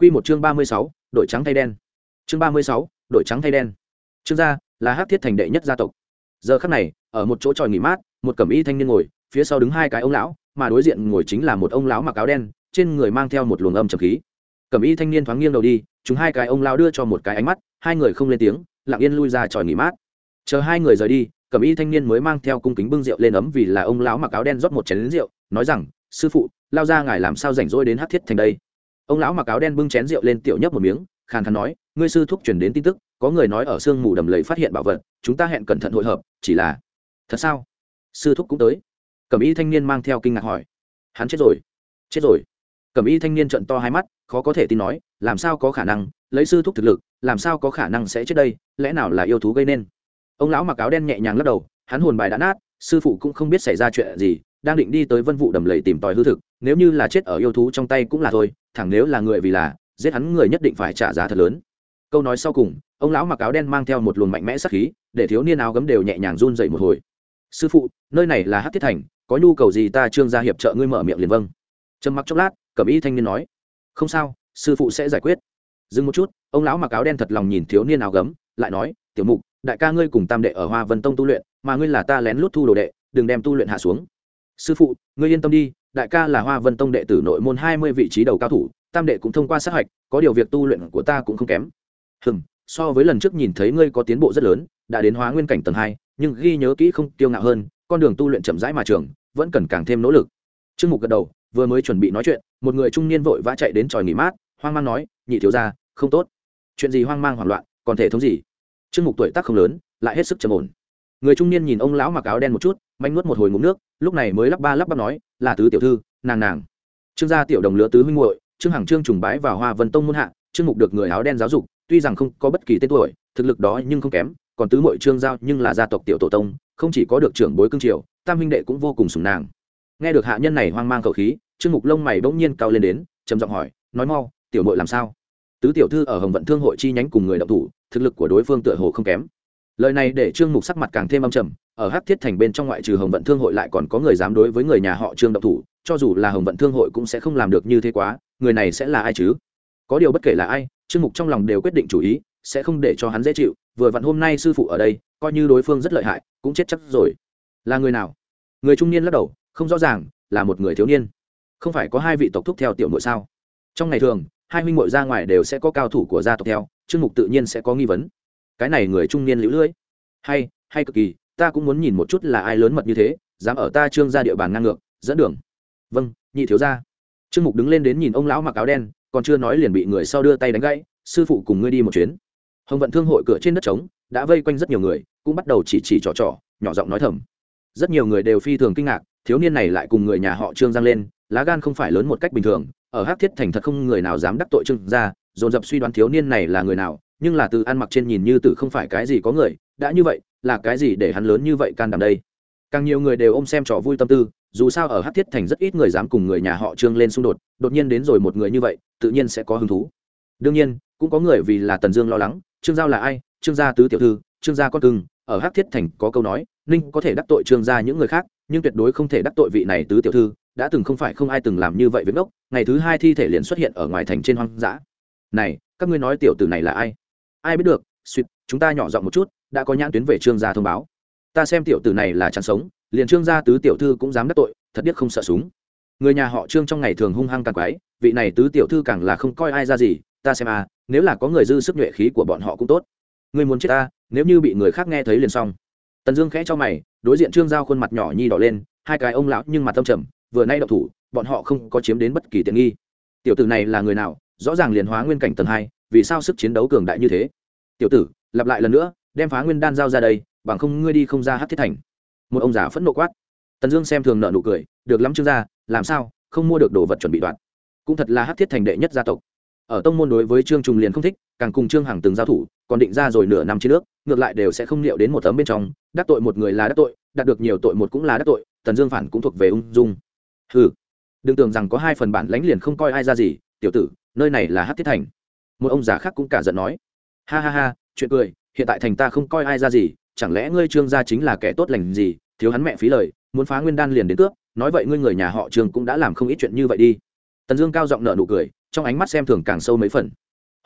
Quy một chương ba mươi sáu, đội trắng thay đen. Chương ba mươi sáu, đội trắng thay đen. Trương gia là Hắc Thiết thành đệ nhất gia tộc. Giờ khắc này, ở một chỗ tròi nghỉ mát, một cẩm y thanh niên ngồi, phía sau đứng hai cái ông lão, mà đối diện ngồi chính là một ông lão mặc áo đen, trên người mang theo một luồng âm trầm khí. Cẩm y thanh niên thoáng nghiêng đầu đi, chúng hai cái ông lão đưa cho một cái ánh mắt, hai người không lên tiếng, lặng yên lui ra tròi nghỉ mát. Chờ hai người rời đi, cẩm y thanh niên mới mang theo cung kính bưng rượu lên ấm vì là ông lão mặc áo đen rót một chén rượu, nói rằng: "Sư phụ, lao ra ngài làm sao rảnh rỗi đến Hắc Thiết thành đây?" Ông lão mặc áo đen bưng chén rượu lên tiểu nhấp một miếng, khàn khàn nói, ngươi sư thúc truyền đến tin tức, có người nói ở sương mù đầm lầy phát hiện bảo vật, chúng ta hẹn cẩn thận hội hợp, chỉ là thật sao? Sư thúc cũng tới. Cẩm y thanh niên mang theo kinh ngạc hỏi. Hắn chết rồi. Chết rồi? Cẩm y thanh niên trận to hai mắt, khó có thể tin nói, làm sao có khả năng, lấy sư thúc thực lực, làm sao có khả năng sẽ chết đây, lẽ nào là yêu thú gây nên? Ông lão mặc áo đen nhẹ nhàng lắc đầu, hắn hồn bài đã nát, sư phụ cũng không biết xảy ra chuyện gì, đang định đi tới vân vụ đầm lầy tìm tòi hư thực, nếu như là chết ở yêu thú trong tay cũng là thôi thẳng nếu là người vì là, giết hắn người nhất định phải trả giá thật lớn. Câu nói sau cùng, ông lão mặc áo đen mang theo một luồng mạnh mẽ sắc khí, để thiếu niên áo gấm đều nhẹ nhàng run dậy một hồi. Sư phụ, nơi này là hát thiết thành, có nhu cầu gì ta trương gia hiệp trợ ngươi mở miệng liền vâng. Trầm mặc chốc lát, cẩm y thanh niên nói. Không sao, sư phụ sẽ giải quyết. Dừng một chút, ông lão mặc áo đen thật lòng nhìn thiếu niên áo gấm, lại nói, tiểu mục, đại ca ngươi cùng tam đệ ở hoa vân tông tu luyện, mà ngươi là ta lén lút thu đồ đệ, đừng đem tu luyện hạ xuống. Sư phụ, ngươi yên tâm đi đại ca là hoa vân tông đệ tử nội môn hai mươi vị trí đầu cao thủ, tam đệ cũng thông qua sát hạch, có điều việc tu luyện của ta cũng không kém. Hừm, so với lần trước nhìn thấy ngươi có tiến bộ rất lớn, đã đến hóa nguyên cảnh tầng hai, nhưng ghi nhớ kỹ không tiêu ngạo hơn, con đường tu luyện chậm rãi mà trường, vẫn cần càng thêm nỗ lực. Trương mục gật đầu, vừa mới chuẩn bị nói chuyện, một người trung niên vội vã chạy đến tròi nghỉ mát, hoang mang nói, nhị thiếu ra không tốt. Chuyện gì hoang mang hoảng loạn, còn thể thống gì? Trương mục tuổi tác không lớn, lại hết sức trầm ổn. Người trung niên nhìn ông lão mặc áo đen một chút manh nuốt một hồi ngụm nước, lúc này mới lắp ba lắp bắp nói, là tứ tiểu thư, nàng nàng. Trương gia tiểu đồng lứa tứ huynh muội, trương hằng trương trùng bái vào hoa vân tông muôn hạ, trương mục được người áo đen giáo dục, tuy rằng không có bất kỳ tên tuổi, thực lực đó nhưng không kém, còn tứ muội trương giao nhưng là gia tộc tiểu tổ tông, không chỉ có được trưởng bối cương triều, tam huynh đệ cũng vô cùng sùng nàng. Nghe được hạ nhân này hoang mang khẩu khí, trương mục lông mày bỗng nhiên cao lên đến, trầm giọng hỏi, nói mau, tiểu muội làm sao? Tứ tiểu thư ở hồng vận thương hội chi nhánh cùng người động thủ, thực lực của đối phương tựa hồ không kém lời này để trương mục sắc mặt càng thêm âm trầm, ở hát thiết thành bên trong ngoại trừ hồng vận thương hội lại còn có người dám đối với người nhà họ trương độc thủ, cho dù là hồng vận thương hội cũng sẽ không làm được như thế quá, người này sẽ là ai chứ? Có điều bất kể là ai, trương mục trong lòng đều quyết định chủ ý, sẽ không để cho hắn dễ chịu, vừa vặn hôm nay sư phụ ở đây, coi như đối phương rất lợi hại, cũng chết chắc rồi. Là người nào? Người trung niên lắc đầu, không rõ ràng, là một người thiếu niên. Không phải có hai vị tộc thúc theo tiểu nội sao? Trong ngày thường, hai huynh muội ra ngoài đều sẽ có cao thủ của gia tộc theo, trương mục tự nhiên sẽ có nghi vấn cái này người trung niên lũ lưỡi hay hay cực kỳ, ta cũng muốn nhìn một chút là ai lớn mật như thế, dám ở ta trương ra địa bàn ngang ngược, dẫn đường. Vâng nhị thiếu ra trương mục đứng lên đến nhìn ông lão mặc áo đen, còn chưa nói liền bị người sau đưa tay đánh gãy, sư phụ cùng ngươi đi một chuyến. Hồng vận thương hội cửa trên đất trống, đã vây quanh rất nhiều người, cũng bắt đầu chỉ chỉ trò trò, nhỏ giọng nói thầm. Rất nhiều người đều phi thường kinh ngạc, thiếu niên này lại cùng người nhà họ trương giang lên, lá gan không phải lớn một cách bình thường, ở hát thiết thành thật không người nào dám đắc tội trương ra dồn dập suy đoán thiếu niên này là người nào nhưng là từ ăn mặc trên nhìn như tử không phải cái gì có người, đã như vậy, là cái gì để hắn lớn như vậy can đảm đây? Càng nhiều người đều ôm xem trò vui tâm tư, dù sao ở hát thiết thành rất ít người dám cùng người nhà họ trương lên xung đột đột nhiên đến rồi một người như vậy, tự nhiên sẽ có hứng thú. Đương nhiên, cũng có người vì là tần dương lo lắng, trương giao là ai? Trương gia tứ tiểu thư, trương gia con cưng, ở hát thiết thành có câu nói, ninh có thể đắc tội trương gia những người khác, nhưng tuyệt đối không thể đắc tội vị này tứ tiểu thư, đã từng không phải không ai từng làm như vậy với ngốc, ngày thứ hai thi thể liền xuất hiện ở ngoài thành trên hoang dã. Này, các ngươi nói tiểu tử này là ai? Ai biết được, suýt, chúng ta nhỏ giọng một chút, đã có nhãn tuyến về trương gia thông báo. Ta xem tiểu tử này là chẳng sống, liền trương gia tứ tiểu thư cũng dám đắc tội, thật biết không sợ súng. Người nhà họ trương trong ngày thường hung hăng càng quái, vị này tứ tiểu thư càng là không coi ai ra gì, ta xem à nếu là có người dư sức nhuệ khí của bọn họ cũng tốt. Người muốn chết ta, nếu như bị người khác nghe thấy liền xong. Tần dương khẽ cho mày, đối diện trương giao khuôn mặt nhỏ nhi đỏ lên, hai cái ông lão nhưng mặt tâm trầm, vừa nay độc thủ, bọn họ không có chiếm đến bất kỳ tiện nghi. Tiểu tử này là người nào, rõ ràng liền hóa nguyên cảnh tầng hai, vì sao sức chiến đấu cường đại như thế? Tiểu tử, lặp lại lần nữa, đem phá nguyên đan giao ra đây, bằng không ngươi đi không ra hát thiết thành. Một ông già phẫn nộ quát. Tần dương xem thường nợ nụ cười, được lắm chương gia, làm sao, không mua được đồ vật chuẩn bị đoạn cũng thật là hát thiết thành đệ nhất gia tộc. Ở tông môn đối với trương trùng liền không thích, càng cùng trương hằng từng giao thủ, còn định ra rồi nửa năm trên nước, ngược lại đều sẽ không liệu đến một tấm bên trong. Đắc tội một người là đắc tội, đạt được nhiều tội một cũng là đắc tội, tần dương phản cũng thuộc về ung dung. Ừ đừng tưởng rằng có hai phần bản lãnh liền không coi ai ra gì, tiểu tử, nơi này là hát thiết thành. Một ông già khác cũng cả giận nói ha ha ha, chuyện cười, hiện tại thành ta không coi ai ra gì, chẳng lẽ ngươi trương gia chính là kẻ tốt lành gì, thiếu hắn mẹ phí lời, muốn phá nguyên đan liền đến cướp, nói vậy ngươi người nhà họ trương cũng đã làm không ít chuyện như vậy đi. Tần dương cao giọng nợ nụ cười, trong ánh mắt xem thường càng sâu mấy phần.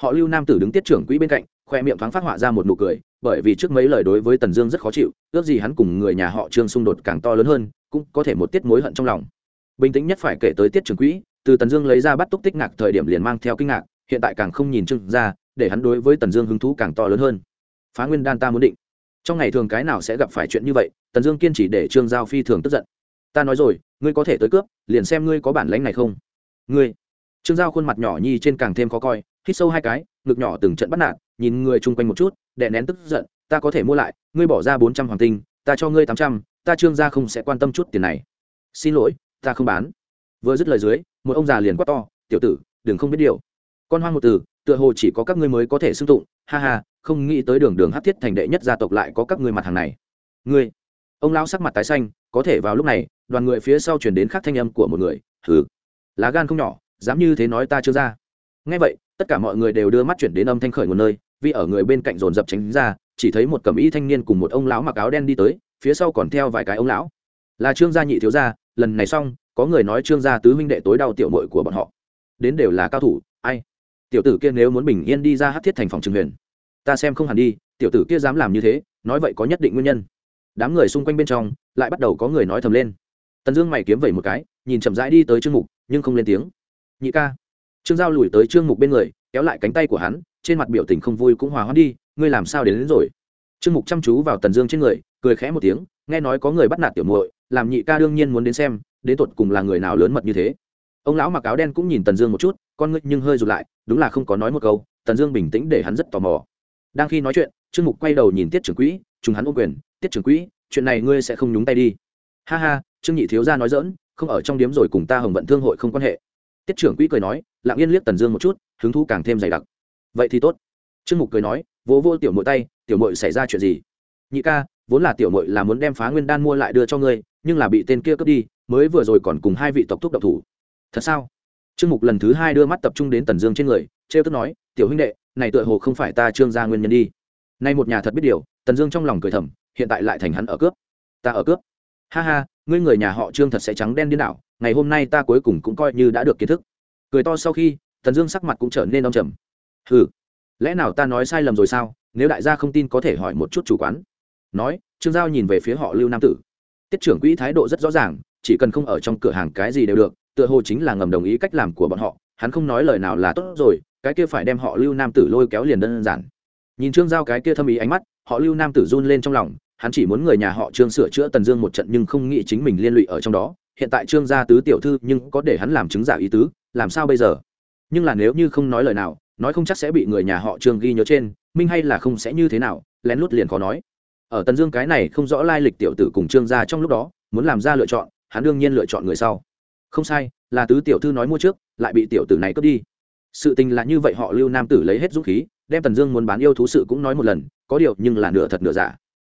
Họ lưu nam tử đứng tiết trưởng quỹ bên cạnh, khoe miệng thoáng phát họa ra một nụ cười, bởi vì trước mấy lời đối với tần dương rất khó chịu, ước gì hắn cùng người nhà họ trương xung đột càng to lớn hơn, cũng có thể một tiết mối hận trong lòng. Bình tĩnh nhất phải kể tới tiết trưởng quỹ, từ tần dương lấy ra bắt túc tích ngạc thời điểm liền mang theo kinh ngạc, hiện tại càng không nhìn trương ra để hắn đối với tần dương hứng thú càng to lớn hơn. Phá nguyên đan ta muốn định. Trong ngày thường cái nào sẽ gặp phải chuyện như vậy, tần dương kiên chỉ để trương giao phi thường tức giận. Ta nói rồi, ngươi có thể tới cướp, liền xem ngươi có bản lánh này không. Ngươi. Trương giao khuôn mặt nhỏ nhi trên càng thêm khó coi, hít sâu hai cái, ngực nhỏ từng trận bắt nạt, nhìn người chung quanh một chút, đè nén tức giận, ta có thể mua lại, ngươi bỏ ra bốn trăm hoàng tinh, ta cho ngươi tám trăm, ta trương gia không sẽ quan tâm chút tiền này. Xin lỗi, ta không bán. Vừa dứt lời dưới, một ông già liền quát to, tiểu tử, đừng không biết điều. Con hoang một từ tựa hồ chỉ có các ngươi mới có thể xưng tụng, ha ha, không nghĩ tới đường đường hát thiết thành đệ nhất gia tộc lại có các ngươi mặt hàng này. Ngươi, ông lão sắc mặt tái xanh, có thể vào lúc này, đoàn người phía sau chuyển đến khắc thanh âm của một người thử lá gan không nhỏ, dám như thế nói ta chưa ra. Ngay vậy, tất cả mọi người đều đưa mắt chuyển đến âm thanh khởi một nơi, vì ở người bên cạnh dồn dập tránh ra, chỉ thấy một cẩm y thanh niên cùng một ông lão mặc áo đen đi tới, phía sau còn theo vài cái ông lão. Là trương gia nhị thiếu gia, lần này xong, có người nói trương gia tứ huynh đệ tối đau tiểu mội của bọn họ. Đến đều là cao thủ, ai? Tiểu tử kia nếu muốn bình yên đi ra hát thiết thành phòng trường huyền ta xem không hẳn đi tiểu tử kia dám làm như thế nói vậy có nhất định nguyên nhân. Đám người xung quanh bên trong lại bắt đầu có người nói thầm lên. Tần dương mày kiếm vẩy một cái nhìn chậm rãi đi tới trương mục nhưng không lên tiếng. Nhị ca. Trương giao lùi tới trương mục bên người kéo lại cánh tay của hắn trên mặt biểu tình không vui cũng hòa hoãn đi ngươi làm sao đến, đến rồi? Trương mục chăm chú vào tần dương trên người cười khẽ một tiếng nghe nói có người bắt nạt tiểu muội làm nhị ca đương nhiên muốn đến xem đến tột cùng là người nào lớn mật như thế. Ông lão mặc áo đen cũng nhìn tần dương một chút con ngươi nhưng hơi rụt lại đúng là không có nói một câu, tần dương bình tĩnh để hắn rất tò mò. Đang khi nói chuyện, trương mục quay đầu nhìn tiết trưởng quỹ chúng hắn ôm quyền, tiết trưởng quỹ, chuyện này ngươi sẽ không nhúng tay đi. Ha ha, trương nhị thiếu gia nói dỡn không ở trong điếm rồi cùng ta hồng vận thương hội không quan hệ. Tiết trưởng quỹ cười nói, lặng yên liếc tần dương một chút, hứng thú càng thêm dày đặc. Vậy thì tốt. Trương mục cười nói, vỗ vô tiểu mội tay, tiểu mội xảy ra chuyện gì? Nhị ca, vốn là tiểu mội là muốn đem phá nguyên đan mua lại đưa cho ngươi, nhưng là bị tên kia cướp đi, mới vừa rồi còn cùng hai vị tộc thúc độc thủ. Thật sao? Trương mục lần thứ hai đưa mắt tập trung đến tần dương trên người, trêu tức nói, tiểu huynh đệ, này tựa hồ không phải ta trương gia nguyên nhân đi. Nay một nhà thật biết điều, tần dương trong lòng cười thầm, hiện tại lại thành hắn ở cướp. Ta ở cướp? Ha ha, ngươi người nhà họ trương thật sẽ trắng đen điên đảo, ngày hôm nay ta cuối cùng cũng coi như đã được kiến thức. Cười to sau khi, tần dương sắc mặt cũng trở nên đông trầm. Ừ lẽ nào ta nói sai lầm rồi sao? Nếu đại gia không tin có thể hỏi một chút chủ quán. Nói, trương giao nhìn về phía họ lưu nam tử. Tiết trưởng quỹ thái độ rất rõ ràng, chỉ cần không ở trong cửa hàng cái gì đều được tựa hồ chính là ngầm đồng ý cách làm của bọn họ, hắn không nói lời nào là tốt rồi, cái kia phải đem họ lưu nam tử lôi kéo liền đơn giản. Nhìn trương giao cái kia thâm ý ánh mắt, họ lưu nam tử run lên trong lòng, hắn chỉ muốn người nhà họ trương sửa chữa tần dương một trận nhưng không nghĩ chính mình liên lụy ở trong đó, hiện tại trương gia tứ tiểu thư nhưng có để hắn làm chứng giả ý tứ, làm sao bây giờ? Nhưng là nếu như không nói lời nào, nói không chắc sẽ bị người nhà họ trương ghi nhớ trên, minh hay là không sẽ như thế nào, lén lút liền khó nói. Ở tần dương cái này không rõ lai lịch tiểu tử cùng trương gia trong lúc đó, muốn làm ra lựa chọn, hắn đương nhiên lựa chọn người sau không sai, là tứ tiểu thư nói mua trước, lại bị tiểu tử này cướp đi. Sự tình là như vậy, họ lưu nam tử lấy hết dũng khí, đem tần dương muốn bán yêu thú sự cũng nói một lần, có điều nhưng là nửa thật nửa giả.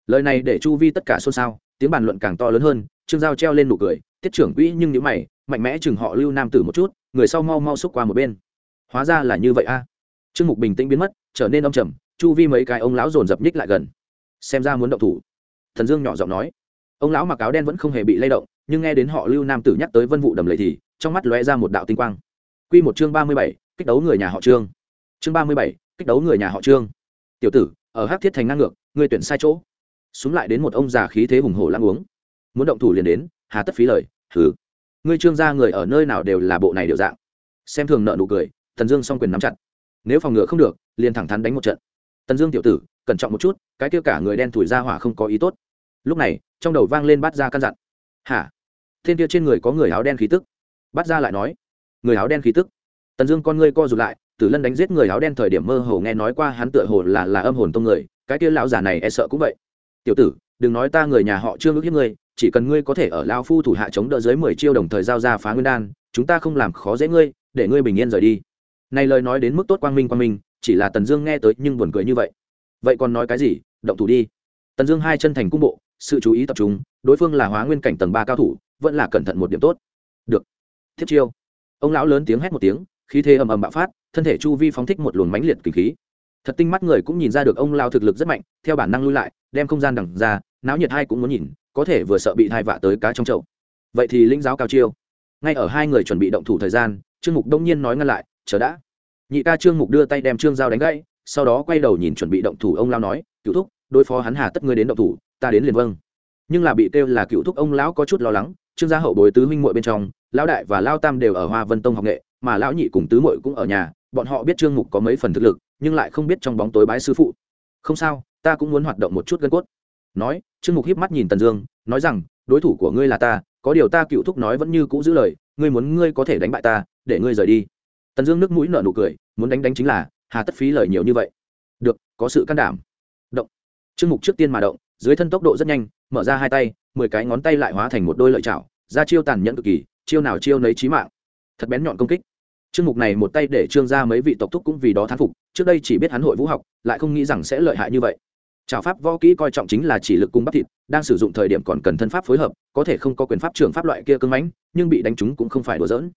Lời này để chu vi tất cả xôn xao, tiếng bàn luận càng to lớn hơn, trương giao treo lên nụ cười, tiết trưởng quỹ nhưng nếu mày, mạnh mẽ chừng họ lưu nam tử một chút, người sau mau mau xúc qua một bên. Hóa ra là như vậy a. Trương mục bình tĩnh biến mất, trở nên âm trầm, chu vi mấy cái ông lão dồn dập nhích lại gần. Xem ra muốn động thủ. Thần dương nhỏ giọng nói. Ông lão mặc áo đen vẫn không hề bị lay động nhưng nghe đến họ lưu nam tử nhắc tới vân vụ đầm lầy thì trong mắt lóe ra một đạo tinh quang. Quy một chương ba mươi bảy, kích đấu người nhà họ trương. Chương ba mươi bảy, kích đấu người nhà họ trương. Tiểu tử, ở hắc thiết thành ngang ngược, ngươi tuyển sai chỗ. Xuống lại đến một ông già khí thế hùng hổ lãng uống. Muốn động thủ liền đến, hà tất phí lời thử ngươi trương gia người ở nơi nào đều là bộ này điều dạng. Xem thường nợ nụ cười, tần dương song quyền nắm chặt. Nếu phòng ngừa không được, liền thẳng thắn đánh một trận. Tần dương tiểu tử, cẩn trọng một chút, cái kia cả người đen thủi ra hỏa không có ý tốt. Lúc này, trong đầu vang lên bát ra căn dặn. Hả? Thiên kia trên người có người áo đen khí tức. Bát ra lại nói, người áo đen khí tức. Tần dương con ngươi co rụt lại, tử lân đánh giết người áo đen thời điểm mơ hồ nghe nói qua hắn tựa hồ là là âm hồn tông người, cái kia lão già này e sợ cũng vậy. Tiểu tử, đừng nói ta người nhà họ chưa ước hiếp ngươi, chỉ cần ngươi có thể ở lao phu thủ hạ chống đỡ dưới mười chiêu đồng thời giao ra phá nguyên đan, chúng ta không làm khó dễ ngươi, để ngươi bình yên rời đi. Này lời nói đến mức tốt quang minh quang minh, chỉ là tần dương nghe tới nhưng buồn cười như vậy. Vậy còn nói cái gì? Động thủ đi. Tần dương hai chân thành cung bộ, sự chú ý tập trung, đối phương là hóa nguyên cảnh tầng ba cao thủ vẫn là cẩn thận một điểm tốt. Được. Thiết chiêu. Ông lão lớn tiếng hét một tiếng, khí thế ầm ầm bạo phát, thân thể chu vi phóng thích một luồng mãnh liệt kinh khí. Thật tinh mắt người cũng nhìn ra được ông lao thực lực rất mạnh, theo bản năng lui lại, đem không gian đằng ra, náo nhiệt hai cũng muốn nhìn, có thể vừa sợ bị thai vạ tới cá trong chậu. Vậy thì lĩnh giáo cao chiêu. Ngay ở hai người chuẩn bị động thủ thời gian, trương mục đông nhiên nói ngăn lại, chờ đã. Nhị ca trương mục đưa tay đem trương giao đánh gãy, sau đó quay đầu nhìn chuẩn bị động thủ ông lao nói cựu thúc, đối phó hắn hà tất ngươi đến động thủ, ta đến liền vâng. Nhưng là bị kêu là cựu thúc ông lão có chút lo lắng trương gia hậu bối tứ huynh muội bên trong, lão đại và lao tam đều ở hoa vân tông học nghệ, mà lão nhị cùng tứ muội cũng ở nhà, bọn họ biết trương mục có mấy phần thực lực, nhưng lại không biết trong bóng tối bái sư phụ. Không sao, ta cũng muốn hoạt động một chút gân cốt. Nói, trương mục híp mắt nhìn tần dương, nói rằng, đối thủ của ngươi là ta, có điều ta cựu thúc nói vẫn như cũ giữ lời, ngươi muốn ngươi có thể đánh bại ta, để ngươi rời đi. Tần dương nước mũi nở nụ cười, muốn đánh đánh chính là, hà tất phí lời nhiều như vậy. Được, có sự can đảm. Động. Trương mục trước tiên mà động dưới thân tốc độ rất nhanh, mở ra hai tay, mười cái ngón tay lại hóa thành một đôi lợi chảo, ra chiêu tàn nhẫn cực kỳ, chiêu nào chiêu nấy trí mạng. Thật bén nhọn công kích. Chương mục này một tay để trương ra mấy vị tộc thúc cũng vì đó thán phục, trước đây chỉ biết hắn hội vũ học, lại không nghĩ rằng sẽ lợi hại như vậy. Trào pháp võ kỹ coi trọng chính là chỉ lực cung bắp thịt, đang sử dụng thời điểm còn cần thân pháp phối hợp, có thể không có quyền pháp trưởng pháp loại kia cưng mãnh, nhưng bị đánh trúng cũng không phải đùa giỡn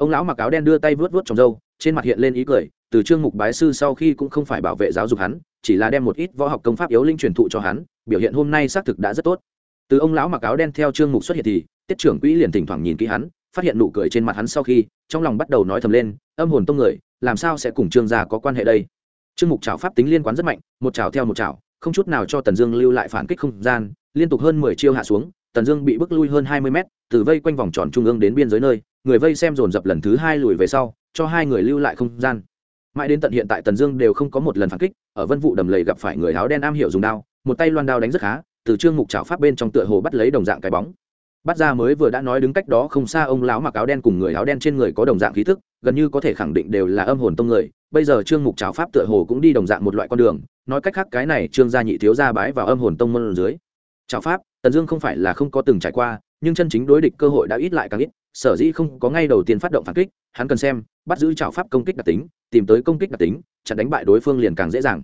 ông lão mặc áo đen đưa tay vớt vớt trong râu trên mặt hiện lên ý cười, từ trương mục bái sư sau khi cũng không phải bảo vệ giáo dục hắn, chỉ là đem một ít võ học công pháp yếu linh truyền thụ cho hắn, biểu hiện hôm nay xác thực đã rất tốt. Từ ông lão mặc áo đen theo trương mục xuất hiện thì, tiết trưởng quỹ liền thỉnh thoảng nhìn kỹ hắn, phát hiện nụ cười trên mặt hắn sau khi, trong lòng bắt đầu nói thầm lên, âm hồn tông người, làm sao sẽ cùng trương gia có quan hệ đây? Trương mục trào pháp tính liên quan rất mạnh, một trào theo một trào không chút nào cho tần dương lưu lại phản kích không gian, liên tục hơn mười chiêu hạ xuống, tần dương bị bức lui hơn hai mươi mét, từ vây quanh vòng tròn trung ương đến biên giới nơi người vây xem dồn dập lần thứ hai lùi về sau, cho hai người lưu lại không gian. Mãi đến tận hiện tại tần dương đều không có một lần phản kích, ở vân vụ đầm lầy gặp phải người áo đen am hiểu dùng đao, một tay loan đao đánh rất khá, từ trương mục trào pháp bên trong tựa hồ bắt lấy đồng dạng cái bóng. Bắt ra mới vừa đã nói đứng cách đó không xa ông lão mặc áo đen cùng người áo đen trên người có đồng dạng khí thức, gần như có thể khẳng định đều là âm hồn tông người, bây giờ trương mục trào pháp tựa hồ cũng đi đồng dạng một loại con đường, nói cách khác cái này trương gia nhị thiếu gia bái vào âm hồn tông môn dưới. Trào pháp, tần dương không phải là không có từng trải qua, nhưng chân chính đối địch cơ hội đã ít lại càng ít sở dĩ không có ngay đầu tiên phát động phản kích, hắn cần xem, bắt giữ trào pháp công kích đặc tính, tìm tới công kích đặc tính, chặn đánh bại đối phương liền càng dễ dàng.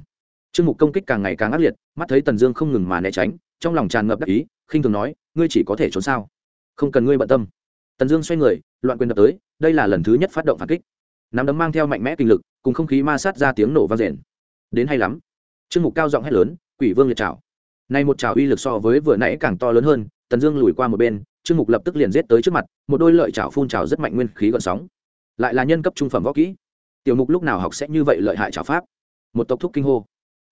Trương mục công kích càng ngày càng ác liệt, mắt thấy tần dương không ngừng mà né tránh, trong lòng tràn ngập đắc ý, khinh thường nói, ngươi chỉ có thể trốn sao? Không cần ngươi bận tâm. Tần dương xoay người, loạn quyền đập tới, đây là lần thứ nhất phát động phản kích. Nắm đấm mang theo mạnh mẽ kinh lực, cùng không khí ma sát ra tiếng nổ vang rền đến hay lắm. Trương mục cao giọng hét lớn, quỷ vương liệt trào nay một trào uy lực so với vừa nãy càng to lớn hơn, tần dương lùi qua một bên trương mục lập tức liền giết tới trước mặt, một đôi lợi chảo phun trào rất mạnh nguyên khí gọn sóng. Lại là nhân cấp trung phẩm võ kỹ. Tiểu mục lúc nào học sẽ như vậy lợi hại chảo pháp? Một tộc thúc kinh hô.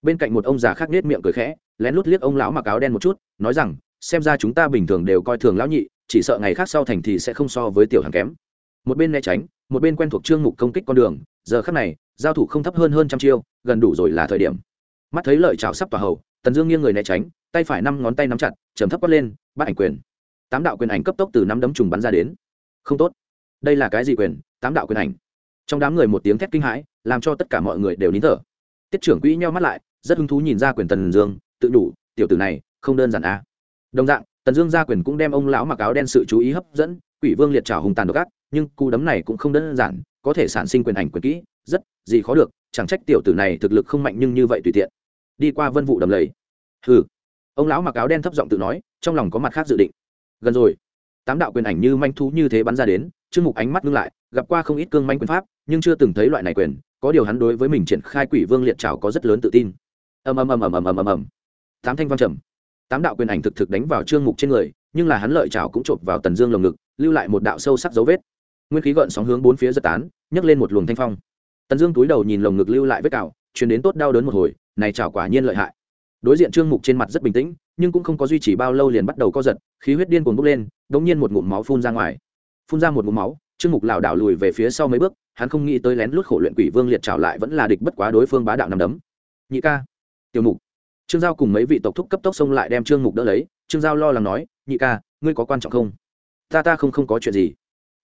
Bên cạnh một ông già khác nết miệng cười khẽ, lén lút liếc ông lão mặc áo đen một chút, nói rằng, xem ra chúng ta bình thường đều coi thường lão nhị, chỉ sợ ngày khác sau thành thì sẽ không so với tiểu hàng kém. Một bên né tránh, một bên quen thuộc trương mục công kích con đường, giờ khắc này, giao thủ không thấp hơn hơn trăm chiêu, gần đủ rồi là thời điểm. Mắt thấy lợi chảo sắp tỏa hầu, tần dương nghiêng người né tránh, tay phải năm ngón tay nắm chặt chầm thấp quát lên bắt ảnh quyền tám đạo quyền ảnh cấp tốc từ năm đấm trùng bắn ra đến. Không tốt. Đây là cái gì quyền? Tám đạo quyền ảnh. Trong đám người một tiếng thét kinh hãi, làm cho tất cả mọi người đều nín thở. Tiết trưởng quỹ nheo mắt lại, rất hứng thú nhìn ra quyền tần dương, tự đủ, tiểu tử này, không đơn giản à. đồng dạng, tần dương gia quyền cũng đem ông lão mặc áo đen sự chú ý hấp dẫn, quỷ vương liệt trào hùng tàn độc ác, nhưng cú đấm này cũng không đơn giản, có thể sản sinh quyền ảnh quyền kỹ, rất, gì khó được, chẳng trách tiểu tử này thực lực không mạnh nhưng như vậy tùy tiện. Đi qua vân vụ đầm lầy. Hừ. Ông lão mặc áo đen thấp giọng tự nói, trong lòng có mặt khác dự định gần rồi. Tám đạo quyền ảnh như manh thú như thế bắn ra đến, trương mục ánh mắt ngưng lại, gặp qua không ít cương manh quyền pháp, nhưng chưa từng thấy loại này quyền, có điều hắn đối với mình triển khai quỷ vương liệt trào có rất lớn tự tin. Ầm ầm ầm ầm ầm ầm ầm ầm. Tám thanh vang trầm. Tám đạo quyền ảnh thực thực đánh vào trương mục trên người, nhưng là hắn lợi trào cũng chộp vào tần dương lồng ngực, lưu lại một đạo sâu sắc dấu vết. Nguyên khí gợn sóng hướng bốn phía giật tán, nhấc lên một luồng thanh phong. Tần dương túi đầu nhìn lồng ngực lưu lại vết cào chuyển đến tốt đau đớn một hồi, này trào quả nhiên lợi hại đối diện trương mục trên mặt rất bình tĩnh, nhưng cũng không có duy trì bao lâu liền bắt đầu co giật, khí huyết điên cuồng bốc lên đ ỗ n g nhiên một ngụm máu phun ra ngoài. Phun ra một ngụm máu, trương mục lảo đảo lùi về phía sau mấy bước, hắn không nghĩ tới lén lút khổ luyện quỷ vương liệt trào lại vẫn là địch bất quá đối phương bá đạo nằm đấm. Nhị ca, tiểu mục. Trương giao cùng mấy vị tộc thúc cấp tốc xông lại đem trương mục đỡ lấy, trương giao lo lắng nói, nhị ca, ngươi có quan trọng không? Ta ta không không có chuyện gì.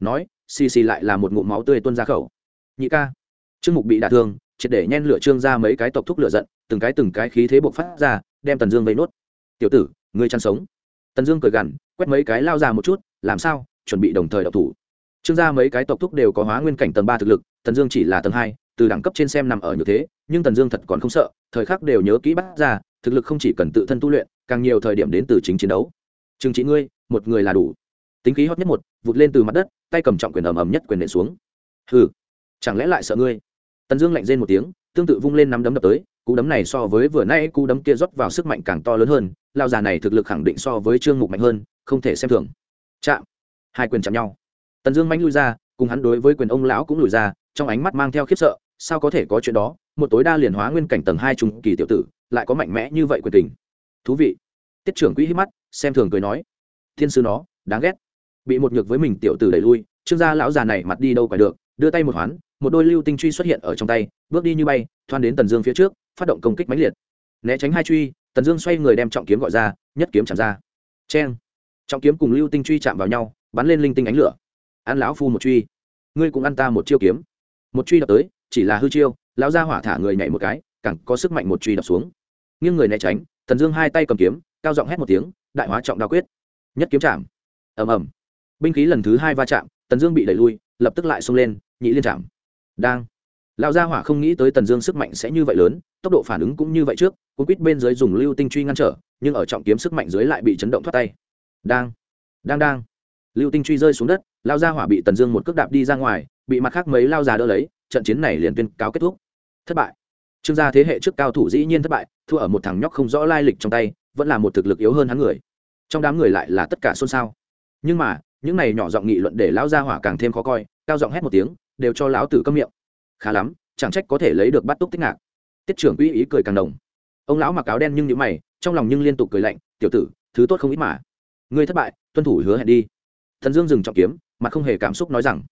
Nói, xì xì lại là một ngụm máu tươi tuôn ra khẩu. Nhị ca. Trương mục bị đả thương triệt để nhen lửa trương ra mấy cái tộc thúc lửa giận, từng cái từng cái khí thế bộc phát ra, đem tần dương vây nốt. Tiểu tử, ngươi chăn sống. Tần dương cười gằn, quét mấy cái lao ra một chút, làm sao? Chuẩn bị đồng thời độc thủ. Trương gia mấy cái tộc thúc đều có hóa nguyên cảnh tầng ba thực lực, tần dương chỉ là tầng hai, từ đẳng cấp trên xem nằm ở như thế, nhưng tần dương thật còn không sợ, thời khắc đều nhớ kỹ bắt ra, thực lực không chỉ cần tự thân tu luyện, càng nhiều thời điểm đến từ chính chiến đấu. Chừng chỉ ngươi, một người là đủ. Tính khí hót nhất một, vụt lên từ mặt đất, tay cầm trọng quyền ầm ầm nhất quyền nện xuống. Hừ, chẳng lẽ lại sợ ngươi? Tần dương lạnh rên một tiếng, tương tự vung lên nắm đấm đập tới, cú đấm này so với vừa nãy cú đấm kia rót vào sức mạnh càng to lớn hơn lao già này thực lực khẳng định so với trương mục mạnh hơn, không thể xem thường. Chạm. Hai quyền chạm nhau. Tần dương manh lui ra, cùng hắn đối với quyền ông lão cũng lùi ra, trong ánh mắt mang theo khiếp sợ, sao có thể có chuyện đó, một tối đa liền hóa nguyên cảnh tầng hai trùng kỳ tiểu tử, lại có mạnh mẽ như vậy quyền tình. Thú vị. Tiết trưởng quỹ hít mắt, xem thường cười nói. Thiên sư nó, đáng ghét. Bị một nhược với mình tiểu tử đẩy lui, trương gia lão già này mặt đi đâu phải được, đưa tay một hoán một đôi lưu tinh truy xuất hiện ở trong tay, bước đi như bay, thoan đến tần dương phía trước, phát động công kích mãnh liệt. Né tránh hai truy, tần dương xoay người đem trọng kiếm gọi ra, nhất kiếm chạm ra. C h e n trọng kiếm cùng lưu tinh truy chạm vào nhau, bắn lên linh tinh ánh lửa. Ăn lão phu một truy. Ngươi cũng ăn ta một chiêu kiếm. Một truy đập tới, chỉ là hư chiêu, lão gia hỏa thả người nhảy một cái cẳng có sức mạnh một truy đập xuống. Nghiêng người né tránh, tần dương hai tay cầm kiếm, cao giọng hét một tiếng, đại hóa trọng đao quyết. Nhất kiếm chạm. Ầm ầm. Binh khí lần thứ hai va chạm, tần dương bị đẩy lui, lập tức lại xông lên, nhị liên chạm đang. Lão gia hỏa không nghĩ tới tần dương sức mạnh sẽ như vậy lớn, tốc độ phản ứng cũng như vậy trước, cuốn quýt bên dưới dùng lưu tinh truy ngăn trở, nhưng ở trọng kiếm sức mạnh dưới lại bị chấn động thoát tay. Đang. Đang đang. Lưu tinh truy rơi xuống đất, lão gia hỏa bị tần dương một cước đạp đi ra ngoài, bị mặt khác mấy lao già đỡ lấy, trận chiến này liền tuyên cáo kết thúc. Thất bại. Trương gia thế hệ trước cao thủ dĩ nhiên thất bại, thua ở một thằng nhóc không rõ lai lịch trong tay, vẫn là một thực lực yếu hơn hắn người. Trong đám người lại là tất cả xôn xao. Nhưng mà, những này nhỏ giọng nghị luận để lão gia hỏa càng thêm khó coi, cao giọng hét một tiếng đều cho lão tử câm miệng. Khá lắm, chẳng trách có thể lấy được bắt túc tích ngạc. Tiết trưởng uy ý cười càng đồng ông lão mặc áo đen nhưng nhữ mày, trong lòng nhưng liên tục cười lạnh, tiểu tử, thứ tốt không ít mà. Ngươi thất bại, tuân thủ hứa hẹn đi. Thần dương dừng trọng kiếm, mặt không hề cảm xúc nói rằng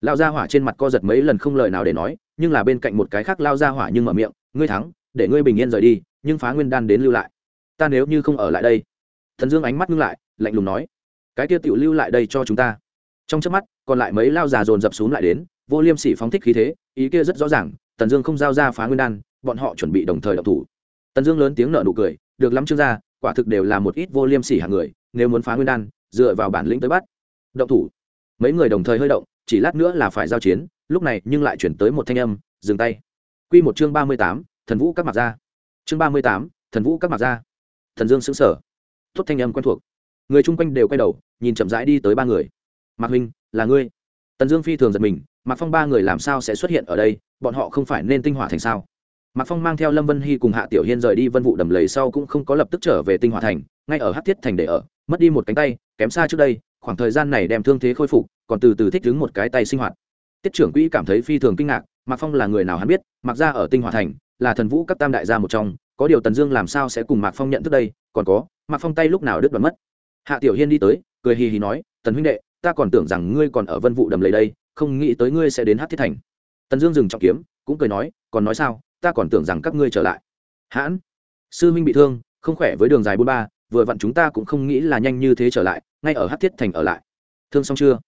lao ra hỏa trên mặt co giật mấy lần không lời nào để nói, nhưng là bên cạnh một cái khác lao ra hỏa nhưng mở miệng, ngươi thắng, để ngươi bình yên rời đi, nhưng phá nguyên đan đến lưu lại. Ta nếu như không ở lại đây. Thần dương ánh mắt ngưng lại, lạnh lùng nói, cái kia tiểu lưu lại đây cho chúng ta. Trong chớp mắt, còn lại mấy lao già dồn dập xuống lại đến vô liêm sỉ phóng thích khí thế, ý kia rất rõ ràng, tần dương không giao ra phá nguyên đan, bọn họ chuẩn bị đồng thời đậu thủ. Tần dương lớn tiếng nợ nụ cười, được lắm trương gia, quả thực đều là một ít vô liêm sỉ hàng người, nếu muốn phá nguyên đan, dựa vào bản lĩnh tới bắt. Động thủ. Mấy người đồng thời hơi động, chỉ lát nữa là phải giao chiến, lúc này nhưng lại chuyển tới một thanh âm, dừng tay. Q một chương ba mươi tám, thần vũ các mặt ra. Chương ba mươi tám, thần vũ các mặt ra. Thần dương xứng sở tốt thanh âm quen thuộc. Người chung quanh đều quay đầu, nhìn chậm rãi đi tới ba người. Mạc huynh, là ngươi. Tần dương phi thường giật mình mạc phong ba người làm sao sẽ xuất hiện ở đây? Bọn họ không phải nên tinh hỏa thành sao? Mạc phong mang theo lâm vân hy cùng hạ tiểu hiên rời đi vân vụ đầm lầy sau cũng không có lập tức trở về tinh hỏa thành, ngay ở hát thiết thành để ở, mất đi một cánh tay, kém xa trước đây, khoảng thời gian này đem thương thế khôi phục, còn từ từ thích ứng một cái tay sinh hoạt. Tiết trưởng quỹ cảm thấy phi thường kinh ngạc, mạc phong là người nào hắn biết mặc ra ở tinh hỏa thành, là thần vũ các tam đại gia một trong, có điều tần dương làm sao sẽ cùng mạc phong nhận thức đây, còn có, mạc phong tay lúc nào đứt đoạn mất? Hạ tiểu hiên đi tới, cười hì hì nói, tần huynh đệ, ta còn tưởng rằng ngươi còn ở vân vụ đầm lầy đây không nghĩ tới ngươi sẽ đến hát thiết thành. Tần dương dừng trọng kiếm, cũng cười nói, còn nói sao? Ta còn tưởng rằng các ngươi trở lại. Hãn, sư Minh bị thương, không khỏe với đường dài bốn ba, vừa vặn chúng ta cũng không nghĩ là nhanh như thế trở lại, ngay ở hát thiết thành ở lại. Thương xong chưa?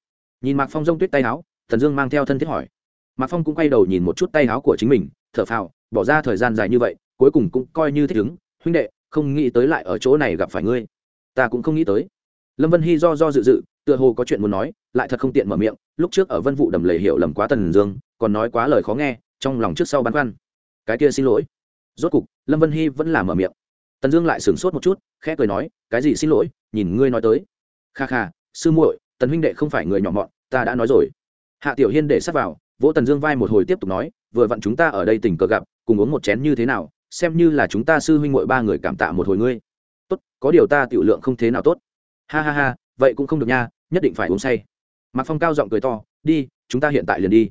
Nhìn mạc phong rông tuyết tay áo, Tần dương mang theo thân thiết hỏi. Mạc phong cũng quay đầu nhìn một chút tay áo của chính mình, thở phào, bỏ ra thời gian dài như vậy, cuối cùng cũng coi như thích ứng. Huynh đệ, không nghĩ tới lại ở chỗ này gặp phải ngươi. Ta cũng không nghĩ tới. Lâm vân hy do do dự dự tựa hồ có chuyện muốn nói, lại thật không tiện mở miệng, lúc trước ở vân vụ đầm lầy hiểu lầm quá tần dương, còn nói quá lời khó nghe, trong lòng trước sau băn khoăn. Cái kia xin lỗi. Rốt cục, lâm vân hy vẫn là mở miệng. Tần dương lại sửng sốt một chút, khẽ cười nói, cái gì xin lỗi? Nhìn ngươi nói tới. Kha kha, sư muội, tần huynh đệ không phải người nhỏ mọn, ta đã nói rồi. Hạ tiểu hiên để sắp vào, vỗ tần dương vai một hồi tiếp tục nói, vừa vặn chúng ta ở đây tình cờ gặp, cùng uống một chén như thế nào, xem như là chúng ta sư huynh muội ba người cảm tạ một hồi ngươi. Tốt, có điều ta tiểu lượng không thế nào tốt. Ha ha ha, vậy cũng không được nha nhất định phải uống say. Mạc phong cao giọng cười to, đi, chúng ta hiện tại liền đi.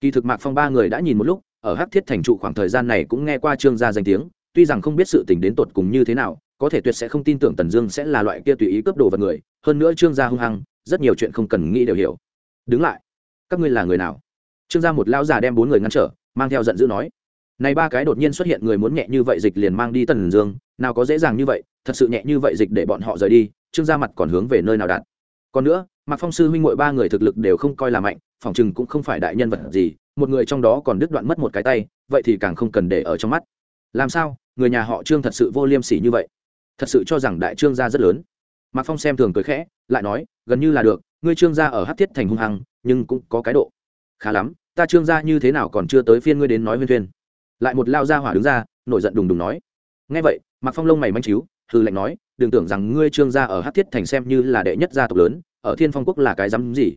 Kỳ thực mạc phong ba người đã nhìn một lúc, ở hắc thiết thành trụ khoảng thời gian này cũng nghe qua trương gia danh tiếng, tuy rằng không biết sự tình đến tột cùng như thế nào, có thể tuyệt sẽ không tin tưởng tần dương sẽ là loại kia tùy ý cướp đồ vật người, hơn nữa trương gia hung hăng, rất nhiều chuyện không cần nghĩ đều hiểu. Đứng lại, các ngươi là người nào? Trương gia một lão già đem bốn người ngăn trở, mang theo giận dữ nói, này ba cái đột nhiên xuất hiện người muốn nhẹ như vậy dịch liền mang đi tần dương, nào có dễ dàng như vậy, thật sự nhẹ như vậy dịch để bọn họ rời đi, trương gia mặt còn hướng về nơi nào đạt còn nữa, mạc phong sư huynh mội ba người thực lực đều không coi là mạnh, phòng chừng cũng không phải đại nhân vật gì, một người trong đó còn đứt đoạn mất một cái tay, vậy thì càng không cần để ở trong mắt. Làm sao, người nhà họ trương thật sự vô liêm sỉ như vậy? Thật sự cho rằng đại trương gia rất lớn. Mạc phong xem thường cười khẽ, lại nói, gần như là được, ngươi trương gia ở hát thiết thành hung hăng, nhưng cũng có cái độ. Khá lắm, ta trương gia như thế nào còn chưa tới phiên ngươi đến nói huyên thuyên lại một lao gia hỏa đứng ra, nổi giận đùng đùng nói. Ngay vậy, mạc phong lông mày manh chiếu hư lệnh nói đừng tưởng rằng ngươi trương gia ở hát thiết thành xem như là đệ nhất gia tộc lớn, ở thiên phong quốc là cái dám gì.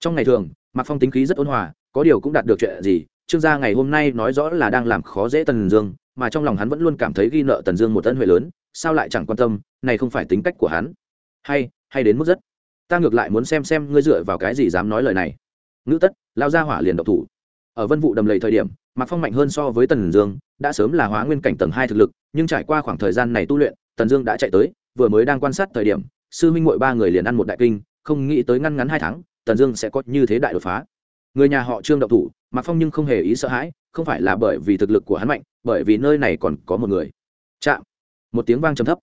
Trong ngày thường, mạc phong tính khí rất ôn hòa, có điều cũng đạt được chuyện gì, trương gia ngày hôm nay nói rõ là đang làm khó dễ tần dương, mà trong lòng hắn vẫn luôn cảm thấy ghi nợ tần dương một ân huệ lớn, sao lại chẳng quan tâm, này không phải tính cách của hắn. Hay hay đến mức rất. Ta ngược lại muốn xem xem ngươi dựa vào cái gì dám nói lời này. Ngữ tất, lao ra hỏa liền độc thủ. Ở vân vụ đầm lầy thời điểm, mạc phong mạnh hơn so với tần dương, đã sớm là hóa nguyên cảnh tầng hai thực lực, nhưng trải qua khoảng thời gian này tu luyện, tần dương đã chạy tới vừa mới đang quan sát thời điểm, sư minh mội ba người liền ăn một đại kinh, không nghĩ tới ngăn ngắn hai tháng, tần dương sẽ có như thế đại đột phá. Người nhà họ trương đậu thủ mạc phong nhưng không hề ý sợ hãi, không phải là bởi vì thực lực của hắn mạnh, bởi vì nơi này còn có một người. Chạm. Một tiếng vang trầm thấp.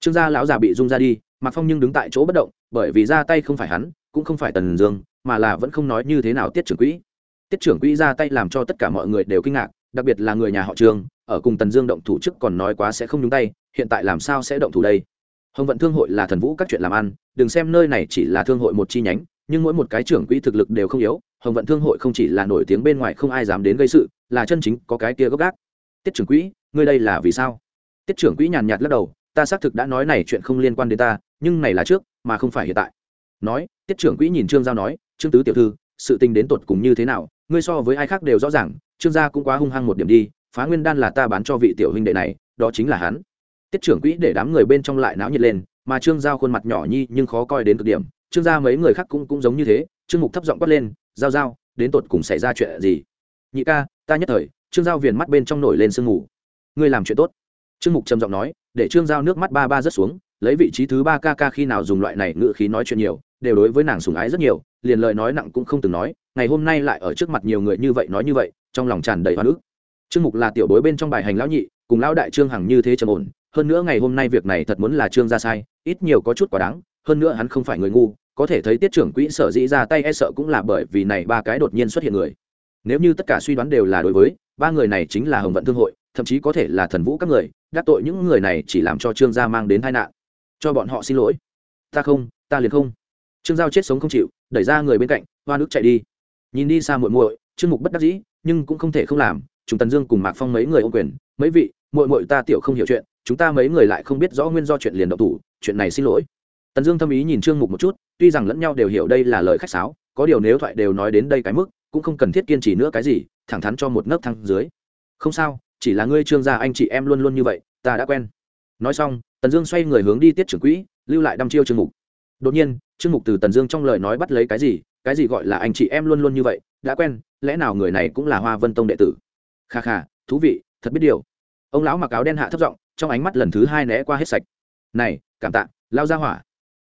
Trương gia lão già bị rung ra đi mạc phong nhưng đứng tại chỗ bất động, bởi vì ra tay không phải hắn, cũng không phải tần dương, mà là vẫn không nói như thế nào tiết trưởng quỹ. Tiết trưởng quỹ ra tay làm cho tất cả mọi người đều kinh ngạc, đặc biệt là người nhà họ trương, ở cùng tần dương động thủ trước còn nói quá sẽ không nhúng tay, hiện tại làm sao sẽ động thủ đây? Hồng vận thương hội là thần vũ các chuyện làm ăn, đừng xem nơi này chỉ là thương hội một chi nhánh, nhưng mỗi một cái trưởng quỹ thực lực đều không yếu, hồng vận thương hội không chỉ là nổi tiếng bên ngoài không ai dám đến gây sự, là chân chính có cái kia gốc gác. Tiết trưởng quỹ, ngươi đây là vì sao? Tiết trưởng quỹ nhàn nhạt lắc đầu, ta xác thực đã nói này chuyện không liên quan đến ta, nhưng này là trước, mà không phải hiện tại. Nói, tiết trưởng quỹ nhìn trương giao nói, trương tứ tiểu thư, sự tình đến tột cùng như thế nào? Ngươi so với ai khác đều rõ ràng, trương gia cũng quá hung hăng một điểm đi, phá nguyên đan là ta bán cho vị tiểu huynh đệ này, đó chính là hắn tiết trưởng quỹ để đám người bên trong lại náo nhiệt lên, mà trương giao khuôn mặt nhỏ nhi nhưng khó coi đến cực điểm. Trương gia mấy người khác cũng cũng giống như thế, trương mục thấp giọng quát lên, giao giao, đến tột cùng xảy ra chuyện gì? Nhị ca, ta nhất thời. Trương giao viền mắt bên trong nổi lên sương ngủ ngươi làm chuyện tốt. Trương mục trầm giọng nói, để trương giao nước mắt ba ba rớt xuống, lấy vị trí thứ ba ca ca khi nào dùng loại này ngữ khí nói chuyện nhiều, đều đối với nàng sùng ái rất nhiều, liền lời nói nặng cũng không từng nói, ngày hôm nay lại ở trước mặt nhiều người như vậy nói như vậy, trong lòng tràn đầy hoa nước trương mục là tiểu bối bên trong bài hành lão nhị, cùng lão đại trương hằng như thế trầm ổn hơn nữa ngày hôm nay việc này thật muốn là trương gia sai, ít nhiều có chút quá đáng, hơn nữa hắn không phải người ngu, có thể thấy tiết trưởng quỹ sở dĩ ra tay e sợ cũng là bởi vì này ba cái đột nhiên xuất hiện người. Nếu như tất cả suy đoán đều là đối với, ba người này chính là hồng vận thương hội, thậm chí có thể là thần vũ các người, đắc tội những người này chỉ làm cho trương gia mang đến tai nạn. Cho bọn họ xin lỗi. Ta không, ta liền không. Trương giao chết sống không chịu, đẩy ra người bên cạnh, hoa nước chạy đi. Nhìn đi xa muội muội, trương mục bất đắc dĩ, nhưng cũng không thể không làm chúng tần dương cùng mạc phong mấy người ô quyền, mấy vị, muội muội ta tiểu không hiểu chuyện chúng ta mấy người lại không biết rõ nguyên do chuyện liền động thủ, chuyện này xin lỗi. Tần dương thâm ý nhìn trương mục một chút, tuy rằng lẫn nhau đều hiểu đây là lời khách sáo, có điều nếu thoại đều nói đến đây cái mức, cũng không cần thiết kiên trì nữa cái gì, thẳng thắn cho một nấc thăng dưới. Không sao, chỉ là ngươi trương gia anh chị em luôn luôn như vậy, ta đã quen. Nói xong, tần dương xoay người hướng đi tiết trưởng quỹ, lưu lại đăm chiêu trương mục. Đột nhiên, trương mục từ tần dương trong lời nói bắt lấy cái gì cái gì gọi là anh chị em luôn luôn như vậy, đã quen, lẽ nào người này cũng là hoa vân tông đệ tử? Kha kha, thú vị, thật biết điều. Ông lão mặc áo đen hạ thấp giọng trong ánh mắt lần thứ hai né qua hết sạch. Này cảm tạ lao ra hỏa.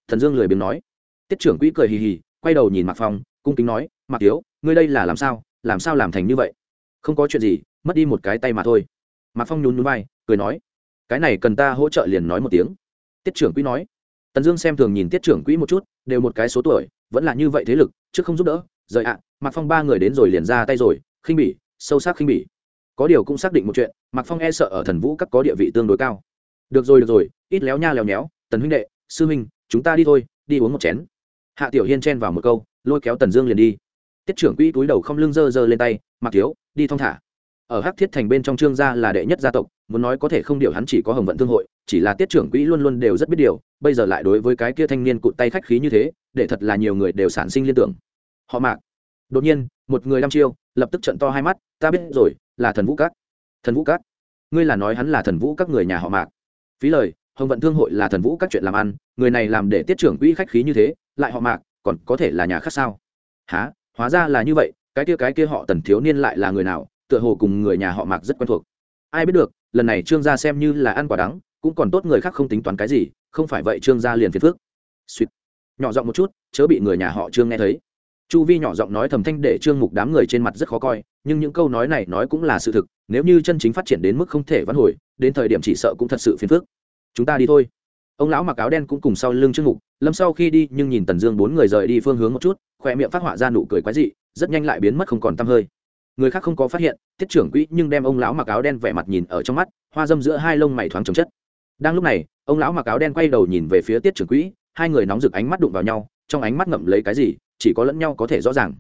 Thần dương lười biếng nói. Tiết trưởng quỹ cười hì hì quay đầu nhìn mạc phong cung kính nói mạc tiếu ngươi đây là làm sao làm sao làm thành như vậy? Không có chuyện gì mất đi một cái tay mà thôi. Mạc phong nhún nhún vai cười nói cái này cần ta hỗ trợ liền nói một tiếng. Tiết trưởng quỹ nói. Tần dương xem thường nhìn tiết trưởng quỹ một chút đều một cái số tuổi vẫn là như vậy thế lực chứ không giúp đỡ. Rời ạ à, mạc phong ba người đến rồi liền ra tay rồi khinh bỉ sâu sắc khinh bỉ có điều cũng xác định một chuyện, mạc phong e sợ ở thần vũ các có địa vị tương đối cao. Được rồi được rồi, ít léo nha léo nhéo, tần huynh đệ, sư huynh, chúng ta đi thôi, đi uống một chén. Hạ tiểu hiên chen vào một câu, lôi kéo tần dương liền đi. Tiết trưởng quỹ túi đầu không lưng dơ dơ lên tay mặc thiếu, đi thong thả. Ở hắc thiết thành bên trong trương gia là đệ nhất gia tộc, muốn nói có thể không điều hắn chỉ có hồng vận thương hội, chỉ là tiết trưởng quỹ luôn luôn đều rất biết điều, bây giờ lại đối với cái kia thanh niên cụt tay khách khí như thế, để thật là nhiều người đều sản sinh liên tưởng. Họ mạc. Đột nhiên, một người đăm chiêu, lập tức trận to hai mắt, ta biết rồi là thần vũ các. Thần vũ các? Ngươi là nói hắn là thần vũ các người nhà họ mạc. Phí lời, hồng vận thương hội là thần vũ các chuyện làm ăn, người này làm để tiết trưởng quỹ khách khí như thế, lại họ mạc, còn có thể là nhà khác sao? Há hóa ra là như vậy, cái kia cái kia họ tần thiếu niên lại là người nào, tựa hồ cùng người nhà họ mạc rất quen thuộc. Ai biết được, lần này trương gia xem như là ăn quả đắng, cũng còn tốt người khác không tính toán cái gì, không phải vậy trương gia liền phiền phước suýt. Nhỏ giọng một chút, chớ bị người nhà họ trương nghe thấy chu vi nhỏ giọng nói thầm thanh để trương mục đám người trên mặt rất khó coi, nhưng những câu nói này nói cũng là sự thực, nếu như chân chính phát triển đến mức không thể vãn hồi, đến thời điểm chỉ sợ cũng thật sự phiền phức. Chúng ta đi thôi. Ông lão mặc áo đen cũng cùng sau lưng trương mục, lâm sau khi đi, nhưng nhìn tần dương bốn người rời đi phương hướng một chút khoe miệng phát họa ra nụ cười quái dị, rất nhanh lại biến mất không còn t hơi. Người khác không có phát hiện, tiết trưởng quỹ nhưng đem ông lão mặc áo đen vẻ mặt nhìn ở trong mắt, hoa dâm giữa hai lông mày thoáng chấm chất. Đang lúc này, ông lão mặc áo đen quay đầu nhìn về phía tiết trưởng quỹ, hai người nóng rực ánh mắt đụng vào nhau, trong ánh mắt ngậm lấy cái gì? Chỉ có lẫn nhau có thể rõ ràng.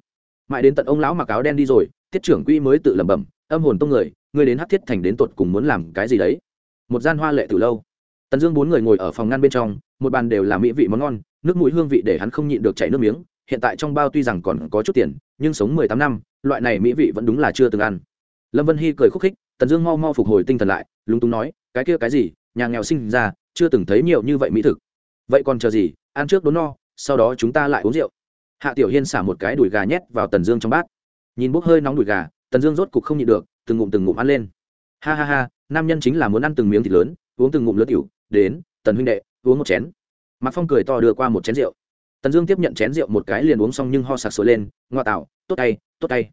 Mãi đến tận ông lão mặc áo đen đi rồi, tiết trưởng quỹ mới tự lẩm bẩm, âm hồn tông người người đến hát thiết thành đến tột cùng muốn làm cái gì đấy? Một gian hoa lệ từ lâu. Tần dương bốn người ngồi ở phòng ngăn bên trong, một bàn đều là mỹ vị món ngon, nước mũi hương vị để hắn không nhịn được chảy nước miếng, hiện tại trong bao tuy rằng còn có chút tiền, nhưng sống mười tám năm, loại này mỹ vị vẫn đúng là chưa từng ăn. Lâm vân hy cười khúc khích, tần dương mau mau phục hồi tinh thần lại, lúng túng nói, cái kia cái gì, nhà nghèo sinh ra, chưa từng thấy nhiều như vậy mỹ thực. Vậy còn chờ gì, ăn trước đốn no, sau đó chúng ta lại uống rượu hạ tiểu hiên xả một cái đùi gà nhét vào tần dương trong bát. Nhìn bốc hơi nóng đùi gà, tần dương rốt cục không nhịn được, từng ngụm từng ngụm ăn lên. Ha ha ha, nam nhân chính là muốn ăn từng miếng thịt lớn, uống từng ngụm lớn tiểu, đến, tần huynh đệ, uống một chén. Mạc phong cười to đưa qua một chén rượu. Tần dương tiếp nhận chén rượu một cái liền uống xong nhưng ho sặc sôi lên, ngoa tạo, tốt tay tốt tay.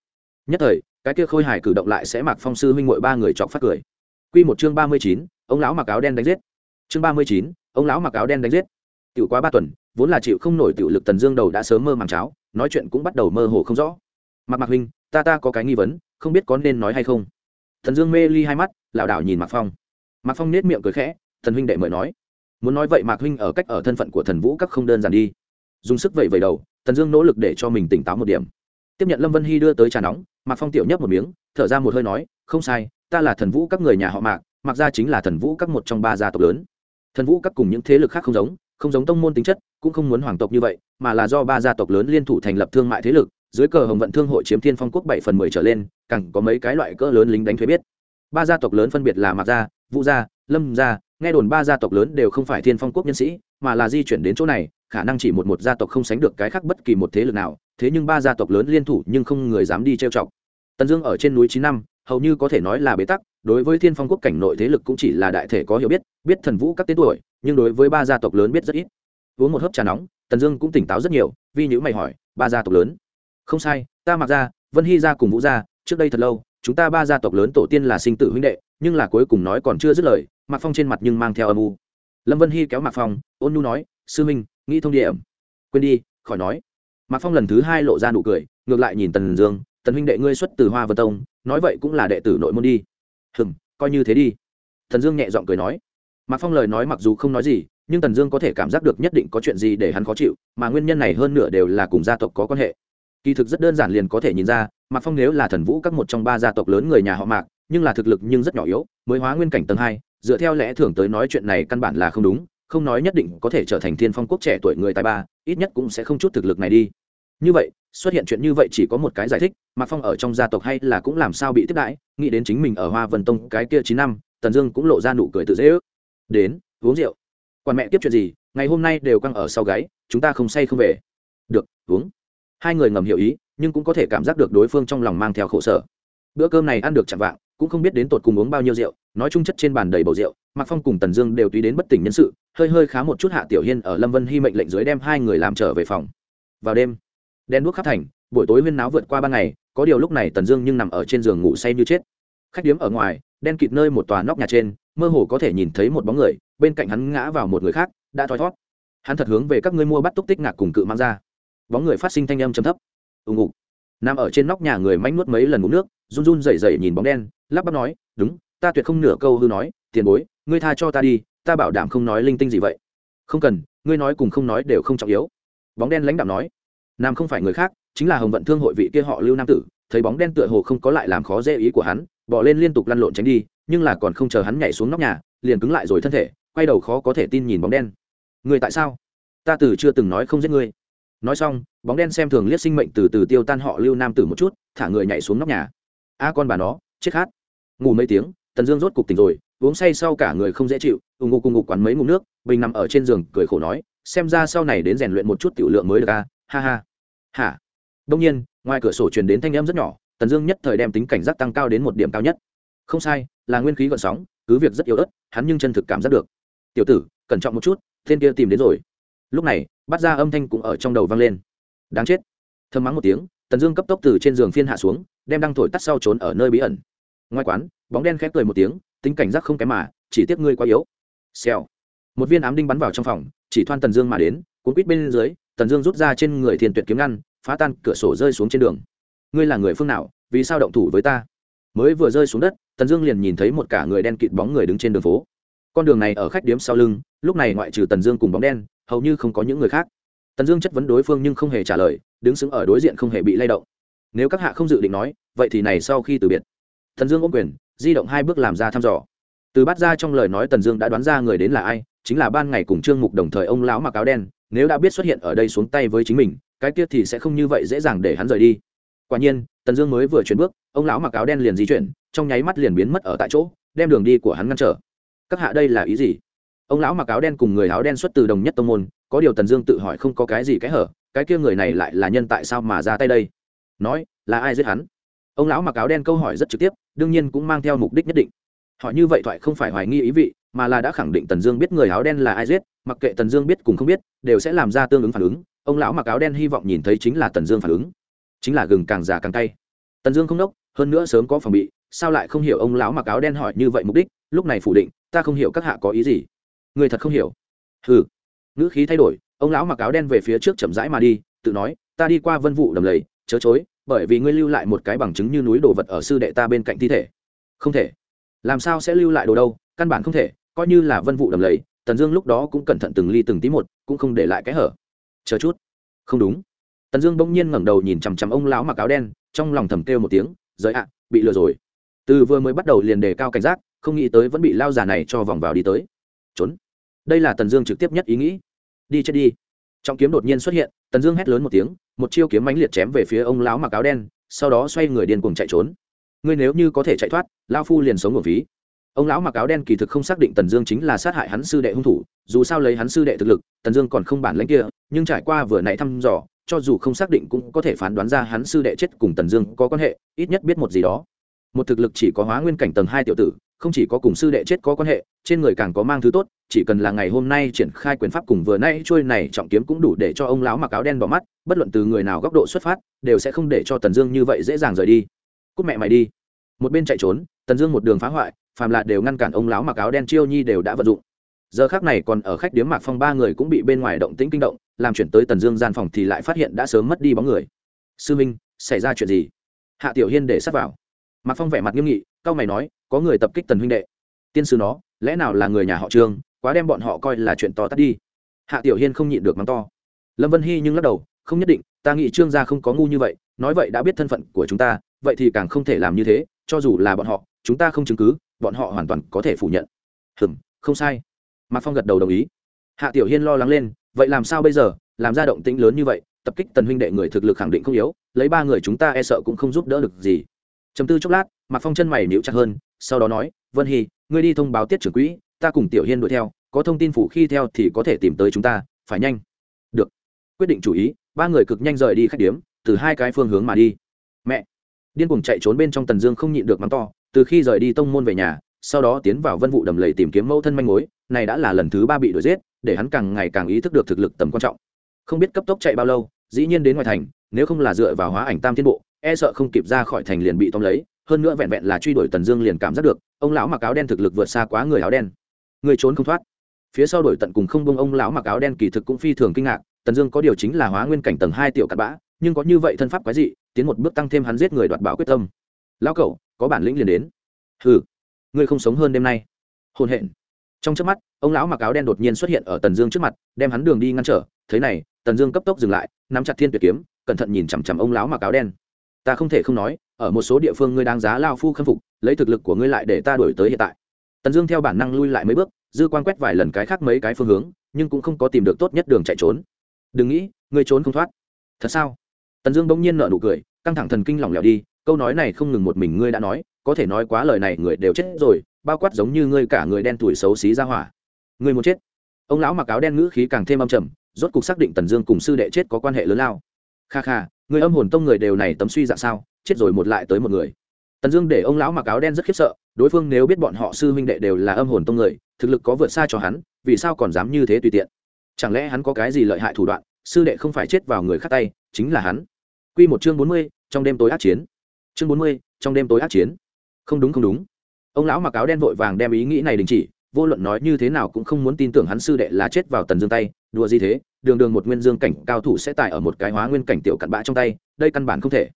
Nhất thời, cái kia khôi hài cử động lại sẽ mặc phong sư huynh mội ba người chọc phát cười. Q một chương ba mươi chín, ông lão mặc áo đen đánh giết. Chương ba mươi chín, ông lão mặc áo đen đánh giết. Tiểu quá ba tuần vốn là chịu không nổi tiểu lực tần dương đầu đã sớm mơ màng cháo, nói chuyện cũng bắt đầu mơ hồ không rõ. Mặc mặc huynh, ta ta có cái nghi vấn, không biết có nên nói hay không? Thần dương mê ly hai mắt, lảo đảo nhìn mạc phong. Mạc phong nết miệng cười khẽ, thần huynh đệ mời nói. Muốn nói vậy mạc huynh ở cách ở thân phận của thần vũ các không đơn giản đi. Dùng sức vậy vẩy đầu, tần dương nỗ lực để cho mình tỉnh táo một điểm. Tiếp nhận lâm vân hy đưa tới trà nóng, mạc phong tiểu nhấp một miếng, thở ra một hơi nói, không sai, ta là thần vũ các người nhà họ mạc mặc ra chính là thần vũ các một trong ba gia tộc lớn. Thần vũ các cùng những thế lực khác không giống không giống tông môn tính chất, cũng không muốn hoàng tộc như vậy, mà là do ba gia tộc lớn liên thủ thành lập thương mại thế lực, dưới cờ hồng vận thương hội chiếm thiên phong quốc bảy phần mười trở lên, càng có mấy cái loại cỡ lớn lính đánh thuế biết. Ba gia tộc lớn phân biệt là mạc gia, vũ gia, lâm gia, nghe đồn ba gia tộc lớn đều không phải thiên phong quốc nhân sĩ, mà là di chuyển đến chỗ này, khả năng chỉ một một gia tộc không sánh được cái khác bất kỳ một thế lực nào, thế nhưng ba gia tộc lớn liên thủ nhưng không người dám đi trêu chọc. Tần dương ở trên núi chín năm, hầu như có thể nói là bế tắc, đối với thiên phong quốc cảnh nội thế lực cũng chỉ là đại thể có hiểu biết biết thần vũ các tên tuổi nhưng đối với ba gia tộc lớn biết rất ít. Uống một hớp trà nóng, tần dương cũng tỉnh táo rất nhiều vì nhữ mày hỏi, ba gia tộc lớn? Không sai, ta mặc ra, vân hy gia cùng vũ gia trước đây thật lâu, chúng ta ba gia tộc lớn tổ tiên là sinh tử huynh đệ, nhưng là cuối cùng nói còn chưa dứt lời, mạc phong trên mặt nhưng mang theo âm u. Lâm vân hy kéo mạc phong, ôn nhu nói, sư minh, nghĩ thông điểm quên đi, khỏi nói. Mạc phong lần thứ hai lộ ra nụ cười, ngược lại nhìn tần dương, tần huynh đệ ngươi xuất từ hoa vân tông, nói vậy cũng là đệ tử nội môn đi. Hừm, coi như thế đi. Thần dương nhẹ giọng cười nói mạc phong lời nói mặc dù không nói gì, nhưng tần dương có thể cảm giác được nhất định có chuyện gì để hắn khó chịu, mà nguyên nhân này hơn nửa đều là cùng gia tộc có quan hệ. Kỳ thực rất đơn giản liền có thể nhìn ra, mạc phong nếu là thần vũ các một trong ba gia tộc lớn người nhà họ mạc, nhưng là thực lực nhưng rất nhỏ yếu, mới hóa nguyên cảnh tầng hai, dựa theo lẽ thường tới nói chuyện này căn bản là không đúng, không nói nhất định có thể trở thành thiên phong quốc trẻ tuổi người tài ba, ít nhất cũng sẽ không chút thực lực này đi. Như vậy, xuất hiện chuyện như vậy chỉ có một cái giải thích, mạc phong ở trong gia tộc hay là cũng làm sao bị tiếp đãi, nghĩ đến chính mình ở hoa vân tông cái kia chín năm, tần dương cũng lộ ra nụ cười tự dễ ước đến, uống rượu. Quan mẹ tiếp chuyện gì, ngày hôm nay đều căng ở sau gáy, chúng ta không say không về. Được, uống. Hai người ngầm hiểu ý, nhưng cũng có thể cảm giác được đối phương trong lòng mang theo khổ sở. Bữa cơm này ăn được chạm vạng, cũng không biết đến tột cùng uống bao nhiêu rượu, nói chung chất trên bàn đầy bầu rượu, mạc phong cùng tần dương đều tùy đến bất tỉnh nhân sự, hơi hơi khá một chút hạ tiểu hiên ở lâm vân hy mệnh lệnh dưới đem hai người làm trở về phòng. Vào đêm đen đuốc khắp thành, buổi tối huyên náo vượt qua ban ngày, có điều lúc này tần dương nhưng nằm ở trên giường ngủ say như chết. Khách điếm ở ngoài đen kịt nơi một tòa nóc nhà trên, mơ hồ có thể nhìn thấy một bóng người, bên cạnh hắn ngã vào một người khác, đã thoi thót. Hắn thật hướng về các ngươi mua bắt túc tích ngạc cùng cự mang ra. Bóng người phát sinh thanh âm chấm thấp. Ùng ục nằm ở trên nóc nhà người manh nuốt mấy lần ngủ nước, run run rẩy rẩy nhìn bóng đen, lắp bắp nói, đúng, ta tuyệt không nửa câu hư nói, tiền bối, ngươi tha cho ta đi, ta bảo đảm không nói linh tinh gì vậy. Không cần, ngươi nói cùng không nói đều không trọng yếu. Bóng đen lãnh đạo nói. Nam không phải người khác, chính là hồng vận thương hội vị kia họ lưu nam tử, thấy bóng đen tựa hồ không có lại làm khó dễ ý của hắn bỏ lên liên tục lăn lộn tránh đi, nhưng là còn không chờ hắn nhảy xuống nóc nhà, liền cứng lại rồi thân thể, quay đầu khó có thể tin nhìn bóng đen. Người tại sao? Ta từ chưa từng nói không giết ngươi. Nói xong, bóng đen xem thường liếc sinh mệnh từ từ tiêu tan họ lưu nam tử một chút, thả người nhảy xuống nóc nhà. A con bà nó, chết hát. ngủ mấy tiếng, tần dương rốt cục tỉnh rồi, uống say sau cả người không dễ chịu, ù ngục cùng ngục quán mấy ngục nước, bình nằm ở trên giường, cười khổ nói, xem ra sau này đến rèn luyện một chút tiểu lượng mới được a, ha ha. Hả? Đông nhiên, ngoài cửa sổ truyền đến thanh âm rất nhỏ tần dương nhất thời đem tính cảnh giác tăng cao đến một điểm cao nhất. Không sai, là nguyên khí gợn sóng, cứ việc rất yếu ớt, hắn nhưng chân thực cảm giác được. Tiểu tử, cẩn trọng một chút, tên kia tìm đến rồi. Lúc này bắt ra âm thanh cũng ở trong đầu vang lên. Đáng chết. Thơm mắng một tiếng, tần dương cấp tốc từ trên giường phiên hạ xuống, đem đăng thổi tắt sau trốn ở nơi bí ẩn. Ngoài quán, bóng đen khép cười một tiếng, tính cảnh giác không kém mà, chỉ tiếc ngươi quá yếu. Xèo. Một viên ám đinh bắn vào trong phòng, chỉ thoan tần dương mà đến, cuốn quýt bên dưới, tần dương rút ra trên người thiền tuyệt kiếm ngăn, phá tan cửa sổ rơi xuống trên đường ngươi là người phương nào, vì sao động thủ với ta? Mới vừa rơi xuống đất, tần dương liền nhìn thấy một cả người đen kịt bóng người đứng trên đường phố. Con đường này ở khách điếm sau lưng, lúc này ngoại trừ tần dương cùng bóng đen, hầu như không có những người khác. Tần dương chất vấn đối phương nhưng không hề trả lời, đứng xứng ở đối diện không hề bị lay động. Nếu các hạ không dự định nói, vậy thì này sau khi từ biệt. Tần dương ôm quyền, di động hai bước làm ra thăm dò. Từ bắt ra trong lời nói tần dương đã đoán ra người đến là ai, chính là ban ngày cùng trương mục đồng thời ông lão mặc áo đen, nếu đã biết xuất hiện ở đây xuống tay với chính mình, cái kia thì sẽ không như vậy dễ dàng để hắn rời đi quả nhiên, tần dương mới vừa chuyển bước, ông lão mặc áo đen liền di chuyển, trong nháy mắt liền biến mất ở tại chỗ, đem đường đi của hắn ngăn trở. Các hạ đây là ý gì? Ông lão mặc áo đen cùng người áo đen xuất từ đồng nhất tông môn, có điều tần dương tự hỏi không có cái gì cái hở, cái kia người này lại là nhân tại sao mà ra tay đây? Nói, là ai giết hắn? Ông lão mặc áo đen câu hỏi rất trực tiếp, đương nhiên cũng mang theo mục đích nhất định. Hỏi như vậy thoại không phải hoài nghi ý vị, mà là đã khẳng định tần dương biết người áo đen là ai giết, mặc kệ tần dương biết cùng không biết, đều sẽ làm ra tương ứng phản ứng. Ông lão mặc áo đen hy vọng nhìn thấy chính là tần dương phản ứng chính là gừng càng già càng cay. Tần dương không đốc, hơn nữa sớm có phòng bị, sao lại không hiểu ông lão mặc áo đen hỏi như vậy mục đích, lúc này phủ định, ta không hiểu các hạ có ý gì. Người thật không hiểu. Hừ. Ngữ khí thay đổi, ông lão mặc áo đen về phía trước chậm rãi mà đi, tự nói, ta đi qua vân vụ đầm lầy, chớ chối, bởi vì ngươi lưu lại một cái bằng chứng như núi đồ vật ở sư đệ ta bên cạnh thi thể. Không thể. Làm sao sẽ lưu lại đồ đâu, căn bản không thể, coi như là vân vụ đầm lầy, tần dương lúc đó cũng cẩn thận từng ly từng tí một, cũng không để lại cái hở. Chờ chút. Không đúng tần dương bỗng nhiên ngẩng đầu nhìn chằm chằm ông lão mặc áo đen, trong lòng thầm kêu một tiếng giới ạ, bị lừa rồi. Từ vừa mới bắt đầu liền đề cao cảnh giác, không nghĩ tới vẫn bị lao giả này cho vòng vào đi tới. Trốn. Đây là tần dương trực tiếp nhất ý nghĩ. Đi chết đi. Trọng kiếm đột nhiên xuất hiện, tần dương hét lớn một tiếng, một chiêu kiếm mãnh liệt chém về phía ông lão mặc áo đen, sau đó xoay người điên cùng chạy trốn. Ngươi nếu như có thể chạy thoát lao phu liền sống ở ví. ông lão mặc áo đen kỳ thực không xác định tần dương chính là sát hại hắn sư đệ hung thủ, dù sao lấy hắn sư đệ thực lực, tần dương còn không bản lãnh kia, nhưng trải qua vừa nãy thăm dò cho dù không xác định cũng có thể phán đoán ra hắn sư đệ chết cùng tần dương có quan hệ, ít nhất biết một gì đó. Một thực lực chỉ có hóa nguyên cảnh tầng hai tiểu tử, không chỉ có cùng sư đệ chết có quan hệ, trên người càng có mang thứ tốt, chỉ cần là ngày hôm nay triển khai quyền pháp cùng vừa nay trôi này trọng kiếm cũng đủ để cho ông lão mặc áo đen bỏ mắt, bất luận từ người nào góc độ xuất phát, đều sẽ không để cho tần dương như vậy dễ dàng rời đi. Cúc mẹ mày đi. Một bên chạy trốn, tần dương một đường phá hoại, phàm là đều ngăn cản ông lão mặc áo đen chiêu nhi đều đã vận dụng giờ khác này còn ở khách điếm mạc phong ba người cũng bị bên ngoài động tĩnh kinh động, làm chuyển tới tần dương gian phòng thì lại phát hiện đã sớm mất đi bóng người. Sư minh, xảy ra chuyện gì? Hạ tiểu hiên để sắp vào. Mạc phong vẻ mặt nghiêm nghị cao mày nói, có người tập kích tần huynh đệ. Tiên sư nó, lẽ nào là người nhà họ trương, quá đem bọn họ coi là chuyện to tắt đi. Hạ tiểu hiên không nhịn được mắng to. Lâm vân hy nhưng lắc đầu, không nhất định, ta nghĩ trương gia không có ngu như vậy, nói vậy đã biết thân phận của chúng ta, vậy thì càng không thể làm như thế, cho dù là bọn họ, chúng ta không chứng cứ, bọn họ hoàn toàn có thể phủ nhận. Hừm, không sai mạc phong gật đầu đồng ý. Hạ tiểu hiên lo lắng lên, vậy làm sao bây giờ? Làm ra động tĩnh lớn như vậy, tập kích tần huynh đệ người thực lực khẳng định không yếu, lấy ba người chúng ta e sợ cũng không giúp đỡ được gì. Chấm tư chốc lát, mạc phong chân mày níu chặt hơn, sau đó nói, vân hy, ngươi đi thông báo tiết trưởng quỹ, ta cùng tiểu hiên đuổi theo, có thông tin phủ khi theo thì có thể tìm tới chúng ta, phải nhanh. Được. Quyết định chủ ý, ba người cực nhanh rời đi khách điếm, từ hai cái phương hướng mà đi. Mẹ. Điên cuồng chạy trốn bên trong tần dương không nhịn được mắng to, từ khi rời đi tông môn về nhà sau đó tiến vào vân vụ đầm lầy tìm kiếm mẫu thân manh mối, này đã là lần thứ ba bị đuổi giết, để hắn càng ngày càng ý thức được thực lực tầm quan trọng. Không biết cấp tốc chạy bao lâu, dĩ nhiên đến ngoài thành, nếu không là dựa vào hóa ảnh tam thiên bộ e sợ không kịp ra khỏi thành liền bị tóm lấy, hơn nữa vẹn vẹn là truy đuổi tần dương liền cảm giác được, ông lão mặc áo đen thực lực vượt xa quá người áo đen. Người trốn không thoát. Phía sau đổi tận cùng không bông ông lão mặc áo đen kỳ thực cũng phi thường kinh ngạc, tần dương có điều chính là hóa nguyên cảnh tầng hai tiểu cặn bã, nhưng có như vậy thân pháp quái dị, tiến một bước tăng thêm hắn giết người đoạt bảo quyết tâm. Lão cậu, có bản lĩnh liền đến. Hừ ngươi không sống hơn đêm nay. Hôn hẹn trong trước mắt, ông lão mặc áo đen đột nhiên xuất hiện ở tần dương trước mặt, đem hắn đường đi ngăn trở. Thế này, tần dương cấp tốc dừng lại, nắm chặt thiên tuyệt kiếm, cẩn thận nhìn chằm chằm ông lão mặc áo đen. Ta không thể không nói, ở một số địa phương ngươi đang giá lao phu khâm phục, lấy thực lực của ngươi lại để ta đổi tới hiện tại. Tần dương theo bản năng lui lại mấy bước, dư quan quét vài lần cái khác mấy cái phương hướng, nhưng cũng không có tìm được tốt nhất đường chạy trốn. Đừng nghĩ, ngươi trốn không thoát. Thật sao? Tần dương bỗng nhiên nợ nụ cười, căng thẳng thần kinh lỏng lẻo đi, câu nói này không ngừng một mình ngươi đã nói có thể nói quá lời này người đều chết rồi, bao quát giống như ngươi cả người đen tuổi xấu xí ra hỏa. Ngươi muốn chết? Ông lão mặc áo đen ngữ khí càng thêm âm trầm, rốt cục xác định tần dương cùng sư đệ chết có quan hệ lớn lao. Kha kha, người âm hồn tông người đều này tấm suy dạng sao, chết rồi một lại tới một người. Tần dương để ông lão mặc áo đen rất khiếp sợ, đối phương nếu biết bọn họ sư huynh đệ đều là âm hồn tông người, thực lực có vượt xa cho hắn, vì sao còn dám như thế tùy tiện? Chẳng lẽ hắn có cái gì lợi hại thủ đoạn, sư đệ không phải chết vào người khác tay, chính là hắn. Q một chương bốn mươi, trong đêm tối ác chiến. Chương bốn mươi, trong đêm tối ác chiến không đúng không đúng. Ông lão mặc áo đen vội vàng đem ý nghĩ này đình chỉ, vô luận nói như thế nào cũng không muốn tin tưởng hắn sư đệ là chết vào tần dương tay, đùa gì thế, đường đường một nguyên dương cảnh cao thủ sẽ tải ở một cái hóa nguyên cảnh tiểu cặn bã trong tay, đây căn bản không thể.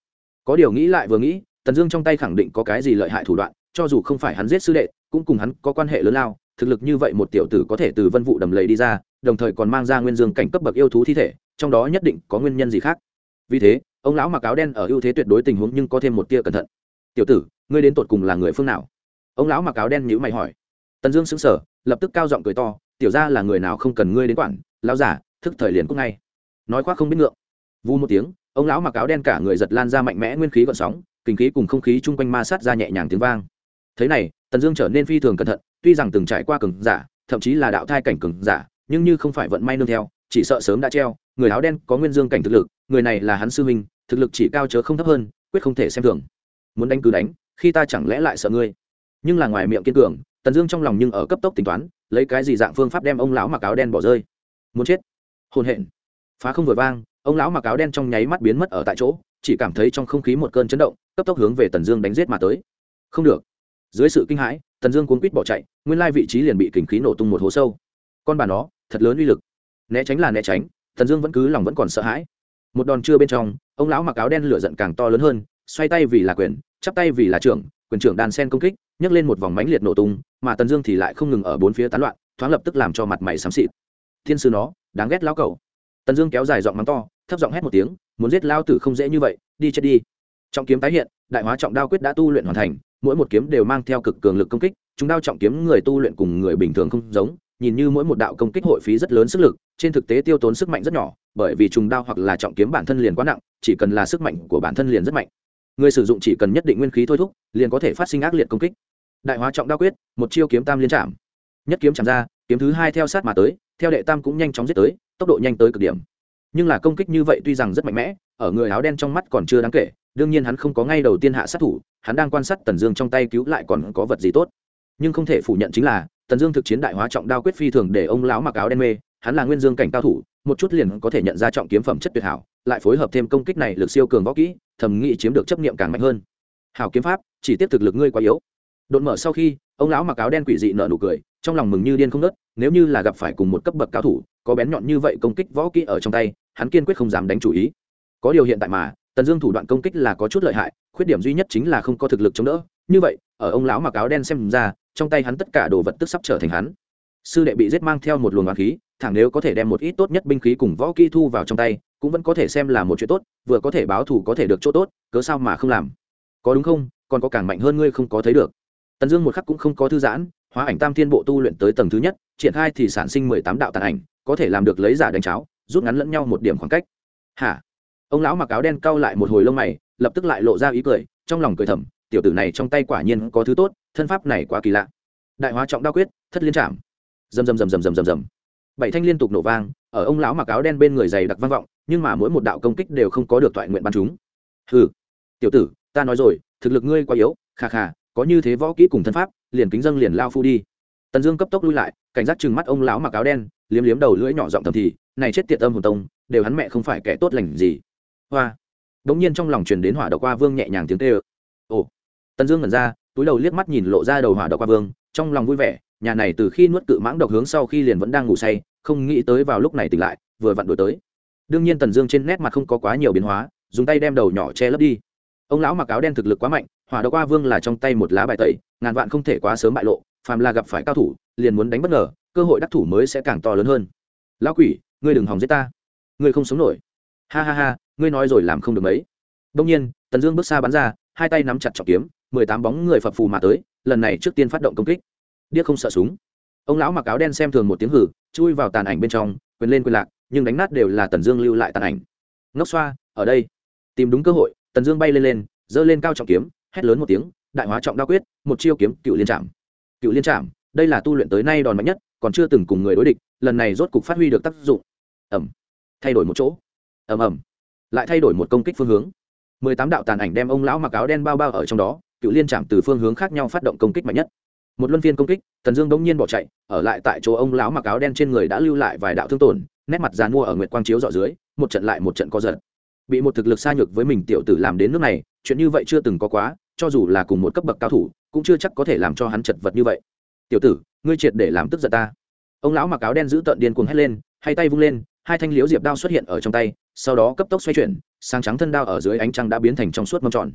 Có điều nghĩ lại vừa nghĩ, tần dương trong tay khẳng định có cái gì lợi hại thủ đoạn, cho dù không phải hắn giết sư đệ, cũng cùng hắn có quan hệ lớn lao, thực lực như vậy một tiểu tử có thể từ vân vụ đầm lầy đi ra, đồng thời còn mang ra nguyên dương cảnh cấp bậc yêu thú thi thể, trong đó nhất định có nguyên nhân gì khác. Vì thế, ông lão mặc áo đen ở ưu thế tuyệt đối tình huống nhưng có thêm một tia cẩn thận. Tiểu tử ngươi đến tột cùng là người phương nào? Ông lão mặc áo đen nhữ mày hỏi. Tần dương sững sờ, lập tức cao giọng cười to, tiểu ra là người nào không cần ngươi đến quản, lão giả thức thời liền cúc ngay. Nói khoác không biết ngượng. Vu một tiếng, ông lão mặc áo đen cả người giật lan ra mạnh mẽ nguyên khí gọn sóng, kinh khí cùng không khí chung quanh ma sát ra nhẹ nhàng tiếng vang. Thế này, tần dương trở nên phi thường cẩn thận, tuy rằng từng trải qua cường giả, thậm chí là đạo thai cảnh cường giả, nhưng như không phải vận may nương theo, chỉ sợ sớm đã treo, người áo đen có nguyên dương cảnh thực lực, người này là hắn sư minh thực lực chỉ cao chớ không thấp hơn, quyết không thể xem thường. Muốn đánh cứ đánh khi ta chẳng lẽ lại sợ ngươi? Nhưng là ngoài miệng kiên cường, tần dương trong lòng nhưng ở cấp tốc tính toán, lấy cái gì dạng phương pháp đem ông lão mặc áo đen bỏ rơi? Muốn chết? Hôn hẹn phá không vừa vang, ông lão mặc áo đen trong nháy mắt biến mất ở tại chỗ, chỉ cảm thấy trong không khí một cơn chấn động, cấp tốc hướng về tần dương đánh giết mà tới. Không được. Dưới sự kinh hãi, tần dương cuốn quýt bỏ chạy, nguyên lai vị trí liền bị kình khí nổ tung một hố sâu. Con bà nó, thật lớn uy lực. Né tránh là né tránh, tần dương vẫn cứ lòng vẫn còn sợ hãi. Một đòn chưa bên trong, ông lão mặc áo đen lửa giận càng to lớn hơn, xoay tay vì là quyền chắp tay vì là trưởng, quyền trưởng đàn sen công kích, nhấc lên một vòng mánh liệt nổ tung, mà tần dương thì lại không ngừng ở bốn phía tán loạn, thoáng lập tức làm cho mặt mày xám xịt. Thiên sư nó, đáng ghét lão cẩu. Tần dương kéo dài giọng mắng to, thấp giọng hét một tiếng, muốn giết lao tử không dễ như vậy, đi chết đi. Trọng kiếm tái hiện, đại hóa trọng đao quyết đã tu luyện hoàn thành, mỗi một kiếm đều mang theo cực cường lực công kích, chúng đao trọng kiếm người tu luyện cùng người bình thường không giống, nhìn như mỗi một đạo công kích hội phí rất lớn sức lực, trên thực tế tiêu tốn sức mạnh rất nhỏ, bởi vì trùng đao hoặc là trọng kiếm bản thân liền quá nặng, chỉ cần là sức mạnh của bản thân liền rất mạnh người sử dụng chỉ cần nhất định nguyên khí thôi thúc, liền có thể phát sinh ác liệt công kích. Đại hóa trọng đao quyết, một chiêu kiếm tam liên chạm. Nhất kiếm chạm ra, kiếm thứ hai theo sát mà tới, theo đệ tam cũng nhanh chóng giết tới, tốc độ nhanh tới cực điểm. Nhưng là công kích như vậy tuy rằng rất mạnh mẽ, ở người áo đen trong mắt còn chưa đáng kể, đương nhiên hắn không có ngay đầu tiên hạ sát thủ, hắn đang quan sát tần dương trong tay cứu lại còn có vật gì tốt. Nhưng không thể phủ nhận chính là, tần dương thực chiến đại hóa trọng đao quyết phi thường để ông lão mặc áo đen mê, hắn là nguyên dương cảnh cao thủ, một chút liền có thể nhận ra trọng kiếm phẩm chất tuyệt hảo, lại phối hợp thêm công kích này lực siêu cường võ kỹ thầm nghĩ chiếm được chấp niệm càng mạnh hơn. Hảo kiếm pháp, chỉ tiếp thực lực ngươi quá yếu. Đột mở sau khi, ông lão mặc áo đen quỷ dị nở nụ cười, trong lòng mừng như điên không nớt nếu như là gặp phải cùng một cấp bậc cao thủ, có bén nhọn như vậy công kích võ kỹ ở trong tay, hắn kiên quyết không dám đánh chủ ý. Có điều hiện tại mà, tần dương thủ đoạn công kích là có chút lợi hại, khuyết điểm duy nhất chính là không có thực lực chống đỡ. Như vậy, ở ông lão mặc áo đen xem ra, trong tay hắn tất cả đồ vật tức sắp trở thành hắn. Sư đệ bị giết mang theo một luồng oán khí, thẳng nếu có thể đem một ít tốt nhất binh khí cùng võ kỹ thu vào trong tay cũng vẫn có thể xem là một chuyện tốt, vừa có thể báo thù có thể được chỗ tốt, cớ sao mà không làm? Có đúng không? Còn có càng mạnh hơn ngươi không có thấy được. Tần dương một khắc cũng không có thư giãn, hóa ảnh tam thiên bộ tu luyện tới tầng thứ nhất, triển khai thì sản sinh mười tám đạo tàn ảnh, có thể làm được lấy giả đánh cháo, rút ngắn lẫn nhau một điểm khoảng cách. Hả? Ông lão mặc áo đen cau lại một hồi lông mày, lập tức lại lộ ra ý cười, trong lòng cười thầm, tiểu tử này trong tay quả nhiên có thứ tốt, thân pháp này quá kỳ lạ. Đại hóa trọng đao quyết, thất liên trảm. Rầm rầm rầm rầm rầm rầm rầm. Bảy thanh liên tục nổ vang, ở ông lão mặc áo đen bên người dày đặc vang vọng nhưng mà mỗi một đạo công kích đều không có được toại nguyện bắn chúng. Hừ, tiểu tử, ta nói rồi, thực lực ngươi quá yếu khà khà có như thế võ kỹ cùng thân pháp, liền kính dâng liền lao phu đi. Tần dương cấp tốc lui lại, cảnh giác chừng mắt ông lão mặc áo đen, liếm liếm đầu lưỡi nhỏ giọng thầm thì, này chết tiệt âm hồn tông, đều hắn mẹ không phải kẻ tốt lành gì. Hoa. Đống nhiên trong lòng truyền đến hỏa độc qua vương nhẹ nhàng tiếng tê ơ. Ồ. Tần dương ngẩn ra, túi đầu liếc mắt nhìn lộ ra đầu hỏa độc qua vương, trong lòng vui vẻ, nhà này từ khi nuốt cự mãng độc hướng sau khi liền vẫn đang ngủ say, không nghĩ tới vào lúc này tỉnh lại, vừa vặn đổi tới đương nhiên tần dương trên nét mặt không có quá nhiều biến hóa, dùng tay đem đầu nhỏ che lấp đi. Ông lão mặc áo đen thực lực quá mạnh, hỏa độc qua vương là trong tay một lá bài tẩy, ngàn vạn không thể quá sớm bại lộ, phàm là gặp phải cao thủ, liền muốn đánh bất ngờ, cơ hội đắc thủ mới sẽ càng to lớn hơn. Lão quỷ, ngươi đừng hòng giết ta. Ngươi không sống nổi. Ha ha ha, ngươi nói rồi làm không được mấy. Đông nhiên, tần dương bước xa bắn ra, hai tay nắm chặt trọng kiếm, mười tám bóng người phập phù mà tới, lần này trước tiên phát động công kích. Điếc không sợ súng. Ông lão mặc áo đen xem thường một tiếng hử chui vào tàn ảnh bên trong, quyền lên quyền lạc nhưng đánh nát đều là tần dương lưu lại tàn ảnh. Ngốc xoa, ở đây. Tìm đúng cơ hội, tần dương bay lên lên, giơ lên cao trọng kiếm, hét lớn một tiếng, đại hóa trọng đa quyết, một chiêu kiếm, cựu liên trạm cựu liên trạm đây là tu luyện tới nay đòn mạnh nhất, còn chưa từng cùng người đối địch, lần này rốt cục phát huy được tác dụng. Ẩm thay đổi một chỗ. Ẩm ẩm lại thay đổi một công kích phương hướng. Mười tám đạo tàn ảnh đem ông lão mặc áo đen bao bao ở trong đó, cựu liên trạm từ phương hướng khác nhau phát động công kích mạnh nhất. Một luân phiên công kích, tần dương bỗng nhiên bỏ chạy, ở lại tại chỗ ông lão mặc áo đen trên người đã lưu lại vài đạo thương tổn nét mặt dàn mua ở nguyệt quang chiếu dọ dưới, một trận lại một trận co giật. Bị một thực lực xa nhược với mình tiểu tử làm đến nước này, chuyện như vậy chưa từng có quá, cho dù là cùng một cấp bậc cao thủ, cũng chưa chắc có thể làm cho hắn chật vật như vậy. Tiểu tử, ngươi triệt để làm tức giận ta. Ông lão mặc áo đen giữ tợn điên cuồng hét lên, hai tay vung lên, hai thanh liếu diệp đao xuất hiện ở trong tay, sau đó cấp tốc xoay chuyển sang trắng thân đao ở dưới ánh trăng đã biến thành trong suốt mâm tròn.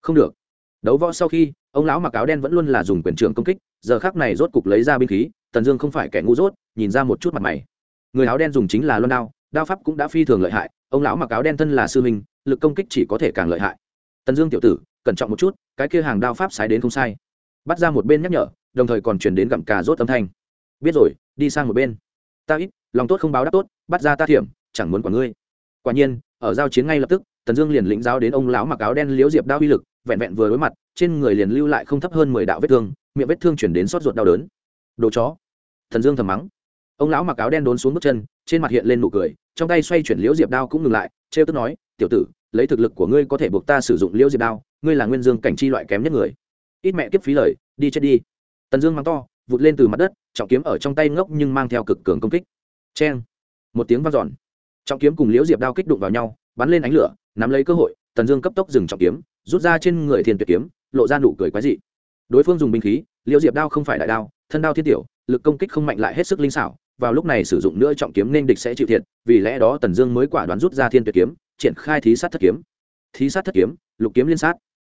Không được. Đấu võ sau khi, ông lão mặc áo đen vẫn luôn là dùng quyền trường công kích, giờ khác này rốt cục lấy ra binh khí, tần dương không phải kẻ ngu dốt, nhìn ra một chút mặt mày người áo đen dùng chính là loan đao đao pháp cũng đã phi thường lợi hại, ông lão mặc áo đen thân là sư minh lực công kích chỉ có thể càng lợi hại. Tần dương tiểu tử, cẩn trọng một chút, cái kia hàng đao pháp sái đến không sai. Bắt ra một bên nhắc nhở, đồng thời còn chuyển đến gặm cà rốt âm thanh. Biết rồi, đi sang một bên. Ta ít, lòng tốt không báo đáp tốt, bắt ra ta thiểm, chẳng muốn quản ngươi. Quả nhiên, ở giao chiến ngay lập tức, tần dương liền lĩnh giáo đến ông lão mặc áo đen liếu diệp đao uy lực, vẹn vẹn vừa đối mặt, trên người liền lưu lại không thấp hơn mười đạo vết thương, miệng vết thương chuyển đến xót ruột đau đớn. Đồ chó. Thần dương thầm mắng ông lão mặc áo đen đốn xuống bước chân, trên mặt hiện lên nụ cười, trong tay xoay chuyển liễu diệp đao cũng ngừng lại, trêu tức nói, tiểu tử, lấy thực lực của ngươi có thể buộc ta sử dụng liễu diệp đao, ngươi là nguyên dương cảnh chi loại kém nhất người. Ít mẹ kiếp phí lời, đi chết đi. Tần dương mắng to, vụt lên từ mặt đất, trọng kiếm ở trong tay ngốc nhưng mang theo cực cường công kích. C một tiếng vang dọn. Trọng kiếm cùng liễu diệp đao kích đụng vào nhau, bắn lên ánh lửa, nắm lấy cơ hội, tần dương cấp tốc dừng trọng kiếm, rút ra trên người thiền tuyệt kiếm, lộ ra nụ cười quái dị. Đối phương dùng binh khí, liễu diệp đao không phải đại đao thân đao thiên tiểu, lực công kích không mạnh lại hết sức linh xảo, vào lúc này sử dụng nữa trọng kiếm nên địch sẽ chịu thiệt, vì lẽ đó tần dương mới quả đoán rút ra thiên tuyệt kiếm, triển khai thí sát thất kiếm. Thí sát thất kiếm, lục kiếm liên sát.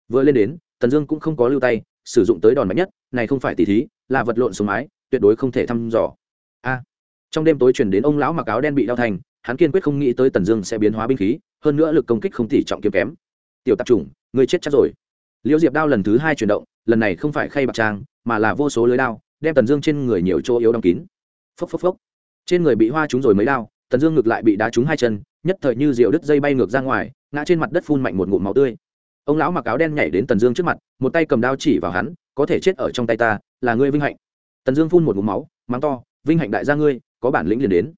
Vừa lên đến, tần dương cũng không có lưu tay, sử dụng tới đòn mạnh nhất, này không phải tỷ thí, là vật lộn xuống mái, tuyệt đối không thể thăm dò. A. Trong đêm tối chuyển đến ông lão mặc áo đen bị đau thành, hắn kiên quyết không nghĩ tới tần dương sẽ biến hóa binh khí, hơn nữa lực công kích không tỷ trọng kiếm kém. Tiểu tạp chủng người chết chắc rồi. Liễu diệp đao lần thứ hai chuyển động, lần này không phải khay bạc trang, mà là vô số lưới đao đem tần dương trên người nhiều chỗ yếu đóng kín. Phốc phốc phốc. Trên người bị hoa trúng rồi mới đau. tần dương ngược lại bị đá trúng hai chân, nhất thời như rượu đứt dây bay ngược ra ngoài, ngã trên mặt đất phun mạnh một ngụm máu tươi. Ông lão mặc áo đen nhảy đến tần dương trước mặt, một tay cầm đao chỉ vào hắn, có thể chết ở trong tay ta, là ngươi vinh hạnh. Tần dương phun một ngụm máu, mắng to, vinh hạnh đại gia ngươi, có bản lĩnh liền đến.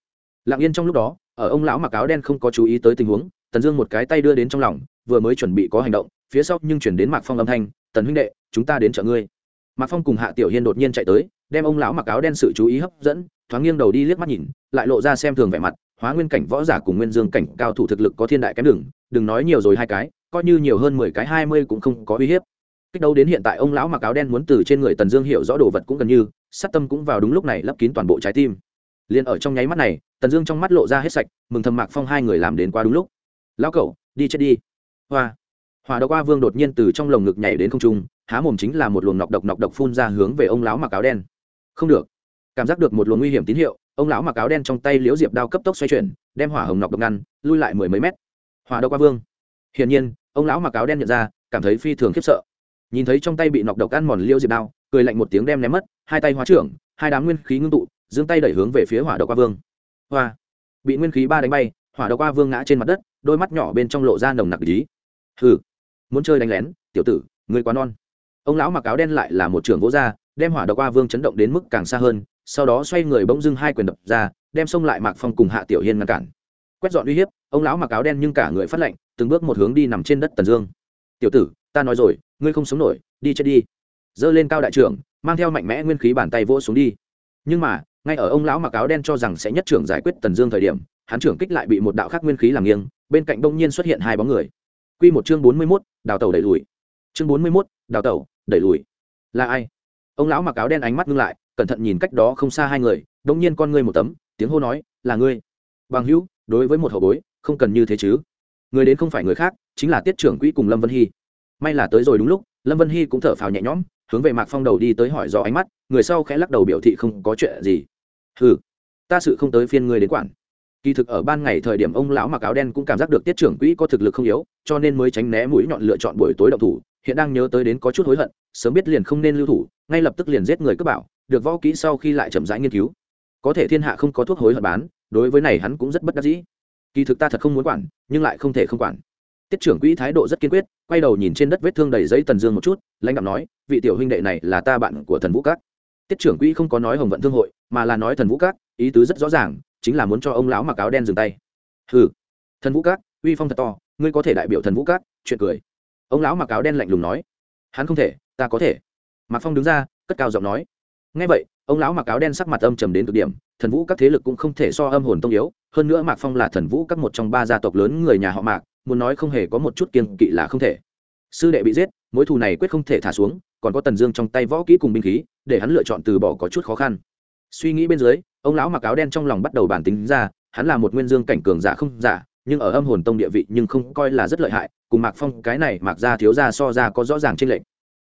Lặng yên trong lúc đó, ở ông lão mặc áo đen không có chú ý tới tình huống, tần dương một cái tay đưa đến trong lòng, vừa mới chuẩn bị có hành động, phía sau nhưng chuyển đến mạc phong âm thanh, tần huynh đệ, chúng ta đến chợ ngươi. Mạc phong cùng hạ tiểu hiên đột nhiên chạy tới đem ông lão mặc áo đen sự chú ý hấp dẫn, thoáng nghiêng đầu đi liếc mắt nhìn, lại lộ ra xem thường vẻ mặt, hóa nguyên cảnh võ giả cùng nguyên dương cảnh cao thủ thực lực có thiên đại kém đừng đừng nói nhiều rồi hai cái, coi như nhiều hơn mười cái hai mươi cũng không có uy hiếp. Kích đấu đến hiện tại ông lão mặc áo đen muốn từ trên người tần dương hiểu rõ đồ vật cũng gần như, sát tâm cũng vào đúng lúc này lấp kín toàn bộ trái tim. Liền ở trong nháy mắt này, tần dương trong mắt lộ ra hết sạch, mừng thầm mạc phong hai người làm đến qua đúng lúc. Lão cẩu đi chết đi. Hoa. Hòa độc qua vương đột nhiên từ trong lồng ngực nhảy đến không trung, há mồm chính là một luồng nọc độc nọc độc phun ra hướng về ông lão mặc áo đen không được. Cảm giác được một luồng nguy hiểm tín hiệu, ông lão mặc áo đen trong tay liễu diệp đao cấp tốc xoay chuyển, đem hỏa hồng nọc độc ngăn, lui lại mười mấy mét. Hỏa độc qua vương. Hiển nhiên, ông lão mặc áo đen nhận ra, cảm thấy phi thường khiếp sợ. Nhìn thấy trong tay bị nọc độc ăn mòn liễu diệp đao, cười lạnh một tiếng đem ném mất, hai tay hóa trưởng, hai đám nguyên khí ngưng tụ, giương tay đẩy hướng về phía hỏa độc qua vương. Hoa. Bị nguyên khí ba đánh bay, hỏa độc qua vương ngã trên mặt đất, đôi mắt nhỏ bên trong lộ ra nồng nặc ý. Hừ. Muốn chơi đánh lén, tiểu tử người quá non. Ông lão mặc áo đen lại là một trưởng vỗ gia đem hỏa độc a vương chấn động đến mức càng xa hơn, sau đó xoay người bỗng dưng hai quyền đập ra, đem xông lại mạc phong cùng hạ tiểu hiên ngăn cản. Quét dọn uy hiếp, ông lão mặc áo đen nhưng cả người phát lệnh từng bước một hướng đi nằm trên đất tần dương. Tiểu tử, ta nói rồi, ngươi không sống nổi, đi chết đi. Dơ lên cao đại trưởng, mang theo mạnh mẽ nguyên khí bàn tay vỗ xuống đi. Nhưng mà, ngay ở ông lão mặc áo đen cho rằng sẽ nhất trưởng giải quyết tần dương thời điểm, hắn trưởng kích lại bị một đạo khác nguyên khí làm nghiêng, bên cạnh đông nhiên xuất hiện hai bóng người. Q một chương bốn mươi mốt, đào tàu đẩy lùi. Chương bốn mươi mốt, đào tàu đẩy lùi. Là ai? Ông lão mặc áo đen ánh mắt ngưng lại, cẩn thận nhìn cách đó không xa hai người đông nhiên con ngươi một tấm, tiếng hô nói, là ngươi. Bằng hữu, đối với một hậu bối, không cần như thế chứ. Người đến không phải người khác, chính là tiết trưởng quỹ cùng lâm vân hy. May là tới rồi đúng lúc, lâm vân hy cũng thở phào nhẹ nhõm, hướng về mạc phong đầu đi tới hỏi do ánh mắt, người sau khẽ lắc đầu biểu thị không có chuyện gì. Ừ ta sự không tới phiên ngươi đến quản. Kỳ thực ở ban ngày thời điểm ông lão mặc áo đen cũng cảm giác được tiết trưởng quỹ có thực lực không yếu, cho nên mới tránh né mũi nhọn lựa chọn buổi tối đậu thủ, hiện đang nhớ tới đến có chút hối hận, sớm biết liền không nên lưu thủ ngay lập tức liền giết người cướp bảo, được võ kỹ sau khi lại chậm rãi nghiên cứu. Có thể thiên hạ không có thuốc hối hận bán, đối với này hắn cũng rất bất đắc dĩ. Kỳ thực ta thật không muốn quản, nhưng lại không thể không quản. Tiết trưởng quỹ thái độ rất kiên quyết, quay đầu nhìn trên đất vết thương đầy giấy tần dương một chút, lãnh đạo nói, vị tiểu huynh đệ này là ta bạn của thần vũ các. Tiết trưởng quỹ không có nói hồng vận thương hội, mà là nói thần vũ các, ý tứ rất rõ ràng, chính là muốn cho ông lão mặc áo đen dừng tay. Hừ. Thần vũ các, uy phong thật to, ngươi có thể đại biểu thần vũ các, chuyện cười. Ông lão mặc áo đen lạnh lùng nói. Hắn không thể, ta có thể mạc phong đứng ra, cất cao giọng nói. Ngay vậy, ông lão mặc áo đen sắc mặt âm trầm đến cực điểm, thần vũ các thế lực cũng không thể so âm hồn tông yếu, hơn nữa mạc phong là thần vũ các một trong ba gia tộc lớn người nhà họ mạc, muốn nói không hề có một chút kiên kỵ là không thể. Sư đệ bị giết, mối thù này quyết không thể thả xuống, còn có tần dương trong tay võ kỹ cùng binh khí, để hắn lựa chọn từ bỏ có chút khó khăn. Suy nghĩ bên dưới, ông lão mặc áo đen trong lòng bắt đầu bản tính ra, hắn là một nguyên dương cảnh cường giả không giả, nhưng ở âm hồn tông địa vị nhưng không coi là rất lợi hại, cùng mạc phong cái này mạc ra thiếu ra so ra có rõ ràng trên lệnh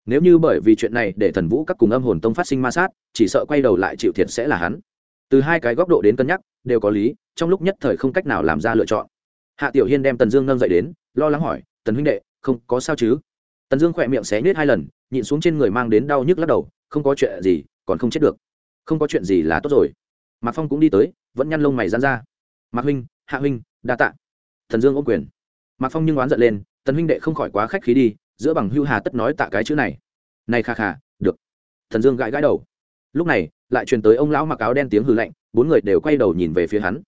nếu như bởi vì chuyện này để thần vũ các cùng âm hồn tông phát sinh ma sát, chỉ sợ quay đầu lại chịu thiệt sẽ là hắn. Từ hai cái góc độ đến cân nhắc, đều có lý, trong lúc nhất thời không cách nào làm ra lựa chọn. Hạ tiểu hiên đem tần dương nâng dậy đến, lo lắng hỏi, tần huynh đệ, không có sao chứ? Tần dương khỏe miệng xé nết hai lần, nhịn xuống trên người mang đến đau nhức lắc đầu, không có chuyện gì, còn không chết được. Không có chuyện gì là tốt rồi. Mạc phong cũng đi tới, vẫn nhăn lông mày dán ra. Mạc huynh, hạ huynh, đa tạ. Thần dương ôm quyền. Mạc phong nhưng oán giận lên, tần huynh đệ không khỏi quá khách khí đi giữa bằng hưu hà tất nói tạ cái chữ này. Này kha kha, được. Thần dương gãi gãi đầu. Lúc này, lại truyền tới ông lão mặc áo đen tiếng hư lạnh, bốn người đều quay đầu nhìn về phía hắn.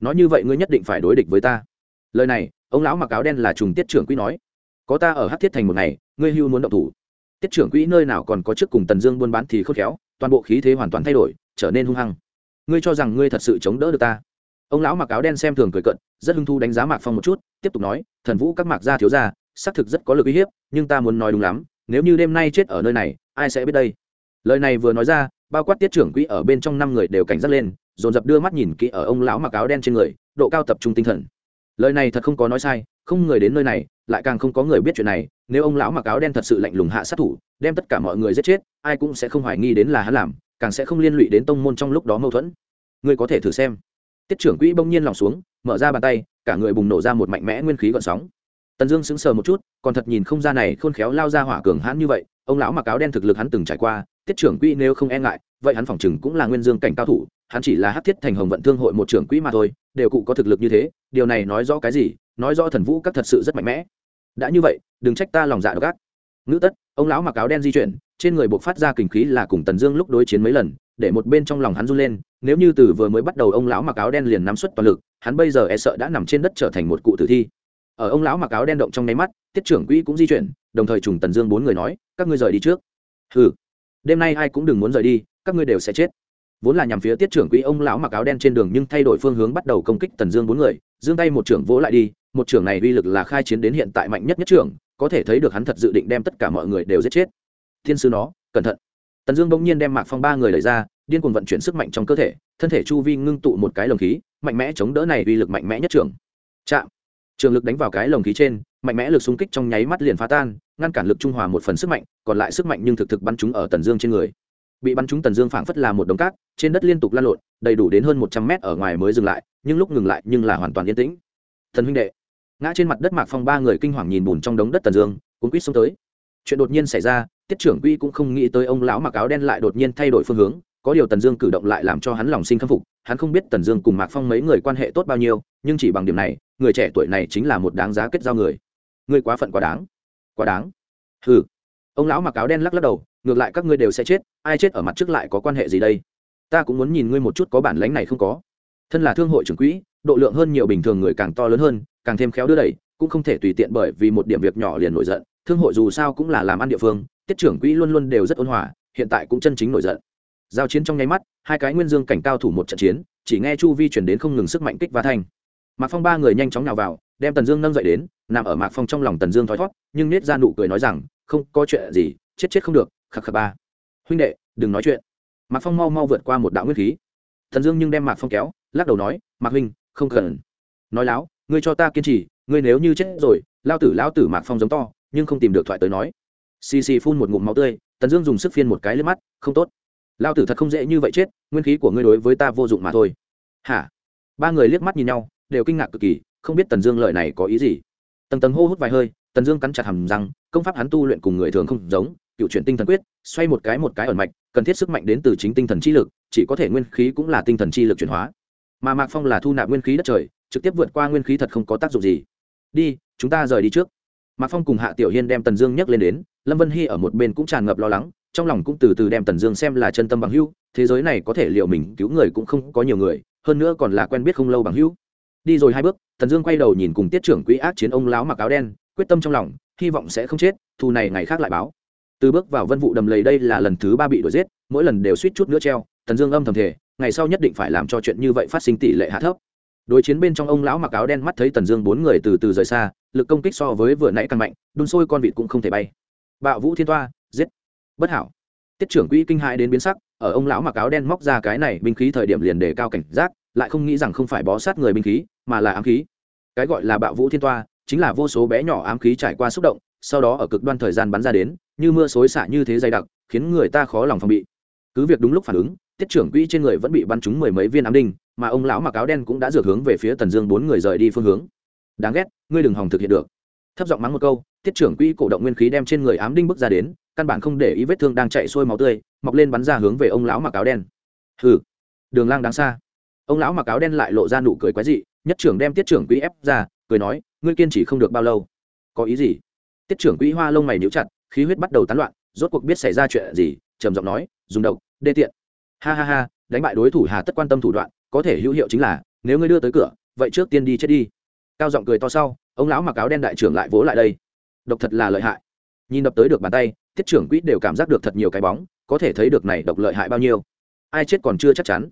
Nói như vậy ngươi nhất định phải đối địch với ta. Lời này, ông lão mặc áo đen là trùng tiết trưởng quỹ nói. Có ta ở hát thiết thành một ngày, ngươi hưu muốn động thủ. Tiết trưởng quỹ nơi nào còn có chức cùng tần dương buôn bán thì khôn khéo, toàn bộ khí thế hoàn toàn thay đổi, trở nên hung hăng. Ngươi cho rằng ngươi thật sự chống đỡ được ta? Ông lão mặc áo đen xem thường cười cận rất hưng thu đánh giá mạc phong một chút, tiếp tục nói, thần vũ các mạc gia thiếu gia xác thực rất có lực uy hiếp, nhưng ta muốn nói đúng lắm, nếu như đêm nay chết ở nơi này, ai sẽ biết đây? Lời này vừa nói ra, bao quát tiết trưởng quỹ ở bên trong năm người đều cảnh giác lên, dồn dập đưa mắt nhìn kỹ ở ông lão mặc áo đen trên người, độ cao tập trung tinh thần. Lời này thật không có nói sai, không người đến nơi này, lại càng không có người biết chuyện này, nếu ông lão mặc áo đen thật sự lạnh lùng hạ sát thủ, đem tất cả mọi người giết chết, ai cũng sẽ không hoài nghi đến là hắn làm, càng sẽ không liên lụy đến tông môn trong lúc đó mâu thuẫn. Ngươi có thể thử xem. Tiết trưởng quỹ bỗng nhiên lòng xuống, mở ra bàn tay, cả người bùng nổ ra một mạnh mẽ nguyên khí gọn sóng tần dương sững sờ một chút, còn thật nhìn không ra này khôn khéo lao ra hỏa cường hãn như vậy, ông lão mặc áo đen thực lực hắn từng trải qua, tiết trưởng quỹ nếu không e ngại, vậy hắn phỏng chừng cũng là nguyên dương cảnh cao thủ, hắn chỉ là hát thiết thành hồng vận thương hội một trưởng quỹ mà thôi, đều cụ có thực lực như thế, điều này nói rõ cái gì? Nói rõ thần vũ các thật sự rất mạnh mẽ. Đã như vậy, đừng trách ta lòng dạ độc ác. Ngữ tất, ông lão mặc áo đen di chuyển, trên người buộc phát ra kình khí là cùng tần dương lúc đối chiến mấy lần, để một bên trong lòng hắn run lên, nếu như từ vừa mới bắt đầu ông lão mặc áo đen liền nắm suất toàn lực, hắn bây giờ e sợ đã nằm trên đất trở thành một cụ tử thi ở ông lão mặc áo đen động trong nháy mắt, tiết trưởng quỹ cũng di chuyển, đồng thời trùng tần dương bốn người nói, các ngươi rời đi trước. Ừ đêm nay ai cũng đừng muốn rời đi, các ngươi đều sẽ chết. Vốn là nhằm phía tiết trưởng quỹ ông lão mặc áo đen trên đường nhưng thay đổi phương hướng bắt đầu công kích tần dương bốn người, giương tay một trưởng vỗ lại đi, một trưởng này uy lực là khai chiến đến hiện tại mạnh nhất nhất trưởng, có thể thấy được hắn thật dự định đem tất cả mọi người đều giết chết. Thiên sư nó, cẩn thận. Tần dương bỗng nhiên đem mạc phong ba người lời ra, điên cuồng vận chuyển sức mạnh trong cơ thể, thân thể chu vi ngưng tụ một cái lồng khí, mạnh mẽ chống đỡ này uy lực mạnh mẽ nhất trưởng. Chạm trường lực đánh vào cái lồng khí trên, mạnh mẽ lực xung kích trong nháy mắt liền phá tan, ngăn cản lực trung hòa một phần sức mạnh, còn lại sức mạnh nhưng thực thực bắn chúng ở tần dương trên người. Bị bắn chúng tần dương phảng phất là một đống cát, trên đất liên tục lan lộn, đầy đủ đến hơn một trăm mét ở ngoài mới dừng lại, nhưng lúc ngừng lại nhưng là hoàn toàn yên tĩnh. Thần huynh đệ, ngã trên mặt đất mạc phong ba người kinh hoàng nhìn bùn trong đống đất tần dương, cuốn quýt xông tới. Chuyện đột nhiên xảy ra, tiết trưởng quy cũng không nghĩ tới ông lão mặc áo đen lại đột nhiên thay đổi phương hướng, có điều tần dương cử động lại làm cho hắn lòng sinh khâm phục, hắn không biết tần dương cùng mạc phong mấy người quan hệ tốt bao nhiêu, nhưng chỉ bằng điểm này người trẻ tuổi này chính là một đáng giá kết giao người. Ngươi quá phận quá đáng. Quá đáng. Ừ ông lão mặc áo đen lắc lắc đầu, ngược lại các ngươi đều sẽ chết, ai chết ở mặt trước lại có quan hệ gì đây? Ta cũng muốn nhìn ngươi một chút có bản lánh này không có. Thân là thương hội trưởng quỹ, độ lượng hơn nhiều bình thường người càng to lớn hơn, càng thêm khéo đưa đẩy, cũng không thể tùy tiện bởi vì một điểm việc nhỏ liền nổi giận. Thương hội dù sao cũng là làm ăn địa phương, tiết trưởng quỹ luôn luôn đều rất ôn hòa, hiện tại cũng chân chính nổi giận. Giao chiến trong nháy mắt, hai cái nguyên dương cảnh cao thủ một trận chiến, chỉ nghe chu vi chuyển đến không ngừng sức mạnh kích và thanh mạc phong ba người nhanh chóng nào vào, đem tần dương nâng dậy đến, nằm ở mạc phong trong lòng tần dương thoi thoát nhưng nết ra nụ cười nói rằng, không có chuyện gì, chết chết không được, khắc khắc ba. Huynh đệ, đừng nói chuyện. Mạc phong mau mau vượt qua một đạo nguyên khí. Tần dương nhưng đem mạc phong kéo, lắc đầu nói, mạc huynh, không cần. Nói láo, ngươi cho ta kiên trì, ngươi nếu như chết rồi, lao tử lao tử mạc phong giống to, nhưng không tìm được thoại tới nói. Xì xì phun một ngụm máu tươi, tần dương dùng sức phiên một cái lên mắt, không tốt. Lao tử thật không dễ như vậy chết, nguyên khí của ngươi đối với ta vô dụng mà thôi. Hả? Ba người liếc mắt nhìn nhau đều kinh ngạc cực kỳ, không biết tần dương lợi này có ý gì. Tầng tầng hô hút vài hơi, tần dương cắn chặt hầm răng, công pháp hắn tu luyện cùng người thường không giống, cựu chuyển tinh thần quyết, xoay một cái một cái ẩn mạch, cần thiết sức mạnh đến từ chính tinh thần chi lực, chỉ có thể nguyên khí cũng là tinh thần chi lực chuyển hóa. Mà mạc phong là thu nạp nguyên khí đất trời, trực tiếp vượt qua nguyên khí thật không có tác dụng gì. Đi, chúng ta rời đi trước. Mạc phong cùng hạ tiểu hiên đem tần dương nhấc lên đến, lâm vân hy ở một bên cũng tràn ngập lo lắng, trong lòng cũng từ từ đem tần dương xem là chân tâm bằng hữu, thế giới này có thể liệu mình cứu người cũng không có nhiều người, hơn nữa còn là quen biết không lâu bằng hữu đi rồi hai bước, tần dương quay đầu nhìn cùng tiết trưởng quỹ ác chiến ông láo mặc áo đen, quyết tâm trong lòng, hy vọng sẽ không chết, thù này ngày khác lại báo. Từ bước vào vân vụ đầm lầy đây là lần thứ ba bị đuổi giết, mỗi lần đều suýt chút nữa treo, tần dương âm thầm thể ngày sau nhất định phải làm cho chuyện như vậy phát sinh tỷ lệ hạ thấp. Đối chiến bên trong ông lão mặc áo đen mắt thấy tần dương bốn người từ từ rời xa, lực công kích so với vừa nãy càng mạnh, đun sôi con vịt cũng không thể bay. Bạo vũ thiên toa, giết. Bất hảo. Tiết trưởng quỹ kinh hãi đến biến sắc, ở ông lão mặc áo đen móc ra cái này binh khí thời điểm liền đề cao cảnh giác, lại không nghĩ rằng không phải bó sát người binh khí mà là ám khí. Cái gọi là bạo vũ thiên toa, chính là vô số bé nhỏ ám khí trải qua xúc động, sau đó ở cực đoan thời gian bắn ra đến, như mưa xối xả như thế dày đặc, khiến người ta khó lòng phòng bị. Cứ việc đúng lúc phản ứng, tiết trưởng quỹ trên người vẫn bị bắn trúng mười mấy viên ám đinh, mà ông lão mặc áo đen cũng đã dược hướng về phía tần dương bốn người rời đi phương hướng. Đáng ghét, ngươi đừng hòng thực hiện được. Thấp giọng mắng một câu, tiết trưởng quỹ cổ động nguyên khí đem trên người ám đinh bước ra đến, căn bản không để ý vết thương đang chạy xuôi máu tươi, mọc lên bắn ra hướng về ông lão mặc áo đen. Hừ, đường lang đáng xa. Ông lão mặc áo đen lại lộ ra nụ cười quái dị nhất trưởng đem tiết trưởng quỹ ép ra, cười nói, ngươi kiên trì không được bao lâu. Có ý gì? Tiết trưởng quỹ hoa lông mày níu chặt, khí huyết bắt đầu tán loạn, rốt cuộc biết xảy ra chuyện gì, trầm giọng nói, dùng độc, đê tiện. Ha ha ha, đánh bại đối thủ hà tất quan tâm thủ đoạn, có thể hữu hiệu chính là, nếu ngươi đưa tới cửa, vậy trước tiên đi chết đi. Cao giọng cười to sau, ông lão mặc áo đen đại trưởng lại vỗ lại đây. Độc thật là lợi hại. Nhìn đập tới được bàn tay, tiết trưởng quỹ đều cảm giác được thật nhiều cái bóng, có thể thấy được này độc lợi hại bao nhiêu. Ai chết còn chưa chắc chắn.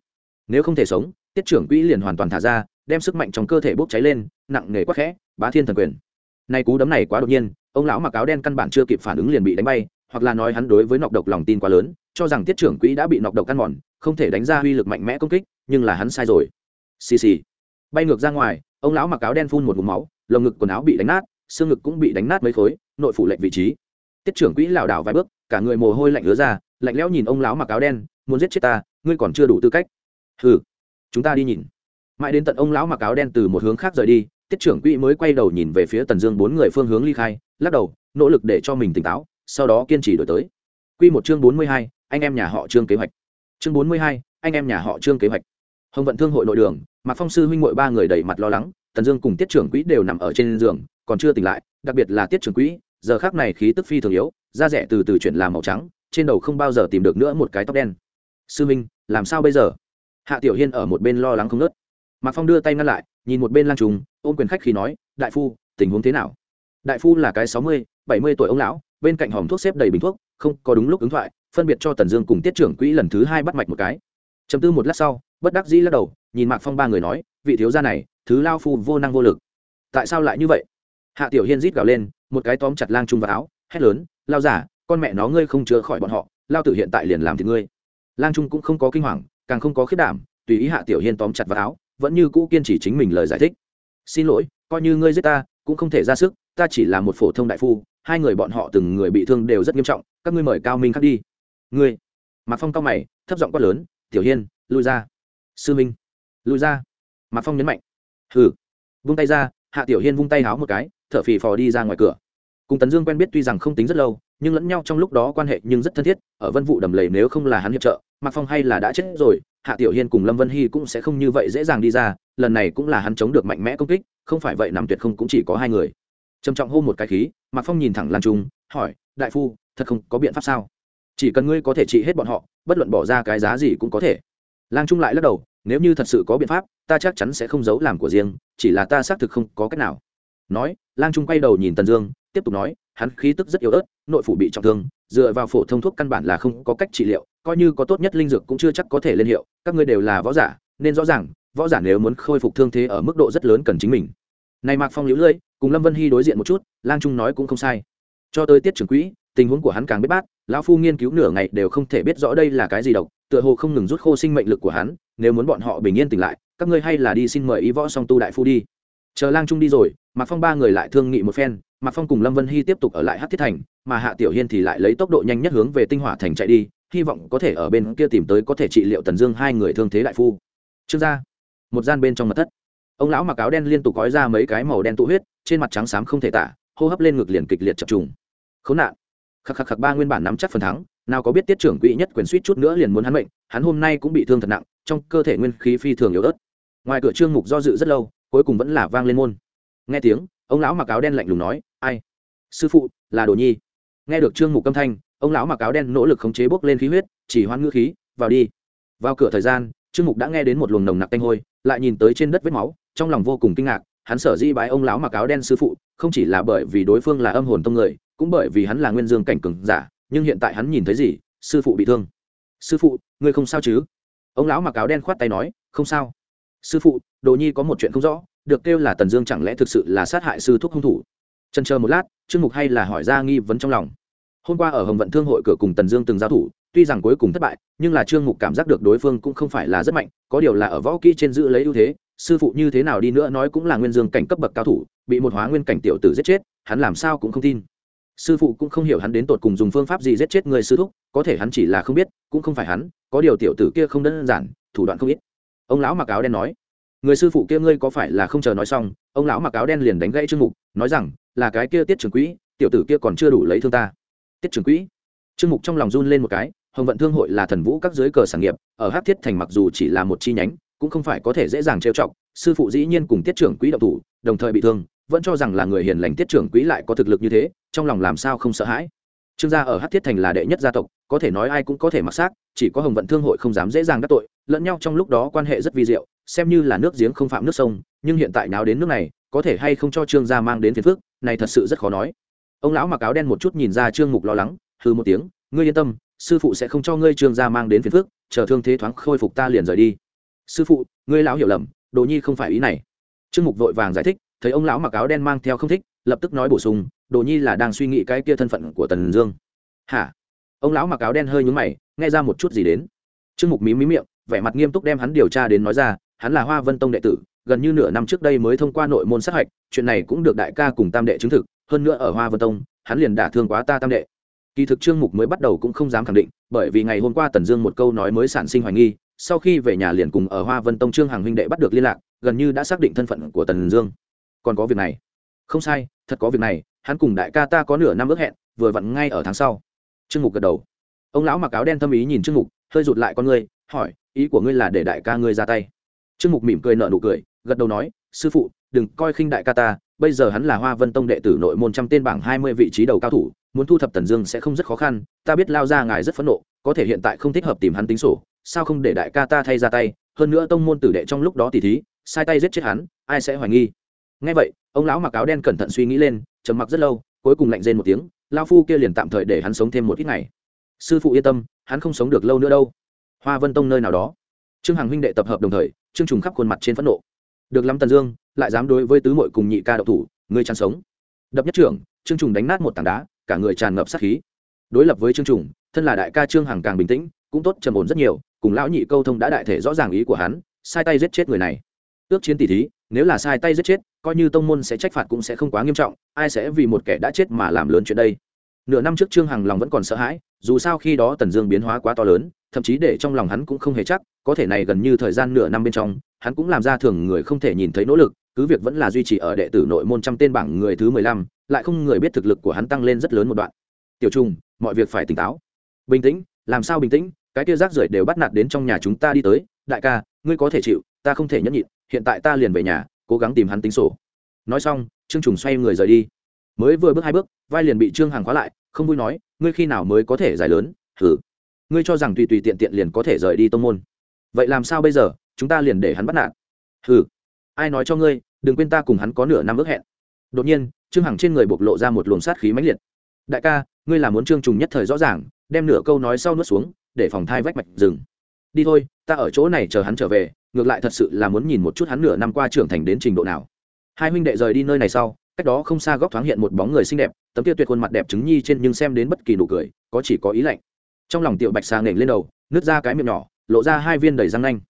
Nếu không thể sống, tiết trưởng quỹ liền hoàn toàn thả ra đem sức mạnh trong cơ thể bốc cháy lên, nặng nề quắc khẽ, bá thiên thần quyền. Nay cú đấm này quá đột nhiên, ông lão mặc áo đen căn bản chưa kịp phản ứng liền bị đánh bay, hoặc là nói hắn đối với nọc độc lòng tin quá lớn, cho rằng tiết trưởng quỹ đã bị nọc độc căn mòn, không thể đánh ra uy lực mạnh mẽ công kích, nhưng là hắn sai rồi. Xì xì. Bay ngược ra ngoài, ông lão mặc áo đen phun một vùng máu, lồng ngực quần áo bị đánh nát, xương ngực cũng bị đánh nát mấy khối, nội phủ lệnh vị trí. Tiết trưởng quỹ lảo đảo vài bước, cả người mồ hôi lạnh ứa ra, lạnh lẽo nhìn ông lão mặc áo đen, muốn giết chết ta, ngươi còn chưa đủ tư cách. Ừ chúng ta đi nhìn mãi đến tận ông lão mặc áo đen từ một hướng khác rời đi, tiết trưởng quỹ mới quay đầu nhìn về phía tần dương bốn người phương hướng ly khai, lắc đầu, nỗ lực để cho mình tỉnh táo, sau đó kiên trì đổi tới. Q một chương bốn mươi hai, anh em nhà họ trương kế hoạch. Chương bốn mươi hai, anh em nhà họ trương kế hoạch. Hồng vận thương hội nội đường, mạc phong sư huynh ngội ba người đầy mặt lo lắng, tần dương cùng tiết trưởng quỹ đều nằm ở trên giường, còn chưa tỉnh lại, đặc biệt là tiết trưởng quỹ, giờ khác này khí tức phi thường yếu, da rẻ từ từ chuyển làm màu trắng, trên đầu không bao giờ tìm được nữa một cái tóc đen. Sư minh làm sao bây giờ? Hạ tiểu hiên ở một bên lo lắng không nớt mạc phong đưa tay ngăn lại, nhìn một bên lang trùng ôm quyền khách khi nói, đại phu, tình huống thế nào? Đại phu là cái sáu mươi, bảy mươi tuổi ông lão, bên cạnh hòm thuốc xếp đầy bình thuốc, không có đúng lúc ứng thoại, phân biệt cho tần dương cùng tiết trưởng quỹ lần thứ hai bắt mạch một cái. Chấm tư một lát sau, bất đắc dĩ lắc đầu, nhìn mạc phong ba người nói, vị thiếu gia này, thứ lao phu vô năng vô lực. Tại sao lại như vậy? Hạ tiểu hiên rít gào lên, một cái tóm chặt lang trung vào áo, hét lớn, lao giả con mẹ nó ngươi không chữa khỏi bọn họ, lao tử hiện tại liền làm thì ngươi. Lang trung cũng không có kinh hoàng, càng không có khiết đảm tùy ý hạ tiểu hiên tóm chặt vào áo, vẫn như cũ kiên trì chính mình lời giải thích. Xin lỗi, coi như ngươi giết ta, cũng không thể ra sức, ta chỉ là một phổ thông đại phu, hai người bọn họ từng người bị thương đều rất nghiêm trọng, các ngươi mời cao minh khắc đi. Ngươi? Mạc phong cao mày, thấp giọng quát lớn, tiểu hiên, lui ra. Sư minh? Lui ra. Mạc phong nhấn mạnh. Hừ. Vung tay ra, hạ tiểu hiên vung tay háo một cái, thở phì phò đi ra ngoài cửa. Cùng tấn dương quen biết tuy rằng không tính rất lâu, nhưng lẫn nhau trong lúc đó quan hệ nhưng rất thân thiết, ở vân vụ đầm lầy nếu không là hắn hiệp trợ, mạc phong hay là đã chết rồi hạ tiểu hiên cùng lâm vân hy cũng sẽ không như vậy dễ dàng đi ra, lần này cũng là hắn chống được mạnh mẽ công kích, không phải vậy nằm tuyệt không cũng chỉ có hai người. Trầm trọng hô một cái khí, mạc phong nhìn thẳng lan trung, hỏi, đại phu, thật không có biện pháp sao? Chỉ cần ngươi có thể trị hết bọn họ, bất luận bỏ ra cái giá gì cũng có thể. Lang trung lại lắc đầu, nếu như thật sự có biện pháp, ta chắc chắn sẽ không giấu làm của riêng, chỉ là ta xác thực không có cách nào. Nói, lang trung quay đầu nhìn tần dương, tiếp tục nói, hắn khí tức rất yếu ớt, nội phủ bị trọng thương, dựa vào phổ thông thuốc căn bản là không có cách trị liệu coi như có tốt nhất linh dược cũng chưa chắc có thể lên hiệu, các ngươi đều là võ giả, nên rõ ràng, võ giả nếu muốn khôi phục thương thế ở mức độ rất lớn cần chính mình. Này mạc phong liễu lưỡi, cùng lâm vân hy đối diện một chút, lang trung nói cũng không sai. Cho tới tiết trưởng quỹ, tình huống của hắn càng biết bát, lão phu nghiên cứu nửa ngày đều không thể biết rõ đây là cái gì độc, tựa hồ không ngừng rút khô sinh mệnh lực của hắn, nếu muốn bọn họ bình yên tỉnh lại, các ngươi hay là đi xin mời ý võ song tu đại phu đi. Chờ lang trung đi rồi, mạc phong ba người lại thương nghị một phen, mạc phong cùng lâm vân hy tiếp tục ở lại hát thiết thành, mà hạ tiểu hiên thì lại lấy tốc độ nhanh nhất hướng về tinh hỏa thành chạy đi hy vọng có thể ở bên kia tìm tới có thể trị liệu tần dương hai người thương thế đại phu. Trương gia, một gian bên trong mật thất. Ông lão mặc áo đen liên tục gói ra mấy cái màu đen tụ huyết, trên mặt trắng xám không thể tả, hô hấp lên ngực liền kịch liệt chập trùng. Khốn nạn. Khắc khắc khắc, ba nguyên bản nắm chắc phần thắng, nào có biết tiết trưởng quỹ nhất quyền suýt chút nữa liền muốn hắn mệnh, hắn hôm nay cũng bị thương thật nặng, trong cơ thể nguyên khí phi thường yếu ớt. Ngoài cửa trương mục do dự rất lâu, cuối cùng vẫn là vang lên môn. Nghe tiếng, ông lão mặc áo đen lạnh lùng nói, ai? Sư phụ, là đồ nhi. Nghe được trương mục âm thanh ông lão mặc áo đen nỗ lực khống chế bốc lên khí huyết, chỉ hoan ngữ khí, vào đi. Vào cửa thời gian, trương mục đã nghe đến một luồng nồng nặc tanh hôi, lại nhìn tới trên đất vết máu, trong lòng vô cùng kinh ngạc, hắn sở di bái ông lão mặc áo đen sư phụ, không chỉ là bởi vì đối phương là âm hồn tông người, cũng bởi vì hắn là nguyên dương cảnh cường giả, nhưng hiện tại hắn nhìn thấy gì? Sư phụ bị thương. Sư phụ, ngươi không sao chứ? Ông lão mặc áo đen khoát tay nói, không sao. Sư phụ, đồ nhi có một chuyện không rõ, được kêu là tần dương chẳng lẽ thực sự là sát hại sư thúc hung thủ? Trần chờ một lát, trương mục hay là hỏi ra nghi vấn trong lòng hôm qua ở hồng vận thương hội cửa cùng tần dương từng giao thủ, tuy rằng cuối cùng thất bại, nhưng là trương mục cảm giác được đối phương cũng không phải là rất mạnh, có điều là ở võ kỹ trên giữ lấy ưu thế, sư phụ như thế nào đi nữa nói cũng là nguyên dương cảnh cấp bậc cao thủ, bị một hóa nguyên cảnh tiểu tử giết chết, hắn làm sao cũng không tin. Sư phụ cũng không hiểu hắn đến tột cùng dùng phương pháp gì giết chết người sư thúc, có thể hắn chỉ là không biết, cũng không phải hắn, có điều tiểu tử kia không đơn giản, thủ đoạn không ít. Ông lão mặc áo đen nói, người sư phụ kia ngươi có phải là không chờ nói xong? Ông lão mặc áo đen liền đánh gãy trương mục, nói rằng, là cái kia tiết trưởng quỹ, tiểu tử kia còn chưa đủ lấy thương ta tiết trưởng quỹ. Trương mục trong lòng run lên một cái, hồng vận thương hội là thần vũ các dưới cờ sản nghiệp, ở hát thiết thành mặc dù chỉ là một chi nhánh, cũng không phải có thể dễ dàng trêu chọc, sư phụ dĩ nhiên cùng tiết trưởng quỹ đậu thủ, đồng thời bị thương, vẫn cho rằng là người hiền lành tiết trưởng quỹ lại có thực lực như thế, trong lòng làm sao không sợ hãi. Trương gia ở hát thiết thành là đệ nhất gia tộc, có thể nói ai cũng có thể mặc xác, chỉ có hồng vận thương hội không dám dễ dàng đắc tội, lẫn nhau trong lúc đó quan hệ rất vi diệu, xem như là nước giếng không phạm nước sông, nhưng hiện tại nào đến nước này, có thể hay không cho trương gia mang đến phiền phước này thật sự rất khó nói ông lão mặc áo đen một chút nhìn ra trương mục lo lắng hư một tiếng ngươi yên tâm sư phụ sẽ không cho ngươi trương gia mang đến phiền phước, chờ thương thế thoáng khôi phục ta liền rời đi. Sư phụ ngươi lão hiểu lầm đồ nhi không phải ý này. Trương mục vội vàng giải thích thấy ông lão mặc áo đen mang theo không thích lập tức nói bổ sung đồ nhi là đang suy nghĩ cái kia thân phận của tần dương. Hả? Ông lão mặc áo đen hơi nhúng mày nghe ra một chút gì đến. Trương mục mí mí miệng vẻ mặt nghiêm túc đem hắn điều tra đến nói ra hắn là hoa vân tông đệ tử gần như nửa năm trước đây mới thông qua nội môn sát hạch chuyện này cũng được đại ca cùng tam đệ chứng thực hơn nữa ở hoa vân tông, hắn liền đả thương quá ta tam đệ. Kỳ thực trương mục mới bắt đầu cũng không dám khẳng định, bởi vì ngày hôm qua tần dương một câu nói mới sản sinh hoài nghi, sau khi về nhà liền cùng ở hoa vân tông trương Hằng huynh đệ bắt được liên lạc, gần như đã xác định thân phận của tần dương. Còn có việc này. Không sai, thật có việc này, hắn cùng đại ca ta có nửa năm ước hẹn, vừa vặn ngay ở tháng sau. Trương mục gật đầu. Ông lão mặc áo đen thâm ý nhìn trương mục, hơi rụt lại con ngươi, hỏi, ý của ngươi là để đại ca ngươi ra tay. Trương mục mỉm cười nợ nụ cười, gật đầu nói, sư phụ, đừng coi khinh đại ca ta bây giờ hắn là hoa vân tông đệ tử nội môn trăm tên bảng hai mươi vị trí đầu cao thủ, muốn thu thập tần dương sẽ không rất khó khăn, ta biết lao ra ngài rất phẫn nộ, có thể hiện tại không thích hợp tìm hắn tính sổ, sao không để đại ca ta thay ra tay, hơn nữa tông môn tử đệ trong lúc đó tỉ thí, sai tay giết chết hắn, ai sẽ hoài nghi? Ngay vậy, ông lão mặc áo đen cẩn thận suy nghĩ lên, trầm mặc rất lâu, cuối cùng lạnh rên một tiếng, lao phu kia liền tạm thời để hắn sống thêm một ít ngày. Sư phụ yên tâm, hắn không sống được lâu nữa đâu. Hoa vân tông nơi nào đó. Trương hằng huynh đệ tập hợp đồng thời, trương trùng khắp khuôn mặt trên phẫn nộ. Được lắm tần dương lại dám đối với tứ mội cùng nhị ca đậu thủ, ngươi chăn sống. Đập nhất trưởng, trương trùng đánh nát một tảng đá, cả người tràn ngập sát khí. Đối lập với trương trùng, thân là đại ca trương hằng càng bình tĩnh, cũng tốt trầm ổn rất nhiều, cùng lão nhị câu thông đã đại thể rõ ràng ý của hắn, sai tay giết chết người này. Ước chiến tỷ thí, nếu là sai tay giết chết, coi như tông môn sẽ trách phạt cũng sẽ không quá nghiêm trọng, ai sẽ vì một kẻ đã chết mà làm lớn chuyện đây? Nửa năm trước trương hằng lòng vẫn còn sợ hãi, dù sao khi đó tần dương biến hóa quá to lớn, thậm chí để trong lòng hắn cũng không hề chắc, có thể này gần như thời gian nửa năm bên trong, hắn cũng làm ra thường người không thể nhìn thấy nỗ lực cứ việc vẫn là duy trì ở đệ tử nội môn trăm tên bảng người thứ mười lăm, lại không người biết thực lực của hắn tăng lên rất lớn một đoạn. Tiểu trung, mọi việc phải tỉnh táo. Bình tĩnh, làm sao bình tĩnh? Cái kia rác rưởi đều bắt nạt đến trong nhà chúng ta đi tới. Đại ca, ngươi có thể chịu, ta không thể nhẫn nhịn, hiện tại ta liền về nhà, cố gắng tìm hắn tính sổ. Nói xong, trương trùng xoay người rời đi. Mới vừa bước hai bước, vai liền bị trương hàng khóa lại, không vui nói, ngươi khi nào mới có thể giải lớn? Thử ngươi cho rằng tùy tùy tiện tiện liền có thể rời đi tông môn. Vậy làm sao bây giờ? Chúng ta liền để hắn bắt nạt. Hừ ai nói cho ngươi, đừng quên ta cùng hắn có nửa năm ước hẹn. Đột nhiên, trương hằng trên người bộc lộ ra một luồng sát khí mãnh liệt. Đại ca, ngươi là muốn trương trùng nhất thời rõ ràng, đem nửa câu nói sau nuốt xuống, để phòng thai vách mạch rừng. Đi thôi, ta ở chỗ này chờ hắn trở về, ngược lại thật sự là muốn nhìn một chút hắn nửa năm qua trưởng thành đến trình độ nào. Hai huynh đệ rời đi nơi này sau, cách đó không xa góc thoáng hiện một bóng người xinh đẹp, tấm tiêu tuyệt khuôn mặt đẹp trứng nhi trên nhưng xem đến bất kỳ nụ cười, có chỉ có ý lạnh. Trong lòng tiểu bạch xà nghềnh lên đầu, nứt ra cái miệng nhỏ, lộ ra hai viên đầy răng nanh.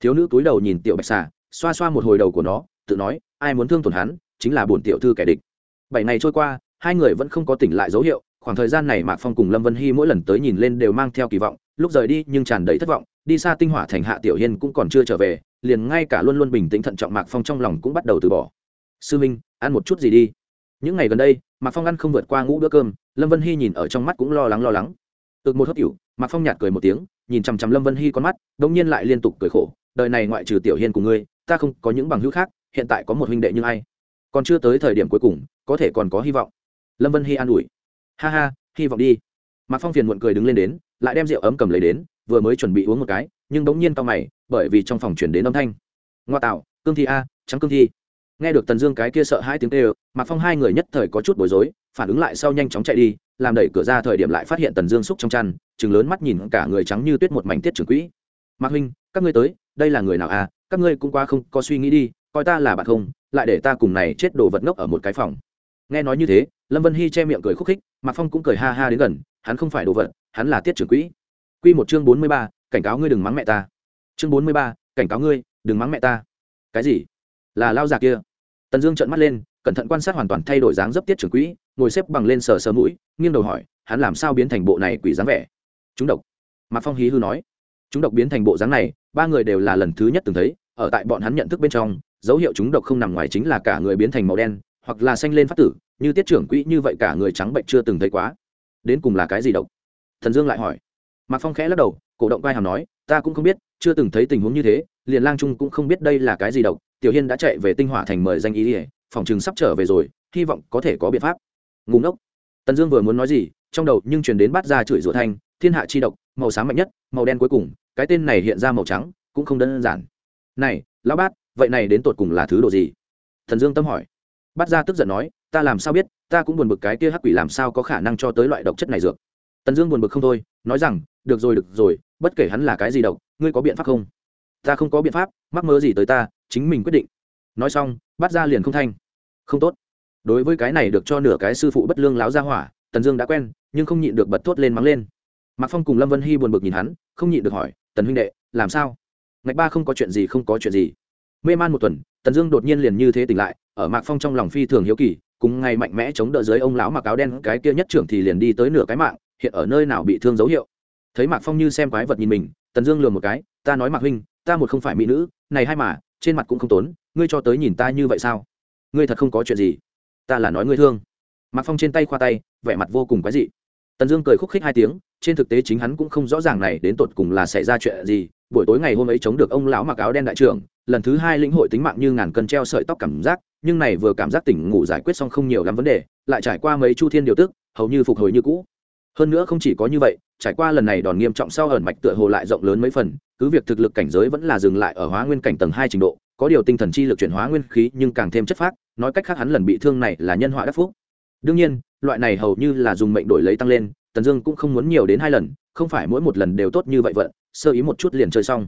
Thiếu nữ túi đầu nhìn tiểu bạch xà xoa xoa một hồi đầu của nó, tự nói, ai muốn thương tổn hắn, chính là bổn tiểu thư kẻ địch. Bảy ngày trôi qua, hai người vẫn không có tỉnh lại dấu hiệu, khoảng thời gian này mạc phong cùng lâm vân hy mỗi lần tới nhìn lên đều mang theo kỳ vọng, lúc rời đi nhưng tràn đầy thất vọng, đi xa tinh hỏa thành hạ tiểu hiên cũng còn chưa trở về, liền ngay cả luôn luôn bình tĩnh thận trọng mạc phong trong lòng cũng bắt đầu từ bỏ. Sư minh, ăn một chút gì đi. Những ngày gần đây, mạc phong ăn không vượt qua ngũ bữa cơm, lâm vân hy nhìn ở trong mắt cũng lo lắng lo lắng. Ực một hớp cựu mạc phong nhạt cười một tiếng, nhìn chằm chằm lâm vân hy con mắt đ ỗ n g nhiên lại liên tục cười khổ, đời này ngoại trừ tiểu hiên của ngươi ta không có những bằng hữu khác, hiện tại có một huynh đệ như ai? Còn chưa tới thời điểm cuối cùng, có thể còn có hy vọng. Lâm vân hy an ủi. Ha ha, hy vọng đi. Mạc phong phiền muộn cười đứng lên đến, lại đem rượu ấm cầm lấy đến, vừa mới chuẩn bị uống một cái, nhưng bỗng nhiên tao mày, bởi vì trong phòng chuyển đến âm thanh. Ngoa tạo, cương thi a, trắng cương thi. Nghe được tần dương cái kia sợ hai tiếng kêu, mạc phong hai người nhất thời có chút bối rối, phản ứng lại sau nhanh chóng chạy đi, làm đẩy cửa ra thời điểm lại phát hiện tần dương xúc trong chăn chừng lớn mắt nhìn cả người trắng như tuyết một mảnh tiết trưởng quỹ. Mạc huynh, các ngươi tới, đây là người nào à? Các ngươi cũng qua không có suy nghĩ đi, coi ta là bạn không, lại để ta cùng này chết đồ vật ngốc ở một cái phòng. Nghe nói như thế, lâm vân hy che miệng cười khúc khích, mạc phong cũng cười ha ha đến gần, hắn không phải đồ vật, hắn là tiết trưởng quỹ. Q một chương bốn mươi ba, cảnh cáo ngươi đừng mắng mẹ ta. Chương bốn mươi ba, cảnh cáo ngươi, đừng mắng mẹ ta. Cái gì? Là lao già kia. Tần dương trợn mắt lên, cẩn thận quan sát hoàn toàn thay đổi dáng dấp tiết trưởng quỹ, ngồi xếp bằng lên sờ sờ mũi, nghiêng đầu hỏi, hắn làm sao biến thành bộ này quỷ dáng vẻ? Chúng độc. Mạc phong hí hư nói. Chúng độc biến thành bộ dáng này, ba người đều là lần thứ nhất từng thấy ở tại bọn hắn nhận thức bên trong, dấu hiệu chúng độc không nằm ngoài chính là cả người biến thành màu đen, hoặc là xanh lên phát tử, như tiết trưởng quỹ như vậy cả người trắng bệnh chưa từng thấy quá. Đến cùng là cái gì độc? Thần dương lại hỏi. Mạc phong khẽ lắc đầu, cổ động vai hàm nói, ta cũng không biết, chưa từng thấy tình huống như thế, liền lang trung cũng không biết đây là cái gì độc. Tiểu hiên đã chạy về tinh hỏa thành mời danh ý ỉa phòng chừng sắp trở về rồi, hy vọng có thể có biện pháp. Ngủ ngốc. Tần dương vừa muốn nói gì, trong đầu nhưng truyền đến bắt ra chửi rủa thanh, thiên hạ chi độc, màu sáng mạnh nhất, màu đen cuối cùng, cái tên này hiện ra màu trắng, cũng không đơn giản này, lão bát, vậy này đến tột cùng là thứ đồ gì? Thần dương tâm hỏi. Bát gia tức giận nói, ta làm sao biết, ta cũng buồn bực cái kia hắc quỷ làm sao có khả năng cho tới loại độc chất này dược? Tần dương buồn bực không thôi, nói rằng, được rồi được rồi, bất kể hắn là cái gì độc, ngươi có biện pháp không? Ta không có biện pháp, mắc mơ gì tới ta, chính mình quyết định. Nói xong, Bát ra liền không thanh. Không tốt. Đối với cái này được cho nửa cái sư phụ bất lương láo ra hỏa, tần dương đã quen, nhưng không nhịn được bật thốt lên mắng lên. Mạc phong cùng lâm vân hy buồn bực nhìn hắn, không nhịn được hỏi, tần huynh đệ, làm sao? Ngạch ba không có chuyện gì, không có chuyện gì. Mê man một tuần, tần dương đột nhiên liền như thế tỉnh lại, ở mạc phong trong lòng phi thường hiếu kỳ, cùng ngày mạnh mẽ chống đỡ dưới ông lão mặc áo đen, cái kia nhất trưởng thì liền đi tới nửa cái mạng, hiện ở nơi nào bị thương dấu hiệu. Thấy mạc phong như xem quái vật nhìn mình, tần dương lừa một cái, ta nói mạc huynh, ta một không phải mỹ nữ, này hay mà, trên mặt cũng không tốn, ngươi cho tới nhìn ta như vậy sao? Ngươi thật không có chuyện gì. Ta là nói ngươi thương. Mạc phong trên tay khoa tay, vẻ mặt vô cùng quái dị. Tần dương cười khúc khích hai tiếng, trên thực tế chính hắn cũng không rõ ràng này đến tột cùng là xảy ra chuyện gì buổi tối ngày hôm ấy chống được ông lão mặc áo đen đại trưởng, lần thứ hai lĩnh hội tính mạng như ngàn cân treo sợi tóc cảm giác, nhưng này vừa cảm giác tỉnh ngủ giải quyết xong không nhiều lắm vấn đề, lại trải qua mấy chu thiên điều tức, hầu như phục hồi như cũ. Hơn nữa không chỉ có như vậy, trải qua lần này đòn nghiêm trọng sau ẩn mạch tựa hồ lại rộng lớn mấy phần, cứ việc thực lực cảnh giới vẫn là dừng lại ở hóa nguyên cảnh tầng hai trình độ, có điều tinh thần chi lực chuyển hóa nguyên khí nhưng càng thêm chất phác, nói cách khác hắn lần bị thương này là nhân họa đắc phúc. Đương nhiên, loại này hầu như là dùng mệnh đổi lấy tăng lên, tần dương cũng không muốn nhiều đến hai lần không phải mỗi một lần đều tốt như vậy vận, sơ ý một chút liền chơi xong.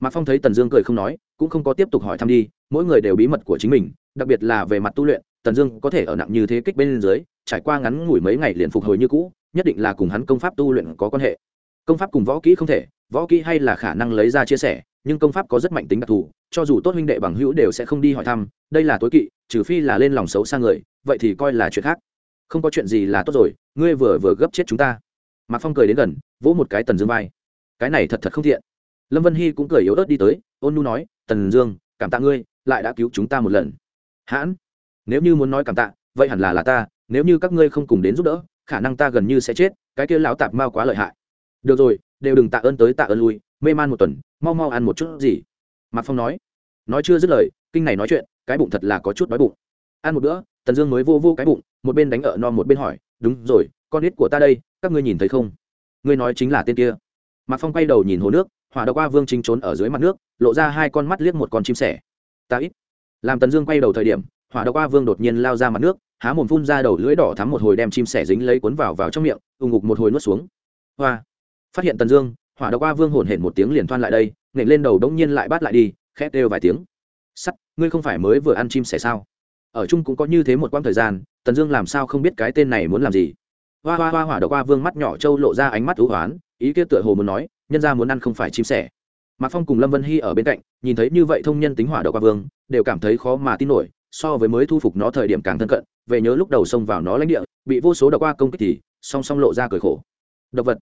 Mạc phong thấy tần dương cười không nói, cũng không có tiếp tục hỏi thăm đi, mỗi người đều bí mật của chính mình, đặc biệt là về mặt tu luyện, tần dương có thể ở nặng như thế kích bên dưới, trải qua ngắn ngủi mấy ngày liền phục hồi như cũ, nhất định là cùng hắn công pháp tu luyện có quan hệ. Công pháp cùng võ kỹ không thể, võ kỹ hay là khả năng lấy ra chia sẻ, nhưng công pháp có rất mạnh tính đặc thù, cho dù tốt huynh đệ bằng hữu đều sẽ không đi hỏi thăm, đây là tối kỵ, trừ phi là lên lòng xấu sang người, vậy thì coi là chuyện khác. Không có chuyện gì là tốt rồi, ngươi vừa vừa gấp chết chúng ta mạc phong cười đến gần vỗ một cái tần dương vai cái này thật thật không thiện lâm vân hy cũng cười yếu ớt đi tới ôn nu nói tần dương cảm tạ ngươi lại đã cứu chúng ta một lần hãn nếu như muốn nói cảm tạ vậy hẳn là là ta nếu như các ngươi không cùng đến giúp đỡ khả năng ta gần như sẽ chết cái kia lão tạp mao quá lợi hại được rồi đều đừng tạ ơn tới tạ ơn lui mê man một tuần mau mau ăn một chút gì mạc phong nói nói chưa dứt lời kinh này nói chuyện cái bụng thật là có chút đói bụng ăn một bữa tần dương mới vô vô cái bụng một bên đánh ở no một bên hỏi đúng rồi con ít của ta đây, các ngươi nhìn thấy không? Ngươi nói chính là tên kia. Mạc phong quay đầu nhìn hồ nước, hỏa Độc qua vương chính trốn ở dưới mặt nước, lộ ra hai con mắt liếc một con chim sẻ. Ta ít. Làm tần dương quay đầu thời điểm, hỏa Độc qua vương đột nhiên lao ra mặt nước, há mồm phun ra đầu lưỡi đỏ thắm một hồi đem chim sẻ dính lấy cuốn vào vào trong miệng ù ngục một hồi nuốt xuống. Hoa. Phát hiện tần dương, hỏa Độc qua vương hổn hển một tiếng liền thoan lại đây, nhảy lên đầu đống nhiên lại bắt lại đi khét đều vài tiếng. Sắt, ngươi không phải mới vừa ăn chim sẻ sao? Ở chung cũng có như thế một quãng thời gian, tần dương làm sao không biết cái tên này muốn làm gì? Hoa hoa hoa hỏa độc qua vương mắt nhỏ trâu lộ ra ánh mắt thú hoán, ý kia tựa hồ muốn nói, nhân ra muốn ăn không phải chim sẻ. Mạc phong cùng lâm vân hy ở bên cạnh, nhìn thấy như vậy thông nhân tính hỏa đậu qua vương, đều cảm thấy khó mà tin nổi, so với mới thu phục nó thời điểm càng thân cận, về nhớ lúc đầu xông vào nó lãnh địa, bị vô số đậu qua công kích thì, song song lộ ra cười khổ. Độc vật,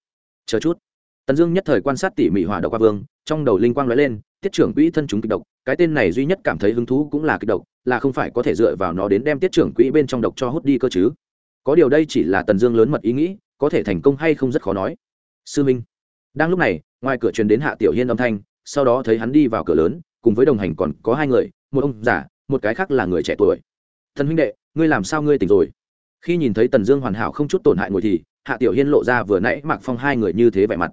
chờ chút. Tần dương nhất thời quan sát tỉ mỉ hỏa đậu qua vương, trong đầu linh quang nói lên, tiết trưởng quỹ thân chúng kịch độc, cái tên này duy nhất cảm thấy hứng thú cũng là kịch độc, là không phải có thể dựa vào nó đến đem tiết trưởng quỹ bên trong độc cho hút đi cơ chứ? Có điều đây chỉ là tần dương lớn mật ý nghĩ, có thể thành công hay không rất khó nói. Sư minh. Đang lúc này, ngoài cửa truyền đến hạ tiểu hiên âm thanh, sau đó thấy hắn đi vào cửa lớn, cùng với đồng hành còn có hai người, một ông già, một cái khác là người trẻ tuổi. Thần huynh đệ, ngươi làm sao ngươi tỉnh rồi? Khi nhìn thấy tần dương hoàn hảo không chút tổn hại ngồi thì, hạ tiểu hiên lộ ra vừa nãy mặc phong hai người như thế vẻ mặt.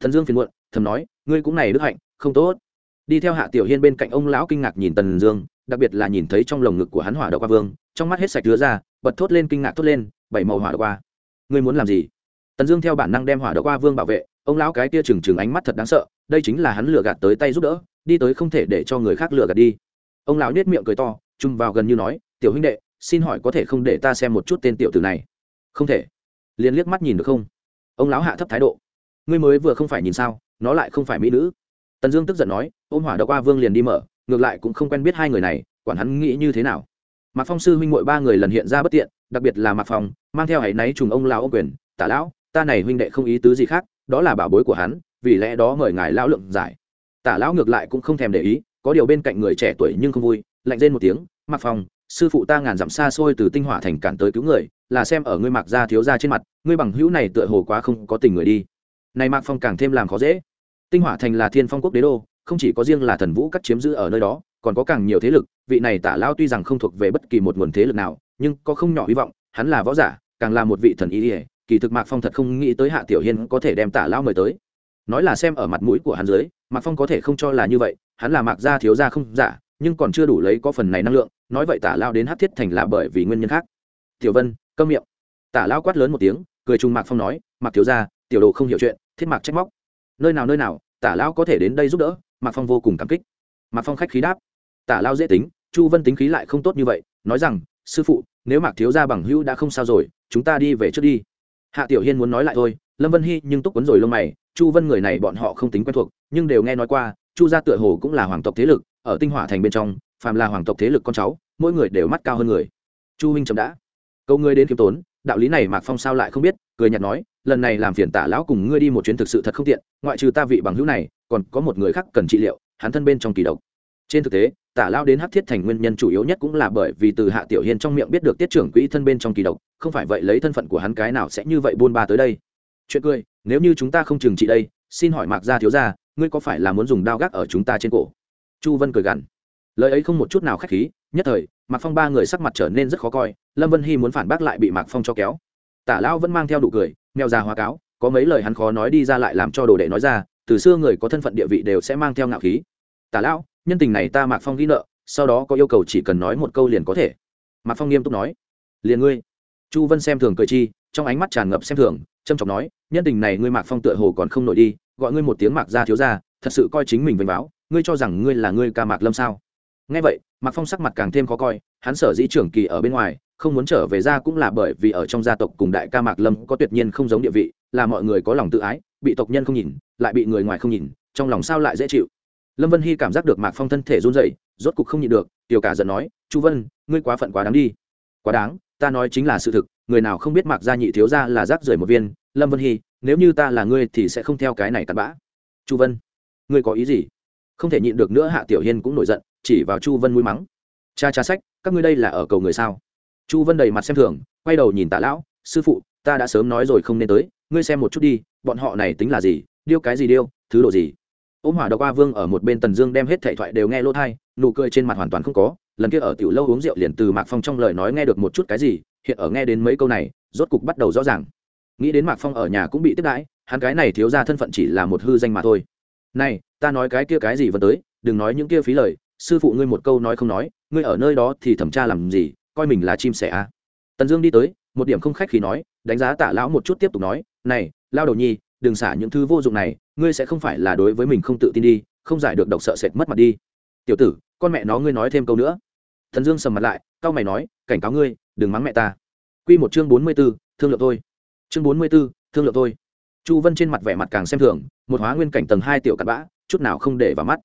Thần dương phiền muộn, thầm nói, ngươi cũng này đức hạnh, không tốt. Đi theo hạ tiểu hiên bên cạnh ông lão kinh ngạc nhìn tần dương, đặc biệt là nhìn thấy trong lồng ngực của hắn hỏa đậu qua vương, trong mắt hết sạch đứa ra bật thốt lên kinh ngạc thốt lên, bảy màu hỏa đậu qua. Ngươi muốn làm gì? Tần dương theo bản năng đem hỏa đậu qua vương bảo vệ, ông lão cái kia trừng trừng ánh mắt thật đáng sợ, đây chính là hắn lừa gạt tới tay giúp đỡ, đi tới không thể để cho người khác lừa gạt đi. Ông lão nết miệng cười to chung vào gần như nói, tiểu huynh đệ, xin hỏi có thể không để ta xem một chút tên tiểu tử này? Không thể. Liền liếc mắt nhìn được không? Ông lão hạ thấp thái độ. Ngươi mới vừa không phải nhìn sao, nó lại không phải mỹ nữ. Tần dương tức giận nói, ôm hỏa đ qua vương liền đi mở, ngược lại cũng không quen biết hai người này, quản hắn nghĩ như thế nào mạc phong sư huynh m ba người lần hiện ra bất tiện đặc biệt là mạc phong mang theo hãy náy trùng ông lão ô quyền tả lão ta này huynh đệ không ý tứ gì khác đó là bảo bối của hắn vì lẽ đó mời ngài lão lượng giải. Tả lão ngược lại cũng không thèm để ý có điều bên cạnh người trẻ tuổi nhưng không vui lạnh lên một tiếng Mạc Phong, sư phụ ta ngàn dặm xa xôi từ tinh hỏa thành cản tới cứu người là xem ở ngươi Mạc gia thiếu gia trên mặt ngươi bằng hữu này tựa hồ quá không có tình người đi. Này mạc phong càng thêm làm khó dễ. Tinh hỏa thành là thiên phong quốc đế đô không chỉ có riêng là thần vũ cắt chiếm giữ ở nơi đó còn có càng nhiều thế lực, vị này tả lao tuy rằng không thuộc về bất kỳ một nguồn thế lực nào, nhưng có không nhỏ hy vọng, hắn là võ giả, càng là một vị thần ý ỉa kỳ thực mạc phong thật không nghĩ tới hạ tiểu hiên có thể đem tả lao mời tới. Nói là xem ở mặt mũi của hắn dưới, mạc phong có thể không cho là như vậy, hắn là mạc gia thiếu gia không giả, nhưng còn chưa đủ lấy có phần này năng lượng, nói vậy tả lao đến hát thiết thành là bởi vì nguyên nhân khác. Tiểu vân, câm miệng. Tả lao quát lớn một tiếng, cười chung mạc phong nói, mạc thiếu gia, tiểu đồ không hiểu chuyện, thiết mạc trách móc. Nơi nào nơi nào, tả lao có thể đến đây giúp đỡ. Mạc phong vô cùng cảm kích. Mạc phong khách khí đáp tả lao dễ tính, chu vân tính khí lại không tốt như vậy, nói rằng, sư phụ, nếu mạc thiếu gia bằng hữu đã không sao rồi, chúng ta đi về trước đi. Hạ tiểu hiên muốn nói lại thôi, lâm vân hy nhưng túc quấn rồi lông mày, chu vân người này bọn họ không tính quen thuộc, nhưng đều nghe nói qua, chu gia tựa hồ cũng là hoàng tộc thế lực, ở tinh hỏa thành bên trong, phàm là hoàng tộc thế lực con cháu, mỗi người đều mắt cao hơn người. Chu huynh chậm đã. Câu ngươi đến kiếm tốn, đạo lý này mạc phong sao lại không biết, cười nhạt nói, lần này làm phiền tả lão cùng ngươi đi một chuyến thực sự thật không tiện, ngoại trừ ta vị bằng hữu này, còn có một người khác cần trị liệu, hắn thân bên trong kỳ độc trên thực tế, tả lao đến hắc thiết thành nguyên nhân chủ yếu nhất cũng là bởi vì từ hạ tiểu hiên trong miệng biết được tiết trưởng quỹ thân bên trong kỳ độc, không phải vậy lấy thân phận của hắn cái nào sẽ như vậy buôn ba tới đây. Chuyện cười, nếu như chúng ta không trừng trị đây, xin hỏi mạc gia thiếu gia, ngươi có phải là muốn dùng đao gác ở chúng ta trên cổ? Chu vân cười gằn. Lời ấy không một chút nào khách khí, nhất thời, mạc phong ba người sắc mặt trở nên rất khó coi, lâm vân hy muốn phản bác lại bị mạc phong cho kéo. Tả lão vẫn mang theo đủ cười, mèo già hóa cáo, có mấy lời hắn khó nói đi ra lại làm cho đồ đệ nói ra, từ xưa người có thân phận địa vị đều sẽ mang theo ngạo khí. Tả lão nhân tình này ta mạc phong ghi nợ, sau đó có yêu cầu chỉ cần nói một câu liền có thể. Mạc phong nghiêm túc nói. Liền ngươi. Chu vân xem thường cười chi, trong ánh mắt tràn ngập xem thường, trâm trọng nói, nhân tình này ngươi mạc phong tựa hồ còn không nổi đi, gọi ngươi một tiếng mạc ra thiếu ra thật sự coi chính mình vênh báo ngươi cho rằng ngươi là ngươi ca mạc lâm sao? Nghe vậy, mạc phong sắc mặt càng thêm khó coi, hắn sở dĩ trưởng kỳ ở bên ngoài, không muốn trở về ra cũng là bởi vì ở trong gia tộc cùng đại ca mạc lâm có tuyệt nhiên không giống địa vị, là mọi người có lòng tự ái, bị tộc nhân không nhìn, lại bị người ngoài không nhìn, trong lòng sao lại dễ chịu? Lâm vân hy cảm giác được mạc phong thân thể run dậy rốt cục không nhịn được, tiểu cả giận nói, chu vân, ngươi quá phận quá đáng đi. Quá đáng? Ta nói chính là sự thực, người nào không biết mạc gia nhị thiếu ra là rác rưởi một viên, lâm vân hy, nếu như ta là ngươi thì sẽ không theo cái này tạt bã. Chu vân, ngươi có ý gì? Không thể nhịn được nữa hạ tiểu hiên cũng nổi giận, chỉ vào chu vân mũi mắng. Cha cha sách, các ngươi đây là ở cầu người sao? Chu vân đầy mặt xem thường, quay đầu nhìn tạ lão, sư phụ, ta đã sớm nói rồi không nên tới, ngươi xem một chút đi, bọn họ này tính là gì, điêu cái gì điêu, thứ độ gì? Ôm hỏa độc a vương ở một bên tần dương đem hết thệ thoại đều nghe lỗ thai nụ cười trên mặt hoàn toàn không có, lần kia ở tiểu lâu uống rượu liền từ mạc phong trong lời nói nghe được một chút cái gì, hiện ở nghe đến mấy câu này, rốt cục bắt đầu rõ ràng nghĩ đến mạc phong ở nhà cũng bị tiếp đãi, hắn cái này thiếu ra thân phận chỉ là một hư danh mà thôi này, ta nói cái kia cái gì vẫn tới, đừng nói những kia phí lời, sư phụ ngươi một câu nói không nói, ngươi ở nơi đó thì thẩm tra làm gì, coi mình là chim sẻ à. tần dương đi tới, một điểm không khách khi nói, đánh giá tạ lão một chút tiếp tục nói, này, lao đầu nhi, đừng xả những thứ vô dụng này ngươi sẽ không phải là đối với mình không tự tin đi không giải được độc sợ sệt mất mặt đi tiểu tử con mẹ nó ngươi nói thêm câu nữa thần dương sầm mặt lại cau mày nói cảnh cáo ngươi đừng mắng mẹ ta Quy một chương bốn mươi 44, thương lượng thôi. Chương bốn mươi 44, thương lượng thôi. Chu Vân trên mặt vẻ mặt càng xem thường, một hóa nguyên cảnh tầng hai tiểu cặn bã, chút nào không để vào mắt.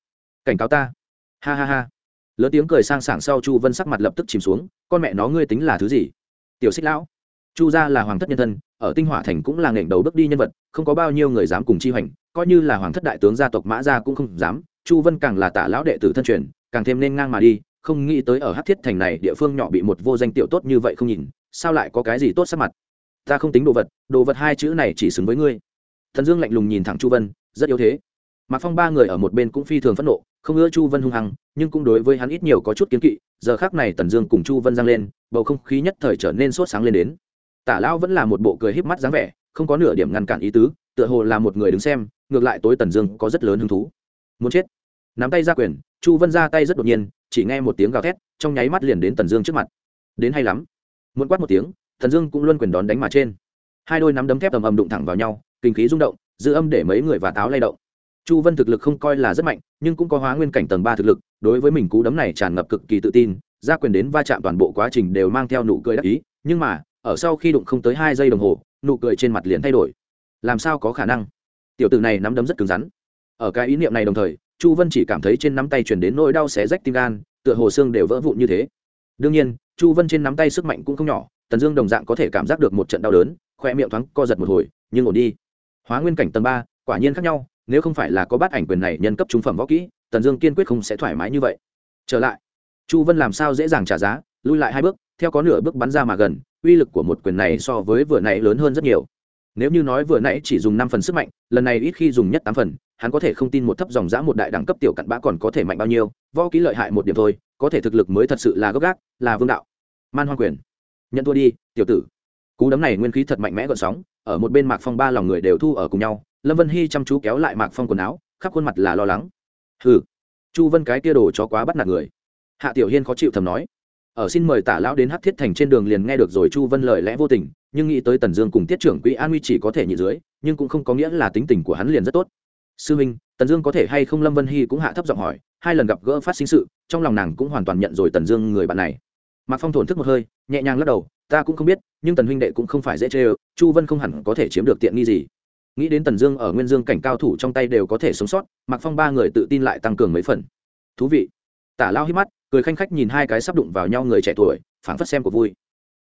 Cảnh cáo ta. Ha ha ha. Lớn tiếng cười sang sảng sau Chu Vân sắc mặt lập tức chìm xuống, con mẹ nó ngươi tính là thứ gì? Tiểu Xích lão. Chu gia là hoàng thất nhân thân, ở Tinh Hỏa thành cũng là ngẩng đầu bước đi nhân vật, không có bao nhiêu người dám cùng chi hành, coi như là hoàng thất đại tướng gia tộc Mã gia cũng không dám, Chu Vân càng là tả lão đệ tử thân truyền, càng thêm nên ngang mà đi, không nghĩ tới ở Hắc Thiết thành này địa phương nhỏ bị một vô danh tiểu tốt như vậy không nhìn, sao lại có cái gì tốt sắc mặt? Ta không tính đồ vật đồ vật hai chữ này chỉ xứng với ngươi. Thần dương lạnh lùng nhìn thẳng chu vân rất yếu thế. Mạc phong ba người ở một bên cũng phi thường phẫn nộ không ưa chu vân hung hăng nhưng cũng đối với hắn ít nhiều có chút kiến kỵ giờ khác này tần dương cùng chu vân giang lên bầu không khí nhất thời trở nên sốt sáng lên đến tả lão vẫn là một bộ cười híp mắt dáng vẻ, không có nửa điểm ngăn cản ý tứ, tựa hồ là một người đứng xem, ngược lại tối tần dương có rất lớn hứng thú. Muốn chết. Nắm tay ra quyền, chu vân ra tay rất đột nhiên, chỉ nghe một tiếng gào thét, trong nháy mắt liền đến tần dương trước mặt. Đến hay lắm. Muốn quát một tiếng thần dương cũng luôn quyền đón đánh mà trên. Hai đôi nắm đấm thép ầm ầm đụng thẳng vào nhau, kinh khí rung động giữ âm để mấy người và táo lay động. Chu vân thực lực không coi là rất mạnh, nhưng cũng có hóa nguyên cảnh tầng ba thực lực, đối với mình cú đấm này tràn ngập cực kỳ tự tin, ra quyền đến va chạm toàn bộ quá trình đều mang theo nụ cười đắc ý, nhưng mà ở sau khi đụng không tới hai giây đồng hồ, nụ cười trên mặt liền thay đổi. Làm sao có khả năng? Tiểu tử này nắm đấm rất cứng rắn. Ở cái ý niệm này đồng thời, chu vân chỉ cảm thấy trên nắm tay chuyển đến nỗi đau xé rách tim gan, tựa hồ xương đều vỡ vụn như thế. Đương nhiên, chu vân trên nắm tay sức mạnh cũng không nhỏ, tần dương đồng dạng có thể cảm giác được một trận đau đớn, khoe miệng thoáng co giật một hồi, nhưng ổn đi. Hóa nguyên cảnh tầng ba, quả nhiên khác nhau, nếu không phải là có bát ảnh quyền này nhân cấp trung phẩm võ kỹ, tần dương kiên quyết không sẽ thoải mái như vậy. Trở lại, chu vân làm sao dễ dàng trả giá lui lại hai bước, theo có nửa bước bắn ra mà gần uy lực của một quyền này so với vừa nãy lớn hơn rất nhiều. Nếu như nói vừa nãy chỉ dùng năm phần sức mạnh, lần này ít khi dùng nhất tám phần, hắn có thể không tin một thấp dòng giã một đại đẳng cấp tiểu cặn bã còn có thể mạnh bao nhiêu, võ kỹ lợi hại một điểm thôi, có thể thực lực mới thật sự là gốc gác, là vương đạo. Man hoang quyền. Nhận thua đi, tiểu tử. Cú đấm này nguyên khí thật mạnh mẽ gọn sóng, ở một bên mạc phong ba lòng người đều thu ở cùng nhau, lâm vân hy chăm chú kéo lại mạc phong quần áo, khắp khuôn mặt là lo lắng. Hừ. Chu vân cái kia đồ chó quá bắt nạt người. Hạ tiểu hiên khó chịu thầm nói ở xin mời tả lão đến hát thiết thành trên đường liền nghe được rồi chu vân lời lẽ vô tình, nhưng nghĩ tới tần dương cùng tiết trưởng quỹ an nguy chỉ có thể nhịn dưới, nhưng cũng không có nghĩa là tính tình của hắn liền rất tốt. Sư minh tần dương có thể hay không? Lâm vân hy cũng hạ thấp giọng hỏi, hai lần gặp gỡ phát sinh sự, trong lòng nàng cũng hoàn toàn nhận rồi tần dương người bạn này. Mạc phong thổn thức một hơi, nhẹ nhàng lắc đầu, ta cũng không biết, nhưng tần huynh đệ cũng không phải dễ chê ơ, chu vân không hẳn có thể chiếm được tiện nghi gì. Nghĩ đến tần dương ở nguyên dương cảnh cao thủ trong tay đều có thể sống sót, mạc phong ba người tự tin lại tăng cường mấy phần. Thú vị tả lao hít mắt, cười khanh khách nhìn hai cái sắp đụng vào nhau người trẻ tuổi, phảng phất xem của vui.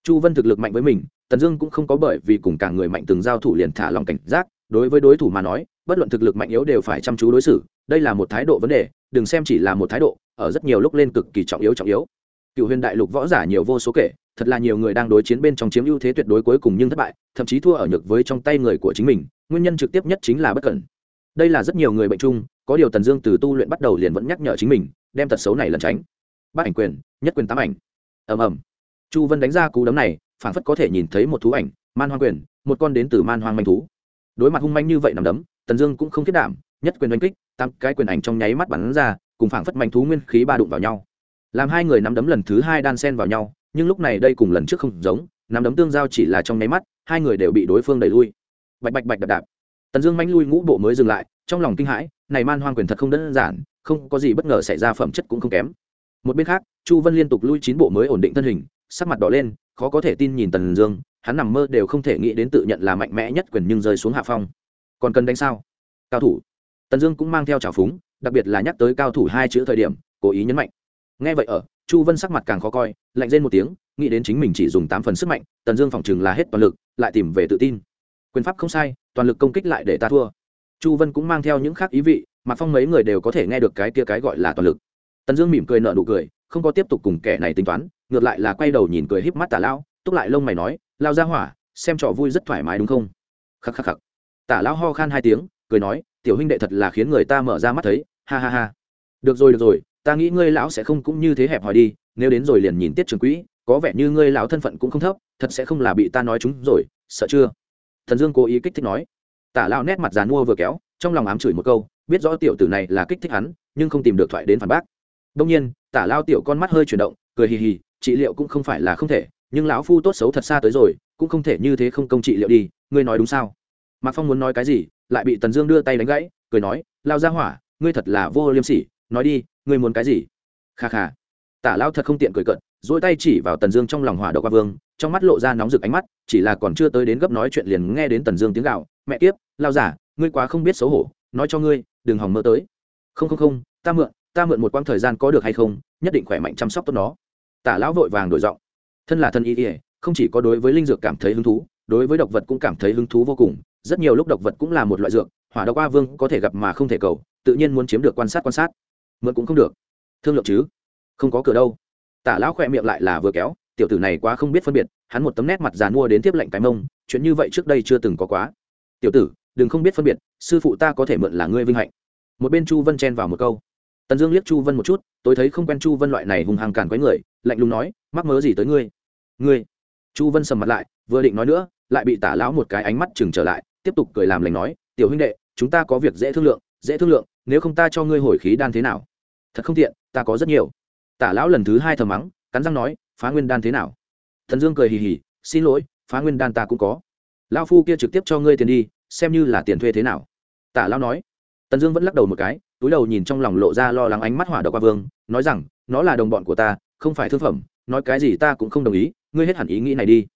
Chu vân thực lực mạnh với mình, tần dương cũng không có bởi vì cùng cả người mạnh từng giao thủ liền thả lòng cảnh giác, đối với đối thủ mà nói, bất luận thực lực mạnh yếu đều phải chăm chú đối xử, đây là một thái độ vấn đề, đừng xem chỉ là một thái độ, ở rất nhiều lúc lên cực kỳ trọng yếu trọng yếu. Cựu huyền đại lục võ giả nhiều vô số kể, thật là nhiều người đang đối chiến bên trong chiếm ưu thế tuyệt đối cuối cùng nhưng thất bại, thậm chí thua ở nhược với trong tay người của chính mình, nguyên nhân trực tiếp nhất chính là bất cẩn. Đây là rất nhiều người bệnh chung, có điều tần dương từ tu luyện bắt đầu liền vẫn nhắc nhở chính mình đem tật xấu này lẩn tránh. Bác ảnh quyền, nhất quyền tám ảnh. Ầm ầm. Chu vân đánh ra cú đấm này phản phất có thể nhìn thấy một thú ảnh, man hoang quyền, một con đến từ man hoang manh thú. Đối mặt hung manh như vậy nằm đấm, tần dương cũng không kết đảm, nhất quyền đánh kích tăng cái quyền ảnh trong nháy mắt bắn ra, cùng phảng phất manh thú nguyên khí ba đụng vào nhau. Làm hai người nắm đấm lần thứ hai đan sen vào nhau, nhưng lúc này đây cùng lần trước không giống, nắm đấm tương giao chỉ là trong nháy mắt, hai người đều bị đối phương đẩy lui. Bạch bạch bạch đạp đạp. Tần dương manh lui ngũ bộ mới dừng lại, trong lòng kinh hãi, này man hoang quyền thật không đơn giản không có gì bất ngờ xảy ra, phẩm chất cũng không kém. Một bên khác, chu vân liên tục lui chín bộ mới ổn định thân hình, sắc mặt đỏ lên, khó có thể tin nhìn tần dương, hắn nằm mơ đều không thể nghĩ đến tự nhận là mạnh mẽ nhất quyền nhưng rơi xuống hạ phong. Còn cần đánh sao? Cao thủ. Tần dương cũng mang theo trào phúng, đặc biệt là nhắc tới cao thủ hai chữ thời điểm, cố ý nhấn mạnh. Nghe vậy ở, chu vân sắc mặt càng khó coi, lạnh lên một tiếng, nghĩ đến chính mình chỉ dùng tám phần sức mạnh, tần dương phỏng chừng là hết toàn lực, lại tìm về tự tin. Quyền pháp không sai, toàn lực công kích lại để ta thua. Chu vân cũng mang theo những khác ý vị mạc phong mấy người đều có thể nghe được cái kia cái gọi là toàn lực. Tần dương mỉm cười nợ nụ cười, không có tiếp tục cùng kẻ này tính toán, ngược lại là quay đầu nhìn cười híp mắt tả lao túc lại lông mày nói lao ra hỏa, xem trò vui rất thoải mái đúng không? Khắc khắc khắc. Tả lao ho khan hai tiếng, cười nói, tiểu huynh đệ thật là khiến người ta mở ra mắt thấy, ha ha ha. Được rồi được rồi, ta nghĩ ngươi lão sẽ không cũng như thế hẹp hòi đi, nếu đến rồi liền nhìn tiết trường quỹ, có vẻ như ngươi lão thân phận cũng không thấp, thật sẽ không là bị ta nói chúng rồi, sợ chưa? Thần dương cố ý kích thích nói. Tả lao nét mặt dàn mua vừa kéo, trong lòng ám chửi một câu biết rõ tiểu tử này là kích thích hắn, nhưng không tìm được thoại đến phản bác. Đông nhiên, tả lao tiểu con mắt hơi chuyển động, cười hì hì, trị liệu cũng không phải là không thể, nhưng lão phu tốt xấu thật xa tới rồi, cũng không thể như thế không công trị liệu đi, ngươi nói đúng sao? Mạc phong muốn nói cái gì, lại bị tần dương đưa tay đánh gãy, cười nói, lao ra hỏa, ngươi thật là vô liêm sỉ, nói đi, ngươi muốn cái gì? Kha kha. Tả lao thật không tiện cười cận dỗi tay chỉ vào tần dương trong lòng hỏa độc qua vương, trong mắt lộ ra nóng rực ánh mắt, chỉ là còn chưa tới đến gấp nói chuyện liền nghe đến tần dương tiếng gạo mẹ kiếp, lao giả ngươi quá không biết xấu hổ, nói cho ngươi đừng hòng mơ tới. Không không không, ta mượn ta mượn một quãng thời gian có được hay không, nhất định khỏe mạnh chăm sóc tốt nó. Tả lão vội vàng đổi giọng. Thân là thân y ỉa không chỉ có đối với linh dược cảm thấy hứng thú, đối với độc vật cũng cảm thấy hứng thú vô cùng. Rất nhiều lúc độc vật cũng là một loại dược, hỏa độc a vương có thể gặp mà không thể cầu, tự nhiên muốn chiếm được quan sát quan sát. Mượn cũng không được. Thương lượng chứ? Không có cửa đâu. Tả lão khỏe miệng lại là vừa kéo, tiểu tử này quá không biết phân biệt, hắn một tấm nét mặt giàn mua đến tiếp lệnh cái mông, chuyện như vậy trước đây chưa từng có quá. Tiểu tử đừng không biết phân biệt, sư phụ ta có thể mượn là ngươi vinh hạnh. Một bên chu vân chen vào một câu. Tần dương liếc chu vân một chút, tôi thấy không quen chu vân loại này hùng hàng cản quấy người, lạnh lùng nói, mắc mớ gì tới ngươi? Ngươi? Chu vân sầm mặt lại, vừa định nói nữa, lại bị tả lão một cái ánh mắt chừng trở lại, tiếp tục cười làm lành nói, tiểu huynh đệ, chúng ta có việc dễ thương lượng, dễ thương lượng, nếu không ta cho ngươi hồi khí đan thế nào? Thật không tiện, ta có rất nhiều. Tả lão lần thứ hai thầm mắng, cắn răng nói, phá nguyên đan thế nào? Thần dương cười hì hì, xin lỗi, phá nguyên đan ta cũng có. Lão phu kia trực tiếp cho ngươi tiền đi xem như là tiền thuê thế nào. Tả lao nói. Tần dương vẫn lắc đầu một cái, túi đầu nhìn trong lòng lộ ra lo lắng ánh mắt hỏa độc qua vương, nói rằng, nó là đồng bọn của ta, không phải thương phẩm, nói cái gì ta cũng không đồng ý, ngươi hết hẳn ý nghĩ này đi.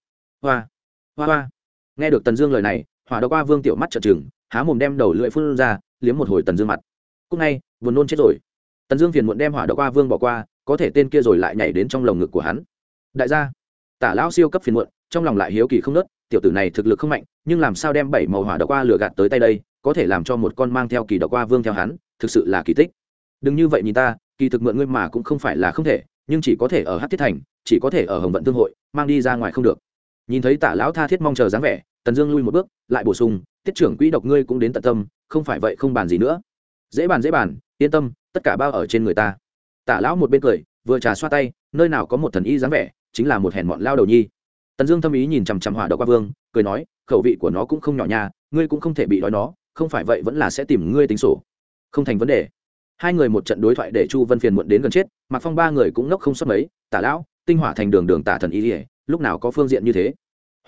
Hoa hoa hoa. Nghe được tần dương lời này, hỏa độc qua vương tiểu mắt trợn trừng, há mồm đem đầu lưỡi phun ra, liếm một hồi tần dương mặt. Cúc ngay, buồn nôn chết rồi. Tần dương phiền muộn đem hỏa độc qua vương bỏ qua, có thể tên kia rồi lại nhảy đến trong lồng ngực của hắn. Đại gia. Tả lão siêu cấp phiền muộn, trong lòng lại hiếu kỳ không nớt tiểu tử này thực lực không mạnh, nhưng làm sao đem bảy màu hỏa độc qua lửa gạt tới tay đây, có thể làm cho một con mang theo kỳ độc qua vương theo hắn, thực sự là kỳ tích. Đừng như vậy nhìn ta, kỳ thực mượn ngươi mà cũng không phải là không thể, nhưng chỉ có thể ở hát thiết thành, chỉ có thể ở hồng vận thương hội, mang đi ra ngoài không được. Nhìn thấy tả lão tha thiết mong chờ dáng vẻ, tần dương lui một bước, lại bổ sung, tiết trưởng quỹ độc ngươi cũng đến tận tâm, không phải vậy không bàn gì nữa. Dễ bàn dễ bàn, yên tâm, tất cả bao ở trên người ta. Tả lão một bên cười, vừa trà xoa tay, nơi nào có một thần y dáng vẻ, chính là một hèn mọn lao đầu nhi tần dương thâm ý nhìn chằm chằm hỏa độc qua vương, cười nói, khẩu vị của nó cũng không nhỏ nha, ngươi cũng không thể bị đói nó, không phải vậy vẫn là sẽ tìm ngươi tính sổ. Không thành vấn đề. Hai người một trận đối thoại để chu vân phiền muộn đến gần chết mặc phong ba người cũng nốc không xuất mấy, tả lão, tinh hỏa thành đường đường tả thần y ỉa lúc nào có phương diện như thế.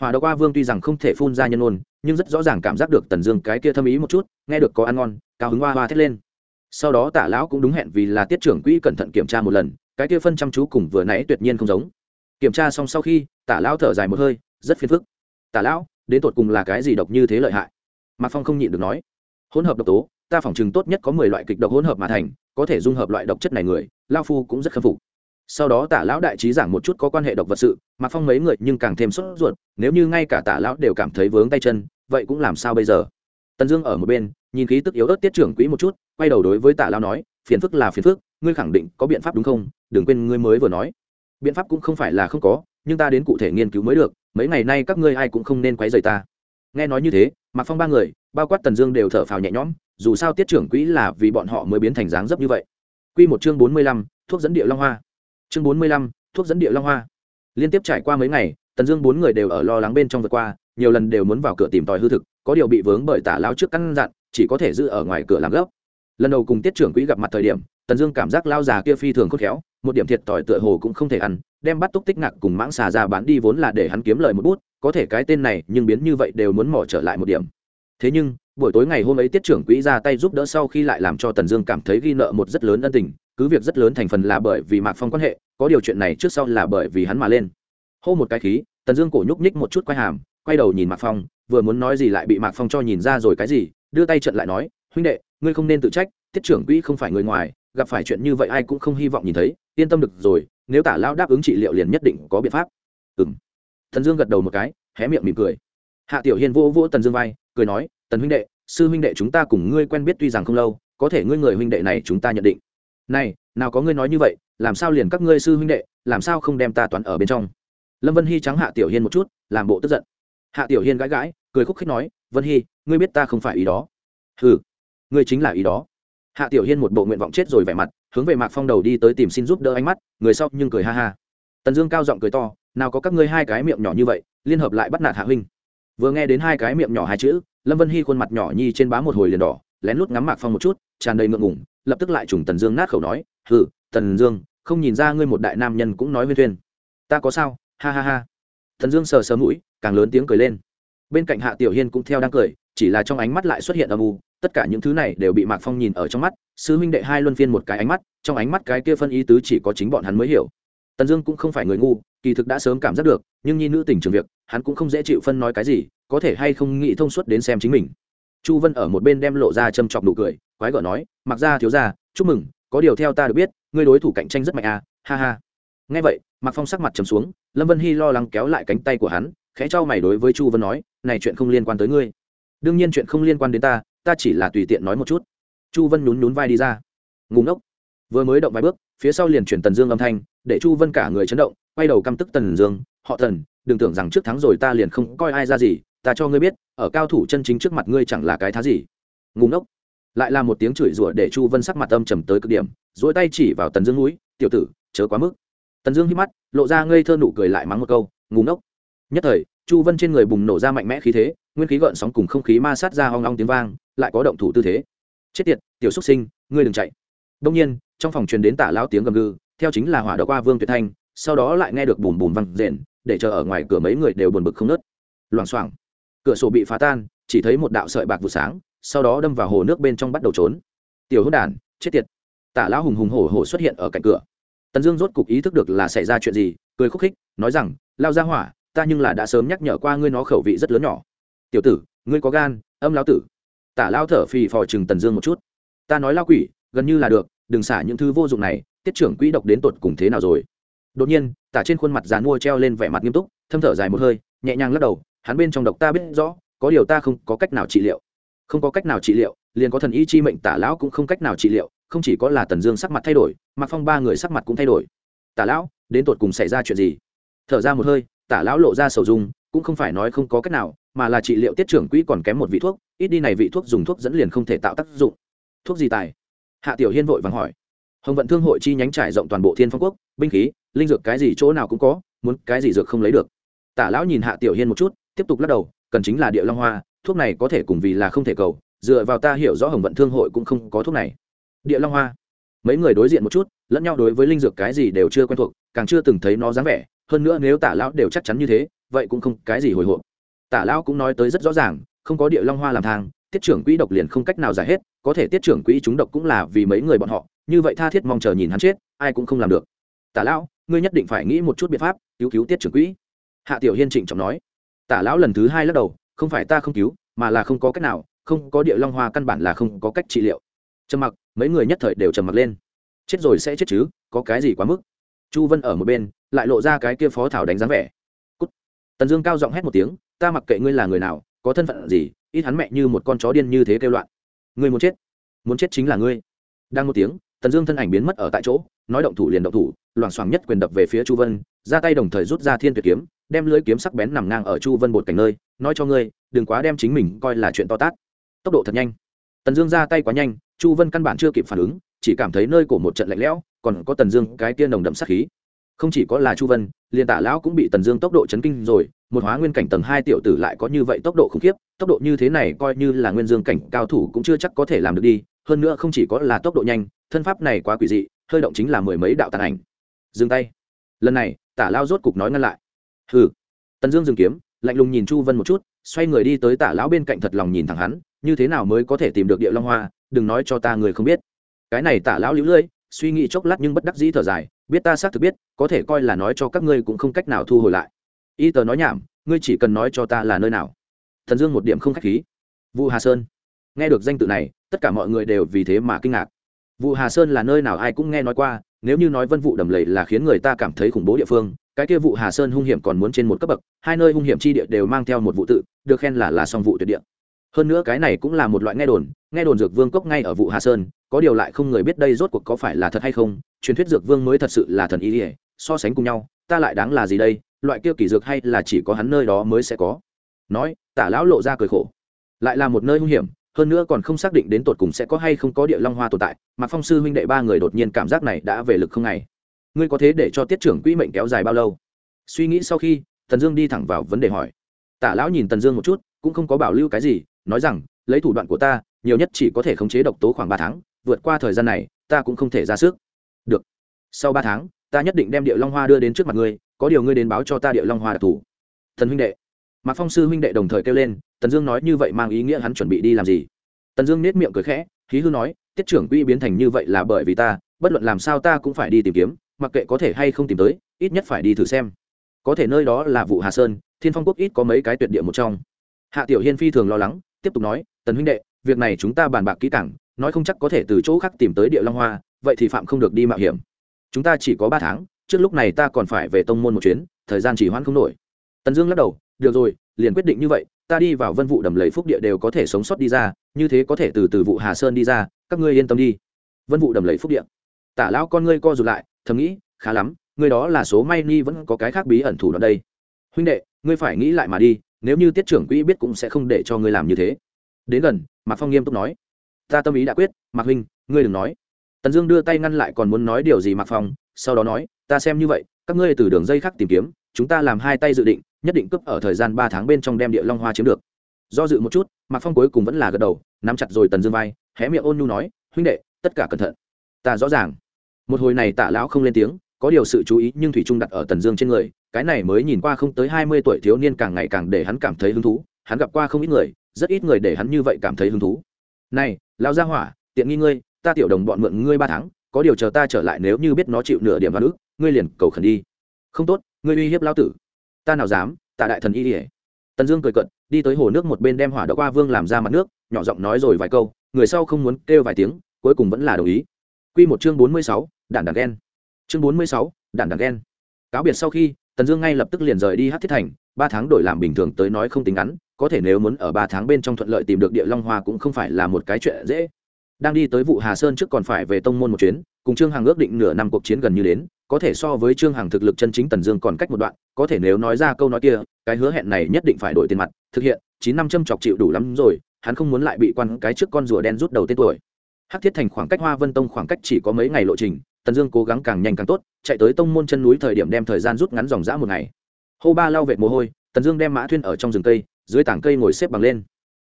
Hòa đ qua vương tuy rằng không thể phun ra nhân ôn, nhưng rất rõ ràng cảm giác được tần dương cái kia thâm ý một chút, nghe được có ăn ngon, cao hứng hoa hoa thét lên. Sau đó tả lão cũng đúng hẹn vì là tiết trưởng quỹ cẩn thận kiểm tra một lần, cái kia phân chăm chú cùng vừa nãy tuyệt nhiên không giống. Kiểm tra xong sau khi tả lão thở dài một hơi, rất phiền phức. Tả lão, đến tột cùng là cái gì độc như thế lợi hại? Mạc phong không nhịn được nói. Hỗn hợp độc tố, ta phỏng chừng tốt nhất có mười loại kịch độc hỗn hợp mà thành, có thể dung hợp loại độc chất này người lao phu cũng rất khâm phục. Sau đó tả lão đại trí giảng một chút có quan hệ độc vật sự, mạc phong mấy người nhưng càng thêm sốt ruột, nếu như ngay cả tả lão đều cảm thấy vướng tay chân, vậy cũng làm sao bây giờ? Tần dương ở một bên, nhìn khí tức yếu ớt tiết trưởng quỹ một chút, quay đầu đối với tả lão nói, phiền phức là phiền phức, ngươi khẳng định có biện pháp đúng không? Đừng quên ngươi mới vừa nói. Biện pháp cũng không phải là không có nhưng ta đến cụ thể nghiên cứu mới được, mấy ngày nay các ngươi ai cũng không nên quấy rầy ta. Nghe nói như thế, mạc phong ba người, bao quát tần dương đều thở phào nhẹ nhõm, dù sao tiết trưởng quỹ là vì bọn họ mới biến thành dáng dấp như vậy. Q một chương bốn mươi lăm, thuốc dẫn địa long hoa. Chương bốn mươi lăm, thuốc dẫn địa long hoa. Liên tiếp trải qua mấy ngày, tần dương bốn người đều ở lo lắng bên trong vượt qua, nhiều lần đều muốn vào cửa tìm tòi hư thực, có điều bị vướng bởi tả lao trước căn dặn, chỉ có thể giữ ở ngoài cửa làm gốc lần đầu cùng tiết trưởng quỹ gặp mặt thời điểm, tần dương cảm giác lao già kia phi thường khôn khéo, một điểm thiệt tỏi tựa hồ cũng không thể ăn đem bắt túc tích ngạc cùng mãng xà ra bán đi vốn là để hắn kiếm lời một bút, có thể cái tên này nhưng biến như vậy đều muốn mỏ trở lại một điểm. Thế nhưng, buổi tối ngày hôm ấy tiết trưởng quỹ ra tay giúp đỡ sau khi lại làm cho tần dương cảm thấy ghi nợ một rất lớn ân tình, cứ việc rất lớn thành phần là bởi vì mạc phong quan hệ, có điều chuyện này trước sau là bởi vì hắn mà lên. Hô một cái khí, tần dương cổ nhúc nhích một chút quay hàm, quay đầu nhìn mạc phong, vừa muốn nói gì lại bị mạc phong cho nhìn ra rồi cái gì, đưa tay trận lại nói, huynh đệ, ngươi không nên tự trách, tiết trưởng quỹ không phải người ngoài, gặp phải chuyện như vậy ai cũng không hy vọng nhìn thấy, yên tâm được rồi nếu tả lao đáp ứng trị liệu liền nhất định có biện pháp. Ừ m thần dương gật đầu một cái, hé miệng mỉm cười. Hạ tiểu hiên vô vô tần dương vai, cười nói, tần huynh đệ, sư huynh đệ chúng ta cùng ngươi quen biết tuy rằng không lâu, có thể ngươi người huynh đệ này chúng ta nhận định. Này, nào có ngươi nói như vậy, làm sao liền các ngươi sư huynh đệ, làm sao không đem ta toán ở bên trong? Lâm vân hy trắng hạ tiểu hiên một chút, làm bộ tức giận. Hạ tiểu hiên gãi gãi, cười khúc khích nói, vân hy, ngươi biết ta không phải ý đó. Ừ ngươi chính là ý đó. Hạ tiểu hiên một bộ nguyện vọng chết rồi vẻ mặt hướng về mạc phong đầu đi tới tìm xin giúp đỡ ánh mắt, người sau nhưng cười ha ha. Tần dương cao giọng cười to, nào có các ngươi hai cái miệng nhỏ như vậy, liên hợp lại bắt nạt hạ huynh. Vừa nghe đến hai cái miệng nhỏ hai chữ, lâm vân hy khuôn mặt nhỏ nhi trên bá một hồi liền đỏ, lén lút ngắm mạc phong một chút, tràn đầy ngượng ngủng lập tức lại trùng tần dương nát khẩu nói, hừ, tần dương, không nhìn ra ngươi một đại nam nhân cũng nói với thuyên. Ta có sao? Ha ha ha. Tần dương sờ sờ mũi, càng lớn tiếng cười lên. Bên cạnh hạ tiểu hiên cũng theo đang cười chỉ là trong ánh mắt lại xuất hiện âm u, tất cả những thứ này đều bị mạc phong nhìn ở trong mắt, sư huynh đệ hai luân phiên một cái ánh mắt, trong ánh mắt cái kia phân ý tứ chỉ có chính bọn hắn mới hiểu. Tần dương cũng không phải người ngu, kỳ thực đã sớm cảm giác được, nhưng nhi nữ tình trường việc, hắn cũng không dễ chịu phân nói cái gì, có thể hay không nghĩ thông suốt đến xem chính mình. Chu vân ở một bên đem lộ ra châm chọc nụ cười, quái gở nói mặc ra thiếu ra chúc mừng, có điều theo ta được biết, ngươi đối thủ cạnh tranh rất mạnh à ha ha. Nghe vậy mặc phong sắc mặt trầm xuống, lâm vân hy lo lắng kéo lại cánh tay của hắn, khẽ cho mày đối với chu vân nói, này chuyện không liên quan tới ngươi đương nhiên chuyện không liên quan đến ta ta chỉ là tùy tiện nói một chút. Chu vân nhún nhún vai đi ra. Ngủ ngốc. Vừa mới động vài bước phía sau liền chuyển tần dương âm thanh để chu vân cả người chấn động quay đầu căm tức tần dương họ thần, đừng tưởng rằng trước thắng rồi ta liền không coi ai ra gì ta cho ngươi biết ở cao thủ chân chính trước mặt ngươi chẳng là cái thá gì. Ngủ ngốc. Lại là một tiếng chửi rủa để chu vân sắc mặt âm trầm tới cực điểm dỗi tay chỉ vào tần dương núi tiểu tử chớ quá mức. Tần dương hít mắt lộ ra ngây thơ nụ cười lại mắng một câu ngủ ngốc. Nhất thời chu vân trên người bùng nổ ra mạnh mẽ khí thế nguyên khí gợn sóng cùng không khí ma sát ra hoang long tiếng vang, lại có động thủ tư thế. Chết tiệt, tiểu xúc sinh, ngươi đừng chạy. Đông nhiên, trong phòng truyền đến tả lão tiếng gầm gừ, theo chính là hỏa đ qua vương tuyệt thanh, sau đó lại nghe được bùm bùm văng rền, để chờ ở ngoài cửa mấy người đều buồn bực không nớt. Loảng xoảng, cửa sổ bị phá tan, chỉ thấy một đạo sợi bạc vụ sáng, sau đó đâm vào hồ nước bên trong bắt đầu trốn. Tiểu hữu đản chết tiệt. Tả lão hùng hùng hổ hổ xuất hiện ở cạnh cửa. Tần dương rốt cục ý thức được là xảy ra chuyện gì, cười khúc khích, nói rằng, lao ra hỏa, ta nhưng là đã sớm nhắc nhở qua ngươi nó khẩu vị rất lớn nhỏ tiểu tử, ngươi có gan, âm lão tử. Tả lao thở phì phò chừng tần dương một chút. Ta nói lao quỷ, gần như là được, đừng xả những thứ vô dụng này, tiết trưởng quỹ độc đến tột cùng thế nào rồi? Đột nhiên, tả trên khuôn mặt dàn mua treo lên vẻ mặt nghiêm túc, thâm thở dài một hơi, nhẹ nhàng lắc đầu, hắn bên trong độc ta biết rõ, có điều ta không có cách nào trị liệu. Không có cách nào trị liệu, liền có thần y chi mệnh tả lão cũng không cách nào trị liệu, không chỉ có là tần dương sắc mặt thay đổi mặc phong ba người sắc mặt cũng thay đổi. Tả lão, đến tột cùng xảy ra chuyện gì? Thở ra một hơi, tả lão lộ ra sầu dung, cũng không phải nói không có cách nào mà là trị liệu tiết trưởng quỹ còn kém một vị thuốc, ít đi này vị thuốc dùng thuốc dẫn liền không thể tạo tác dụng. Thuốc gì tài? Hạ tiểu hiên vội vàng hỏi. Hồng vận thương hội chi nhánh trải rộng toàn bộ thiên phong quốc, binh khí, linh dược cái gì chỗ nào cũng có, muốn cái gì dược không lấy được. Tả lão nhìn hạ tiểu hiên một chút, tiếp tục lắc đầu, cần chính là địa long hoa, thuốc này có thể cùng vì là không thể cầu, dựa vào ta hiểu rõ hồng vận thương hội cũng không có thuốc này. Địa long hoa. Mấy người đối diện một chút, lẫn nhau đối với linh dược cái gì đều chưa quen thuộc, càng chưa từng thấy nó dáng vẻ, hơn nữa nếu tả lão đều chắc chắn như thế, vậy cũng không cái gì hồi hộp tả lão cũng nói tới rất rõ ràng, không có địa long hoa làm thang, tiết trưởng quỹ độc liền không cách nào giải hết, có thể tiết trưởng quỹ chúng độc cũng là vì mấy người bọn họ, như vậy tha thiết mong chờ nhìn hắn chết, ai cũng không làm được. Tả lão, ngươi nhất định phải nghĩ một chút biện pháp, cứu cứu tiết trưởng quỹ. Hạ tiểu hiên trịnh trọng nói. Tả lão lần thứ hai lắc đầu, không phải ta không cứu, mà là không có cách nào, không có địa long hoa căn bản là không có cách trị liệu. Trầm mặc, mấy người nhất thời đều trầm mặc lên. Chết rồi sẽ chết chứ, có cái gì quá mức? Chu vân ở một bên, lại lộ ra cái kia phó thảo đánh dáng vẻ. Cút. tần dương cao giọng hét một tiếng ta mặc kệ ngươi là người nào, có thân phận gì, ít hắn mẹ như một con chó điên như thế kêu loạn. Ngươi muốn chết muốn chết chính là ngươi. Đang một tiếng, tần dương thân ảnh biến mất ở tại chỗ, nói động thủ liền động thủ, loảng xoảng nhất quyền đập về phía chu vân, ra tay đồng thời rút ra thiên tuyệt kiếm, đem lưỡi kiếm sắc bén nằm ngang ở chu vân bột cảnh nơi, nói cho ngươi, đừng quá đem chính mình coi là chuyện to tát. Tốc độ thật nhanh. Tần dương ra tay quá nhanh, chu vân căn bản chưa kịp phản ứng, chỉ cảm thấy nơi cổ một trận lạnh lẽo, còn có tần dương cái tiên nồng đậm sắc khí. Không chỉ có là chu vân, liền tả lão cũng bị tần dương tốc độ chấn kinh rồi một hóa nguyên cảnh tầng hai tiểu tử lại có như vậy tốc độ khủng khiếp, tốc độ như thế này coi như là nguyên dương cảnh cao thủ cũng chưa chắc có thể làm được đi, hơn nữa không chỉ có là tốc độ nhanh, thân pháp này quá quỷ dị, hơi động chính là mười mấy đạo tàn ảnh. Dừng tay. Lần này, tả lao rốt cục nói ngăn lại. Hừ. Tần dương dừng kiếm, lạnh lùng nhìn chu vân một chút, xoay người đi tới tả lão bên cạnh thật lòng nhìn thẳng hắn, như thế nào mới có thể tìm được địa long hoa, đừng nói cho ta người không biết. Cái này tả lão lũ lưỡi, suy nghĩ chốc lát nhưng bất đắc dĩ thở dài, biết ta xác thực biết, có thể coi là nói cho các ngươi cũng không cách nào thu hồi lại y tờ nói nhảm, ngươi chỉ cần nói cho ta là nơi nào. Thần dương một điểm không k h á c h khí. Vu hà sơn. Nghe được danh tự này, tất cả mọi người đều vì thế mà kinh ngạc. Vụ hà sơn là nơi nào ai cũng nghe nói qua, nếu như nói vân vụ đầm lầy là khiến người ta cảm thấy khủng bố địa phương, cái kia vụ hà sơn hung hiểm còn muốn trên một cấp bậc, hai nơi hung hiểm chi địa đều mang theo một vụ tự, được khen là là song vụ tuyệt địa. Hơn nữa cái này cũng là một loại nghe đồn nghe đồn dược vương cốc ngay ở vụ hà sơn, có điều lại không người biết đây rốt cuộc có phải là thật hay không, truyền thuyết dược vương mới thật sự là thần ý ỉa so sánh cùng nhau, ta lại đáng là gì đây loại kia kỳ dược hay là chỉ có hắn nơi đó mới sẽ có. Nói, tả lão lộ ra cười khổ. Lại là một nơi hung hiểm, hơn nữa còn không xác định đến tột cùng sẽ có hay không có địa long hoa tồn tại, mà phong sư huynh đệ ba người đột nhiên cảm giác này đã về lực không ngày. Ngươi có thế để cho tiết trưởng quỹ mệnh kéo dài bao lâu? Suy nghĩ sau khi, tần dương đi thẳng vào vấn đề hỏi. Tả lão nhìn tần dương một chút, cũng không có bảo lưu cái gì, nói rằng, lấy thủ đoạn của ta, nhiều nhất chỉ có thể khống chế độc tố khoảng ba tháng, vượt qua thời gian này, ta cũng không thể ra sức. Được. Sau ba tháng, ta nhất định đem địa long hoa đưa đến trước mặt ngươi có điều ngươi đến báo cho ta địa long hoa đặc thù. Thần huynh đệ. Mạc phong sư huynh đệ đồng thời kêu lên, tần dương nói như vậy mang ý nghĩa hắn chuẩn bị đi làm gì? Tần dương nết miệng cười khẽ, khí hư nói, tiết trưởng quỹ biến thành như vậy là bởi vì ta, bất luận làm sao ta cũng phải đi tìm kiếm, mặc kệ có thể hay không tìm tới, ít nhất phải đi thử xem. Có thể nơi đó là vụ hà sơn, thiên phong quốc ít có mấy cái tuyệt địa một trong. Hạ tiểu hiên phi thường lo lắng, tiếp tục nói, tần huynh đệ, việc này chúng ta bàn bạc kỹ càng, nói không chắc có thể từ chỗ khác tìm tới địa long hoa, vậy thì phạm không được đi mạo hiểm. Chúng ta chỉ có ba tháng trước lúc này ta còn phải về tông môn một chuyến, thời gian chỉ hoãn không nổi. Tần dương lắc đầu, được rồi, liền quyết định như vậy, ta đi vào vân vụ đầm lầy phúc địa đều có thể sống sót đi ra, như thế có thể từ từ vụ hà sơn đi ra, các ngươi yên tâm đi. Vân vụ đầm lầy phúc địa. Tả lão con ngươi co rụt lại, thầm nghĩ, khá lắm, ngươi đó là số may ni vẫn có cái khác bí ẩn thủ đoạn đây. Huynh đệ, ngươi phải nghĩ lại mà đi, nếu như tiết trưởng quỹ biết cũng sẽ không để cho ngươi làm như thế. Đến gần, mạc phong nghiêm túc nói, ta tâm ý đã quyết, mạc huynh, ngươi đừng nói tần dương đưa tay ngăn lại còn muốn nói điều gì mạc phong, sau đó nói, ta xem như vậy, các ngươi từ đường dây khác tìm kiếm, chúng ta làm hai tay dự định, nhất định cướp ở thời gian ba tháng bên trong đem địa long hoa chiếm được. Do dự một chút, mạc phong cuối cùng vẫn là gật đầu, nắm chặt rồi tần dương vai, hé miệng ôn nhu nói, huynh đệ, tất cả cẩn thận. Ta rõ ràng. Một hồi này tạ lão không lên tiếng, có điều sự chú ý nhưng thủy trung đặt ở tần dương trên người, cái này mới nhìn qua không tới hai mươi tuổi thiếu niên càng ngày càng để hắn cảm thấy hứng thú, hắn gặp qua không ít người, rất ít người để hắn như vậy cảm thấy hứng thú. Này, lão gia hỏa, tiện nghi ngươi ta tiểu đồng bọn mượn ngươi ba tháng, có điều chờ ta trở lại nếu như biết nó chịu nửa điểm vào ức, ngươi liền cầu khẩn đi. Không tốt, ngươi uy hiếp lao tử. Ta nào dám tạ đại thần y ỉa tần dương cười cận đi tới hồ nước một bên đem hỏa đậu qua vương làm ra mặt nước, nhỏ giọng nói rồi vài câu, người sau không muốn kêu vài tiếng, cuối cùng vẫn là đồng ý. Q một chương bốn mươi sáu đản đản đen chương bốn mươi sáu đản đản đen cáo biệt sau khi, tần dương ngay lập tức liền rời đi hát thiết thành, ba tháng đổi làm bình thường tới nói không tính ngắn, có thể nếu muốn ở ba tháng bên trong thuận lợi tìm được địa long hoa cũng không phải là một cái chuyện dễ đang đi tới vụ hà sơn trước còn phải về tông môn một chuyến, cùng trương hằng ước định nửa năm cuộc chiến gần như đến, có thể so với trương hằng thực lực chân chính tần dương còn cách một đoạn, có thể nếu nói ra câu nói kia, cái hứa hẹn này nhất định phải đổi tiền mặt, thực hiện, chín năm châm chọc chịu đủ lắm rồi, hắn không muốn lại bị quan cái trước con rùa đen rút đầu tên tuổi. Hắc thiết thành khoảng cách hoa vân tông khoảng cách chỉ có mấy ngày lộ trình, tần dương cố gắng càng nhanh càng tốt, chạy tới tông môn chân núi thời điểm đem thời gian rút ngắn dòng dã một ngày. Hô ba lau vệt mồ hôi, tần dương đem mã thuyên ở trong rừng cây, dưới tảng cây ngồi xếp bằng lên.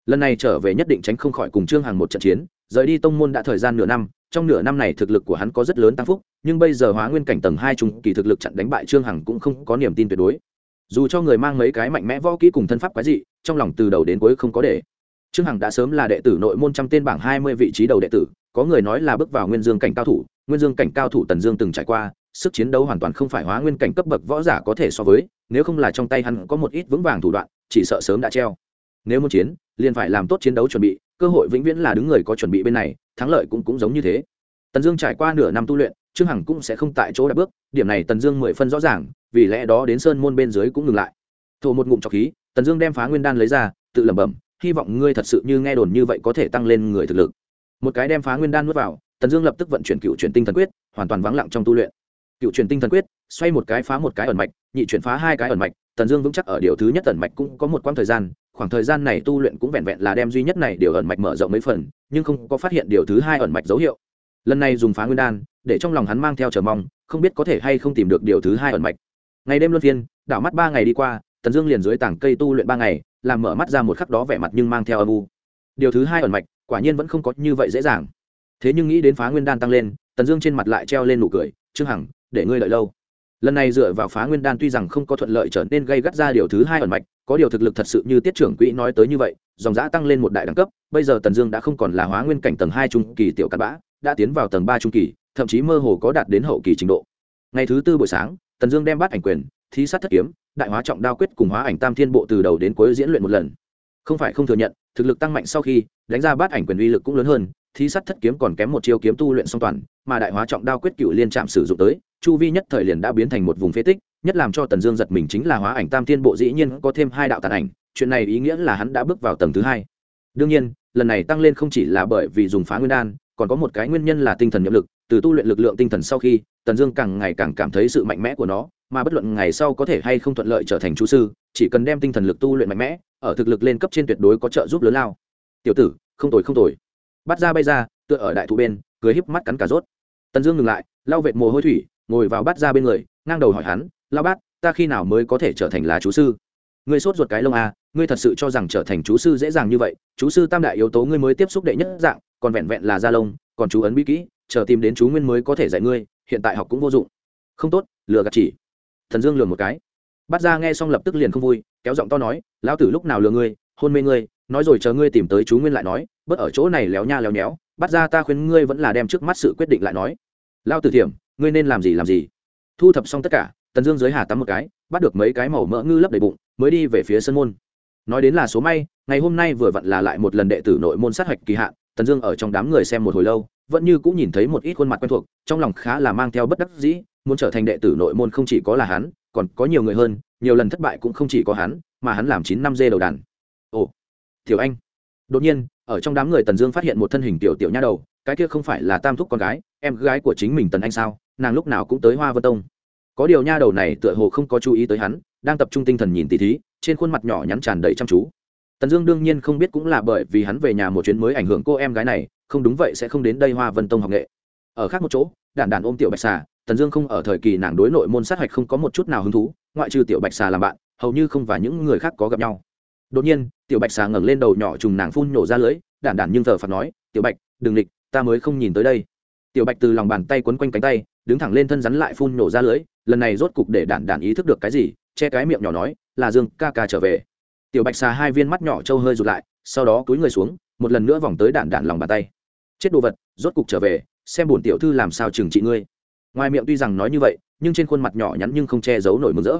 Lần này trở về nhất định tránh không khỏi cùng trương hằng một trận chiến rời đi tông môn đã thời gian nửa năm, trong nửa năm này thực lực của hắn có rất lớn tăng phúc, nhưng bây giờ hóa nguyên cảnh tầng hai trung kỳ thực lực chặn đánh bại trương hằng cũng không có niềm tin tuyệt đối. Dù cho người mang mấy cái mạnh mẽ võ kỹ cùng thân pháp quái dị, trong lòng từ đầu đến cuối không có để. Trương hằng đã sớm là đệ tử nội môn trăm tên bảng hai mươi vị trí đầu đệ tử, có người nói là bước vào nguyên dương cảnh cao thủ, nguyên dương cảnh cao thủ tần dương từng trải qua, sức chiến đấu hoàn toàn không phải hóa nguyên cảnh cấp bậc võ giả có thể so với, nếu không là trong tay hắn có một ít vững vàng thủ đoạn, chỉ sợ sớm đã treo. Nếu muốn chiến, liền phải làm tốt chiến đấu chuẩn bị cơ hội vĩnh viễn là đứng người có chuẩn bị bên này, thắng lợi cũng cũng giống như thế. Tần dương trải qua nửa năm tu luyện, trương hằng cũng sẽ không tại chỗ đã bước, điểm này tần dương mười phân rõ ràng, vì lẽ đó đến sơn môn bên dưới cũng ngừng lại. Thổ một ngụm trọc khí, tần dương đem phá nguyên đan lấy ra, tự lẩm bẩm, hy vọng ngươi thật sự như nghe đồn như vậy có thể tăng lên người thực lực. Một cái đem phá nguyên đan nuốt vào, tần dương lập tức vận chuyển cựu chuyển tinh thần quyết, hoàn toàn vắng lặng trong tu luyện. Cựu chuyển tinh thần quyết, xoay một cái phá một cái ẩn mạch nhị chuyển phá hai cái ẩn mạch, tần dương vững chắc ở điều thứ nhất ẩn mạch cũng có một quãng thời gian, khoảng thời gian này tu luyện cũng vẹn vẹn là đem duy nhất này điều ẩn mạch mở rộng mấy phần, nhưng không có phát hiện điều thứ hai ẩn mạch dấu hiệu. Lần này dùng phá nguyên đan, để trong lòng hắn mang theo chờ mong, không biết có thể hay không tìm được điều thứ hai ẩn mạch. Ngày đêm luân phiên, đảo mắt ba ngày đi qua, tần dương liền dưới tảng cây tu luyện ba ngày, làm mở mắt ra một khắc đó vẻ mặt nhưng mang theo âm u. Điều thứ hai ẩn mạch, quả nhiên vẫn không có như vậy dễ dàng. Thế nhưng nghĩ đến phá nguyên đan tăng lên, tần dương trên mặt lại treo lên nụ cười, trương hằng, để ngươi lợi lâu lần này dựa vào phá nguyên đan tuy rằng không có thuận lợi trở nên gây gắt ra điều thứ hai ẩn mạch, có điều thực lực thật sự như tiết trưởng quỹ nói tới như vậy, dòng giã tăng lên một đại đẳng cấp, bây giờ tần dương đã không còn là hóa nguyên cảnh tầng hai trung kỳ tiểu cắt bã, đã tiến vào tầng ba trung kỳ, thậm chí mơ hồ có đạt đến hậu kỳ trình độ. Ngày thứ tư buổi sáng, tần dương đem bắt ảnh quyền thí sát thất kiếm, đại hóa trọng đao quyết cùng hóa ảnh tam thiên bộ từ đầu đến cuối diễn luyện một lần. Không phải không thừa nhận, thực lực tăng mạnh sau khi, đánh ra bát ảnh quyền uy lực cũng lớn hơn thí sát thất kiếm còn kém một chiêu kiếm tu luyện song toàn, mà đại hóa trọng đao quyết cựu liên trạm sử dụng tới chu vi nhất thời liền đã biến thành một vùng phế tích, nhất làm cho tần dương giật mình chính là hóa ảnh tam thiên bộ dĩ nhiên có thêm hai đạo tàn ảnh, chuyện này ý nghĩa là hắn đã bước vào tầng thứ hai. Đương nhiên, lần này tăng lên không chỉ là bởi vì dùng phá nguyên đan, còn có một cái nguyên nhân là tinh thần nhiệm lực, từ tu luyện lực lượng tinh thần sau khi, tần dương càng ngày càng cảm thấy sự mạnh mẽ của nó, mà bất luận ngày sau có thể hay không thuận lợi trở thành chú sư, chỉ cần đem tinh thần lực tu luyện mạnh mẽ, ở thực lực lên cấp trên tuyệt đối có trợ giúp lớn lao. Tiểu tử, không tồi không tồi. Bắt ra bay ra, tựa ở đại thụ bên, cười híp mắt cắn cà rốt. Tần dương ngừng lại, lau vệt mồ hôi thủy ngồi vào bắt ra bên người ngang đầu hỏi hắn lao bát ta khi nào mới có thể trở thành là chú sư? Ngươi sốt ruột cái lông à, ngươi thật sự cho rằng trở thành chú sư dễ dàng như vậy chú sư tam đại yếu tố ngươi mới tiếp xúc đệ nhất dạng còn vẹn vẹn là da lông còn chú ấn bí kỹ chờ tìm đến chú nguyên mới có thể dạy ngươi hiện tại học cũng vô dụng. Không tốt lừa gạt chỉ. Thần dương lừa một cái. Bắt ra nghe xong lập tức liền không vui kéo giọng to nói lão tử lúc nào lừa ngươi hôn mê ngươi nói rồi chờ ngươi tìm tới chú nguyên lại nói bớt ở chỗ này léo nha léo nhéo bắt ra ta khuyên ngươi vẫn là đem trước mắt sự quyết định lại nói. Lao tử thiểm ngươi nên làm gì làm gì. Thu thập xong tất cả, tần dương dưới hà tắm một cái, bắt được mấy cái màu mỡ ngư lấp đầy bụng, mới đi về phía sân môn. Nói đến là số may, ngày hôm nay vừa vặn là lại một lần đệ tử nội môn sát hạch kỳ hạn, tần dương ở trong đám người xem một hồi lâu, vẫn như cũng nhìn thấy một ít khuôn mặt quen thuộc, trong lòng khá là mang theo bất đắc dĩ, muốn trở thành đệ tử nội môn không chỉ có là hắn, còn có nhiều người hơn, nhiều lần thất bại cũng không chỉ có hắn, mà hắn làm chín năm dê đầu đàn. Ồ, tiểu anh. Đột nhiên, ở trong đám người tần dương phát hiện một thân hình tiểu tiểu nha đầu, cái kia không phải là tam thúc con gái, em gái của chính mình tần anh sao? Nàng lúc nào cũng tới hoa vân tông. Có điều nha đầu này tựa hồ không có chú ý tới hắn, đang tập trung tinh thần nhìn tỉ thí, trên khuôn mặt nhỏ nhắn tràn đầy chăm chú. Tần dương đương nhiên không biết cũng là bởi vì hắn về nhà một chuyến mới ảnh hưởng cô em gái này, không đúng vậy sẽ không đến đây hoa vân tông học nghệ. Ở khác một chỗ, đản đản ôm tiểu bạch xà, tần dương không ở thời kỳ nàng đối nội môn sát hạch không có một chút nào hứng thú, ngoại trừ tiểu bạch xà làm bạn, hầu như không và những người khác có gặp nhau. Đột nhiên, tiểu bạch xà ngẩng lên đầu nhỏ trùng nàng phun nổ ra lưới đản đản nhưng thờ phạt nói, tiểu bạch, đừng địch, ta mới không nhìn tới đây tiểu bạch từ lòng bàn tay quấn quanh cánh tay, đứng thẳng lên thân rắn lại phun nổ ra lưới, lần này rốt cục để đản đản ý thức được cái gì, che cái miệng nhỏ nói, là dương, ca ca trở về. Tiểu bạch xà hai viên mắt nhỏ trâu hơi rụt lại, sau đó cúi người xuống, một lần nữa vòng tới đản đản lòng bàn tay. Chết đồ vật, rốt cục trở về, xem bổn tiểu thư làm sao trừng trị ngươi. Ngoài miệng tuy rằng nói như vậy, nhưng trên khuôn mặt nhỏ nhắn nhưng không che giấu nổi mừng rỡ.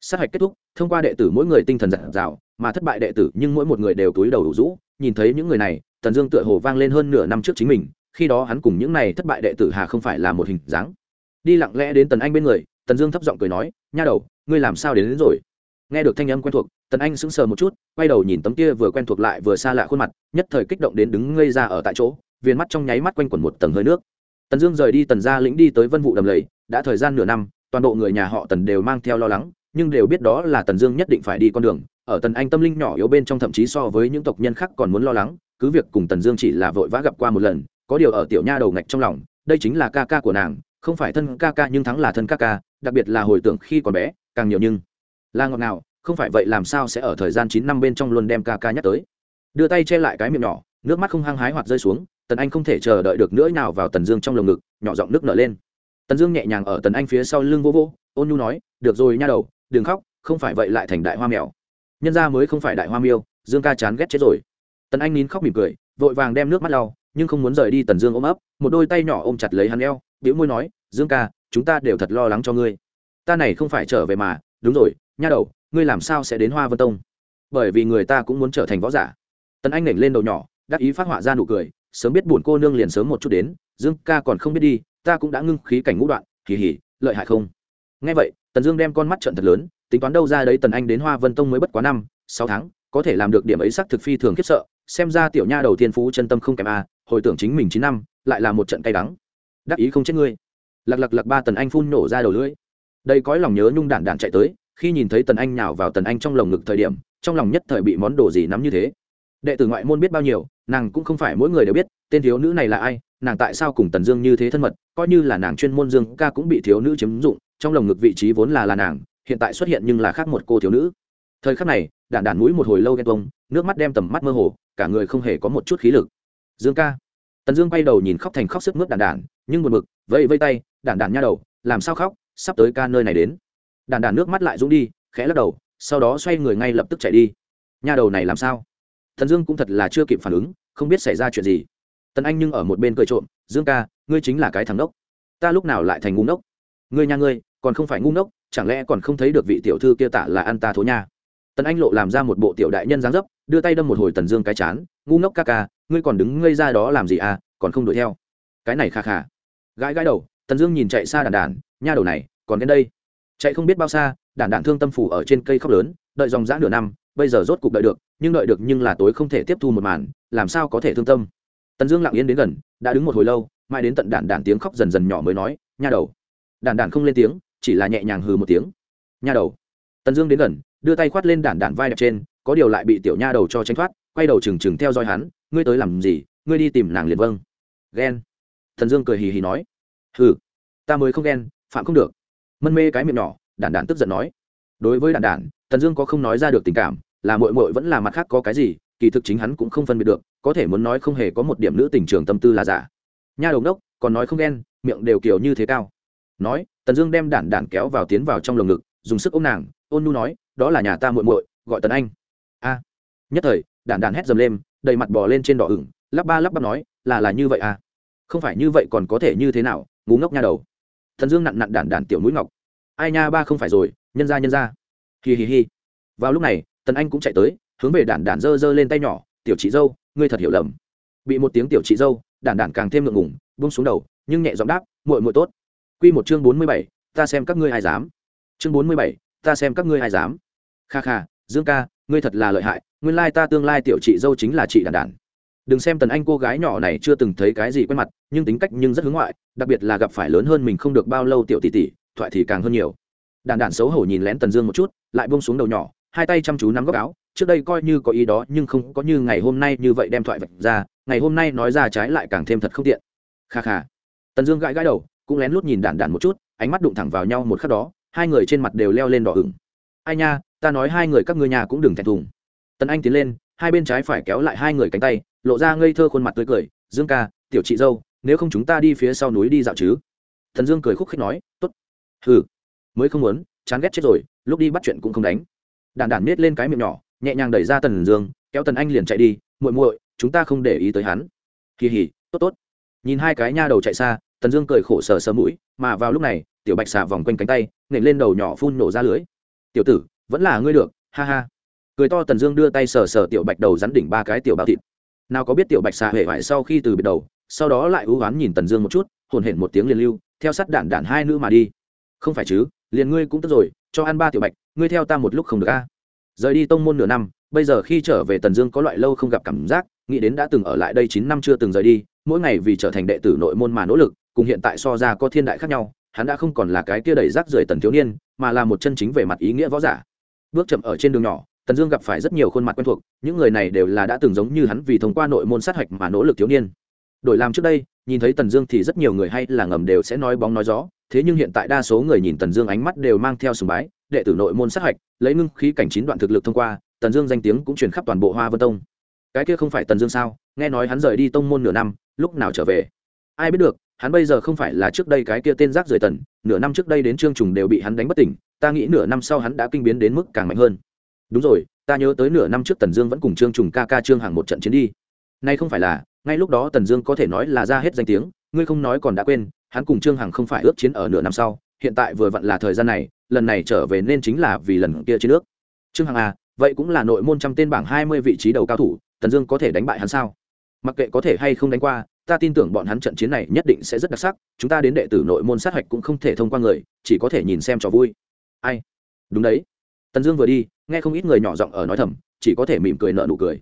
Sát hạch kết thúc, thông qua đệ tử mỗi người tinh thần giản dào, mà thất bại đệ tử nhưng mỗi một người đều túi đầu đủ rũ, nhìn thấy những người này, tần dương tựa hồ vang lên hơn nửa năm trước chính mình khi đó hắn cùng những này thất bại đệ tử hà không phải là một hình dáng. Đi lặng lẽ đến tần anh bên người tần dương thấp giọng cười nói nha đầu ngươi làm sao đến, đến rồi? Nghe được thanh âm quen thuộc tần anh sững sờ một chút quay đầu nhìn tấm kia vừa quen thuộc lại vừa xa lạ khuôn mặt nhất thời kích động đến đứng ngây ra ở tại chỗ viên mắt trong nháy mắt quanh quẩn một tầng hơi nước. Tần dương rời đi tần gia lĩnh đi tới vân vụ đầm lầy đã thời gian nửa năm toàn bộ người nhà họ tần đều mang theo lo lắng nhưng đều biết đó là tần dương nhất định phải đi con đường ở tần anh tâm linh nhỏ yếu bên trong thậm chí so với những tộc nhân khác còn muốn lo lắng cứ việc cùng tần dương chỉ là vội vã gặp qua một lần có điều ở tiểu nha đầu ngạch trong lòng, đây chính là ca ca của nàng, không phải thân ca ca nhưng thắng là thân ca ca, đặc biệt là hồi tưởng khi còn bé, càng nhiều nhưng là ngọt nào không phải vậy làm sao sẽ ở thời gian chín năm bên trong luôn đem ca ca nhắc tới. Đưa tay che lại cái miệng nhỏ, nước mắt không hăng hái hoặc rơi xuống, tần anh không thể chờ đợi được nữa nào vào tần dương trong lồng ngực, nhỏ giọng nước nở lên. Tần dương nhẹ nhàng ở tần anh phía sau lưng vô vô ôn nhu nói, được rồi nha đầu, đừng khóc, không phải vậy lại thành đại hoa mèo. Nhân ra mới không phải đại hoa miêu, dương ca chán ghét chết rồi. Tần anh nín khóc mỉm cười, vội vàng đem nước mắt lau nhưng không muốn rời đi tần dương ôm ấp, một đôi tay nhỏ ôm chặt lấy hắn eo biễu môi nói, dương ca, chúng ta đều thật lo lắng cho ngươi. Ta này không phải trở về mà, đúng rồi, nha đầu, ngươi làm sao sẽ đến hoa vân tông? Bởi vì người ta cũng muốn trở thành võ giả. Tần anh nảnh lên đầu nhỏ, đắc ý phát họa ra nụ cười, sớm biết buồn cô nương liền sớm một chút đến, dương ca còn không biết đi, ta cũng đã ngưng khí cảnh ngũ đoạn kỳ hỉ lợi hại không? Ngay vậy, tần dương đem con mắt trận thật lớn, tính toán đâu ra đấy tần anh đến hoa vân tông mới bất quá năm, sáu tháng, có thể làm được điểm ấy sắc thực phi thường khiếp sợ xem ra tiểu nha đầu tiên phú chân tâm không kém a, hồi tưởng chính mình chín năm, lại là một trận cay đắng. Đắc ý không chết ngươi. Lặc lặc lặc ba tần anh phun nổ ra đầu lưỡi. Đây cõi lòng nhớ nhung đản đản chạy tới, khi nhìn thấy tần anh nhào vào tần anh trong lồng ngực thời điểm, trong lòng nhất thời bị món đồ gì nắm như thế. Đệ tử ngoại môn biết bao nhiêu, nàng cũng không phải mỗi người đều biết, tên thiếu nữ này là ai, nàng tại sao cùng tần dương như thế thân mật, coi như là nàng chuyên môn dương ca cũng bị thiếu nữ chiếm dụng, trong lồng ngực vị trí vốn là là nàng, hiện tại xuất hiện nhưng là khác một cô thiếu nữ. Thời khắc này, đản đản mũi một hồi lâu ghen tuông, nước mắt đem tầm mắt mơ hồ cả người không hề có một chút khí lực. Dương ca. Tần dương quay đầu nhìn khóc thành khóc sức mướt đản đản nhưng một mực vẫy vây tay đản đản nha đầu, làm sao khóc? Sắp tới ca nơi này đến. Đản đản nước mắt lại rung đi, khẽ lắc đầu, sau đó xoay người ngay lập tức chạy đi. Nha đầu này làm sao? Tần dương cũng thật là chưa kịp phản ứng, không biết xảy ra chuyện gì. Tần anh nhưng ở một bên cười trộm, dương ca, ngươi chính là cái thằng đốc ta lúc nào lại thành ngu ngốc? Ngươi nhà ngươi, còn không phải ngu ngốc, chẳng lẽ còn không thấy được vị tiểu thư kia tả là ăn ta thố nha? Tần anh lộ làm ra một bộ tiểu đại nhân dáng dấp đưa tay đâm một hồi tần dương cái chán, ngu ngốc ca ca, ngươi còn đứng ngây ra đó làm gì à còn không đuổi theo. Cái này kha khà. Gãi gãi đầu, tần dương nhìn chạy xa đàn đàn, nha đầu này, còn đến đây. Chạy không biết bao xa, đàn đàn thương tâm phủ ở trên cây khóc lớn, đợi dòng dã nửa năm, bây giờ rốt cục đợi được, nhưng đợi được nhưng là tối không thể tiếp thu một màn, làm sao có thể thương tâm. Tần dương lặng yên đến gần, đã đứng một hồi lâu mai đến tận đàn đàn tiếng khóc dần dần nhỏ mới nói, nha đầu. Đàn đàn không lên tiếng, chỉ là nhẹ nhàng hừ một tiếng. Nha đầu. Tần dương đến gần, đưa tay khoát lên đàn đàn vai đẹp trên có điều lại bị tiểu nha đầu cho tránh thoát quay đầu trừng trừng theo dõi hắn ngươi tới làm gì? Ngươi đi tìm nàng liền vâng. Ghen. Thần dương cười hì hì nói. Hừ ta mới không ghen phạm không được. Mân mê cái miệng nhỏ đản đản tức giận nói. Đối với đản đản, thần dương có không nói ra được tình cảm là mội mội vẫn là mặt khác có cái gì kỳ thực chính hắn cũng không phân biệt được có thể muốn nói không hề có một điểm nữ tình trường tâm tư là giả. Nha đầu đốc còn nói không ghen miệng đều kiểu như thế cao. Nói tần dương đem đản đản kéo vào tiến vào trong lồng ngực dùng sức ôm nàng ôn nu nói đó là nhà ta muội muội gọi tần anh a nhất thời đản đản hét dầm lên, đầy mặt bò lên trên đỏ ửng, lắp ba lắp bắp nói, là là như vậy à? Không phải như vậy còn có thể như thế nào ngủ ngốc nha đầu. Thần dương nặn nặn đản đản tiểu mũi ngọc. Ai nha, ba không phải rồi, nhân ra nhân ra. Hi hi hi. Vào lúc này, tần anh cũng chạy tới, hướng về đản đản dơ dơ lên tay nhỏ, tiểu chị dâu, ngươi thật hiểu lầm. Bị một tiếng tiểu chị dâu đản đản càng thêm ngượng ngùng, buông xuống đầu, nhưng nhẹ giọng đáp, muội muội tốt. Quy một chương bốn mươi bảy, ta xem các ngươi ai dám. Chương bốn mươi bảy, ta xem các ngươi ai dám. Kha kha, dương ca ngươi thật là lợi hại, nguyên lai ta tương lai tiểu chị dâu chính là chị đàn đàn. đừng xem tần anh cô gái nhỏ này chưa từng thấy cái gì quen mặt, nhưng tính cách nhưng rất hướng ngoại, đặc biệt là gặp phải lớn hơn mình không được bao lâu tiểu tỷ tỷ, thoại thì càng hơn nhiều. Đàn đàn xấu hổ nhìn lén tần dương một chút, lại buông xuống đầu nhỏ, hai tay chăm chú nắm góc áo, trước đây coi như có ý đó, nhưng không có như ngày hôm nay như vậy đem thoại vạch ra, ngày hôm nay nói ra trái lại càng thêm thật không tiện. Kha kha. Tần dương gãi gãi đầu, cũng lén lút nhìn đàn đàn một chút, ánh mắt đụng thẳng vào nhau một khắc đó, hai người trên mặt đều leo lên đỏ ửng ai nha, ta nói hai người các ngươi nhà cũng đừng thẹn thùng. Tần anh tiến lên, hai bên trái phải kéo lại hai người cánh tay, lộ ra ngây thơ khuôn mặt tươi cười. Dương ca, tiểu chị dâu, nếu không chúng ta đi phía sau núi đi dạo chứ? Thần dương cười khúc khích nói t ố t hừ, mới không muốn, chán ghét chết rồi, lúc đi bắt chuyện cũng không đánh. Đản đản miết lên cái miệng nhỏ, nhẹ nhàng đẩy ra tần dương, kéo tần anh liền chạy đi, muội muội, chúng ta không để ý tới hắn. Kỳ hỉ tốt tốt. Nhìn hai cái nha đầu chạy xa, tần dương cười khổ sờ sờ mũi, mà vào lúc này, tiểu bạch xà vòng quanh cánh tay, nện lên đầu nhỏ phun nổ ra lưới tiểu tử, vẫn là ngươi được, ha ha. Cười to tần dương đưa tay sờ sờ tiểu bạch đầu rắn đỉnh ba cái tiểu bao thịt. Nào có biết tiểu bạch xà hệ vải sau khi từ biệt đầu, sau đó lại ưu oán nhìn tần dương một chút, hồn hển một tiếng liền lưu, theo sắt đạn đạn hai nữ mà đi. Không phải chứ, liền ngươi cũng tức rồi, cho ăn ba tiểu bạch, ngươi theo ta một lúc không được a. Rời đi tông môn nửa năm, bây giờ khi trở về tần dương có loại lâu không gặp cảm giác, nghĩ đến đã từng ở lại đây chín năm chưa từng rời đi, mỗi ngày vì trở thành đệ tử nội môn mà nỗ lực, cùng hiện tại so ra có thiên đại khác nhau, hắn đã không còn là cái kia đầy rác rưởi tần thiếu niên mà là một chân chính về mặt ý nghĩa võ giả. Bước chậm ở trên đường nhỏ, tần dương gặp phải rất nhiều khuôn mặt quen thuộc, những người này đều là đã từng giống như hắn vì thông qua nội môn sát hạch mà nỗ lực thiếu niên. Đổi làm trước đây, nhìn thấy tần dương thì rất nhiều người hay là ngầm đều sẽ nói bóng nói gió, thế nhưng hiện tại đa số người nhìn tần dương ánh mắt đều mang theo sùng bái, đệ tử nội môn sát hạch, lấy ngưng khí cảnh chín đoạn thực lực thông qua, tần dương danh tiếng cũng truyền khắp toàn bộ hoa vân tông. Cái kia không phải tần dương sao? Nghe nói hắn rời đi tông môn nửa năm, lúc nào trở về? Ai biết được hắn bây giờ không phải là trước đây cái kia tên rác rưởi tần, nửa năm trước đây đến trương trùng đều bị hắn đánh bất tỉnh, ta nghĩ nửa năm sau hắn đã kinh biến đến mức càng mạnh hơn. Đúng rồi, ta nhớ tới nửa năm trước tần dương vẫn cùng trương trùng ca ca trương hàng một trận chiến đi. Nay không phải là, ngay lúc đó tần dương có thể nói là ra hết danh tiếng, ngươi không nói còn đã quên, hắn cùng trương hằng không phải ước chiến ở nửa năm sau, hiện tại vừa vặn là thời gian này, lần này trở về nên chính là vì lần kia chiến nước. trương hằng à vậy cũng là nội môn trăm tên bảng hai mươi vị trí đầu cao thủ, tần dương có thể đánh bại hắn sao? Mặc kệ có thể hay không đánh qua ta tin tưởng bọn hắn trận chiến này nhất định sẽ rất đặc sắc, chúng ta đến đệ tử nội môn sát hạch cũng không thể thông qua người, chỉ có thể nhìn xem trò vui. Ai? Đúng đấy. Tần dương vừa đi, nghe không ít người nhỏ giọng ở nói thầm, chỉ có thể mỉm cười nợ nụ cười.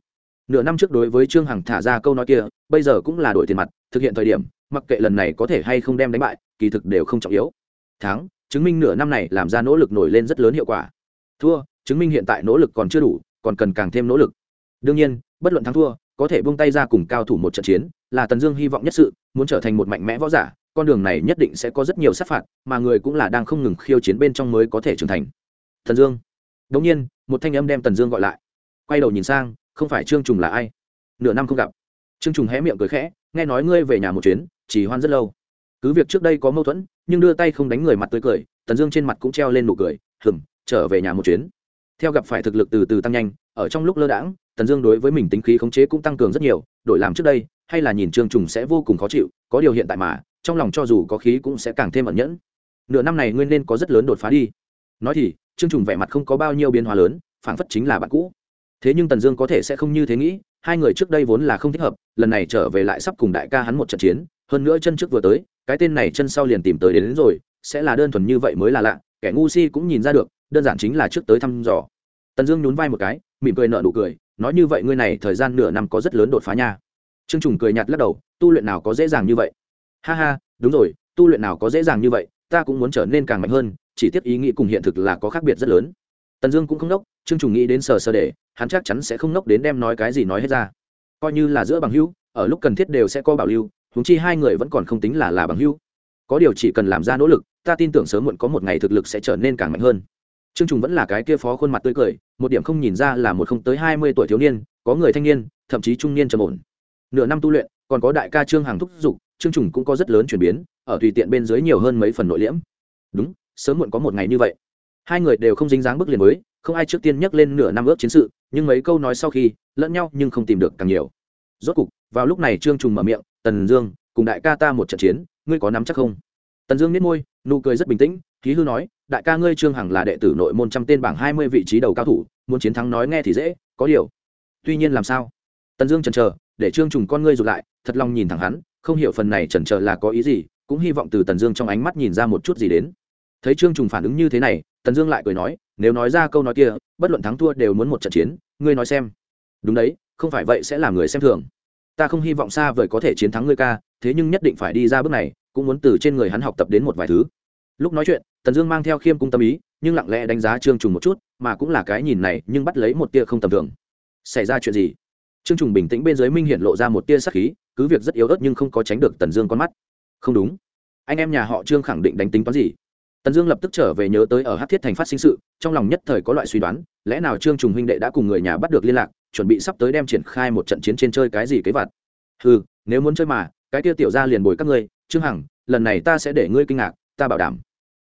Nửa năm trước đối với trương hằng thả ra câu nói kia, bây giờ cũng là đổi tiền mặt, thực hiện thời điểm, mặc kệ lần này có thể hay không đem đánh bại, kỳ thực đều không trọng yếu. Thắng, chứng minh nửa năm này làm ra nỗ lực nổi lên rất lớn hiệu quả. Thua, chứng minh hiện tại nỗ lực còn chưa đủ, còn cần càng thêm nỗ lực. Đương nhiên, bất luận thắng thua có thể buông tay ra cùng cao thủ một trận chiến, là tần dương hy vọng nhất sự, muốn trở thành một mạnh mẽ võ giả, con đường này nhất định sẽ có rất nhiều sát phạt, mà người cũng là đang không ngừng khiêu chiến bên trong mới có thể trưởng thành. Tần dương. Đống nhiên, một thanh âm đem tần dương gọi lại. Quay đầu nhìn sang, không phải trương trùng là ai? Nửa năm không gặp. Trương trùng hé miệng cười khẽ, nghe nói ngươi về nhà một chuyến, chỉ hoan rất lâu. Cứ việc trước đây có mâu thuẫn, nhưng đưa tay không đánh người mặt tươi cười, tần dương trên mặt cũng treo lên nụ cười hừng trở về nhà một chuyến. Theo gặp phải thực lực từ từ tăng nhanh, ở trong lúc lơ đãng tần dương đối với mình tính khí khống chế cũng tăng cường rất nhiều đổi làm trước đây hay là nhìn trương trùng sẽ vô cùng khó chịu có điều hiện tại mà trong lòng cho dù có khí cũng sẽ càng thêm ẩn nhẫn. Nửa năm này Nguyên nên có rất lớn đột phá đi. Nói thì trương trùng vẻ mặt không có bao nhiêu biến hóa lớn phảng phất chính là bạn cũ. Thế nhưng tần dương có thể sẽ không như thế nghĩ hai người trước đây vốn là không thích hợp lần này trở về lại sắp cùng đại ca hắn một trận chiến hơn nữa chân trước vừa tới cái tên này chân sau liền tìm tới đến, đến rồi sẽ là đơn thuần như vậy mới là lạ kẻ ngu si cũng nhìn ra được đơn giản chính là trước tới thăm dò. Tần dương nhún vai một cái mỉm cười nợ nụ cười nói như vậy ngươi này thời gian nửa năm có rất lớn đột phá nha. Trương trùng cười nhạt lắc đầu, tu luyện nào có dễ dàng như vậy? Ha ha, đúng rồi, tu luyện nào có dễ dàng như vậy, ta cũng muốn trở nên càng mạnh hơn, chỉ tiếp ý nghĩ cùng hiện thực là có khác biệt rất lớn. Tần dương cũng không nốc, trương trùng nghĩ đến sờ sờ để, hắn chắc chắn sẽ không nốc đến đem nói cái gì nói hết ra. Coi như là giữa bằng hữu, ở lúc cần thiết đều sẽ có bảo lưu húng chi hai người vẫn còn không tính là là bằng hữu. Có điều chỉ cần làm ra nỗ lực, ta tin tưởng sớm muộn có một ngày thực lực sẽ trở nên càng mạnh hơn trương trùng vẫn là cái kia phó khuôn mặt tươi cười, một điểm không nhìn ra là một không tới hai mươi tuổi thiếu niên, có người thanh niên, thậm chí trung niên trầm ổn. Nửa năm tu luyện, còn có đại ca trương hàng thúc giục, trương trùng cũng có rất lớn chuyển biến, ở tùy tiện bên dưới nhiều hơn mấy phần nội liễm. Đúng, sớm muộn có một ngày như vậy. Hai người đều không dính dáng bước liền mới, không ai trước tiên nhắc lên nửa năm ước chiến sự, nhưng mấy câu nói sau khi, lẫn nhau nhưng không tìm được càng nhiều. Rốt cục, vào lúc này trương trùng mở miệng, tần dương, cùng đại ca ta một trận chiến, ngươi có nắm chắc không? Tần dương nhếch môi, nụ cười rất bình tĩnh Ký hư nói, đại ca ngươi trương hằng là đệ tử nội môn trăm tên bảng hai mươi vị trí đầu cao thủ, muốn chiến thắng nói nghe thì dễ, có điều. Tuy nhiên làm sao? Tần dương chần chờ, để trương trùng con ngươi rụt lại, thật lòng nhìn thẳng hắn, không hiểu phần này chần chờ là có ý gì, cũng hy vọng từ tần dương trong ánh mắt nhìn ra một chút gì đến. Thấy trương trùng phản ứng như thế này, tần dương lại cười nói, nếu nói ra câu nói kia, bất luận thắng thua đều muốn một trận chiến, ngươi nói xem. Đúng đấy, không phải vậy sẽ làm người xem thường. Ta không hy vọng xa vời có thể chiến thắng ngươi ca, thế nhưng nhất định phải đi ra bước này, cũng muốn từ trên người hắn học tập đến một vài thứ lúc nói chuyện, tần dương mang theo khiêm cung tâm ý, nhưng lặng lẽ đánh giá trương trùng một chút, mà cũng là cái nhìn này, nhưng bắt lấy một tia không tầm thường. Xảy ra chuyện gì? Trương trùng bình tĩnh bên dưới minh hiện lộ ra một tia sắc khí, cứ việc rất yếu ớt nhưng không có tránh được tần dương con mắt. Không đúng. Anh em nhà họ trương khẳng định đánh tính toán gì? Tần dương lập tức trở về nhớ tới ở hát thiết thành phát sinh sự, trong lòng nhất thời có loại suy đoán, lẽ nào trương trùng huynh đệ đã cùng người nhà bắt được liên lạc, chuẩn bị sắp tới đem triển khai một trận chiến trên chơi cái gì kế vặt? Ừ nếu muốn chơi mà, cái kia tiểu ra liền bồi các ngươi, trương hằng, lần này ta sẽ để ngươi kinh ngạc, ta bảo đảm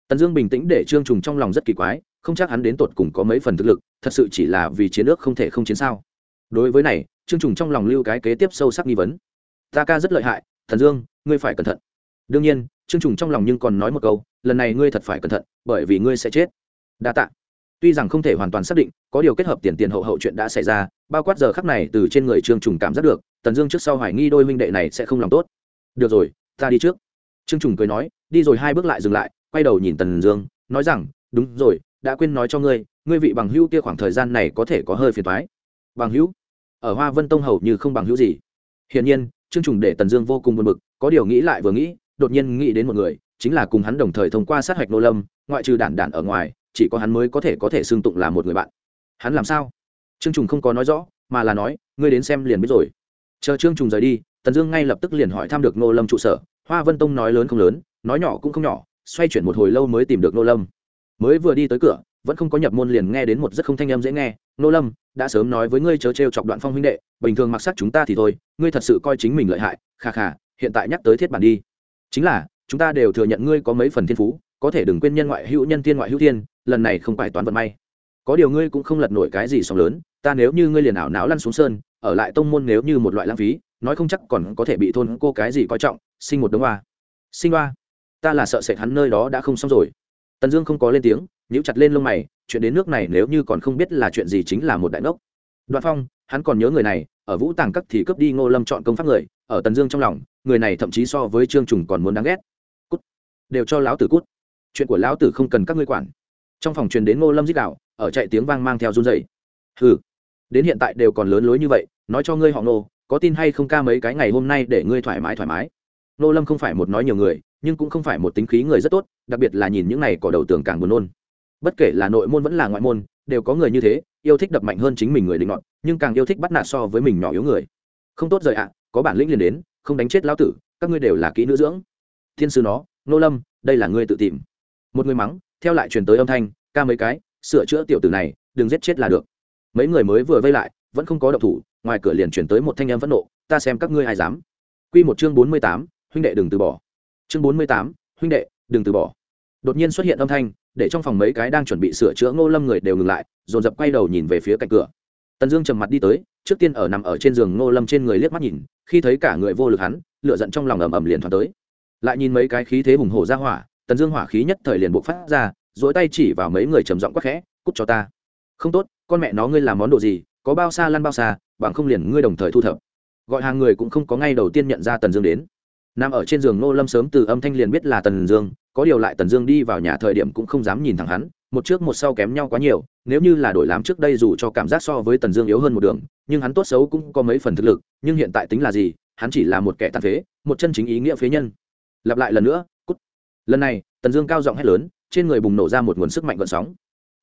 tần dương bình tĩnh để trương trùng trong lòng rất kỳ quái, không chắc hắn đến tột cùng có mấy phần thực lực, thật sự chỉ là vì chiến ước không thể không chiến sao. Đối với này, trương trùng trong lòng lưu cái kế tiếp sâu sắc nghi vấn. Ta ca rất lợi hại thần dương, ngươi phải cẩn thận. Đương nhiên, trương trùng trong lòng nhưng còn nói một câu, lần này ngươi thật phải cẩn thận, bởi vì ngươi sẽ chết. Đa t ạ tuy rằng không thể hoàn toàn xác định, có điều kết hợp tiền tiền hậu hậu chuyện đã xảy ra, bao quát giờ khắc này từ trên người trương trùng cảm giác được, tần dương trước sau hoài nghi đôi minh đệ này sẽ không làm tốt. Được rồi, ta đi trước. Trương trùng cười nói, đi rồi hai bước lại dừng lại quay đầu nhìn tần dương, nói rằng, đúng rồi, đã quên nói cho ngươi ngươi vị bằng hữu kia khoảng thời gian này có thể có hơi phiền thoái bằng hữu? Ở hoa vân tông hầu như không bằng hữu gì. Hiển nhiên, trương trùng để tần dương vô cùng buồn bực, có điều nghĩ lại vừa nghĩ, đột nhiên nghĩ đến một người, chính là cùng hắn đồng thời thông qua sát hạch nô lâm, ngoại trừ đản đản ở ngoài, chỉ có hắn mới có thể có thể xương tụng là một người bạn. Hắn làm sao? Trương trùng không có nói rõ, mà là nói, ngươi đến xem liền biết rồi. Chờ trương trùng rời đi, tần dương ngay lập tức liền hỏi thăm được nô lâm trụ sở. Hoa vân tông nói lớn không lớn, nói nhỏ cũng không nhỏ xoay chuyển một hồi lâu mới tìm được nô lâm. Mới vừa đi tới cửa, vẫn không có nhập môn liền nghe đến một rất không thanh âm dễ nghe, nô lâm, đã sớm nói với ngươi chớ t chọc đoạn phong huynh đệ, bình thường mặc sắc chúng ta thì thôi, ngươi thật sự coi chính mình lợi hại khà khà hiện tại nhắc tới thiết bản đi. Chính là, chúng ta đều thừa nhận ngươi có mấy phần thiên phú, có thể đừng quên nhân ngoại hữu nhân tiên ngoại hữu thiên lần này không phải toán vận may. Có điều ngươi cũng không lật nổi cái gì sóng lớn, ta nếu như ngươi liền ảo não lăn xuống sơn, ở lại tông môn nếu như một loại lãng phí, nói không chắc còn có thể bị thôn cô cái gì coi trọng, sinh một đống hoa. Sinh hoa? Ta là sợ sệt hắn nơi đó đã không xong rồi. Tần dương không có lên tiếng, nhíu chặt lên lông mày, chuyện đến nước này nếu như còn không biết là chuyện gì chính là một đại ngốc. Đoạn phong, hắn còn nhớ người này, ở vũ tàng cắt thì cướp đi ngô lâm chọn công pháp người, ở tần dương trong lòng, người này thậm chí so với trương trùng còn muốn đáng ghét. Cút. Đều cho lão tử cút. Chuyện của lão tử không cần các ngươi quản. Trong phòng truyền đến ngô lâm dích đạo ở chạy tiếng vang mang theo run dày hừ. Đến hiện tại đều còn lớn lối như vậy, nói cho ngươi họ nô có tin hay không ca mấy cái ngày hôm nay để ngươi thoải mái thoải mái nô lâm không phải một nói nhiều người, nhưng cũng không phải một tính khí người rất tốt, đặc biệt là nhìn những này cỏ đầu tường càng buồn nôn. Bất kể là nội môn vẫn là ngoại môn, đều có người như thế, yêu thích đập mạnh hơn chính mình người định ngọn nhưng càng yêu thích bắt nạt so với mình nhỏ yếu người. Không tốt rời ạ, có bản lĩnh liền đến, không đánh chết lão tử, các ngươi đều là kỹ nữ dưỡng. Thiên sư nó, nô lâm, đây là ngươi tự tìm. Một người mắng, theo lại truyền tới âm thanh, ca mấy cái, sửa chữa tiểu tử này, đừng giết chết là được. Mấy người mới vừa vây lại, vẫn không có động thủ, ngoài cửa liền chuyển tới một thanh em phẫn nộ, ta xem các ngươi ai dám. Q một chương bốn mươi tám huynh đệ đừng từ bỏ. Chương bốn mươi tám, huynh đệ, đừng từ bỏ. Đột nhiên xuất hiện âm thanh, để trong phòng mấy cái đang chuẩn bị sửa chữa ngô lâm người đều ngừng lại, dồn dập quay đầu nhìn về phía cạnh cửa. Tần dương trầm mặt đi tới, trước tiên ở nằm ở trên giường ngô lâm trên người liếc mắt nhìn, khi thấy cả người vô lực hắn lựa giận trong lòng ầm ầm liền thoáng tới. Lại nhìn mấy cái khí thế hùng hổ ra hỏa, tần dương hỏa khí nhất thời liền bộc phát ra dỗi tay chỉ vào mấy người trầm giọng quắc khẽ, cút cho ta. Không tốt, con mẹ nó ngươi làm món đồ gì, có bao xa lăn bao xa, bằng không liền ngươi đồng thời thu thập. Gọi hàng người cũng không có ngay đầu tiên nhận ra tần dương đến nằm ở trên giường nô lâm sớm từ âm thanh liền biết là tần dương, có điều lại tần dương đi vào nhà thời điểm cũng không dám nhìn thẳng hắn, một trước một sau kém nhau quá nhiều, nếu như là đổi làm trước đây dù cho cảm giác so với tần dương yếu hơn một đường, nhưng hắn tốt xấu cũng có mấy phần thực lực, nhưng hiện tại tính là gì, hắn chỉ là một kẻ tàn phế, một chân chính ý nghĩa phế nhân. Lặp lại lần nữa, cút. Lần này, tần dương cao giọng hét lớn, trên người bùng nổ ra một nguồn sức mạnh gợn sóng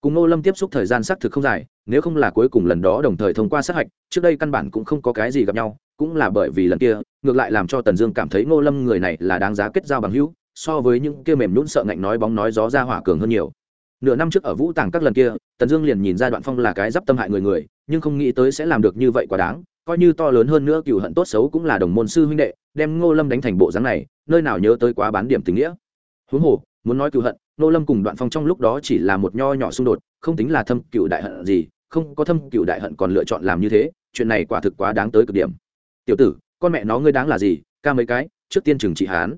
cùng nô lâm tiếp xúc thời gian xác thực không dài, nếu không là cuối cùng lần đó đồng thời thông qua sát hạch, trước đây căn bản cũng không có cái gì gặp nhau, cũng là bởi vì lần kia, ngược lại làm cho tần dương cảm thấy nô lâm người này là đáng giá kết giao bằng hữu, so với những kia mềm nhũn sợ ngạnh nói bóng nói gió ra hỏa cường hơn nhiều. Nửa năm trước ở vũ tàng các lần kia, tần dương liền nhìn ra đoạn phong là cái d tâm hại người người, nhưng không nghĩ tới sẽ làm được như vậy quá đáng, coi như to lớn hơn nữa cựu hận tốt xấu cũng là đồng môn sư huynh đệ, đem ngô lâm đánh thành bộ dáng này, nơi nào nhớ tới quá bán điểm tình nghĩa. Huống hồ, muốn nói cựu hận nô lâm cùng đoạn phong trong lúc đó chỉ là một nho nhỏ xung đột, không tính là thâm cựu đại hận gì, không có thâm cựu đại hận còn lựa chọn làm như thế, chuyện này quả thực quá đáng tới cực điểm. Tiểu tử, con mẹ nó ngươi đáng là gì? Ca mấy cái, trước tiên trừng trị hán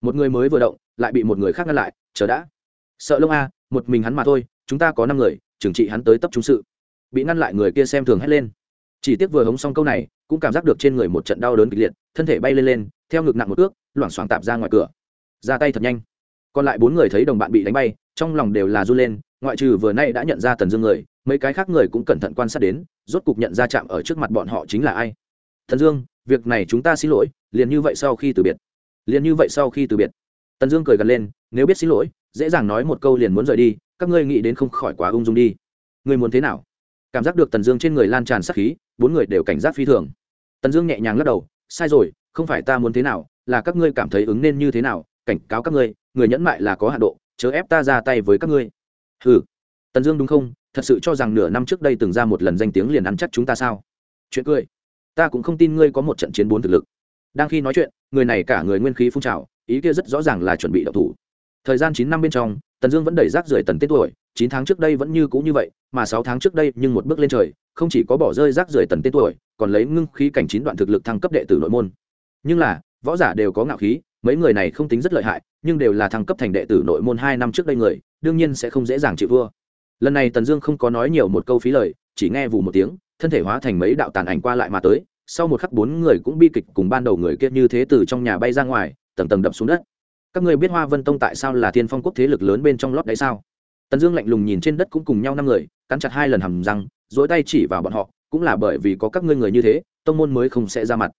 một người mới vừa động, lại bị một người khác ngăn lại, chờ đã. Sợ lông a, một mình hắn mà thôi, chúng ta có năm người, trừng trị hắn tới tấp trung sự. Bị ngăn lại người kia xem thường hét lên. Chỉ tiếc vừa hống xong câu này, cũng cảm giác được trên người một trận đau đớn kịch liệt, thân thể bay lên lên, theo ngực nặng một ước loảng xoảng tạp ra ngoài cửa. Ra tay thật nhanh còn lại bốn người thấy đồng bạn bị đánh bay, trong lòng đều là run lên, ngoại trừ vừa nay đã nhận ra tần dương người, mấy cái khác người cũng cẩn thận quan sát đến, rốt cục nhận ra chạm ở trước mặt bọn họ chính là ai. Thần dương, việc này chúng ta xin lỗi, liền như vậy sau khi từ biệt. Liền như vậy sau khi từ biệt. Tần dương cười gần lên, nếu biết xin lỗi, dễ dàng nói một câu liền muốn rời đi, các ngươi nghĩ đến không khỏi quá ung dung đi. Ngươi muốn thế nào? Cảm giác được tần dương trên người lan tràn sắc khí, bốn người đều cảnh giác phi thường. Tần dương nhẹ nhàng lắc đầu, sai rồi, không phải ta muốn thế nào, là các ngươi cảm thấy ứng nên như thế nào cảnh cáo các ngươi, người nhẫn mại là có hạ độ, chớ ép ta ra tay với các ngươi. Ừ tần dương đúng không? Thật sự cho rằng nửa năm trước đây từng ra một lần danh tiếng liền ăn chắc chúng ta sao? Chuyện cười, ta cũng không tin ngươi có một trận chiến bốn thực lực. Đang khi nói chuyện, người này cả người nguyên khí phun trào, ý kia rất rõ ràng là chuẩn bị đậu thủ. Thời gian chín năm bên trong, tần dương vẫn đẩy rác rưởi tần tết tuổi, chín tháng trước đây vẫn như cũ như vậy, mà sáu tháng trước đây nhưng một bước lên trời, không chỉ có bỏ rơi rác rưởi tần tết tuổi, còn lấy ngưng khí cảnh chín đoạn thực lực thăng cấp đệ tử nội môn. Nhưng là, võ giả đều có ngạo khí mấy người này không tính rất lợi hại, nhưng đều là thăng cấp thành đệ tử nội môn hai năm trước đây người, đương nhiên sẽ không dễ dàng chịu vua lần này tần dương không có nói nhiều một câu phí lời, chỉ nghe vù một tiếng, thân thể hóa thành mấy đạo tàn ảnh qua lại mà tới, sau một khắc bốn người cũng bi kịch cùng ban đầu người kia như thế từ trong nhà bay ra ngoài, tầng tầng đập xuống đất. Các người biết hoa vân tông tại sao là thiên phong quốc thế lực lớn bên trong lót đấy sao? Tần dương lạnh lùng nhìn trên đất cũng cùng nhau năm người, cắn chặt hai lần hầm răng dỗi tay chỉ vào bọn họ, cũng là bởi vì có các ngươi người như thế, tông môn mới không sẽ ra mặt.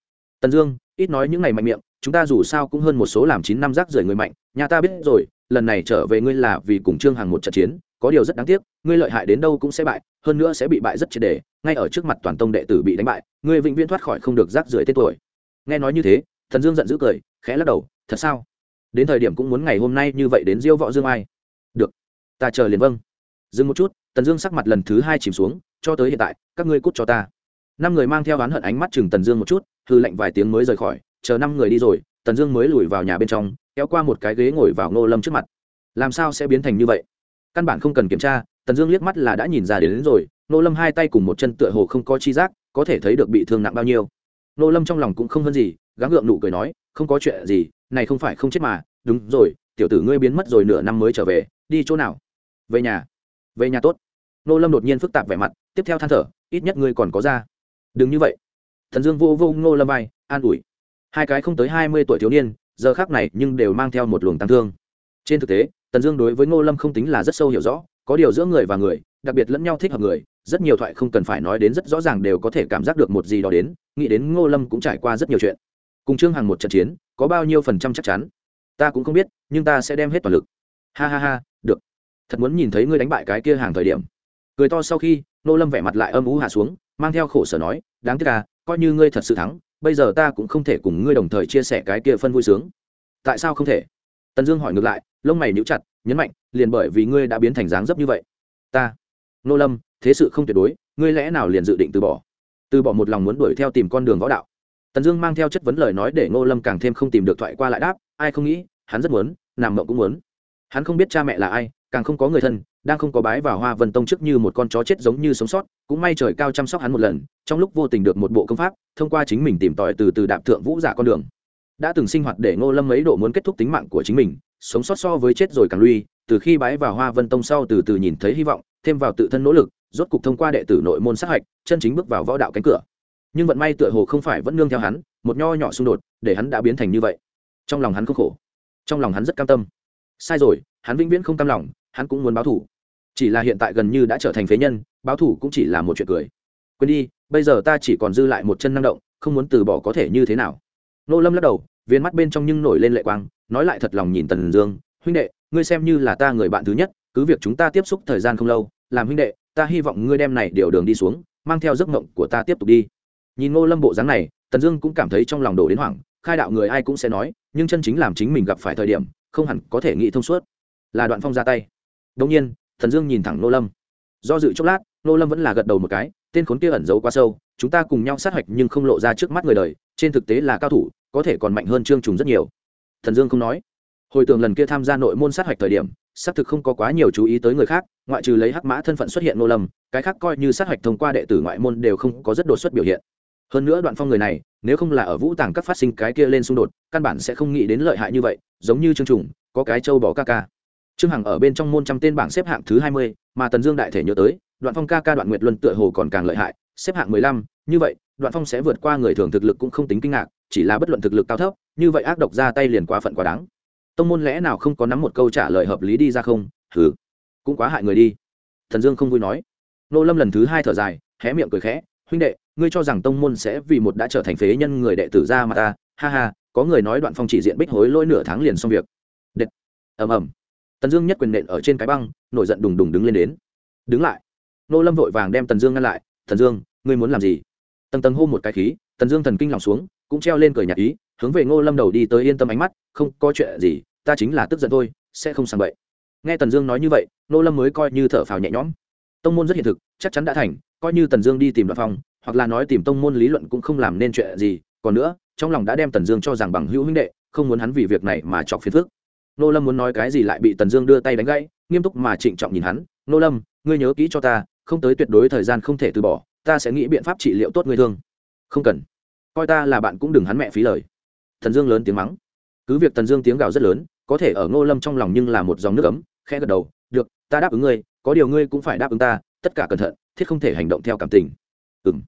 Tần dương, ít nói những ngày mạnh miệng chúng ta dù sao cũng hơn một số làm chín năm rác rưởi người mạnh, nhà ta biết rồi, lần này trở về ngươi là vì cùng trương hằng một trận chiến, có điều rất đáng tiếc, ngươi lợi hại đến đâu cũng sẽ bại, hơn nữa sẽ bị bại rất triệt đề, ngay ở trước mặt toàn tông đệ tử bị đánh bại, ngươi vĩnh viễn thoát khỏi không được rác rưởi tên tuổi. Nghe nói như thế, thần dương giận dữ cười, khẽ lắc đầu, thật sao? Đến thời điểm cũng muốn ngày hôm nay như vậy đến diêu võ dương ai? Được, ta chờ liền vâng. Dừng một chút, tần dương sắc mặt lần thứ hai chìm xuống, cho tới hiện tại, các ngươi cút cho ta. Năm người mang theo oán hận ánh mắt chừng tần dương một chút hư lệnh vài tiếng mới rời khỏi chờ năm người đi rồi tần dương mới lùi vào nhà bên trong kéo qua một cái ghế ngồi vào ngô lâm trước mặt. Làm sao sẽ biến thành như vậy? Căn bản không cần kiểm tra tần dương liếc mắt là đã nhìn ra đến, đến rồi ngô lâm hai tay cùng một chân tựa hồ không có chi giác có thể thấy được bị thương nặng bao nhiêu. Ngô lâm trong lòng cũng không hơn gì gắng gượng nụ cười nói không có chuyện gì này không phải không chết mà đúng rồi tiểu tử ngươi biến mất rồi nửa năm mới trở về đi chỗ nào? Về nhà. Về nhà tốt. Nô lâm đột nhiên phức tạp vẻ mặt tiếp theo than thở ít nhất ngươi còn có ra. Đừng như vậy. Thần dương vô vô ngô lâm vai an ủi hai cái không tới hai mươi tuổi thiếu niên, giờ khác này nhưng đều mang theo một luồng tăng thương. Trên thực tế, tần dương đối với ngô lâm không tính là rất sâu hiểu rõ, có điều giữa người và người, đặc biệt lẫn nhau thích hợp người, rất nhiều thoại không cần phải nói đến rất rõ ràng đều có thể cảm giác được một gì đó đến, nghĩ đến ngô lâm cũng trải qua rất nhiều chuyện. Cùng trương hằng một trận chiến, có bao nhiêu phần trăm chắc chắn? Ta cũng không biết, nhưng ta sẽ đem hết toàn lực. Ha ha ha, được. Thật muốn nhìn thấy ngươi đánh bại cái kia hàng thời điểm. Cười to sau khi, Ngô lâm vẻ mặt lại âm ú hạ xuống, mang theo khổ sở nói, đáng tiếc à coi như ngươi thật sự thắng bây giờ ta cũng không thể cùng ngươi đồng thời chia sẻ cái kia phân vui sướng. Tại sao không thể? Tần dương hỏi ngược lại, lông mày níu chặt, nhấn mạnh, liền bởi vì ngươi đã biến thành dáng dấp như vậy. Ta. Nô lâm, thế sự không tuyệt đối, ngươi lẽ nào liền dự định từ bỏ? Từ bỏ một lòng muốn đuổi theo tìm con đường võ đạo. Tần dương mang theo chất vấn lời nói để ngô lâm càng thêm không tìm được thoại qua lại đáp, ai không nghĩ, hắn rất muốn, nằm mộng cũng muốn. Hắn không biết cha mẹ là ai, càng không có người thân đang không có bái vào hoa vân tông trước như một con chó chết giống như sống sót, cũng may trời cao chăm sóc hắn một lần, trong lúc vô tình được một bộ công pháp, thông qua chính mình tìm tòi từ từ đạp thượng vũ giả con đường. Đã từng sinh hoạt để ngô lâm mấy độ muốn kết thúc tính mạng của chính mình, sống sót so với chết rồi càng lui, từ khi bái vào hoa vân tông sau từ từ nhìn thấy hy vọng, thêm vào tự thân nỗ lực, rốt cục thông qua đệ tử nội môn sát hạch, chân chính bước vào võ đạo cánh cửa. Nhưng vận may tựa hồ không phải vẫn nương theo hắn, một nho nhỏ xung đột, để hắn đã biến thành như vậy. Trong lòng hắn không khổ, trong lòng hắn rất cam tâm. Sai rồi, hắn vĩnh viễn không cam lòng, hắn cũng muốn báo thủ chỉ là hiện tại gần như đã trở thành phế nhân, báo thủ cũng chỉ là một chuyện cười. Quên đi, bây giờ ta chỉ còn dư lại một chân năng động, không muốn từ bỏ có thể như thế nào. Nô lâm lắc đầu, viên mắt bên trong nhưng nổi lên lệ quang, nói lại thật lòng nhìn tần dương, huynh đệ, ngươi xem như là ta người bạn thứ nhất, cứ việc chúng ta tiếp xúc thời gian không lâu, làm huynh đệ, ta hy vọng ngươi đem này điều đường đi xuống, mang theo giấc mộng của ta tiếp tục đi. Nhìn ngô lâm bộ dáng này, tần dương cũng cảm thấy trong lòng đổ đến hoảng, khai đạo người ai cũng sẽ nói, nhưng chân chính làm chính mình gặp phải thời điểm, không hẳn có thể nghĩ thông suốt. Là đoạn phong ra tay. Đông nhiên thần dương nhìn thẳng nô lâm. Do dự chốc lát, nô lâm vẫn là gật đầu một cái, tên khốn kia ẩn giấu quá sâu, chúng ta cùng nhau sát hạch nhưng không lộ ra trước mắt người đời, trên thực tế là cao thủ, có thể còn mạnh hơn trương trùng rất nhiều. Thần dương không nói. Hồi tưởng lần kia tham gia nội môn sát hạch thời điểm, xác thực không có quá nhiều chú ý tới người khác, ngoại trừ lấy hắc mã thân phận xuất hiện nô lâm, cái khác coi như sát hạch thông qua đệ tử ngoại môn đều không có rất đột xuất biểu hiện. Hơn nữa đoạn phong người này, nếu không là ở vũ tàng các phát sinh cái kia lên xung đột, căn bản sẽ không nghĩ đến lợi hại như vậy, giống như trương trùng, có cái châu bỏ ca ca trương hằng ở bên trong môn trăm tên bảng xếp hạng thứ hai mươi, mà tần dương đại thể nhớ tới, đoạn phong ca ca đoạn nguyệt luân tựa hồ còn càng lợi hại, xếp hạng mười lăm, như vậy, đoạn phong sẽ vượt qua người thường thực lực cũng không tính kinh ngạc, chỉ là bất luận thực lực cao thấp, như vậy ác độc ra tay liền quá phận quá đáng. Tông môn lẽ nào không có nắm một câu trả lời hợp lý đi ra không? Hừ, cũng quá hại người đi. Thần dương không vui nói. Nô lâm lần thứ hai thở dài, hé miệng cười khẽ, huynh đệ, ngươi cho rằng tông môn sẽ vì một đã trở thành phế nhân người đệ tử ra mà ta? Ha ha, có người nói đoạn phong chỉ diện bích hối lỗi nửa tháng liền xong việc. Đệt. Ầm ầm tần dương nhất quyền nện ở trên cái băng, nổi giận đùng đùng đứng lên đến. Đứng lại. Nô lâm vội vàng đem tần dương ngăn lại. Thần dương, ngươi muốn làm gì? Tầng tầng hô một cái khí, tần dương thần kinh lòng xuống, cũng treo lên cười nhạc ý, hướng về ngô lâm đầu đi tới yên tâm ánh mắt, không có chuyện gì, ta chính là tức giận thôi, sẽ không sang bậy. Nghe tần dương nói như vậy, nô lâm mới coi như thở phào nhẹ nhõm. Tông môn rất hiện thực, chắc chắn đã thành, coi như tần dương đi tìm đoạn phong, hoặc là nói tìm tông môn lý luận cũng không làm nên chuyện gì. Còn nữa, trong lòng đã đem tần dương cho rằng bằng hữu huynh đệ, không muốn hắn vì việc này mà chọc phiền phức nô lâm muốn nói cái gì lại bị tần dương đưa tay đánh gãy, nghiêm túc mà trịnh trọng nhìn hắn. Nô lâm, ngươi nhớ kỹ cho ta, không tới tuyệt đối thời gian không thể từ bỏ, ta sẽ nghĩ biện pháp trị liệu tốt ngươi thương. Không cần. Coi ta là bạn cũng đừng hắn mẹ phí lời. Thần dương lớn tiếng mắng. Cứ việc tần dương tiếng gào rất lớn, có thể ở ngô lâm trong lòng nhưng là một dòng nước ấm, khẽ gật đầu. Được, ta đáp ứng ngươi, có điều ngươi cũng phải đáp ứng ta, tất cả cẩn thận, thiết không thể hành động theo cảm tình. Ừ m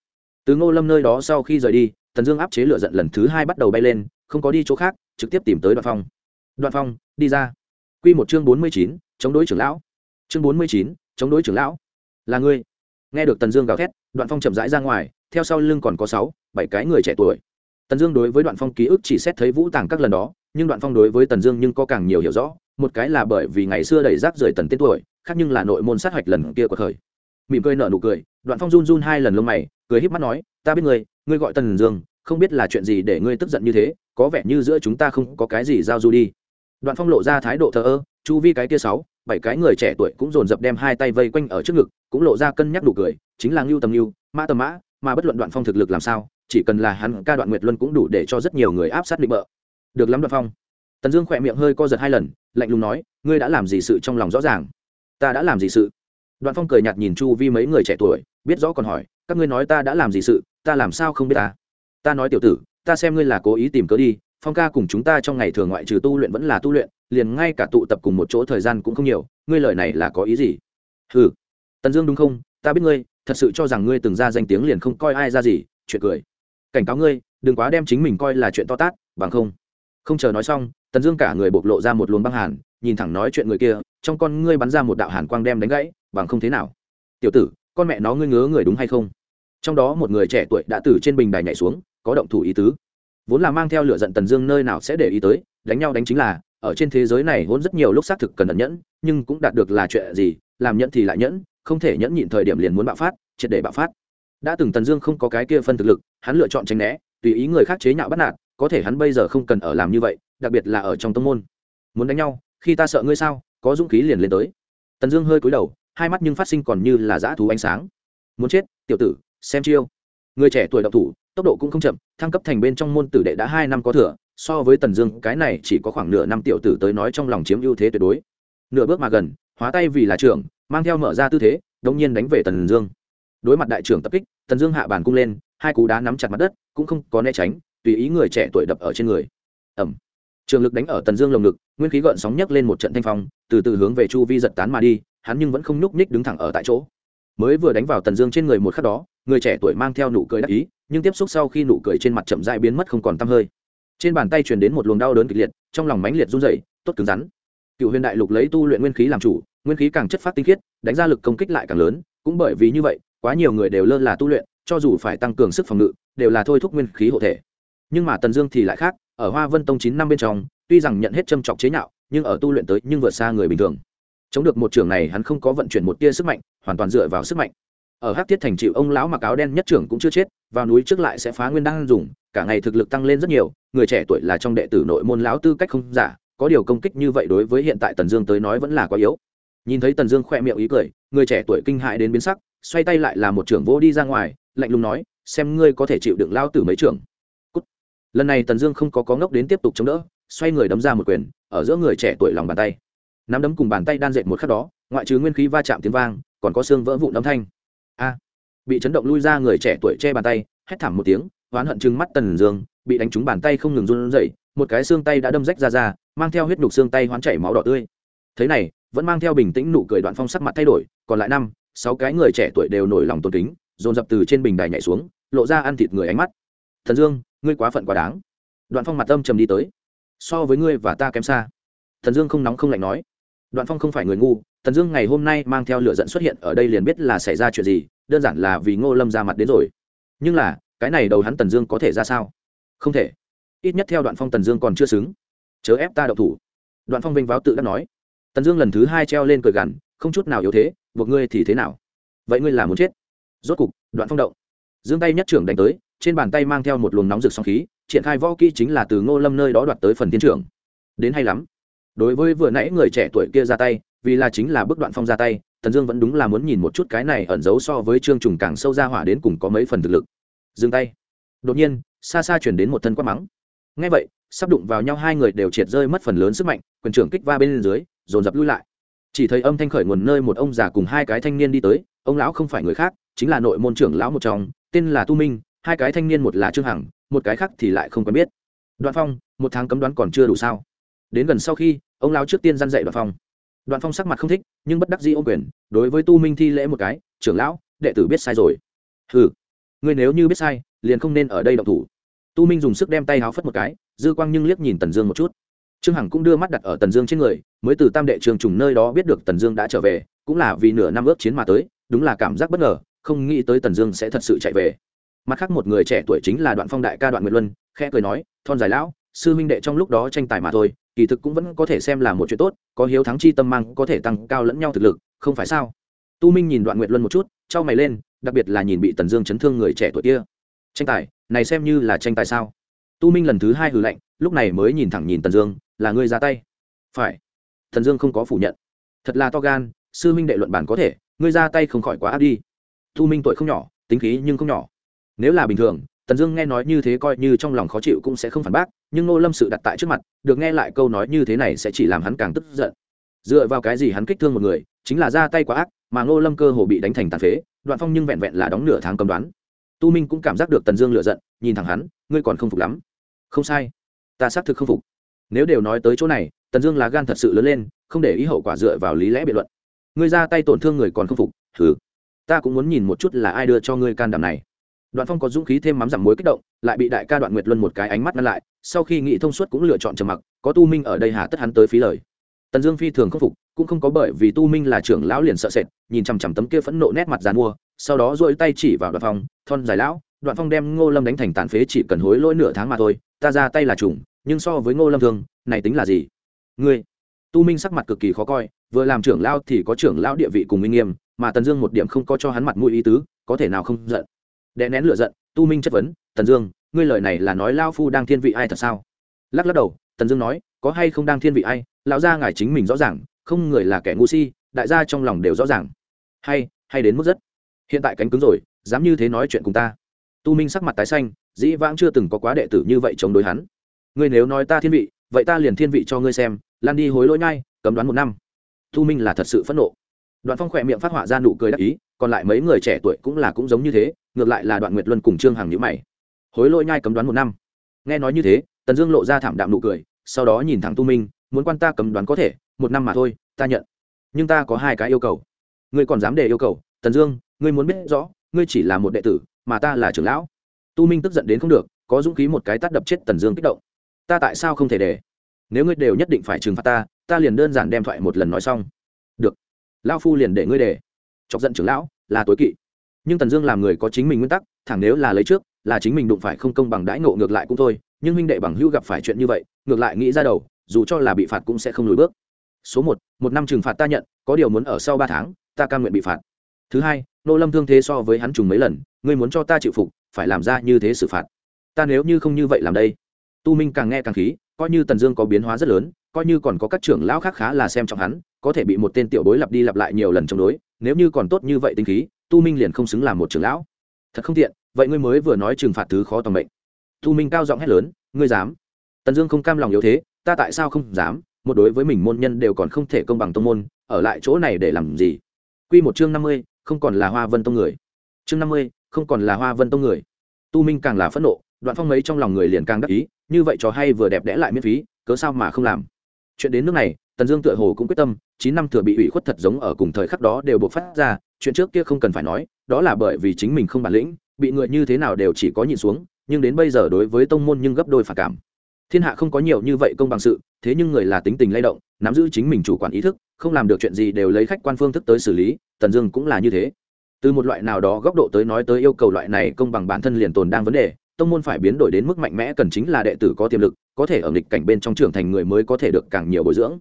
từ ngô lâm nơi đó sau khi rời đi, tần dương áp chế lựa giận lần thứ hai bắt đầu bay lên, không có đi chỗ khác, trực tiếp tìm tới đoạn phong. Đoạn phong đi ra. Q một chương bốn mươi chín, chống đối trưởng lão. Chương bốn mươi chín, chống đối trưởng lão. Là ngươi. Nghe được tần dương gào thét, đoạn phong chậm rãi ra ngoài, theo sau lưng còn có sáu, bảy cái người trẻ tuổi. Tần dương đối với đoạn phong ký ức chỉ xét thấy vũ tàng các lần đó, nhưng đoạn phong đối với tần dương nhưng có càng nhiều hiểu rõ, một cái là bởi vì ngày xưa đẩy rác rời tần tên tuổi, khác nhưng là nội môn sát hạch lần kia của thời. Mỉm cười nở nụ cười, đoạn phong run run hai lần lông mày, cười híp mắt nói, ta biết ngươi ngươi gọi tần dương, không biết là chuyện gì để ngươi tức giận như thế, có vẻ như giữa chúng ta không có cái gì giao du đi đoạn phong lộ ra thái độ thờ ơ, chu vi cái kia sáu, bảy cái người trẻ tuổi cũng dồn dập đem hai tay vây quanh ở trước ngực, cũng lộ ra cân nhắc đủ cười, chính là ngưu tầm ngưu, mã tầm mã, mà bất luận đoạn phong thực lực làm sao, chỉ cần là hắn ca đoạn nguyệt luân cũng đủ để cho rất nhiều người áp sát định bợ. Được lắm đoạn phong. Tần dương khỏe miệng hơi co giật hai lần, lạnh lùng nói, ngươi đã làm gì sự trong lòng rõ ràng? Ta đã làm gì sự? Đoạn phong cười nhạt nhìn chu vi mấy người trẻ tuổi, biết rõ còn hỏi, các ngươi nói ta đã làm gì sự, ta làm sao không biết ta? Ta nói tiểu tử, ta xem ngươi là cố ý tìm cớ đi phong ca cùng chúng ta trong ngày thường ngoại trừ tu luyện vẫn là tu luyện, liền ngay cả tụ tập cùng một chỗ thời gian cũng không nhiều, ngươi lời này là có ý gì? Ừ tần dương đúng không? Ta biết ngươi, thật sự cho rằng ngươi từng ra danh tiếng liền không coi ai ra gì, chuyện cười. Cảnh cáo ngươi, đừng quá đem chính mình coi là chuyện to tát, bằng không. Không chờ nói xong, tần dương cả người bộc lộ ra một luồng băng hàn, nhìn thẳng nói chuyện người kia, trong con ngươi bắn ra một đạo hàn quang đem đánh gãy, bằng không thế nào? Tiểu tử, con mẹ nó ngươi ngớ người đúng hay không? Trong đó một người trẻ tuổi đã từ trên bình đài nhảy xuống, có động thủ ý tứ vốn là mang theo lửa giận tần dương nơi nào sẽ để ý tới, đánh nhau đánh chính là, ở trên thế giới này hôn rất nhiều lúc xác thực cần ẩn nhẫn, nhưng cũng đạt được là chuyện gì, làm nhẫn thì lại nhẫn, không thể nhẫn nhịn thời điểm liền muốn bạo phát, triệt để bạo phát. Đã từng tần dương không có cái kia phân thực lực, hắn lựa chọn tránh né, tùy ý người khác chế nhạo bắt nạt, có thể hắn bây giờ không cần ở làm như vậy, đặc biệt là ở trong tông môn. Muốn đánh nhau, khi ta sợ ngươi sao, có dũng khí liền lên tới. Tần dương hơi cúi đầu, hai mắt nhưng phát sinh còn như là dã thú ánh sáng. Muốn chết, tiểu tử, xem chiêu. Người trẻ tuổi độc thủ tốc độ cũng không chậm, thăng cấp thành bên trong môn tử đệ đã hai năm có thừa, so với tần dương, cái này chỉ có khoảng nửa năm tiểu tử tới nói trong lòng chiếm ưu thế tuyệt đối. Nửa bước mà gần, hóa tay vì là trưởng, mang theo mở ra tư thế, đống nhiên đánh về tần dương. Đối mặt đại trưởng tập kích, tần dương hạ bàn cung lên, hai cú đá nắm chặt mặt đất, cũng không có né tránh, tùy ý người trẻ tuổi đập ở trên người. Ẩm trường lực đánh ở tần dương lồng ngực, nguyên khí gợn sóng nhấc lên một trận thanh phong, từ từ hướng về chu vi giật tán mà đi, hắn nhưng vẫn không nhúc nhích đứng thẳng ở tại chỗ. Mới vừa đánh vào tần dương trên người một khắc đó, người trẻ tuổi mang theo nụ cười đắc ý nhưng tiếp xúc sau khi nụ cười trên mặt chậm dại biến mất không còn t hơi. Trên bàn tay truyền đến một luồng đau đớn kịch liệt, trong lòng mãnh liệt run rẩy, tốt cứng rắn. Cựu huyền đại lục lấy tu luyện nguyên khí làm chủ, nguyên khí càng chất phát tinh khiết, đánh ra lực công kích lại càng lớn, cũng bởi vì như vậy, quá nhiều người đều lơ là tu luyện, cho dù phải tăng cường sức phòng ngự, đều là thôi thúc nguyên khí hộ thể. Nhưng mà tần dương thì lại khác, ở hoa vân tông chín năm bên trong, tuy rằng nhận hết châm trọc chế nhạo, nhưng ở tu luyện tới nhưng vượt xa người bình thường. Chống được một trường này hắn không có vận chuyển một tia sức mạnh, hoàn toàn dựa vào sức mạnh ở hắc thiết thành chịu ông lão mặc áo đen nhất trưởng cũng chưa chết, vào núi trước lại sẽ phá nguyên đan dùng, cả ngày thực lực tăng lên rất nhiều, người trẻ tuổi là trong đệ tử nội môn lão tư cách không giả, có điều công kích như vậy đối với hiện tại tần dương tới nói vẫn là quá yếu. Nhìn thấy tần dương khoe miệng ý cười, người trẻ tuổi kinh hại đến biến sắc, xoay tay lại là một trưởng vô đi ra ngoài, lạnh lùng nói, xem ngươi có thể chịu đựng lao tử mấy trưởng. Cút. lần này tần dương không có có ngốc đến tiếp tục chống đỡ, xoay người đấm ra một quyền, ở giữa người trẻ tuổi lòng bàn tay. Nắm đấm cùng bàn tay đan dệt một khắc đó, ngoại trừ nguyên khí va chạm tiếng vang, còn có xương vỡ vụn âm thanh a. Bị chấn động lui ra người trẻ tuổi che bàn tay, hét thảm một tiếng, oán hận chừng mắt tần dương, bị đánh trúng bàn tay không ngừng run rẩy, một cái xương tay đã đâm rách ra ra, mang theo huyết đục xương tay hoán chảy máu đỏ tươi. Thế này, vẫn mang theo bình tĩnh nụ cười đoạn phong sắc mặt thay đổi, còn lại năm, sáu cái người trẻ tuổi đều nổi lòng tôn kính, dồn dập từ trên bình đài nhảy xuống, lộ ra ăn thịt người ánh mắt. Thần dương, ngươi quá phận quá đáng. Đoạn phong mặt âm trầm đi tới. So với ngươi và ta kém xa. Thần dương không nóng không lạnh nói. Đoạn phong không phải người ngu Tần dương ngày hôm nay mang theo lửa dẫn xuất hiện ở đây liền biết là xảy ra chuyện gì, đơn giản là vì ngô lâm ra mặt đến rồi. Nhưng là, cái này đầu hắn tần dương có thể ra sao? Không thể. Ít nhất theo đoạn phong tần dương còn chưa xứng. Chớ ép ta đậu thủ. Đoạn phong vinh váo tự đã nói. Tần dương lần thứ hai treo lên cười gằn, không chút nào yếu thế, buộc ngươi thì thế nào? Vậy ngươi là muốn chết? Rốt cục, đoạn phong động. Dương tay nhất trưởng đánh tới, trên bàn tay mang theo một luồng nóng rực song khí, triển khai võ kỹ chính là từ ngô lâm nơi đó đoạt tới phần tiến trưởng. Đến hay lắm đối với vừa nãy người trẻ tuổi kia ra tay, vì là chính là bước đoạn phong ra tay, tần dương vẫn đúng là muốn nhìn một chút cái này ẩn giấu so với trương trùng càng sâu ra hỏa đến cùng có mấy phần thực lực. Dừng tay. Đột nhiên, xa xa chuyển đến một thân quát mắng. Ngay vậy, sắp đụng vào nhau hai người đều triệt rơi mất phần lớn sức mạnh, quyền trưởng kích va bên dưới, dồn dập lui lại. Chỉ thấy âm thanh khởi nguồn nơi một ông già cùng hai cái thanh niên đi tới, ông lão không phải người khác, chính là nội môn trưởng lão một trong, tên là tu minh, hai cái thanh niên một là trương hằng, một cái khác thì lại không quen biết. Đoạn phong, một tháng cấm đoán còn chưa đủ sao? Đến gần sau khi ông lão trước tiên dăn dạy đoạn phong. Đoạn phong sắc mặt không thích, nhưng bất đắc dĩ ô quyền, đối với tu minh thi lễ một cái, trưởng lão, đệ tử biết sai rồi. Ừ ngươi nếu như biết sai, liền không nên ở đây động thủ. Tu minh dùng sức đem tay háo phất một cái, dư quang nhưng liếc nhìn tần dương một chút. Trương hằng cũng đưa mắt đặt ở tần dương trên người, mới từ tam đệ trường trùng nơi đó biết được tần dương đã trở về, cũng là vì nửa năm ước chiến mà tới, đúng là cảm giác bất ngờ, không nghĩ tới tần dương sẽ thật sự chạy về. Mặt khác một người trẻ tuổi chính là đoạn phong đại ca đoạn nguyệt luân, khẽ cười nói, thon dài lão sư huynh đệ trong lúc đó tranh tài mà thôi, kỳ thực cũng vẫn có thể xem là một chuyện tốt, có hiếu thắng chi tâm mang có thể tăng cao lẫn nhau thực lực, không phải sao? Tu minh nhìn đoạn nguyệt luân một chút, trao mày lên, đặc biệt là nhìn bị tần dương chấn thương người trẻ tuổi kia. Tranh tài, này xem như là tranh tài sao? Tu minh lần thứ hai hừ lạnh, lúc này mới nhìn thẳng nhìn tần dương, là ngươi ra tay. Phải. Tần dương không có phủ nhận. Thật là to gan, sư minh đệ luận bản có thể, ngươi ra tay không khỏi quá áp đi. Tu minh tuổi không nhỏ, tính khí nhưng không nhỏ. Nếu là bình thường tần dương nghe nói như thế coi như trong lòng khó chịu cũng sẽ không phản bác, nhưng nô lâm sự đặt tại trước mặt, được nghe lại câu nói như thế này sẽ chỉ làm hắn càng tức giận. Dựa vào cái gì hắn kích thương một người, chính là ra tay quá ác, mà nô lâm cơ hồ bị đánh thành tàn phế, đoạn phong nhưng vẹn vẹn là đóng nửa tháng cầm đoán. Tu minh cũng cảm giác được tần dương lựa giận, nhìn thẳng hắn, ngươi còn không phục lắm. Không sai, ta xác thực không phục. Nếu đều nói tới chỗ này, tần dương là gan thật sự lớn lên, không để ý hậu quả dựa vào lý lẽ biện luận. Ngươi ra tay tổn thương người còn không phục thử ta cũng muốn nhìn một chút là ai đưa cho ngươi can đảm này đoạn phong có dũng khí thêm mắm giảm muối kích động, lại bị đại ca đoạn nguyệt luân một cái ánh mắt ngăn lại, sau khi nghĩ thông suốt cũng lựa chọn trầm mặc, có tu minh ở đây hà tất hắn tới phí lời. Tần dương phi thường khắc phục, cũng không có bởi vì tu minh là trưởng lão liền sợ sệt, nhìn chằm chằm tấm kia phẫn nộ nét mặt dàn mua, sau đó dội tay chỉ vào đoạn phong, thon dài lão, đoạn phong đem ngô lâm đánh thành tàn phế chỉ cần hối lỗi nửa tháng mà thôi, ta ra tay là trùng nhưng so với ngô lâm thương, này tính là gì? Ngươi. Tu minh sắc mặt cực kỳ khó coi, vừa làm trưởng lão thì có trưởng lão địa vị cùng minh nghiêm, mà tần dương một điểm không có cho hắn mặt mũi ý tứ, có thể nào không giận? Đè nén lửa giận, tu minh chất vấn, tần dương, ngươi lời này là nói lao phu đang thiên vị ai thật sao? Lắc lắc đầu, tần dương nói, có hay không đang thiên vị ai? Lão gia ngài chính mình rõ ràng, không người là kẻ ngu si, đại gia trong lòng đều rõ ràng. Hay hay đến mức rất. Hiện tại cánh cứng rồi, dám như thế nói chuyện cùng ta. Tu minh sắc mặt tái xanh, dĩ vãng chưa từng có quá đệ tử như vậy chống đối hắn. Ngươi nếu nói ta thiên vị, vậy ta liền thiên vị cho ngươi xem lan đi hối lỗi ngay, cấm đoán một năm. Tu minh là thật sự phẫn nộ. Đoạn phong khỏe miệng phát họa ra nụ cười đắc ý, còn lại mấy người trẻ tuổi cũng là cũng giống như thế ngược lại là đoạn nguyệt luân cùng trương hằng nhữ mày hối lỗi nhai cấm đoán một năm nghe nói như thế tần dương lộ ra thảm đạm nụ cười sau đó nhìn thẳng tu minh muốn quan ta cấm đoán có thể một năm mà thôi ta nhận nhưng ta có hai cái yêu cầu ngươi còn dám để yêu cầu tần dương ngươi muốn biết rõ ngươi chỉ là một đệ tử mà ta là trưởng lão tu minh tức giận đến không được có dũng khí một cái tắt đập chết tần dương kích động ta tại sao không thể để nếu ngươi đều nhất định phải trừng phạt ta ta liền đơn giản đem thoại một lần nói xong được lão phu liền để ngươi để chọc giận trưởng lão là tối kỵ nhưng tần dương làm người có chính mình nguyên tắc, thẳng nếu là lấy trước, là chính mình đụng phải không công bằng đãi ngộ ngược lại cũng thôi, nhưng huynh đệ bằng hữu gặp phải chuyện như vậy, ngược lại nghĩ ra đầu, dù cho là bị phạt cũng sẽ không lùi bước. Số một một năm trừng phạt ta nhận, có điều muốn ở sau ba tháng, ta cam nguyện bị phạt. Thứ hai, nô lâm thương thế so với hắn trùng mấy lần, ngươi muốn cho ta chịu phục, phải làm ra như thế xử phạt. Ta nếu như không như vậy làm đây. Tu minh càng nghe càng khí, coi như tần dương có biến hóa rất lớn, coi như còn có các trưởng lão khác khá là xem trọng hắn, có thể bị một tên tiểu bối lặp đi lặp lại nhiều lần chống đối, nếu như còn tốt như vậy tinh khí tu minh liền không xứng làm một trưởng lão. Thật không tiện, vậy ngươi mới vừa nói trừng phạt thứ khó tầm mệnh. Tu minh cao giọng hét lớn, ngươi dám? Tần dương không cam lòng yếu thế, ta tại sao không dám? Một đối với mình môn nhân đều còn không thể công bằng tông môn, ở lại chỗ này để làm gì? Q một chương năm mươi, không còn là hoa vân tông người. Chương năm mươi, không còn là hoa vân tông người. Tu minh càng là phẫn nộ, đoạn phong mấy trong lòng người liền càng đắc ý, như vậy trò hay vừa đẹp đẽ lại miễn phí, cớ sao mà không làm? Chuyện đến nước này tần dương tựa hồ cũng quyết tâm, chín năm thừa bị ủy khuất thật giống ở cùng thời khắc đó đều buộc phát ra, chuyện trước kia không cần phải nói, đó là bởi vì chính mình không bản lĩnh, bị người như thế nào đều chỉ có nhìn xuống, nhưng đến bây giờ đối với tông môn nhưng gấp đôi phản cảm. Thiên hạ không có nhiều như vậy công bằng sự, thế nhưng người là tính tình lay động, nắm giữ chính mình chủ quản ý thức, không làm được chuyện gì đều lấy khách quan phương thức tới xử lý, tần dương cũng là như thế. Từ một loại nào đó góc độ tới nói tới yêu cầu loại này công bằng bản thân liền tồn đang vấn đề, tông môn phải biến đổi đến mức mạnh mẽ cần chính là đệ tử có tiềm lực, có thể ở nghịch cảnh bên trong trưởng thành người mới có thể được càng nhiều bồi dưỡng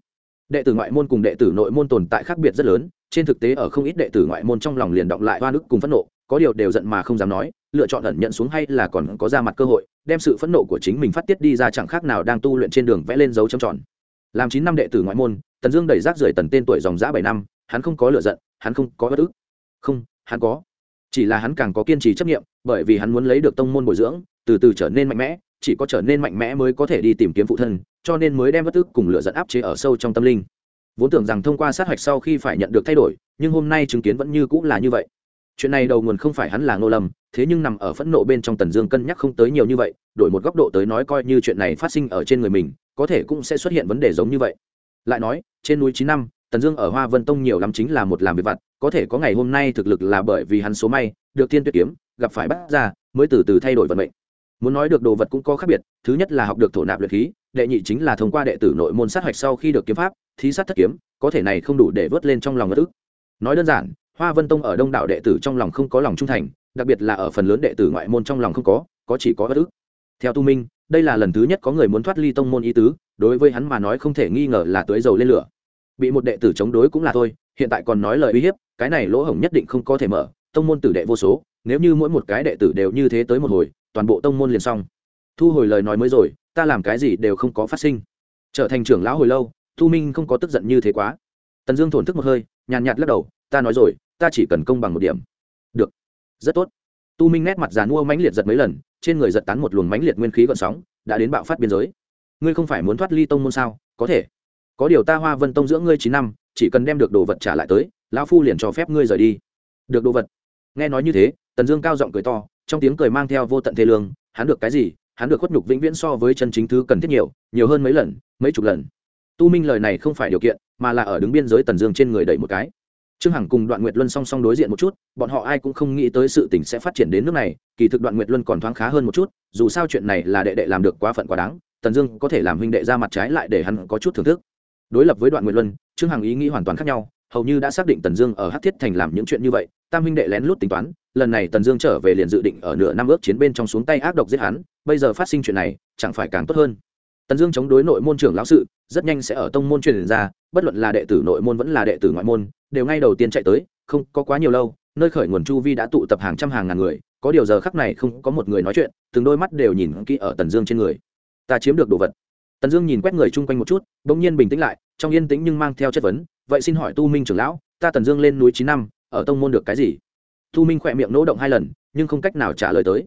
đệ tử ngoại môn cùng đệ tử nội môn tồn tại khác biệt rất lớn, trên thực tế ở không ít đệ tử ngoại môn trong lòng liền động lại hoa nước cùng phẫn nộ, có điều đều giận mà không dám nói, lựa chọn ẩn nhận xuống hay là còn có ra mặt cơ hội, đem sự phẫn nộ của chính mình phát tiết đi ra chẳng khác nào đang tu luyện trên đường vẽ lên dấu trầm tròn. Làm chín năm đệ tử ngoại môn, tần dương đẩy rác rưởi tần tên tuổi dòng giã bảy năm, hắn không có lựa giận, hắn không có bất ức. Không, hắn có. Chỉ là hắn càng có kiên trì chấp nghiệm bởi vì hắn muốn lấy được tông môn bồi dưỡng, từ từ trở nên mạnh mẽ, chỉ có trở nên mạnh mẽ mới có thể đi tìm kiếm phụ thân cho nên mới đem bất tức cùng lửa giận áp chế ở sâu trong tâm linh. Vốn tưởng rằng thông qua sát hạch sau khi phải nhận được thay đổi, nhưng hôm nay chứng kiến vẫn như cũng là như vậy. Chuyện này đầu nguồn không phải hắn là ngô lâm, thế nhưng nằm ở phẫn nộ bên trong tần dương cân nhắc không tới nhiều như vậy, đổi một góc độ tới nói coi như chuyện này phát sinh ở trên người mình, có thể cũng sẽ xuất hiện vấn đề giống như vậy. Lại nói, trên núi chín năm, tần dương ở hoa vân tông nhiều lắm chính là một làm việc vặt, có thể có ngày hôm nay thực lực là bởi vì hắn số may, được thiên tuyệt kiếm, gặp phải bắt ra, mới từ từ thay đổi vận mệnh muốn nói được đồ vật cũng có khác biệt, thứ nhất là học được thổ nạp luyện khí, đệ nhị chính là thông qua đệ tử nội môn sát hạch sau khi được kiếm pháp, thí sát thất kiếm, có thể này không đủ để vớt lên trong lòng ngất ức. Nói đơn giản, hoa vân tông ở đông đảo đệ tử trong lòng không có lòng trung thành, đặc biệt là ở phần lớn đệ tử ngoại môn trong lòng không có có chỉ có bất ức. Theo tu minh, đây là lần thứ nhất có người muốn thoát ly tông môn ý tứ, đối với hắn mà nói không thể nghi ngờ là tưới dầu lên lửa. Bị một đệ tử chống đối cũng là thôi, hiện tại còn nói lời uy hiếp, cái này lỗ hổng nhất định không có thể mở, tông môn tử đệ vô số nếu như mỗi một cái đệ tử đều như thế tới một hồi, toàn bộ tông môn liền xong. Thu hồi lời nói mới rồi, ta làm cái gì đều không có phát sinh. Trở thành trưởng lão hồi lâu, thu minh không có tức giận như thế quá. Tần dương thổn thức một hơi, nhàn nhạt lắc đầu, ta nói rồi, ta chỉ cần công bằng một điểm. Được. Rất tốt. Tu minh nét mặt dàn mua mãnh liệt giật mấy lần, trên người giật tán một luồng mãnh liệt nguyên khí gợn sóng, đã đến bạo phát biên giới. Ngươi không phải muốn thoát ly tông môn sao? Có thể. Có điều ta hoa vân tông dưỡng ngươi chín năm, chỉ cần đem được đồ vật trả lại tới, lão phu liền cho phép ngươi rời đi. Được đồ vật. Nghe nói như thế tần dương cao giọng cười to, trong tiếng cười mang theo vô tận thế lương, hắn được cái gì, hắn được khuất nhục vĩnh viễn so với chân chính thứ cần thiết nhiều nhiều hơn mấy lần, mấy chục lần. Tu minh lời này không phải điều kiện, mà là ở đứng biên giới tần dương trên người đẩy một cái. Trương hằng cùng đoạn nguyệt luân song song đối diện một chút, bọn họ ai cũng không nghĩ tới sự tình sẽ phát triển đến nước này, kỳ thực đoạn nguyệt luân còn thoáng khá hơn một chút, dù sao chuyện này là đệ đệ làm được quá phận quá đáng, tần dương có thể làm huynh đệ ra mặt trái lại để hắn có chút thưởng thức. Đối lập với đoạn nguyệt luân, trương hằng ý nghĩ hoàn toàn khác nhau, hầu như đã xác định tần dương ở hát thiết thành làm những chuyện như vậy, tam huynh đệ lén lút tính toán lần này tần dương trở về liền dự định ở nửa năm ước chiến bên trong xuống tay ác độc giết hắn, bây giờ phát sinh chuyện này, chẳng phải càng tốt hơn. Tần dương chống đối nội môn trưởng lão sự, rất nhanh sẽ ở tông môn truyền ra, bất luận là đệ tử nội môn vẫn là đệ tử ngoại môn, đều ngay đầu tiên chạy tới, không có quá nhiều lâu, nơi khởi nguồn chu vi đã tụ tập hàng trăm hàng ngàn người, có điều giờ khắc này không có một người nói chuyện, từng đôi mắt đều nhìn kỹ ở tần dương trên người. Ta chiếm được đồ vật. Tần dương nhìn quét người chung quanh một chút đ ỗ n g nhiên bình tĩnh lại, trong yên tĩnh nhưng mang theo chất vấn, vậy xin hỏi tu minh trưởng lão, ta tần dương lên núi chín năm, ở tông môn được cái gì? Thu minh khỏe miệng nỗ động hai lần, nhưng không cách nào trả lời tới.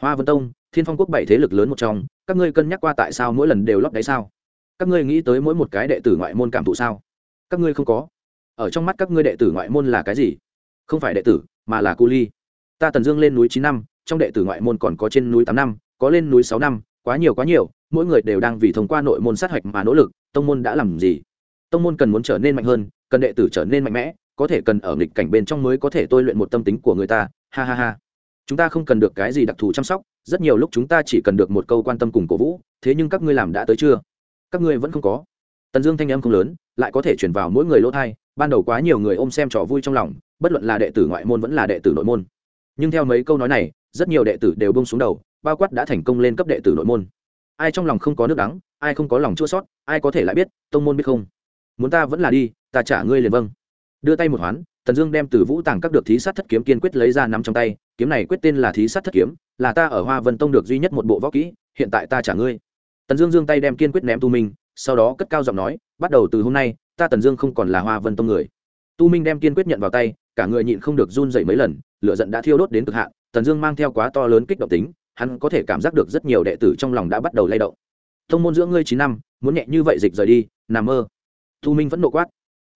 Hoa vân tông, thiên phong quốc bảy thế lực lớn một trong, các ngươi cân nhắc qua tại sao mỗi lần đều lót đáy sao? Các ngươi nghĩ tới mỗi một cái đệ tử ngoại môn cảm thụ sao? Các ngươi không có. Ở trong mắt các ngươi đệ tử ngoại môn là cái gì? Không phải đệ tử, mà là cu ly. Ta tần dương lên núi chín năm, trong đệ tử ngoại môn còn có trên núi tám năm, có lên núi sáu năm, quá nhiều quá nhiều, mỗi người đều đang vì thông qua nội môn sát hạch mà nỗ lực, tông môn đã làm gì? Tông môn cần muốn trở nên mạnh hơn, cần đệ tử trở nên mạnh mẽ có thể cần ở nghịch cảnh bên trong mới có thể tôi luyện một tâm tính của người ta, ha ha ha. Chúng ta không cần được cái gì đặc thù chăm sóc, rất nhiều lúc chúng ta chỉ cần được một câu quan tâm cùng cổ vũ, thế nhưng các ngươi làm đã tới chưa? Các ngươi vẫn không có. Tần dương thanh âm không lớn, lại có thể chuyển vào mỗi người lỗ thai, ban đầu quá nhiều người ôm xem trò vui trong lòng, bất luận là đệ tử ngoại môn vẫn là đệ tử nội môn. Nhưng theo mấy câu nói này, rất nhiều đệ tử đều bông xuống đầu, bao quát đã thành công lên cấp đệ tử nội môn. Ai trong lòng không có nước đắng, ai không có lòng chua sót ai có thể lại biết, tông môn biết không? Muốn ta vẫn là đi, ta trả ngươi liền vâng đưa tay một hoán, tần dương đem từ vũ tàng các được thí sát thất kiếm kiên quyết lấy ra nắm trong tay, kiếm này quyết tên là thí sát thất kiếm, là ta ở hoa vân tông được duy nhất một bộ võ kỹ, hiện tại ta trả ngươi. Tần dương giương tay đem kiên quyết ném tu minh, sau đó cất cao giọng nói, bắt đầu từ hôm nay, ta tần dương không còn là hoa vân tông người. Tu minh đem kiên quyết nhận vào tay, cả người nhịn không được run dậy mấy lần, lửa giận đã thiêu đốt đến cực hạn, tần dương mang theo quá to lớn kích động tính, hắn có thể cảm giác được rất nhiều đệ tử trong lòng đã bắt đầu lay động. Thông môn giữa ngươi chín năm, muốn nhẹ như vậy dịch rời đi, nằm mơ. Tu minh vẫn nộ quát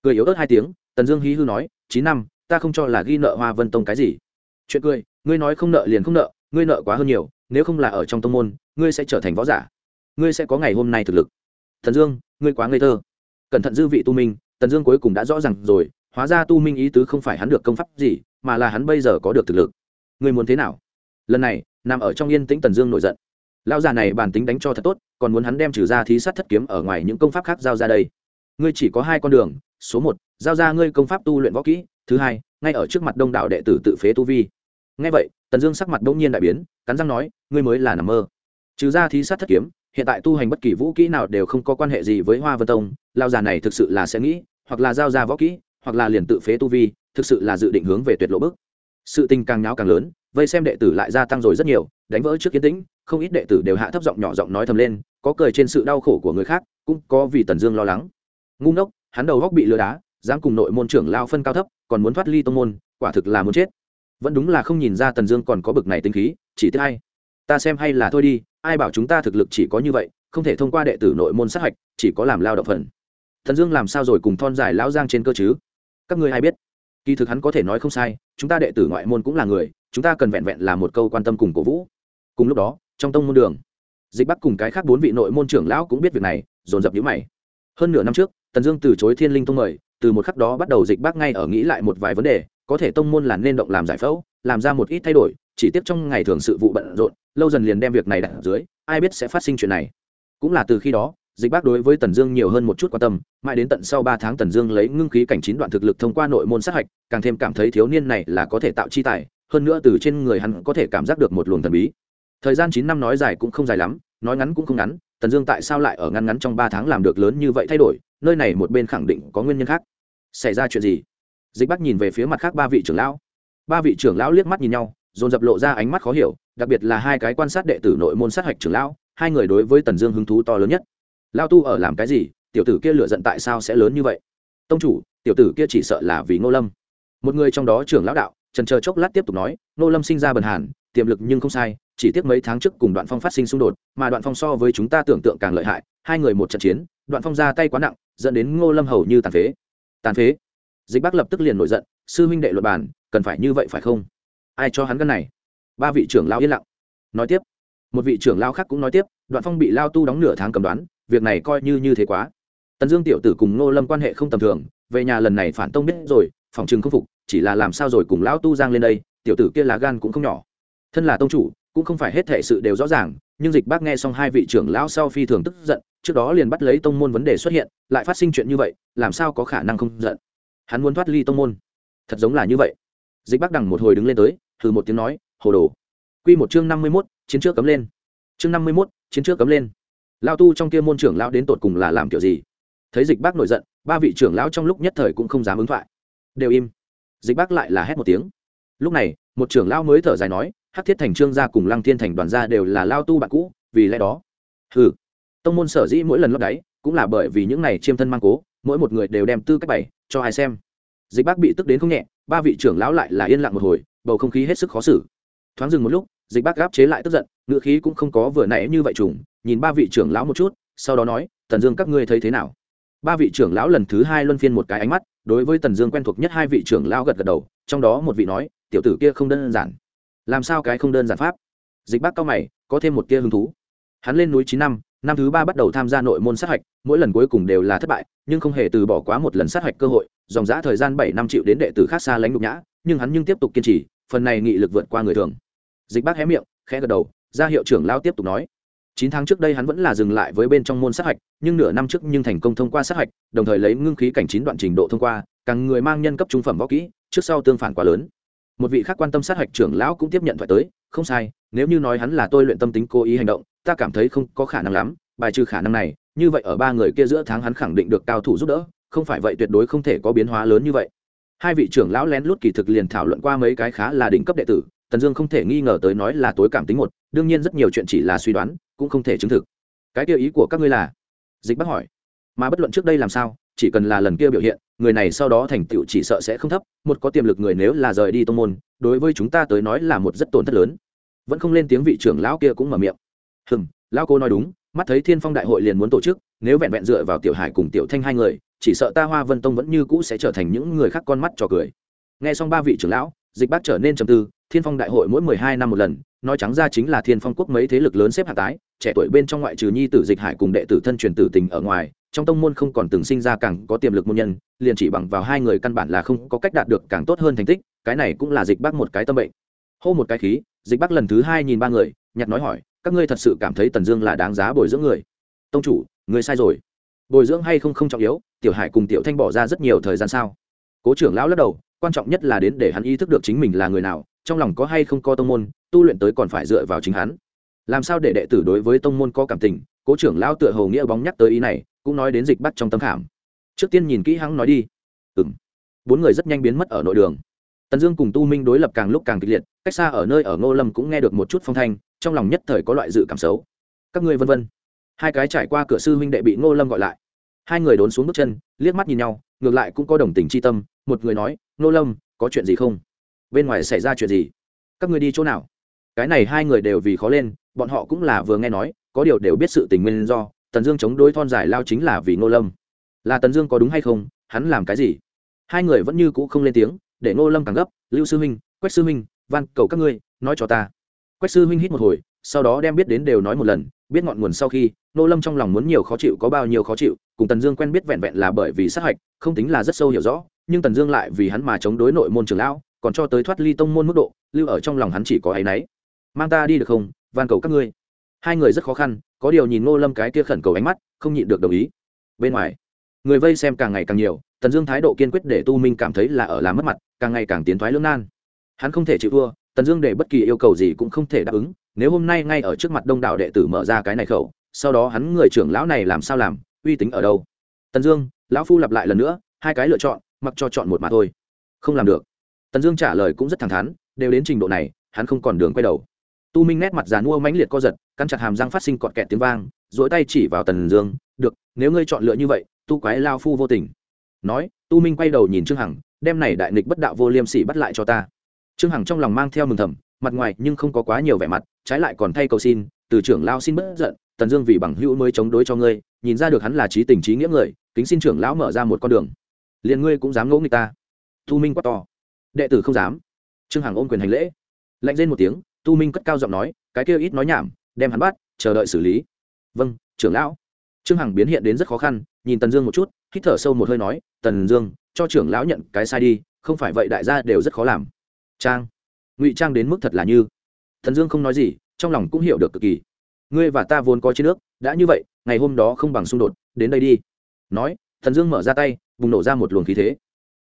cười yếu ớt hai tiếng, tần dương hí hư nói chín năm, ta không cho là ghi nợ hoa vân tông cái gì. Chuyện cười, ngươi nói không nợ liền không nợ, ngươi nợ quá hơn nhiều, nếu không là ở trong tông môn, ngươi sẽ trở thành võ giả. Ngươi sẽ có ngày hôm nay thực lực. Thần dương, ngươi quá ngây thơ. Cẩn thận dư vị tu minh, tần dương cuối cùng đã rõ r à n g rồi, hóa ra tu minh ý tứ không phải hắn được công pháp gì, mà là hắn bây giờ có được thực lực. Ngươi muốn thế nào? Lần này, nằm ở trong yên tĩnh tần dương nổi giận. Lão già này bản tính đánh cho thật tốt, còn muốn hắn đem trừ ra thí sát thất kiếm ở ngoài những công pháp khác giao ra đây. Ngươi chỉ có hai con đường số một, giao ra ngươi công pháp tu luyện võ kỹ. Thứ hai, ngay ở trước mặt đông đảo đệ tử tự phế tu vi. Ngay vậy, tần dương sắc mặt đông nhiên đại biến, cắn răng nói, ngươi mới là nằm mơ. Trừ ra thí sát thất kiếm, hiện tại tu hành bất kỳ vũ kỹ nào đều không có quan hệ gì với hoa vân tông. Lao già này thực sự là sẽ nghĩ, hoặc là giao ra võ kỹ, hoặc là liền tự phế tu vi, thực sự là dự định hướng về tuyệt lộ bức sự tình càng nháo càng lớn, vây xem đệ tử lại gia tăng rồi rất nhiều, đánh vỡ trước kiến tĩnh, không ít đệ tử đều hạ thấp giọng nhỏ giọng nói thầm lên, có cười trên sự đau khổ của người khác, cũng có vì tần dương lo lắng. Ngu ngốc hắn đầu góc bị lừa đá, dám cùng nội môn trưởng lao phân cao thấp, còn muốn thoát ly tông môn, quả thực là muốn chết. Vẫn đúng là không nhìn ra tần dương còn có bực này tinh khí, chỉ tiếc hay ta xem hay là thôi đi, ai bảo chúng ta thực lực chỉ có như vậy, không thể thông qua đệ tử nội môn sát hạch, chỉ có làm lao động phần. Thần dương làm sao rồi cùng thon dài lão giang trên cơ chứ? Các ngươi hay biết? Kỳ thực hắn có thể nói không sai, chúng ta đệ tử ngoại môn cũng là người, chúng ta cần vẹn vẹn là một câu quan tâm cùng cổ vũ. Cùng lúc đó, trong tông môn đường, dịch bắc cùng cái khác bốn vị nội môn trưởng lão cũng biết việc này, dồn dập nhữ mày. Hơn nửa năm trước tần dương từ chối thiên linh tông mời, từ một khắc đó bắt đầu dịch bác ngay ở nghĩ lại một vài vấn đề, có thể tông môn là nên động làm giải phẫu, làm ra một ít thay đổi, chỉ tiếp trong ngày thường sự vụ bận rộn, lâu dần liền đem việc này đặt dưới, ai biết sẽ phát sinh chuyện này. Cũng là từ khi đó, dịch bác đối với tần dương nhiều hơn một chút quan tâm, mãi đến tận sau ba tháng tần dương lấy ngưng khí cảnh chín đoạn thực lực thông qua nội môn sát hạch, càng thêm cảm thấy thiếu niên này là có thể tạo chi tài, hơn nữa từ trên người hắn có thể cảm giác được một luồng thần bí. Thời gian chín năm nói dài cũng không dài lắm, nói ngắn cũng không ngắn, tần dương tại sao lại ở ngăn ngắn trong ba tháng làm được lớn như vậy thay đổi nơi này một bên khẳng định có nguyên nhân khác. Xảy ra chuyện gì? Dịch bắc nhìn về phía mặt khác ba vị trưởng lão. Ba vị trưởng lão liếc mắt nhìn nhau, dồn dập lộ ra ánh mắt khó hiểu, đặc biệt là hai cái quan sát đệ tử nội môn sát hạch trưởng lão, hai người đối với tần dương hứng thú to lớn nhất. Lao tu ở làm cái gì? Tiểu tử kia lựa giận tại sao sẽ lớn như vậy? Tông chủ, tiểu tử kia chỉ sợ là vì ngô lâm. Một người trong đó trưởng lão đạo, trần chờ chốc lát tiếp tục nói, Ngô lâm sinh ra bần hàn, tiềm lực nhưng không sai, chỉ tiếc mấy tháng trước cùng đoạn phong phát sinh xung đột, mà đoạn phong so với chúng ta tưởng tượng càng lợi hại, hai người một trận chiến đoạn phong ra tay quá nặng, dẫn đến ngô lâm hầu như tàn phế. Tàn phế? Dịch bắc lập tức liền nổi giận, sư huynh đệ luật bản, cần phải như vậy phải không? Ai cho hắn gân này? Ba vị trưởng lao yên lặng. Nói tiếp. Một vị trưởng lao khác cũng nói tiếp, đoạn phong bị lao tu đóng nửa tháng cầm đoán, việc này coi như như thế quá. Tần dương tiểu tử cùng ngô lâm quan hệ không tầm thường, về nhà lần này phản tông biết rồi, phòng chừng không phục, chỉ là làm sao rồi cùng lão tu giang lên đây, tiểu tử kia lá gan cũng không nhỏ. Thân là tông chủ, cũng không phải hết thể sự đều rõ ràng nhưng dịch bác nghe xong hai vị trưởng lão sau phi thường tức giận, trước đó liền bắt lấy tông môn vấn đề xuất hiện, lại phát sinh chuyện như vậy, làm sao có khả năng không giận? Hắn muốn thoát ly tông môn. Thật giống là như vậy. Dịch bác đằng một hồi đứng lên tới thử một tiếng nói, hồ đồ. Q một chương năm mươi mốt, chiến trước cấm lên. Chương năm mươi mốt, chiến trước cấm lên. Lao tu trong kia môn trưởng lão đến tột cùng là làm kiểu gì? Thấy dịch bác nổi giận, ba vị trưởng lão trong lúc nhất thời cũng không dám ứng thoại. Đều im. Dịch bác lại là hét một tiếng. Lúc này, một trưởng lão mới thở dài nói hắc thiết thành trương gia cùng lăng thiên thành đoàn gia đều là lao tu bạn cũ, vì lẽ đó. Hừ, tông môn sở dĩ mỗi lần lót đáy, cũng là bởi vì những này chiêm thân mang cố, mỗi một người đều đem tư cách bày, cho ai xem. Dịch bác bị tức đến không nhẹ, ba vị trưởng lão lại là yên lặng một hồi, bầu không khí hết sức khó xử. Thoáng dừng một lúc, dịch bác gáp chế lại tức giận ngựa khí cũng không có vừa nãy như vậy trùng, nhìn ba vị trưởng lão một chút, sau đó nói, tần dương các ngươi thấy thế nào? Ba vị trưởng lão lần thứ hai luân phiên một cái ánh mắt, đối với tần dương quen thuộc nhất hai vị trưởng lão gật gật đầu, trong đó một vị nói, tiểu tử kia không đơn giản làm sao cái không đơn giản pháp? Dịch bác cao mày, có thêm một tia hứng thú. Hắn lên núi chín năm năm thứ ba bắt đầu tham gia nội môn sát hạch, mỗi lần cuối cùng đều là thất bại, nhưng không hề từ bỏ quá một lần sát hạch cơ hội, dòng giã thời gian bảy năm chịu đến đệ tử khác xa lánh nhục nhã, nhưng hắn nhưng tiếp tục kiên trì, phần này nghị lực vượt qua người thường. Dịch bác hé miệng, khẽ gật đầu, ra hiệu trưởng lao tiếp tục nói. Chín tháng trước đây hắn vẫn là dừng lại với bên trong môn sát hạch, nhưng nửa năm trước nhưng thành công thông qua sát hạch, đồng thời lấy ngưng khí cảnh chín đoạn trình độ thông qua, càng người mang nhân cấp trung phẩm võ kỹ, trước sau tương phản quá lớn một vị khác quan tâm sát hạch trưởng lão cũng tiếp nhận thoại tới, không sai, nếu như nói hắn là tôi luyện tâm tính cố ý hành động, ta cảm thấy không có khả năng lắm, bài trừ khả năng này, như vậy ở ba người kia giữa tháng hắn khẳng định được cao thủ giúp đỡ, không phải vậy tuyệt đối không thể có biến hóa lớn như vậy. Hai vị trưởng lão lén lút kỳ thực liền thảo luận qua mấy cái khá là đỉnh cấp đệ tử, tần dương không thể nghi ngờ tới nói là tối cảm tính một, đương nhiên rất nhiều chuyện chỉ là suy đoán, cũng không thể chứng thực. Cái tiêu ý của các ngươi là? Dịch bác hỏi. Mà bất luận trước đây làm sao chỉ cần là lần kia biểu hiện, người này sau đó thành tựu chỉ sợ sẽ không thấp, một có tiềm lực người nếu là rời đi tông môn, đối với chúng ta tới nói là một rất tổn thất lớn. Vẫn không lên tiếng vị trưởng lão kia cũng mở miệng. Hừng lão cô nói đúng, mắt thấy thiên phong đại hội liền muốn tổ chức, nếu vẹn vẹn dựa vào tiểu hải cùng tiểu thanh hai người, chỉ sợ ta hoa vân tông vẫn như cũ sẽ trở thành những người khác con mắt cho cười. Nghe xong ba vị trưởng lão, dịch bác trở nên trầm tư, thiên phong đại hội mỗi mười hai năm một lần, nói trắng ra chính là thiên phong quốc mấy thế lực lớn xếp hạ tái, trẻ tuổi bên trong ngoại trừ nhi tử dịch hải cùng đệ tử thân truyền tử tình ở ngoài trong tông môn không còn từng sinh ra càng có tiềm lực môn nhân, liền chỉ bằng vào hai người căn bản là không có cách đạt được càng tốt hơn thành tích, cái này cũng là dịch bác một cái tâm bệnh. Hô một cái khí, dịch bác lần thứ hai nhìn ba người, nhặt nói hỏi, các ngươi thật sự cảm thấy tần dương là đáng giá bồi dưỡng người? Tông chủ, người sai rồi. Bồi dưỡng hay không không trọng yếu, tiểu hải cùng tiểu thanh bỏ ra rất nhiều thời gian sao? Cố trưởng lão lắc đầu, quan trọng nhất là đến để hắn ý thức được chính mình là người nào, trong lòng có hay không có tông môn, tu luyện tới còn phải dựa vào chính hắn. Làm sao để đệ tử đối với tông môn có cảm tình? Cố trưởng lão tựa hồ nghĩa bóng nhắc tới ý này cũng nói đến dịch bắt trong tâm khảm. Trước tiên nhìn kỹ hắn nói đi. Ừ m bốn người rất nhanh biến mất ở nội đường. Tần dương cùng tu minh đối lập càng lúc càng kịch liệt, cách xa ở nơi ở ngô lâm cũng nghe được một chút phong thanh, trong lòng nhất thời có loại dự cảm xấu. Các ngươi vân vân. Hai cái trải qua cửa sư huynh đệ bị ngô lâm gọi lại. Hai người đốn xuống bước chân, liếc mắt nhìn nhau, ngược lại cũng có đồng tình c h i tâm, một người nói, ngô lâm, có chuyện gì không? Bên ngoài xảy ra chuyện gì? Các ngươi đi chỗ nào? Cái này hai người đều vì khó lên, bọn họ cũng là vừa nghe nói, có điều đều biết sự tình nguyên do tần dương chống đối thon dài lao chính là vì ngô lâm. Là tần dương có đúng hay không? Hắn làm cái gì? Hai người vẫn như cũ không lên tiếng, để ngô lâm càng gấp, lưu sư huynh, quách sư huynh, van, cầu các ngươi, nói cho ta. Quách sư huynh hít một hồi, sau đó đem biết đến đều nói một lần, biết ngọn nguồn sau khi, ngô lâm trong lòng muốn nhiều khó chịu có bao nhiêu khó chịu, cùng tần dương quen biết vẹn vẹn là bởi vì sát hạch, không tính là rất sâu hiểu rõ, nhưng tần dương lại vì hắn mà chống đối nội môn trường lão, còn cho tới thoát ly tông môn mức độ, lưu ở trong lòng hắn chỉ có áy náy mang ta đi được không? Van cầu các ngươi. Hai người rất khó khăn có điều nhìn ngô lâm cái kia khẩn cầu ánh mắt, không nhịn được đồng ý. Bên ngoài, người vây xem càng ngày càng nhiều, tần dương thái độ kiên quyết để tu minh cảm thấy là ở làm mất mặt, càng ngày càng tiến thoái lưỡng nan. Hắn không thể chịu thua, tần dương để bất kỳ yêu cầu gì cũng không thể đáp ứng, nếu hôm nay ngay ở trước mặt đông đảo đệ tử mở ra cái này khẩu, sau đó hắn người trưởng lão này làm sao làm, uy tín ở đâu? Tần dương, lão phu lặp lại lần nữa, hai cái lựa chọn, mặc cho chọn một mà thôi. Không làm được. Tần dương trả lời cũng rất thẳng thắn, đều đến trình độ này, hắn không còn đường quay đầu. Tu minh nét mặt giàn mua mãnh liệt co giật cắn chặt hàm răng phát sinh cọt kẹt tiếng vang dỗi tay chỉ vào tần dương, được, nếu ngươi chọn lựa như vậy, tu quái lao phu vô tình. Nói, tu minh quay đầu nhìn trương hằng, đem này đại nghịch bất đạo vô liêm sỉ bắt lại cho ta. Trương hằng trong lòng mang theo mừng thầm, mặt ngoài nhưng không có quá nhiều vẻ mặt, trái lại còn thay cầu xin, từ trưởng lao xin bất giận, tần dương vì bằng hữu mới chống đối cho ngươi, nhìn ra được hắn là trí tình trí nghĩa người, kính xin trưởng lão mở ra một con đường. Liền ngươi cũng dám ngỗ người ta. Tu minh quát to. Đệ tử không dám. Trương hằng ôm quyền hành lễ. Lạnh lên một tiếng, tu minh cất cao giọng nói, cái kia ít nói nhảm đem hắn bắt, chờ đợi xử lý. Vâng trưởng lão. Trương hằng biến hiện đến rất khó khăn, nhìn tần dương một chút, hít thở sâu một hơi nói, tần dương, cho trưởng lão nhận cái sai đi, không phải vậy đại gia đều rất khó làm. Trang. Ngụy trang đến mức thật là như. Tần dương không nói gì, trong lòng cũng hiểu được cực kỳ. Ngươi và ta vốn có chiến nước đã như vậy, ngày hôm đó không bằng xung đột, đến đây đi. Nói thần dương mở ra tay, bùng nổ ra một luồng khí thế.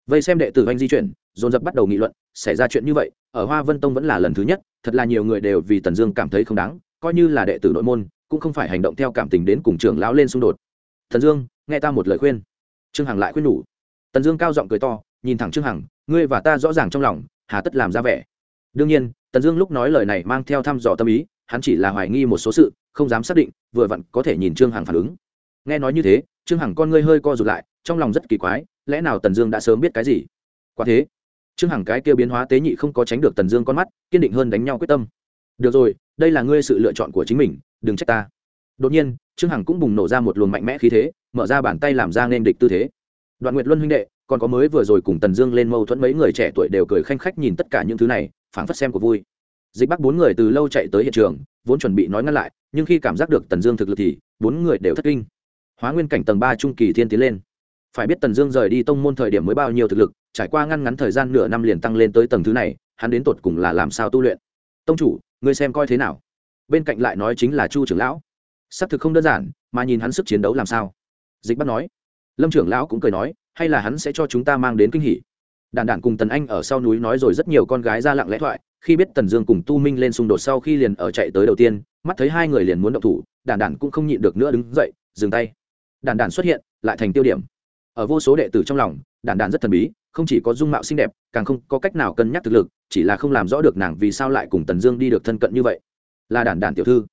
Vây xem đệ tử anh di chuyển, dồn dập bắt đầu nghị luận, xảy ra chuyện như vậy, ở hoa vân tông vẫn là lần thứ nhất, thật là nhiều người đều vì tần dương cảm thấy không đáng coi như là đệ tử nội môn, cũng không phải hành động theo cảm tình đến cùng trưởng lão lên xung đột. Thần dương, nghe ta một lời khuyên. Trương hằng lại khuyên nhủ. Tần dương cao giọng cười to, nhìn thẳng trương hằng, ngươi và ta rõ ràng trong lòng, hà tất làm ra vẻ. Đương nhiên, tần dương lúc nói lời này mang theo thăm dò tâm ý, hắn chỉ là hoài nghi một số sự, không dám xác định, vừa vặn có thể nhìn trương hằng phản ứng. Nghe nói như thế, trương hằng con ngươi hơi co rụt lại, trong lòng rất kỳ quái, lẽ nào tần dương đã sớm biết cái gì? Quả thế, trương hằng cái kia biến hóa tế nhị không có tránh được tần dương con mắt, kiên định hơn đánh nhau quyết tâm được rồi, đây là ngươi sự lựa chọn của chính mình, đừng trách ta. Đột nhiên, trương hằng cũng bùng nổ ra một luồng mạnh mẽ khí thế, mở ra bàn tay làm ra nên địch tư thế. Đoạn nguyệt luân huynh đệ, còn có mới vừa rồi cùng tần dương lên mâu thuẫn mấy người trẻ tuổi đều cười khanh khách nhìn tất cả những thứ này, phảng phất xem của vui. Dịch bắc bốn người từ lâu chạy tới hiện trường, vốn chuẩn bị nói ngăn lại, nhưng khi cảm giác được tần dương thực lực thì, bốn người đều thất kinh. Hóa nguyên cảnh tầng ba trung kỳ thiên tiến lên. Phải biết tần dương rời đi tông môn thời điểm mới bao nhiêu thực lực, trải qua ngăn ngắn thời gian nửa năm liền tăng lên tới tầng thứ này, hắn đến tột cùng là làm sao tu luyện? Tông chủ ngươi xem coi thế nào. Bên cạnh lại nói chính là chu trưởng lão. Xác thực không đơn giản, mà nhìn hắn sức chiến đấu làm sao? Dịch bắt nói. Lâm trưởng lão cũng cười nói, hay là hắn sẽ cho chúng ta mang đến kinh hỉ. Đàn đản cùng tần anh ở sau núi nói rồi rất nhiều con gái ra lặng lẽ thoại, khi biết tần dương cùng tu minh lên xung đột sau khi liền ở chạy tới đầu tiên, mắt thấy hai người liền muốn động thủ đàn đản cũng không nhịn được nữa đứng dậy, dừng tay. Đàn đản xuất hiện, lại thành tiêu điểm. Ở vô số đệ tử trong lòng đàn đản rất thần bí không chỉ có dung mạo xinh đẹp, càng không có cách nào cân nhắc thực lực, chỉ là không làm rõ được nàng vì sao lại cùng tần dương đi được thân cận như vậy. Là đản đản tiểu thư.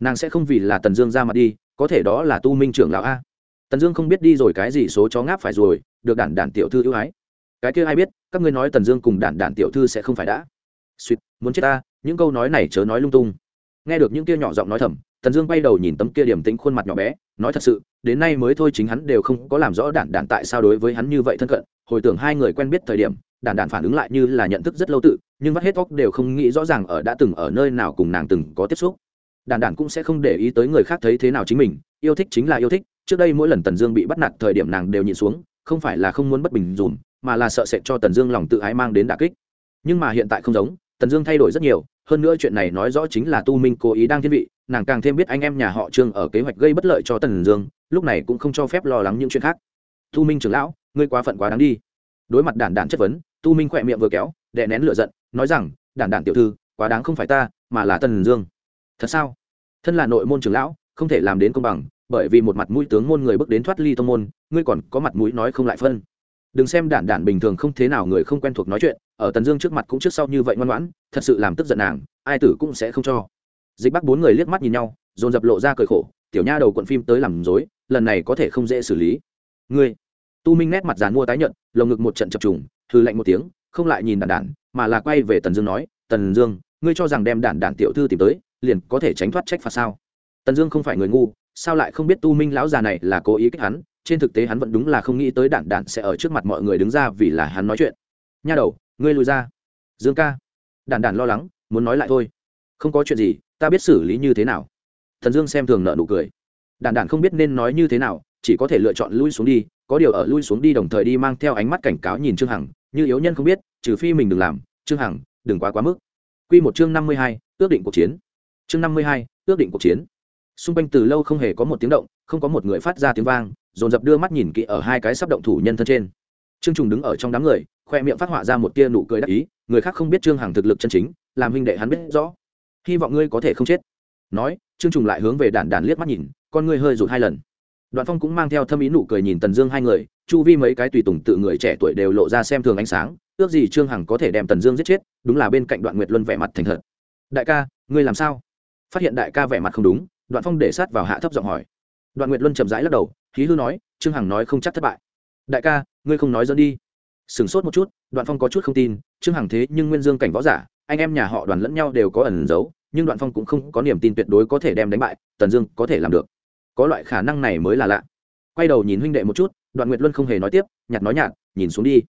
Nàng sẽ không vì là tần dương ra mặt đi, có thể đó là tu minh trưởng lão a. Tần dương không biết đi rồi cái gì số chó ngáp phải rồi, được đản đản tiểu thư ưu ái. Cái kia ai biết, các ngươi nói tần dương cùng đản đản tiểu thư sẽ không phải đã. Suýt, muốn chết ta, những câu nói này chớ nói lung tung. Nghe được những kia nhỏ giọng nói thầm, tần dương bay đầu nhìn tấm kia điểm tính khuôn mặt nhỏ bé nói thật sự, đến nay mới thôi chính hắn đều không có làm rõ đản đản tại sao đối với hắn như vậy thân cận. Hồi tưởng hai người quen biết thời điểm, đản đản phản ứng lại như là nhận thức rất lâu tự, nhưng vắt hết óc đều không nghĩ rõ ràng ở đã từng ở nơi nào cùng nàng từng có tiếp xúc. Đản đản cũng sẽ không để ý tới người khác thấy thế nào chính mình, yêu thích chính là yêu thích, trước đây mỗi lần tần dương bị bắt nạt thời điểm nàng đều nhịn xuống, không phải là không muốn bất bình dùm, mà là sợ sệt cho tần dương lòng tự ái mang đến đà kích. Nhưng mà hiện tại không giống tần dương thay đổi rất nhiều, hơn nữa chuyện này nói rõ chính là tu minh cố ý đang thiên vị, nàng càng thêm biết anh em nhà họ trương ở kế hoạch gây bất lợi cho tần dương, lúc này cũng không cho phép lo lắng những chuyện khác. Tu minh trưởng lão, ngươi quá phận quá đáng đi. Đối mặt đản đản chất vấn, tu minh khỏe miệng vừa kéo, đè nén lửa giận, nói rằng, đản đản tiểu thư, quá đáng không phải ta, mà là tần dương. Thật sao? Thân là nội môn trưởng lão, không thể làm đến công bằng, bởi vì một mặt mũi tướng môn người bước đến thoát ly tông môn, ngươi còn có mặt mũi nói không lại phân đừng xem đản đản bình thường không thế nào người không quen thuộc nói chuyện, ở tần dương trước mặt cũng trước sau như vậy ngoan ngoãn, thật sự làm tức giận nàng, ai tử cũng sẽ không cho. Dịch bắc bốn người liếc mắt nhìn nhau, dồn dập lộ ra cười khổ, tiểu nha đầu quận phim tới làm dối lần này có thể không dễ xử lý. Ngươi? Tu minh nét mặt dàn mua tái nhận lồng ngực một trận chập trùng thư lạnh một tiếng, không lại nhìn đản đản, mà là quay về tần dương nói, tần dương, ngươi cho rằng đem đản đản tiểu thư tìm tới, liền có thể tránh thoát trách phạt sao? Tần dương không phải người ngu, sao lại không biết tu minh lão già này là cố ý kích hắn trên thực tế hắn vẫn đúng là không nghĩ tới đạn đạn sẽ ở trước mặt mọi người đứng ra vì là hắn nói chuyện. Nha đầu, ngươi lùi ra. Dương ca. Đạn đạn lo lắng, muốn nói lại thôi. Không có chuyện gì, ta biết xử lý như thế nào. Thần dương xem thường nợ nụ cười. Đạn đạn không biết nên nói như thế nào, chỉ có thể lựa chọn lui xuống đi, có điều ở lui xuống đi đồng thời đi mang theo ánh mắt cảnh cáo nhìn trương hằng, như yếu nhân không biết, trừ phi mình đừng làm, trương hằng, đừng quá quá mức. Q một chương năm mươi hai, ước định cuộc chiến. Chương năm mươi hai, ước định cuộc chiến. Xung quanh từ lâu không hề có một tiếng động, không có một người phát ra tiếng vang dồn dập đưa mắt nhìn kỹ ở hai cái sắp động thủ nhân thân trên. Trương trùng đứng ở trong đám người, khoe miệng phát họa ra một tia nụ cười đắc ý, người khác không biết trương hằng thực lực chân chính, làm huynh đệ hắn biết rõ. Hy vọng ngươi có thể không chết. Nói, trương trùng lại hướng về đàn đàn liếc mắt nhìn, con ngươi hơi rụt hai lần. Đoạn phong cũng mang theo thâm ý nụ cười nhìn tần dương hai người, chu vi mấy cái tùy tùng tự người trẻ tuổi đều lộ ra xem thường ánh sáng, ước gì trương hằng có thể đem tần dương giết chết, đúng là bên cạnh đoạn nguyệt luân vẻ mặt thành thật. Đại ca, ngươi làm sao? Phát hiện đại ca vẻ mặt không đúng, đoạn phong để sát vào hạ thấp giọng hỏi. Đoạn nguyệt luân chậm rãi lắc đầu hí hư nói, trương hằng nói không chắc thất bại. Đại ca, ngươi không nói dẫn đi. Sửng sốt một chút, đoạn phong có chút không tin, trương hằng thế nhưng nguyên dương cảnh võ giả, anh em nhà họ đoàn lẫn nhau đều có ẩn giấu, nhưng đoạn phong cũng không có niềm tin tuyệt đối có thể đem đánh bại, tần dương có thể làm được. Có loại khả năng này mới là lạ. Quay đầu nhìn huynh đệ một chút, đoạn nguyệt luân không hề nói tiếp nhặt nói nhạt, nhìn xuống đi.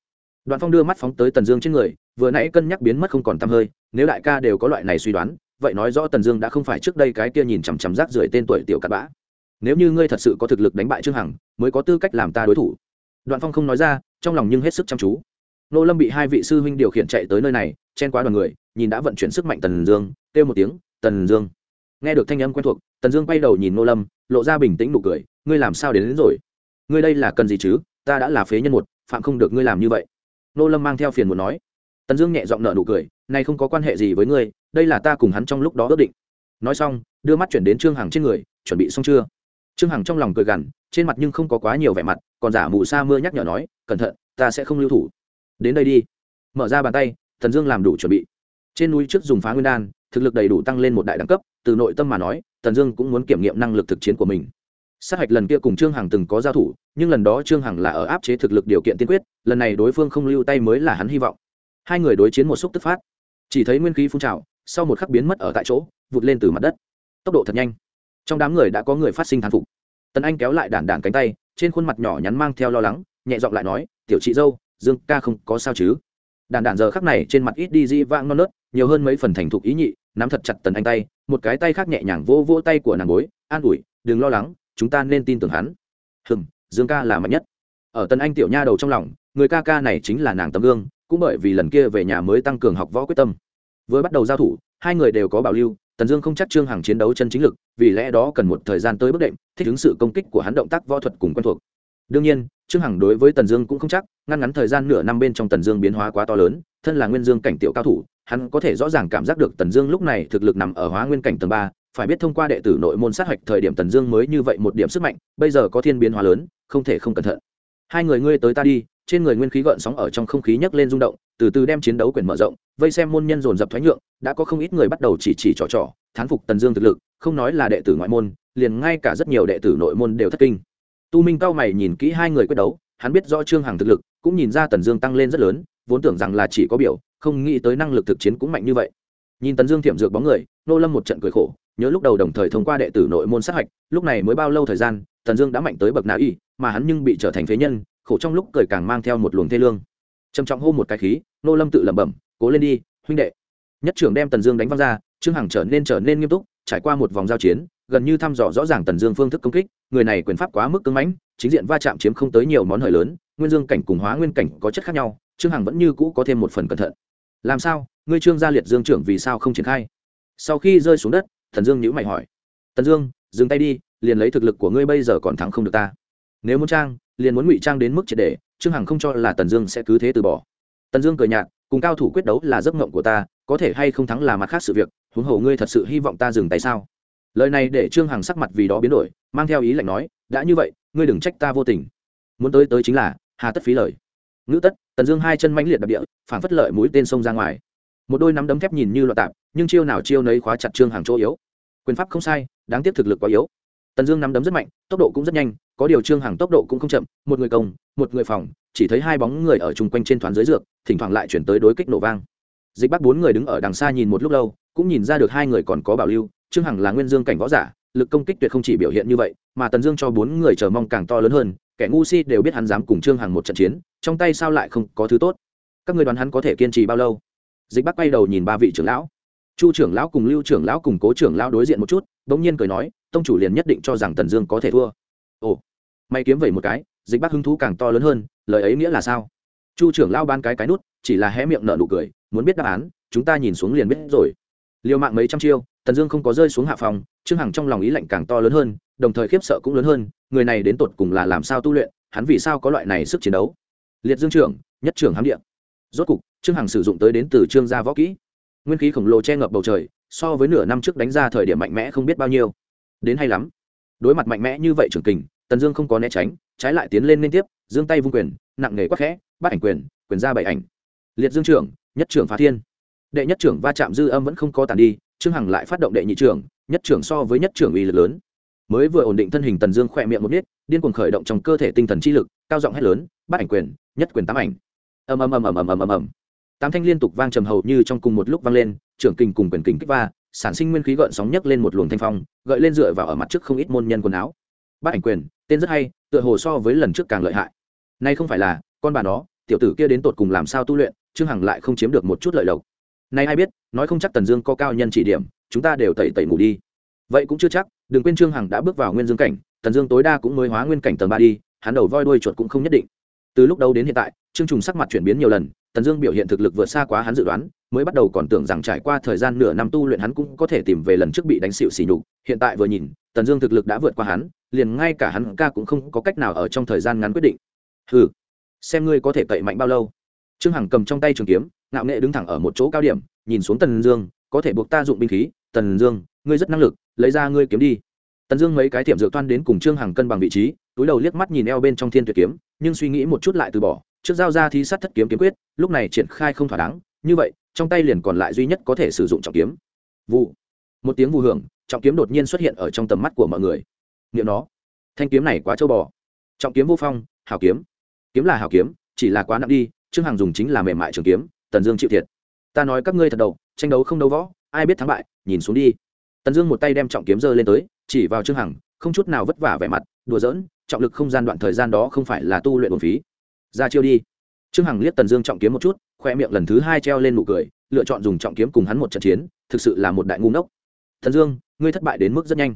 Đoạn phong đưa mắt phóng tới tần dương trên người, vừa nãy cân nhắc biến mất không còn t hơi, nếu đại ca đều có loại này suy đoán, vậy nói rõ tần dương đã không phải trước đây cái kia nhìn chằm chằm rác rưởi tên tuổi tiểu cặn bã nếu như ngươi thật sự có thực lực đánh bại trương hằng mới có tư cách làm ta đối thủ đoạn phong không nói ra trong lòng nhưng hết sức chăm chú nô lâm bị hai vị sư huynh điều khiển chạy tới nơi này chen qua đoàn người nhìn đã vận chuyển sức mạnh tần dương kêu một tiếng tần dương nghe được thanh âm quen thuộc tần dương quay đầu nhìn nô lâm lộ ra bình tĩnh nụ cười ngươi làm sao đến, đến rồi ngươi đây là cần gì chứ ta đã là phế nhân một phạm không được ngươi làm như vậy nô lâm mang theo phiền muốn nói tần dương nhẹ giọng nợ nụ cười này không có quan hệ gì với ngươi đây là ta cùng hắn trong lúc đó ước định nói xong đưa mắt chuyển đến trương hằng trên người chuẩn bị xong chưa trương hằng trong lòng cười gằn, trên mặt nhưng không có quá nhiều vẻ mặt, còn giả mù sa mưa nhắc nhở nói, cẩn thận, ta sẽ không lưu thủ. Đến đây đi. Mở ra bàn tay, thần dương làm đủ chuẩn bị. Trên núi trước dùng phá nguyên đan, thực lực đầy đủ tăng lên một đại đẳng cấp, từ nội tâm mà nói, thần dương cũng muốn kiểm nghiệm năng lực thực chiến của mình. Sát hạch lần kia cùng trương hằng từng có giao thủ, nhưng lần đó trương hằng là ở áp chế thực lực điều kiện tiên quyết, lần này đối phương không lưu tay mới là hắn hy vọng. Hai người đối chiến một xúc tức phát. Chỉ thấy nguyên khí phun trào, sau một khắc biến mất ở tại chỗ, vụt lên từ mặt đất. Tốc độ thật nhanh trong đám người đã có người phát sinh thán phục. Tần anh kéo lại đản đản cánh tay, trên khuôn mặt nhỏ nhắn mang theo lo lắng, nhẹ giọng lại nói, tiểu chị dâu, dương ca không có sao chứ? Đàn đàn giờ khắc này trên mặt ít đi di vang non nớt, nhiều hơn mấy phần thành thục ý nhị, nắm thật chặt tần anh tay, một cái tay khác nhẹ nhàng vỗ vỗ tay của nàng bối an ủi, đừng lo lắng, chúng ta nên tin tưởng hắn. Hừm, dương ca là mạnh nhất. Ở tần anh tiểu nha đầu trong lòng, người ca ca này chính là nàng tấm gương, cũng bởi vì lần kia về nhà mới tăng cường học võ quyết tâm. Vừa bắt đầu giao thủ, hai người đều có bảo lưu tần dương không chắc trương hằng chiến đấu chân chính lực, vì lẽ đó cần một thời gian tới bước đệm, thích ứng sự công kích của hắn động tác, võ thuật cùng quen thuộc. Đương nhiên, trương hằng đối với tần dương cũng không chắc, ngăn ngắn thời gian nửa năm bên trong tần dương biến hóa quá to lớn, thân là nguyên dương cảnh tiểu cao thủ, hắn có thể rõ ràng cảm giác được tần dương lúc này thực lực nằm ở hóa nguyên cảnh tầng ba, phải biết thông qua đệ tử nội môn sát hạch thời điểm tần dương mới như vậy một điểm sức mạnh, bây giờ có thiên biến hóa lớn, không thể không cẩn thận. Hai người ngươi tới ta đi trên người nguyên khí gợn sóng ở trong không khí nhấc lên rung động, từ từ đem chiến đấu quyền mở rộng, vây xem môn nhân dồn dập thoái nhượng, đã có không ít người bắt đầu chỉ chỉ trò trò, thán phục tần dương thực lực, không nói là đệ tử ngoại môn, liền ngay cả rất nhiều đệ tử nội môn đều thất kinh. Tu minh cao mày nhìn kỹ hai người quyết đấu, hắn biết rõ trương hằng thực lực, cũng nhìn ra tần dương tăng lên rất lớn, vốn tưởng rằng là chỉ có biểu, không nghĩ tới năng lực thực chiến cũng mạnh như vậy. Nhìn tần dương thiểm dược bóng người, nô lâm một trận cười khổ, nhớ lúc đầu đồng thời thông qua đệ tử nội môn sát hạch, lúc này mới bao lâu thời gian, tần dương đã mạnh tới bậc nào y, mà hắn nhưng bị trở thành phế nhân khổ trong lúc cười càng mang theo một luồng thê lương. Trầm trọng hô một cái khí, nô lâm tự lẩm bẩm, cố lên đi, huynh đệ. Nhất trưởng đem tần dương đánh văng ra, trương hằng trở nên trở nên nghiêm túc, trải qua một vòng giao chiến, gần như thăm dò rõ ràng tần dương phương thức công kích, người này quyền pháp quá mức cứng mãnh, chính diện va chạm chiếm không tới nhiều món hời lớn, nguyên dương cảnh cùng hóa nguyên cảnh có chất khác nhau, trương hằng vẫn như cũ có thêm một phần cẩn thận. Làm sao? Ngươi trương gia liệt dương trưởng vì sao không triển khai? Sau khi rơi xuống đất thần dương nhữ mày hỏi, tần dương, dừng tay đi, liền lấy thực lực của ngươi bây giờ còn thắng không được ta nếu muốn trang, liền muốn ngụy trang đến mức triệt để, trương hằng không cho là tần dương sẽ cứ thế từ bỏ. Tần dương cười nhạt, cùng cao thủ quyết đấu là giấc ngộng của ta, có thể hay không thắng là mặt khác sự việc, huống hồ ngươi thật sự hy vọng ta dừng tay sao? Lời này để trương hằng sắc mặt vì đó biến đổi, mang theo ý lạnh nói, đã như vậy, ngươi đừng trách ta vô tình. Muốn tới tới chính là, hà tất phí lời. Ngữ tất, tần dương hai chân mãnh liệt đặc địa phản phất lợi mũi tên sông ra ngoài. Một đôi nắm đấm thép nhìn như loạn tạp, nhưng chiêu nào chiêu nấy khóa chặt trương hàng chỗ yếu. Quyền pháp không sai, đáng tiếc thực lực quá yếu tần dương nắm đấm rất mạnh, tốc độ cũng rất nhanh, có điều trương Hằng tốc độ cũng không chậm, một người công, một người phòng, chỉ thấy hai bóng người ở chung quanh trên thoáng dưới dược, thỉnh thoảng lại chuyển tới đối kích nổ vang. Dịch bắc bốn người đứng ở đằng xa nhìn một lúc lâu, cũng nhìn ra được hai người còn có bảo lưu, trương hằng là nguyên dương cảnh võ giả, lực công kích tuyệt không chỉ biểu hiện như vậy, mà tần dương cho bốn người chờ mong càng to lớn hơn, kẻ ngu si đều biết hắn dám cùng trương hằng một trận chiến, trong tay sao lại không có thứ tốt. Các người đoán hắn có thể kiên trì bao lâu? Dịch bắc quay đầu nhìn ba vị trưởng lão. Chu trưởng lão cùng lưu trưởng lão cùng cố trưởng lão đối diện một chút đ ỗ n g nhiên cười nói tông chủ liền nhất định cho rằng tần dương có thể thua. Ồ may kiếm vẩy một cái, dịch bắc hứng thú càng to lớn hơn, lời ấy nghĩa là sao? Chu trưởng lao ban cái cái nút, chỉ là hé miệng nợ nụ cười, muốn biết đáp án, chúng ta nhìn xuống liền biết rồi. Liều mạng mấy trăm chiêu, tần dương không có rơi xuống hạ phòng, trương hằng trong lòng ý lạnh càng to lớn hơn, đồng thời khiếp sợ cũng lớn hơn, người này đến tột cùng là làm sao tu luyện, hắn vì sao có loại này sức chiến đấu? Liệt dương trưởng, nhất trưởng hám điện rốt cục, trương hằng sử dụng tới đến từ trương gia võ kỹ. Nguyên khí khổng lồ che ngập bầu trời, so với nửa năm trước đánh ra thời điểm mạnh mẽ không biết bao nhiêu đến hay lắm. Đối mặt mạnh mẽ như vậy trưởng kình, tần dương không có né tránh, trái lại tiến lên liên tiếp dương tay vung quyền, nặng nề quắc khẽ, bắt ảnh quyền quyền ra bảy ảnh. Liệt dương trưởng, nhất trưởng phá thiên. Đệ nhất trưởng va chạm dư âm vẫn không có tàn đi, trương hằng lại phát động đệ nhị trưởng, nhất trưởng so với nhất trưởng uy lực lớn. Mới vừa ổn định thân hình tần dương khỏe miệng một nít điên cuồng khởi động trong cơ thể tinh thần chi lực, cao giọng hét lớn, bắt ảnh quyền, nhất quyền tám ảnh. Ầm ầm ầm ầm ầm ầm ầm ầm. Tám thanh liên tục vang trầm hầu như trong cùng một lúc vang lên, trưởng kình cùng quyền kình kích va sản sinh nguyên khí gợn sóng nhấc lên một luồng thanh phong, gợi lên dựa vào ở mặt trước không ít môn nhân quần áo. Bát ảnh quyền, tên rất hay, tựa hồ so với lần trước càng lợi hại. Nay không phải là, con bà nó, tiểu tử kia đến tột cùng làm sao tu luyện, trương hằng lại không chiếm được một chút lợi lộc. Nay ai biết, nói không chắc tần dương có cao nhân chỉ điểm, chúng ta đều tẩy tẩy ngủ đi. Vậy cũng chưa chắc, đừng quên trương hằng đã bước vào nguyên dương cảnh, tần dương tối đa cũng mới hóa nguyên cảnh tầng ba đi, hắn đầu voi đuôi chuột cũng không nhất định từ lúc đầu đến hiện tại, trương trùng sắc mặt chuyển biến nhiều lần, tần dương biểu hiện thực lực vượt xa quá hắn dự đoán, mới bắt đầu còn tưởng rằng trải qua thời gian nửa năm tu luyện hắn cũng có thể tìm về lần trước bị đánh xịu xỉ nhục. Hiện tại vừa nhìn, tần dương thực lực đã vượt qua hắn, liền ngay cả hắn ca cũng không có cách nào ở trong thời gian ngắn quyết định. Ừ xem ngươi có thể cậy mạnh bao lâu. Trương hằng cầm trong tay trường kiếm, ngạo nghệ đứng thẳng ở một chỗ cao điểm, nhìn xuống tần dương, có thể buộc ta dụng binh khí. Tần dương, ngươi rất năng lực, lấy ra ngươi kiếm đi tần dương mấy cái tiệm dược toan đến cùng trương hằng cân bằng vị trí, túi đầu liếc mắt nhìn eo bên trong thiên tuyệt kiếm, nhưng suy nghĩ một chút lại từ bỏ. Trước giao ra thi sát thất kiếm kiếm quyết, lúc này triển khai không thỏa đáng, như vậy, trong tay liền còn lại duy nhất có thể sử dụng trọng kiếm. Vụ. Một tiếng vụ hưởng, trọng kiếm đột nhiên xuất hiện ở trong tầm mắt của mọi người. Nghiệm nó. Thanh kiếm này quá trâu bò. Trọng kiếm vô phong hào kiếm. Kiếm là hào kiếm, chỉ là quá nặng đi, trương hằng dùng chính là mềm mại trường kiếm, tần dương chịu thiệt. Ta nói các ngươi thật đầu, tranh đấu không đấu võ, ai biết thắng bại, nhìn xuống đi. Tần dương một tay đem trọng kiếm giơ lên tới chỉ vào trương hằng, không chút nào vất vả vẻ mặt, đùa giỡn, trọng lực không gian đoạn thời gian đó không phải là tu luyện bổn phí. Ra chiêu đi. Trương hằng liếc tần dương trọng kiếm một chút, khoe miệng lần thứ hai treo lên nụ cười, lựa chọn dùng trọng kiếm cùng hắn một trận chiến, thực sự là một đại ngu ngốc. Thần dương, ngươi thất bại đến mức rất nhanh.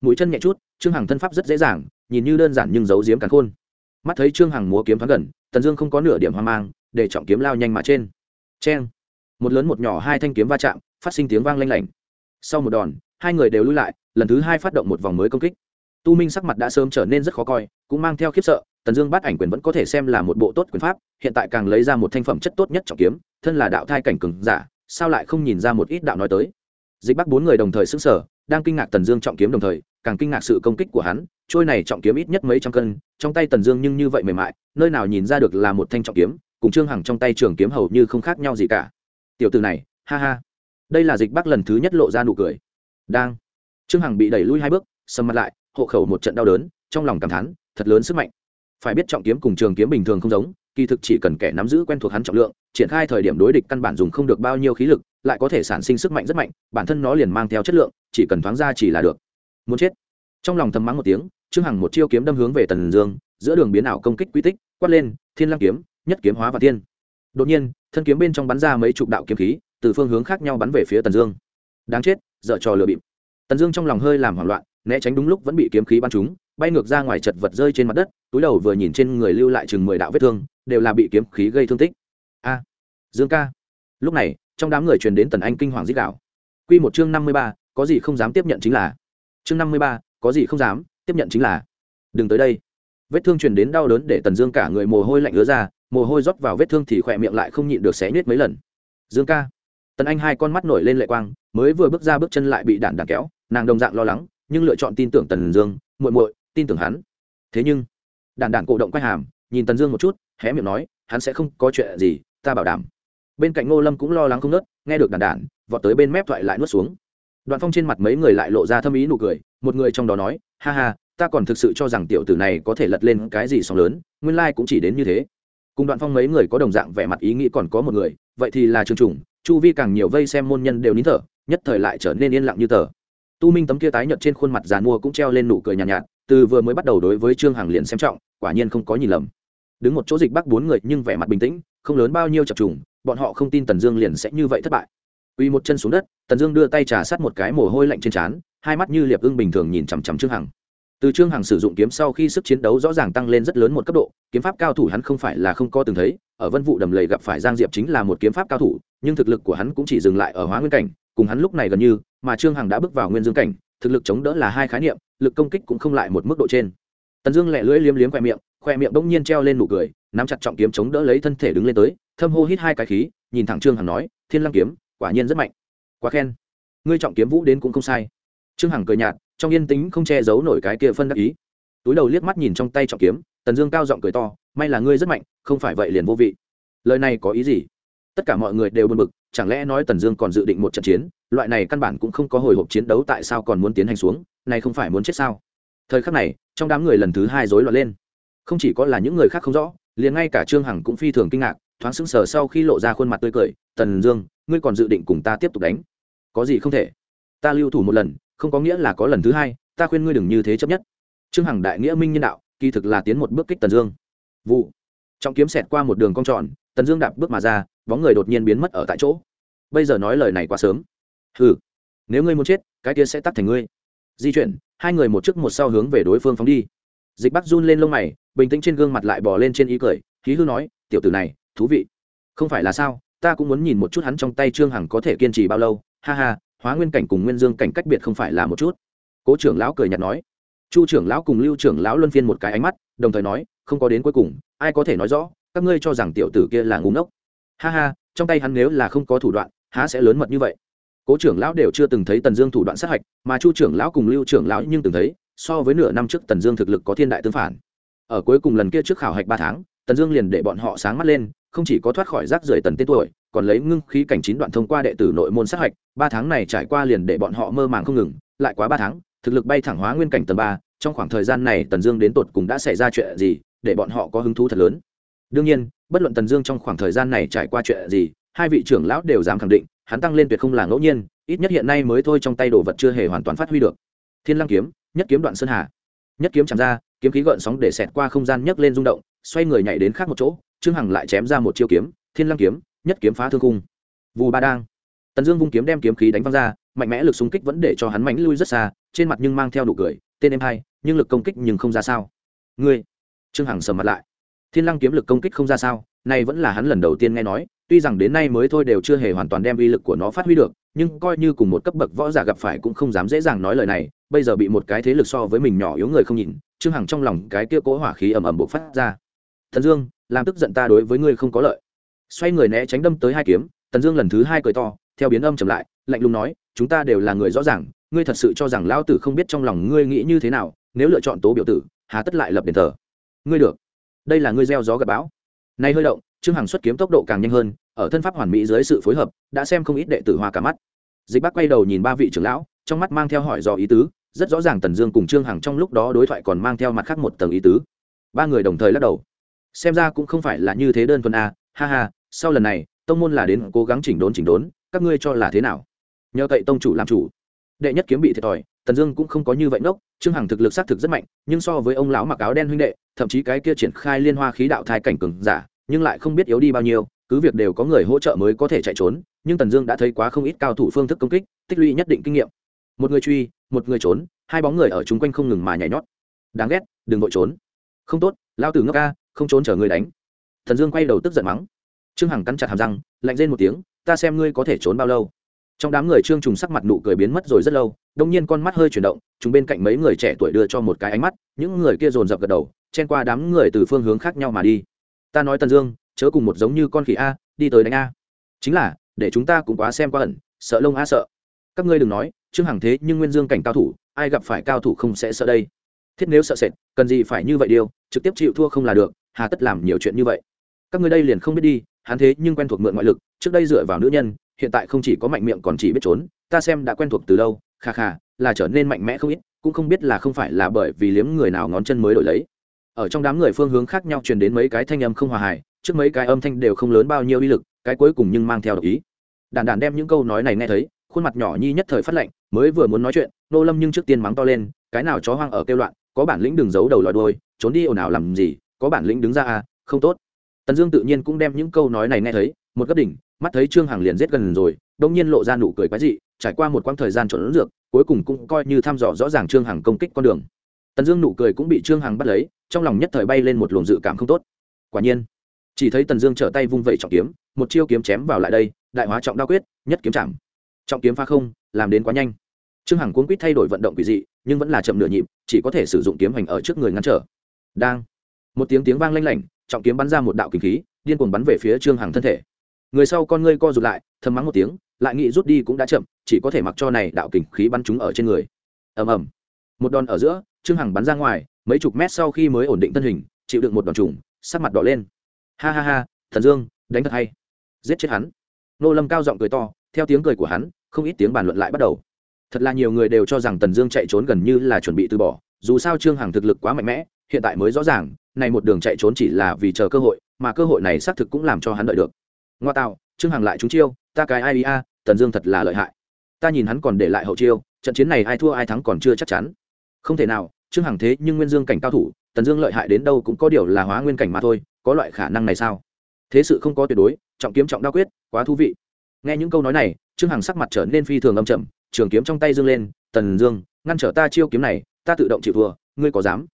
Mũi chân nhẹ chút, trương hằng thân pháp rất dễ dàng, nhìn như đơn giản nhưng giấu giếm càn khôn. Mắt thấy trương hằng múa kiếm thoáng gần, tần dương không có nửa điểm hoang mang, để trọng kiếm lao nhanh mà trên. Cheng. Một lớn một nhỏ hai thanh kiếm va chạm, phát sinh tiếng vang lanh lảnh. Sau một đòn, hai người đều lui lại lần thứ hai phát động một vòng mới công kích. Tu minh sắc mặt đã sớm trở nên rất khó coi, cũng mang theo khiếp sợ, tần dương bắt ảnh quyền vẫn có thể xem là một bộ tốt quyền pháp, hiện tại càng lấy ra một thanh phẩm chất tốt nhất trọng kiếm, thân là đạo thai cảnh cừng giả, sao lại không nhìn ra một ít đạo nói tới. Dịch bắc bốn người đồng thời xứng sở đang kinh ngạc tần dương trọng kiếm đồng thời, càng kinh ngạc sự công kích của hắn, trôi này trọng kiếm ít nhất mấy trăm cân, trong tay tần dương nhưng như vậy mềm mại, nơi nào nhìn ra được là một thanh trọng kiếm, cùng trương hằng trong tay trường kiếm hầu như không khác nhau gì cả. Tiểu từ này, ha ha. Đây là dịch bắc lần thứ nhất lộ ra nụ cười. Đang trương hằng bị đẩy lui hai bước, sầm mặt lại, hộ khẩu một trận đau đớn, trong lòng cảm thán, thật lớn sức mạnh. Phải biết trọng kiếm cùng trường kiếm bình thường không giống, kỳ thực chỉ cần kẻ nắm giữ quen thuộc hắn trọng lượng, triển khai thời điểm đối địch căn bản dùng không được bao nhiêu khí lực, lại có thể sản sinh sức mạnh rất mạnh, bản thân nó liền mang theo chất lượng, chỉ cần thoáng ra chỉ là được. Muốn chết. Trong lòng thầm mắng một tiếng, trương hằng một chiêu kiếm đâm hướng về tần dương, giữa đường biến ảo công kích quy tích, quát lên, thiên lăng kiếm, nhất kiếm hóa và tiên đột nhiên, thân kiếm bên trong bắn ra mấy chục đạo kiếm khí, từ phương hướng khác nhau bắn về phía tần dương. Đáng chết dợ trò lừa bịp tần dương trong lòng hơi làm hoảng loạn, né tránh đúng lúc vẫn bị kiếm khí bắn trúng, bay ngược ra ngoài chật vật rơi trên mặt đất, túi đầu vừa nhìn trên người lưu lại chừng mười đạo vết thương, đều là bị kiếm khí gây thương tích. A, dương ca. Lúc này, trong đám người truyền đến tần anh kinh hoàng dích đạo quy một chương năm mươi ba, có gì không dám tiếp nhận chính là. Chương năm mươi ba, có gì không dám tiếp nhận chính là. Đừng tới đây. Vết thương truyền đến đau đớn để tần dương cả người mồ hôi lạnh ứa ra, mồ hôi rót vào vết thương thì khỏe miệng lại không nhịn được xé nhuyết mấy lần. Dương ca. Tần anh hai con mắt nổi lên lệ quang, mới vừa bước ra bước chân lại bị đạn đạn kéo nàng đồng dạng lo lắng, nhưng lựa chọn tin tưởng tần dương, muội muội, tin tưởng hắn. Thế nhưng, đàn đàn cổ động quay hàm, nhìn tần dương một chút, hé miệng nói, hắn sẽ không có chuyện gì, ta bảo đảm. Bên cạnh ngô lâm cũng lo lắng không nớt nghe được đàn đàn, vọt tới bên mép thoại lại nuốt xuống. Đoạn phong trên mặt mấy người lại lộ ra thâm ý nụ cười, một người trong đó nói, ha ha, ta còn thực sự cho rằng tiểu tử này có thể lật lên cái gì sóng lớn, nguyên lai cũng chỉ đến như thế. Cùng đoạn phong mấy người có đồng dạng vẻ mặt ý nghĩ còn có một người, vậy thì là trường trùng, chu vi càng nhiều vây xem môn nhân đều nín thở, nhất thời lại trở nên yên lặng như tờ tu minh tấm kia tái nhợt trên khuôn mặt giàn mua cũng treo lên nụ cười nhàn nhạt, nhạt từ vừa mới bắt đầu đối với trương hằng liền xem trọng quả nhiên không có nhìn lầm. Đứng một chỗ dịch bắc bốn người nhưng vẻ mặt bình tĩnh không lớn bao nhiêu chập trùng bọn họ không tin tần dương liền sẽ như vậy thất bại. Uy một chân xuống đất tần dương đưa tay trà sát một cái mồ hôi lạnh trên trán hai mắt như liệp ưng bình thường nhìn chằm chằm trương hằng. Từ trương hằng sử dụng kiếm sau khi sức chiến đấu rõ ràng tăng lên rất lớn một cấp độ kiếm pháp cao thủ hắn không phải là không có từng thấy ở vân vụ đầm lầy gặp phải giang diệp chính là một kiếm pháp cao thủ nhưng thực lực của hắn cũng chỉ dừng lại ở hóa nguyên cảnh cùng hắn lúc này gần như, mà trương hằng đã bước vào nguyên dương cảnh, thực lực chống đỡ là hai khái niệm, lực công kích cũng không lại một mức độ trên. Tần dương lẹ lưỡi liếm liếm khoe miệng khoe miệng bỗng nhiên treo lên nụ cười, nắm chặt trọng kiếm chống đỡ lấy thân thể đứng lên tới, thâm hô hít hai cái khí, nhìn thẳng trương hằng nói, thiên lăng kiếm, quả nhiên rất mạnh. Quá khen. Ngươi trọng kiếm vũ đến cũng không sai. Trương hằng cười nhạt, trong yên tĩnh không che giấu nổi cái kia phân đắc ý. Túi đầu liếc mắt nhìn trong tay trọng kiếm, tần dương cao giọng cười to, may là ngươi rất mạnh, không phải vậy liền vô vị. Lời này có ý gì? Tất cả mọi người đều buồn bực, chẳng lẽ nói tần dương còn dự định một trận chiến? Loại này căn bản cũng không có hồi hộp chiến đấu tại sao còn muốn tiến hành xuống, này không phải muốn chết sao? Thời khắc này, trong đám người lần thứ hai rối loạn lên. Không chỉ có là những người khác không rõ, liền ngay cả trương hằng cũng phi thường kinh ngạc, thoáng sững sờ sau khi lộ ra khuôn mặt tươi cười, tần dương, ngươi còn dự định cùng ta tiếp tục đánh? Có gì không thể? Ta lưu thủ một lần, không có nghĩa là có lần thứ hai, ta khuyên ngươi đừng như thế chấp nhất. Trương hằng đại nghĩa minh nhân đạo, kỳ thực là tiến một bước kích tần dương. Vụ. Trọng kiếm xẹt qua một đường cong tròn, tần dương đạp bước mà ra bóng người đột nhiên biến mất ở tại chỗ. Bây giờ nói lời này quá sớm. Ừ nếu ngươi muốn chết, cái kia sẽ tắt thành ngươi. Di chuyển, hai người một trước một sau hướng về đối phương phóng đi. Dịch bắc run lên lông mày, bình tĩnh trên gương mặt lại bỏ lên trên ý cười khí hư nói, tiểu tử này, thú vị. Không phải là sao, ta cũng muốn nhìn một chút hắn trong tay trương hằng có thể kiên trì bao lâu. Ha ha, hóa nguyên cảnh cùng nguyên dương cảnh cách biệt không phải là một chút. Cố trưởng lão cười nhạt nói. Chu trưởng lão cùng lưu trưởng lão luân phiên một cái ánh mắt, đồng thời nói, không có đến cuối cùng, ai có thể nói rõ, các ngươi cho rằng tiểu tử kia là ngu ngốc ha ha, trong tay hắn nếu là không có thủ đoạn, há sẽ lớn mật như vậy? Cố trưởng lão đều chưa từng thấy tần dương thủ đoạn sát hạch, mà chu trưởng lão cùng lưu trưởng lão nhưng từng thấy, so với nửa năm trước tần dương thực lực có thiên đại tương phản. Ở cuối cùng lần kia trước khảo hạch ba tháng, tần dương liền để bọn họ sáng mắt lên, không chỉ có thoát khỏi rác rưởi tần tên tuổi, còn lấy ngưng khí cảnh chín đoạn thông qua đệ tử nội môn sát hạch, ba tháng này trải qua liền để bọn họ mơ màng không ngừng, lại quá ba tháng, thực lực bay thẳng hóa nguyên cảnh tầng ba, trong khoảng thời gian này tần dương đến tột cùng đã xảy ra chuyện gì, để bọn họ có hứng thú thật lớn đương nhiên, bất luận tần dương trong khoảng thời gian này trải qua chuyện gì, hai vị trưởng lão đều dám khẳng định, hắn tăng lên tuyệt không là ngẫu nhiên, ít nhất hiện nay mới thôi trong tay đồ vật chưa hề hoàn toàn phát huy được. Thiên lăng kiếm, nhất kiếm đoạn sơn hà. Nhất kiếm chạm ra, kiếm khí gợn sóng để xẹt qua không gian nhấc lên rung động, xoay người nhảy đến khác một chỗ, trương hằng lại chém ra một chiêu kiếm, thiên lăng kiếm, nhất kiếm phá thương cung vù ba đang. Tần dương vung kiếm đem kiếm khí đánh văng ra, mạnh mẽ lực xung kích vẫn để cho hắn mánh lui rất xa, trên mặt nhưng mang theo đủ cười, tên em hai nhưng lực công kích nhưng không ra sao. Ngươi. Trương hằng sầm mặt lại thiên lăng kiếm lực công kích không ra sao này vẫn là hắn lần đầu tiên nghe nói, tuy rằng đến nay mới thôi đều chưa hề hoàn toàn đem uy lực của nó phát huy được, nhưng coi như cùng một cấp bậc võ giả gặp phải cũng không dám dễ dàng nói lời này, bây giờ bị một cái thế lực so với mình nhỏ yếu người không nhìn, trương hằng trong lòng cái kia cố hỏa khí ầm ầm bộc phát ra. Thần dương, làm tức giận ta đối với ngươi không có lợi. Xoay người né tránh đâm tới hai kiếm, tần dương lần thứ hai cười to, theo biến âm trầm lại, lạnh lùng nói, chúng ta đều là người rõ ràng, ngươi thật sự cho rằng lão tử không biết trong lòng ngươi nghĩ như thế nào, nếu lựa chọn tố biểu tử, hà tất lại lập đền thờ. Ngươi được đây là ngươi gieo gió gặp bão. Nay hơi động, trương hằng xuất kiếm tốc độ càng nhanh hơn, ở thân pháp hoàn mỹ dưới sự phối hợp, đã xem không ít đệ tử hoa cả mắt. Dịch bác quay đầu nhìn ba vị trưởng lão, trong mắt mang theo hỏi do ý tứ, rất rõ ràng tần dương cùng trương hằng trong lúc đó đối thoại còn mang theo mặt khác một tầng ý tứ. Ba người đồng thời lắc đầu. Xem ra cũng không phải là như thế đơn thuần a ha ha, sau lần này, tông môn là đến cố gắng chỉnh đốn chỉnh đốn, các ngươi cho là thế nào? Nhờ cậy tông chủ làm chủ đệ nhất kiếm bị thiệt thòi, tần dương cũng không có như vậy ngốc, trương hằng thực lực xác thực rất mạnh, nhưng so với ông lão mặc áo đen huynh đệ, thậm chí cái kia triển khai liên hoa khí đạo thai cảnh cường giả, nhưng lại không biết yếu đi bao nhiêu, cứ việc đều có người hỗ trợ mới có thể chạy trốn, nhưng tần dương đã thấy quá không ít cao thủ phương thức công kích, tích lũy nhất định kinh nghiệm. Một người truy, một người trốn, hai bóng người ở chung quanh không ngừng mà nhảy nhót. Đáng ghét, đừng vội trốn. Không tốt lao tử ngốc ca, không trốn chở người đánh. Thần dương quay đầu tức giận mắng. Trương hằng cắn chặt hàm răng, lạnh rên một tiếng, ta xem ngươi có thể trốn bao lâu trong đám người trương trùng sắc mặt nụ cười biến mất rồi rất lâu, đông nhiên con mắt hơi chuyển động, chúng bên cạnh mấy người trẻ tuổi đưa cho một cái ánh mắt, những người kia dồn dập gật đầu, chen qua đám người từ phương hướng khác nhau mà đi. Ta nói tần dương, chớ cùng một giống như con khỉ a, đi tới đánh a. Chính là, để chúng ta cũng quá xem qua ẩn, sợ lông a sợ. Các ngươi đừng nói, trương hằng thế nhưng nguyên dương cảnh cao thủ, ai gặp phải cao thủ không sẽ sợ đây. Thiết nếu sợ sệt, cần gì phải như vậy điều, trực tiếp chịu thua không là được, hà tất làm nhiều chuyện như vậy. Các ngươi đây liền không biết đi, hắn thế nhưng quen thuộc mượn ngoại lực, trước đây dựa vào nữ nhân hiện tại không chỉ có mạnh miệng còn chỉ biết trốn, ta xem đã quen thuộc từ lâu, kha kha, là trở nên mạnh mẽ không ít, cũng không biết là không phải là bởi vì liếm người nào ngón chân mới đổi lấy. Ở trong đám người phương hướng khác nhau truyền đến mấy cái thanh âm không hòa hài, trước mấy cái âm thanh đều không lớn bao nhiêu uy lực, cái cuối cùng nhưng mang theo độc ý. Đàn đàn đem những câu nói này nghe thấy, khuôn mặt nhỏ nhi nhất thời phát lệnh mới vừa muốn nói chuyện, nô lâm nhưng trước tiên mắng to lên, cái nào chó hoang ở kêu loạn, có bản lĩnh đừng giấu đầu lòi đôi trốn đi ồn ào làm gì, có bản lĩnh đứng ra à không tốt. Tần dương tự nhiên cũng đem những câu nói này nghe thấy một gấp đỉnh, mắt thấy trương hằng liền giết gần rồi đông nhiên lộ ra nụ cười quái dị, trải qua một quãng thời gian trộn lẫn dược, cuối cùng cũng coi như thăm dò rõ ràng trương hằng công kích con đường. Tần dương nụ cười cũng bị trương hằng bắt lấy, trong lòng nhất thời bay lên một luồng dự cảm không tốt. Quả nhiên, chỉ thấy tần dương trở tay vung vẩy trọng kiếm, một chiêu kiếm chém vào lại đây, đại hóa trọng đao quyết, nhất kiếm chạm. Trọng kiếm pha không, làm đến quá nhanh. Trương hằng cuốn quýt thay đổi vận động quỷ dị, nhưng vẫn là chậm nửa nhịp, chỉ có thể sử dụng kiếm hành ở trước người ngăn trở. Đang, một tiếng tiếng vang lanh lảnh, trọng kiếm bắn ra một đạo kinh khí, điên cuồng bắn về phía trương hằng thân thể người sau con ngươi co rụt lại, thầm mắng một tiếng, lại nghĩ rút đi cũng đã chậm, chỉ có thể mặc cho này đạo kình khí bắn chúng ở trên người. Ầm ầm. Một đòn ở giữa, trương hằng bắn ra ngoài, mấy chục mét sau khi mới ổn định thân hình, chịu đựng một đòn trùng, sắc mặt đỏ lên. Ha ha ha, thần dương, đánh thật hay. Giết chết hắn. Nô lâm cao giọng cười to, theo tiếng cười của hắn, không ít tiếng bàn luận lại bắt đầu. Thật là nhiều người đều cho rằng tần dương chạy trốn gần như là chuẩn bị từ bỏ, dù sao trương hằng thực lực quá mạnh mẽ, hiện tại mới rõ ràng, này một đường chạy trốn chỉ là vì chờ cơ hội, mà cơ hội này xác thực cũng làm cho hắn đợi được ngoa tạo trương hằng lại trúng chiêu, ta cái ai a, tần dương thật là lợi hại. Ta nhìn hắn còn để lại hậu chiêu, trận chiến này ai thua ai thắng còn chưa chắc chắn. Không thể nào, trương hằng thế nhưng nguyên dương cảnh cao thủ, tần dương lợi hại đến đâu cũng có điều là hóa nguyên cảnh mà thôi, có loại khả năng này sao? Thế sự không có tuyệt đối, trọng kiếm trọng đa quyết, quá thú vị. Nghe những câu nói này, trương hằng sắc mặt trở nên phi thường âm chậm trường kiếm trong tay dương lên, tần dương, ngăn trở ta chiêu kiếm này, ta tự động chịu thua, ngươi có dám?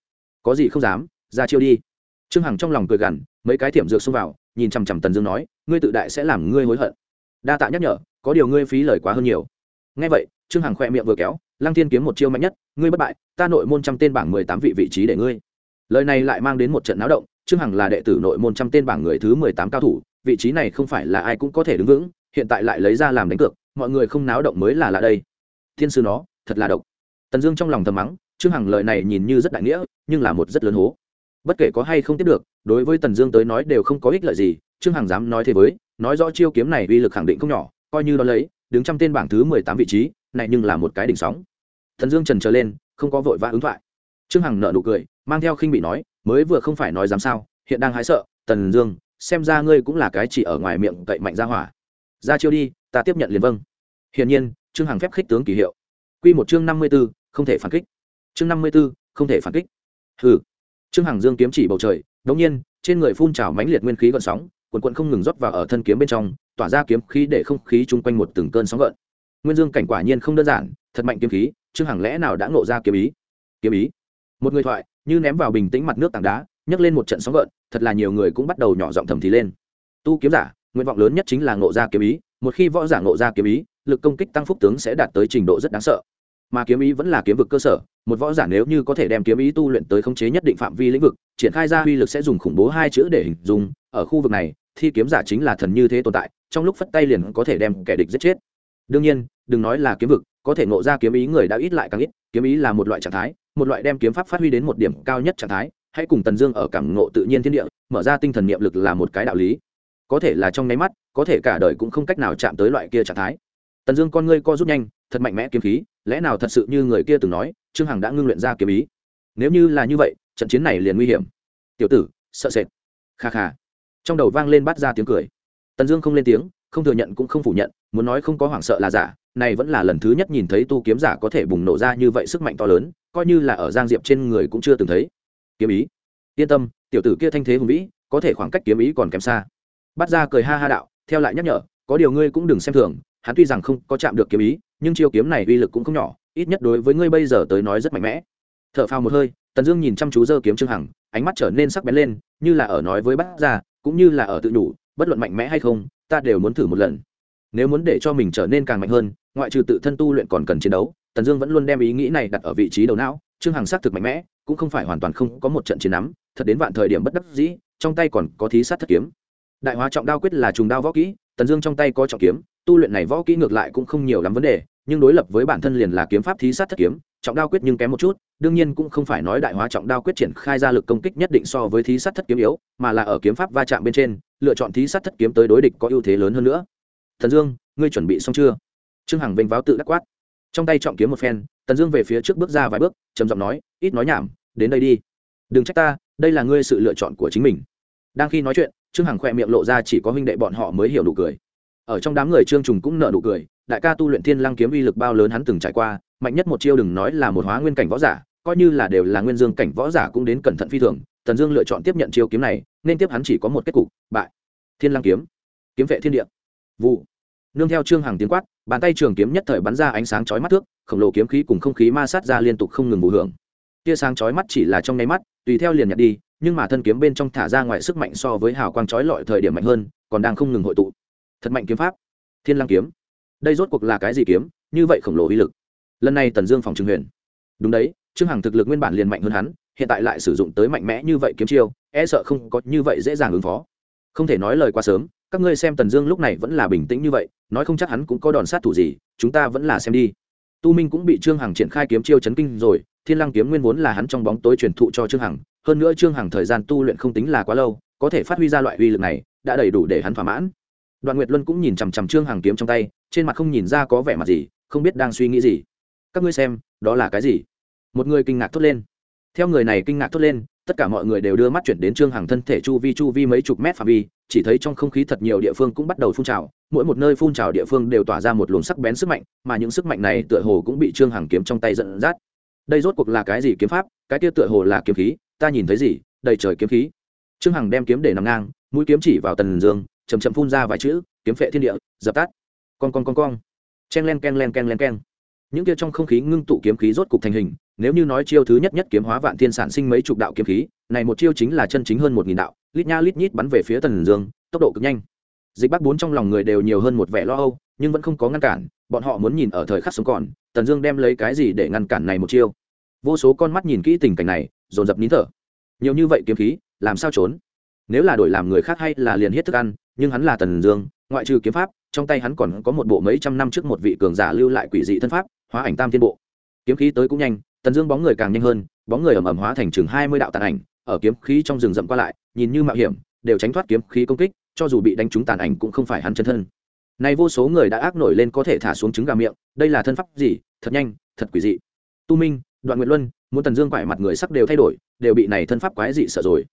Có gì không dám, ra chiêu đi. Trương hằng trong lòng cười gằn, mấy cái thiểm dược xông vào, nhìn chằm chằm tần dương nói ngươi tự đại sẽ làm ngươi hối hận. Đa tạ nhắc nhở, có điều ngươi phí lời quá hơn nhiều. Ngay vậy, trương hằng khoe miệng vừa kéo, lăng thiên kiếm một chiêu mạnh nhất, ngươi bất bại, ta nội môn trăm tên bảng mười tám vị vị trí để ngươi. Lời này lại mang đến một trận náo động, trương hằng là đệ tử nội môn trăm tên bảng người thứ mười tám cao thủ, vị trí này không phải là ai cũng có thể đứng vững, hiện tại lại lấy ra làm đánh cược, mọi người không náo động mới là lạ đây. Thiên sư nó, thật là độc. Tần dương trong lòng thầm mắng, trương hằng lời này nhìn như rất đại nghĩa, nhưng là một rất lớn hố. Bất kể có hay không tiếp được, đối với tần dương tới nói đều không có ích lợi gì trương hằng dám nói thế với, nói rõ chiêu kiếm này uy lực khẳng định không nhỏ, coi như đó lấy, đứng trong tên bảng thứ mười tám vị trí, này nhưng là một cái đỉnh sóng. Thần dương trần trở lên, không có vội vã ứng thoại. Trương hằng nợ nụ cười, mang theo khinh bị nói, mới vừa không phải nói dám sao, hiện đang hái sợ, tần dương, xem ra ngươi cũng là cái chỉ ở ngoài miệng cậy mạnh ra hỏa. Ra chiêu đi, ta tiếp nhận liền vâng. Hiển nhiên, trương hằng phép khích tướng kỳ hiệu. Q một chương năm mươi b ố không thể phản kích. Chương năm mươi b ố không thể phản kích. Hừ. Trương hằng dương kiếm chỉ bầu trời đống nhiên, trên người phun trào mãnh liệt nguyên khí gợn sóng quần quận không ngừng rót vào ở thân kiếm bên trong, tỏa ra kiếm khí để không khí chung quanh một từng cơn sóng gợn. Nguyên dương cảnh quả nhiên không đơn giản, thật mạnh kiếm khí chương hằng lẽ nào đã ngộ ra kiếm ý? Kiếm ý? Một người thoại, như ném vào bình tĩnh mặt nước tảng đá, nhấc lên một trận sóng gợn, thật là nhiều người cũng bắt đầu nhỏ giọng thầm thì lên. Tu kiếm giả, nguyện vọng lớn nhất chính là ngộ ra kiếm ý, một khi võ giả ngộ ra kiếm ý, lực công kích tăng phúc tướng sẽ đạt tới trình độ rất đáng sợ. Mà kiếm ý vẫn là kiếm vực cơ sở, một võ giả nếu như có thể đem kiếm ý tu luyện tới khống chế nhất định phạm vi lĩnh vực, triển khai ra uy lực sẽ dùng khủng bố hai chữ để hình dung ở khu vực này, thi kiếm giả chính là thần như thế tồn tại, trong lúc phất tay liền có thể đem kẻ địch giết chết. Đương nhiên, đừng nói là kiếm vực, có thể ngộ ra kiếm ý người đã ít lại càng ít, kiếm ý là một loại trạng thái, một loại đem kiếm pháp phát huy đến một điểm cao nhất trạng thái, hãy cùng tần dương ở cảm ngộ tự nhiên thiên địa, mở ra tinh thần niệm lực là một cái đạo lý. Có thể là trong nháy mắt, có thể cả đời cũng không cách nào chạm tới loại kia trạng thái. Tần dương con ngươi co rút nhanh, thật mạnh mẽ kiếm khí, lẽ nào thật sự như người kia từng nói, trương hằng đã ngưng luyện ra kiếm ý? Nếu như là như vậy, trận chiến này liền nguy hiểm. Tiểu tử, sợ sệt. Kha kha trong đầu vang lên bắt ra tiếng cười. Tần dương không lên tiếng, không thừa nhận cũng không phủ nhận, muốn nói không có hoảng sợ là giả, này vẫn là lần thứ nhất nhìn thấy tu kiếm giả có thể bùng nổ ra như vậy sức mạnh to lớn, coi như là ở giang diệp trên người cũng chưa từng thấy. Kiếm ý. Yên tâm, tiểu tử kia thanh thế hùng vĩ, có thể khoảng cách kiếm ý còn kém xa. Bắt ra cười ha ha đạo, theo lại nhắc nhở, có điều ngươi cũng đừng xem thường, hắn tuy rằng không có chạm được kiếm ý, nhưng chiêu kiếm này uy lực cũng không nhỏ, ít nhất đối với ngươi bây giờ tới nói rất mạnh mẽ. T h ở phao một hơi, tần dương nhìn chăm chú dơ kiếm trương hằng, ánh mắt trở nên sắc bén lên, như là ở nói với Bát gia cũng như là ở tự nhủ, bất luận mạnh mẽ hay không, ta đều muốn thử một lần. Nếu muốn để cho mình trở nên càng mạnh hơn, ngoại trừ tự thân tu luyện còn cần chiến đấu, tần dương vẫn luôn đem ý nghĩ này đặt ở vị trí đầu não, trương hằng xác thực mạnh mẽ, cũng không phải hoàn toàn không có một trận chiến nắm, thật đến vạn thời điểm bất đắc dĩ, trong tay còn có thí sát thất kiếm. Đại hóa trọng đao quyết là trùng đao võ kỹ, tần dương trong tay có trọng kiếm, tu luyện này võ kỹ ngược lại cũng không nhiều lắm vấn đề, nhưng đối lập với bản thân liền là kiếm pháp thí sát thất kiếm trọng đao quyết nhưng kém một chút, đương nhiên cũng không phải nói đại hóa trọng đao quyết triển khai ra lực công kích nhất định so với thí sát thất kiếm yếu, mà là ở kiếm pháp va chạm bên trên, lựa chọn thí sát thất kiếm tới đối địch có ưu thế lớn hơn nữa. Thần dương, ngươi chuẩn bị xong chưa? Trương hằng vênh váo tự đắc quát. Trong tay trọng kiếm một phen, tần dương về phía trước bước ra vài bước, trầm giọng nói, ít nói nhảm, đến đây đi. Đừng trách ta, đây là ngươi sự lựa chọn của chính mình. Đang khi nói chuyện, trương hằng khoe miệng lộ ra chỉ có huynh đệ bọn họ mới hiểu nụ cười ở trong đám người trương trùng cũng nợ nụ cười, đại ca tu luyện thiên lăng kiếm uy lực bao lớn hắn từng trải qua, mạnh nhất một chiêu đừng nói là một hóa nguyên cảnh võ giả, coi như là đều là nguyên dương cảnh võ giả cũng đến cẩn thận phi thường, tần dương lựa chọn tiếp nhận chiêu kiếm này, nên tiếp hắn chỉ có một kết cục, bại. Thiên lăng kiếm. Kiếm vệ thiên địa. Vụ. Nương theo trương hằng tiếng quát, bàn tay trường kiếm nhất thời bắn ra ánh sáng chói mắt thước, khổng lồ kiếm khí cùng không khí ma sát ra liên tục không ngừng bù hưởng. Tia sáng chói mắt chỉ là trong nháy mắt, tùy theo liền nhặt đi, nhưng mà thân kiếm bên trong thả ra ngoài sức mạnh so với hào quang chói lọi thời điểm mạnh hơn, còn đang không ngừng hội tụ thật mạnh kiếm pháp. Thiên lăng kiếm. Đây rốt cuộc là cái gì kiếm? Như vậy khổng lồ uy lực. Lần này tần dương phòng trừng huyền. Đúng đấy, trương hằng thực lực nguyên bản liền mạnh hơn hắn, hiện tại lại sử dụng tới mạnh mẽ như vậy kiếm chiêu e sợ không có như vậy dễ dàng ứng phó. Không thể nói lời quá sớm, các ngươi xem tần dương lúc này vẫn là bình tĩnh như vậy, nói không chắc hắn cũng có đòn sát thủ gì, chúng ta vẫn là xem đi. Tu minh cũng bị trương hằng triển khai kiếm chiêu chấn kinh rồi, thiên lăng kiếm nguyên vốn là hắn trong bóng tối truyền thụ cho trương hằng, hơn nữa trương hằng thời gian tu luyện không tính là quá lâu, có thể phát huy ra loại uy lực này, đã đầy đủ để hắn thỏa mãn đoạn nguyệt luân cũng nhìn chằm chằm trương hằng kiếm trong tay, trên mặt không nhìn ra có vẻ mặt gì, không biết đang suy nghĩ gì. Các ngươi xem, đó là cái gì? Một người kinh ngạc thốt lên. Theo người này kinh ngạc thốt lên, tất cả mọi người đều đưa mắt chuyển đến trương hằng thân thể chu vi chu vi mấy chục mét phạm vi, chỉ thấy trong không khí thật nhiều địa phương cũng bắt đầu phun trào, mỗi một nơi phun trào địa phương đều tỏa ra một luồng sắc bén sức mạnh, mà những sức mạnh này tựa hồ cũng bị trương hằng kiếm trong tay dẫn dắt. Đây rốt cuộc là cái gì kiếm pháp? Cái kia tựa hồ là kiếm khí, ta nhìn thấy gì? Đầy trời kiếm khí. Trương hằng đem kiếm để nằm ngang, mũi kiếm chỉ vào tần dương chầm chậm phun ra vài chữ, kiếm phệ thiên địa, dập tắt. Con con con con chen len, ken len ken len, ken. Những kia trong không khí ngưng tụ kiếm khí rốt cục thành hình, nếu như nói chiêu thứ nhất nhất kiếm hóa vạn thiên sản sinh mấy chục đạo kiếm khí, này một chiêu chính là chân chính hơn một nghìn đạo, lít nha lít nhít bắn về phía tần dương, tốc độ cực nhanh. Dịch bắc bốn trong lòng người đều nhiều hơn một vẻ lo âu, nhưng vẫn không có ngăn cản, bọn họ muốn nhìn ở thời khắc sống còn, tần dương đem lấy cái gì để ngăn cản này một chiêu? Vô số con mắt nhìn kỹ tình cảnh này, dồn dập nín thở. Nhiều như vậy kiếm khí, làm sao trốn? Nếu là đổi làm người khác hay là liền hết thức ăn nhưng hắn là tần dương, ngoại trừ kiếm pháp, trong tay hắn còn có một bộ mấy trăm năm trước một vị cường giả lưu lại quỷ dị thân pháp, hóa ảnh tam thiên bộ. Kiếm khí tới cũng nhanh, tần dương bóng người càng nhanh hơn, bóng người ẩm ẩm hóa thành chừng hai mươi đạo tàn ảnh, ở kiếm khí trong rừng rậm qua lại, nhìn như mạo hiểm, đều tránh thoát kiếm khí công kích, cho dù bị đánh trúng tàn ảnh cũng không phải hắn chân thân. Này vô số người đã ác nổi lên có thể thả xuống trứng gà miệng, đây là thân pháp gì? Thật nhanh, thật quỷ dị. Tu minh, đoạn nguyện luân, muốn tần dương quải mặt người sắc đều thay đổi, đều bị này thân pháp quái dị sợ rồi.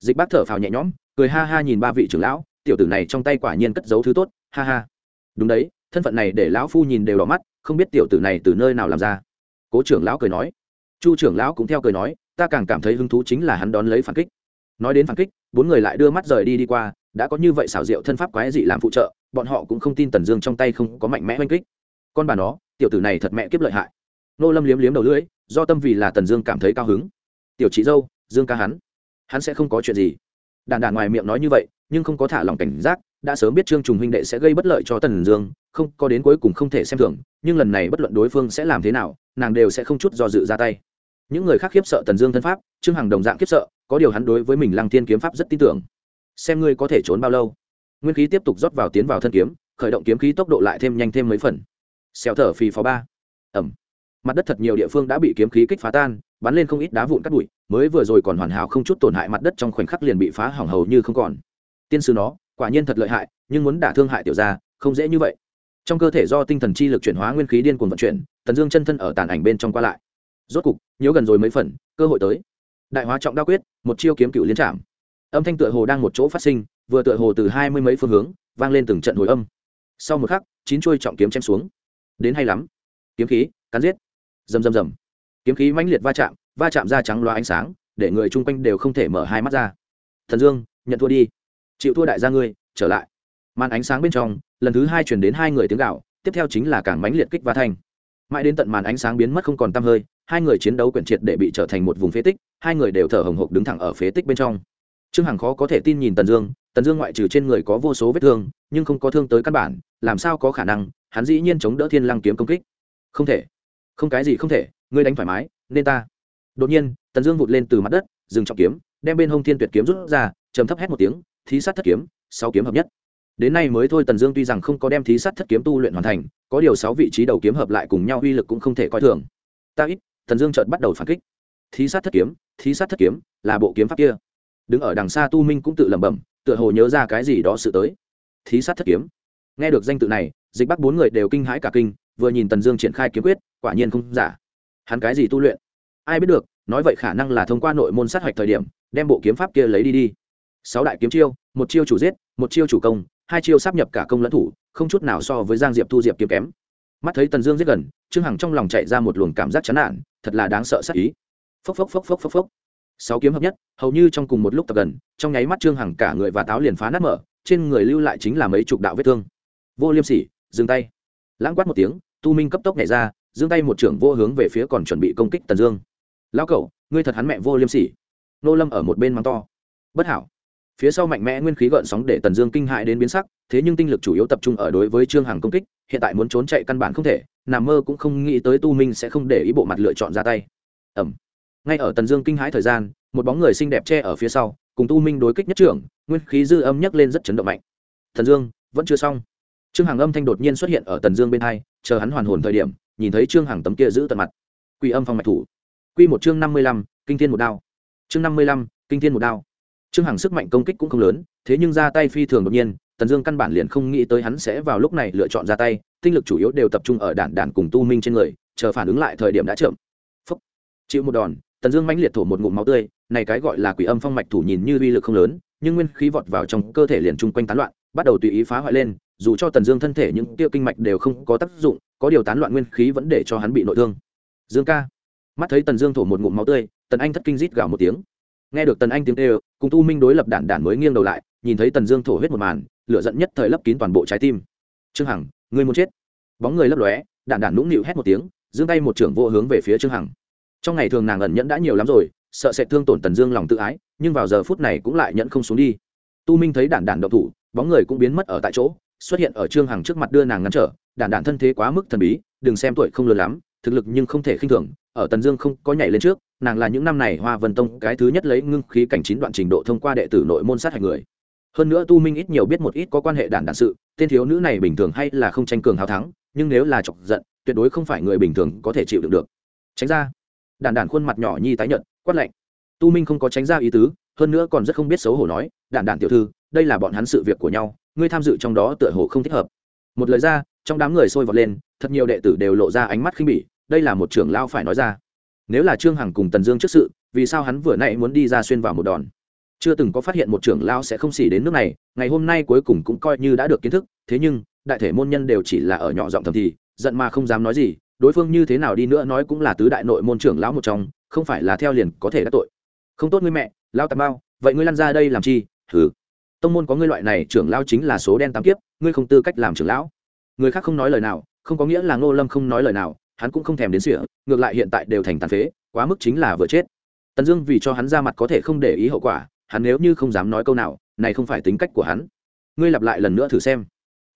Dịch bác thở phào nhẹ nhõm, cười ha ha nhìn ba vị trưởng lão tiểu tử này trong tay quả nhiên cất giấu thứ tốt, ha ha. Đúng đấy, thân phận này để lão phu nhìn đều đỏ mắt, không biết tiểu tử này từ nơi nào làm ra. Cố trưởng lão cười nói. Chu trưởng lão cũng theo cười nói, ta càng cảm thấy hứng thú chính là hắn đón lấy phản kích. Nói đến phản kích, bốn người lại đưa mắt rời đi đi qua, đã có như vậy xảo diệu thân pháp quái dị làm phụ trợ, bọn họ cũng không tin tần dương trong tay không có mạnh mẽ oanh kích. Con bà nó, tiểu tử này thật mẹ kiếp lợi hại. Nô lâm liếm liếm đầu lưỡi, do tâm vì là tần dương cảm thấy cao hứng. Tiểu chị dâu, dương ca hắn. Hắn sẽ không có chuyện gì. Đàn đàn ngoài miệng nói như vậy nhưng không có thả lòng cảnh giác, đã sớm biết trương trùng huynh đệ sẽ gây bất lợi cho tần dương, không có đến cuối cùng không thể xem thường, nhưng lần này bất luận đối phương sẽ làm thế nào, nàng đều sẽ không chút do dự ra tay. Những người khác khiếp sợ tần dương thân pháp, trương hằng đồng dạng khiếp sợ, có điều hắn đối với mình lăng thiên kiếm pháp rất tin tưởng. Xem ngươi có thể trốn bao lâu. Nguyên khí tiếp tục rót vào tiến vào thân kiếm, khởi động kiếm khí tốc độ lại thêm nhanh thêm mấy phần. Xèo thở phì phó ba. Ẩm mặt đất thật nhiều địa phương đã bị kiếm khí kích phá tan, bắn lên không ít đá vụn cắt bụi, mới vừa rồi còn hoàn hảo không chút tổn hại mặt đất trong khoảnh khắc liền bị phá hỏng hầu như không còn tiên sư nó, quả nhiên thật lợi hại, nhưng muốn đả thương hại tiểu gia, không dễ như vậy. Trong cơ thể do tinh thần chi lực chuyển hóa nguyên khí điên cuồng vận chuyển, tần dương chân thân ở tàn ảnh bên trong qua lại. Rốt cục, nhớ gần rồi mấy phần, cơ hội tới. Đại hóa trọng đao quyết, một chiêu kiếm cựu liên trạm âm thanh tựa hồ đang một chỗ phát sinh, vừa tựa hồ từ hai mươi mấy phương hướng, vang lên từng trận hồi âm. Sau một khắc, chín chuôi trọng kiếm chém xuống. Đến hay lắm. Kiếm khí, cắn giết. Rầm rầm rầm. Kiếm khí mãnh liệt va chạm va chạm ra trắng loa ánh sáng, để người chung quanh đều không thể mở hai mắt ra. Thần dương, nhận thua đi chịu thua đại gia ngươi, trở lại. Màn ánh sáng bên trong, lần thứ hai chuyển đến hai người tiếng gạo tiếp theo chính là càng mánh liệt kích và thanh. Mãi đến tận màn ánh sáng biến mất không còn tăm hơi, hai người chiến đấu quyển triệt để bị trở thành một vùng phế tích, hai người đều thở hồng hộc đứng thẳng ở phế tích bên trong. Trương hằng khó có thể tin nhìn tần dương tần dương ngoại trừ trên người có vô số vết thương, nhưng không có thương tới căn bản, làm sao có khả năng, hắn dĩ nhiên chống đỡ thiên lăng kiếm công kích. Không thể. Không cái gì không thể, ngươi đánh thoải mái, nên ta. Đột nhiên, tần dương vụt lên từ mặt đất, dừng trọng kiếm, đem bên hông thiên tuyệt kiếm rút ra chấm thấp hét một tiếng thí sát thất kiếm, sáu kiếm hợp nhất. Đến nay mới thôi, tần dương tuy rằng không có đem thí sát thất kiếm tu luyện hoàn thành, có điều sáu vị trí đầu kiếm hợp lại cùng nhau uy lực cũng không thể coi thường. Ta ít, tần dương chợt bắt đầu phản kích. Thí sát thất kiếm, thí sát thất kiếm, là bộ kiếm pháp kia. Đứng ở đằng xa tu minh cũng tự lẩm bẩm, tựa hồ nhớ ra cái gì đó sự tới. Thí sát thất kiếm. Nghe được danh tự này, dịch bắc bốn người đều kinh hãi cả kinh, vừa nhìn tần dương triển khai kiếm quyết, quả nhiên không giả. Hắn cái gì tu luyện? Ai biết được, nói vậy khả năng là thông qua nội môn sát hạch thời điểm, đem bộ kiếm pháp kia lấy đi đi sáu đại kiếm chiêu, một chiêu chủ giết, một chiêu chủ công, hai chiêu sắp nhập cả công lẫn thủ, không chút nào so với giang diệp thu diệp kiếm kém. Mắt thấy tần dương giết gần, trương hằng trong lòng chạy ra một luồng cảm giác chán nản, thật là đáng sợ sắc ý. Phốc phốc phốc phốc phốc phốc. Sáu kiếm hợp nhất, hầu như trong cùng một lúc tập gần, trong nháy mắt trương hằng cả người và táo liền phá nát mở, trên người lưu lại chính là mấy chục đạo vết thương. Vô liêm sỉ, dừng tay. Lãng quát một tiếng, tu minh cấp tốc nhảy ra, giương tay một trưởng vô hướng về phía còn chuẩn bị công kích tần dương. Lão cẩu, ngươi thật hắn mẹ vô liêm sỉ. Nô lâm ở một bên mắng to. Bất hảo phía sau mạnh mẽ nguyên khí gợn sóng để tần dương kinh hại đến biến sắc, thế nhưng tinh lực chủ yếu tập trung ở đối với trương hằng công kích, hiện tại muốn trốn chạy căn bản không thể, nằm mơ cũng không nghĩ tới tu minh sẽ không để ý bộ mặt lựa chọn ra tay. Ẩm ngay ở tần dương kinh hãi thời gian, một bóng người xinh đẹp che ở phía sau, cùng tu minh đối kích nhất trưởng, nguyên khí dư âm nhấc lên rất chấn động mạnh. Thần dương, vẫn chưa xong. Trương hằng âm thanh đột nhiên xuất hiện ở tần dương bên hai, chờ hắn hoàn hồn thời điểm, nhìn thấy trương hằng tấm kia giữ tận mặt. Quy âm phong mạch thủ. Quy một chương năm mươi lăm, kinh thiên một đao. Chương năm mươi lăm, kinh thiên một đao trương hằng sức mạnh công kích cũng không lớn, thế nhưng ra tay phi thường đột nhiên, tần dương căn bản liền không nghĩ tới hắn sẽ vào lúc này lựa chọn ra tay, tinh lực chủ yếu đều tập trung ở đản đản cùng tu minh trên người, chờ phản ứng lại thời điểm đã chậm. Phúc. chịu một đòn, tần dương mãnh liệt thổ một ngụm máu tươi, này cái gọi là quỷ âm phong mạch thủ nhìn như uy lực không lớn, nhưng nguyên khí vọt vào trong cơ thể liền chung quanh tán loạn, bắt đầu tùy ý phá hoại lên, dù cho tần dương thân thể những tiêu kinh mạch đều không có tác dụng, có điều tán loạn nguyên khí vẫn để cho hắn bị nội thương. Dương ca. Mắt thấy tần dương thổ một ngụm máu tươi, tần anh thất kinh rít gào một tiếng nghe được tần anh tiếng kêu, cùng tu minh đối lập đản đản mới nghiêng đầu lại, nhìn thấy tần dương thổ huyết một màn, lửa giận nhất thời lấp kín toàn bộ trái tim. Trương hằng, ngươi muốn chết? Bóng người lấp lóe, đản đản nũng nịu hét một tiếng, giương tay một trưởng vô hướng về phía trương hằng. Trong ngày thường nàng ẩn nhẫn đã nhiều lắm rồi, sợ sẽ thương tổn tần dương lòng tự ái, nhưng vào giờ phút này cũng lại nhẫn không xuống đi. Tu minh thấy đản đản độc thủ, bóng người cũng biến mất ở tại chỗ, xuất hiện ở trương hằng trước mặt đưa nàng ngăn trở, đản đản thân thế quá mức thần bí, đừng xem tuổi không lớn lắm, thực lực nhưng không thể khinh thường, ở tần dương không có nhảy lên trước nàng là những năm này hoa vân tông cái thứ nhất lấy ngưng khí cảnh chín đoạn trình độ thông qua đệ tử nội môn sát hạch người. Hơn nữa tu minh ít nhiều biết một ít có quan hệ đản đản sự, tên thiếu nữ này bình thường hay là không tranh cường hào thắng, nhưng nếu là chọc giận, tuyệt đối không phải người bình thường có thể chịu đựng được. Tránh ra. Đản đản khuôn mặt nhỏ nhi tái nhợt, quát lạnh. Tu minh không có tránh ra ý tứ, hơn nữa còn rất không biết xấu hổ nói, đản đản tiểu thư, đây là bọn hắn sự việc của nhau, ngươi tham dự trong đó tựa hồ không thích hợp. Một lời ra, trong đám người sôi vọt lên, thật nhiều đệ tử đều lộ ra ánh mắt khinh bỉ, đây là một trưởng lao phải nói ra nếu là trương hằng cùng tần dương trước sự, vì sao hắn vừa nãy muốn đi ra xuyên vào một đòn? Chưa từng có phát hiện một trưởng lao sẽ không xỉ đến nước này, ngày hôm nay cuối cùng cũng coi như đã được kiến thức, thế nhưng, đại thể môn nhân đều chỉ là ở nhỏ giọng thầm thì, giận mà không dám nói gì, đối phương như thế nào đi nữa nói cũng là tứ đại nội môn trưởng lão một trong, không phải là theo liền có thể đã tội. Không tốt ngươi mẹ lao tà bao vậy ngươi lăn ra đây làm chi? Thử tông môn có ngươi loại này trưởng lao chính là số đen tám kiếp, ngươi không tư cách làm trưởng lão. Người khác không nói lời nào, không có nghĩa là ngô lâm không nói lời nào hắn cũng không thèm đến sỉa, ngược lại hiện tại đều thành tàn phế, quá mức chính là vừa chết. Tần dương vì cho hắn ra mặt có thể không để ý hậu quả, hắn nếu như không dám nói câu nào, này không phải tính cách của hắn. Ngươi lặp lại lần nữa thử xem.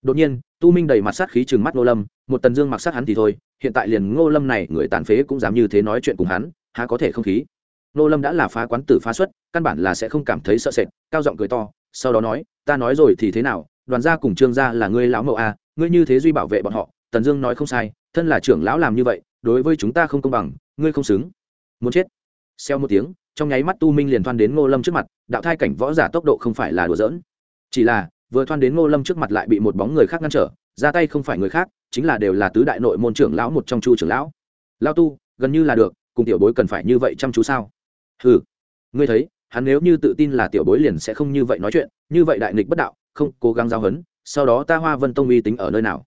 Đột nhiên, tu minh đầy mặt sát khí chừng mắt ngô lâm, một tần dương mặc sát hắn thì thôi, hiện tại liền ngô lâm này, người tàn phế cũng dám như thế nói chuyện cùng hắn, há có thể không khí. Ngô lâm đã là phá quán tử phá xuất, căn bản là sẽ không cảm thấy sợ sệt, cao giọng cười to, sau đó nói, ta nói rồi thì thế nào, đoàn gia cùng trương gia là ngươi lão mậu a à, ngươi như thế duy bảo vệ bọn họ tần dương nói không sai, thân là trưởng lão làm như vậy, đối với chúng ta không công bằng, ngươi không xứng. Muốn chết. Xeo một tiếng, trong nháy mắt tu minh liền thoan đến ngô lâm trước mặt, đạo thai cảnh võ giả tốc độ không phải là đùa giỡn. Chỉ là, vừa thoan đến ngô lâm trước mặt lại bị một bóng người khác ngăn trở, ra tay không phải người khác, chính là đều là tứ đại nội môn trưởng lão một trong chu trưởng lão. Lao tu, gần như là được, cùng tiểu bối cần phải như vậy chăm chú sao? Ừ ngươi thấy, hắn nếu như tự tin là tiểu bối liền sẽ không như vậy nói chuyện, như vậy đại nghịch bất đạo, không cố gắng giao hấn sau đó ta hoa vân tông uy tính ở nơi nào?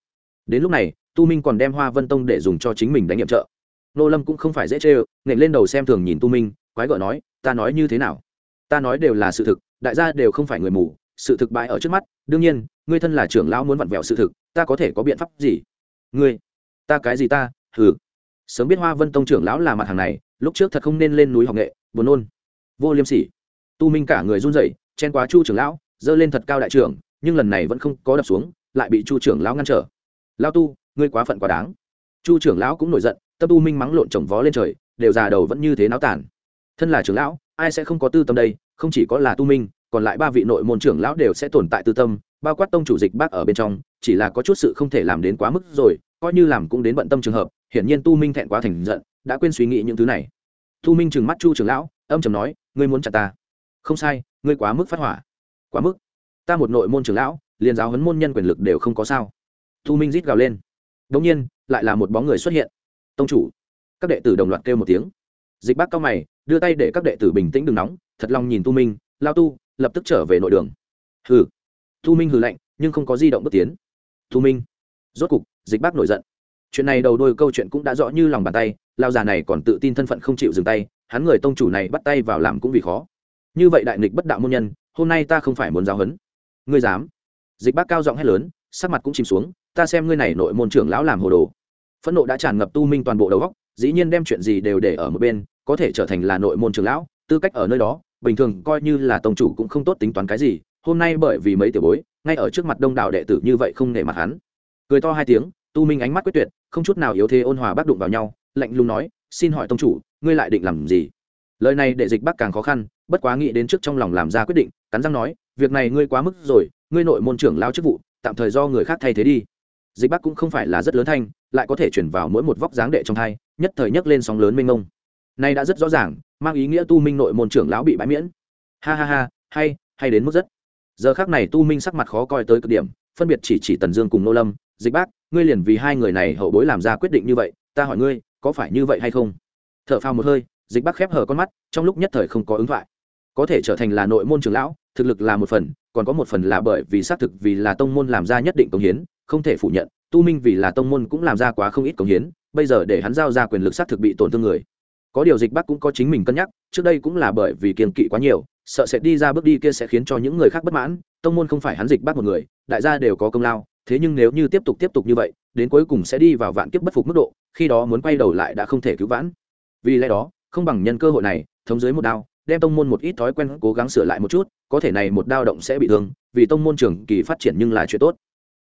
Đến lúc này, tu minh còn đem hoa vân tông để dùng cho chính mình đánh nhiệm trợ. Nô lâm cũng không phải dễ chê ơ nghệch lên đầu xem thường nhìn tu minh, quái gợ nói, ta nói như thế nào? Ta nói đều là sự thực, đại gia đều không phải người mù, sự thực bại ở trước mắt. Đương nhiên, ngươi thân là trưởng lão muốn vặn vẹo sự thực, ta có thể có biện pháp gì? Ngươi, ta cái gì ta? Hừ. Sớm biết hoa vân tông trưởng lão là mặt hàng này, lúc trước thật không nên lên núi học nghệ, buồn nôn. Vô liêm sỉ. Tu minh cả người run rẩy, chen quá chu trưởng lão dơ lên thật cao đại trưởng, nhưng lần này vẫn không có đập xuống, lại bị chu trưởng lão ngăn trở lao tu, ngươi quá phận quá đáng. Chu trưởng lão cũng nổi giận, tâm tu minh mắng lộn chồng vó lên trời, đều già đầu vẫn như thế náo tản thân là trưởng lão, ai sẽ không có tư tâm đây, không chỉ có là tu minh, còn lại ba vị nội môn trưởng lão đều sẽ tồn tại tư tâm, bao quát tông chủ dịch bác ở bên trong, chỉ là có chút sự không thể làm đến quá mức rồi, coi như làm cũng đến bận tâm trường hợp, hiển nhiên tu minh thẹn quá thành giận, đã quên suy nghĩ những thứ này. Tu minh trừng mắt chu trưởng lão, âm chầm nói, ngươi muốn chặt ta? Không sai, ngươi quá mức phát hỏa. Quá mức? Ta một nội môn trưởng lão, liền giáo huấn môn nhân quyền lực đều không có sao. Thu minh rít gào lên. Đống nhiên, lại là một bóng người xuất hiện. Tông chủ! Các đệ tử đồng loạt kêu một tiếng. Dịch bác cao mày, đưa tay để các đệ tử bình tĩnh đừng nóng, thật lòng nhìn tu minh, lao tu, lập tức trở về nội đường. Hừ. Tu minh hừ lạnh, nhưng không có di động bước tiến. Tu minh. Rốt cục, dịch bác nổi giận. Chuyện này đầu đôi câu chuyện cũng đã rõ như lòng bàn tay, lao già này còn tự tin thân phận không chịu dừng tay, hắn người tông chủ này bắt tay vào làm cũng vì khó. Như vậy đại nghịch bất đạo môn nhân, hôm nay ta không phải muốn giáo huấn. Ngươi dám? Dịch bác cao giọng hét lớn, sắc mặt cũng chìm xuống ta xem ngươi này nội môn trưởng lão làm hồ đồ. Phẫn nộ đã tràn ngập tu minh toàn bộ đầu góc dĩ nhiên đem chuyện gì đều để ở một bên, có thể trở thành là nội môn trưởng lão, tư cách ở nơi đó, bình thường coi như là tông chủ cũng không tốt tính toán cái gì, hôm nay bởi vì mấy tiểu bối, ngay ở trước mặt đông đảo đệ tử như vậy không nể mặt hắn. Cười to hai tiếng, tu minh ánh mắt quyết tuyệt, không chút nào yếu thế ôn hòa bác đụng vào nhau, lạnh lùng nói, xin hỏi tông chủ, ngươi lại định làm gì? Lời này để dịch bác càng khó khăn, bất quá nghĩ đến trước trong lòng làm ra quyết định, cắn răng nói, việc này ngươi quá mức rồi, ngươi nội môn trưởng lao chức vụ, tạm thời do người khác thay thế đi dịch bắc cũng không phải là rất lớn thanh, lại có thể chuyển vào mỗi một vóc dáng đệ trong thai, nhất thời nhấc lên sóng lớn mênh mông. Nay đã rất rõ ràng, mang ý nghĩa tu minh nội môn trưởng lão bị bãi miễn. Ha ha ha, hay hay đến mức rất. Giờ khác này tu minh sắc mặt khó coi tới cực điểm, phân biệt chỉ chỉ tần dương cùng nô lâm, dịch bác ngươi liền vì hai người này hậu bối làm ra quyết định như vậy, ta hỏi ngươi, có phải như vậy hay không? T h ở phao một hơi, dịch bắc khép hờ con mắt, trong lúc nhất thời không có ứng thoại. Có thể trở thành là nội môn trưởng lão, thực lực là một phần còn có một phần là bởi vì xác thực vì là tông môn làm ra nhất định công hiến, không thể phủ nhận, tu minh vì là tông môn cũng làm ra quá không ít công hiến, bây giờ để hắn giao ra quyền lực xác thực bị tổn thương người. Có điều dịch bắc cũng có chính mình cân nhắc, trước đây cũng là bởi vì kiên kỵ quá nhiều, sợ sẽ đi ra bước đi kia sẽ khiến cho những người khác bất mãn, tông môn không phải hắn dịch bắc một người, đại gia đều có công lao, thế nhưng nếu như tiếp tục tiếp tục như vậy, đến cuối cùng sẽ đi vào vạn kiếp bất phục mức độ, khi đó muốn quay đầu lại đã không thể cứu vãn. Vì lẽ đó, không bằng nhân cơ hội này, thống dưới một đao đem tông môn một ít thói quen cố gắng sửa lại một chút, có thể này một đao động sẽ bị thương, vì tông môn trường kỳ phát triển nhưng là chuyện tốt.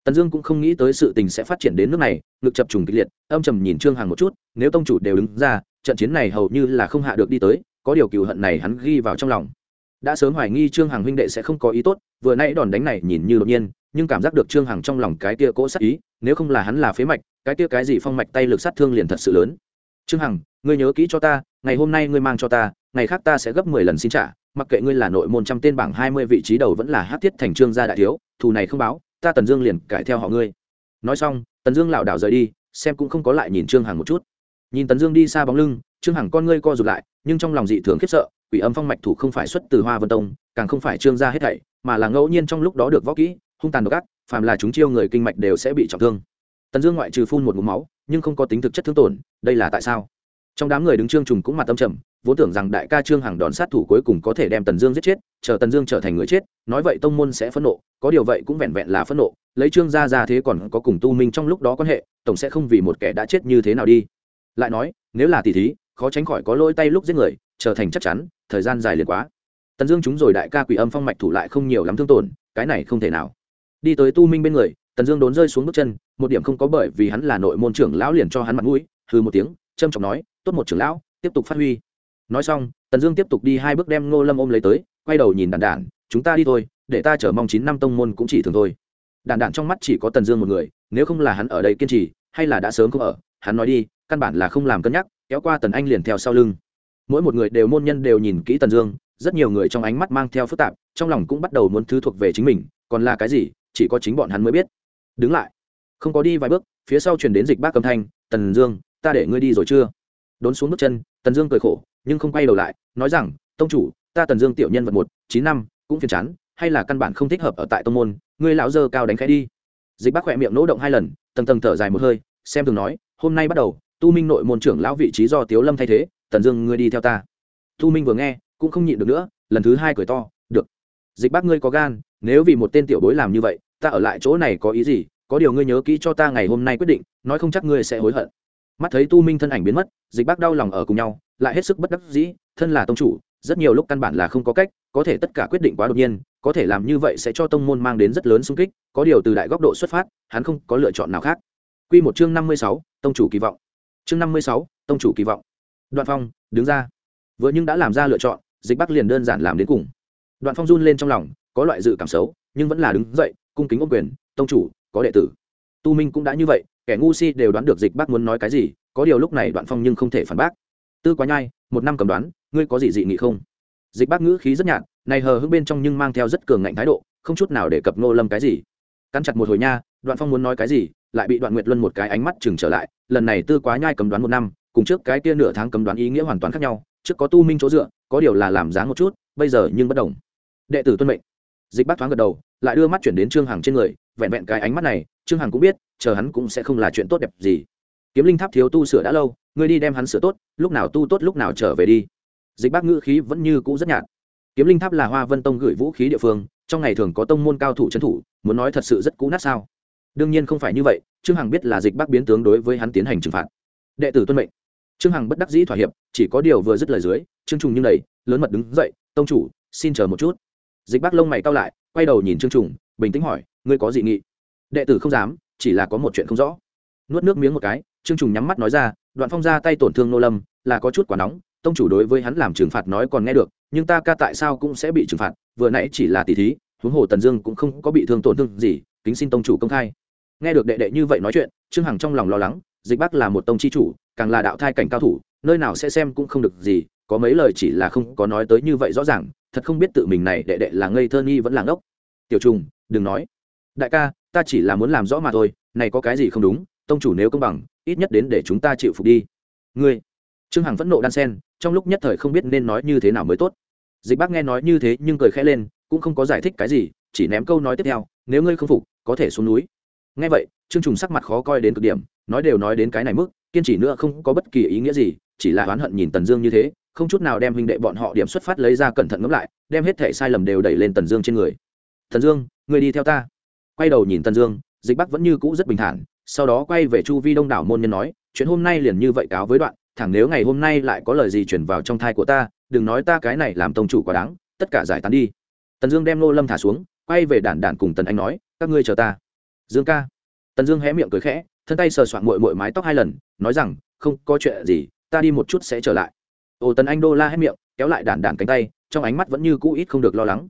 Tần dương cũng không nghĩ tới sự tình sẽ phát triển đến nước này, ngực chập trùng kịch liệt, âm trầm nhìn trương hằng một chút, nếu tông chủ đều đứng ra, trận chiến này hầu như là không hạ được đi tới, có điều cựu hận này hắn ghi vào trong lòng. Đã sớm hoài nghi trương hằng huynh đệ sẽ không có ý tốt, vừa nãy đòn đánh này nhìn như đột nhiên, nhưng cảm giác được trương hằng trong lòng cái tia cỗ sát ý, nếu không là hắn là phế mạch, cái tia cái gì phong mạch tay lực sát thương liền thật sự lớn. Trương hằng, ngươi nhớ kỹ cho ta, ngày hôm nay ngươi mang cho ta ngày khác ta sẽ gấp mười lần xin trả, mặc kệ ngươi là nội môn trăm tên bảng hai mươi vị trí đầu vẫn là hát thiết thành trương gia đại thiếu, thù này không báo, ta tần dương liền cải theo họ ngươi. Nói xong, tần dương lảo đảo rời đi, xem cũng không có lại nhìn trương hằng một chút. Nhìn tần dương đi xa bóng lưng, trương hằng con ngươi co rụt lại, nhưng trong lòng dị thường khiếp sợ, quỷ âm phong mạch thủ không phải xuất từ hoa vân tông, càng không phải trương gia hết thảy, mà là ngẫu nhiên trong lúc đó được võ kỹ, hung tàn độc ác, phàm là chúng chiêu người kinh mạch đều sẽ bị trọng thương. Tần dương ngoại trừ phun một ngụm máu, nhưng không có tính thực chất thương tổn, đây là tại sao? Trong đám người đứng trương trùng cũng mặt tâm trầm vốn tưởng rằng đại ca trương hằng đòn sát thủ cuối cùng có thể đem tần dương giết chết, chờ tần dương trở thành người chết, nói vậy tông môn sẽ phẫn nộ, có điều vậy cũng vẹn vẹn là phẫn nộ, lấy trương gia ra thế còn có cùng tu minh trong lúc đó quan hệ, tổng sẽ không vì một kẻ đã chết như thế nào đi. Lại nói, nếu là tỷ thí, khó tránh khỏi có lỗi tay lúc giết người, trở thành chắc chắn, thời gian dài liền quá. Tần dương chúng rồi đại ca quỷ âm phong mạch thủ lại không nhiều lắm thương tổn, cái này không thể nào. Đi tới tu minh bên người, tần dương đốn rơi xuống bước chân, một điểm không có bởi vì hắn là nội môn trưởng lão liền cho hắn mặt mũi hư một tiếng trâm trọng nói, tốt một trưởng lão, tiếp tục phát huy nói xong, tần dương tiếp tục đi hai bước đem ngô lâm ôm lấy tới, quay đầu nhìn đàn đản, chúng ta đi thôi, để ta chở mong chín năm tông môn cũng chỉ thường thôi. Đàn đản trong mắt chỉ có tần dương một người, nếu không là hắn ở đây kiên trì, hay là đã sớm không ở, hắn nói đi, căn bản là không làm cân nhắc, kéo qua tần anh liền theo sau lưng. Mỗi một người đều môn nhân đều nhìn kỹ tần dương, rất nhiều người trong ánh mắt mang theo phức tạp, trong lòng cũng bắt đầu muốn thứ thuộc về chính mình, còn là cái gì, chỉ có chính bọn hắn mới biết. Đứng lại. Không có đi vài bước, phía sau chuyển đến dịch bác cầm thanh, tần dương, ta để ngươi đi rồi chưa? Đốn xuống bước chân, tần dương cười khổ nhưng không quay đầu lại, nói rằng, tông chủ, ta tần dương tiểu nhân vật một, chín năm, cũng phiền chán, hay là căn bản không thích hợp ở tại tông môn, ngươi lão dơ cao đánh khẽ đi. Dịch bác khỏe miệng nỗ động hai lần, tầng tầng thở dài một hơi, xem thường nói, hôm nay bắt đầu, tu minh nội môn trưởng lão vị trí do tiếu lâm thay thế, tần dương ngươi đi theo ta. Tu minh vừa nghe, cũng không nhịn được nữa, lần thứ hai cười to, được. Dịch bác ngươi có gan, nếu vì một tên tiểu bối làm như vậy, ta ở lại chỗ này có ý gì, có điều ngươi nhớ kỹ cho ta ngày hôm nay quyết định, nói không chắc ngươi sẽ hối hận. Mắt thấy tu minh thân ảnh biến mất, dịch bác đau lòng ở cùng nhau lại hết sức bất đắc dĩ thân là tông chủ rất nhiều lúc căn bản là không có cách có thể tất cả quyết định quá đột nhiên có thể làm như vậy sẽ cho tông môn mang đến rất lớn sung kích có điều từ đại góc độ xuất phát hắn không có lựa chọn nào khác Quy một chương năm mươi sáu, tông chủ kỳ vọng. Chương năm mươi sáu, tông chủ kỳ vọng. Đoạn Phong, đứng ra. Vừa nhưng đã làm ra lựa chọn, Dịch Bắc liền đơn giản làm đến cùng. Đoạn Phong run lên trong lòng, có loại dự cảm xấu, nhưng vẫn là đứng dậy, cung kính ôm quyền, "Tông chủ, có đệ tử." Tu Minh cũng đã như vậy, kẻ ngu si đều đoán được Dịch Bắc muốn nói cái gì, có điều lúc này Đoạn Phong nhưng không thể phản bác. Tư Quá Nhai, một năm cầm đoán, ngươi có gì dị nghị không? Dịch Bắc ngữ khí rất nhạt, này hờ hững bên trong nhưng mang theo rất cường ngạnh thái độ, không chút nào để cập nô Lâm cái gì. Cắn chặt một hồi nha, Đoạn Phong muốn nói cái gì, lại bị đoạn nguyệt luân một cái ánh mắt chừng trở lại lần này tư quá nhai cầm đoán một năm cùng trước cái kia nửa tháng cầm đoán ý nghĩa hoàn toàn khác nhau trước có tu minh chỗ dựa có điều là làm dáng một chút bây giờ nhưng bất đồng đệ tử tuân mệnh dịch bác thoáng gật đầu lại đưa mắt chuyển đến trương hằng trên người vẹn vẹn cái ánh mắt này trương hằng cũng biết chờ hắn cũng sẽ không là chuyện tốt đẹp gì kiếm linh tháp thiếu tu sửa đã lâu, ngươi đi đem hắn sửa tốt, lúc nào tu tốt lúc nào trở về đi. Dịch bác ngữ khí vẫn như cũ rất nhạt. Kiếm linh tháp là hoa vân tông gửi vũ khí địa phương, trong ngày thường có tông môn cao thủ trấn thủ, muốn nói thật sự rất cũ nát sao. Đương nhiên không phải như vậy, trương hằng biết là dịch Bác biến tướng đối với hắn tiến hành trừng phạt. Đệ tử tuân mệnh. Trương hằng bất đắc dĩ thỏa hiệp, chỉ có điều vừa dứt lời dưới, trương trùng như đầy, lớn mật đứng dậy, tông chủ, xin chờ một chút. Dịch Bác lông mày cao lại, quay đầu nhìn trương trùng, bình tĩnh hỏi, ngươi có dị nghị? Đệ tử không dám, chỉ là có một chuyện không rõ. Nuốt nước miếng một cái trương trùng nhắm mắt nói ra, đoạn phong ra tay tổn thương nô lâm, là có chút quá nóng, tông chủ đối với hắn làm trừng phạt nói còn nghe được, nhưng ta ca tại sao cũng sẽ bị trừng phạt, vừa nãy chỉ là tỷ thí, huống hồ tần dương cũng không có bị thương tổn thương gì, kính xin tông chủ công khai. Nghe được đệ đệ như vậy nói chuyện, trương hằng trong lòng lo lắng, dịch bắc là một tông chi chủ, càng là đạo thai cảnh cao thủ, nơi nào sẽ xem cũng không được gì, có mấy lời chỉ là không có nói tới như vậy rõ ràng, thật không biết tự mình này đệ đệ là ngây thơ nghi vẫn là ngốc. Tiểu trùng, đừng nói. Đại ca, ta chỉ là muốn làm rõ mà thôi, này có cái gì không đúng tông chủ nếu công bằng, ít nhất đến để chúng ta chịu phục đi. Ngươi. Trương hằng phẫn nộ đan sen, trong lúc nhất thời không biết nên nói như thế nào mới tốt. Dịch bác nghe nói như thế nhưng cười khẽ lên, cũng không có giải thích cái gì, chỉ ném câu nói tiếp theo, nếu ngươi không phục, có thể xuống núi. Nghe vậy, trương trùng sắc mặt khó coi đến cực điểm, nói đều nói đến cái này mức, kiên trì nữa không có bất kỳ ý nghĩa gì, chỉ là oán hận nhìn tần dương như thế, không chút nào đem huynh đệ bọn họ điểm xuất phát lấy ra cẩn thận ngẫm lại, đem hết thể sai lầm đều đẩy lên tần dương trên người. Tần dương người đi theo ta. Quay đầu nhìn tần dương, dịch bắc vẫn như cũ rất bình thản sau đó quay về chu vi đông đảo môn nhân nói, chuyện hôm nay liền như vậy cáo với đoạn, thẳng nếu ngày hôm nay lại có lời gì chuyển vào trong thai của ta, đừng nói ta cái này làm tông chủ quá đáng, tất cả giải tán đi. Tần dương đem nô lâm thả xuống, quay về đản đản cùng tần anh nói, các ngươi chờ ta. Dương ca. Tần dương hé miệng cười khẽ, thân tay sờ soạn mội mội mái tóc hai lần, nói rằng, không có chuyện gì, ta đi một chút sẽ trở lại. Ồ tần anh đô la hé miệng, kéo lại đản đản cánh tay, trong ánh mắt vẫn như cũ ít không được lo lắng.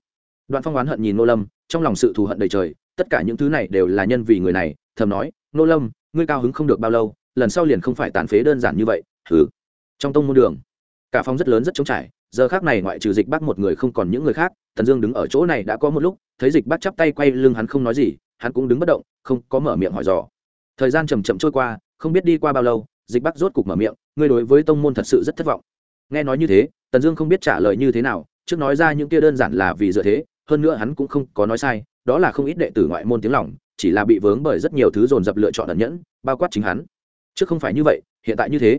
Đoạn phong oán hận nhìn nô lâm, trong lòng sự thù hận đầy trời, tất cả những thứ này đều là nhân vì người này, thầm nói nô lâm, ngươi cao hứng không được bao lâu, lần sau liền không phải tàn phế đơn giản như vậy thử trong tông môn đường, cả phòng rất lớn rất trống trải, giờ khác này ngoại trừ dịch bắt một người không còn những người khác, tần dương đứng ở chỗ này đã có một lúc, thấy dịch bắt chắp tay quay lưng hắn không nói gì, hắn cũng đứng bất động, không có mở miệng hỏi dò. Thời gian chầm chậm trôi qua, không biết đi qua bao lâu, dịch bắt rốt cục mở miệng, ngươi đối với tông môn thật sự rất thất vọng. Nghe nói như thế, tần dương không biết trả lời như thế nào, trước nói ra những kia đơn giản là vì dựa thế, hơn nữa hắn cũng không có nói sai, đó là không ít đệ tử ngoại môn tiếng lòng chỉ là bị vướng bởi rất nhiều thứ dồn dập lựa chọn ẩn nhẫn, bao quát chính hắn. Chứ không phải như vậy, hiện tại như thế.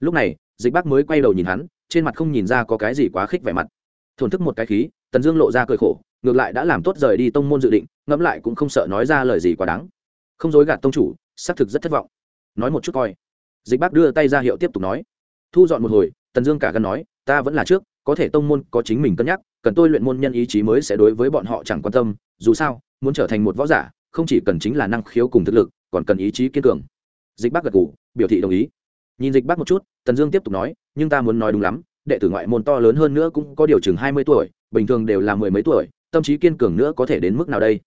Lúc này, dịch bác mới quay đầu nhìn hắn, trên mặt không nhìn ra có cái gì quá khích vẻ mặt. Thổn thức một cái khí, tần dương lộ ra cười khổ, ngược lại đã làm tốt rời đi tông môn dự định, ngẫm lại cũng không sợ nói ra lời gì quá đáng. Không dối gạt tông chủ, xác thực rất thất vọng. Nói một chút coi. Dịch bác đưa tay ra hiệu tiếp tục nói. Thu dọn một hồi, tần dương cả gần nói, ta vẫn là trước, có thể tông môn có chính mình cân nhắc, cần tôi luyện môn nhân ý chí mới sẽ đối với bọn họ chẳng quan tâm, dù sao, muốn trở thành một võ giả không chỉ cần chính là năng khiếu cùng thực lực, còn cần ý chí kiên cường. Dịch bác gật gù, biểu thị đồng ý. Nhìn dịch bác một chút, tần dương tiếp tục nói, nhưng ta muốn nói đúng lắm, đệ tử ngoại môn to lớn hơn nữa cũng có điều chừng hai mươi tuổi, bình thường đều là mười mấy tuổi, tâm trí kiên cường nữa có thể đến mức nào đây?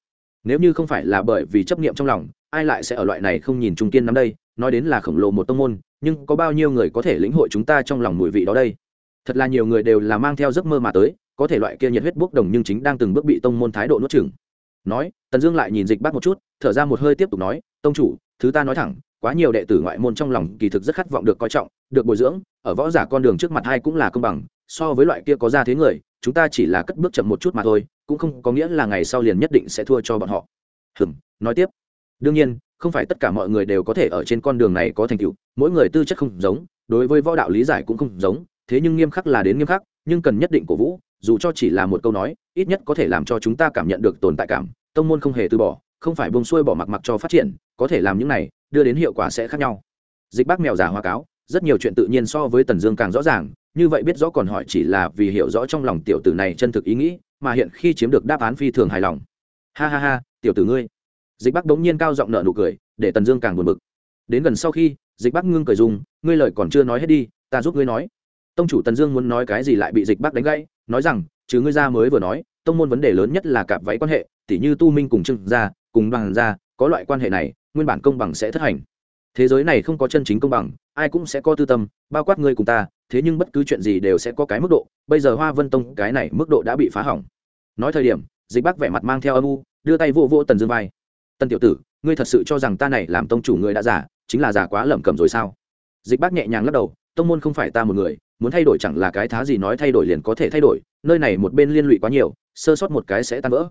Nếu như không phải là bởi vì chấp nghiệm trong lòng, ai lại sẽ ở loại này không nhìn trung kiên nắm đây? Nói đến là khổng lồ một tông môn, nhưng có bao nhiêu người có thể lĩnh hội chúng ta trong lòng mùi vị đó đây? Thật là nhiều người đều là mang theo giấc mơ mà tới, có thể loại kia nhiệt huyết bốc đồng nhưng chính đang từng bước bị tông môn thái độ nuốt chừng nói, tần dương lại nhìn dịch bác một chút, thở ra một hơi tiếp tục nói, tông chủ, thứ ta nói thẳng, quá nhiều đệ tử ngoại môn trong lòng kỳ thực rất khát vọng được coi trọng, được bồi dưỡng, ở võ giả con đường trước mặt hai cũng là công bằng, so với loại kia có ra thế người, chúng ta chỉ là cất bước chậm một chút mà thôi, cũng không có nghĩa là ngày sau liền nhất định sẽ thua cho bọn họ. Hừm, nói tiếp. Đương nhiên, không phải tất cả mọi người đều có thể ở trên con đường này có thành tựu, mỗi người tư chất không giống, đối với võ đạo lý giải cũng không giống, thế nhưng nghiêm khắc là đến nghiêm khắc, nhưng cần nhất định cổ vũ dù cho chỉ là một câu nói, ít nhất có thể làm cho chúng ta cảm nhận được tồn tại cảm. Tông môn không hề từ bỏ, không phải bông xuôi bỏ mặc mặc cho phát triển, có thể làm những này, đưa đến hiệu quả sẽ khác nhau. Dịch bác mèo già hoa cáo, rất nhiều chuyện tự nhiên so với tần dương càng rõ ràng, như vậy biết rõ còn hỏi chỉ là vì hiểu rõ trong lòng tiểu tử này chân thực ý nghĩ, mà hiện khi chiếm được đáp án phi thường hài lòng. Ha ha ha, tiểu tử ngươi. Dịch Bác đống nhiên cao giọng nợ nụ cười, để tần dương càng buồn bực. Đến gần sau khi, dịch Bác ngưng cười dùng, ngươi lời còn chưa nói hết đi, ta giúp ngươi nói. Tông chủ tần dương muốn nói cái gì lại bị dịch Bác đánh gãy nói rằng, chứ ngươi ra mới vừa nói, tông môn vấn đề lớn nhất là cặp váy quan hệ, tỉ như tu minh cùng trưng gia, cùng đoàn gia, có loại quan hệ này, nguyên bản công bằng sẽ thất hành. Thế giới này không có chân chính công bằng, ai cũng sẽ có tư tâm, bao quát ngươi cùng ta, thế nhưng bất cứ chuyện gì đều sẽ có cái mức độ, bây giờ hoa vân tông cái này mức độ đã bị phá hỏng. Nói thời điểm, dịch bác vẻ mặt mang theo âm u, đưa tay vô vô tần dương vai. Tần tiểu tử, ngươi thật sự cho rằng ta này làm tông chủ ngươi đã giả chính là giả quá lẩm cẩm rồi sao? Dịch bác nhẹ nhàng lắc đầu, tông môn không phải ta một người muốn thay đổi chẳng là cái thá gì nói thay đổi liền có thể thay đổi, nơi này một bên liên lụy quá nhiều, sơ sót một cái sẽ tan vỡ.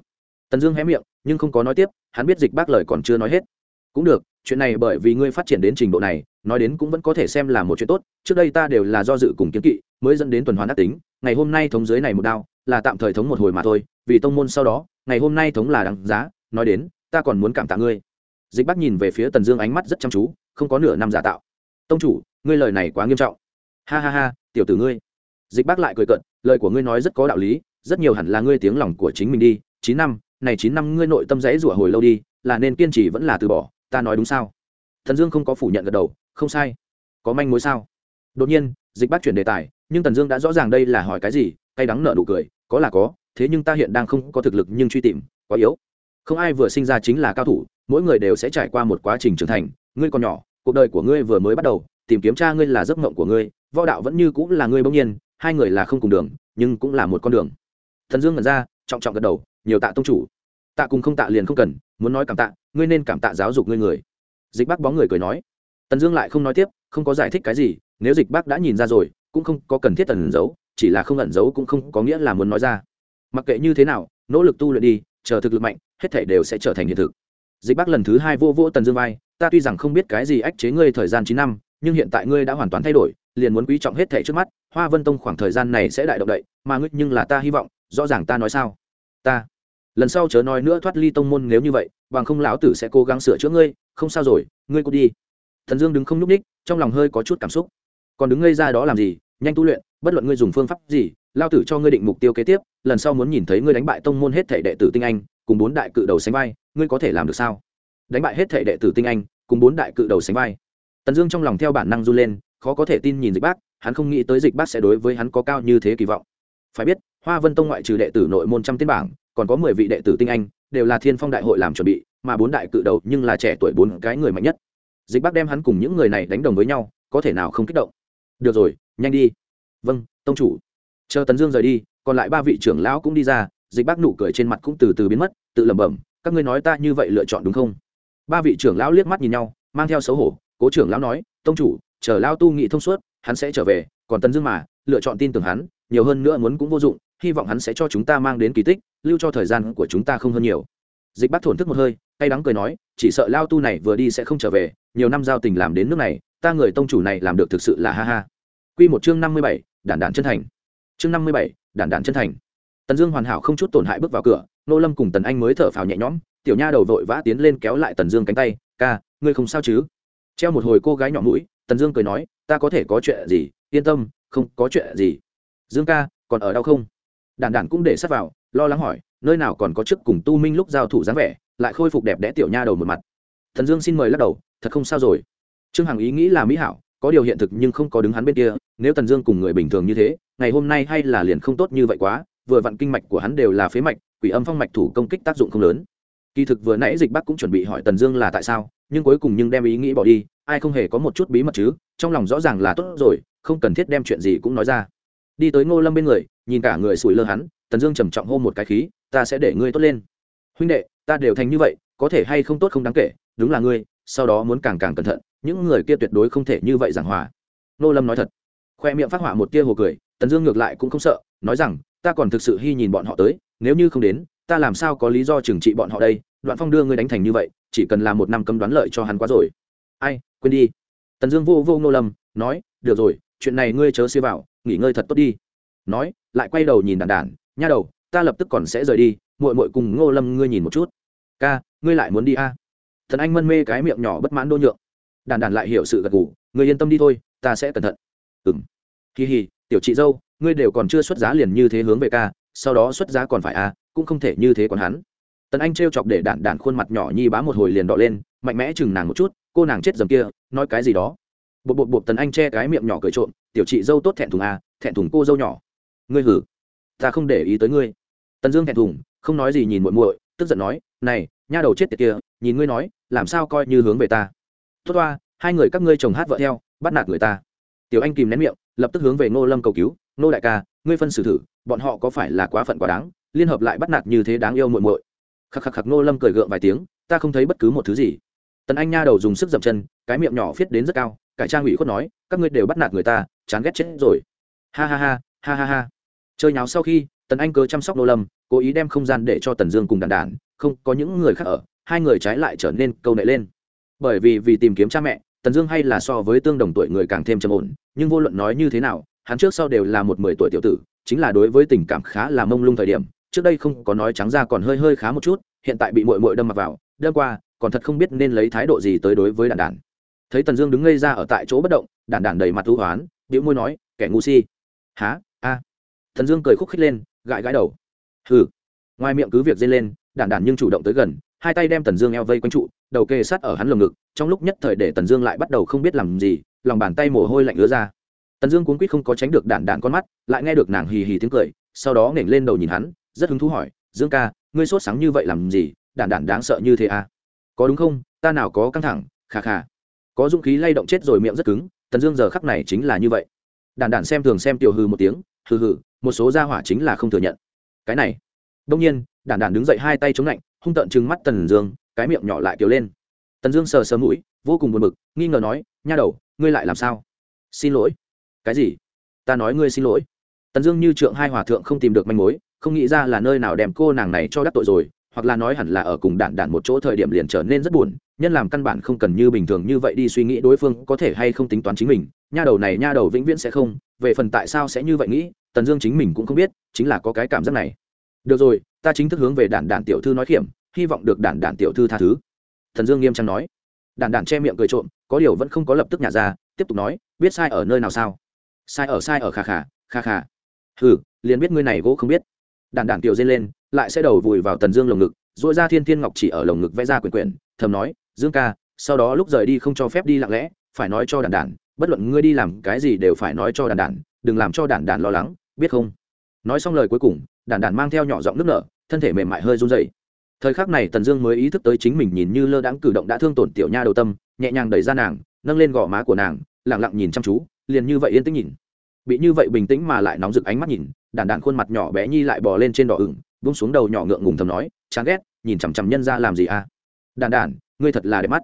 Tần dương hé miệng, nhưng không có nói tiếp, hắn biết dịch bác lời còn chưa nói hết. Cũng được, chuyện này bởi vì ngươi phát triển đến trình độ này, nói đến cũng vẫn có thể xem là một chuyện tốt, trước đây ta đều là do dự cùng kiến kỵ, mới dẫn đến tuần hoàn ác tính, ngày hôm nay thống dưới này một đao, là tạm thời thống một hồi mà thôi, vì tông môn sau đó, ngày hôm nay thống là đáng giá, nói đến, ta còn muốn cảm tạ ngươi. Dịch bác nhìn về phía tần dương ánh mắt rất chăm chú, không có nửa năm giả tạo. Tông chủ, ngươi lời này quá nghiêm trọng. Ha ha ha tiểu tử ngươi. Dịch bác lại cười cận lời của ngươi nói rất có đạo lý, rất nhiều hẳn là ngươi tiếng lòng của chính mình đi. Chín năm, này chín năm ngươi nội tâm rẽ rủa hồi lâu đi, là nên kiên trì vẫn là từ bỏ, ta nói đúng sao? Thần dương không có phủ nhận gật đầu, không sai. Có manh mối sao? Đột nhiên, dịch bác chuyển đề tài, nhưng tần dương đã rõ ràng đây là hỏi cái gì, cay đắng nợ nụ cười, có là có, thế nhưng ta hiện đang không có thực lực nhưng truy tìm, quá yếu. Không ai vừa sinh ra chính là cao thủ, mỗi người đều sẽ trải qua một quá trình trưởng thành. Ngươi còn nhỏ, cuộc đời của ngươi vừa mới bắt đầu, tìm kiếm cha ngươi là giấc mộng của ngươi võ đạo vẫn như cũng là ngươi bỗng nhiên, hai người là không cùng đường, nhưng cũng là một con đường. Thần dương ngẩn ra, trọng trọng gật đầu, nhiều tạ tông chủ. Tạ cùng không tạ liền không cần, muốn nói cảm tạ, ngươi nên cảm tạ giáo dục ngươi người. Dịch bắc bóng người cười nói. Tần dương lại không nói tiếp, không có giải thích cái gì, nếu dịch bác đã nhìn ra rồi, cũng không có cần thiết ẩn giấu, chỉ là không ẩn giấu cũng không có nghĩa là muốn nói ra. Mặc kệ như thế nào, nỗ lực tu luyện đi, chờ thực lực mạnh, hết thể đều sẽ trở thành hiện thực. Dịch bác lần thứ hai vô vô tần dương vai, ta tuy rằng không biết cái gì ách chế ngươi thời gian chín năm, nhưng hiện tại ngươi đã hoàn toàn thay đổi liền muốn quý trọng hết thảy trước mắt, hoa vân tông khoảng thời gian này sẽ đại động đậy, mà ngươi nhưng là ta hy vọng, rõ ràng ta nói sao? Ta. Lần sau chớ nói nữa thoát ly tông môn nếu như vậy, bằng không lão tử sẽ cố gắng sửa chữa ngươi, không sao rồi, ngươi cứ đi. Thần dương đứng không nhúc ních trong lòng hơi có chút cảm xúc. Còn đứng ngây ra đó làm gì? Nhanh tu luyện, bất luận ngươi dùng phương pháp gì, lão tử cho ngươi định mục tiêu kế tiếp, lần sau muốn nhìn thấy ngươi đánh bại tông môn hết thảy đệ tử tinh anh, cùng bốn đại cự đầu sánh vai, ngươi có thể làm được sao? Đánh bại hết thảy đệ tử tinh anh, cùng bốn đại cự đầu sánh vai. Tần dương trong lòng theo bản năng run lên khó có thể tin nhìn dịch bác, hắn không nghĩ tới dịch bác sẽ đối với hắn có cao như thế kỳ vọng. Phải biết, hoa vân tông ngoại trừ đệ tử nội môn trăm tiên bảng, còn có mười vị đệ tử tinh anh, đều là thiên phong đại hội làm chuẩn bị, mà bốn đại cự đầu nhưng là trẻ tuổi bốn cái người mạnh nhất. Dịch bác đem hắn cùng những người này đánh đồng với nhau, có thể nào không kích động? Được rồi, nhanh đi. Vâng tông chủ. Chờ tấn dương rời đi, còn lại ba vị trưởng lão cũng đi ra, dịch bác nụ cười trên mặt cũng từ từ biến mất, tự lẩm bẩm, các ngươi nói ta như vậy lựa chọn đúng không? Ba vị trưởng lão liếc mắt nhìn nhau, mang theo xấu hổ, cố trưởng lão nói, tông chủ chờ lao tu nghị thông suốt hắn sẽ trở về còn Tần dương mà lựa chọn tin tưởng hắn nhiều hơn nữa muốn cũng vô dụng hy vọng hắn sẽ cho chúng ta mang đến kỳ tích lưu cho thời gian của chúng ta không hơn nhiều dịch bác thổn thức một hơi Tay đắng cười nói chỉ sợ lao tu này vừa đi sẽ không trở về nhiều năm giao tình làm đến nước này ta người tông chủ này làm được thực sự là ha ha Quy một chương năm mươi bảy, đản đản chân thành. Chương năm mươi bảy, đản đản chân thành. Tần Dương hoàn hảo không chút tổn hại bước vào cửa, Nô Lâm cùng Tần Anh mới thở phào nhẹ nhõm, tiểu nha đầu vội vã tiến lên kéo lại Tần Dương cánh tay, "Ca, ngươi không sao chứ?" Treo một hồi cô gái nhỏ mũi, Tần Dương cười nói, "Ta có thể có chuyện gì, yên tâm, không có chuyện gì." "Dương ca, còn ở đâu không?" Đản đản cũng để sát vào, lo lắng hỏi, nơi nào còn có chức cùng Tu Minh lúc giao thủ dáng vẻ, lại khôi phục đẹp đẽ tiểu nha đầu một mặt. Thần Dương xin mời lắc đầu, thật không sao rồi. Trương Hằng ý nghĩ là mỹ hảo, có điều hiện thực nhưng không có đứng hắn bên kia nếu tần dương cùng người bình thường như thế ngày hôm nay hay là liền không tốt như vậy quá vừa vặn kinh mạch của hắn đều là phế mạch quỷ âm phong mạch thủ công kích tác dụng không lớn kỳ thực vừa nãy dịch bắc cũng chuẩn bị hỏi tần dương là tại sao nhưng cuối cùng nhưng đem ý nghĩ bỏ đi ai không hề có một chút bí mật chứ, trong lòng rõ ràng là tốt rồi, không cần thiết đem chuyện gì cũng nói ra. Đi tới ngô lâm bên người, nhìn cả người sủi lơ hắn, tần dương trầm trọng hô một cái khí, ta sẽ để ngươi tốt lên. Huynh đệ, ta đều thành như vậy, có thể hay không tốt không đáng kể, đúng là ngươi, sau đó muốn càng càng cẩn thận, những người kia tuyệt đối không thể như vậy giảng hòa. Ngô lâm nói thật. Khoe miệng phát họa một tia hồ cười, tần dương ngược lại cũng không sợ, nói rằng, ta còn thực sự hy nhìn bọn họ tới, nếu như không đến, ta làm sao có lý do trừng trị bọn họ đây, đoạn phong đưa ngươi đánh thành như vậy, chỉ cần làm một năm cấm đoán lợi cho hắn quá rồi. Ai quên đi. Tần dương vô vô Ngô lâm, nói, được rồi, chuyện này ngươi chớ xưa vào, nghỉ ngơi thật tốt đi. Nói, lại quay đầu nhìn đàn đản nha đầu, ta lập tức còn sẽ rời đi, muội muội cùng ngô lâm ngươi nhìn một chút. Ca, ngươi lại muốn đi a? À? thần anh mân mê cái miệng nhỏ bất mãn đô nhượng. Đàn đàn lại hiểu sự gật gù, ngươi yên tâm đi thôi, ta sẽ cẩn thận. Ừ m kỳ hì, tiểu chị dâu, ngươi đều còn chưa xuất giá liền như thế hướng về ca, sau đó xuất giá còn phải à cũng không thể như thế còn hắn. Tần anh t r e o chọc để đản đản khuôn mặt nhỏ nhi bá một hồi liền đọ lên, mạnh mẽ chừng nàng một chút cô nàng chết dầm kia, nói cái gì đó. Bột bột bột tần anh che cái miệng nhỏ cười trộm, tiểu chị dâu tốt thẹn thùng à thẹn thùng cô dâu nhỏ. Ngươi hử? Ta không để ý tới ngươi. Tần dương thẹn thùng, không nói gì nhìn muội muội, tức giận nói, này, nha đầu chết tiệt kia, nhìn ngươi nói, làm sao coi như hướng về ta. Tốt toa hai người các ngươi chồng hát vợ theo, bắt nạt người ta. Tiểu anh kìm nén miệng, lập tức hướng về ngô lâm cầu cứu, ngô đại ca, ngươi phân xử thử, bọn họ có phải là quá phận quá đáng, liên hợp lại bắt nạt như thế đáng yêu muội muội? Khắc khắc khắc ngô lâm cười gượng vài tiếng, ta không thấy bất cứ một thứ gì tần anh nha đầu dùng sức dậm chân, cái miệng nhỏ viết đến rất cao, cải trang ủy khuất nói, các ngươi đều bắt nạt người ta, chán ghét chết rồi. Ha ha ha ha ha ha. Chơi nháo sau khi, tần anh cớ chăm sóc nô lâm, cố ý đem không gian để cho tần dương cùng đàn đàn, không có những người khác ở, hai người trái lại trở nên câu nệ lên. Bởi vì vì tìm kiếm cha mẹ, tần dương hay là so với tương đồng tuổi người càng thêm trầm ổn, nhưng vô luận nói như thế nào, hắn trước sau đều là một mười tuổi tiểu tử, chính là đối với tình cảm khá là mông lung thời điểm, trước đây không có nói trắng ra còn hơi hơi khá một chút, hiện tại bị mội mội đâm mặc vào, đâm qua còn thật không biết nên lấy thái độ gì tới đối với đàn đản thấy tần dương đứng ngây ra ở tại chỗ bất động đàn đản đầy mặt thú hoán biểu môi nói, kẻ ngu si. Há a? Tần dương cười khúc khích lên, gãi gãi đầu. Hừ. Ngoài miệng cứ việc dây lên đàn đản nhưng chủ động tới gần, hai tay đem tần dương eo vây quanh trụ, đầu kề sát ở hắn lồng ngực, trong lúc nhất thời để tần dương lại bắt đầu không biết làm gì, lòng bàn tay mồ hôi lạnh ứa ra. Tần dương cuốn quýt không có tránh được đản đản con mắt, lại nghe được nàng hì hì tiếng cười, sau đó nghển lên đầu nhìn hắn, rất hứng thú hỏi, dương ca, ngươi sốt sáng như vậy làm gì? Đản đản đáng sợ như thế à? Có đúng không? Ta nào có căng thẳng, khà khà. Có dũng khí lay động chết rồi miệng rất cứng, tần dương giờ khắc này chính là như vậy. Đản đản xem thường xem tiểu hư một tiếng, hừ hừ, một số gia hỏa chính là không thừa nhận. Cái này. Đông nhiên, đản đản đứng dậy hai tay chống lạnh, hung tợn trừng mắt tần dương, cái miệng nhỏ lại kiểu lên. Tần dương sờ sờ mũi, vô cùng buồn bực, nghi ngờ nói, nha đầu, ngươi lại làm sao? Xin lỗi. Cái gì? Ta nói ngươi xin lỗi. Tần dương như trượng hai hòa thượng không tìm được manh mối, không nghĩ ra là nơi nào đem cô nàng này cho đắc tội rồi hoặc là nói hẳn là ở cùng đạn đạn một chỗ thời điểm liền trở nên rất buồn, nhân làm căn bản không cần như bình thường như vậy đi suy nghĩ đối phương có thể hay không tính toán chính mình, nha đầu này nha đầu vĩnh viễn sẽ không, về phần tại sao sẽ như vậy nghĩ, tần dương chính mình cũng không biết, chính là có cái cảm giác này. Được rồi, ta chính thức hướng về đạn đạn tiểu thư nói kiểm hy vọng được đạn đạn tiểu thư tha thứ. Thần dương nghiêm trang nói. Đạn đạn che miệng cười trộm, có điều vẫn không có lập tức nhả ra, tiếp tục nói, biết sai ở nơi nào sao? Sai ở sai ở khà khà khà khà ừ liền biết ngươi này gỗ không biết. Đạn đạn tiểu dên lên lại sẽ đầu vùi vào tần dương lồng ngực dội ra thiên thiên ngọc chỉ ở lồng ngực vẽ ra quyển quyển, thầm nói, dương ca, sau đó lúc rời đi không cho phép đi lặng lẽ, phải nói cho đàn đàn bất luận ngươi đi làm cái gì đều phải nói cho đàn đàn đừng làm cho đàn đàn lo lắng, biết không? Nói xong lời cuối cùng đàn đàn mang theo nhỏ giọng nước nở, thân thể mềm mại hơi run dày thời khắc này tần dương mới ý thức tới chính mình nhìn như lơ đãng cử động đã thương tổn tiểu nha đầu tâm, nhẹ nhàng đẩy ra nàng, nâng lên gò má của nàng lẳng lặng nhìn chăm chú, liền như vậy yên tĩnh nhìn. Bị như vậy bình tĩnh mà lại nóng rực ánh mắt nhìn đàn đàn khuôn mặt nhỏ bé nhi lại bò lên trên đỏ ửng vung xuống đầu nhỏ ngượng ngùng thầm nói, chán ghét, nhìn chằm chằm nhân ra làm gì à? Đàn đàn ngươi thật là đẹp mắt.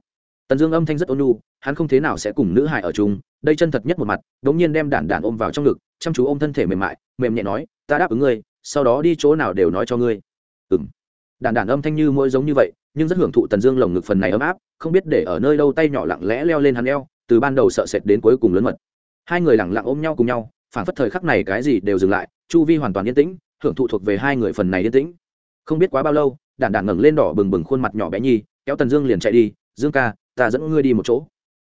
Tần dương âm thanh rất ôn nhu, hắn không thế nào sẽ cùng nữ hài ở chung, đây chân thật nhất một mặt đ ỗ n g nhiên đem đàn đàn ôm vào trong ngực, chăm chú ôm thân thể mềm mại, mềm nhẹ nói, ta đáp ứng ngươi, sau đó đi chỗ nào đều nói cho ngươi. Ừ m đàn đàn âm thanh như mỗi giống như vậy, nhưng rất hưởng thụ tần dương lồng ngực phần này ấm áp, không biết để ở nơi đâu tay nhỏ lặng lẽ leo lên hắn eo, từ ban đầu sợ sệt đến cuối cùng lớn mật. Hai người lẳng lặng ôm nhau cùng nhau phản phất thời khắc này cái gì đều dừng lại, chu vi hoàn toàn yên tĩnh hưởng thụ thuộc về hai người phần này yên tĩnh. Không biết quá bao lâu, đản đản ngẩng lên đỏ bừng bừng khuôn mặt nhỏ bé nhi, kéo tần dương liền chạy đi, dương ca, ta dẫn ngươi đi một chỗ.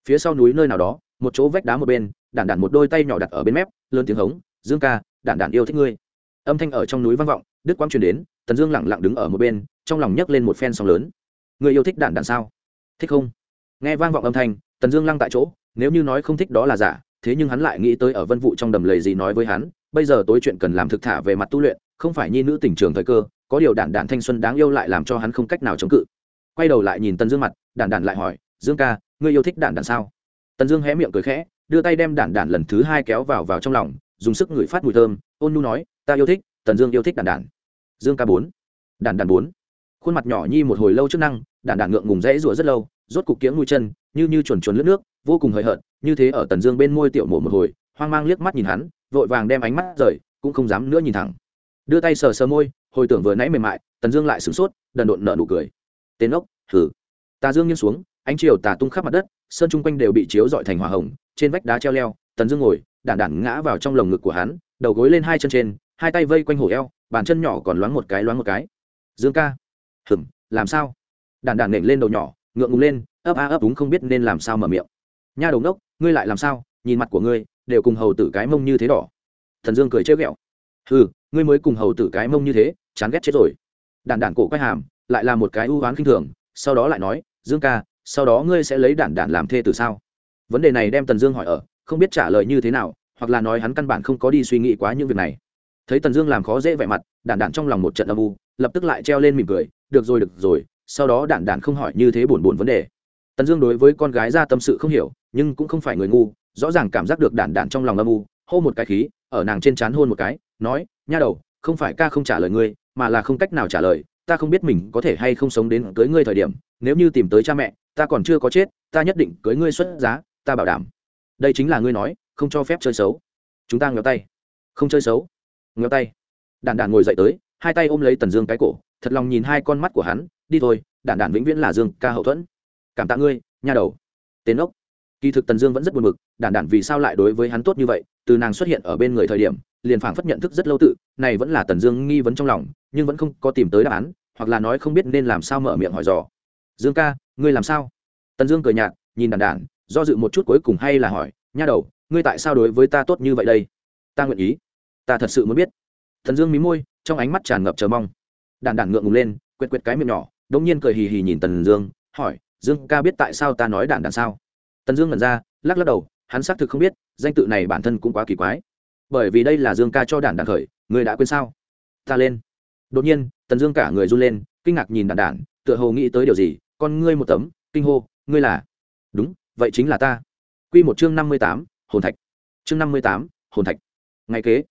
Phía sau núi nơi nào đó, một chỗ vách đá một bên, đản đản một đôi tay nhỏ đặt ở bên mép, lớn tiếng hống, dương ca, đản đản yêu thích ngươi. Âm thanh ở trong núi vang vọng đức quang truyền đến, tần dương lẳng lặng đứng ở một bên, trong lòng nhấc lên một phen sóng lớn. Người yêu thích đản đản sao? Thích không? Nghe vang vọng âm thanh, tần dương lăng tại chỗ, nếu như nói không thích đó là giả, thế nhưng hắn lại nghĩ tới ở vân vụ trong đầm lầy gì nói với hắn bây giờ tối chuyện cần làm thực thả về mặt tu luyện, không phải nhi nữ tỉnh trường thời cơ, có điều đản đản thanh xuân đáng yêu lại làm cho hắn không cách nào chống cự. Quay đầu lại nhìn tần dương mặt, đản đản lại hỏi, dương ca, ngươi yêu thích đản đản sao? Tần dương hé miệng cười khẽ, đưa tay đem đản đản lần thứ hai kéo vào vào trong lòng, dùng sức ngửi phát mùi thơm, ôn nu nói, ta yêu thích, tần dương yêu thích đản đản. Dương ca bốn, đản đản bốn. Khuôn mặt nhỏ nhi một hồi lâu chức năng, đản đản ngượng ngùng rẽ rủa rất lâu, rốt cục kiếng nuôi chân, như như chuồn chuồn lướt nước, vô cùng hời hợt, như thế ở tần dương bên môi tiểu mổ một hồi, hoang mang liếc mắt nhìn hắn vội vàng đem ánh mắt rời, cũng không dám nữa nhìn thẳng. Đưa tay sờ sờ môi, hồi tưởng vừa nãy mềm mại, tần dương lại sửng sốt, đần độn nở nụ cười. Tên ốc thử tà dương nghiêng xuống, ánh chiều tà tung khắp mặt đất, sơn chung quanh đều bị chiếu dọi thành hỏa hồng, trên vách đá treo leo, tần dương ngồi, đản đản ngã vào trong lồng ngực của hắn, đầu gối lên hai chân trên, hai tay vây quanh hổ eo, bàn chân nhỏ còn loáng một cái loáng một cái. Dương ca. Hừm, làm sao? Đản đản nện lên đầu nhỏ, ngượng ngùng lên, ấp a ấp đúng không biết nên làm sao mở miệng. Nha đầu ngốc, ngươi lại làm sao? Nhìn mặt của ngươi đều cùng hầu tử cái mông như thế đỏ. Thần dương cười chơi ghẹo. Ừ ngươi mới cùng hầu tử cái mông như thế, chán ghét chết rồi. Đản đản cổ quay hàm, lại là một cái ưu oán khinh thường, sau đó lại nói, dương ca, sau đó ngươi sẽ lấy đản đản làm thê từ sao? Vấn đề này đem tần dương hỏi ở, không biết trả lời như thế nào, hoặc là nói hắn căn bản không có đi suy nghĩ quá những việc này. Thấy tần dương làm khó dễ vẻ mặt, đản đản trong lòng một trận âm u, lập tức lại treo lên mỉm cười, được rồi được rồi. Sau đó đản đản không hỏi như thế buồn buồn vấn đề. Tần dương đối với con gái ra tâm sự không hiểu, nhưng cũng không phải người ngu rõ ràng cảm giác được đản đản trong lòng âm u, hô một cái khí, ở nàng trên trán hôn một cái, nói, nha đầu, không phải ca không trả lời ngươi, mà là không cách nào trả lời, ta không biết mình có thể hay không sống đến cưới ngươi thời điểm, nếu như tìm tới cha mẹ, ta còn chưa có chết, ta nhất định cưới ngươi xuất giá, ta bảo đảm. Đây chính là ngươi nói, không cho phép chơi xấu. Chúng ta ngheo tay. Không chơi xấu. Ngheo tay. Đản đản ngồi dậy tới, hai tay ôm lấy tần dương cái cổ, thật lòng nhìn hai con mắt của hắn, đi thôi, đản đản vĩnh viễn là dương ca hậu thuẫn. Cảm tạ ngươi, nha đầu. Tên ốc kỳ thực tần dương vẫn rất buồn bực đản đản vì sao lại đối với hắn tốt như vậy từ nàng xuất hiện ở bên người thời điểm liền phảng phất nhận thức rất lâu tự này vẫn là tần dương nghi vấn trong lòng nhưng vẫn không có tìm tới đáp án hoặc là nói không biết nên làm sao mở miệng hỏi dò. Dương ca ngươi làm sao? Tần dương cười nhạt nhìn đản đản, do dự một chút cuối cùng hay là hỏi nha đầu ngươi tại sao đối với ta tốt như vậy đây? Ta nguyện ý. Ta thật sự muốn biết. Tần dương mí môi trong ánh mắt tràn ngập chờ mong. Đản đản ngượng ngùng lên quệt quệt cái miệng nhỏ đống nhiên cười hì hì nhìn tần dương hỏi dương ca biết tại sao ta nói đản đản sao? Tần dương ngẩn ra lắc lắc đầu hắn xác thực không biết danh tự này bản thân cũng quá kỳ quái. Bởi vì đây là dương ca cho đàn đản khởi người đã quên sao? Ta lên. Đột nhiên tần dương cả người run lên kinh ngạc nhìn đàn đản, tựa hồ nghĩ tới điều gì con ngươi một tấm kinh hô ngươi là? Đúng vậy chính là ta. Q một chương năm mươi tám hồn thạch. Chương năm mươi tám hồn thạch. Ngay kế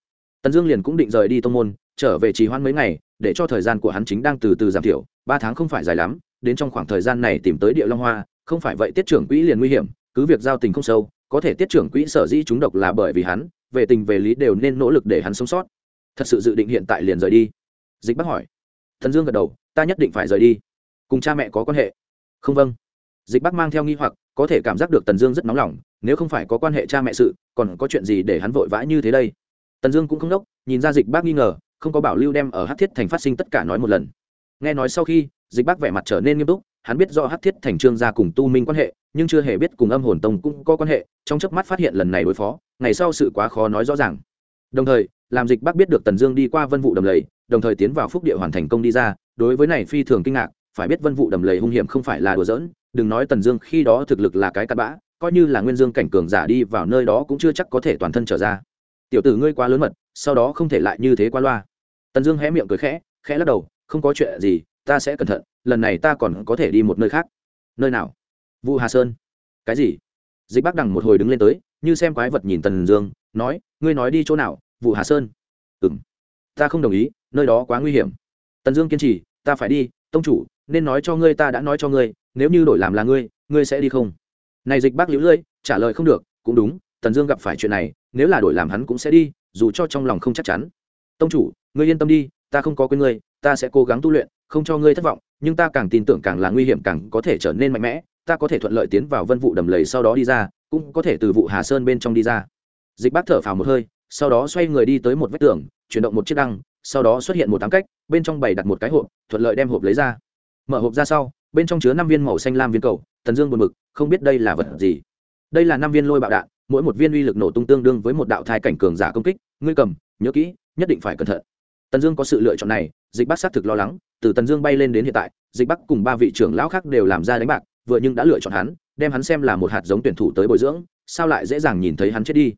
tần dương liền cũng định rời đi tô n g môn trở về trì hoãn mấy ngày để cho thời gian của hắn chính đang từ từ giảm thiểu ba tháng không phải dài lắm đến trong khoảng thời gian này tìm tới địa long hoa không phải vậy tiết trưởng quỹ liền nguy hiểm cứ việc giao tình không sâu, có thể tiết trưởng quỹ sở dĩ chúng độc là bởi vì hắn, về tình về lý đều nên nỗ lực để hắn sống sót. Thật sự dự định hiện tại liền rời đi. Dịch bác hỏi. Thần dương gật đầu, ta nhất định phải rời đi. Cùng cha mẹ có quan hệ. Không vâng. Dịch bác mang theo nghi hoặc, có thể cảm giác được tần dương rất nóng lòng, nếu không phải có quan hệ cha mẹ sự, còn có chuyện gì để hắn vội vã như thế đây? Tần dương cũng không đốc, nhìn ra dịch bác nghi ngờ, không có bảo lưu đem ở hát thiết thành phát sinh tất cả nói một lần. Nghe nói sau khi, dịch bác vẻ mặt trở nên nghiêm túc hắn biết do hát thiết thành trương gia cùng tu minh quan hệ, nhưng chưa hề biết cùng âm hồn tông cũng có quan hệ, trong chớp mắt phát hiện lần này đối phó, ngày sau sự quá khó nói rõ ràng. Đồng thời, làm dịch bác biết được tần dương đi qua vân vụ đầm lầy, đồng thời tiến vào phúc địa hoàn thành công đi ra, đối với này phi thường kinh ngạc, phải biết vân vụ đầm lầy hung hiểm không phải là đùa giỡn, đừng nói tần dương khi đó thực lực là cái cặn bã, coi như là nguyên dương cảnh cường giả đi vào nơi đó cũng chưa chắc có thể toàn thân trở ra. Tiểu tử ngươi quá lớn mật, sau đó không thể lại như thế qua loa. Tần dương hé miệng cười khẽ khẽ lắc đầu, không có chuyện gì, ta sẽ cẩn thận lần này ta còn có thể đi một nơi khác. Nơi nào? Vu hà sơn. Cái gì? Dịch bác đằng một hồi đứng lên tới, như xem quái vật nhìn tần dương, nói, ngươi nói đi chỗ nào vụ hà sơn? Ừ m ta không đồng ý, nơi đó quá nguy hiểm. Tần dương kiên trì, ta phải đi, tông chủ, nên nói cho ngươi ta đã nói cho ngươi, nếu như đổi làm là ngươi ngươi sẽ đi không? Này dịch bác liễu lưỡi trả lời không được, cũng đúng, tần dương gặp phải chuyện này, nếu là đổi làm hắn cũng sẽ đi, dù cho trong lòng không chắc chắn. Tông chủ, ngươi yên tâm đi, ta không có quên ngươi, ta sẽ cố gắng tu luyện, không cho ngươi thất vọng nhưng ta càng tin tưởng càng là nguy hiểm càng có thể trở nên mạnh mẽ, ta có thể thuận lợi tiến vào vân vụ đầm lầy sau đó đi ra, cũng có thể từ vụ hà sơn bên trong đi ra. Dịch bác thở phào một hơi, sau đó xoay người đi tới một vách tường, chuyển động một chiếc đăng, sau đó xuất hiện một tám cách, bên trong bày đặt một cái hộp, thuận lợi đem hộp lấy ra. Mở hộp ra sau, bên trong chứa năm viên màu xanh lam viên cầu, tần dương buồn mực không biết đây là vật gì. Đây là năm viên lôi bạo đạn, mỗi một viên uy lực nổ tung tương đương với một đạo thai cảnh cường giả công kích, ngươi cầm, nhớ kỹ, nhất định phải cẩn thận. Tần dương có sự lựa chọn này dịch bắc xác thực lo lắng, từ tần dương bay lên đến hiện tại, dịch bắc cùng ba vị trưởng lão khác đều làm ra đánh bạc, vừa nhưng đã lựa chọn hắn, đem hắn xem là một hạt giống tuyển thủ tới bồi dưỡng, sao lại dễ dàng nhìn thấy hắn chết đi?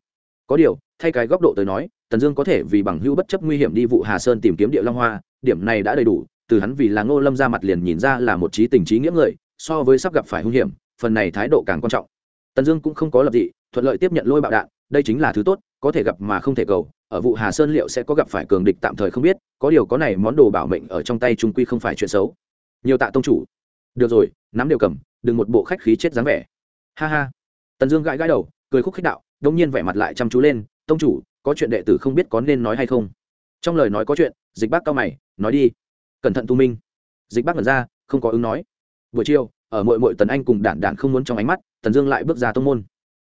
Có điều, thay cái góc độ tới nói, tần dương có thể vì bằng hữu bất chấp nguy hiểm đi vụ hà sơn tìm kiếm địa long hoa, điểm này đã đầy đủ, từ hắn vì là ngô lâm ra mặt liền nhìn ra là một trí tình trí nghĩa người, so với sắp gặp phải hung hiểm, phần này thái độ càng quan trọng. Tần dương cũng không có lập dị, thuận lợi tiếp nhận lôi bạo đạn đây chính là thứ tốt, có thể gặp mà không thể cầu. Ở vụ hà sơn liệu sẽ có gặp phải cường địch tạm thời không biết, có điều có này món đồ bảo mệnh ở trong tay trung quy không phải chuyện xấu. Nhiều tạ tông chủ. Được rồi, nắm đều cầm, đừng một bộ khách khí chết dáng vẻ. Ha ha. Tần dương gãi gãi đầu, cười khúc khích đạo, đông nhiên vẻ mặt lại chăm chú lên, tông chủ, có chuyện đệ tử không biết có nên nói hay không? Trong lời nói có chuyện, dịch bác cao mày, nói đi. Cẩn thận tu minh. Dịch bác ngẩn ra, không có ứng nói. Buổi chiều, ở mội mội tần anh cùng đản đản không muốn trong ánh mắt, tần dương lại bước ra tông môn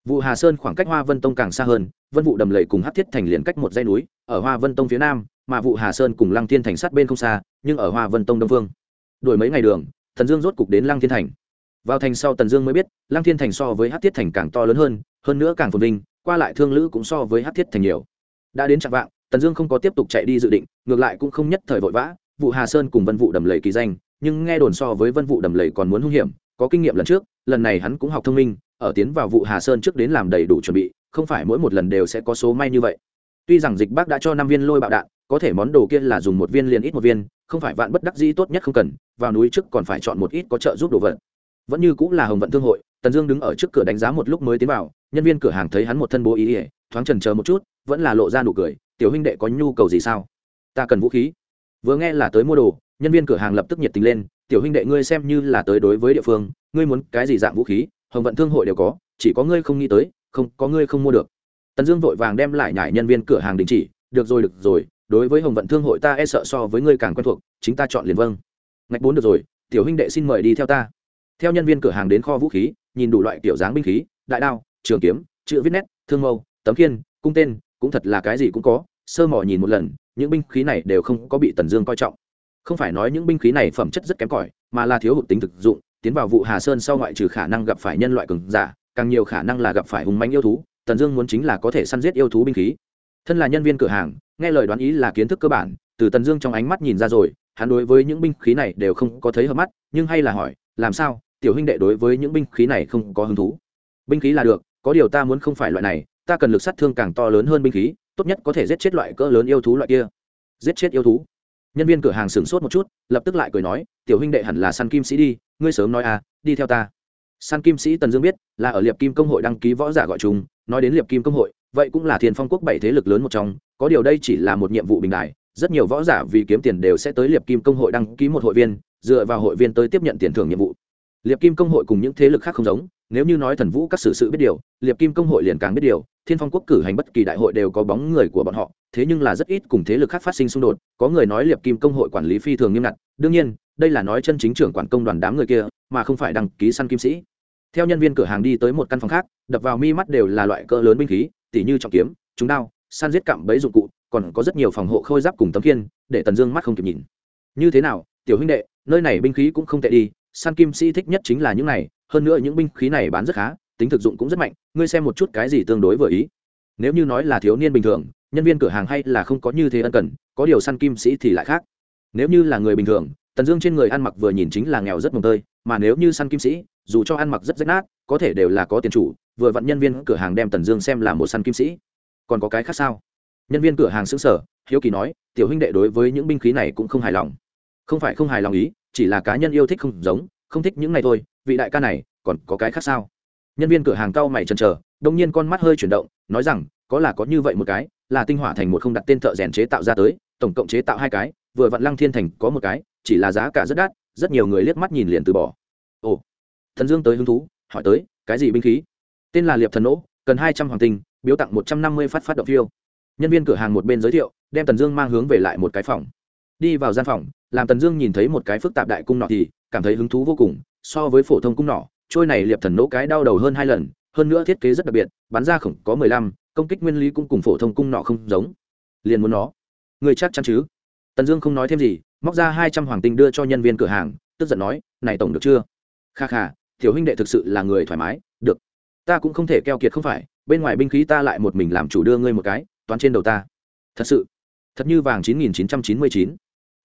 vụ hà sơn khoảng cách hoa vân tông càng xa hơn, vân vụ đầm lầy cùng hát thiết thành liền cách một dây núi, ở hoa vân tông phía nam, mà vụ hà sơn cùng lăng thiên thành sát bên không xa, nhưng ở hoa vân tông đông phương. Đổi mấy ngày đường Thần dương rốt cục đến lăng thiên thành. Vào thành sau tần dương mới biết, lăng thiên thành so với hát thiết thành càng to lớn hơn hơn nữa càng phồn vinh, qua lại thương lữ cũng so với hát thiết thành nhiều. Đã đến trạng vạng, tần dương không có tiếp tục chạy đi dự định, ngược lại cũng không nhất thời vội vã, vụ hà sơn cùng vân vụ đầm lầy kỳ danh, nhưng nghe đồn so với vân vụ đầm lầy còn muốn hung hiểm có kinh nghiệm lần trước, lần này hắn cũng học thông minh, ở tiến vào vụ hà sơn trước đến làm đầy đủ chuẩn bị, không phải mỗi một lần đều sẽ có số may như vậy. Tuy rằng dịch bác đã cho năm viên lôi bạo đạn, có thể món đồ kia là dùng một viên liền ít một viên, không phải vạn bất đắc dĩ tốt nhất không cần, vào núi trước còn phải chọn một ít có trợ giúp đồ vật. Vẫn như cũng là hồng vận thương hội, tần dương đứng ở trước cửa đánh giá một lúc mới tiến vào, nhân viên cửa hàng thấy hắn một thân bố ý ỉa thoáng trần chờ một chút, vẫn là lộ ra nụ cười, tiểu huynh đệ có nhu cầu gì sao? Ta cần vũ khí. Vừa nghe là tới mua đồ, nhân viên cửa hàng lập tức nhiệt tình lên tiểu huynh đệ ngươi xem như là tới đối với địa phương, ngươi muốn cái gì dạng vũ khí, hồng vận thương hội đều có, chỉ có ngươi không nghĩ tới, không, có ngươi không mua được. Tần dương vội vàng đem lại nhải nhân viên cửa hàng đình chỉ, được rồi được rồi, đối với hồng vận thương hội ta e sợ so với ngươi càng quen thuộc, chính ta chọn liền vâng. Ngạch bốn được rồi, tiểu huynh đệ xin mời đi theo ta. Theo nhân viên cửa hàng đến kho vũ khí, nhìn đủ loại kiểu dáng binh khí, đại đao, trường kiếm, chữ viết nét, thương mâu, tấm khiên, cung tên, cũng thật là cái gì cũng có, sơ mò nhìn một lần, những binh khí này đều không có bị tần dương coi trọng không phải nói những binh khí này phẩm chất rất kém cỏi, mà là thiếu hụt tính thực dụng, tiến vào vụ hà sơn sau ngoại trừ khả năng gặp phải nhân loại cường giả, càng nhiều khả năng là gặp phải hùng manh yêu thú, tần dương muốn chính là có thể săn giết yêu thú binh khí. Thân là nhân viên cửa hàng, nghe lời đoán ý là kiến thức cơ bản, từ tần dương trong ánh mắt nhìn ra rồi, hắn đối với những binh khí này đều không có thấy hợp mắt, nhưng hay là hỏi, làm sao, tiểu huynh đệ đối với những binh khí này không có hứng thú? Binh khí là được, có điều ta muốn không phải loại này, ta cần lực sát thương càng to lớn hơn binh khí, tốt nhất có thể giết chết loại cỡ lớn yêu thú loại kia. Giết chết yêu thú? Nhân viên cửa hàng sửng sốt một chút, lập tức lại cười nói, tiểu huynh đệ hẳn là săn kim sĩ đi, ngươi sớm nói à đi theo ta. Săn kim sĩ tần dương biết, là ở liệp kim công hội đăng ký võ giả gọi chúng nói đến liệp kim công hội, vậy cũng là thiên phong quốc bảy thế lực lớn một trong, có điều đây chỉ là một nhiệm vụ bình đại, rất nhiều võ giả vì kiếm tiền đều sẽ tới liệp kim công hội đăng ký một hội viên, dựa vào hội viên tới tiếp nhận tiền thưởng nhiệm vụ. Liệp kim công hội cùng những thế lực khác không giống nếu như nói thần vũ các sự sự biết điều, liệp kim công hội liền càng biết điều, thiên phong quốc cử hành bất kỳ đại hội đều có bóng người của bọn họ, thế nhưng là rất ít cùng thế lực khác phát sinh xung đột, có người nói liệp kim công hội quản lý phi thường nghiêm ngặt, đương nhiên, đây là nói chân chính trưởng quản công đoàn đám người kia, mà không phải đăng ký săn kim sĩ. Theo nhân viên cửa hàng đi tới một căn phòng khác, đập vào mi mắt đều là loại cỡ lớn binh khí, tỉ như trọng kiếm chúng đao, săn giết cạm bẫy dụng cụ, còn có rất nhiều phòng hộ khôi giáp cùng tấm kiên để tần dương mắt không kịp nhìn. Như thế nào, tiểu huynh đệ, nơi này binh khí cũng không tệ đi, săn kim sĩ thích nhất chính là những này hơn nữa những binh khí này bán rất khá, tính thực dụng cũng rất mạnh, ngươi xem một chút cái gì tương đối vừa ý. Nếu như nói là thiếu niên bình thường, nhân viên cửa hàng hay là không có như thế ân cần, có điều săn kim sĩ thì lại khác. Nếu như là người bình thường, tần dương trên người ăn mặc vừa nhìn chính là nghèo rất mồng tơi, mà nếu như săn kim sĩ, dù cho ăn mặc rất rách nát, có thể đều là có tiền chủ, vừa vặn nhân viên cửa hàng đem tần dương xem là một săn kim sĩ. Còn có cái khác sao? Nhân viên cửa hàng xứng sở hiếu kỳ nói, tiểu huynh đệ đối với những binh khí này cũng không hài lòng. Không phải không hài lòng ý, chỉ là cá nhân yêu thích không giống không thích những này thôi, vị đại ca này còn có cái khác sao? Nhân viên cửa hàng cao mày chần chờ, đông nhiên con mắt hơi chuyển động, nói rằng, có là có như vậy một cái, là tinh hỏa thành một không đặt tên thợ rèn chế tạo ra tới, tổng cộng chế tạo hai cái, vừa vặn lăng thiên thành có một cái, chỉ là giá cả rất đắt, rất nhiều người liếc mắt nhìn liền từ bỏ. Ồ, thần dương tới hứng thú, hỏi tới, cái gì binh khí? Tên là liệp thần nỗ, cần hai trăm hoàng tinh, biếu tặng một trăm năm mươi phát phát động phiêu. Nhân viên cửa hàng một bên giới thiệu, đem tần dương mang hướng về lại một cái phòng. Đi vào gian phòng, làm tần dương nhìn thấy một cái phức tạp đại cung nọ thì cảm thấy hứng thú vô cùng, so với phổ thông cung nỏ, trôi này liệp thần nỗ cái đau đầu hơn hai lần, hơn nữa thiết kế rất đặc biệt, bắn ra khổng có mười lăm, công kích nguyên lý cũng cùng phổ thông cung nọ không giống. Liền muốn nó. Người chắc chắn chứ? Tần dương không nói thêm gì, móc ra hai trăm hoàng tinh đưa cho nhân viên cửa hàng, tức giận nói, này tổng được chưa? Kha kha, tiểu huynh đệ thực sự là người thoải mái, được. Ta cũng không thể keo kiệt không phải, bên ngoài binh khí ta lại một mình làm chủ đưa ngươi một cái, toán trên đầu ta. Thật sự? Thật như vàng chín nghìn chín trăm chín mươi chín.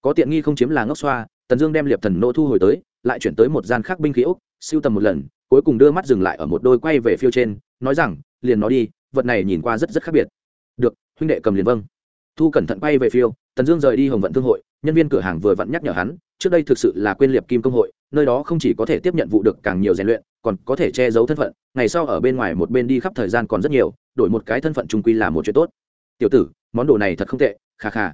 Có tiện nghi không chiếm là ngốc xoa tần dương đem liệp thần nô thu hồi tới, lại chuyển tới một gian khác binh khí úc siêu tầm một lần, cuối cùng đưa mắt dừng lại ở một đôi quay về phiêu trên, nói rằng, liền nó đi, vật này nhìn qua rất rất khác biệt. Được, huynh đệ cầm liền vâng. Thu cẩn thận quay về phiêu, tần dương rời đi hồng vận thương hội, nhân viên cửa hàng vừa vặn nhắc nhở hắn, trước đây thực sự là quên liệp kim công hội, nơi đó không chỉ có thể tiếp nhận vụ được càng nhiều rèn luyện, còn có thể che giấu thân phận, ngày sau ở bên ngoài một bên đi khắp thời gian còn rất nhiều, đổi một cái thân phận trung quy là một chuyện tốt. Tiểu tử, món đồ này thật không tệ, kha kha.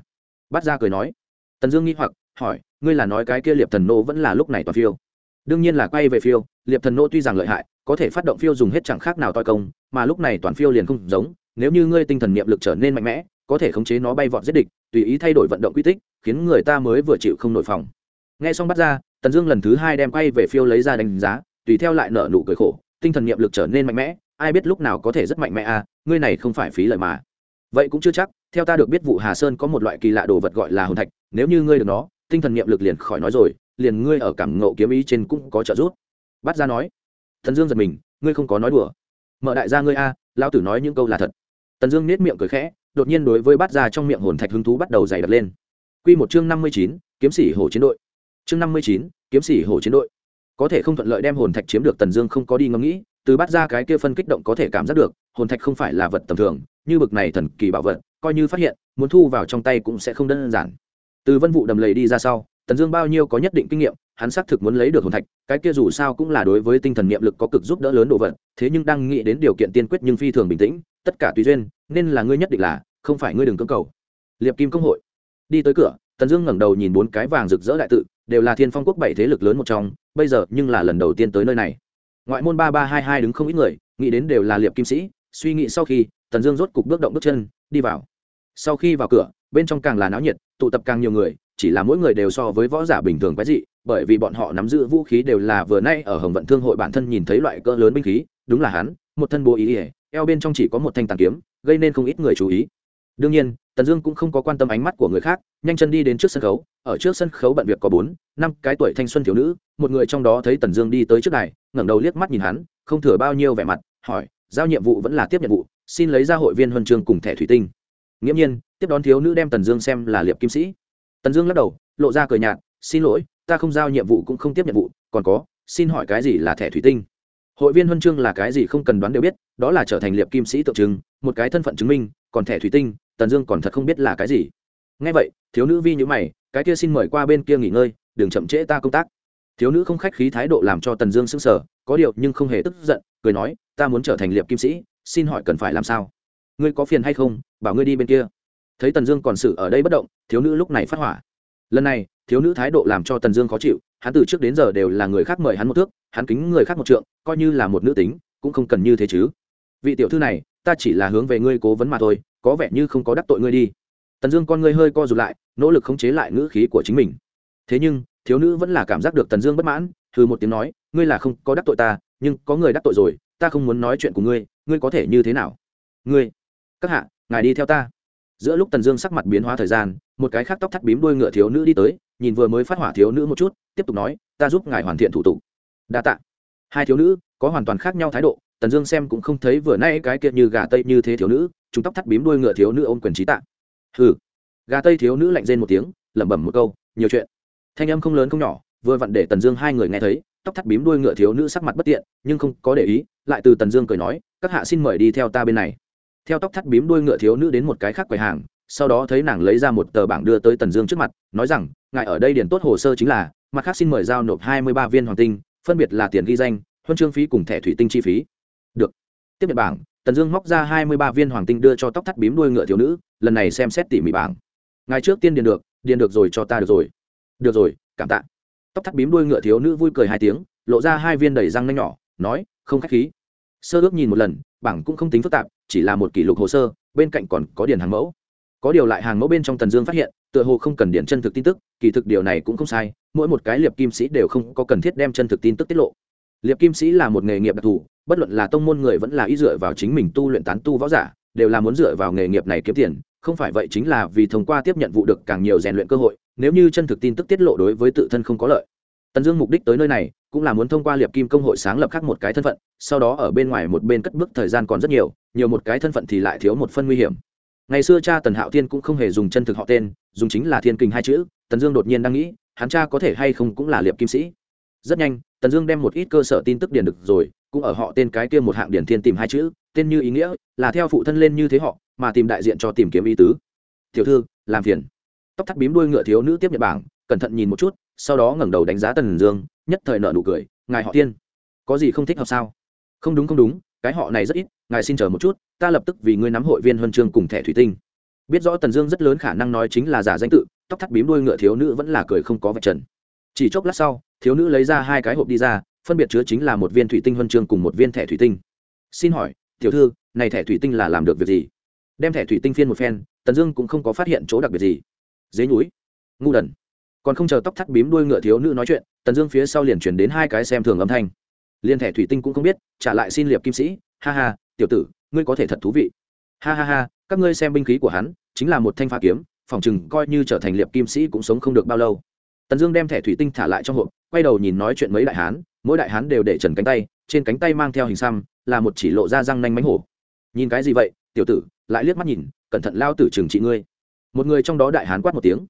Bát ra cười nói. Tần dương nghi hoặc, hỏi ngươi là nói cái kia liệp thần nô vẫn là lúc này toàn phiêu. Đương nhiên là quay về phiêu, liệp thần nô tuy rằng lợi hại, có thể phát động phiêu dùng hết chẳng khác nào toi công, mà lúc này toàn phiêu liền không giống, nếu như ngươi tinh thần niệm lực trở nên mạnh mẽ, có thể khống chế nó bay vọt giết địch, tùy ý thay đổi vận động quy tích, khiến người ta mới vừa chịu không nội phòng. Nghe xong bắt ra, tần dương lần thứ hai đem quay về phiêu lấy ra đánh giá, tùy theo lại nợ nụ cười khổ, tinh thần niệm lực trở nên mạnh mẽ, ai biết lúc nào có thể rất mạnh mẽ à ngươi này không phải phí lợi mà. Vậy cũng chưa chắc, theo ta được biết vụ hà sơn có một loại kỳ lạ đồ vật gọi là hồn thạch, nếu như ngươi được nó tinh thần niệm lực liền khỏi nói rồi, liền ngươi ở cảm ngộ kiếm ý trên cũng có trợ giúp. Bắt ra nói thần dương giật mình, ngươi không có nói đùa. Mở đại gia ngươi a, lão tử nói những câu là thật. Tần dương nết miệng cười khẽ, đột nhiên đối với Bát ra trong miệng hồn thạch hứng thú bắt đầu dày đặc lên. Q một chương năm mươi chín, kiếm sĩ hổ chiến đội. Chương năm mươi chín, kiếm sĩ hổ chiến đội. Có thể không thuận lợi đem hồn thạch chiếm được tần dương không có đi ngẫm nghĩ, từ Bát ra cái kia phân kích động có thể cảm giác được, hồn thạch không phải là vật tầm thường, như bực này thần kỳ bảo vật, coi như phát hiện, muốn thu vào trong tay cũng sẽ không đơn giản từ vân vụ đầm lầy đi ra sau, tần dương bao nhiêu có nhất định kinh nghiệm, hắn xác thực muốn lấy được hồn thạch, cái kia dù sao cũng là đối với tinh thần niệm lực có cực giúp đỡ lớn đồ vật, thế nhưng đang nghĩ đến điều kiện tiên quyết nhưng phi thường bình tĩnh, tất cả tùy duyên, nên là ngươi nhất định là, không phải ngươi đừng cưỡng cầu. Liệp kim công hội. Đi tới cửa, tần dương ngẩng đầu nhìn bốn cái vàng rực rỡ đại tự, đều là thiên phong quốc bảy thế lực lớn một trong, bây giờ nhưng là lần đầu tiên tới nơi này. Ngoại môn ba ba hai hai đứng không ít người, nghĩ đến đều là liệp kim sĩ, suy nghĩ sau khi, tần dương rốt cục bước động bước chân, đi vào. Sau khi vào cửa bên trong càng là náo nhiệt tụ tập càng nhiều người chỉ là mỗi người đều so với võ giả bình thường quái dị bởi vì bọn họ nắm giữ vũ khí đều là vừa nay ở hồng vận thương hội bản thân nhìn thấy loại cỡ lớn binh khí đúng là hắn một thân bố ý ỉa eo bên trong chỉ có một thanh tàn kiếm gây nên không ít người chú ý. Đương nhiên tần dương cũng không có quan tâm ánh mắt của người khác nhanh chân đi đến trước sân khấu ở trước sân khấu bận việc có bốn năm cái tuổi thanh xuân thiếu nữ một người trong đó thấy tần dương đi tới trước này, ngẩng đầu liếc mắt nhìn hắn không thừa bao nhiêu vẻ mặt hỏi giao nhiệm vụ vẫn là tiếp nhiệm vụ xin lấy ra hội viên huân chương cùng thẻ thủy tinh nghiễm nhiên, tiếp đón thiếu nữ đem tần dương xem là liệp kim sĩ. Tần dương lắc đầu, lộ ra cười nhạt, xin lỗi, ta không giao nhiệm vụ cũng không tiếp nhiệm vụ, còn có, xin hỏi cái gì là thẻ thủy tinh? Hội viên huân chương là cái gì không cần đoán đều biết, đó là trở thành liệp kim sĩ tượng trưng, một cái thân phận chứng minh, còn thẻ thủy tinh, tần dương còn thật không biết là cái gì. Ngay vậy, thiếu nữ vi nhữ mày, cái kia xin mời qua bên kia nghỉ ngơi, đừng chậm trễ ta công tác. Thiếu nữ không khách khí thái độ làm cho tần dương sững sờ, có điều nhưng không hề tức giận, cười nói, ta muốn trở thành liệp kim sĩ, xin hỏi cần phải làm sao? Ngươi có phiền hay không, bảo ngươi đi bên kia. Thấy tần dương còn xử ở đây bất động, thiếu nữ lúc này phát hỏa. Lần này, thiếu nữ thái độ làm cho tần dương khó chịu, hắn từ trước đến giờ đều là người khác mời hắn một thước, hắn kính người khác một trượng, coi như là một nữ tính, cũng không cần như thế chứ. Vị tiểu thư này, ta chỉ là hướng về ngươi cố vấn mà thôi, có vẻ như không có đắc tội ngươi đi. Tần dương con ngươi hơi co rụt lại, nỗ lực khống chế lại ngữ khí của chính mình. Thế nhưng, thiếu nữ vẫn là cảm giác được tần dương bất mãn thư một tiếng nói, ngươi là không có đắc tội ta, nhưng có người đắc tội rồi, ta không muốn nói chuyện của ngươi ngươi có thể như thế nào? Ngươi? Các hạ, ngài đi theo ta. Giữa lúc tần dương sắc mặt biến hóa thời gian, một cái khác tóc thắt bím đuôi ngựa thiếu nữ đi tới, nhìn vừa mới phát hỏa thiếu nữ một chút, tiếp tục nói, ta giúp ngài hoàn thiện thủ tục. Đa t ạ hai thiếu nữ, có hoàn toàn khác nhau thái độ, tần dương xem cũng không thấy vừa nay cái kia như gà tây như thế thiếu nữ, chúng tóc thắt bím đuôi ngựa thiếu nữ ôm quyền trí tạ. Hừ. Gà tây thiếu nữ lạnh rên một tiếng, lẩm bẩm một câu, nhiều chuyện. Thanh âm không lớn không nhỏ, vừa vặn để tần dương hai người nghe thấy, tóc thắt bím đuôi ngựa thiếu nữ sắc mặt bất tiện, nhưng không có để ý, lại từ tần dương cười nói, các hạ xin mời đi theo ta bên này theo tóc thắt bím đuôi ngựa thiếu nữ đến một cái khác quầy hàng, sau đó thấy nàng lấy ra một tờ bảng đưa tới tần dương trước mặt, nói rằng, ngài ở đây điền tốt hồ sơ chính là, mặt khác xin mời giao nộp hai mươi ba viên hoàng tinh, phân biệt là tiền ghi danh, huân chương phí cùng thẻ thủy tinh chi phí. Được. Tiếp nhận bảng, tần dương móc ra hai mươi ba viên hoàng tinh đưa cho tóc thắt bím đuôi ngựa thiếu nữ, lần này xem xét tỉ mỉ bảng. Ngài trước tiên điền được điền được rồi cho ta được rồi. Được rồi, cảm tạ. Tóc thắt bím đuôi ngựa thiếu nữ vui cười hai tiếng, lộ ra hai viên đầy răng nanh nhỏ, nói, không khách khí. Sơ ước nhìn một lần, bảng cũng không tính phức tạp chỉ là một kỷ lục hồ sơ, bên cạnh còn có điền hàng mẫu. Có điều lại hàng mẫu bên trong tần dương phát hiện, tựa hồ không cần điền chân thực tin tức, kỳ thực điều này cũng không sai, mỗi một cái liệp kim sĩ đều không có cần thiết đem chân thực tin tức tiết lộ. Liệp kim sĩ là một nghề nghiệp đặc thù, bất luận là tông môn người vẫn là ý dựa vào chính mình tu luyện tán tu võ giả, đều là muốn dựa vào nghề nghiệp này kiếm tiền, không phải vậy chính là vì thông qua tiếp nhận vụ được càng nhiều rèn luyện cơ hội, nếu như chân thực tin tức tiết lộ đối với tự thân không có lợi. Tần dương mục đích tới nơi này cũng là muốn thông qua liệp kim công hội sáng lập khác một cái thân phận, sau đó ở bên ngoài một bên cất bước thời gian còn rất nhiều nhiều một cái thân phận thì lại thiếu một phân nguy hiểm. Ngày xưa cha tần hạo thiên cũng không hề dùng chân thực họ tên, dùng chính là thiên kinh hai chữ, tần dương đột nhiên đang nghĩ, hắn cha có thể hay không cũng là liệp kim sĩ. Rất nhanh, tần dương đem một ít cơ sở tin tức điền được rồi, cũng ở họ tên cái kia một hạng điển thiên tìm hai chữ, tên như ý nghĩa, là theo phụ thân lên như thế họ, mà tìm đại diện cho tìm kiếm ý tứ. Tiểu thư, làm phiền. Tóc thắt bím đuôi ngựa thiếu nữ tiếp nhật bảng, cẩn thận nhìn một chút, sau đó ngẩng đầu đánh giá tần dương nhất thời nợ nụ cười, ngài họ tiên có gì không thích hợp sao? Không đúng không đúng, cái họ này rất ít, ngài xin chờ một chút, ta lập tức vì ngươi nắm hội viên huân chương cùng thẻ thủy tinh. Biết rõ tần dương rất lớn khả năng nói chính là giả danh tự, tóc thắt bím đuôi ngựa thiếu nữ vẫn là cười không có vạch trần. Chỉ chốc lát sau, thiếu nữ lấy ra hai cái hộp đi ra, phân biệt chứa chính là một viên thủy tinh huân chương cùng một viên thẻ thủy tinh. Xin hỏi, tiểu thư, này thẻ thủy tinh là làm được việc gì? Đem thẻ thủy tinh phiên một phen, tần dương cũng không có phát hiện chỗ đặc biệt gì. Dế núi, ngu đần. Còn không chờ tóc thắt bím đuôi ngựa thiếu nữ nói chuyện tần dương phía sau liền chuyển đến hai cái xem thường âm thanh. Liên thẻ thủy tinh cũng không biết, trả lại xin liệp kim sĩ, ha ha, tiểu tử, ngươi có thể thật thú vị. Ha ha ha, các ngươi xem binh khí của hắn, chính là một thanh pha kiếm, phòng chừng coi như trở thành liệp kim sĩ cũng sống không được bao lâu. Tần dương đem thẻ thủy tinh thả lại trong hộp, quay đầu nhìn nói chuyện mấy đại hán, mỗi đại hán đều để trần cánh tay, trên cánh tay mang theo hình xăm, là một chỉ lộ ra răng nanh mánh hổ. Nhìn cái gì vậy, tiểu tử, lại liếc mắt nhìn, cẩn thận lao tử trừng trị ngươi. Một người trong đó đại hán quát một tiếng.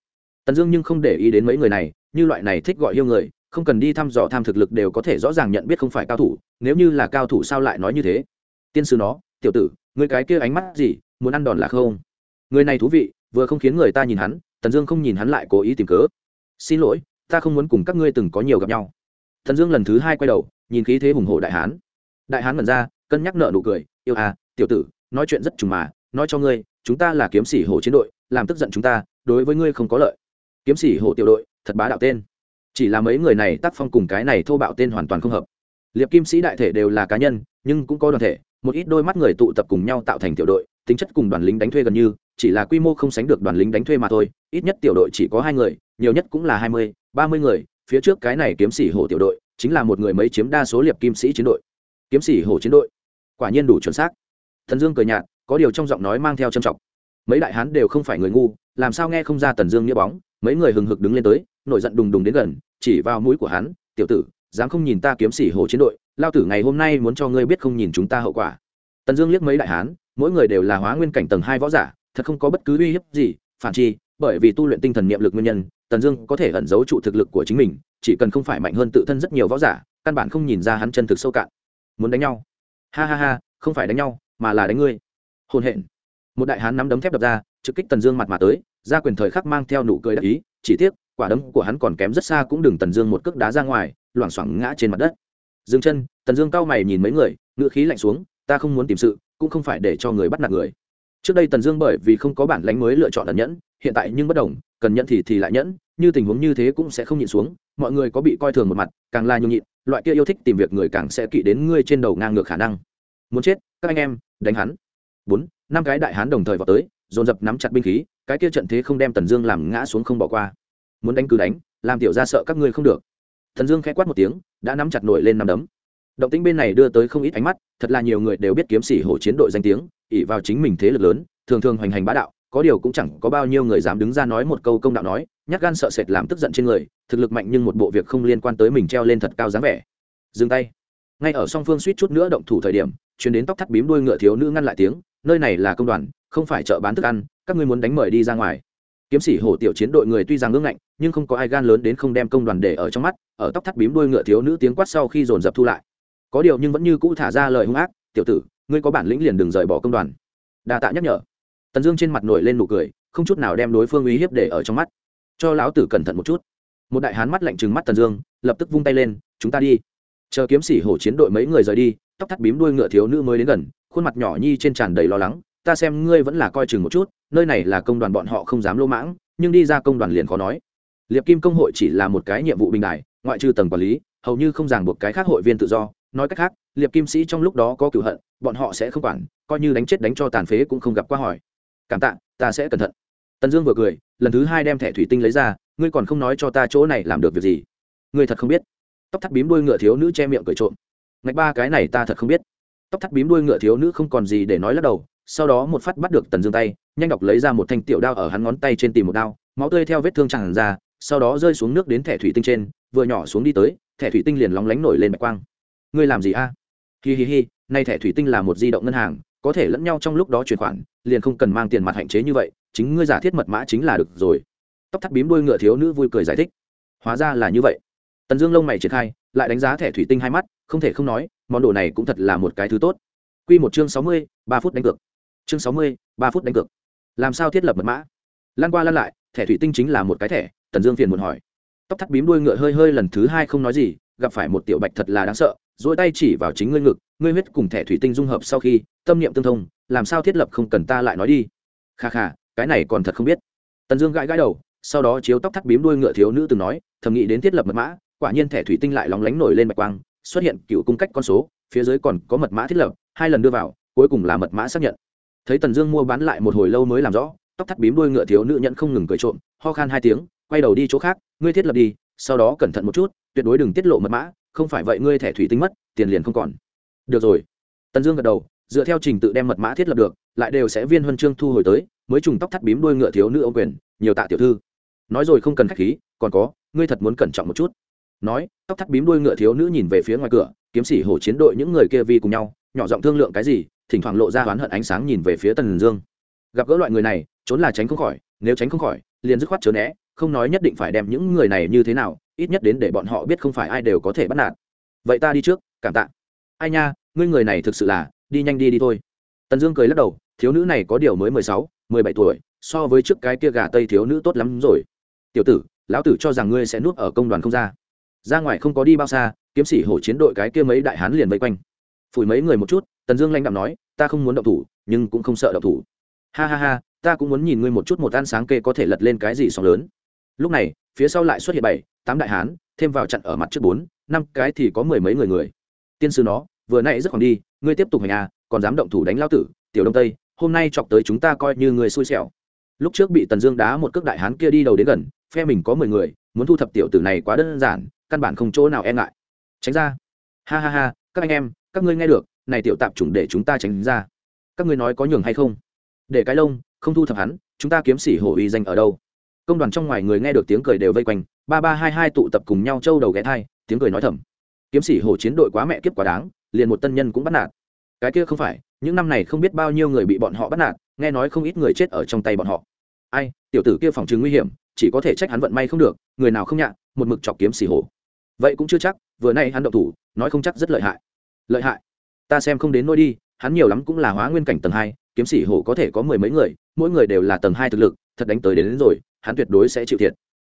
Tần dương nhưng không để ý đến mấy người này, như loại này thích gọi yêu người không cần đi thăm dò tham thực lực đều có thể rõ ràng nhận biết không phải cao thủ, nếu như là cao thủ sao lại nói như thế? Tiên sư nó, tiểu tử người cái kia ánh mắt gì, muốn ăn đòn là không? Người này thú vị, vừa không khiến người ta nhìn hắn, tần dương không nhìn hắn lại cố ý tìm cớ. Xin lỗi, ta không muốn cùng các ngươi từng có nhiều gặp nhau. Tần dương lần thứ hai quay đầu, nhìn khí thế hùng hổ đại hán. Đại hán mần ra, cân nhắc nợ nụ cười, yêu à tiểu tử, nói chuyện rất trùng mà, nói cho ngươi, chúng ta là kiếm sĩ hổ chiến đội, làm tức giận chúng ta, đối với ngươi không có lợi. Kiếm sĩ hổ tiểu đội, thật bá đạo tên chỉ là mấy người này tác phong cùng cái này thô bạo tên hoàn toàn không hợp. Liệp kim sĩ đại thể đều là cá nhân, nhưng cũng có đoàn thể, một ít đôi mắt người tụ tập cùng nhau tạo thành tiểu đội, tính chất cùng đoàn lính đánh thuê gần như, chỉ là quy mô không sánh được đoàn lính đánh thuê mà thôi, ít nhất tiểu đội chỉ có hai người, nhiều nhất cũng là hai mươi, ba mươi người, phía trước cái này kiếm sĩ hổ tiểu đội, chính là một người mấy chiếm đa số liệp kim sĩ chiến đội. Kiếm sĩ hổ chiến đội. Quả nhiên đủ chuẩn xác. Thần dương cười nhạt, có điều trong giọng nói mang theo trầm trọng. Mấy đại hán đều không phải người ngu, làm sao nghe không ra tần dương nghĩa bóng, mấy người hừng hực đứng lên tới, nổi giận đùng đùng đến gần chỉ vào mũi của hắn, tiểu tử, dám không nhìn ta kiếm sĩ hồ chiến đội, lao tử ngày hôm nay muốn cho ngươi biết không nhìn chúng ta hậu quả. Tần dương liếc mấy đại hán, mỗi người đều là hóa nguyên cảnh tầng hai võ giả, thật không có bất cứ uy hiếp gì, phản chi, bởi vì tu luyện tinh thần niệm lực nguyên nhân, tần dương có thể ẩn giấu trụ thực lực của chính mình, chỉ cần không phải mạnh hơn tự thân rất nhiều võ giả, căn bản không nhìn ra hắn chân thực sâu cạn. Muốn đánh nhau? Ha ha ha, không phải đánh nhau, mà là đánh ngươi. Hôn hẹn một đại hán nắm đấm thép đập ra, trực kích tần dương mặt mà tới, ra quyền thời khắc mang theo nụ cười đắc ý, chỉ tiếc quả đấm của hắn còn kém rất xa cũng đừng tần dương một cước đá ra ngoài, loảng xoảng ngã trên mặt đất. Dừng chân, tần dương cao mày nhìn mấy người ngựa khí lạnh xuống, ta không muốn tìm sự, cũng không phải để cho người bắt nạt người. Trước đây tần dương bởi vì không có bản lánh mới lựa chọn ẩn nhẫn, hiện tại nhưng bất đồng, cần nhẫn thì thì lại nhẫn, như tình huống như thế cũng sẽ không nhịn xuống, mọi người có bị coi thường một mặt, càng la nhung nhịn, loại kia yêu thích tìm việc người càng sẽ kỵ đến ngươi trên đầu ngang ngược khả năng. Muốn chết, các anh em, đánh hắn. Bốn, năm cái đại hán đồng thời vào tới, dồn dập nắm chặt binh khí, cái kia trận thế không đem tần dương làm ngã xuống không bỏ qua muốn đánh cứ đánh, làm tiểu ra sợ các ngươi không được. Thần dương k h ẽ quát một tiếng, đã nắm chặt nổi lên nằm đấm. Động tĩnh bên này đưa tới không ít ánh mắt, thật là nhiều người đều biết kiếm sĩ hổ chiến đội danh tiếng ỉ vào chính mình thế lực lớn, thường thường hoành hành bá đạo, có điều cũng chẳng có bao nhiêu người dám đứng ra nói một câu công đạo nói, nhát gan sợ sệt làm tức giận trên người, thực lực mạnh nhưng một bộ việc không liên quan tới mình treo lên thật cao dáng vẻ. Dừng tay. Ngay ở song phương suýt chút nữa động thủ thời điểm chuyến đến tóc thắt bím đuôi ngựa thiếu nữ ngăn lại tiếng, nơi này là công đoàn, không phải chợ bán thức ăn, các ngươi muốn đánh mời đi ra ngoài. Kiếm sĩ hổ tiểu chiến đội người tuy rằng ngưng ngạnh nhưng không có ai gan lớn đến không đem công đoàn để ở trong mắt, ở tóc thắt bím đuôi ngựa thiếu nữ tiếng quát sau khi dồn dập thu lại. Có điều nhưng vẫn như cũ thả ra lời hung ác, tiểu tử, ngươi có bản lĩnh liền đừng rời bỏ công đoàn. Đa tạ nhắc nhở. Tần dương trên mặt nổi lên nụ cười, không chút nào đem đối phương uy hiếp để ở trong mắt. Cho lão tử cẩn thận một chút. Một đại hán mắt lạnh trừng mắt tần dương, lập tức vung tay lên, chúng ta đi. Chờ kiếm sĩ hổ chiến đội mấy người rời đi, tóc thắt bím đuôi ngựa thiếu nữ mới đến gần, khuôn mặt nhỏ nhi trên tràn đầy lo lắng, ta xem ngươi vẫn là coi chừng một chút, nơi này là công đoàn bọn họ không dám lỗ mãng, nhưng đi ra công đoàn liền khó nói liệp kim công hội chỉ là một cái nhiệm vụ bình đại, ngoại trừ tầng quản lý, hầu như không ràng buộc cái khác hội viên tự do. Nói cách khác, liệp kim sĩ trong lúc đó có cửu hận, bọn họ sẽ không quản, coi như đánh chết đánh cho tàn phế cũng không gặp qua hỏi. Cảm tạ, ta sẽ cẩn thận. Tần dương vừa cười, lần thứ hai đem thẻ thủy tinh lấy ra, ngươi còn không nói cho ta chỗ này làm được việc gì? Ngươi thật không biết. Tóc thắt bím đuôi ngựa thiếu nữ che miệng cười trộm. Ngạch ba, cái này ta thật không biết. Tóc thắt bím đuôi ngựa thiếu nữ không còn gì để nói lắc đầu, sau đó một phát bắt được tần dương tay, nhanh đọc lấy ra một thanh tiểu đao ở hắn ngón tay trên tìm một đao, máu tươi theo vết thương tràn ra sau đó rơi xuống nước đến thẻ thủy tinh trên, vừa nhỏ xuống đi tới, thẻ thủy tinh liền lóng lánh nổi lên bạch quang. Ngươi làm gì a? Hi hi hi, nay thẻ thủy tinh là một di động ngân hàng, có thể lẫn nhau trong lúc đó chuyển khoản, liền không cần mang tiền mặt hạn chế như vậy, chính ngươi giả thiết mật mã chính là được rồi. Tóc thắt bím đuôi ngựa thiếu nữ vui cười giải thích. Hóa ra là như vậy. Tần dương lông mày triển khai, lại đánh giá thẻ thủy tinh hai mắt, không thể không nói, món đồ này cũng thật là một cái thứ tốt. Q một chương sáu mươi, ba phút đánh cược. Chương sáu mươi, ba phút đánh cược. Làm sao thiết lập mật mã? Lan qua lan lại, thẻ thủy tinh chính là một cái thẻ tần dương phiền muốn hỏi. Tóc thắt bím đuôi ngựa hơi hơi lần thứ hai không nói gì, gặp phải một tiểu bạch thật là đáng sợ dỗi tay chỉ vào chính ngươi ngực, ngươi huyết cùng thẻ thủy tinh dung hợp sau khi, tâm niệm tương thông, làm sao thiết lập không cần ta lại nói đi. Kha kha, cái này còn thật không biết. Tần dương gãi gãi đầu, sau đó chiếu tóc thắt bím đuôi ngựa thiếu nữ từng nói, thầm nghĩ đến thiết lập mật mã, quả nhiên thẻ thủy tinh lại lóng lánh nổi lên bạch quang, xuất hiện cựu cung cách con số, phía dưới còn có mật mã thiết lập, hai lần đưa vào, cuối cùng là mật mã xác nhận. Thấy tần dương mua bán lại một hồi lâu mới làm rõ, tóc thắt bím đuôi ngựa thiếu nữ nhận không ngừng cười trộm, ho khan hai tiếng quay đầu đi chỗ khác, ngươi thiết lập đi, sau đó cẩn thận một chút, tuyệt đối đừng tiết lộ mật mã, không phải vậy ngươi thẻ thủy tinh mất, tiền liền không còn. Được rồi. Tần dương gật đầu, dựa theo trình tự đem mật mã thiết lập được, lại đều sẽ viên huân chương thu hồi tới, mới trùng tóc thắt bím đuôi ngựa thiếu nữ ô quyền, nhiều tạ tiểu thư. Nói rồi không cần khách khí, còn có, ngươi thật muốn cẩn trọng một chút. Nói, tóc thắt bím đuôi ngựa thiếu nữ nhìn về phía ngoài cửa, kiếm sĩ hổ chiến đội những người kia vi cùng nhau, nhỏ giọng thương lượng cái gì, thỉnh thoảng lộ ra oán hận ánh sáng nhìn về phía tần dương. Gặp gỡ loại người này, trốn là tránh không khỏi, nếu tránh không khỏi, liền dứt khoát chớ né không nói nhất định phải đem những người này như thế nào, ít nhất đến để bọn họ biết không phải ai đều có thể bắt nạt. Vậy ta đi trước, cảm tạ. Ai nha, ngươi người này thực sự là, đi nhanh đi đi thôi. Tần dương cười lắc đầu, thiếu nữ này có điều mới mười sáu, mười bảy tuổi, so với trước cái kia gà tây thiếu nữ tốt lắm rồi. Tiểu tử, lão tử cho rằng ngươi sẽ nuốt ở công đoàn không ra. Ra ngoài không có đi bao xa, kiếm sĩ hổ chiến đội cái kia mấy đại hán liền vây quanh. Phủi mấy người một chút, tần dương lanh đạm nói, ta không muốn động thủ, nhưng cũng không sợ động thủ. Ha ha ha, ta cũng muốn nhìn ngươi một chút một ăn sáng kê có thể lật lên cái gì sóng lớn lúc này, phía sau lại xuất hiện bảy, tám đại hán, thêm vào chặn ở mặt trước bốn, năm cái thì có mười mấy người người. Tiên sư nó, vừa nãy rất còn đi, ngươi tiếp tục hành à còn dám động thủ đánh lao tử, tiểu đông tây, hôm nay chọc tới chúng ta coi như người xui xẻo. Lúc trước bị tần dương đá một cước đại hán kia đi đầu đến gần, phe mình có mười người, muốn thu thập tiểu tử này quá đơn giản, căn bản không chỗ nào e ngại. Tránh ra. Ha ha ha, các anh em, các ngươi nghe được, này tiểu tạp chủng để chúng ta tránh ra. Các ngươi nói có nhường hay không? Để cái lông, không thu thập hắn, chúng ta kiếm sĩ hổ uy danh ở đâu? Công đoàn trong ngoài người nghe được tiếng cười đều vây quanh ba ba hai hai tụ tập cùng nhau trâu đầu ghé thai tiếng cười nói thầm. Kiếm sĩ hồ chiến đội quá mẹ kiếp quá đáng liền một tân nhân cũng bắt nạt. Cái kia không phải những năm này không biết bao nhiêu người bị bọn họ bắt nạt nghe nói không ít người chết ở trong tay bọn họ. Ai tiểu tử kia phòng chứng nguy hiểm chỉ có thể trách hắn vận may không được người nào không nhạ một mực chọc kiếm xì hổ vậy cũng chưa chắc vừa nay hắn động thủ nói không chắc rất lợi hại. Lợi hại? Ta xem không đến nôi đi hắn nhiều lắm cũng là hóa nguyên cảnh tầng hai kiếm sĩ hổ có thể có mười mấy người mỗi người đều là tầng hai thực lực thật đánh tới đến, đến rồi hắn tuyệt đối sẽ chịu thiệt.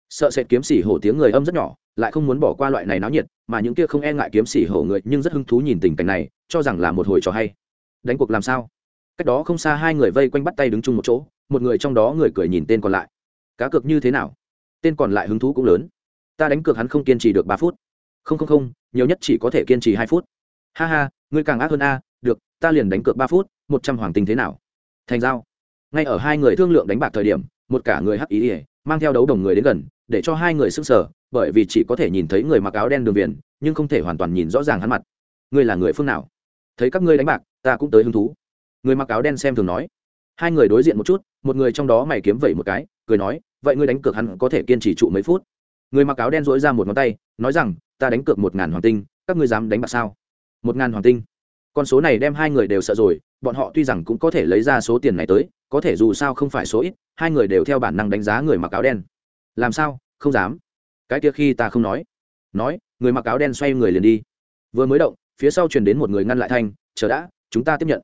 Sợ sệt kiếm sĩ hổ tiếng người âm rất nhỏ, lại không muốn bỏ qua loại này náo nhiệt, mà những kia không e ngại kiếm sĩ hổ người nhưng rất hứng thú nhìn tình cảnh này, cho rằng là một hồi trò hay. Đánh cuộc làm sao? Cách đó không xa hai người vây quanh bắt tay đứng chung một chỗ, một người trong đó người cười nhìn tên còn lại. Cá cược như thế nào? Tên còn lại hứng thú cũng lớn. Ta đánh cược hắn không kiên trì được ba phút. Không không không, nhiều nhất chỉ có thể kiên trì hai phút. Ha ha, ngươi càng ác hơn a, được, ta liền đánh cược ba phút, một trăm hoàng tinh thế nào? Thành giao. Ngay ở hai người thương lượng đánh bạc thời điểm một cả người hắc ý ỉa, mang theo đấu đồng người đến gần, để cho hai người s ư n g sở bởi vì chỉ có thể nhìn thấy người mặc áo đen đường viền, nhưng không thể hoàn toàn nhìn rõ ràng hắn mặt. Ngươi là người phương nào? Thấy các ngươi đánh bạc, ta cũng tới hứng thú. Người mặc áo đen xem thường nói. Hai người đối diện một chút, một người trong đó mày kiếm vẩy một cái, cười nói, vậy ngươi đánh cược hắn có thể kiên trì trụ mấy phút? Người mặc áo đen dỗi ra một ngón tay, nói rằng, ta đánh cược một ngàn hoàng tinh, các ngươi dám đánh bạc sao? Một ngàn hoàng tinh. Con số này đem hai người đều sợ rồi, bọn họ tuy rằng cũng có thể lấy ra số tiền này tới có thể dù sao không phải số ít, hai người đều theo bản năng đánh giá người mặc áo đen. Làm sao? Không dám. Cái kia khi ta không nói. Nói, người mặc áo đen xoay người liền đi. Vừa mới động, phía sau truyền đến một người ngăn lại thanh, chờ đã, chúng ta tiếp nhận.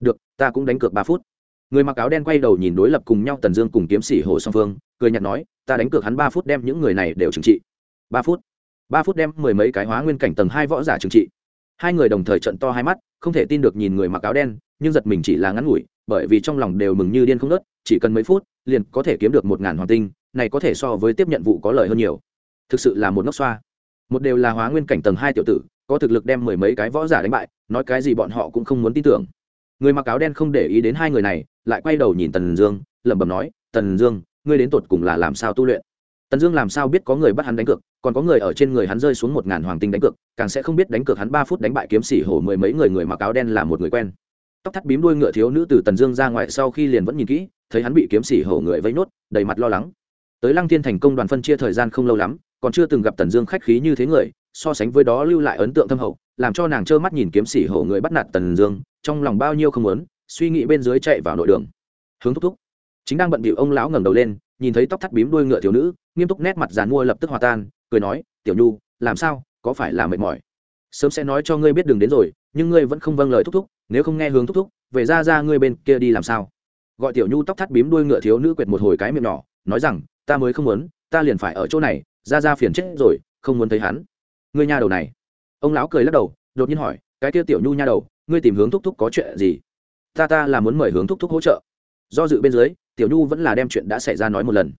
Được, ta cũng đánh cược ba phút. Người mặc áo đen quay đầu nhìn đối lập cùng nhau tần dương cùng kiếm sĩ hồ song phương, cười nhặt nói, ta đánh cược hắn ba phút đem những người này đều trừng trị. Ba phút. Ba phút đem mười mấy cái hóa nguyên cảnh tầng hai võ giả trừng trị. Hai người đồng thời trận to hai mắt, không thể tin được nhìn người mặc áo đen, nhưng giật mình chỉ là ngắn ngủi bởi vì trong lòng đều mừng như điên không nớt chỉ cần mấy phút, liền có thể kiếm được một ngàn hoàng tinh, này có thể so với tiếp nhận vụ có lợi hơn nhiều. Thực sự là một ngốc xoa. Một đều là hóa nguyên cảnh tầng hai tiểu tử, có thực lực đem mười mấy cái võ giả đánh bại, nói cái gì bọn họ cũng không muốn tin tưởng. Người mặc áo đen không để ý đến hai người này, lại quay đầu nhìn tần dương, lẩm bẩm nói, tần dương, ngươi đến tột cùng là làm sao tu luyện? Tần dương làm sao biết có người bắt hắn đánh cược, còn có người ở trên người hắn rơi xuống một ngàn hoàng tinh đánh cược, càng sẽ không biết đánh cược hắn ba phút đánh bại kiếm sĩ hổ mười mấy người người mặc áo đen là một người quen tóc thắt bím đuôi ngựa thiếu nữ từ tần dương ra ngoài sau khi liền vẫn nhìn kỹ, thấy hắn bị kiếm sĩ hổ người vây nốt, đầy mặt lo lắng. Tới lăng thiên thành công đoàn phân chia thời gian không lâu lắm, còn chưa từng gặp tần dương khách khí như thế người, so sánh với đó lưu lại ấn tượng thâm hậu, làm cho nàng trơ mắt nhìn kiếm sĩ hổ người bắt nạt tần dương, trong lòng bao nhiêu không muốn, suy nghĩ bên dưới chạy vào nội đường. Hướng thúc thúc. Chính đang bận bịu ông lão ngẩng đầu lên, nhìn thấy tóc thắt bím đuôi ngựa thiếu nữ, nghiêm túc nét mặt dàn mua lập tức hòa tan, cười nói, tiểu nhu, làm sao? Có phải là mệt mỏi? Sớm sẽ nói cho ngươi biết đường đến rồi, nhưng ngươi vẫn không vâng lời thúc thúc, nếu không nghe hướng thúc thúc, về ra ra ngươi bên kia đi làm sao? Gọi tiểu nhu tóc thắt bím đuôi ngựa thiếu nữ quệt một hồi cái miệng nhỏ, nói rằng, ta mới không muốn, ta liền phải ở chỗ này, ra ra phiền chết rồi, không muốn thấy hắn. Ngươi nha đầu này. Ông lão cười lắc đầu, đột nhiên hỏi, cái kia tiểu nhu nha đầu, ngươi tìm hướng thúc thúc có chuyện gì? Ta ta là muốn mời hướng thúc thúc hỗ trợ. Do dự bên dưới, tiểu nhu vẫn là đem chuyện đã xảy ra nói một lần.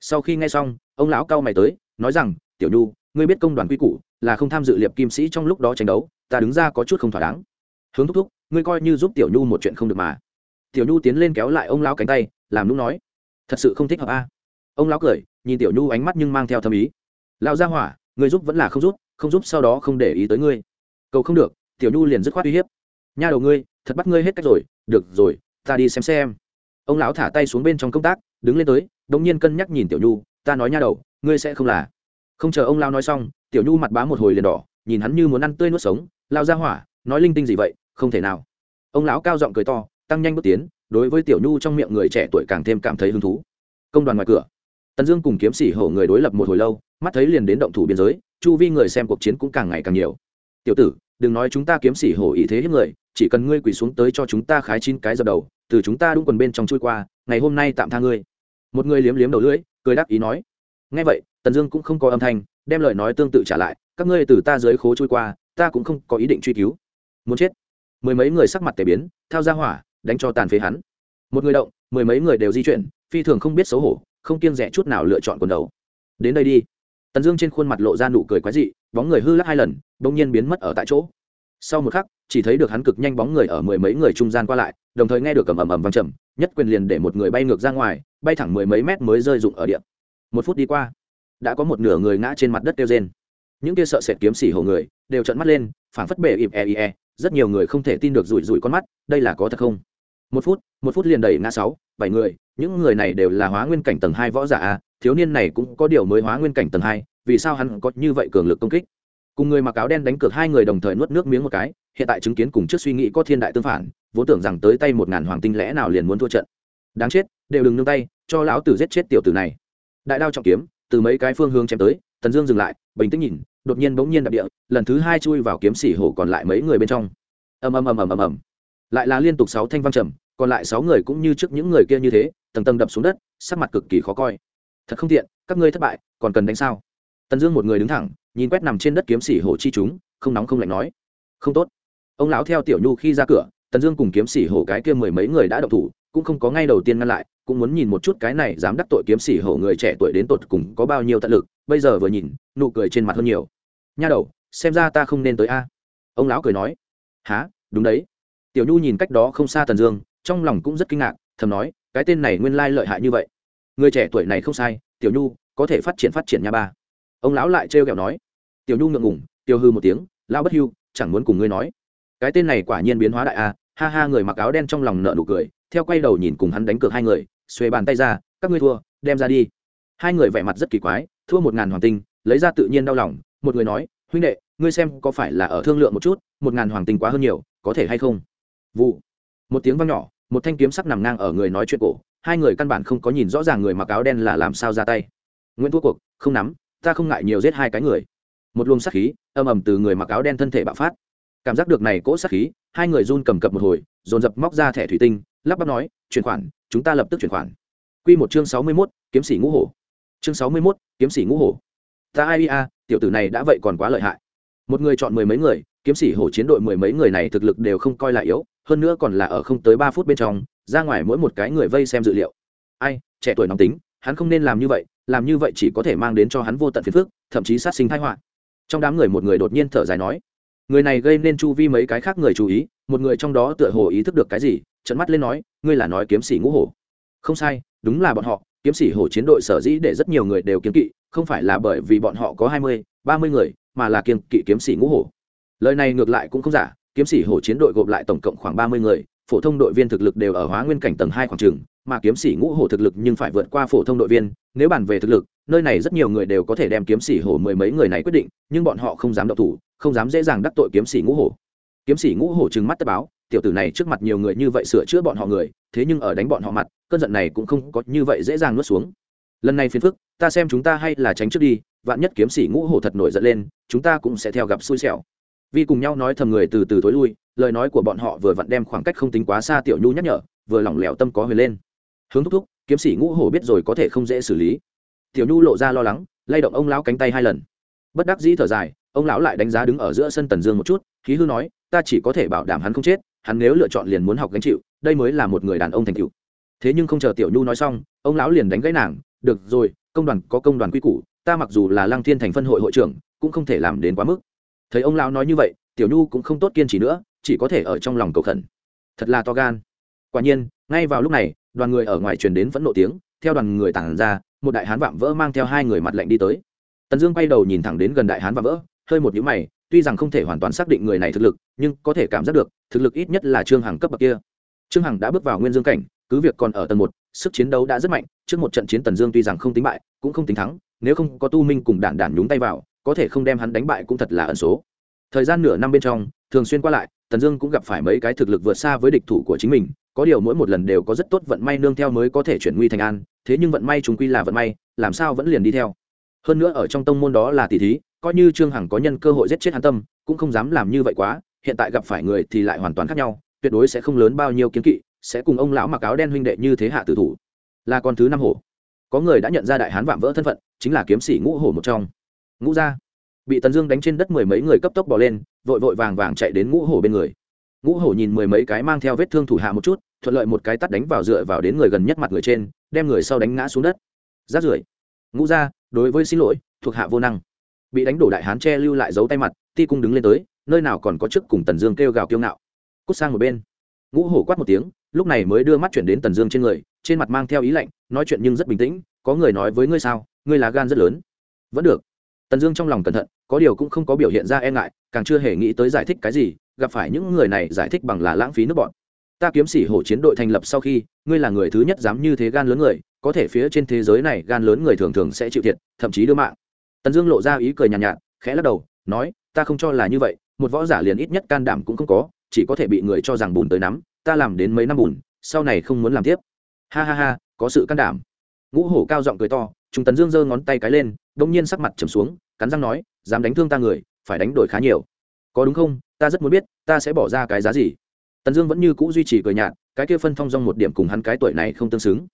Sau khi nghe xong, ông lão cao mày tới, nói rằng, tiểu nhu ngươi biết công đoàn quy củ, là không tham dự liệp kim sĩ trong lúc đó tranh đấu, ta đứng ra có chút không thỏa đáng. Hướng thúc thúc, ngươi coi như giúp tiểu nhu một chuyện không được mà. Tiểu nhu tiến lên kéo lại ông lão cánh tay, làm lúc nói, thật sự không thích hợp a. Ông lão cười, nhìn tiểu nhu ánh mắt nhưng mang theo thâm ý. Lão gia hỏa, ngươi giúp vẫn là không giúp không giúp sau đó không để ý tới ngươi. Cầu không được. Tiểu nhu liền dứt khoát uy hiếp. Nha đầu ngươi, thật bắt ngươi hết cách rồi, được rồi, ta đi xem xem. Ông lão thả tay xuống bên trong công tác, đứng lên tới đ ỗ n g nhiên cân nhắc nhìn tiểu nhu, ta nói nha đầu, ngươi sẽ không là không chờ ông lao nói xong, tiểu nhu mặt bá một hồi liền đỏ, nhìn hắn như muốn ăn tươi nuốt sống lao ra hỏa, nói linh tinh gì vậy, không thể nào. Ông lão cao giọng cười to, tăng nhanh bước tiến, đối với tiểu nhu trong miệng người trẻ tuổi càng thêm cảm thấy hứng thú. Công đoàn ngoài cửa. Tần dương cùng kiếm sĩ hổ người đối lập một hồi lâu, mắt thấy liền đến động thủ biên giới, chu vi người xem cuộc chiến cũng càng ngày càng nhiều. Tiểu tử, đừng nói chúng ta kiếm sĩ hổ ý thế hiếp người, chỉ cần ngươi quỳ xuống tới cho chúng ta khái chín cái dập đầu, từ chúng ta đúng quần bên trong chui qua, ngày hôm nay tạm tha ngươi. Một người liếm liếm đầu lưỡi, cười đáp ý nói. Ngay vậy tần dương cũng không có âm thanh, đem lời nói tương tự trả lại, các ngươi từ ta dưới khố trôi qua, ta cũng không có ý định truy cứu. Muốn chết? Mười mấy người sắc mặt tề biến, thao ra hỏa, đánh cho tàn phế hắn. Một người động, mười mấy người đều di chuyển, phi thường không biết xấu hổ, không kiêng rẻ chút nào lựa chọn quần đầu. Đến đây đi. Tần dương trên khuôn mặt lộ ra nụ cười quái dị, bóng người hư lắc hai lần đ ỗ n g nhiên biến mất ở tại chỗ. Sau một khắc, chỉ thấy được hắn cực nhanh bóng người ở mười mấy người trung gian qua lại, đồng thời nghe được ầm ầm ầm vang trầm, nhất quyền liền để một người bay ngược ra ngoài, bay thẳng mười mấy mét mới rơi rụng ở điện một phút đi qua đã có một nửa người ngã trên mặt đất kêu rên. Những kia sợ sệt kiếm xỉ hổ người đều trợn mắt lên, phảng phất bể ịp e e. Rất nhiều người không thể tin được rủi rủi con mắt, đây là có thật không? Một phút một phút liền đẩy ngã sáu, bảy người, những người này đều là hóa nguyên cảnh tầng hai võ giả a, thiếu niên này cũng có điều mới hóa nguyên cảnh tầng hai, vì sao hắn có như vậy cường lực công kích? Cùng người mặc áo đen đánh cược hai người đồng thời nuốt nước miếng một cái, hiện tại chứng kiến cùng trước suy nghĩ có thiên đại tương phản, vốn tưởng rằng tới tay một ngàn hoàng tinh lẽ nào liền muốn thua trận. Đáng chết, đều đừng nương tay, cho lão tử giết chết tiểu tử này. Đại đao trọng kiếm từ mấy cái phương hướng chém tới, tần dương dừng lại, bình tĩnh nhìn, đột nhiên bỗng nhiên đạp địa, lần thứ hai chui vào kiếm xỉ hổ còn lại mấy người bên trong. Ầm ầm ầm ầm ầm ầm. Lại là liên tục sáu thanh văng trầm, còn lại sáu người cũng như trước những người kia như thế, tầng tầng đập xuống đất, sắc mặt cực kỳ khó coi. Thật không tiện, các ngươi thất bại, còn cần đánh sao? Tần dương một người đứng thẳng, nhìn quét nằm trên đất kiếm xỉ hổ chi chúng, không nóng không lạnh nói. Không tốt. Ông lão theo tiểu nhu khi ra cửa tần dương cùng kiếm sĩ hổ cái kia mười mấy người đã động thủ, cũng không có ngay đầu tiên ngăn lại, cũng muốn nhìn một chút cái này dám đắc tội kiếm sĩ hổ người trẻ tuổi đến tột cùng có bao nhiêu tận lực, bây giờ vừa nhìn, nụ cười trên mặt hơn nhiều. Nha đầu, xem ra ta không nên tới a. Ông lão cười nói. Há đúng đấy. Tiểu nhu nhìn cách đó không xa tần dương, trong lòng cũng rất kinh ngạc, thầm nói, cái tên này nguyên lai lợi hại như vậy. Người trẻ tuổi này không sai, tiểu nhu, có thể phát triển phát triển nha ba. Ông lão lại trêu ghẹo nói. Tiểu nhu ngượng ngủng tiêu hư một tiếng lao bất hưu, chẳng muốn cùng ngươi nói. Cái tên này quả nhiên biến hóa đại a ha ha, người mặc áo đen trong lòng nợ nụ cười, theo quay đầu nhìn cùng hắn đánh cược hai người, xuề bàn tay ra, các ngươi thua, đem ra đi. Hai người vẻ mặt rất kỳ quái, thua một ngàn hoàng tinh, lấy ra tự nhiên đau lòng, một người nói, huynh đệ, ngươi xem có phải là ở thương lượng một chút, một ngàn hoàng tinh quá hơn nhiều, có thể hay không? Vụ. Một tiếng vang nhỏ, một thanh kiếm sắc nằm ngang ở người nói chuyện cổ, hai người căn bản không có nhìn rõ ràng người mặc áo đen là làm sao ra tay. Nguyễn thua cuộc, không nắm, ta không ngại nhiều giết hai cái người. Một luồng sát khí âm ầm từ người mặc áo đen thân thể bạo phát. Cảm giác được này cỗ sát khí hai người run cầm cập một hồi, dồn dập móc ra thẻ thủy tinh, lắp bắp nói, chuyển khoản, chúng ta lập tức chuyển khoản. Q một chương sáu mươi mốt, kiếm sĩ ngũ hổ. Chương sáu mươi mốt, kiếm sĩ ngũ hổ. Ta ai a, tiểu tử này đã vậy còn quá lợi hại. Một người chọn mười mấy người, kiếm sĩ hổ chiến đội mười mấy người này thực lực đều không coi là yếu, hơn nữa còn là ở không tới ba phút bên trong, ra ngoài mỗi một cái người vây xem dự liệu. Ai, trẻ tuổi nóng tính, hắn không nên làm như vậy, làm như vậy chỉ có thể mang đến cho hắn vô tận phiền phức, thậm chí sát sinh thái họa. Trong đám người một người đột nhiên thở dài nói người này gây nên chu vi mấy cái khác người chú ý, một người trong đó tựa hồ ý thức được cái gì trận mắt lên nói, ngươi là nói kiếm sĩ ngũ hổ. Không sai, đúng là bọn họ, kiếm sĩ hổ chiến đội sở dĩ để rất nhiều người đều kiếm kỵ, không phải là bởi vì bọn họ có hai mươi, ba mươi người, mà là kiêng kỵ kiếm sĩ ngũ hổ. Lời này ngược lại cũng không giả, kiếm sĩ hổ chiến đội gộp lại tổng cộng khoảng ba mươi người, phổ thông đội viên thực lực đều ở hóa nguyên cảnh tầng hai khoảng trường mà kiếm sĩ ngũ hổ thực lực nhưng phải vượt qua phổ thông đội viên, nếu bàn về thực lực nơi này rất nhiều người đều có thể đem kiếm sĩ hổ mười mấy người này quyết định, nhưng bọn họ không dám đậu thủ, không dám dễ dàng đắc tội kiếm sĩ ngũ hổ. Kiếm sĩ ngũ hổ trừng mắt tất báo, tiểu tử này trước mặt nhiều người như vậy sửa chữa bọn họ người, thế nhưng ở đánh bọn họ mặt, cơn giận này cũng không có như vậy dễ dàng nuốt xuống. Lần này phiền phức, ta xem chúng ta hay là tránh trước đi, vạn nhất kiếm sĩ ngũ hổ thật nổi giận lên, chúng ta cũng sẽ theo gặp xui xẻo. Vì cùng nhau nói thầm người từ từ tối lui, lời nói của bọn họ vừa vặn đem khoảng cách không tính quá xa tiểu nhu nhắc nhở, vừa lỏng lẻo tâm có huyền lên. Hướng thúc thúc, kiếm sĩ ngũ hổ biết rồi có thể không dễ xử lý tiểu nhu lộ ra lo lắng, lay động ông lão cánh tay hai lần. Bất đắc dĩ thở dài, ông lão lại đánh giá đứng ở giữa sân tần dương một chút, khí hư nói, ta chỉ có thể bảo đảm hắn không chết, hắn nếu lựa chọn liền muốn học gánh chịu, đây mới là một người đàn ông thành cựu thế nhưng không chờ tiểu nhu nói xong, ông lão liền đánh gãy nàng, được rồi, công đoàn có công đoàn quy củ, ta mặc dù là lăng thiên thành phân hội hội trưởng, cũng không thể làm đến quá mức. Thấy ông lão nói như vậy, tiểu nhu cũng không tốt kiên trì nữa, chỉ có thể ở trong lòng cầu khẩn. Thật là to gan. Quả nhiên, ngay vào lúc này, đoàn người ở ngoài truyền đến phẫn nộ tiếng, theo đoàn người tản ra một đại hán vạm vỡ mang theo hai người mặt lạnh đi tới. Tần dương quay đầu nhìn thẳng đến gần đại hán vạm vỡ, hơi một nhíu mày, tuy rằng không thể hoàn toàn xác định người này thực lực, nhưng có thể cảm giác được, thực lực ít nhất là trương hằng cấp bậc kia. Trương hằng đã bước vào nguyên dương cảnh, cứ việc còn ở tầng một, sức chiến đấu đã rất mạnh, trước một trận chiến tần dương tuy rằng không tính bại, cũng không tính thắng, nếu không có tu minh cùng đản đản nhúng tay vào, có thể không đem hắn đánh bại cũng thật là ẩn số. Thời gian nửa năm bên trong, thường xuyên qua lại, tần dương cũng gặp phải mấy cái thực lực vượt xa với địch thủ của chính mình có điều mỗi một lần đều có rất tốt vận may nương theo mới có thể chuyển nguy thành an, thế nhưng vận may chúng quy là vận may, làm sao vẫn liền đi theo. Hơn nữa ở trong tông môn đó là tỷ thí, coi như trương hằng có nhân cơ hội giết chết hắn tâm, cũng không dám làm như vậy quá, hiện tại gặp phải người thì lại hoàn toàn khác nhau, tuyệt đối sẽ không lớn bao nhiêu kiến kỵ, sẽ cùng ông lão mặc áo đen huynh đệ như thế hạ tử thủ. Là con thứ năm hổ. Có người đã nhận ra đại hán vạm vỡ thân phận, chính là kiếm sĩ ngũ hổ một trong. Ngũ gia. Bị tần dương đánh trên đất mười mấy người cấp tốc bỏ lên, vội vội vàng vàng chạy đến ngũ hổ bên người ngũ hổ nhìn mười mấy cái mang theo vết thương thủ hạ một chút, thuận lợi một cái tắt đánh vào dựa vào đến người gần nhất mặt người trên, đem người sau đánh ngã xuống đất. Rát rưởi. Ngũ gia, đối với xin lỗi, thuộc hạ vô năng. Bị đánh đổ đại hán che lưu lại giấu tay mặt, ti cung đứng lên tới, nơi nào còn có chức cùng tần dương kêu gào kiêu ngạo. Cút sang một bên. Ngũ hổ quát một tiếng, lúc này mới đưa mắt chuyển đến tần dương trên người, trên mặt mang theo ý lạnh, nói chuyện nhưng rất bình tĩnh, có người nói với ngươi sao? Ngươi là gan rất lớn. Vẫn được. Tần dương trong lòng cẩn thận, có điều cũng không có biểu hiện ra e ngại, càng chưa hề nghĩ tới giải thích cái gì gặp phải những người này giải thích bằng là lãng phí nước bọn. Ta kiếm sĩ hổ chiến đội thành lập sau khi ngươi là người thứ nhất dám như thế gan lớn người có thể phía trên thế giới này gan lớn người thường thường sẽ chịu thiệt thậm chí đưa mạng. Tần dương lộ ra ý cười nhàn nhạt, nhạt khẽ lắc đầu nói ta không cho là như vậy một võ giả liền ít nhất can đảm cũng không có chỉ có thể bị người cho rằng bùn tới nắm ta làm đến mấy năm bùn sau này không muốn làm tiếp. Ha ha ha có sự can đảm. Ngũ hổ cao giọng cười to chúng tần dương giơ ngón tay cái lên đông nhiên sắc mặt trầm xuống cắn răng nói dám đánh thương ta người phải đánh đổi khá nhiều. Có đúng không? Ta rất muốn biết, ta sẽ bỏ ra cái giá gì? Tần dương vẫn như cũ duy trì cười nhạt, cái kia phân phong rong một điểm cùng hắn cái tuổi này không tương xứng.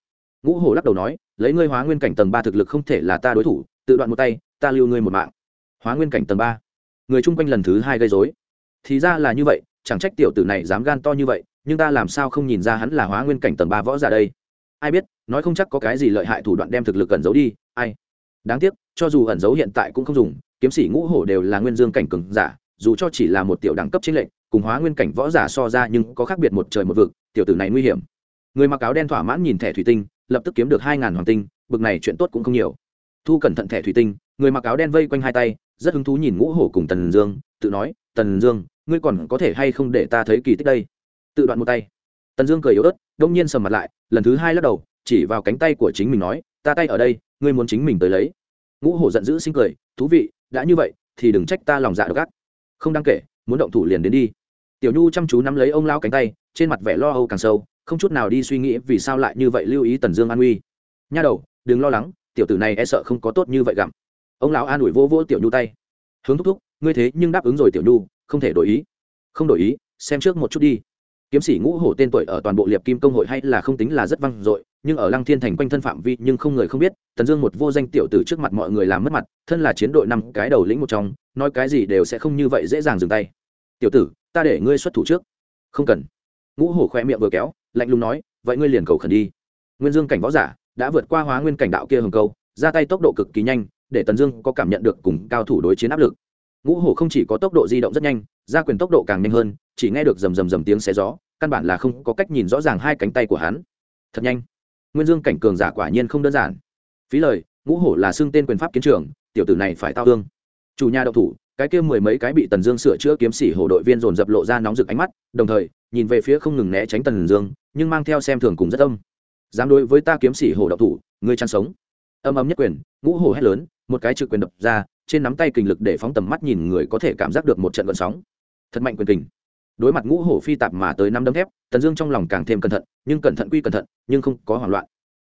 Ngũ hổ lắc đầu nói, lấy ngươi hóa nguyên cảnh tầng ba thực lực không thể là ta đối thủ, tự đoạn một tay, ta lưu ngươi một mạng. Hóa nguyên cảnh tầng ba? Người chung quanh lần thứ hai gây dối thì ra là như vậy, chẳng trách tiểu tử này dám gan to như vậy, nhưng ta làm sao không nhìn ra hắn là hóa nguyên cảnh tầng ba võ giả đây? Ai biết, nói không chắc có cái gì lợi hại thủ đoạn đem thực lực ẩn giấu đi, ai? Đáng tiếc, cho dù ẩn giấu hiện tại cũng không dùng, kiếm sĩ ngũ hổ đều là nguyên dương cảnh cường giả dù cho chỉ là một tiểu đẳng cấp chiến lệnh cùng hóa nguyên cảnh võ giả so ra nhưng có khác biệt một trời một vực, tiểu tử này nguy hiểm. Người mặc áo đen thỏa mãn nhìn thẻ thủy tinh, lập tức kiếm được hai ngàn hoàng tinh, bực này chuyện tốt cũng không nhiều. Thu cẩn thận thẻ thủy tinh, người mặc áo đen vây quanh hai tay, rất hứng thú nhìn ngũ hổ cùng tần dương, tự nói, tần dương, ngươi còn có thể hay không để ta thấy kỳ tích đây? Tự đoạn một tay. Tần dương cười yếu ớt đột nhiên sầm mặt lại, lần thứ hai lắc đầu, chỉ vào cánh tay của chính mình nói, ta tay ở đây, ngươi muốn chính mình tới lấy. Ngũ hổ giận dữ sinh cười, thú vị, đã như vậy, thì đừng trách ta lòng dạ độc ác không đáng kể, muốn động thủ liền đến đi. Tiểu nhu chăm chú nắm lấy ông lao cánh tay, trên mặt vẻ lo âu càng sâu, không chút nào đi suy nghĩ vì sao lại như vậy lưu ý tần dương an uy nha đầu, đừng lo lắng, tiểu tử này e sợ không có tốt như vậy gặm. Ông lão an ủi vô vô tiểu nhu tay. Hướng thúc thúc, ngươi thế nhưng đáp ứng rồi tiểu nhu, không thể đổi ý. Không đổi ý, xem trước một chút đi kiếm sĩ ngũ hổ tên tuổi ở toàn bộ liệp kim công hội hay là không tính là rất vang dội, nhưng ở lăng thiên thành quanh thân phạm vi nhưng không người không biết, tần dương một vô danh tiểu tử trước mặt mọi người làm mất mặt, thân là chiến đội năm cái đầu lĩnh một trong, nói cái gì đều sẽ không như vậy dễ dàng dừng tay. Tiểu tử, ta để ngươi xuất thủ trước. Không cần. Ngũ hổ khoe miệng vừa kéo, lạnh lùng nói, vậy ngươi liền cầu khẩn đi. Nguyên dương cảnh võ giả đã vượt qua hóa nguyên cảnh đạo kia hồng câu, ra tay tốc độ cực kỳ nhanh, để tần dương có cảm nhận được cùng cao thủ đối chiến áp lực ngũ hổ không chỉ có tốc độ di động rất nhanh, ra quyền tốc độ càng nhanh hơn, chỉ nghe được rầm rầm rầm tiếng xé gió, căn bản là không có cách nhìn rõ ràng hai cánh tay của hắn. Thật nhanh. Nguyên dương cảnh cường giả quả nhiên không đơn giản. Phí lời, ngũ hổ là xưng tên quyền pháp kiến trường, tiểu tử này phải tao thương. Chủ nhà đậu thủ, cái kia mười mấy cái bị tần dương sửa chữa kiếm sĩ hổ đội viên dồn dập lộ ra nóng rực ánh mắt, đồng thời, nhìn về phía không ngừng né tránh tần dương, nhưng mang theo xem thường cùng rất âm. Dám đối với ta kiếm sĩ hổ đậu thủ, ngươi chăn sống. Âm âm nhất quyền, ngũ hổ hét lớn, một cái trực quyền đập ra trên nắm tay kình lực để phóng tầm mắt nhìn người có thể cảm giác được một trận gợn sóng. Thật mạnh quyền kình. Đối mặt ngũ hổ phi tạp mà tới năm đấm thép, tần dương trong lòng càng thêm cẩn thận, nhưng cẩn thận quy cẩn thận, nhưng không có hoảng loạn.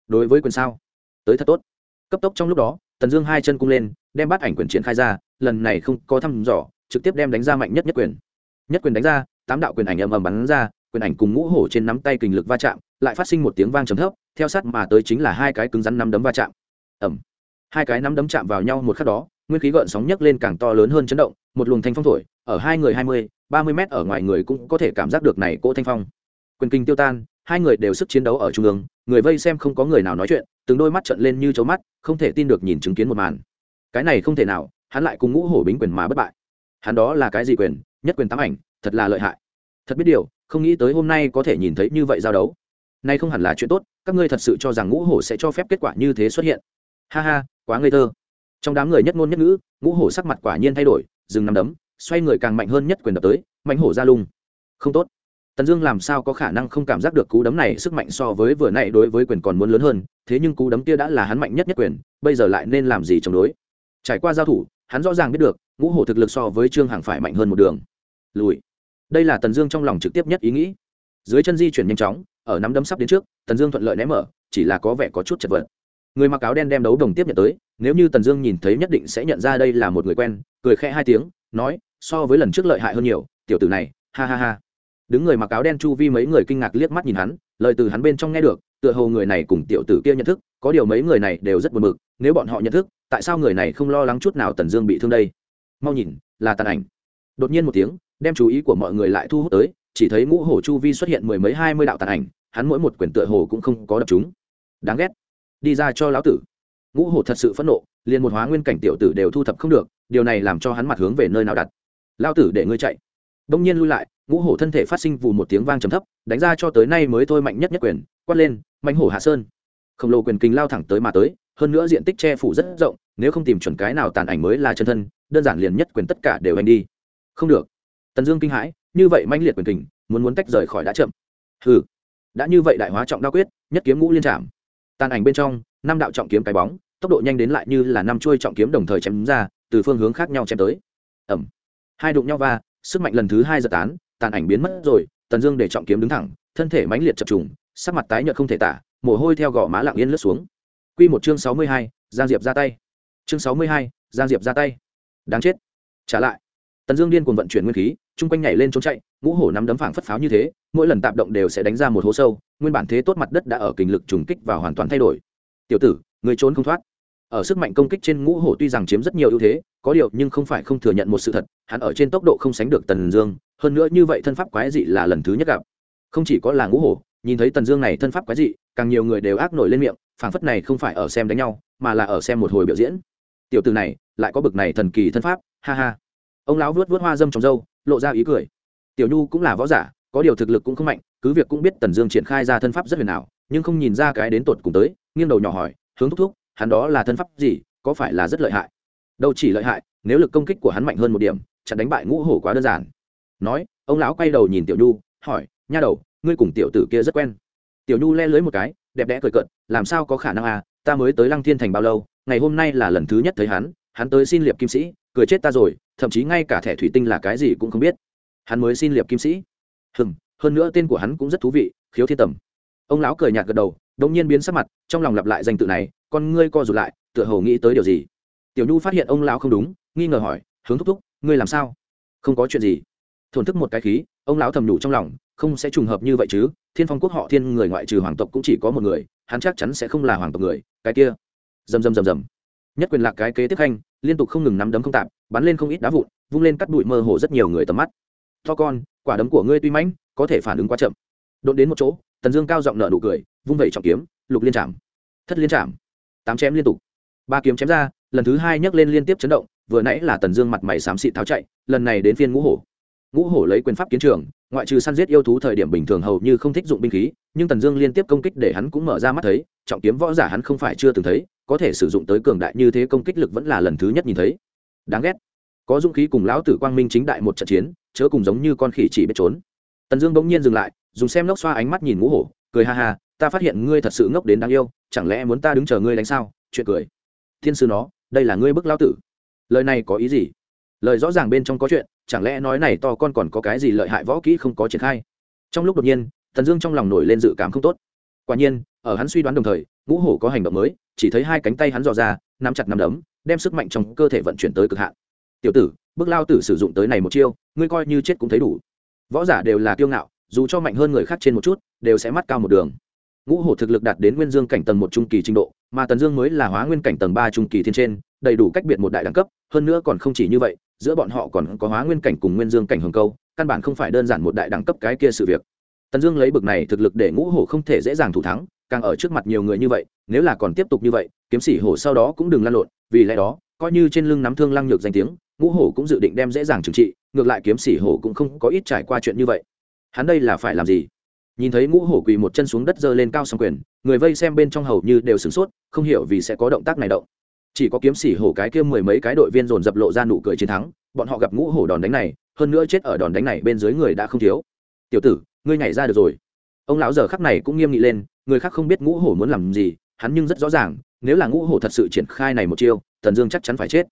Đối với quyền sao, tới thật tốt. Cấp tốc trong lúc đó, tần dương hai chân cung lên, đem bắt ảnh quyền triển khai ra, lần này không có thăm dò, trực tiếp đem đánh ra mạnh nhất nhất quyền. Nhất quyền đánh ra, tám đạo quyền ảnh ầm ầm bắn ra, quyền ảnh cùng ngũ hổ trên nắm tay kình lực va chạm, lại phát sinh một tiếng vang trầm thấp, theo sát mà tới chính là hai cái cứng rắn năm đấm va chạm. Ẩm hai cái nắm đấm chạm vào nhau một khắc đó nguyên khí gợn sóng nhấc lên càng to lớn hơn chấn động, một luồng thanh phong thổi, ở hai người hai mươi, ba mươi mét ở ngoài người cũng có thể cảm giác được này cỗ thanh phong. Quyền kinh tiêu tan, hai người đều sức chiến đấu ở trung ương, người vây xem không có người nào nói chuyện, từng đôi mắt trận lên như chấu mắt, không thể tin được nhìn chứng kiến một màn. Cái này không thể nào, hắn lại cùng ngũ hổ bính quyền mà bất bại. Hắn đó là cái gì quyền? Nhất quyền tám ảnh, thật là lợi hại. Thật biết điều, không nghĩ tới hôm nay có thể nhìn thấy như vậy giao đấu. Nay không hẳn là chuyện tốt, các ngươi thật sự cho rằng ngũ hổ sẽ cho phép kết quả như thế xuất hiện. Ha ha, quá ngây thơ trong đám người nhất ngôn nhất ngữ, ngũ hổ sắc mặt quả nhiên thay đổi, dừng nằm đấm, xoay người càng mạnh hơn nhất quyền đập tới, mạnh hổ ra lung. Không tốt. Tần dương làm sao có khả năng không cảm giác được cú đấm này sức mạnh so với vừa nãy đối với quyền còn muốn lớn hơn, thế nhưng cú đấm kia đã là hắn mạnh nhất nhất quyền, bây giờ lại nên làm gì chống đối? Trải qua giao thủ, hắn rõ ràng biết được, ngũ hổ thực lực so với trương hằng phải mạnh hơn một đường. Lùi. Đây là tần dương trong lòng trực tiếp nhất ý nghĩ. Dưới chân di chuyển nhanh chóng, ở nắm đấm sắp đến trước, tần dương thuận lợi ném mở, chỉ là có vẻ có chút chật vật. Người mặc áo đen đem đấu đồng tiếp nhận tới nếu như tần dương nhìn thấy nhất định sẽ nhận ra đây là một người quen, cười khẽ hai tiếng, nói, so với lần trước lợi hại hơn nhiều, tiểu tử này, ha ha ha. Đứng người mặc áo đen chu vi mấy người kinh ngạc liếc mắt nhìn hắn, lời từ hắn bên trong nghe được, tựa hồ người này cùng tiểu tử kia nhận thức, có điều mấy người này đều rất buồn bực, nếu bọn họ nhận thức, tại sao người này không lo lắng chút nào tần dương bị thương đây? Mau nhìn, là tàn ảnh. Đột nhiên một tiếng, đem chú ý của mọi người lại thu hút tới, chỉ thấy ngũ hổ chu vi xuất hiện mười mấy hai mươi đạo tàn ảnh, hắn mỗi một quyển tựa hồ cũng không có đập chúng. Đáng ghét. Đi ra cho lão tử ngũ hổ thật sự phẫn nộ, liền một hóa nguyên cảnh tiểu tử đều thu thập không được, điều này làm cho hắn mặt hướng về nơi nào đặt. Lao tử để ngươi chạy. Đông nhiên lui lại, ngũ hổ thân thể phát sinh vù một tiếng vang trầm thấp, đánh ra cho tới nay mới thôi mạnh nhất nhất quyền, quát lên mạnh hổ hạ sơn. Khổng lồ quyền kinh lao thẳng tới mà tới, hơn nữa diện tích che phủ rất rộng, nếu không tìm chuẩn cái nào tàn ảnh mới là chân thân, đơn giản liền nhất quyền tất cả đều anh đi. Không được. Tần dương kinh hãi, như vậy manh liệt quyền kình, muốn muốn tách rời khỏi đã chậm. Hừ. Đã như vậy đại hóa trọng đa quyết, nhất kiếm ngũ liên trảm. Tàn ảnh bên trong năm đạo trọng kiếm cái bóng, tốc độ nhanh đến lại như là năm chuôi trọng kiếm đồng thời chém ra, từ phương hướng khác nhau chém tới. Ẩm hai đụng nhau va, sức mạnh lần thứ hai giật tán, tàn ảnh biến mất rồi, tần dương để trọng kiếm đứng thẳng, thân thể mãnh liệt chập trùng, sắc mặt tái nhợt không thể tả, mồ hôi theo gò má lặng yên lướt xuống. Q một chương sáu mươi hai, giang diệp ra tay. Chương sáu mươi hai, giang diệp ra tay. Đáng chết. Trả lại. Tần dương điên cuồng vận chuyển nguyên khí, chung quanh nhảy lên trốn chạy, ngũ hổ nắm đấm phảng phất pháo như thế, mỗi lần tạp động đều sẽ đánh ra một hố sâu, nguyên bản thế tốt mặt đất đã ở kình lực trùng kích và hoàn toàn thay đổi tiểu tử người trốn không thoát. Ở sức mạnh công kích trên ngũ hổ tuy rằng chiếm rất nhiều ưu thế, có điều nhưng không phải không thừa nhận một sự thật, hắn ở trên tốc độ không sánh được tần dương, hơn nữa như vậy thân pháp quái dị là lần thứ nhất gặp. Không chỉ có là ngũ hổ, nhìn thấy tần dương này thân pháp quái dị, càng nhiều người đều ác nổi lên miệng, phảng phất này không phải ở xem đánh nhau, mà là ở xem một hồi biểu diễn. Tiểu từ này, lại có bực này thần kỳ thân pháp, ha ha. Ông lão vuốt vuốt hoa dâm trong râu, lộ ra ý cười. Tiểu nhu cũng là võ giả, có điều thực lực cũng không mạnh, cứ việc cũng biết tần dương triển khai ra thân pháp rất huyền ảo, nhưng không nhìn ra cái đến tột cùng tới nghiêng đầu nhỏ hỏi, hướng thúc thúc, hắn đó là thân pháp gì, có phải là rất lợi hại? Đâu chỉ lợi hại, nếu lực công kích của hắn mạnh hơn một điểm, chặn đánh bại ngũ hổ quá đơn giản. Nói, ông lão quay đầu nhìn tiểu nhu, hỏi, nha đầu, ngươi cùng tiểu tử kia rất quen. Tiểu nhu le lưới một cái, đẹp đẽ cười cợt, làm sao có khả năng à ta mới tới lăng thiên thành bao lâu, ngày hôm nay là lần thứ nhất thấy hắn hắn tới xin liệp kim sĩ, cười chết ta rồi, thậm chí ngay cả thẻ thủy tinh là cái gì cũng không biết. Hắn mới xin liệp kim sĩ? Hừm, hơn nữa tên của hắn cũng rất thú vị, khiếu thiên tầm ông lão cười nhạt gật đầu đống nhiên biến sắc mặt, trong lòng lặp lại danh tự này, con ngươi co rụt lại, tựa hồ nghĩ tới điều gì. Tiểu nhu phát hiện ông lão không đúng, nghi ngờ hỏi, hướng thúc thúc, ngươi làm sao? Không có chuyện gì. Thổn thức một cái khí, ông lão thầm nhủ trong lòng, không sẽ trùng hợp như vậy chứ, thiên phong quốc họ thiên người ngoại trừ hoàng tộc cũng chỉ có một người, hắn chắc chắn sẽ không là hoàng tộc người, cái kia. Rầm rầm rầm rầm. Nhất quyền lạc cái kế tiếp khanh, liên tục không ngừng nắm đấm không tạm, bắn lên không ít đá vụn, vung lên cắt bụi mơ hồ rất nhiều người tầm mắt. To con, quả đấm của ngươi tuy mãnh, có thể phản ứng quá chậm. Đột đến một chỗ tần dương cao giọng nợ nụ cười, vung vẩy trọng kiếm, lục liên chạm. Thất liên chạm. Tám chém liên tục. Ba kiếm chém ra, lần thứ hai nhấc lên liên tiếp chấn động, vừa nãy là tần dương mặt mày xám xịt tháo chạy, lần này đến phiên ngũ hổ. Ngũ hổ lấy quyền pháp kiến trường, ngoại trừ săn giết yêu thú thời điểm bình thường hầu như không thích dụng binh khí, nhưng tần dương liên tiếp công kích để hắn cũng mở ra mắt thấy, trọng kiếm võ giả hắn không phải chưa từng thấy, có thể sử dụng tới cường đại như thế công kích lực vẫn là lần thứ nhất nhìn thấy. Đáng ghét. Có dũng khí cùng lão tử quang minh chính đại một trận chiến, chớ cùng giống như con khỉ chỉ biết trốn. Tần dương bỗng nhiên dừng lại dùng xem lốc xoa ánh mắt nhìn ngũ hổ, cười ha ha, ta phát hiện ngươi thật sự ngốc đến đáng yêu, chẳng lẽ muốn ta đứng chờ ngươi đánh sao? Chuyện cười. Thiên sư nó, đây là ngươi bức lao tử. Lời này có ý gì? Lời rõ ràng bên trong có chuyện, chẳng lẽ nói này to con còn có cái gì lợi hại võ kỹ không có triển khai? Trong lúc đột nhiên thần dương trong lòng nổi lên dự cảm không tốt. Quả nhiên, ở hắn suy đoán đồng thời, ngũ hổ có hành động mới, chỉ thấy hai cánh tay hắn dò ra, nắm chặt nắm đấm, đem sức mạnh trong cơ thể vận chuyển tới cực hạn. Tiểu tử bước lao tử sử dụng tới này một chiêu, ngươi coi như chết cũng thấy đủ. Võ giả đều là kiêu ngạo dù cho mạnh hơn người khác trên một chút, đều sẽ mắt cao một đường. Ngũ hổ thực lực đạt đến nguyên dương cảnh tầng một trung kỳ trình độ, mà tần dương mới là hóa nguyên cảnh tầng ba trung kỳ thiên trên, đầy đủ cách biệt một đại đẳng cấp, hơn nữa còn không chỉ như vậy, giữa bọn họ còn có hóa nguyên cảnh cùng nguyên dương cảnh hồng câu, căn bản không phải đơn giản một đại đẳng cấp cái kia sự việc. Tần dương lấy bực này thực lực để ngũ hổ không thể dễ dàng thủ thắng, càng ở trước mặt nhiều người như vậy, nếu là còn tiếp tục như vậy, kiếm sĩ hổ sau đó cũng đừng lăn lộn, vì lẽ đó, coi như trên lưng nắm thương lăng nhược danh tiếng, ngũ hổ cũng dự định đem dễ dàng trừng trị, ngược lại kiếm sĩ hổ cũng không có ít trải qua chuyện như vậy hắn đây là phải làm gì? Nhìn thấy ngũ hổ quỳ một chân xuống đất giơ lên cao song quyền, người vây xem bên trong hầu như đều sửng sốt, không hiểu vì sẽ có động tác này động. Chỉ có kiếm sĩ hổ cái kia mười mấy cái đội viên dồn dập lộ ra nụ cười chiến thắng, bọn họ gặp ngũ hổ đòn đánh này, hơn nữa chết ở đòn đánh này bên dưới người đã không thiếu. Tiểu tử, ngươi nhảy ra được rồi. Ông lão giờ khắc này cũng nghiêm nghị lên, người khác không biết ngũ hổ muốn làm gì, hắn nhưng rất rõ ràng, nếu là ngũ hổ thật sự triển khai này một chiêu, tần dương chắc chắn phải chết.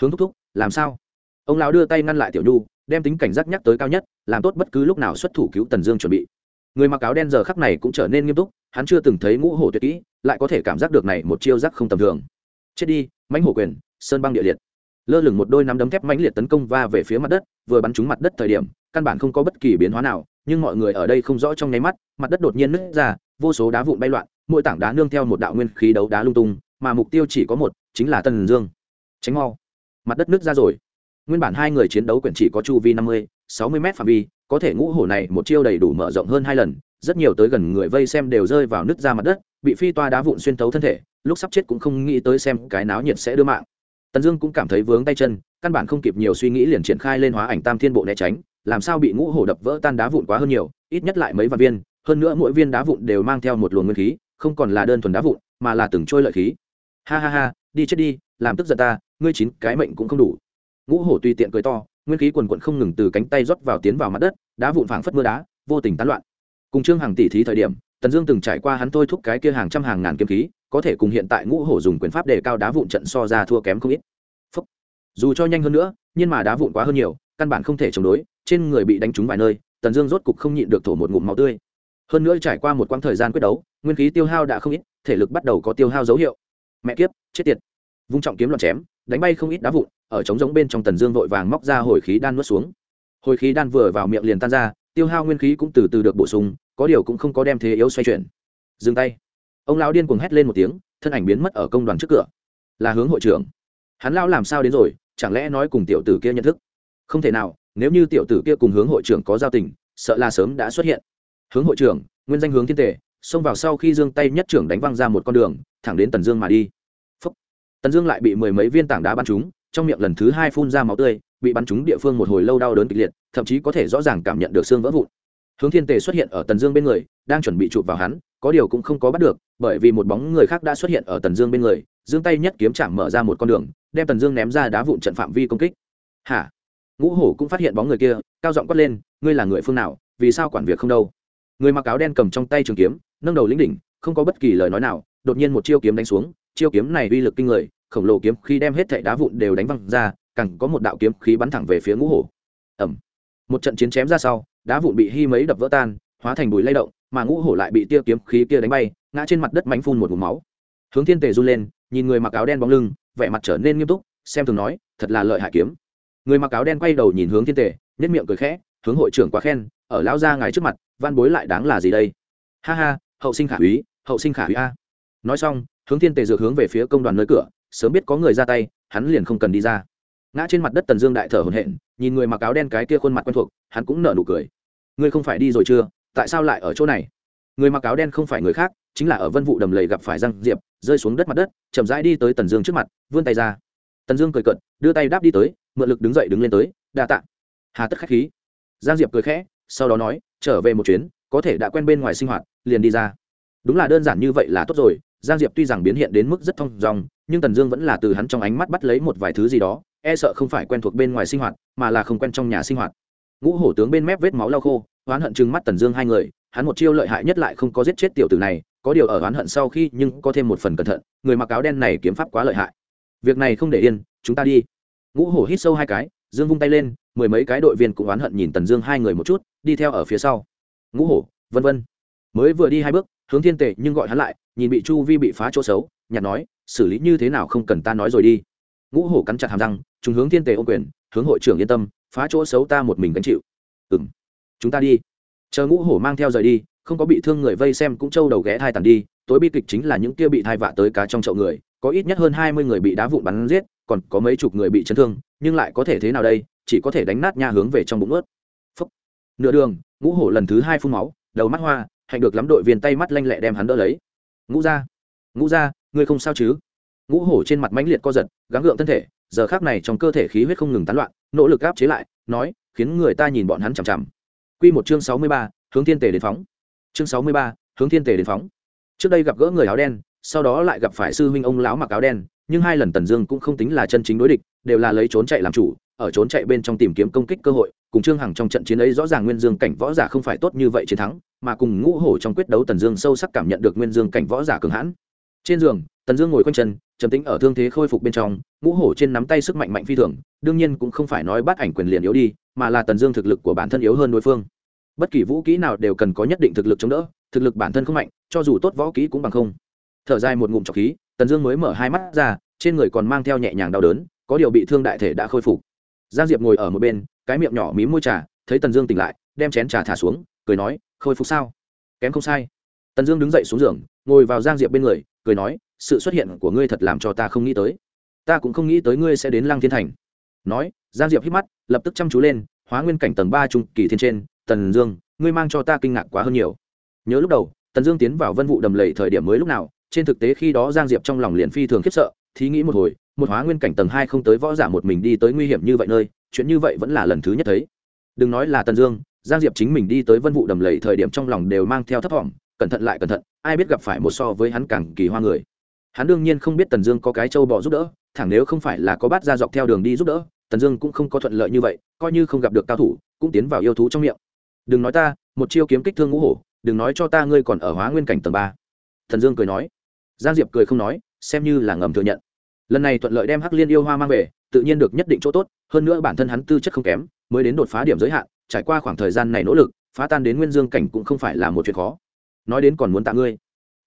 Hướng thúc thúc, làm sao? Ông lão đưa tay ngăn lại tiểu nhu đem tính cảnh giác nhắc tới cao nhất, làm tốt bất cứ lúc nào xuất thủ cứu tần dương chuẩn bị. Người mặc áo đen giờ khắc này cũng trở nên nghiêm túc, hắn chưa từng thấy ngũ hổ tuyệt kỹ, lại có thể cảm giác được này một chiêu giác không tầm thường. Chết đi, mãnh hổ quyền, sơn băng địa liệt. Lơ lửng một đôi nắm đấm thép mãnh liệt tấn công va về phía mặt đất, vừa bắn trúng mặt đất thời điểm, căn bản không có bất kỳ biến hóa nào, nhưng mọi người ở đây không rõ trong nháy mắt, mặt đất đột nhiên nứt ra, vô số đá vụn bay loạn, mỗi tảng đá nương theo một đạo nguyên khí đấu đá lung tung, mà mục tiêu chỉ có một, chính là tần dương. Tránh mau. Mặt đất nứt ra rồi nguyên bản hai người chiến đấu quyển chỉ có chu vi năm mươi, sáu mươi m phạm vi, có thể ngũ hổ này một chiêu đầy đủ mở rộng hơn hai lần, rất nhiều tới gần người vây xem đều rơi vào nứt ra mặt đất, bị phi toa đá vụn xuyên tấu thân thể, lúc sắp chết cũng không nghĩ tới xem cái náo nhiệt sẽ đưa mạng. Tần dương cũng cảm thấy vướng tay chân, căn bản không kịp nhiều suy nghĩ liền triển khai lên hóa ảnh tam thiên bộ né tránh, làm sao bị ngũ hổ đập vỡ tan đá vụn quá hơn nhiều, ít nhất lại mấy vạn viên, hơn nữa mỗi viên đá vụn đều mang theo một luồng nguyên khí, không còn là đơn thuần đá vụn, mà là từng trôi lợi khí. Ha ha ha, đi chết đi, làm tức giận ta, ngươi chín cái mệnh cũng không đủ ngũ hổ tùy tiện cười to, nguyên khí quần quận không ngừng từ cánh tay rót vào tiến vào mặt đất, đá vụn phảng phất mưa đá, vô tình tán loạn. Cùng trương hàng tỷ thí thời điểm, tần dương từng trải qua hắn thôi thúc cái kia hàng trăm hàng ngàn kiếm khí, có thể cùng hiện tại ngũ hổ dùng quyền pháp để cao đá vụn trận so ra thua kém không ít. Phúc. dù cho nhanh hơn nữa, nhưng mà đá vụn quá hơn nhiều, căn bản không thể chống đối, trên người bị đánh trúng vài nơi, tần dương rốt cục không nhịn được thổ một ngụm máu tươi. Hơn nữa trải qua một quãng thời gian quyết đấu, nguyên khí tiêu hao đã không ít, thể lực bắt đầu có tiêu hao dấu hiệu. Mẹ kiếp, chết tiệt. Vung trọng kiếm loạn chém đánh bay không ít đá vụn, ở trống giống bên trong tần dương vội vàng móc ra hồi khí đan nuốt xuống. Hồi khí đan vừa vào miệng liền tan ra, tiêu hao nguyên khí cũng từ từ được bổ sung, có điều cũng không có đem thế yếu xoay chuyển. Dừng tay. Ông lão điên cuồng hét lên một tiếng, thân ảnh biến mất ở công đoàn trước cửa. Là hướng hội trưởng. Hắn lão làm sao đến rồi, chẳng lẽ nói cùng tiểu tử kia nhận thức? Không thể nào, nếu như tiểu tử kia cùng hướng hội trưởng có giao tình, sợ là sớm đã xuất hiện. Hướng hội trưởng, nguyên danh hướng thiên tề, xông vào sau khi dương tay nhất trưởng đánh văng ra một con đường, thẳng đến tần dương mà đi tần dương lại bị mười mấy viên tảng đá bắn trúng, trong miệng lần thứ hai phun ra máu tươi, bị bắn trúng địa phương một hồi lâu đau đớn kịch liệt, thậm chí có thể rõ ràng cảm nhận được xương vỡ vụn. Hướng thiên tề xuất hiện ở tần dương bên người, đang chuẩn bị chụp vào hắn, có điều cũng không có bắt được, bởi vì một bóng người khác đã xuất hiện ở tần dương bên người dương tay nhất kiếm chạm mở ra một con đường, đem tần dương ném ra đá vụn trận phạm vi công kích. Hả? Ngũ hổ cũng phát hiện bóng người kia, cao giọng quát lên, ngươi là người phương nào, vì sao quản việc không đâu? Người mặc áo đen cầm trong tay trường kiếm, nâng đầu lĩnh đỉnh, không có bất kỳ lời nói nào, đột nhiên một chiêu kiếm đánh xuống chiêu kiếm này uy lực kinh người, khổng lồ kiếm khi đem hết thảy đá vụn đều đánh văng ra, càng có một đạo kiếm khí bắn thẳng về phía ngũ hổ. Ẩm một trận chiến chém ra sau, đá vụn bị hy mấy đập vỡ tan, hóa thành bụi lay động, mà ngũ hổ lại bị tia kiếm khí kia đánh bay, ngã trên mặt đất mánh phun một vùng máu. Hướng thiên tề run lên, nhìn người mặc áo đen bóng lưng, vẻ mặt trở nên nghiêm túc, xem thường nói, thật là lợi hại kiếm. Người mặc áo đen quay đầu nhìn hướng thiên tề nhất miệng cười khẽ, hướng hội trưởng quá khen, ở lão gia ngài trước mặt van bối lại đáng là gì đây? Ha ha, hậu sinh khả úy, hậu sinh khả úy a. Nói xong hướng thiên tề dược hướng về phía công đoàn nơi cửa, sớm biết có người ra tay, hắn liền không cần đi ra. Ngã trên mặt đất tần dương đại thở hổn hển, nhìn người mặc áo đen cái kia khuôn mặt quen thuộc, hắn cũng nở nụ cười. Ngươi không phải đi rồi chưa? Tại sao lại ở chỗ này? Người mặc áo đen không phải người khác, chính là ở vân vụ đầm lầy gặp phải giang diệp, rơi xuống đất mặt đất, chậm rãi đi tới tần dương trước mặt, vươn tay ra. Tần dương cười cận đưa tay đáp đi tới, mượn lực đứng dậy đứng lên tới, đa tạ. Hà tất khách khí. Giang diệp cười khẽ, sau đó nói, trở về một chuyến, có thể đã quen bên ngoài sinh hoạt, liền đi ra. Đúng là đơn giản như vậy là tốt rồi giang diệp tuy rằng biến hiện đến mức rất thông dòng nhưng tần dương vẫn là từ hắn trong ánh mắt bắt lấy một vài thứ gì đó e sợ không phải quen thuộc bên ngoài sinh hoạt, mà là không quen trong nhà sinh hoạt. Ngũ hổ tướng bên mép vết máu lau khô, oán hận chừng mắt tần dương hai người, hắn một chiêu lợi hại nhất lại không có giết chết tiểu tử này, có điều ở oán hận sau khi nhưng có thêm một phần cẩn thận, người mặc áo đen này kiếm pháp quá lợi hại. Việc này không để yên, chúng ta đi. Ngũ hổ hít sâu hai cái, dương vung tay lên, mười mấy cái đội viên cũng oán hận nhìn tần dương hai người một chút, đi theo ở phía sau. Ngũ hổ, vân vân. Mới vừa đi hai bước, hướng thiên tệ nhưng gọi hắn lại nhìn bị chu vi bị phá chỗ xấu nhặt nói, xử lý như thế nào không cần ta nói rồi đi. Ngũ hổ cắn chặt hàm răng chúng hướng thiên tề ô quyền, hướng hội trưởng yên tâm, phá chỗ xấu ta một mình gánh chịu. Ừ m chúng ta đi. Chờ ngũ hổ mang theo rời đi, không có bị thương người vây xem cũng trâu đầu ghé thai tàn đi, tối bi kịch chính là những kia bị thai vạ tới cá trong chậu người, có ít nhất hơn hai mươi người bị đá vụn bắn giết, còn có mấy chục người bị chấn thương, nhưng lại có thể thế nào đây, chỉ có thể đánh nát nha hướng về trong bụng ướt phấp nửa đường, ngũ hổ lần thứ hai phun máu, đầu mắt hoa, hạnh được lắm đội viên tay mắt lanh lẹ đem hắn đỡ lấy ngũ ra ngũ ra ngươi không sao chứ? Ngũ hổ trên mặt mãnh liệt co giật, gắng gượng thân thể, giờ khác này trong cơ thể khí huyết không ngừng tán loạn, nỗ lực áp chế lại, nói, khiến người ta nhìn bọn hắn chằm chằm. Q một chương sáu mươi ba, hướng thiên tề đến phóng. Chương sáu mươi ba, hướng thiên tề đến phóng. Trước đây gặp gỡ người áo đen, sau đó lại gặp phải sư huynh ông lão mặc áo đen, nhưng hai lần tần dương cũng không tính là chân chính đối địch, đều là lấy trốn chạy làm chủ, ở trốn chạy bên trong tìm kiếm công kích cơ hội cùng trương hằng trong trận chiến ấy rõ ràng nguyên dương cảnh võ giả không phải tốt như vậy chiến thắng, mà cùng ngũ hổ trong quyết đấu tần dương sâu sắc cảm nhận được nguyên dương cảnh võ giả cường hãn. Trên giường, tần dương ngồi quanh chân, trầm tính ở thương thế khôi phục bên trong, ngũ hổ trên nắm tay sức mạnh mạnh phi thường, đương nhiên cũng không phải nói bắt ảnh quyền liền yếu đi, mà là tần dương thực lực của bản thân yếu hơn đối phương. Bất kỳ vũ kỹ nào đều cần có nhất định thực lực chống đỡ, thực lực bản thân không mạnh, cho dù tốt võ kỹ cũng bằng không. Thở dài một ngụm trọc khí, tần dương mới mở hai mắt ra, trên người còn mang theo nhẹ nhàng đau đớn, có điều bị thương đại thể đã khôi phục. Giang diệp ngồi ở một bên cái miệng nhỏ mím môi trà, thấy tần dương tỉnh lại, đem chén trà thả xuống, cười nói, khôi phục sao? Kém không sai. Tần dương đứng dậy xuống giường, ngồi vào giang diệp bên người, cười nói, sự xuất hiện của ngươi thật làm cho ta không nghĩ tới. Ta cũng không nghĩ tới ngươi sẽ đến lăng thiên thành. Nói, giang diệp hít mắt, lập tức chăm chú lên, hóa nguyên cảnh tầng ba trung kỳ thiên trên, tần dương, ngươi mang cho ta kinh ngạc quá hơn nhiều. Nhớ lúc đầu, tần dương tiến vào vân vụ đầm lầy thời điểm mới lúc nào, trên thực tế khi đó giang diệp trong lòng liền phi thường khiếp sợ, thí nghĩ một hồi một hóa nguyên cảnh tầng hai không tới võ giả một mình đi tới nguy hiểm như vậy nơi, chuyện như vậy vẫn là lần thứ nhất thấy. Đừng nói là tần dương, giang diệp chính mình đi tới vân vụ đầm lầy thời điểm trong lòng đều mang theo thấp thỏm cẩn thận lại cẩn thận, ai biết gặp phải một so với hắn càng kỳ hoa người. Hắn đương nhiên không biết tần dương có cái trâu bò giúp đỡ, thẳng nếu không phải là có bát ra dọc theo đường đi giúp đỡ, tần dương cũng không có thuận lợi như vậy, coi như không gặp được cao thủ, cũng tiến vào yêu thú trong miệng. Đừng nói ta, một chiêu kiếm kích thương ngũ hổ, đừng nói cho ta ngươi còn ở hóa nguyên cảnh tầng ba. Tần dương cười nói. Giang diệp cười không nói, xem như là ngầm thừa nhận lần này thuận lợi đem hắc liên yêu hoa mang về, tự nhiên được nhất định chỗ tốt, hơn nữa bản thân hắn tư chất không kém, mới đến đột phá điểm giới hạn, trải qua khoảng thời gian này nỗ lực, phá tan đến nguyên dương cảnh cũng không phải là một chuyện khó. Nói đến còn muốn tạ ngươi.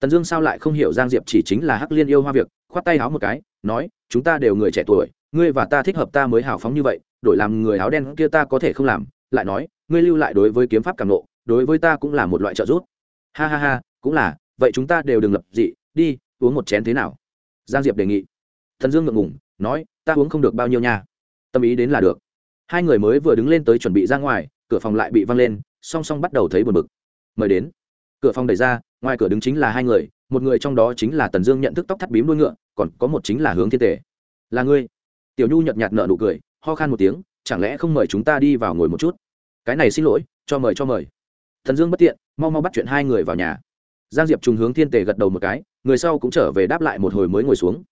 Tần dương sao lại không hiểu giang diệp chỉ chính là hắc liên yêu hoa việc, khoát tay háo một cái, nói, chúng ta đều người trẻ tuổi, ngươi và ta thích hợp ta mới hào phóng như vậy, đổi làm người áo đen kia ta có thể không làm. Lại nói, ngươi lưu lại đối với kiếm pháp càng nộ đối với ta cũng là một loại trợ giúp. Ha ha ha, cũng là, vậy chúng ta đều đừng lập dị, đi, uống một chén thế nào? Giang diệp đề nghị thần dương ngượng ngủng nói, ta uống không được bao nhiêu nha. Tâm ý đến là được. Hai người mới vừa đứng lên tới chuẩn bị ra ngoài, cửa phòng lại bị văng lên, song song bắt đầu thấy buồn bực. Mời đến. Cửa phòng đẩy ra, ngoài cửa đứng chính là hai người, một người trong đó chính là tần dương nhận thức tóc thắt bím đuôi ngựa, còn có một chính là hướng thiên tể là ngươi. Tiểu nhu nhợt nhạt nợ nụ cười, ho khan một tiếng, chẳng lẽ không mời chúng ta đi vào ngồi một chút? Cái này xin lỗi, cho mời cho mời. Thần dương bất tiện, mau mau bắt chuyện hai người vào nhà. Giang diệp trùng hướng thiên tề gật đầu một cái, người sau cũng trở về đáp lại một hồi mới ngồi xuống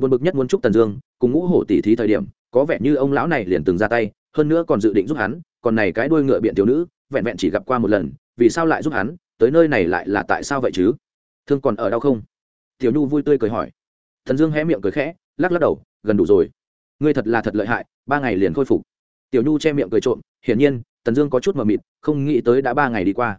buồn bực nhất muốn chúc tần dương, cùng ngũ hổ tỷ thí thời điểm, có vẻ như ông lão này liền từng ra tay, hơn nữa còn dự định giúp hắn, còn này cái đuôi ngựa biện tiểu nữ, vẹn vẹn chỉ gặp qua một lần, vì sao lại giúp hắn, tới nơi này lại là tại sao vậy chứ? Thương còn ở đâu không? Tiểu nhu vui tươi cười hỏi. Thần dương hé miệng cười khẽ, lắc lắc đầu, gần đủ rồi. Ngươi thật là thật lợi hại, ba ngày liền khôi phục. Tiểu nhu che miệng cười trộm, hiển nhiên, tần dương có chút mờ mịt, không nghĩ tới đã ba ngày đi qua.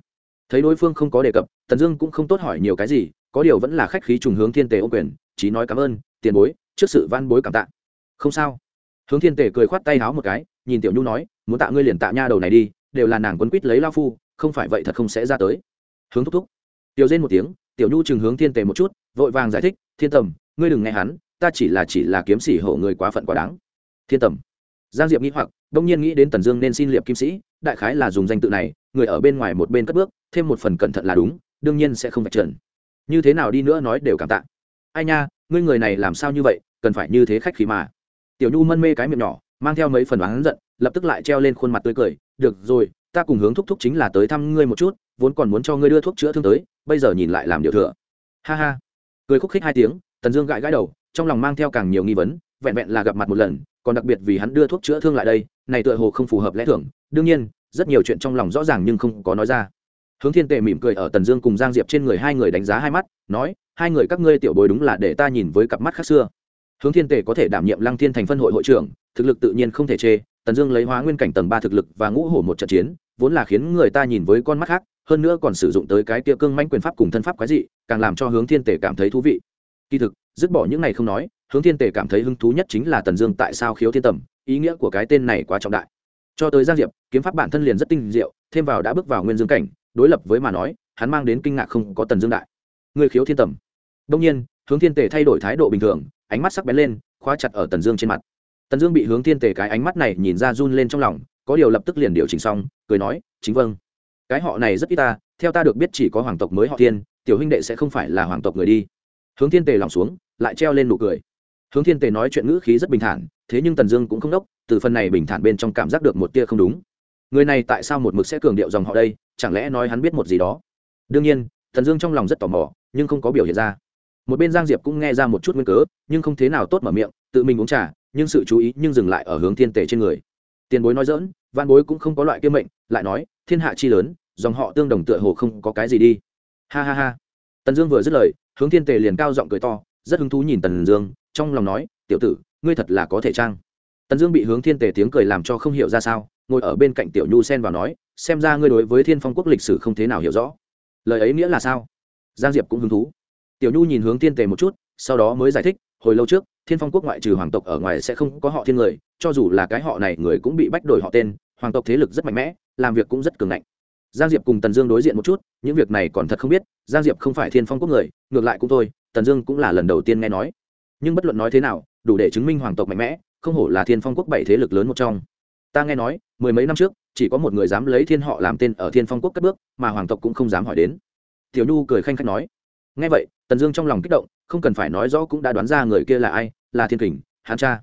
Thấy đối phương không có đề cập, tần dương cũng không tốt hỏi nhiều cái gì, có điều vẫn là khách khí trùng hướng thiên tề ô quyền chỉ nói cảm ơn, tiền bối, trước sự van bối cảm tạ. Không sao. Hướng thiên tề cười khoát tay háo một cái, nhìn tiểu nhu nói, muốn tạ ngươi liền tạ nha đầu này đi, đều là nàng quấn quýt lấy lao phu, không phải vậy thật không sẽ ra tới. Hướng thúc thúc. Tiểu rên một tiếng, tiểu nhu chừng hướng thiên tề một chút, vội vàng giải thích, thiên tầm, ngươi đừng nghe hắn, ta chỉ là chỉ là kiếm sĩ hộ người quá phận quá đáng. Thiên tầm. Giang diệp nghĩ hoặc, đông nhiên nghĩ đến tần dương nên xin liệp kim sĩ, đại khái là dùng danh tự này, người ở bên ngoài một bên cất bước, thêm một phần cẩn thận là đúng, đương nhiên sẽ không vạch trần. Như thế nào đi nữa nói đều cảm tạ ai nha, ngươi người này làm sao như vậy, cần phải như thế khách khí mà. Tiểu nhu mân mê cái miệng nhỏ, mang theo mấy phần oán giận, lập tức lại treo lên khuôn mặt tươi cười, được rồi, ta cùng hướng thúc thúc chính là tới thăm ngươi một chút, vốn còn muốn cho ngươi đưa thuốc chữa thương tới, bây giờ nhìn lại làm điều thừa. Ha ha. Cười khúc khích hai tiếng, tần dương gãi gãi đầu, trong lòng mang theo càng nhiều nghi vấn, vẹn vẹn là gặp mặt một lần, còn đặc biệt vì hắn đưa thuốc chữa thương lại đây, này tựa hồ không phù hợp lẽ thường, đương nhiên, rất nhiều chuyện trong lòng rõ ràng nhưng không có nói ra. Hướng thiên tề mỉm cười ở tần dương cùng giang diệp trên người hai người đánh giá hai mắt, nói hai người các ngươi tiểu bối đúng là để ta nhìn với cặp mắt khác xưa. Hướng thiên tề có thể đảm nhiệm lăng thiên thành phân hội hội trưởng, thực lực tự nhiên không thể chê, tần dương lấy hóa nguyên cảnh tầng ba thực lực và ngũ hổ một trận chiến, vốn là khiến người ta nhìn với con mắt khác, hơn nữa còn sử dụng tới cái tia cương manh quyền pháp cùng thân pháp quái dị, càng làm cho hướng thiên tề cảm thấy thú vị. Kỳ thực, dứt bỏ những này không nói, hướng thiên tề cảm thấy hứng thú nhất chính là tần dương tại sao khiếu thiên tầm, ý nghĩa của cái tên này quá trọng đại. Cho tới giang diệp, kiếm pháp bản thân liền rất tinh diệu, thêm vào đã bước vào nguyên dương cảnh, đối lập với mà nói, hắn mang đến kinh ngạc không có tần dương đại. Người khiếu thiên tầm đông nhiên, hướng thiên tề thay đổi thái độ bình thường, ánh mắt sắc bén lên, khóa chặt ở tần dương trên mặt. Tần dương bị hướng thiên tề cái ánh mắt này nhìn ra run lên trong lòng, có điều lập tức liền điều chỉnh xong, cười nói, chính vâng. Cái họ này rất ít ta, theo ta được biết chỉ có hoàng tộc mới họ thiên, tiểu huynh đệ sẽ không phải là hoàng tộc người đi. Hướng thiên tề lòng xuống, lại treo lên nụ cười. Hướng thiên tề nói chuyện ngữ khí rất bình thản, thế nhưng tần dương cũng không đốc, từ phần này bình thản bên trong cảm giác được một tia không đúng. Người này tại sao một mực sẽ cường điệu dòng họ đây, chẳng lẽ nói hắn biết một gì đó? Đương nhiên, tần dương trong lòng rất tò mò, nhưng không có biểu hiện ra một bên giang diệp cũng nghe ra một chút nguyên cớ, nhưng không thế nào tốt mở miệng, tự mình uống trà, nhưng sự chú ý nhưng dừng lại ở hướng thiên tề trên người. Tiền bối nói dỡn văn bối cũng không có loại kiêm mệnh, lại nói, thiên hạ chi lớn, dòng họ tương đồng tựa hồ không có cái gì đi. Ha ha ha. Tần dương vừa dứt lời, hướng thiên tề liền cao giọng cười to, rất hứng thú nhìn tần dương, trong lòng nói, tiểu tử, ngươi thật là có thể trang tần dương bị hướng thiên tề tiếng cười làm cho không hiểu ra sao, ngồi ở bên cạnh tiểu nhu xen vào nói, xem ra ngươi đối với thiên phong quốc lịch sử không thế nào hiểu rõ. Lời ấy nghĩa là sao? Giang diệp cũng hứng thú tiểu nhu nhìn hướng thiên tề một chút, sau đó mới giải thích, hồi lâu trước, thiên phong quốc ngoại trừ hoàng tộc ở ngoài sẽ không có họ thiên người, cho dù là cái họ này người cũng bị bách đổi họ tên, hoàng tộc thế lực rất mạnh mẽ, làm việc cũng rất cường ngạnh. Giang diệp cùng tần dương đối diện một chút, những việc này còn thật không biết, giang diệp không phải thiên phong quốc người, ngược lại cũng thôi, tần dương cũng là lần đầu tiên nghe nói. Nhưng bất luận nói thế nào, đủ để chứng minh hoàng tộc mạnh mẽ, không hổ là thiên phong quốc bảy thế lực lớn một trong. Ta nghe nói, mười mấy năm trước, chỉ có một người dám lấy thiên họ làm tên ở thiên phong quốc cất bước, mà hoàng tộc cũng không dám hỏi đến. Tiểu nhu cười khanh khách nói nghe vậy, tần dương trong lòng kích động, không cần phải nói rõ cũng đã đoán ra người kia là ai, là thiên kình hán cha.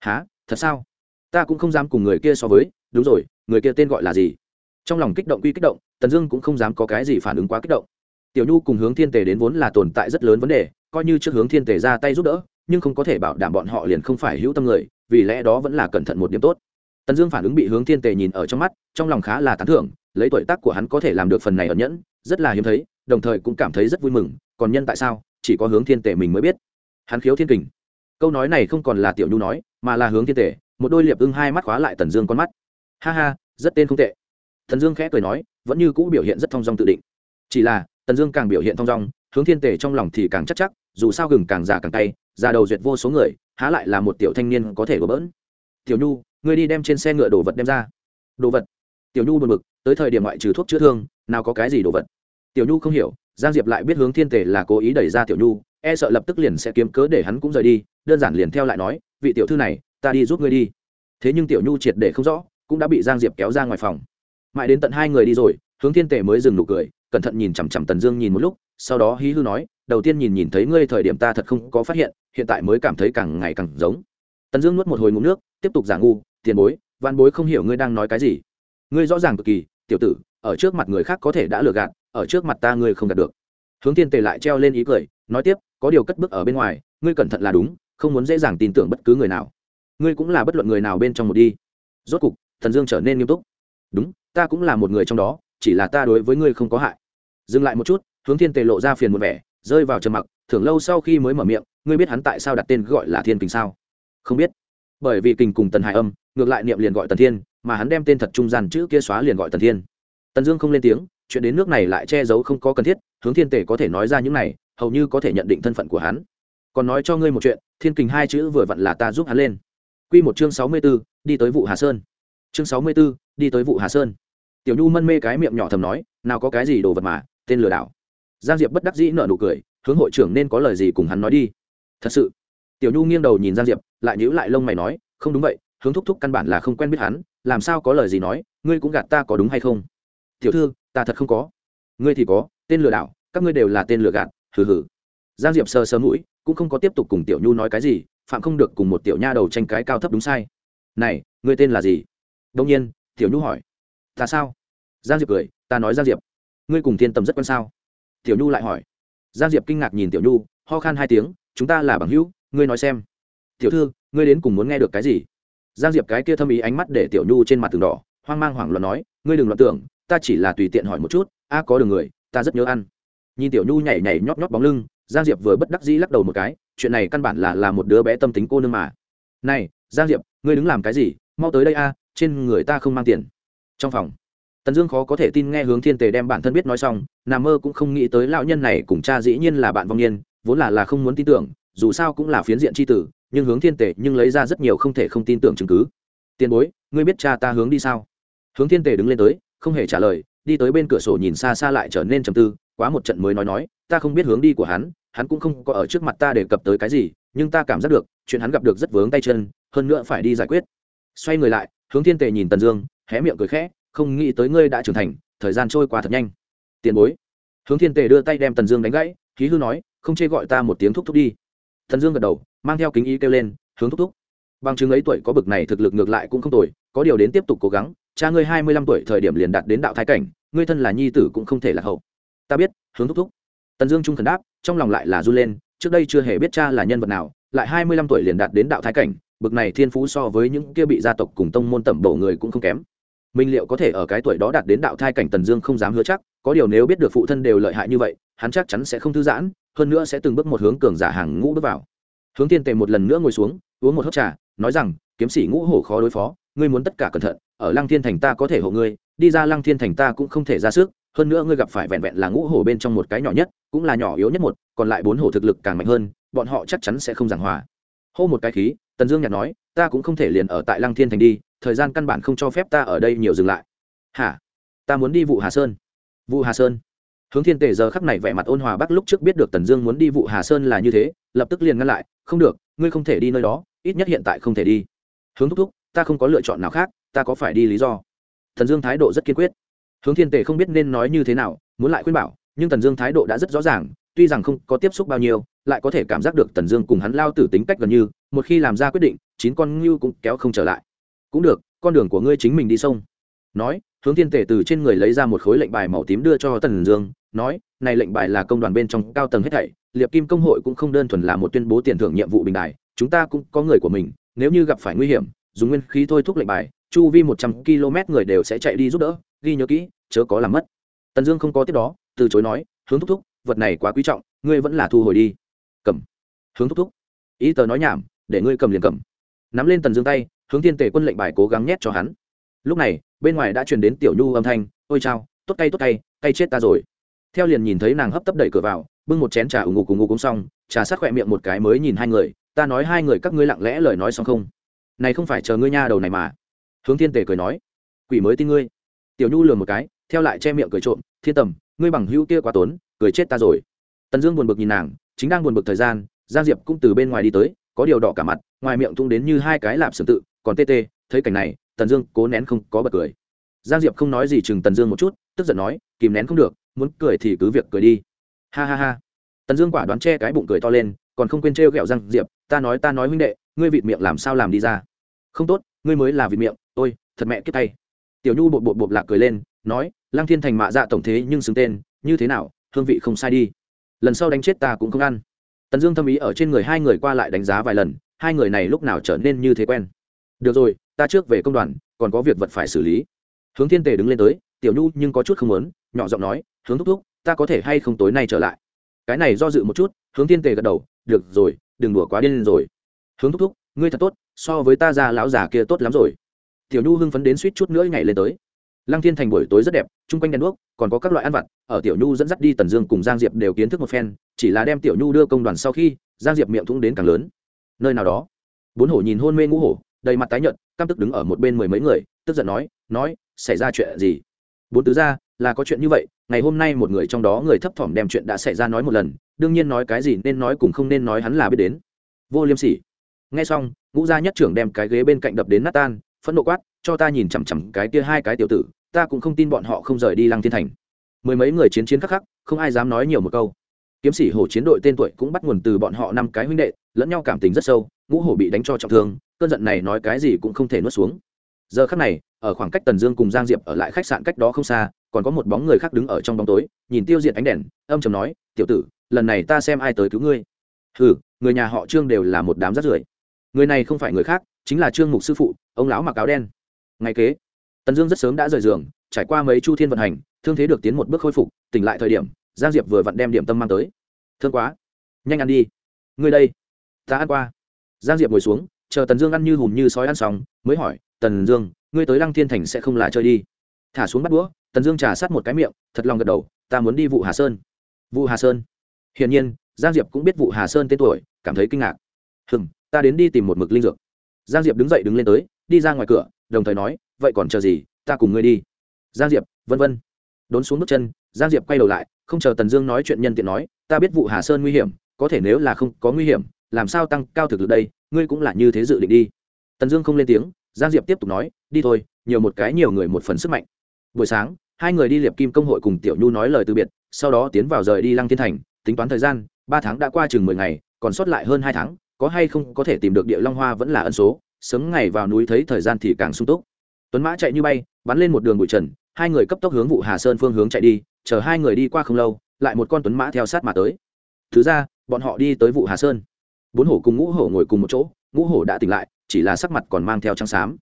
Há thật sao? Ta cũng không dám cùng người kia so với, đúng rồi, người kia tên gọi là gì? Trong lòng kích động quy kích động, tần dương cũng không dám có cái gì phản ứng quá kích động. Tiểu nhu cùng hướng thiên tề đến vốn là tồn tại rất lớn vấn đề, coi như trước hướng thiên tề ra tay giúp đỡ, nhưng không có thể bảo đảm bọn họ liền không phải hữu tâm người, vì lẽ đó vẫn là cẩn thận một điểm tốt. Tần dương phản ứng bị hướng thiên tề nhìn ở trong mắt, trong lòng khá là tán thưởng, lấy tuổi tác của hắn có thể làm được phần này ẩn nhẫn, rất là hiếm thấy, đồng thời cũng cảm thấy rất vui mừng còn nhân tại sao? Chỉ có hướng thiên tề mình mới biết. Hắn khiếu thiên kình. Câu nói này không còn là tiểu nhu nói, mà là hướng thiên tề một đôi liệp ưng hai mắt khóa lại tần dương con mắt. Ha ha, rất tên không tệ. Tần dương khẽ cười nói, vẫn như cũ biểu hiện rất thong dong tự định. Chỉ là, tần dương càng biểu hiện thong dong, hướng thiên tề trong lòng thì càng chắc chắc, dù sao gừng càng già càng tay già đầu duyệt vô số người, há lại là một tiểu thanh niên có thể gỡ bỡn. Tiểu nhu, ngươi đi đem trên xe ngựa đồ vật đem ra. Đồ vật. Tiểu nhu buồn bực, tới thời điểm ngoại trừ thuốc chữa thương, nào có cái gì đồ vật? Tiểu nhu không hiểu, giang diệp lại biết hướng thiên tề là cố ý đẩy ra tiểu nhu e sợ lập tức liền sẽ kiếm cớ để hắn cũng rời đi, đơn giản liền theo lại nói, vị tiểu thư này, ta đi giúp ngươi đi. Thế nhưng tiểu nhu triệt để không rõ, cũng đã bị giang diệp kéo ra ngoài phòng. Mãi đến tận hai người đi rồi, hướng thiên tề mới dừng nụ cười, cẩn thận nhìn chằm chằm tần dương nhìn một lúc, sau đó hí hư nói, đầu tiên nhìn nhìn thấy ngươi thời điểm ta thật không có phát hiện hiện tại mới cảm thấy càng ngày càng giống. Tần dương nuốt một hồi ngụm nước, tiếp tục giả ngu, tiền bối văn bối không hiểu ngươi đang nói cái gì. Ngươi rõ ràng cực kỳ, tiểu tử, ở trước mặt người khác có thể đã lừa gạt ở trước mặt ta ngươi không đạt được. Hướng thiên tề lại treo lên ý cười, nói tiếp, có điều cất bước ở bên ngoài, ngươi cẩn thận là đúng, không muốn dễ dàng tin tưởng bất cứ người nào. Ngươi cũng là bất luận người nào bên trong một đi. Rốt cục, thần dương trở nên nghiêm túc. Đúng, ta cũng là một người trong đó, chỉ là ta đối với ngươi không có hại. Dừng lại một chút, hướng thiên tề lộ ra phiền một vẻ, rơi vào trầm mặc, thưởng lâu sau khi mới mở miệng, ngươi biết hắn tại sao đặt tên gọi là thiên kình sao? Không biết. Bởi vì kình cùng tần hải âm, ngược lại niệm liền gọi tần thiên, mà hắn đem tên thật trung gian chữ kia xóa liền gọi tần thiên. Tần dương không lên tiếng chuyện đến nước này lại che giấu không có cần thiết, hướng thiên tề có thể nói ra những này, hầu như có thể nhận định thân phận của hắn. Còn nói cho ngươi một chuyện, thiên kình hai chữ vừa vặn là ta giúp hắn lên. Q một chương sáu mươi b ố đi tới vụ hà sơn. Chương sáu mươi b ố đi tới vụ hà sơn. Tiểu nhu mân mê cái miệng nhỏ thầm nói, nào có cái gì đồ vật mà, tên lừa đảo. Giang diệp bất đắc dĩ nợ nụ cười, hướng hội trưởng nên có lời gì cùng hắn nói đi. Thật sự. Tiểu nhu nghiêng đầu nhìn giang diệp, lại nhữ lại lông mày nói, không đúng vậy, hướng thúc thúc căn bản là không quen biết hắn, làm sao có lời gì nói, ngươi cũng gạt ta có đúng hay không? Tiểu thư ta thật không có. Ngươi thì có, tên lừa đảo, các ngươi đều là tên lừa gạt, hừ hừ. Giang diệp sờ sờ mũi, cũng không có tiếp tục cùng tiểu nhu nói cái gì, phạm không được cùng một tiểu nha đầu tranh cái cao thấp đúng sai. Này, ngươi tên là gì? Đông nhiên, tiểu nhu hỏi. Ta sao? Giang diệp cười, ta nói giang diệp. Ngươi cùng thiên tầm rất quan sao? Tiểu nhu lại hỏi. Giang diệp kinh ngạc nhìn tiểu nhu, ho khan hai tiếng, chúng ta là bằng hữu, ngươi nói xem. Tiểu thư, ngươi đến cùng muốn nghe được cái gì? Giang diệp cái kia thâm ý ánh mắt để tiểu nhu trên mặt tường đỏ, hoang mang hoảng loạn nói, ngươi đừng loạn tưởng ta chỉ là tùy tiện hỏi một chút, a, có đường người, ta rất nhớ ăn. Nhìn tiểu nhu nhảy nhảy nhóp nhóp bóng lưng, giang diệp vừa bất đắc dĩ lắc đầu một cái, chuyện này căn bản là là một đứa bé tâm tính cô nương mà. Này, giang diệp, ngươi đứng làm cái gì? Mau tới đây a, trên người ta không mang tiền. Trong phòng, tần dương khó có thể tin nghe hướng thiên tề đem bản thân biết nói xong nà mơ cũng không nghĩ tới lão nhân này cùng cha dĩ nhiên là bạn vong niên, vốn là là không muốn tin tưởng, dù sao cũng là phiến diện c tử, nhưng hướng thiên tề nhưng lấy ra rất nhiều không thể không tin tưởng chứng cứ. Tiền bối, ngươi biết cha ta hướng đi sao? Hướng thiên tề đứng lên tới không hề trả lời, đi tới bên cửa sổ nhìn xa xa lại trở nên trầm tư, quá một trận mới nói nói, ta không biết hướng đi của hắn hắn cũng không có ở trước mặt ta để cập tới cái gì, nhưng ta cảm giác được, chuyện hắn gặp được rất vướng tay chân, hơn nữa phải đi giải quyết. Xoay người lại, hướng thiên tề nhìn tần dương, hé miệng cười khẽ, không nghĩ tới ngươi đã trưởng thành, thời gian trôi qua thật nhanh. Tiền bối. Hướng thiên tề đưa tay đem tần dương đánh gãy, khí hư nói, không chê gọi ta một tiếng thúc thúc đi. Tần dương gật đầu, mang theo kính ý kêu lên, hướng thúc thúc. Bằng chứng ấy tuổi có bực này thực lực ngược lại cũng không tồi, có điều đến tiếp tục cố gắng cha ngươi hai mươi lăm tuổi thời điểm liền đạt đến đạo thái cảnh, ngươi thân là nhi tử cũng không thể là hậu. Ta biết, hướng thúc thúc. Tần dương trung thần đáp, trong lòng lại là run lên, trước đây chưa hề biết cha là nhân vật nào, lại hai mươi lăm tuổi liền đạt đến đạo thái cảnh, bực này thiên phú so với những kia bị gia tộc cùng tông môn tẩm bổ người cũng không kém. Minh liệu có thể ở cái tuổi đó đạt đến đạo thai cảnh tần dương không dám hứa chắc, có điều nếu biết được phụ thân đều lợi hại như vậy, hắn chắc chắn sẽ không thư giãn, hơn nữa sẽ từng bước một hướng cường giả hàng ngũ bước vào. Hướng tiên tề một lần nữa ngồi xuống, uống một hớp trà, nói rằng, kiếm sĩ ngũ hổ khó đối phó ngươi muốn tất cả cẩn thận, ở lăng thiên thành ta có thể hộ ngươi, đi ra lăng thiên thành ta cũng không thể ra sức, hơn nữa ngươi gặp phải vẹn vẹn là ngũ hổ bên trong một cái nhỏ nhất, cũng là nhỏ yếu nhất một, còn lại bốn hổ thực lực càng mạnh hơn, bọn họ chắc chắn sẽ không giảng hòa. Hô một cái khí, tần dương nhạt nói, ta cũng không thể liền ở tại lăng thiên thành đi, thời gian căn bản không cho phép ta ở đây nhiều dừng lại. Hả? Ta muốn đi vụ hà sơn. Vụ hà sơn. Hướng thiên tề giờ khắc này vẻ mặt ôn hòa bắc lúc trước biết được tần dương muốn đi vụ hà sơn là như thế, lập tức liền ngăn lại, không được, ngươi không thể đi nơi đó, ít nhất hiện tại không thể đi. Hướng thúc thúc ta không có lựa chọn nào khác, ta có phải đi lý do? Thần dương thái độ rất kiên quyết. Hướng thiên tề không biết nên nói như thế nào, muốn lại khuyên bảo, nhưng tần dương thái độ đã rất rõ ràng, tuy rằng không có tiếp xúc bao nhiêu, lại có thể cảm giác được tần dương cùng hắn lao tử tính cách gần như, một khi làm ra quyết định, chín con ngưu cũng kéo không trở lại. Cũng được, con đường của ngươi chính mình đi sông. Nói, hướng thiên tể từ trên người lấy ra một khối lệnh bài màu tím đưa cho tần dương, nói, này lệnh bài là công đoàn bên trong cao tầng hết thảy, liệp kim công hội cũng không đơn thuần là một tuyên bố tiền thưởng nhiệm vụ bình đài, chúng ta cũng có người của mình, nếu như gặp phải nguy hiểm dùng nguyên khí thôi thúc lệnh bài, chu vi một trăm km người đều sẽ chạy đi giúp đỡ, ghi nhớ kỹ, chớ có làm mất. Tần dương không có tiếp đó, từ chối nói, hướng thúc thúc, vật này quá quý trọng, ngươi vẫn là thu hồi đi. Cầm. Hướng thúc thúc. Ý tờ nói nhảm, để ngươi cầm liền cầm. Nắm lên tần dương tay, hướng thiên tề quân lệnh bài cố gắng nhét cho hắn. Lúc này, bên ngoài đã truyền đến tiểu nhu âm thanh, ôi chao, tốt tay tốt tay tay chết ta rồi. Theo liền nhìn thấy nàng hấp tấp đẩy cửa vào, bưng một chén trà ủng ngục cùng ngục uống xong, trà sát khỏe miệng một cái mới nhìn hai người, ta nói hai người các ngươi lặng lẽ lời nói xong không? Này không phải chờ ngươi nha đầu này mà. Hướng thiên tề cười nói, quỷ mới tin ngươi. Tiểu nhu lừa một cái, theo lại che miệng cười trộm, thiên tầm, ngươi bằng hữu kia quá tốn, cười chết ta rồi. Tần dương buồn bực nhìn nàng, chính đang buồn bực thời gian, giang diệp cũng từ bên ngoài đi tới, có điều đỏ cả mặt, ngoài miệng tung đến như hai cái lạp sừng tự, còn tê tê, thấy cảnh này, tần dương cố nén không có bật cười. Giang diệp không nói gì chừng tần dương một chút, tức giận nói, kìm nén không được, muốn cười thì cứ việc cười đi. Ha ha ha. Tần dương quả đoán che cái bụng cười to lên, còn không quên trêu ghẹo giang diệp, ta nói ta nói huynh đệ, ngươi vịt miệng làm sao làm đi ra không tốt, ngươi mới là vịt miệng, ôi, thật mẹ kết tay. Tiểu nhu bột bột bột lạc cười lên, nói, lăng thiên thành mạ dạ tổng thế nhưng xứng tên, như thế nào, hương vị không sai đi. Lần sau đánh chết ta cũng không ăn. Tần dương thâm ý ở trên người hai người qua lại đánh giá vài lần, hai người này lúc nào trở nên như thế quen. Được rồi, ta trước về công đoàn, còn có việc vật phải xử lý. Hướng thiên tề đứng lên tới, tiểu nhu nhưng có chút không muốn, nhỏ giọng nói, hướng thúc thúc, ta có thể hay không tối nay trở lại? Cái này do dự một chút, hướng thiên tề gật đầu, được rồi, đừng đùa quá điên rồi. Hướng thúc thúc ngươi thật tốt, so với ta già lão già kia tốt lắm rồi. Tiểu nhu hưng phấn đến suýt chút nữa nhảy lên tới. Lăng thiên thành buổi tối rất đẹp, chung quanh đèn đuốc, còn có các loại ăn vặt, ở tiểu nhu dẫn dắt đi tần dương cùng giang diệp đều kiến thức một phen, chỉ là đem tiểu nhu đưa công đoàn sau khi, giang diệp miệng thủng đến càng lớn. Nơi nào đó, bốn hổ nhìn hôn mê ngũ hổ, đầy mặt tái nhợt, căm tức đứng ở một bên mười mấy người, tức giận nói nói, xảy ra chuyện gì? Bốn tứ ra là có chuyện như vậy, ngày hôm nay một người trong đó người thấp thỏm đem chuyện đã xảy ra nói một lần, đương nhiên nói cái gì nên nói cùng không nên nói hắn là biết đến. Vô liêm sỉ nghe xong, ngũ gia nhất trưởng đem cái ghế bên cạnh đập đến nát tan, phẫn nộ quát, cho ta nhìn chằm chằm cái kia hai cái tiểu tử, ta cũng không tin bọn họ không rời đi lăng thiên thành. Mười mấy người chiến chiến khắc khắc, không ai dám nói nhiều một câu. Kiếm sĩ hổ chiến đội tên tuổi cũng bắt nguồn từ bọn họ năm cái huynh đệ, lẫn nhau cảm tình rất sâu, ngũ hổ bị đánh cho trọng thương, cơn giận này nói cái gì cũng không thể nuốt xuống. Giờ khắc này, ở khoảng cách tần dương cùng giang diệp ở lại khách sạn cách đó không xa, còn có một bóng người khác đứng ở trong bóng tối, nhìn tiêu diệt ánh đèn, âm chầm nói, tiểu tử, lần này ta xem ai tới cứu ngươi. Ừ người nhà họ trương đều là một đám rắt rưởi người này không phải người khác, chính là trương mục sư phụ, ông lão mặc áo đen. Ngày kế, tần dương rất sớm đã rời giường, trải qua mấy chu thiên vận hành, thương thế được tiến một bước khôi phục, tỉnh lại thời điểm, giang diệp vừa vặn đem điểm tâm mang tới. Thương quá, nhanh ăn đi. Ngươi đây, ta ăn qua. Giang diệp ngồi xuống, chờ tần dương ăn như hùm như sói ăn sóng mới hỏi, tần dương, ngươi tới lăng thiên thành sẽ không là chơi đi? Thả xuống bắt đũa, tần dương trà sát một cái miệng, thật lòng gật đầu, ta muốn đi vụ hà sơn. Vụ hà sơn? Hiển nhiên, giang diệp cũng biết vụ hà sơn tên tuổi, cảm thấy kinh ngạc. Hừng ta đến đi tìm một mực linh dược. Giang diệp đứng dậy đứng lên tới, đi ra ngoài cửa, đồng thời nói, vậy còn chờ gì, ta cùng ngươi đi. Giang diệp, vân vân. Đốn xuống bước chân, giang diệp quay đầu lại, không chờ tần dương nói chuyện nhân tiện nói, ta biết vụ hà sơn nguy hiểm, có thể nếu là không có nguy hiểm, làm sao tăng cao thực lực đây, ngươi cũng là như thế dự định đi. Tần dương không lên tiếng, giang diệp tiếp tục nói, đi thôi, nhiều một cái nhiều người một phần sức mạnh. Buổi sáng, hai người đi liệp kim công hội cùng tiểu nhu nói lời từ biệt, sau đó tiến vào rời đi lăng thiên thành, tính toán thời gian, ba tháng đã qua chừng mười ngày, còn sót lại hơn hai tháng có hay không có thể tìm được địa long hoa vẫn là ẩn số, sớm ngày vào núi thấy thời gian thì càng sung túc. Tuấn mã chạy như bay, bắn lên một đường bụi trần, hai người cấp tốc hướng vụ hà sơn phương hướng chạy đi, chờ hai người đi qua không lâu, lại một con tuấn mã theo sát mà tới. Thứ ra, bọn họ đi tới vụ hà sơn. Bốn hổ cùng ngũ hổ ngồi cùng một chỗ, ngũ hổ đã tỉnh lại, chỉ là sắc mặt còn mang theo trắng xám.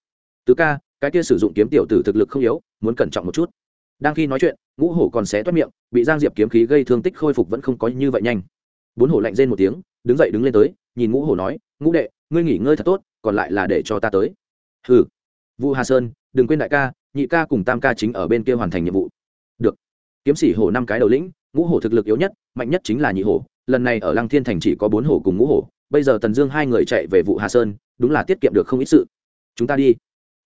Tứ ca, cái kia sử dụng kiếm tiểu tử thực lực không yếu, muốn cẩn trọng một chút. Đang khi nói chuyện, ngũ hổ còn xé toát miệng, bị giang diệp kiếm khí gây thương tích khôi phục vẫn không có như vậy nhanh. Bốn hổ lạnh rên một tiếng đứng dậy đứng lên tới, nhìn ngũ hổ nói, ngũ đệ, ngươi nghỉ ngơi thật tốt, còn lại là để cho ta tới. Hừ. Vu hà sơn, đừng quên đại ca, nhị ca cùng tam ca chính ở bên kia hoàn thành nhiệm vụ. Được. Kiếm sĩ hổ năm cái đầu lĩnh, ngũ hổ thực lực yếu nhất, mạnh nhất chính là nhị hổ, lần này ở lăng thiên thành chỉ có bốn hổ cùng ngũ hổ, bây giờ tần dương hai người chạy về vụ hà sơn, đúng là tiết kiệm được không ít sự. Chúng ta đi.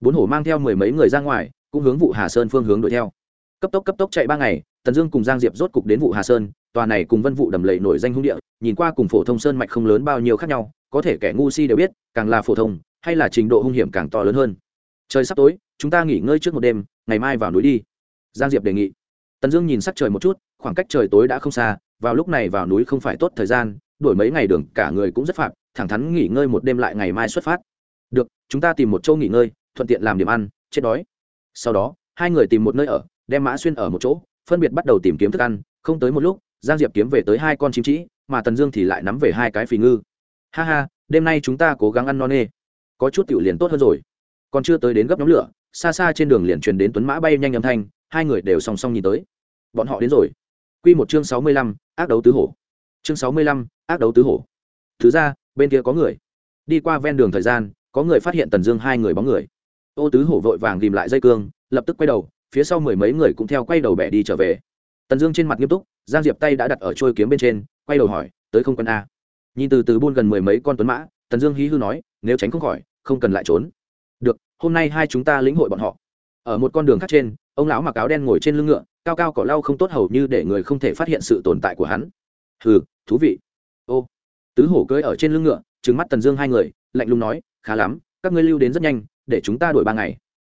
Bốn hổ mang theo mười mấy người ra ngoài, cũng hướng vụ hà sơn phương hướng đuổi theo. Cấp tốc cấp tốc chạy ba ngày, tần dương cùng giang diệp rốt cục đến vụ hà sơn tòa này cùng vân vụ đầm lầy nổi danh hung địa, nhìn qua cùng phổ thông sơn mạch không lớn bao nhiêu khác nhau, có thể kẻ ngu si đều biết, càng là phổ thông, hay là trình độ hung hiểm càng to lớn hơn. Trời sắp tối, chúng ta nghỉ ngơi trước một đêm, ngày mai vào núi đi. Giang diệp đề nghị. Tần dương nhìn sắc trời một chút, khoảng cách trời tối đã không xa, vào lúc này vào núi không phải tốt thời gian, đổi mấy ngày đường, cả người cũng rất phạm thẳng thắn nghỉ ngơi một đêm lại ngày mai xuất phát. Được, chúng ta tìm một chỗ nghỉ ngơi, thuận tiện làm điểm ăn, chết đói. Sau đó, hai người tìm một nơi ở, đem mã xuyên ở một chỗ, phân biệt bắt đầu tìm kiếm thức ăn, không tới một lúc giang diệp kiếm về tới hai con chim trĩ mà tần dương thì lại nắm về hai cái phì ngư. Ha ha, đêm nay chúng ta cố gắng ăn no nê. Có chút tiểu liền tốt hơn rồi. Còn chưa tới đến gấp nhóm lửa, xa xa trên đường liền truyền đến tuấn mã bay nhanh âm thanh, hai người đều song song nhìn tới. Bọn họ đến rồi. Q một chương sáu mươi lăm, ác đấu tứ hổ. Chương sáu mươi lăm, ác đấu tứ hổ. Thứ ra, bên kia có người. Đi qua ven đường thời gian, có người phát hiện tần dương hai người bóng người. Ô tứ hổ vội vàng tìm lại dây cương, lập tức quay đầu, phía sau mười mấy người cũng theo quay đầu bẻ đi trở về tần dương trên mặt nghiêm túc, giang diệp tay đã đặt ở trôi kiếm bên trên, quay đầu hỏi, tới không quân a? Nhìn từ từ buôn gần mười mấy con tuấn mã, tần dương hí hư nói, nếu tránh không khỏi, không cần lại trốn. Được, hôm nay hai chúng ta lĩnh hội bọn họ. Ở một con đường khác trên, ông lão mặc áo đen ngồi trên lưng ngựa, cao cao cỏ lau không tốt hầu như để người không thể phát hiện sự tồn tại của hắn. Hừ, thú vị. Ô. Tứ hổ cưỡi ở trên lưng ngựa, trừng mắt tần dương hai người, lạnh lùng nói, khá lắm, các ngươi lưu đến rất nhanh, để chúng ta đổi ba ngày.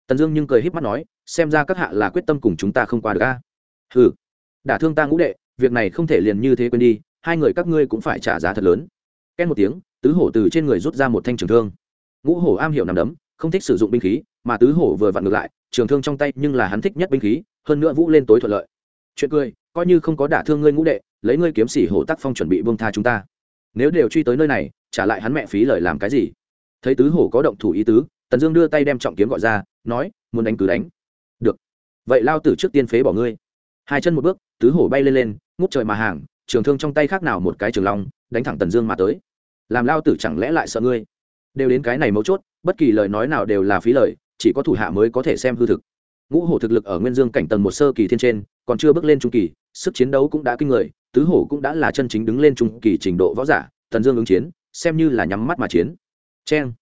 Tần dương nhưng cười híp mắt nói, xem ra các hạ là quyết tâm cùng chúng ta không qua được a. Hừ đả thương ta ngũ đệ, việc này không thể liền như thế quên đi, hai người các ngươi cũng phải trả giá thật lớn. Ken một tiếng, tứ hổ từ trên người rút ra một thanh trường thương. Ngũ hổ am hiểu nằm đấm, không thích sử dụng binh khí, mà tứ hổ vừa vặn ngược lại, trường thương trong tay nhưng là hắn thích nhất binh khí, hơn nữa vũ lên tối thuận lợi. Chuyện cười, coi như không có đả thương ngươi ngũ đệ, lấy ngươi kiếm xỉ hổ tác phong chuẩn bị buông tha chúng ta. Nếu đều truy tới nơi này, trả lại hắn mẹ phí lời làm cái gì? Thấy tứ hổ có động thủ ý tứ, tần dương đưa tay đem trọng kiếm gọi ra, nói, muốn đánh cứ đánh. Được. Vậy lao tử trước tiên phế bỏ ngươi. Hai chân một bước tứ hổ bay lên lên, ngút trời mà hàng, trường thương trong tay khác nào một cái trường long, đánh thẳng tần dương mà tới. Làm lao tử chẳng lẽ lại sợ ngươi? Đều đến cái này mấu chốt, bất kỳ lời nói nào đều là phí lời, chỉ có thủ hạ mới có thể xem hư thực. Ngũ hổ thực lực ở nguyên dương cảnh tầng một sơ kỳ thiên trên, còn chưa bước lên trung kỳ, sức chiến đấu cũng đã kinh người, tứ hổ cũng đã là chân chính đứng lên trung kỳ trình độ võ giả, tần dương ứng chiến, xem như là nhắm mắt mà chiến. Cheng.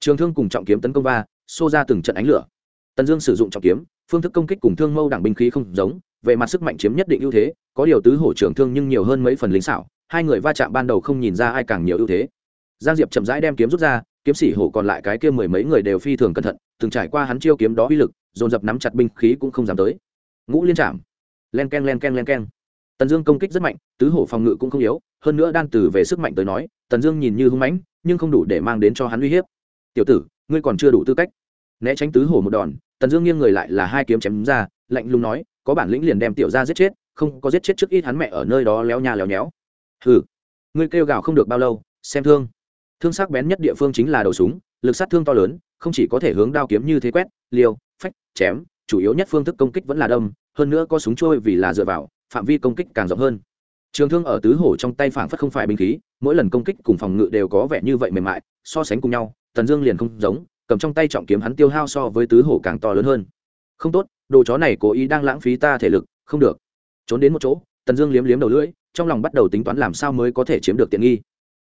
Trường thương cùng trọng kiếm tấn công va, xô ra từng trận ánh lửa. Tần dương sử dụng trọng kiếm phương thức công kích cùng thương mâu đẳng binh khí không giống, về mặt sức mạnh chiếm nhất định ưu thế, có điều tứ hổ trưởng thương nhưng nhiều hơn mấy phần lính xảo, hai người va chạm ban đầu không nhìn ra ai càng nhiều ưu thế. Giang diệp chậm rãi đem kiếm rút ra, kiếm sĩ hổ còn lại cái kia mười mấy người đều phi thường cẩn thận, từng trải qua hắn chiêu kiếm đó uy lực, dồn dập nắm chặt binh khí cũng không dám tới. Ngũ liên trạm len k e n len k e n len k e n tần dương công kích rất mạnh, tứ hổ phòng ngự cũng không yếu, hơn nữa đan từ về sức mạnh tới nói, tần dương nhìn như hung mãnh, nhưng không đủ để mang đến cho hắn uy hiếp. Tiểu tử, ngươi còn chưa đủ tư cách. Né tránh tứ hổ một đòn tần dương nghiêng người lại là hai kiếm chém ra lạnh lùng nói có bản lĩnh liền đem tiểu ra giết chết không có giết chết trước ít hắn mẹ ở nơi đó léo nhà léo nhéo. Hừ ngươi kêu gào không được bao lâu xem thương. Thương sắc bén nhất địa phương chính là đầu súng lực sát thương to lớn không chỉ có thể hướng đao kiếm như thế quét liều, phách chém chủ yếu nhất phương thức công kích vẫn là đâm hơn nữa có súng trôi vì là dựa vào phạm vi công kích càng rộng hơn. Trường thương ở tứ hổ trong tay phảng phất không phải binh khí mỗi lần công kích cùng phòng ngự đều có vẻ như vậy mềm mại so sánh cùng nhau tần dương liền không giống cầm trong tay trọng kiếm hắn tiêu hao so với tứ hổ càng to lớn hơn. Không tốt, đồ chó này cố ý đang lãng phí ta thể lực, không được. Trốn đến một chỗ, tần dương liếm liếm đầu lưỡi, trong lòng bắt đầu tính toán làm sao mới có thể chiếm được tiện nghi.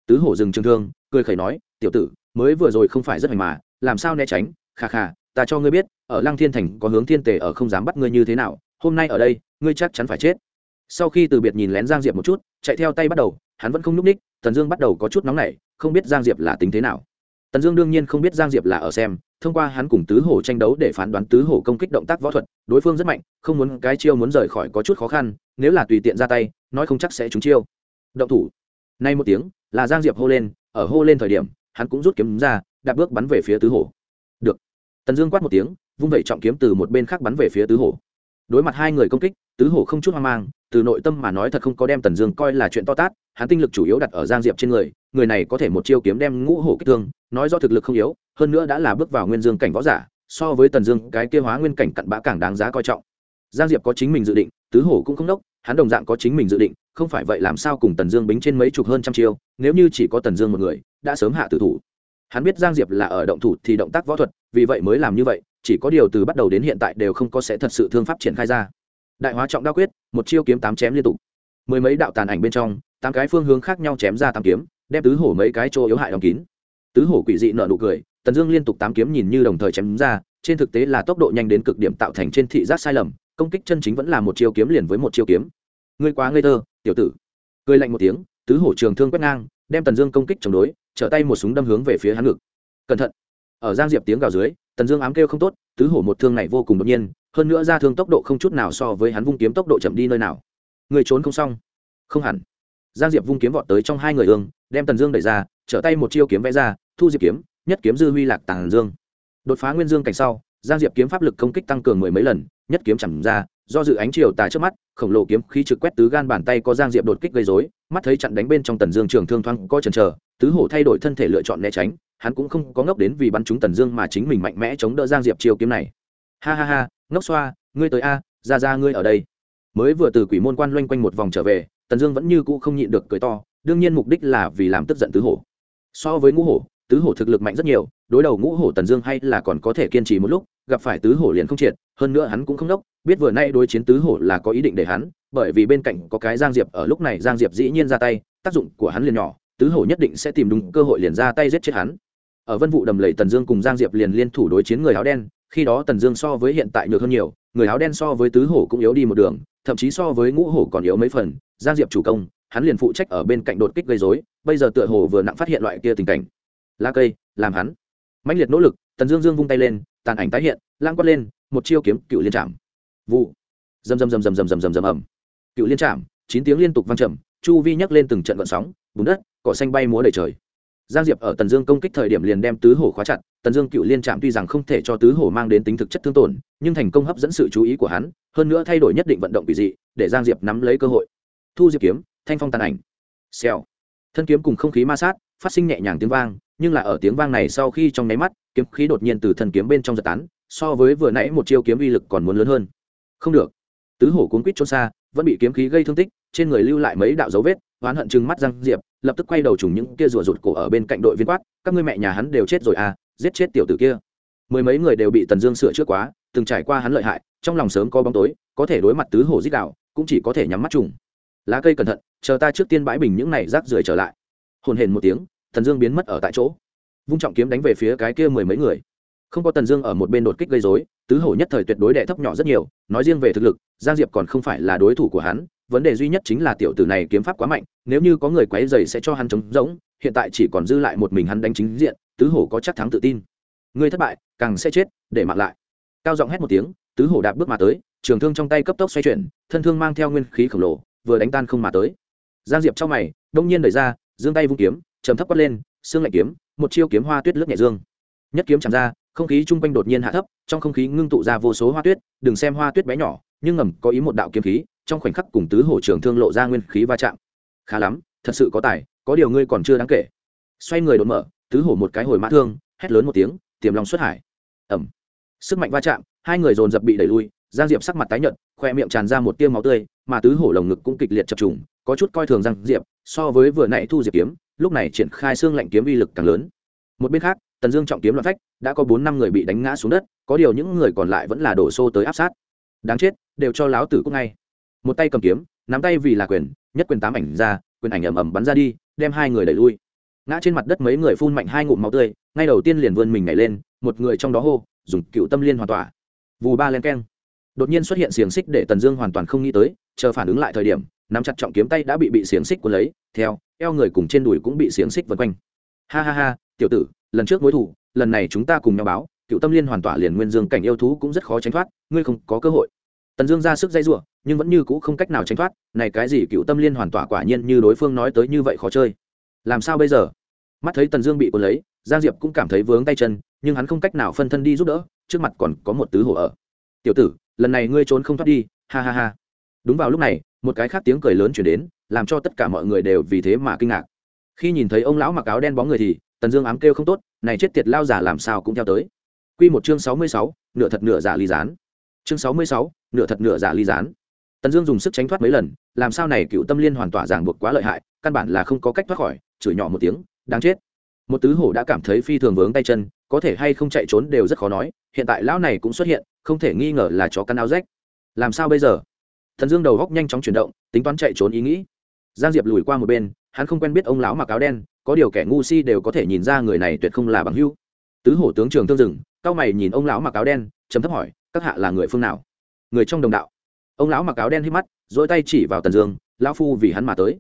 Tứ hổ dừng trương thương, cười khẩy nói, tiểu tử, mới vừa rồi không phải rất hoành mà, làm sao né tránh? Khà khà ta cho ngươi biết, ở lăng thiên thành có hướng thiên tề ở không dám bắt ngươi như thế nào, hôm nay ở đây, ngươi chắc chắn phải chết. Sau khi từ biệt nhìn lén giang diệp một chút, chạy theo tay bắt đầu, hắn vẫn không n ú c ních, tần dương bắt đầu có chút nóng nảy, không biết giang diệp là tính thế nào tần dương đương nhiên không biết giang diệp là ở xem, thông qua hắn cùng tứ hổ tranh đấu để phán đoán tứ hổ công kích động tác võ thuật, đối phương rất mạnh, không muốn cái chiêu muốn rời khỏi có chút khó khăn, nếu là tùy tiện ra tay, nói không chắc sẽ trúng chiêu. Động thủ. Nay một tiếng, là giang diệp hô lên, ở hô lên thời điểm, hắn cũng rút kiếm ra, đạp bước bắn về phía tứ hổ. Được. Tần dương quát một tiếng, vung vẩy trọng kiếm từ một bên khác bắn về phía tứ hổ. Đối mặt hai người công kích, tứ hổ không chút hoang mang, từ nội tâm mà nói thật không có đem tần dương coi là chuyện to tát, hắn tinh lực chủ yếu đặt ở giang diệp trên người người này có thể một chiêu kiếm đem ngũ hổ kích thương, nói do thực lực không yếu, hơn nữa đã là bước vào nguyên dương cảnh võ giả, so với tần dương, cái kia hóa nguyên cảnh cặn bã càng đáng giá coi trọng. Giang diệp có chính mình dự định, tứ hổ cũng không đốc, hắn đồng dạng có chính mình dự định, không phải vậy làm sao cùng tần dương bính trên mấy chục hơn trăm chiêu, nếu như chỉ có tần dương một người, đã sớm hạ tử thủ. Hắn biết giang diệp là ở động thủ thì động tác võ thuật, vì vậy mới làm như vậy, chỉ có điều từ bắt đầu đến hiện tại đều không có sẽ thật sự thương pháp triển khai ra. Đại hóa trọng đa quyết, một chiêu kiếm tám chém liên tục. Mười mấy đạo tàn ảnh bên trong, tám cái phương hướng khác nhau chém ra tám kiếm đem tứ hổ mấy cái chỗ yếu hại đóng kín. Tứ hổ quỷ dị nợ nụ cười, tần dương liên tục tám kiếm nhìn như đồng thời chém ra, trên thực tế là tốc độ nhanh đến cực điểm tạo thành trên thị giác sai lầm, công kích chân chính vẫn là một chiêu kiếm liền với một chiêu kiếm. Ngươi quá ngây thơ, tiểu tử. Cười lạnh một tiếng, tứ hổ trường thương quét ngang, đem tần dương công kích chống đối, trở tay một súng đâm hướng về phía hắn ngực. Cẩn thận. Ở giang diệp tiếng gào dưới, tần dương ám kêu không tốt, tứ hổ một thương này vô cùng đột nhiên, hơn nữa ra thương tốc độ không chút nào so với hắn vung kiếm tốc độ chậm đi nơi nào. Người trốn không xong. Không hẳn giang diệp vung kiếm vọt tới trong hai người ương, đem tần dương đẩy ra, trở tay một chiêu kiếm vẽ ra, thu diệp kiếm, nhất kiếm dư huy lạc tàng dương. Đột phá nguyên dương cảnh sau, giang diệp kiếm pháp lực công kích tăng cường mười mấy lần, nhất kiếm chẳng ra, do dự ánh chiều tà trước mắt, khổng lồ kiếm khí trực quét tứ gan bàn tay có giang diệp đột kích gây dối mắt thấy chặn đánh bên trong tần dương trường thương thoáng có chần chờ, tứ hổ thay đổi thân thể lựa chọn né tránh, hắn cũng không có ngốc đến vì bắn trúng tần dương mà chính mình mạnh mẽ chống đỡ giang diệp chiêu kiếm này. Ha ha ha, ngốc xoa, ngươi tới a, ra ra ngươi ở đây. Mới vừa từ quỷ môn quan loanh quanh một vòng trở về tần dương vẫn như cũ không nhịn được cười to, đương nhiên mục đích là vì làm tức giận tứ hổ. So với ngũ hổ, tứ hổ thực lực mạnh rất nhiều, đối đầu ngũ hổ tần dương hay là còn có thể kiên trì một lúc, gặp phải tứ hổ liền không triệt, hơn nữa hắn cũng không đốc, biết vừa nay đối chiến tứ hổ là có ý định để hắn, bởi vì bên cạnh có cái giang diệp, ở lúc này giang diệp dĩ nhiên ra tay, tác dụng của hắn liền nhỏ, tứ hổ nhất định sẽ tìm đúng cơ hội liền ra tay giết chết hắn. Ở vân vụ đầm lầy tần dương cùng giang diệp liền liên thủ đối chiến người áo đen, khi đó tần dương so với hiện tại nhược hơn nhiều người áo đen so với tứ hổ cũng yếu đi một đường, thậm chí so với ngũ hổ còn yếu mấy phần, giang diệp chủ công, hắn liền phụ trách ở bên cạnh đột kích gây dối bây giờ tựa hồ vừa nặng phát hiện loại kia tình cảnh. La cây, làm hắn. Mãnh liệt nỗ lực, tần dương dương vung tay lên, tàn ảnh tái hiện lang quất lên, một chiêu kiếm, cựu liên trạm vụ. Rầm rầm rầm rầm rầm rầm rầm rầm ầm. Cựu liên trạm chín tiếng liên tục vang trầm, chu vi nhấc lên từng trận gợn sóng, bùn đất, cỏ xanh bay múa đầy trời giang diệp ở tần dương công kích thời điểm liền đem tứ hổ khóa chặt, tần dương cựu liên trạm tuy rằng không thể cho tứ hổ mang đến tính thực chất thương tổn, nhưng thành công hấp dẫn sự chú ý của hắn, hơn nữa thay đổi nhất định vận động kỳ dị, để giang diệp nắm lấy cơ hội. Thu diệp kiếm, thanh phong tàn ảnh. Xèo. Thân kiếm cùng không khí ma sát, phát sinh nhẹ nhàng tiếng vang, nhưng là ở tiếng vang này sau khi trong nháy mắt, kiếm khí đột nhiên từ thân kiếm bên trong giật tán, so với vừa nãy một chiêu kiếm uy lực còn muốn lớn hơn. Không được. Tứ hổ cuốn quýt trốn xa, vẫn bị kiếm khí gây thương tích, trên người lưu lại mấy đạo dấu vết hoán hận chừng mắt răng diệp, lập tức quay đầu trùng những kia rùa rụt cổ ở bên cạnh đội viên quát, các ngươi mẹ nhà hắn đều chết rồi à giết chết tiểu tử kia. Mười mấy người đều bị tần dương sửa trước quá, từng trải qua hắn lợi hại, trong lòng sớm có bóng tối, có thể đối mặt tứ hổ dích đạo cũng chỉ có thể nhắm mắt trùng. Lá cây cẩn thận, chờ ta trước tiên bãi bình những này rác rưởi trở lại. Hồn hển một tiếng, tần dương biến mất ở tại chỗ. Vung trọng kiếm đánh về phía cái kia mười mấy người. Không có tần dương ở một bên đột kích gây dối tứ hổ nhất thời tuyệt đối đệ thấp nhỏ rất nhiều, nói riêng về thực lực, giang diệp còn không phải là đối thủ của hắn vấn đề duy nhất chính là tiểu tử này kiếm pháp quá mạnh, nếu như có người quấy dày sẽ cho hắn trống rỗng, hiện tại chỉ còn dư lại một mình hắn đánh chính diện, tứ hổ có chắc thắng tự tin. Người thất bại, càng sẽ chết, để mặc lại. Cao giọng hét một tiếng, tứ hổ đạp bước mà tới, trường thương trong tay cấp tốc xoay chuyển, thân thương mang theo nguyên khí khổng lồ, vừa đánh tan không mà tới. Giang diệp trong mày, đông nhiên đẩy ra, giương tay vung kiếm chấm thấp quất lên, xương lạnh kiếm, một chiêu kiếm hoa tuyết lướt nhẹ dương. Nhất kiếm chạm ra, không khí chung quanh đột nhiên hạ thấp, trong không khí ngưng tụ ra vô số hoa tuyết, đừng xem hoa tuyết bé nhỏ, nhưng ngầm có ý một đạo kiếm khí trong khoảnh khắc cùng tứ hổ trường thương lộ ra nguyên khí va chạm. Khá lắm, thật sự có tài, có điều ngươi còn chưa đáng kể. Xoay người đột mở, tứ hổ một cái hồi mã thương, hét lớn một tiếng, tiềm lòng xuất hải. Ẩm sức mạnh va chạm, hai người dồn dập bị đẩy lui, giang diệp sắc mặt tái nhợt, khoe miệng tràn ra một tiêu máu tươi, mà tứ hổ lồng ngực cũng kịch liệt chập trùng, có chút coi thường giang diệp, so với vừa nãy thu diệp kiếm, lúc này triển khai xương lạnh kiếm uy lực càng lớn. Một bên khác, tần dương trọng kiếm loạn phách, đã có bốn năm người bị đánh ngã xuống đất, có điều những người còn lại vẫn là đổ xô tới áp sát. Đáng chết, đều cho láo tử cúc ngay một tay cầm kiếm, nắm tay vì là quyền, nhất quyền tám ảnh ra, quyền ảnh ầm ầm bắn ra đi, đem hai người đẩy lui. Ngã trên mặt đất mấy người phun mạnh hai ngụm máu tươi, ngay đầu tiên liền vươn mình nhảy lên, một người trong đó hô, dùng cựu tâm liên hoàn tỏa. Vù ba len keng. Đột nhiên xuất hiện xiềng xích để tần dương hoàn toàn không nghĩ tới, chờ phản ứng lại thời điểm, nắm chặt trọng kiếm tay đã bị bị xiềng xích cuốn lấy, theo, eo người cùng trên đùi cũng bị xiềng xích vân quanh. Ha ha ha, tiểu tử, lần trước mối thủ lần này chúng ta cùng nhau báo, cựu tâm liên hoàn tỏa liền nguyên dương cảnh yêu thú cũng rất khó tránh thoát, ngươi không có cơ hội tần dương ra sức dây giụa nhưng vẫn như cũ không cách nào tránh thoát, này cái gì cựu tâm liên hoàn tỏa quả nhiên như đối phương nói tới như vậy khó chơi. Làm sao bây giờ? Mắt thấy tần dương bị cuốn lấy, giang diệp cũng cảm thấy vướng tay chân, nhưng hắn không cách nào phân thân đi giúp đỡ, trước mặt còn có một tứ hổ ở. Tiểu tử, lần này ngươi trốn không thoát đi, ha ha ha. Đúng vào lúc này, một cái khác tiếng cười lớn chuyển đến, làm cho tất cả mọi người đều vì thế mà kinh ngạc. Khi nhìn thấy ông lão mặc áo đen bóng người thì, tần dương ám kêu không tốt, này chết tiệt lao giả làm sao cũng theo tới. Q một chương sáu mươi sáu, nửa thật nửa giả ly gián chương sáu mươi sáu, nửa thật nửa giả ly gián. Tần dương dùng sức tránh thoát mấy lần, làm sao này cựu tâm liên hoàn tỏa giảng buộc quá lợi hại, căn bản là không có cách thoát khỏi, chửi nhỏ một tiếng, đáng chết. Một tứ hổ đã cảm thấy phi thường vướng tay chân, có thể hay không chạy trốn đều rất khó nói, hiện tại lão này cũng xuất hiện, không thể nghi ngờ là chó căn áo rách. Làm sao bây giờ? Thần dương đầu góc nhanh chóng chuyển động, tính toán chạy trốn ý nghĩ. Giang diệp lùi qua một bên, hắn không quen biết ông lão mặc áo đen, có điều kẻ ngu si đều có thể nhìn ra người này tuyệt không là bằng hưu tứ hổ tướng trường thương rừng cao mày nhìn ông lão mặc áo đen chấm thấp hỏi các hạ là người phương nào? Người trong đồng đạo. Ông lão mặc áo đen hít mắt dỗi tay chỉ vào tần dương, lão phu vì hắn mà tới.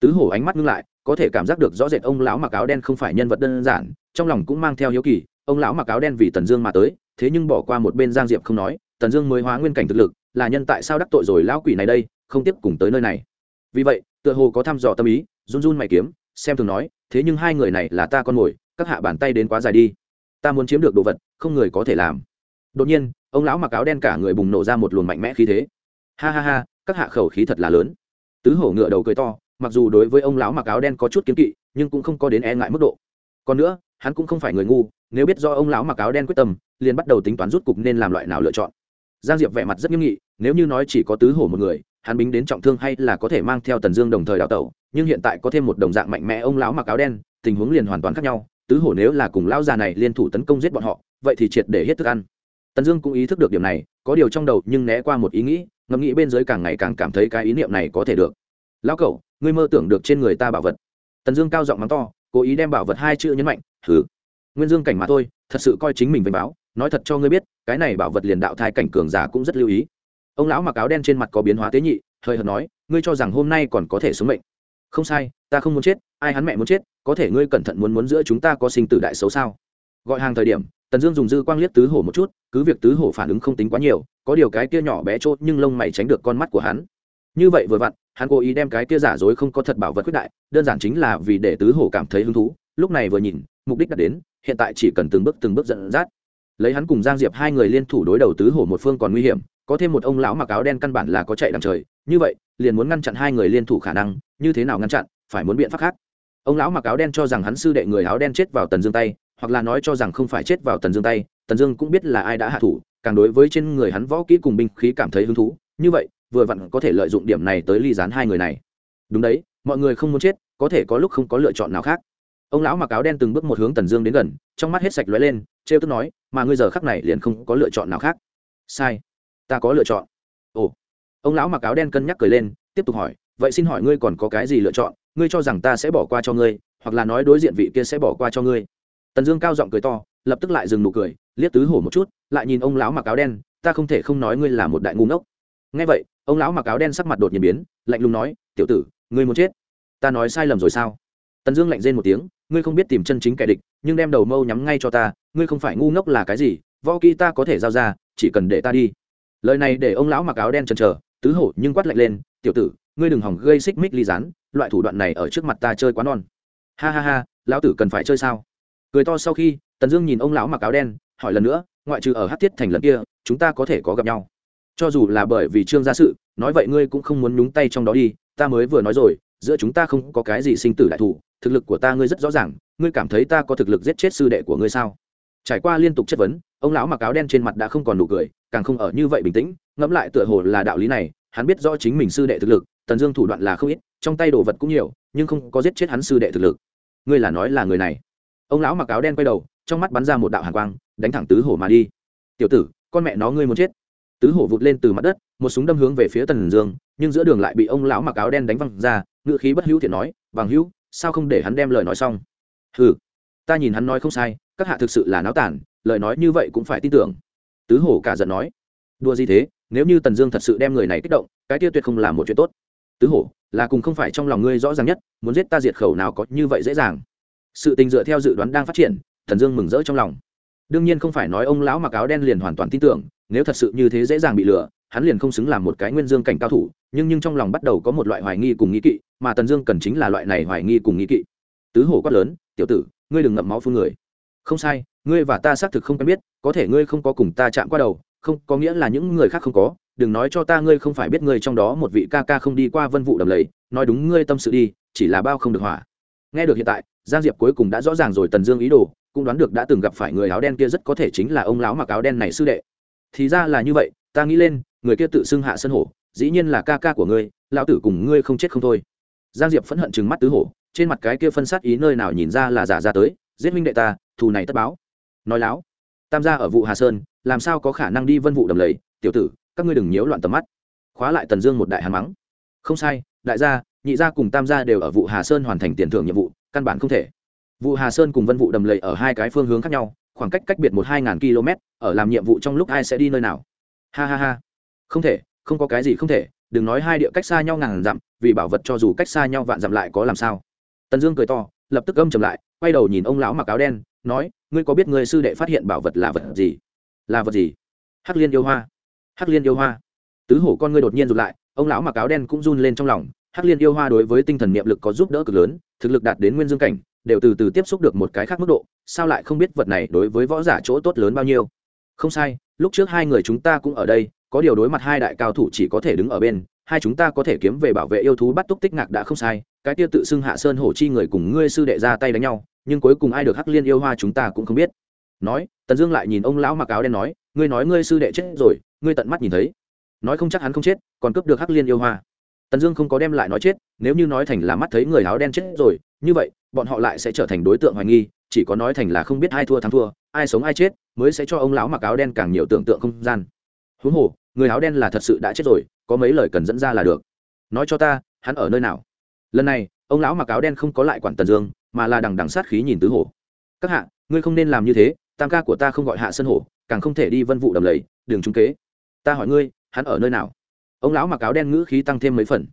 Tứ hổ ánh mắt ngưng lại, có thể cảm giác được rõ rệt ông lão mặc áo đen không phải nhân vật đơn giản, trong lòng cũng mang theo hiếu kỳ, ông lão mặc áo đen vì tần dương mà tới, thế nhưng bỏ qua một bên giang diệp không nói, tần dương mới hóa nguyên cảnh thực lực, là nhân tại sao đắc tội rồi lão quỷ này đây, không tiếp cùng tới nơi này. Vì vậy, tựa hồ có thăm dò tâm ý, run run mày kiếm, xem thường nói, thế nhưng hai người này là ta con mồi, các hạ bàn tay đến quá dài đi. Ta muốn chiếm được đồ vật, không người có thể làm. Đột nhiên ông lão mặc áo đen cả người bùng nổ ra một luồng mạnh mẽ khí thế. Ha ha ha, các hạ khẩu khí thật là lớn. Tứ hổ ngựa đầu cười to, mặc dù đối với ông lão mặc áo đen có chút kiếm kỵ, nhưng cũng không có đến e ngại mức độ. Còn nữa, hắn cũng không phải người ngu, nếu biết do ông lão mặc áo đen quyết tâm, liền bắt đầu tính toán rút cục nên làm loại nào lựa chọn. Giang diệp vẻ mặt rất nghiêm nghị, nếu như nói chỉ có tứ hổ một người, hắn bính đến trọng thương hay là có thể mang theo tần dương đồng thời đào tẩu, nhưng hiện tại có thêm một đồng dạng mạnh mẽ ông lão mặc áo đen, tình huống liền hoàn toàn khác nhau, tứ hổ nếu là cùng lão già này liên thủ tấn công giết bọn họ, vậy thì triệt để hết thức ăn tần dương cũng ý thức được điểm này, có điều trong đầu nhưng né qua một ý nghĩ, ngẫm nghĩ bên dưới càng ngày càng cảm thấy cái ý niệm này có thể được. Lão cẩu ngươi mơ tưởng được trên người ta bảo vật. Tần dương cao giọng mắng to, cố ý đem bảo vật hai chữ nhấn mạnh thử nguyên dương cảnh mà thôi, thật sự coi chính mình vênh báo, nói thật cho ngươi biết, cái này bảo vật liền đạo thai cảnh cường giả cũng rất lưu ý. Ông lão mặc áo đen trên mặt có biến hóa tế nhị, hơi hợt nói, ngươi cho rằng hôm nay còn có thể sống mệnh? Không sai, ta không muốn chết, ai hắn mẹ muốn chết, có thể ngươi cẩn thận muốn muốn giữa chúng ta có sinh tử đại xấu sao? Gọi hàng thời điểm tần dương dùng dư quang liếc tứ hổ một chút, cứ việc tứ hổ phản ứng không tính quá nhiều, có điều cái kia nhỏ bé chốt nhưng lông mày tránh được con mắt của hắn. Như vậy vừa vặn, hắn cố ý đem cái kia giả dối không có thật bảo vật quyết đại, đơn giản chính là vì để tứ hổ cảm thấy hứng thú. Lúc này vừa nhìn, mục đích đã đến, hiện tại chỉ cần từng bước từng bước dẫn dắt. Lấy hắn cùng giang diệp hai người liên thủ đối đầu tứ hổ một phương còn nguy hiểm, có thêm một ông lão mặc áo đen căn bản là có chạy đằng trời, như vậy, liền muốn ngăn chặn hai người liên thủ khả năng, như thế nào ngăn chặn, phải muốn biện pháp khác. Ông lão mặc áo đen cho rằng hắn sư đệ người áo đen chết vào tần dương tay hoặc là nói cho rằng không phải chết vào tần dương tay, tần dương cũng biết là ai đã hạ thủ, càng đối với trên người hắn võ kỹ cùng binh khí cảm thấy hứng thú. Như vậy, vừa vặn có thể lợi dụng điểm này tới ly dán hai người này. Đúng đấy, mọi người không muốn chết, có thể có lúc không có lựa chọn nào khác. Ông lão mặc áo đen từng bước một hướng tần dương đến gần, trong mắt hết sạch lóe lên, trêu tức nói, mà ngươi giờ khắc này liền không có lựa chọn nào khác. Sai, ta có lựa chọn. Ồ. Ông lão mặc áo đen cân nhắc cười lên, tiếp tục hỏi, vậy xin hỏi ngươi còn có cái gì lựa chọn? Ngươi cho rằng ta sẽ bỏ qua cho ngươi, hoặc là nói đối diện vị kia sẽ bỏ qua cho ngươi? Tần dương cao giọng cười to, lập tức lại dừng nụ cười, liếc tứ hổ một chút, lại nhìn ông lão mặc áo đen, ta không thể không nói ngươi là một đại ngu ngốc. Ngay vậy, ông lão mặc áo đen sắc mặt đột nhiên biến, lạnh lùng nói, tiểu tử, ngươi muốn chết? Ta nói sai lầm rồi sao? Tần dương lạnh rên một tiếng, ngươi không biết tìm chân chính kẻ địch, nhưng đem đầu mâu nhắm ngay cho ta, ngươi không phải ngu ngốc là cái gì, võ kỹ ta có thể giao ra, chỉ cần để ta đi. Lời này để ông lão mặc áo đen chần chờ, tứ hổ nhưng quát lạnh lên, tiểu tử, ngươi đừng hỏng gây xích mích ly rán loại thủ đoạn này ở trước mặt ta chơi quá non. Ha ha ha, lão tử cần phải chơi sao? Cười to sau khi, tần dương nhìn ông lão mặc áo đen, hỏi lần nữa, ngoại trừ ở hát thiết thành lần kia, chúng ta có thể có gặp nhau? Cho dù là bởi vì trương gia sự, nói vậy ngươi cũng không muốn nhúng tay trong đó đi, ta mới vừa nói rồi, giữa chúng ta không có cái gì sinh tử đại thủ, thực lực của ta ngươi rất rõ ràng, ngươi cảm thấy ta có thực lực giết chết sư đệ của ngươi sao? Trải qua liên tục chất vấn, ông lão mặc áo đen trên mặt đã không còn nụ cười, càng không ở như vậy bình tĩnh, ngẫm lại tựa hồ là đạo lý này, hắn biết rõ chính mình sư đệ thực lực, tần dương thủ đoạn là không ít, trong tay đồ vật cũng nhiều, nhưng không có giết chết hắn sư đệ thực lực. Ngươi là nói là người này ông lão mặc áo đen quay đầu, trong mắt bắn ra một đạo hàng quang, đánh thẳng tứ hổ mà đi. Tiểu tử, con mẹ nó ngươi muốn chết. Tứ hổ vụt lên từ mặt đất, một súng đâm hướng về phía tần dương, nhưng giữa đường lại bị ông lão mặc áo đen đánh văng ra ngự khí bất hữu thiện nói vàng hữu, sao không để hắn đem lời nói xong? Ừ ta nhìn hắn nói không sai, các hạ thực sự là náo tản, lời nói như vậy cũng phải tin tưởng. Tứ hổ cả giận nói đua gì thế, nếu như tần dương thật sự đem người này kích động, cái tiêu tuyệt không là một chuyện tốt. Tứ hổ, là cùng không phải trong lòng ngươi rõ ràng nhất, muốn giết ta diệt khẩu nào có như vậy dễ dàng sự tình dựa theo dự đoán đang phát triển, Thần dương mừng rỡ trong lòng. Đương nhiên không phải nói ông lão mặc áo đen liền hoàn toàn tin tưởng, nếu thật sự như thế dễ dàng bị lừa, hắn liền không xứng làm một cái nguyên dương cảnh cao thủ, nhưng nhưng trong lòng bắt đầu có một loại hoài nghi cùng nghi kỵ, mà tần dương cần chính là loại này hoài nghi cùng nghi kỵ. Tứ hổ quát lớn, tiểu tử, ngươi đừng ngậm máu phương người. Không sai, ngươi và ta xác thực không quen biết, có thể ngươi không có cùng ta chạm qua đầu, không, có nghĩa là những người khác không có, đừng nói cho ta ngươi không phải biết ngươi trong đó một vị ca ca không đi qua vân vụ đầm lầy, nói đúng ngươi tâm sự đi, chỉ là bao không được hỏa nghe được hiện tại, giang diệp cuối cùng đã rõ ràng rồi tần dương ý đồ, cũng đoán được đã từng gặp phải người áo đen kia rất có thể chính là ông lão mặc áo đen này sư đệ. Thì ra là như vậy, ta nghĩ lên, người kia tự xưng hạ sân hổ, dĩ nhiên là ca ca của ngươi, lão tử cùng ngươi không chết không thôi. Giang diệp phẫn hận chừng mắt tứ hổ, trên mặt cái kia phân sát ý nơi nào nhìn ra là giả ra tới, giết Minh đệ ta, thù này tất báo. Nói láo, tam gia ở vụ hà sơn, làm sao có khả năng đi vân vụ đầm lầy, tiểu tử, các ngươi đừng nhiễu loạn tầm mắt. Khóa lại tần dương một đại hàn mắng. Không sai, đại gia nhị gia cùng tam gia đều ở vụ hà sơn hoàn thành tiền thưởng nhiệm vụ, căn bản không thể. Vụ hà sơn cùng vân vụ đầm lầy ở hai cái phương hướng khác nhau, khoảng cách cách biệt một hai ngàn km, ở làm nhiệm vụ trong lúc ai sẽ đi nơi nào. Ha ha ha. Không thể, không có cái gì không thể, đừng nói hai địa cách xa nhau ngàn dặm, vì bảo vật cho dù cách xa nhau vạn dặm lại có làm sao. Tần dương cười to, lập tức âm chầm lại, quay đầu nhìn ông lão mặc áo đen, nói, ngươi có biết người sư đệ phát hiện bảo vật là vật gì? Là vật gì? Hắc liên yêu hoa. Hắc liên yêu hoa. Tứ hổ con ngươi đột nhiên rụt lại, ông lão mặc áo đen cũng run lên trong lòng hắc liên yêu hoa đối với tinh thần niệm lực có giúp đỡ cực lớn, thực lực đạt đến nguyên dương cảnh, đều từ từ tiếp xúc được một cái khác mức độ, sao lại không biết vật này đối với võ giả chỗ tốt lớn bao nhiêu? Không sai, lúc trước hai người chúng ta cũng ở đây, có điều đối mặt hai đại cao thủ chỉ có thể đứng ở bên, hai chúng ta có thể kiếm về bảo vệ yêu thú bắt túc tích ngạc đã không sai, cái kia tự xưng hạ sơn hổ chi người cùng ngươi sư đệ ra tay đánh nhau, nhưng cuối cùng ai được hắc liên yêu hoa chúng ta cũng không biết. Nói, tần dương lại nhìn ông lão mặc áo đen nói, ngươi nói ngươi sư đệ chết rồi, ngươi tận mắt nhìn thấy. Nói không chắc hắn không chết, còn cướp được hắc liên yêu hoa tần dương không có đem lại nói chết, nếu như nói thành là mắt thấy người áo đen chết rồi, như vậy, bọn họ lại sẽ trở thành đối tượng hoài nghi, chỉ có nói thành là không biết ai thua thắng thua, ai sống ai chết, mới sẽ cho ông lão mặc áo đen càng nhiều tưởng tượng không gian. Huống hồ, người áo đen là thật sự đã chết rồi, có mấy lời cần dẫn ra là được. Nói cho ta, hắn ở nơi nào? Lần này, ông lão mặc áo đen không có lại quản tần dương, mà là đằng đằng sát khí nhìn tứ hổ các hạ, ngươi không nên làm như thế, tam ca của ta không gọi hạ sân hổ, càng không thể đi vân vụ đầm lầy đường trung kế. Ta hỏi ngươi, hắn ở nơi nào? Ông lão mặc áo đen ngữ khí tăng thêm mấy phần.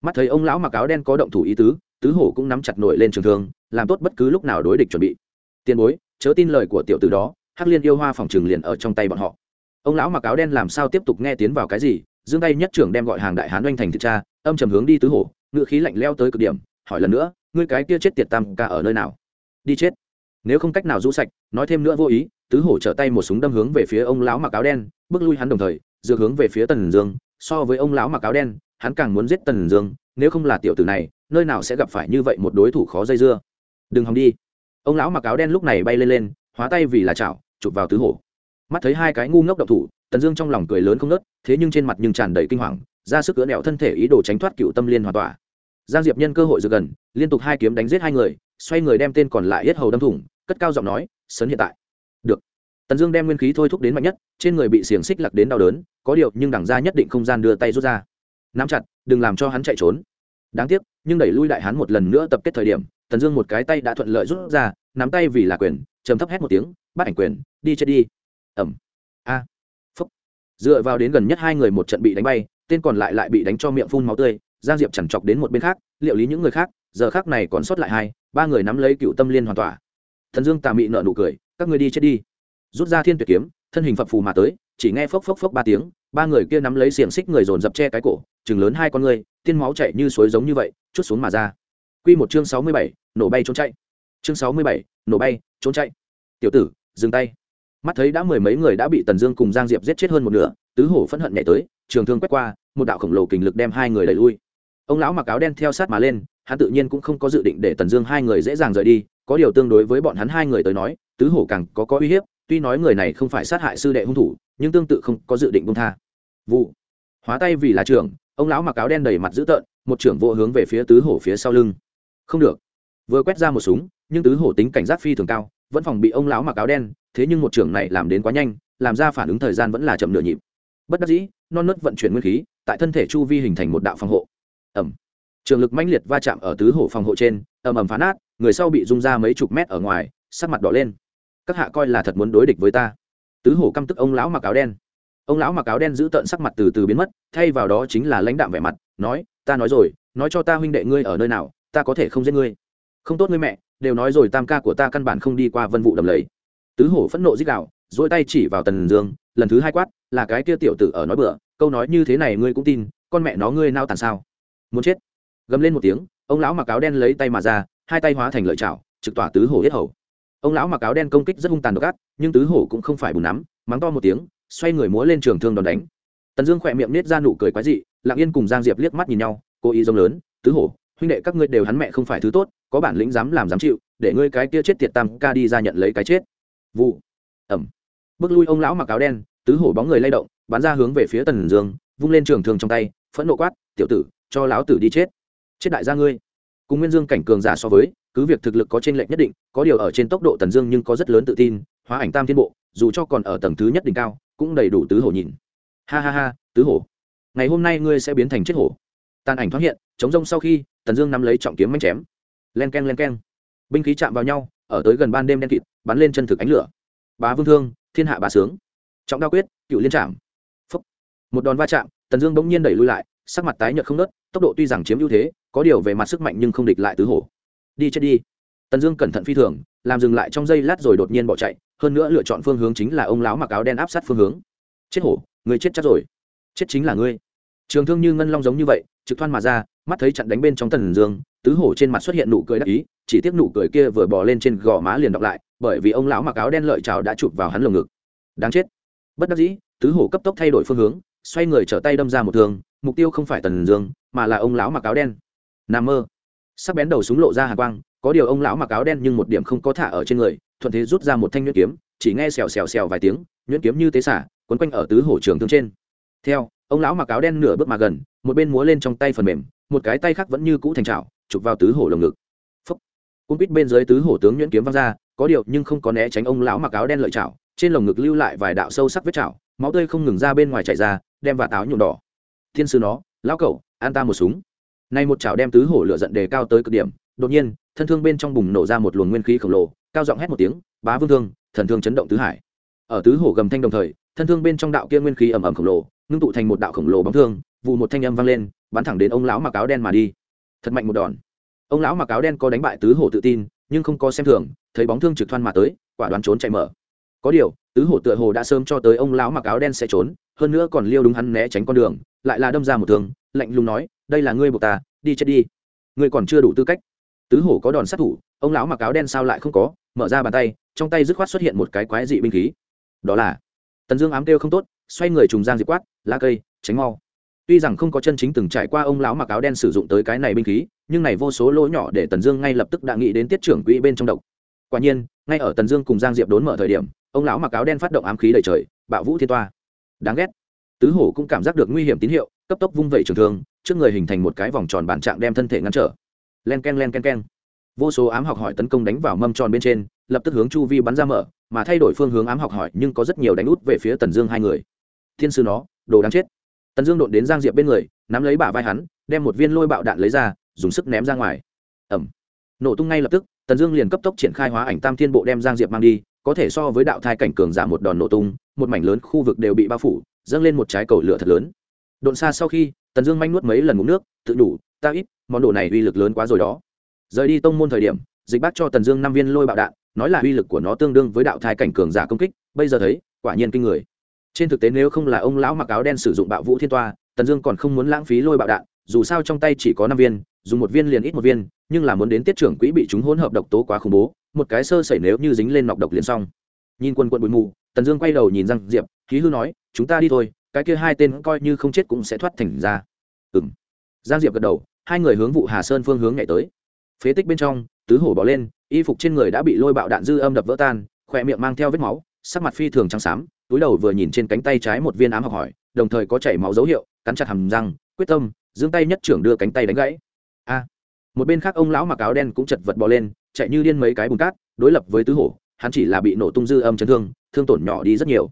Mắt thấy ông lão mặc áo đen có động thủ ý tứ tứ hổ cũng nắm chặt nổi lên trường thương, làm tốt bất cứ lúc nào đối địch chuẩn bị. Tiền bối, chớ tin lời của tiểu tử đó, hắc liên yêu hoa phòng trường liền ở trong tay bọn họ. Ông lão mặc áo đen làm sao tiếp tục nghe tiến vào cái gì, dương tay nhất trưởng đem gọi hàng đại hán oanh thành thực cha, âm trầm hướng đi tứ hổ ngựa khí lạnh leo tới cực điểm, hỏi lần nữa, ngươi cái kia chết tiệt tam ca ở nơi nào? Đi chết. Nếu không cách nào rũ sạch, nói thêm nữa vô ý, tứ hổ trở tay một súng đâm hướng về phía ông lão mặc áo đen, bước lui hắn đồng thời dựa hướng về phía tần dương so với ông lão mặc áo đen, hắn càng muốn giết tần dương, nếu không là tiểu tử này, nơi nào sẽ gặp phải như vậy một đối thủ khó dây dưa. Đừng hòng đi. Ông lão mặc áo đen lúc này bay lên lên, hóa tay vì là chảo, chụp vào tứ hổ. Mắt thấy hai cái ngu ngốc độc thủ, tần dương trong lòng cười lớn không nớt thế nhưng trên mặt nhưng tràn đầy kinh hoàng, ra sức cỡ nẹo thân thể ý đồ tránh thoát cựu tâm liên hoàn tỏa. Giang diệp nhân cơ hội dựa gần, liên tục hai kiếm đánh giết hai người, xoay người đem tên còn lại hết hầu đâm thủng, cất cao giọng nói, sấn hiện tại. Được tần dương đem nguyên khí thôi thúc đến mạnh nhất, trên người bị xiềng xích lặc đến đau đớn, có điều nhưng đằng ra nhất định không gian đưa tay rút ra. Nắm chặt, đừng làm cho hắn chạy trốn. Đáng tiếc, nhưng đẩy lui đại hắn một lần nữa tập kết thời điểm, tần dương một cái tay đã thuận lợi rút ra, nắm tay vì là quyền chấm thấp hét một tiếng, bắt ảnh quyền, đi chết đi. Ẩm. A. Phúc. Dựa vào đến gần nhất hai người một trận bị đánh bay, tên còn lại lại bị đánh cho miệng phun máu tươi, giang diệp chẳng chọc đến một bên khác, liệu lý những người khác, giờ khác này còn sót lại hai, ba người nắm lấy cựu tâm liên hoàn tỏa. Thần dương tà mị nợ nụ cười, các người đi chết đi rút ra thiên tuyệt kiếm thân hình phập phù mà tới chỉ nghe phốc phốc phốc ba tiếng ba người kia nắm lấy xiềng xích người dồn dập che cái cổ chừng lớn hai con người tiên máu chảy như suối giống như vậy chút xuống mà ra. Quy một chương sáu mươi bảy, nổ bay trốn chạy. Chương sáu mươi bảy, nổ bay trốn chạy. Tiểu tử dừng tay. Mắt thấy đã mười mấy người đã bị tần dương cùng giang diệp giết chết hơn một nửa tứ hổ phẫn hận nhảy tới trường thương quét qua một đạo khổng lồ kình lực đem hai người đẩy lui. Ông lão mặc áo đen theo sát mà lên hắn tự nhiên cũng không có dự định để tần dương hai người dễ dàng rời đi có điều tương đối với bọn hắn hai người tới nói tứ hổ càng có có uy hiếp tuy nói người này không phải sát hại sư đệ hung thủ, nhưng tương tự không có dự định bông tha. Vụ. Hóa tay vì là trưởng, ông lão mặc áo đen đầy mặt dữ tợn, một trưởng vô hướng về phía tứ hổ phía sau lưng. Không được. Vừa quét ra một súng, nhưng tứ hổ tính cảnh giác phi thường cao, vẫn phòng bị ông lão mặc áo đen, thế nhưng một trưởng này làm đến quá nhanh, làm ra phản ứng thời gian vẫn là chậm nửa nhịp. Bất đắc dĩ, non nớt vận chuyển nguyên khí, tại thân thể chu vi hình thành một đạo phòng hộ. Ẩm trường lực mãnh liệt va chạm ở tứ hổ phòng hộ trên, ầm ầm phá nát, người sau bị rung ra mấy chục mét ở ngoài, sắc mặt đỏ lên các hạ coi là thật muốn đối địch với ta. Tứ hổ căm tức ông lão mặc áo đen. Ông lão mặc áo đen giữ tợn sắc mặt từ từ biến mất, thay vào đó chính là lãnh đạm vẻ mặt, nói, ta nói rồi, nói cho ta huynh đệ ngươi ở nơi nào, ta có thể không giết ngươi. Không tốt ngươi mẹ, đều nói rồi tam ca của ta căn bản không đi qua vân vụ đầm lầy. Tứ hổ phẫn nộ dích đạo dỗi tay chỉ vào tần dương, lần thứ hai quát, là cái kia tiểu tử ở nói bựa câu nói như thế này ngươi cũng tin, con mẹ nó ngươi nao tàn sao? Muốn chết. Gầm lên một tiếng, ông lão mặc áo đen lấy tay mà ra, hai tay hóa thành lợi chảo, trực tỏa tứ hổ hết hầu ông lão mặc áo đen công kích rất hung tàn độc ác, nhưng tứ hổ cũng không phải bùn nắm, mắng to một tiếng, xoay người múa lên trường thương đòn đánh. Tần dương khỏe miệng nết ra nụ cười quái dị, lặng yên cùng giang diệp liếc mắt nhìn nhau cố ý rông lớn, tứ hổ, huynh đệ các ngươi đều hắn mẹ không phải thứ tốt, có bản lĩnh dám làm dám chịu, để ngươi cái kia chết tiệt tam ca đi ra nhận lấy cái chết. Vụ. Ẩm. Bước lui ông lão mặc áo đen, tứ hổ bóng người lay động, bắn ra hướng về phía tần dương, vung lên trường thương trong tay, phẫn nộ quát, tiểu tử, cho lão tử đi chết. Chết đại gia ngươi. Cùng nguyên dương cảnh cường giả so với cứ việc thực lực có trên lệnh nhất định, có điều ở trên tốc độ tần dương nhưng có rất lớn tự tin, hóa ảnh tam thiên bộ, dù cho còn ở tầng thứ nhất đỉnh cao, cũng đầy đủ tứ hổ nhìn. Ha ha ha, tứ hổ. Ngày hôm nay ngươi sẽ biến thành chết hổ. Tàn ảnh thoát hiện, chống rông sau khi, tần dương nắm lấy trọng kiếm manh chém. Len k e n len k e n binh khí chạm vào nhau, ở tới gần ban đêm đen kịt, bắn lên chân thực ánh lửa. Bá vương thương, thiên hạ bá sướng. Trọng đao quyết, cựu liên trạm. Phúc. một đòn va chạm, tần dương bỗng nhiên đẩy lui lại, sắc mặt tái nhợt không nớt tốc độ tuy rằng chiếm ưu thế, có điều về mặt sức mạnh nhưng không địch lại tứ hổ đi chết đi. Tần dương cẩn thận phi thường, làm dừng lại trong giây lát rồi đột nhiên bỏ chạy, hơn nữa lựa chọn phương hướng chính là ông lão mặc áo đen áp sát phương hướng. Chết hổ, người chết chắc rồi. Chết chính là ngươi. Trường thương như ngân long giống như vậy, trực thoan mà ra, mắt thấy chặn đánh bên trong tần dương, tứ hổ trên mặt xuất hiện nụ cười đắc ý, chỉ tiếc nụ cười kia vừa bò lên trên gò má liền đọc lại, bởi vì ông lão mặc áo đen lợi trào đã chụp vào hắn lồng ngực. Đáng chết. Bất đắc dĩ, tứ hổ cấp tốc thay đổi phương hướng, xoay người trở tay đâm ra một thương, mục tiêu không phải tần dương, mà là ông lão mặc áo đen. N mơ sắc bén đầu súng lộ ra hà quang có điều ông lão mặc áo đen nhưng một điểm không có thả ở trên người thuận thế rút ra một thanh nhuyễn kiếm chỉ nghe xèo xèo xèo vài tiếng nhuyễn kiếm như tế xả quấn quanh ở tứ hổ trường thương trên. Theo ông lão mặc áo đen nửa bước mà gần một bên múa lên trong tay phần mềm một cái tay khác vẫn như cũ thành trào chụp vào tứ hổ lồng ngực. Phúc, cung bít bên dưới tứ hổ tướng nhuyễn kiếm văng ra có điều nhưng không có né tránh ông lão mặc áo đen lợi chảo trên lồng ngực lưu lại vài đạo sâu sắc vết chảo máu tươi không ngừng ra bên ngoài chảy ra đem và táo nhuộm đỏ. Thiên sư nó lão cẩu an ta một súng nay một chảo đem tứ hổ lửa giận đề cao tới cực điểm đột nhiên thân thương bên trong bùng nổ ra một luồng nguyên khí khổng lồ cao giọng hét một tiếng bá vương thương thần thương chấn động tứ hải. Ở tứ hổ gầm thanh đồng thời thân thương bên trong đạo kia nguyên khí ầm ầm khổng lồ ngưng tụ thành một đạo khổng lồ bóng thương vụ một thanh âm vang lên bắn thẳng đến ông lão mặc áo đen mà đi. Thật mạnh một đòn. Ông lão mặc áo đen có đánh bại tứ hổ tự tin nhưng không có xem thường thấy bóng thương trực thoăn mà tới quả đoán trốn chạy mở. Có điều tứ hổ tựa hồ đã sớm cho tới ông lão mặc áo đen sẽ trốn hơn nữa còn liêu đúng hắn né tránh con đường lại là đâm ra một thương, lạnh lùng nói đây là ngươi buộc ta, đi chết đi. Ngươi còn chưa đủ tư cách. Tứ hổ có đòn sát thủ, ông lão mặc áo đen sao lại không có, mở ra bàn tay, trong tay dứt khoát xuất hiện một cái quái dị binh khí. Đó là, tần dương ám kêu không tốt, xoay người trùng giang diệp quát, lá cây, tránh mau. Tuy rằng không có chân chính từng trải qua ông lão mặc áo đen sử dụng tới cái này binh khí, nhưng này vô số lỗ nhỏ để tần dương ngay lập tức đã nghĩ đến tiết trưởng quỹ bên trong độc. Quả nhiên, ngay ở tần dương cùng giang diệp đốn mở thời điểm, ông lão mặc áo đen phát động ám khí đầy trời, bạo vũ thiên toa. Đáng ghét. Tứ hổ cũng cảm giác được nguy hiểm tín hiệu, cấp tốc vung vẩy trường thương trước người hình thành một cái vòng tròn bản trạng đem thân thể ngăn trở. Len k e n len k e n k e n vô số ám học hỏi tấn công đánh vào mâm tròn bên trên, lập tức hướng chu vi bắn ra mở, mà thay đổi phương hướng ám học hỏi nhưng có rất nhiều đánh út về phía tần dương hai người. Thiên sư nó, đồ đáng chết. Tần dương đột đến giang diệp bên người, nắm lấy bả vai hắn, đem một viên lôi bạo đạn lấy ra, dùng sức ném ra ngoài. Ẩm nổ tung ngay lập tức, tần dương liền cấp tốc triển khai hóa ảnh tam thiên bộ đem giang diệp mang đi, có thể so với đạo thai cảnh cường giảm một đòn nổ tung, một mảnh lớn khu vực đều bị bao phủ, dâng lên một trái cầu lửa thật lớn. Độn xa sau khi tần dương manh nuốt mấy lần ngụm nước, tự đủ, ta ít, món đồ này uy lực lớn quá rồi đó. Rời đi tông môn thời điểm, dịch bác cho tần dương năm viên lôi bạo đạn, nói là uy lực của nó tương đương với đạo thai cảnh cường giả công kích, bây giờ thấy, quả nhiên kinh người. Trên thực tế nếu không là ông lão mặc áo đen sử dụng bạo vũ thiên toa, tần dương còn không muốn lãng phí lôi bạo đạn, dù sao trong tay chỉ có năm viên, dùng một viên liền ít một viên, nhưng là muốn đến tiết trưởng quỹ bị chúng hỗn hợp độc tố quá khủng bố, một cái sơ sẩy nếu như dính lên nọc độc liền xong. Nhìn quân quân bụi mù, tần dương quay đầu nhìn răng diệp, khí hư nói, chúng ta đi thôi cái kia hai tên coi như không chết cũng sẽ thoát thành ra. Ừm. giang diệp gật đầu, hai người hướng vụ hà sơn phương hướng nhảy tới. Phế tích bên trong, tứ hổ bỏ lên, y phục trên người đã bị lôi bạo đạn dư âm đập vỡ tan, khỏe miệng mang theo vết máu, sắc mặt phi thường trắng xám, túi đầu vừa nhìn trên cánh tay trái một viên ám học hỏi, đồng thời có chảy máu dấu hiệu, cắn chặt hầm răng, quyết tâm, giương tay nhất trưởng đưa cánh tay đánh gãy. A. Một bên khác ông lão mặc áo đen cũng chật vật bò lên, chạy như điên mấy cái bùn cát, đối lập với tứ hổ, hắn chỉ là bị nổ tung dư âm chấn thương thương tổn nhỏ đi rất nhiều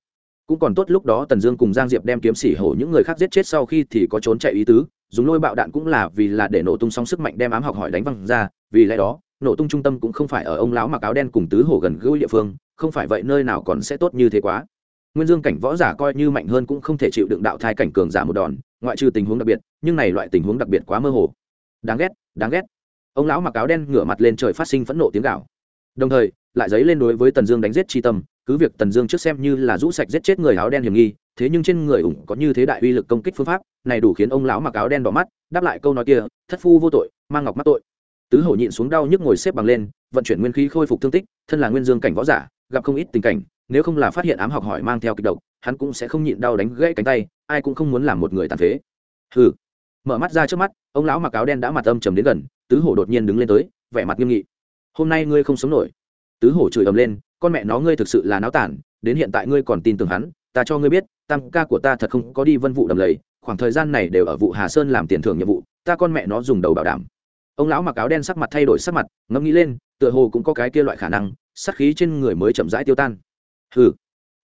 cũng còn tốt lúc đó tần dương cùng giang diệp đem kiếm xỉ hổ những người khác giết chết sau khi thì có trốn chạy ý tứ, dùng lôi bạo đạn cũng là vì là để nổ tung sóng sức mạnh đem ám học hỏi đánh văng ra, vì lẽ đó, nổ tung trung tâm cũng không phải ở ông lão mặc áo đen cùng tứ hổ gần gũi địa phương, không phải vậy nơi nào còn sẽ tốt như thế quá. Nguyên dương cảnh võ giả coi như mạnh hơn cũng không thể chịu đựng đạo thai cảnh cường giả một đòn, ngoại trừ tình huống đặc biệt, nhưng này loại tình huống đặc biệt quá mơ hồ. Đáng ghét đáng ghét. Ông lão mặc áo đen ngửa mặt lên trời phát sinh phẫn nộ tiếng gạo đồng thời, lại dấy lên đối với tần dương đánh giết tri tâm cứ việc tần dương trước xem như là rũ sạch giết chết người áo đen hiểm nghi, thế nhưng trên người ủng có như thế đại uy lực công kích phương pháp, này đủ khiến ông lão mặc áo đen đỏ mắt, đáp lại câu nói kia, thất phu vô tội, mang ngọc mắc tội. Tứ hổ nhịn xuống đau nhức ngồi xếp bằng lên, vận chuyển nguyên khí khôi phục thương tích, thân là nguyên dương cảnh võ giả, gặp không ít tình cảnh, nếu không là phát hiện ám học hỏi mang theo kịch độc, hắn cũng sẽ không nhịn đau đánh gãy cánh tay, ai cũng không muốn làm một người tàn phế. Hừ. Mở mắt ra trước mắt, ông lão mặc áo đen đã mặt âm trầm đến gần, tứ hổ đột nhiên đứng lên tới, vẻ mặt nghiêm nghị. Hôm nay ngươi không sống nổi. Tứ hổ chửi ầm lên con mẹ nó ngươi thực sự là náo tản, đến hiện tại ngươi còn tin tưởng hắn, ta cho ngươi biết, tam ca của ta thật không có đi vân vụ đầm lầy, khoảng thời gian này đều ở vụ hà sơn làm tiền thưởng nhiệm vụ, ta con mẹ nó dùng đầu bảo đảm. Ông lão mặc áo đen sắc mặt thay đổi sắc mặt, ngẫm nghĩ lên, tựa hồ cũng có cái kia loại khả năng sắc khí trên người mới chậm rãi tiêu tan. Ừ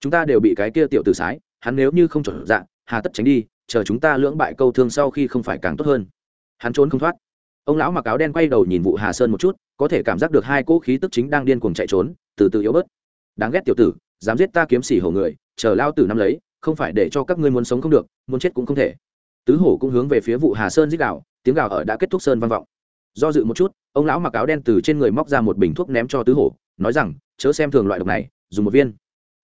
chúng ta đều bị cái kia tiểu tử sái, hắn nếu như không chuẩn dạng hà tất tránh đi, chờ chúng ta lưỡng bại câu thương sau khi không phải càng tốt hơn. Hắn trốn không thoát. Ông lão mặc áo đen quay đầu nhìn vụ hà sơn một chút có thể cảm giác được hai cỗ khí tức chính đang điên cuồng chạy trốn từ từ yếu bớt. Đáng ghét tiểu tử dám giết ta kiếm xỉ hổ người chờ lao tử năm lấy không phải để cho các ngươi muốn sống không được muốn chết cũng không thể. Tứ hổ cũng hướng về phía vụ hà sơn dích gào, tiếng gào ở đã kết thúc sơn vang vọng. Do dự một chút ông lão mặc áo đen từ trên người móc ra một bình thuốc ném cho tứ hổ nói rằng chớ xem thường loại độc này dùng một viên.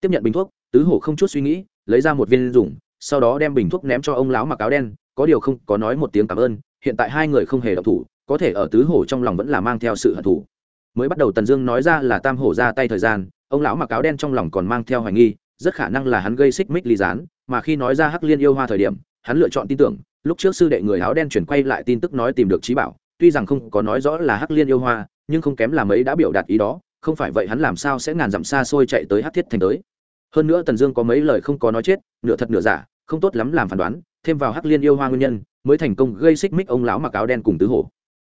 Tiếp nhận bình thuốc tứ hổ không chút suy nghĩ lấy ra một viên dùng sau đó đem bình thuốc ném cho ông lão mặc áo đen có điều không có nói một tiếng cảm ơn hiện tại hai người không hề độc thủ có thể ở tứ hổ trong lòng vẫn là mang theo sự hận thù. Mới bắt đầu tần dương nói ra là tam hổ ra tay thời gian, ông lão mặc áo đen trong lòng còn mang theo hoài nghi, rất khả năng là hắn gây xích mích ly gián, mà khi nói ra hắc liên yêu hoa thời điểm, hắn lựa chọn tin tưởng, lúc trước sư đệ người áo đen chuyển quay lại tin tức nói tìm được trí bảo, tuy rằng không có nói rõ là hắc liên yêu hoa, nhưng không kém là mấy đã biểu đạt ý đó, không phải vậy hắn làm sao sẽ ngàn dặm xa xôi chạy tới hắc thiết thành tới. Hơn nữa tần dương có mấy lời không có nói chết, nửa thật nửa giả, không tốt lắm làm phán đoán, thêm vào hắc liên yêu hoa nguyên nhân, mới thành công gây xích mích ông lão mặc áo đen cùng tứ hổ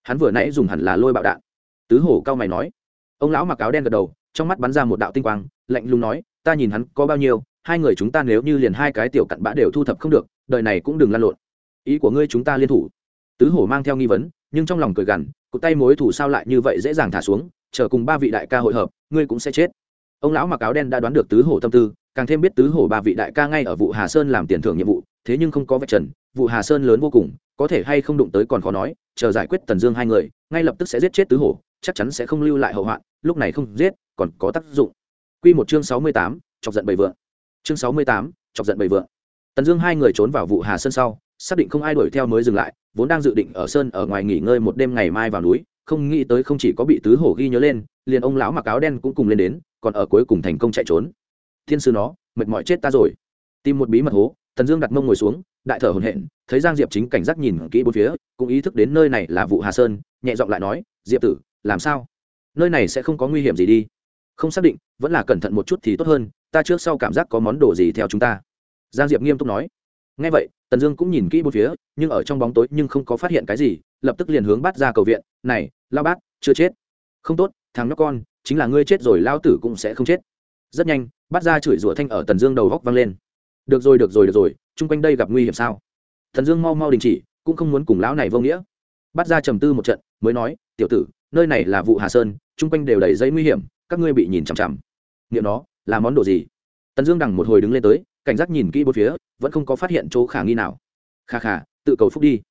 hắn vừa nãy dùng hẳn là lôi bạo đạn. Tứ hổ cao mày nói. Ông lão mặc áo đen gật đầu, trong mắt bắn ra một đạo tinh quang, lạnh lùng nói, ta nhìn hắn có bao nhiêu, hai người chúng ta nếu như liền hai cái tiểu cặn bã đều thu thập không được, đời này cũng đừng lăn lộn. Ý của ngươi chúng ta liên thủ. Tứ hổ mang theo nghi vấn, nhưng trong lòng cười gằn, cụt tay mối thủ sao lại như vậy dễ dàng thả xuống, chờ cùng ba vị đại ca hội hợp, ngươi cũng sẽ chết. Ông lão mặc áo đen đã đoán được tứ hổ tâm tư, càng thêm biết tứ hổ ba vị đại ca ngay ở vụ hà sơn làm tiền thưởng nhiệm vụ, thế nhưng không có vạch trần vụ hà sơn lớn vô cùng, có thể hay không đụng tới còn khó nói, chờ giải quyết tần dương hai người, ngay lập tức sẽ giết chết tứ hổ, chắc chắn sẽ không lưu lại hậu hoạn, lúc này không giết, còn có tác dụng. Quy một chương sáu mươi tám, chọc giận bầy vượn. Chương sáu mươi tám, chọc giận bầy vượn. Tần dương hai người trốn vào vụ hà sơn sau, xác định không ai đuổi theo mới dừng lại, vốn đang dự định ở sơn ở ngoài nghỉ ngơi một đêm ngày mai vào núi, không nghĩ tới không chỉ có bị tứ hổ ghi nhớ lên, liền ông lão mặc áo đen cũng cùng lên đến, còn ở cuối cùng thành công chạy trốn. Thiên sư nó, mệt mỏi chết ta rồi. Tìm một bí mật hố tần dương đặt mông ngồi xuống, đại thở hồn hện thấy giang diệp chính cảnh giác nhìn kỹ bốn phía, cũng ý thức đến nơi này là vụ hà sơn, nhẹ giọng lại nói, diệp tử, làm sao? Nơi này sẽ không có nguy hiểm gì đi. Không xác định, vẫn là cẩn thận một chút thì tốt hơn, ta trước sau cảm giác có món đồ gì theo chúng ta. Giang diệp nghiêm túc nói. Ngay vậy, tần dương cũng nhìn kỹ bốn phía, nhưng ở trong bóng tối nhưng không có phát hiện cái gì, lập tức liền hướng bắt ra cầu viện, này lao bát, chưa chết. Không tốt, thằng nhóc con, chính là ngươi chết rồi lao tử cũng sẽ không chết. Rất nhanh, bắt ra chửi rủa thanh ở tần dương đầu góc vang lên được rồi được rồi được rồi, chung quanh đây gặp nguy hiểm sao? Thần dương mau mau đình chỉ, cũng không muốn cùng lão này vô nghĩa. Bắt ra trầm tư một trận, mới nói, tiểu tử, nơi này là vụ hà sơn, chung quanh đều đầy giấy nguy hiểm, các ngươi bị nhìn chằm chằm. Nghiệm nó là món đồ gì? Tần dương đằng một hồi đứng lên tới, cảnh giác nhìn kỹ bốn phía, vẫn không có phát hiện chỗ khả nghi nào. Kha kha, tự cầu phúc đi.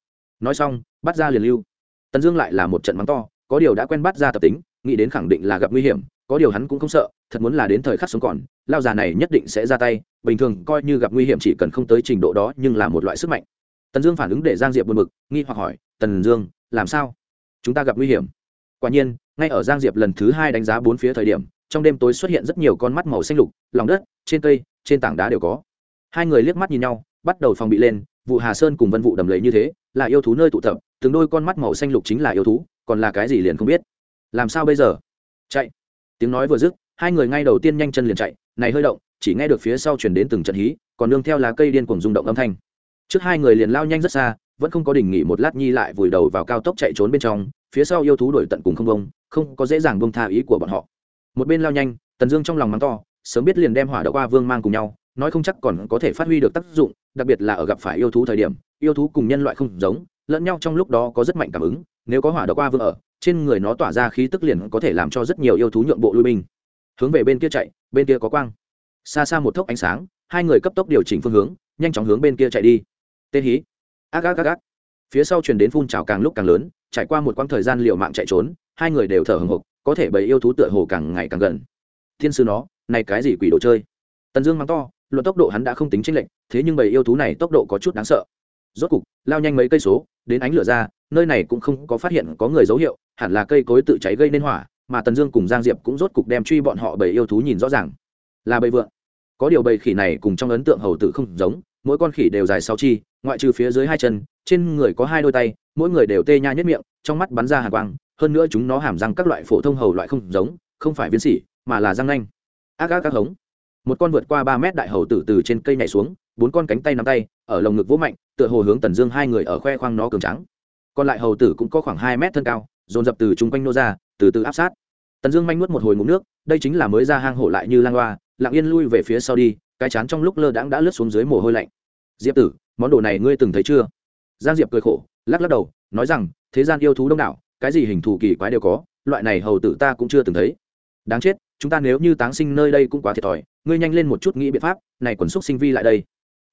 Nói xong, bắt ra liền lưu. Tần dương lại là một trận mắng to, có điều đã quen bắt ra tập tính, nghĩ đến khẳng định là gặp nguy hiểm, có điều hắn cũng không sợ, thật muốn là đến thời khắc sống còn lao già này nhất định sẽ ra tay bình thường coi như gặp nguy hiểm chỉ cần không tới trình độ đó nhưng là một loại sức mạnh. Tần dương phản ứng để giang diệp buồn mực nghi hoặc hỏi, tần dương, làm sao? Chúng ta gặp nguy hiểm. Quả nhiên, ngay ở giang diệp lần thứ hai đánh giá bốn phía thời điểm, trong đêm tối xuất hiện rất nhiều con mắt màu xanh lục, lòng đất, trên cây, trên tảng đá đều có. Hai người liếc mắt nhìn nhau, bắt đầu phòng bị lên, vụ hà sơn cùng vân vụ đầm lầy như thế, là yêu thú nơi tụ tập, từng đôi con mắt màu xanh lục chính là yêu thú, còn là cái gì liền không biết. Làm sao bây giờ? Chạy. Tiếng nói vừa dứt, hai người ngay đầu tiên nhanh chân liền chạy, này hơi động chỉ nghe được phía sau chuyển đến từng trận hí, còn nương theo lá cây điên cuồng rung động âm thanh. Trước hai người liền lao nhanh rất xa, vẫn không có đình nghỉ một lát nhi lại vùi đầu vào cao tốc chạy trốn bên trong, phía sau yêu thú đuổi tận cùng không bông, không có dễ dàng bông tha ý của bọn họ. Một bên lao nhanh, tần dương trong lòng mắng to, sớm biết liền đem hỏa đậu qua vương mang cùng nhau, nói không chắc còn có thể phát huy được tác dụng, đặc biệt là ở gặp phải yêu thú thời điểm, yêu thú cùng nhân loại không giống, lẫn nhau trong lúc đó có rất mạnh cảm ứng, nếu có hỏa đậu qua vương ở, trên người nó tỏa ra khí tức liền có thể làm cho rất nhiều yêu thú nhượng bộ lui binh. Hướng về bên kia chạy, bên kia có quang xa xa một thốc ánh sáng hai người cấp tốc điều chỉnh phương hướng nhanh chóng hướng bên kia chạy đi. Tê hí. Ác ác ác ác. Phía sau truyền đến phun trào càng lúc càng lớn trải qua một quãng thời gian liệu mạng chạy trốn hai người đều thở hừng hực, có thể bầy yêu thú tựa hồ càng ngày càng gần. Thiên sư nó này cái gì quỷ đồ chơi? Tần dương mắng to luận tốc độ hắn đã không tính chênh lệch thế nhưng bầy yêu thú này tốc độ có chút đáng sợ. Rốt cục lao nhanh mấy cây số đến ánh lửa ra nơi này cũng không có phát hiện có người dấu hiệu hẳn là cây cối tự cháy gây nên hỏa mà tần dương cùng giang diệp cũng rốt cục đem truy bọn họ bầy yêu thú nhìn rõ ràng là bầy vượn. Có điều bầy khỉ này cùng trong ấn tượng hầu tử không giống, mỗi con khỉ đều dài sáu chi, ngoại trừ phía dưới hai chân, trên người có hai đôi tay, mỗi người đều tê nha nhất miệng, trong mắt bắn ra hàng quang, hơn nữa chúng nó hàm răng các loại phổ thông hầu loại không giống, không phải viên xỉ mà là răng nanh. Ác ác ác hống. Một con vượt qua ba mét đại hầu tử từ trên cây nhảy xuống, bốn con cánh tay nắm tay, ở lồng ngực vỗ mạnh, tựa hồ hướng tần dương hai người ở khoe khoang nó cường trắng còn lại hầu tử cũng có khoảng hai mét thân cao, dồn dập từ chung quanh nô ra, từ từ áp sát. Tần dương manh nuốt một hồi ngụm nước, đây chính là mới ra hang hổ lại như lang hoa lặng yên lui về phía sau đi, cái chán trong lúc lơ đãng đã lướt xuống dưới mồ hôi lạnh. Diệp tử, món đồ này ngươi từng thấy chưa? Giang diệp cười khổ, lắc lắc đầu, nói rằng, thế gian yêu thú đông đảo, cái gì hình thù kỳ quái đều có, loại này hầu tử ta cũng chưa từng thấy. Đáng chết, chúng ta nếu như táng sinh nơi đây cũng quá thiệt thòi, ngươi nhanh lên một chút nghĩ biện pháp, này quần xúc sinh vi lại đây.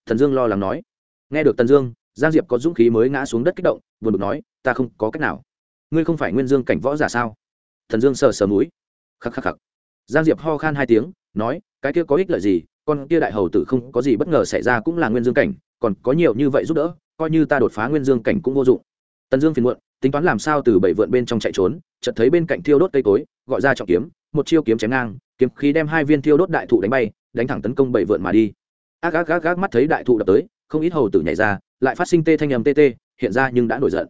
Thần dương lo lắng nói. Nghe được tần dương, giang diệp có dũng khí mới ngã xuống đất kích động vừa bực nói, ta không có cách nào. Ngươi không phải nguyên dương cảnh võ giả sao? Thần dương sờ sờ núi khắc khắc khắc giang diệp ho khan hai tiếng, nói, cái kia có ích lợi gì? Con kia đại hầu tử không có gì bất ngờ xảy ra cũng là nguyên dương cảnh, còn có nhiều như vậy giúp đỡ, coi như ta đột phá nguyên dương cảnh cũng vô dụng. Tần dương phiền muộn, tính toán làm sao từ bảy vượn bên trong chạy trốn, chợt thấy bên cạnh thiêu đốt cây cối, gọi ra trọng kiếm, một chiêu kiếm chém ngang, kiếm khí đem hai viên thiêu đốt đại thụ đánh bay, đánh thẳng tấn công bảy vượn mà đi. Ác ác ác ác mắt thấy đại thụ đập tới, không ít hầu tử nhảy ra, lại phát sinh tê thanh âm tê tê, hiện ra nhưng đã nổi giận.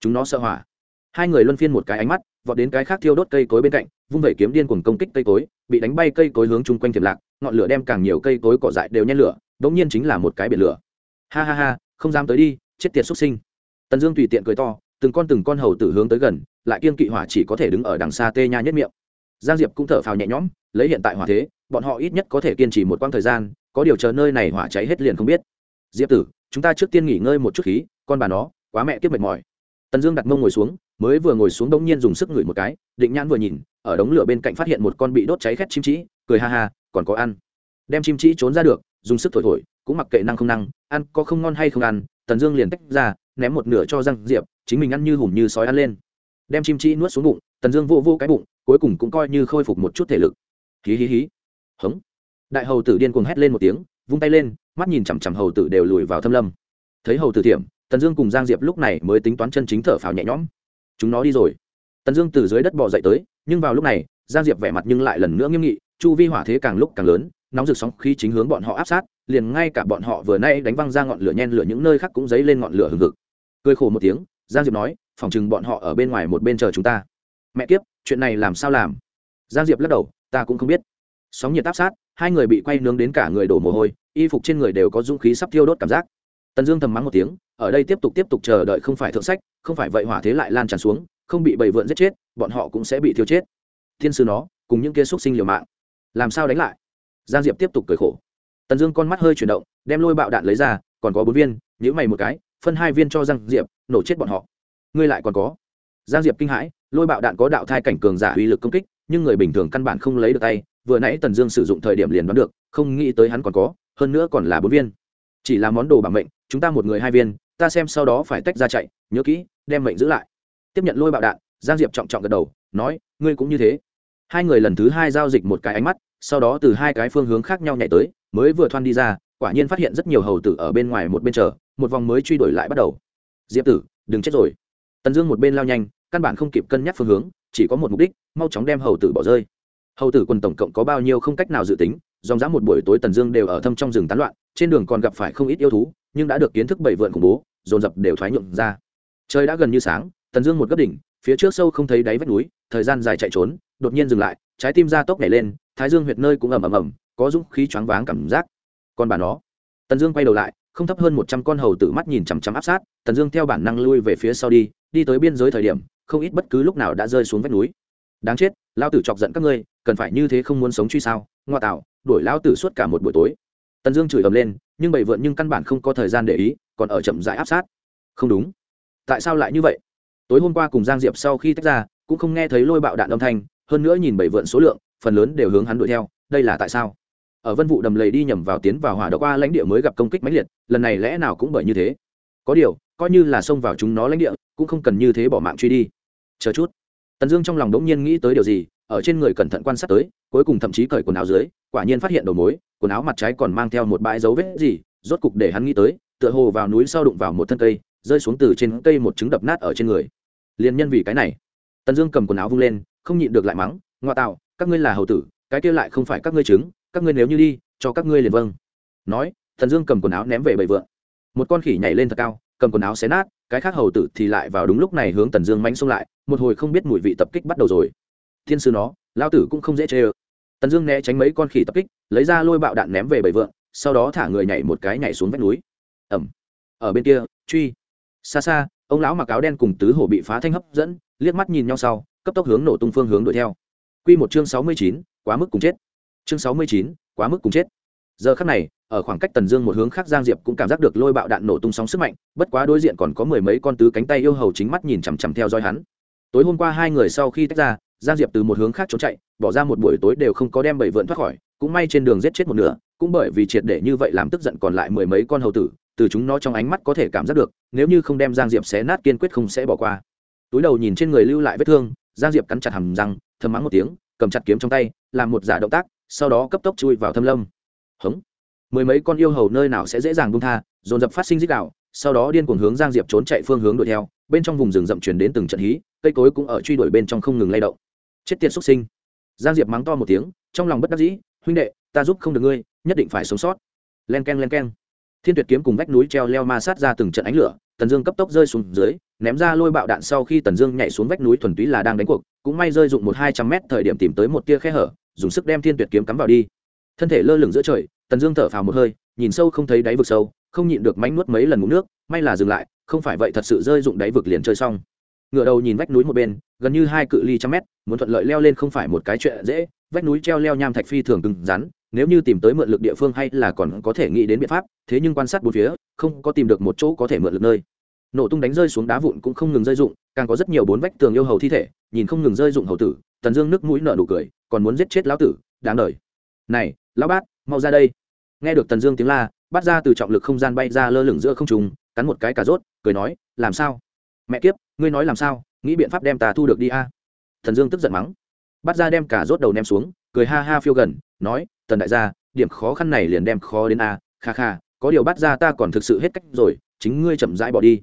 Chúng nó sợ hỏa. Hai người luân phiên một cái ánh mắt vọt đến cái khác thiêu đốt cây cối bên cạnh, vung vẩy kiếm điên cuồng công kích cây cối, bị đánh bay cây cối hướng chung quanh tiềm lạc, ngọn lửa đem càng nhiều cây cối cỏ dại đều nhen lửa, đống nhiên chính là một cái biển lửa. Ha ha ha, không dám tới đi, chết tiệt xuất sinh. Tần dương tùy tiện cười to, từng con từng con hầu tử hướng tới gần, lại kiên kỵ hỏa chỉ có thể đứng ở đằng xa tê nha nhất miệng. Giang diệp cũng thở phào nhẹ nhõm, lấy hiện tại hỏa thế, bọn họ ít nhất có thể kiên trì một quãng thời gian, có điều chờ nơi này hỏa cháy hết liền không biết. Diệp tử, chúng ta trước tiên nghỉ ngơi một chút khí, con bà nó, quá mẹ kiếp mệt mỏi. Tần dương đặt mông ngồi xuống mới vừa ngồi xuống đống nhiên dùng sức ngửi một cái, định nhãn vừa nhìn, ở đống lửa bên cạnh phát hiện một con bị đốt cháy khét chim trĩ cười ha ha, còn có ăn. Đem chim trĩ trốn ra được, dùng sức thổi thổi, cũng mặc kệ năng không năng, ăn có không ngon hay không ăn, tần dương liền tách ra, ném một nửa cho răng diệp, chính mình ăn như hùm như sói ăn lên. Đem chim trĩ nuốt xuống bụng, tần dương vô vô cái bụng, cuối cùng cũng coi như khôi phục một chút thể lực. Hí hí hí. Hống. Đại hầu tử điên cuồng hét lên một tiếng, vung tay lên, mắt nhìn chằm chằm hầu tử đều lùi vào thâm lâm. Thấy hầu tử thiểm tần dương cùng giang diệp lúc này mới tính toán chân chính thở phào nhẹ nhõm chúng nó đi rồi. Tần dương từ dưới đất bò dậy tới, nhưng vào lúc này, giang diệp vẻ mặt nhưng lại lần nữa nghiêm nghị, chu vi hỏa thế càng lúc càng lớn, nóng rực sóng khí chính hướng bọn họ áp sát, liền ngay cả bọn họ vừa nay đánh văng ra ngọn lửa nhen lửa những nơi khác cũng dấy lên ngọn lửa hừng hực. Cười khổ một tiếng, giang diệp nói phỏng chừng bọn họ ở bên ngoài một bên chờ chúng ta. Mẹ kiếp, chuyện này làm sao làm? Giang diệp lắc đầu, ta cũng không biết. Sóng nhiệt áp sát, hai người bị quay nướng đến cả người đổ mồ hôi, y phục trên người đều có dũng khí sắp thiêu đốt cảm giác tần dương thầm mắng một tiếng, ở đây tiếp tục tiếp tục chờ đợi không phải thượng sách, không phải vậy hỏa thế lại lan tràn xuống, không bị bầy vượn giết chết, bọn họ cũng sẽ bị thiêu chết. Thiên sư nó, cùng những kia xúc sinh liều mạng, làm sao đánh lại? Giang diệp tiếp tục cười khổ. Tần dương con mắt hơi chuyển động, đem lôi bạo đạn lấy ra, còn có bốn viên nhữ mày một cái, phân hai viên cho giang diệp, nổ chết bọn họ. Ngươi lại còn có. Giang diệp kinh hãi, lôi bạo đạn có đạo thai cảnh cường giả uy lực công kích, nhưng người bình thường căn bản không lấy được tay, vừa nãy tần dương sử dụng thời điểm liền đoán được, không nghĩ tới hắn còn có, hơn nữa còn là bốn viên. Chỉ là món đồ bảo mệnh chúng ta một người hai viên, ta xem sau đó phải tách ra chạy, nhớ kỹ, đem mệnh giữ lại. Tiếp nhận lôi bạo đạn, giang diệp trọng trọng gật đầu, nói, ngươi cũng như thế. Hai người lần thứ hai giao dịch một cái ánh mắt, sau đó từ hai cái phương hướng khác nhau nhảy tới, mới vừa thoan đi ra, quả nhiên phát hiện rất nhiều hầu tử ở bên ngoài một bên chờ, một vòng mới truy đuổi lại bắt đầu. Diệp tử, đừng chết rồi. Tần dương một bên lao nhanh, căn bản không kịp cân nhắc phương hướng, chỉ có một mục đích, mau chóng đem hầu tử bỏ rơi. Hầu tử quần tổng cộng có bao nhiêu không cách nào dự tính, dòng dã một buổi tối tần dương đều ở thâm trong rừng tán loạn, trên đường còn gặp phải không ít yêu thú nhưng đã được kiến thức bảy vượn khủng bố, dồn dập đều thoái nhượng ra. Trời đã gần như sáng, tần dương một gấp đỉnh, phía trước sâu không thấy đáy vách núi, thời gian dài chạy trốn, đột nhiên dừng lại, trái tim ra tốc nhảy lên, thái dương huyệt nơi cũng ầm ầm ầm, có dũng khí choáng váng cảm giác. Còn bà nó, tần dương quay đầu lại, không thấp hơn một trăm con hầu tử mắt nhìn chằm chằm áp sát, tần dương theo bản năng lui về phía sau đi đi tới biên giới thời điểm, không ít bất cứ lúc nào đã rơi xuống vách núi. Đáng chết lao tử chọc giận các ngươi, cần phải như thế không muốn sống truy sao? Ngoa tạo, đuổi lao tử suốt cả một buổi tối tần dương chửi ầm lên, nhưng bầy vượn nhưng căn bản không có thời gian để ý, còn ở chậm rãi áp sát. Không đúng. Tại sao lại như vậy? Tối hôm qua cùng giang diệp sau khi tách ra, cũng không nghe thấy lôi bạo đạn âm thanh, hơn nữa nhìn bầy vượn số lượng, phần lớn đều hướng hắn đuổi theo, đây là tại sao? Ở vân vụ đầm lầy đi nhầm vào tiến vào hỏa đ qua lãnh địa mới gặp công kích mãnh liệt, lần này lẽ nào cũng bởi như thế. Có điều, coi như là xông vào chúng nó lãnh địa, cũng không cần như thế bỏ mạng truy đi. Chờ chút. Tần dương trong lòng đ ố n g nhiên nghĩ tới điều gì ở trên người cẩn thận quan sát tới, cuối cùng thậm chí cởi quần áo dưới, quả nhiên phát hiện đầu mối, quần áo mặt trái còn mang theo một bãi dấu vết gì, rốt cục để hắn nghĩ tới, tựa hồ vào núi sau đụng vào một thân cây, rơi xuống từ trên cây một trứng đập nát ở trên người. Liền nhân vì cái này, tần dương cầm quần áo vung lên, không nhịn được lại mắng, ngoa tạo, các ngươi là hầu tử, cái kia lại không phải các ngươi trứng, các ngươi nếu như đi, cho các ngươi liền vâng. Nói, tần dương cầm quần áo ném về bầy vượn. Một con khỉ nhảy lên thật cao, cầm quần áo xé nát, cái khác hầu tử thì lại vào đúng lúc này hướng tần dương mánh xông lại, một hồi không biết mùi vị tập kích bắt đầu rồi thiên sư nó lao tử cũng không dễ chê ơ. Tần dương né tránh mấy con khỉ tập kích, lấy ra lôi bạo đạn ném về bầy vượn sau đó thả người nhảy một cái nhảy xuống vách núi. Ẩm. Ở bên kia, truy. Xa xa, ông lão mặc áo đen cùng tứ hổ bị phá thanh hấp dẫn, liếc mắt nhìn nhau sau, cấp tốc hướng nổ tung phương hướng đuổi theo. Q một chương sáu mươi chín, quá mức cùng chết. Chương sáu mươi chín, quá mức cùng chết. Giờ khắc này, ở khoảng cách tần dương một hướng khác giang diệp cũng cảm giác được lôi bạo đạn nổ tung sóng sức mạnh, bất quá đối diện còn có mười mấy con tứ cánh tay yêu hầu chính mắt nhìn chằm chằm theo dõi hắn. Tối hôm qua hai người sau khi tách ra giang diệp từ một hướng khác trốn chạy, bỏ ra một buổi tối đều không có đem bảy vượn thoát khỏi, cũng may trên đường giết chết một nửa, cũng bởi vì triệt để như vậy làm tức giận còn lại mười mấy con hầu tử, từ chúng nó trong ánh mắt có thể cảm giác được, nếu như không đem giang diệp xé nát kiên quyết không sẽ bỏ qua. Túi đầu nhìn trên người lưu lại vết thương, giang diệp cắn chặt hầm răng, thầm mắng một tiếng, cầm chặt kiếm trong tay, làm một giả động tác, sau đó cấp tốc chui vào thâm lâm. Hống. Mười mấy con yêu hầu nơi nào sẽ dễ dàng bung tha, dồn dập phát sinh dích đạo, sau đó điên cuồng hướng giang diệp trốn chạy phương hướng đuổi theo, bên trong vùng rừng rậm chuyển đến từng trận hí, cây cối cũng ở truy đuổi bên trong không ngừng lay động chết tiệt xuất sinh. Giang diệp mắng to một tiếng, trong lòng bất đắc dĩ, huynh đệ, ta giúp không được ngươi, nhất định phải sống sót. Len k e n len k e n thiên tuyệt kiếm cùng vách núi treo leo ma sát ra từng trận ánh lửa, tần dương cấp tốc rơi xuống dưới, ném ra lôi bạo đạn sau khi tần dương nhảy xuống vách núi thuần túy là đang đánh cuộc, cũng may rơi dụng một hai trăm mét thời điểm tìm tới một tia khe hở, dùng sức đem thiên tuyệt kiếm cắm vào đi. Thân thể lơ lửng giữa trời, tần dương thở phào một hơi, nhìn sâu không thấy đáy vực sâu, không nhịn được mánh nuốt mấy lần ngủ nước, may là dừng lại, không phải vậy thật sự rơi dụng đáy vực liền chơi xong ngựa đầu nhìn vách núi một bên gần như hai cự ly trăm mét muốn thuận lợi leo lên không phải một cái chuyện dễ vách núi treo leo nham thạch phi thường cứng rắn nếu như tìm tới mượn lực địa phương hay là còn có thể nghĩ đến biện pháp thế nhưng quan sát bốn phía không có tìm được một chỗ có thể mượn lực nơi. Nổ tung đánh rơi xuống đá vụn cũng không ngừng rơi rụng, càng có rất nhiều bốn vách tường yêu hầu thi thể nhìn không ngừng rơi rụng hầu tử tần dương nước mũi nở nụ cười còn muốn giết chết lão tử đáng đời. Này lão bát mau ra đây. Nghe được tần dương tiếng la bắt ra từ trọng lực không gian bay ra lơ lửng giữa không trùng cắn một cái cà rốt cười nói làm sao? Mẹ kiếp ngươi nói làm sao, nghĩ biện pháp đem ta thu được đi a? Thần dương tức giận mắng. Bắt ra đem cả rốt đầu ném xuống, cười ha ha phiêu gần, nói, tần đại gia, điểm khó khăn này liền đem khó đến a, kha kha, có điều bắt ra ta còn thực sự hết cách rồi, chính ngươi chậm rãi bỏ đi.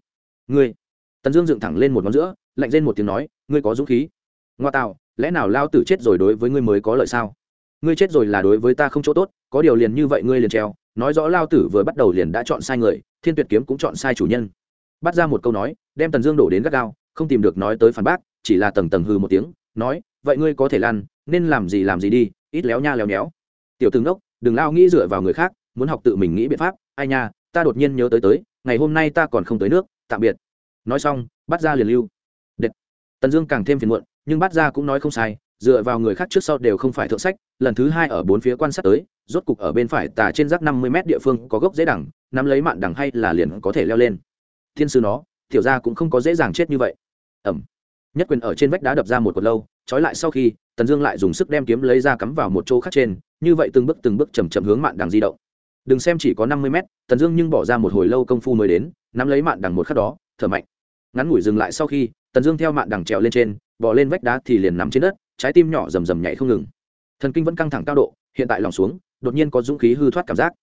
Ngươi? Tần dương dựng thẳng lên một ngón giữa, lạnh lên một tiếng nói, ngươi có dũng khí. Ngoa tạo, lẽ nào lao tử chết rồi đối với ngươi mới có lợi sao? Ngươi chết rồi là đối với ta không chỗ tốt, có điều liền như vậy ngươi liền treo, nói rõ lao tử vừa bắt đầu liền đã chọn sai người, thiên tuyệt kiếm cũng chọn sai chủ nhân bắt ra một câu nói đem tần dương đổ đến gắt gao không tìm được nói tới phản bác chỉ là tầng tầng hư một tiếng nói vậy ngươi có thể lăn, nên làm gì làm gì đi ít léo nha léo nhéo. Tiểu tướng đốc đừng lao nghĩ dựa vào người khác muốn học tự mình nghĩ biện pháp ai nha ta đột nhiên nhớ tới tới ngày hôm nay ta còn không tới nước tạm biệt. Nói xong bắt ra liền lưu. Đệt. tần dương càng thêm phiền muộn nhưng bắt ra cũng nói không sai dựa vào người khác trước sau đều không phải thượng sách lần thứ hai ở bốn phía quan sát tới rốt cục ở bên phải tà trên rác năm mươi m địa phương có gốc dễ đẳng nắm lấy mạn đẳng hay là liền có thể leo lên thiên sư nó, tiểu ra cũng không có dễ dàng chết như vậy. Ẩm. Nhất quyền ở trên vách đá đập ra một cột lâu, trói lại sau khi, tần dương lại dùng sức đem kiếm lấy ra cắm vào một chỗ khác trên, như vậy từng bước từng bước chầm chậm hướng mạn đằng di động. Đừng xem chỉ có năm mươi mét, tần dương nhưng bỏ ra một hồi lâu công phu mới đến, nắm lấy mạn đằng một khắc đó, thở mạnh. Ngắn ngủi dừng lại sau khi, tần dương theo mạn đằng trèo lên trên bỏ lên vách đá thì liền nằm trên đất, trái tim nhỏ rầm rầm nhảy không ngừng. Thần kinh vẫn căng thẳng cao độ, hiện tại lòng xuống, đột nhiên có dũng khí hư thoát cảm giác.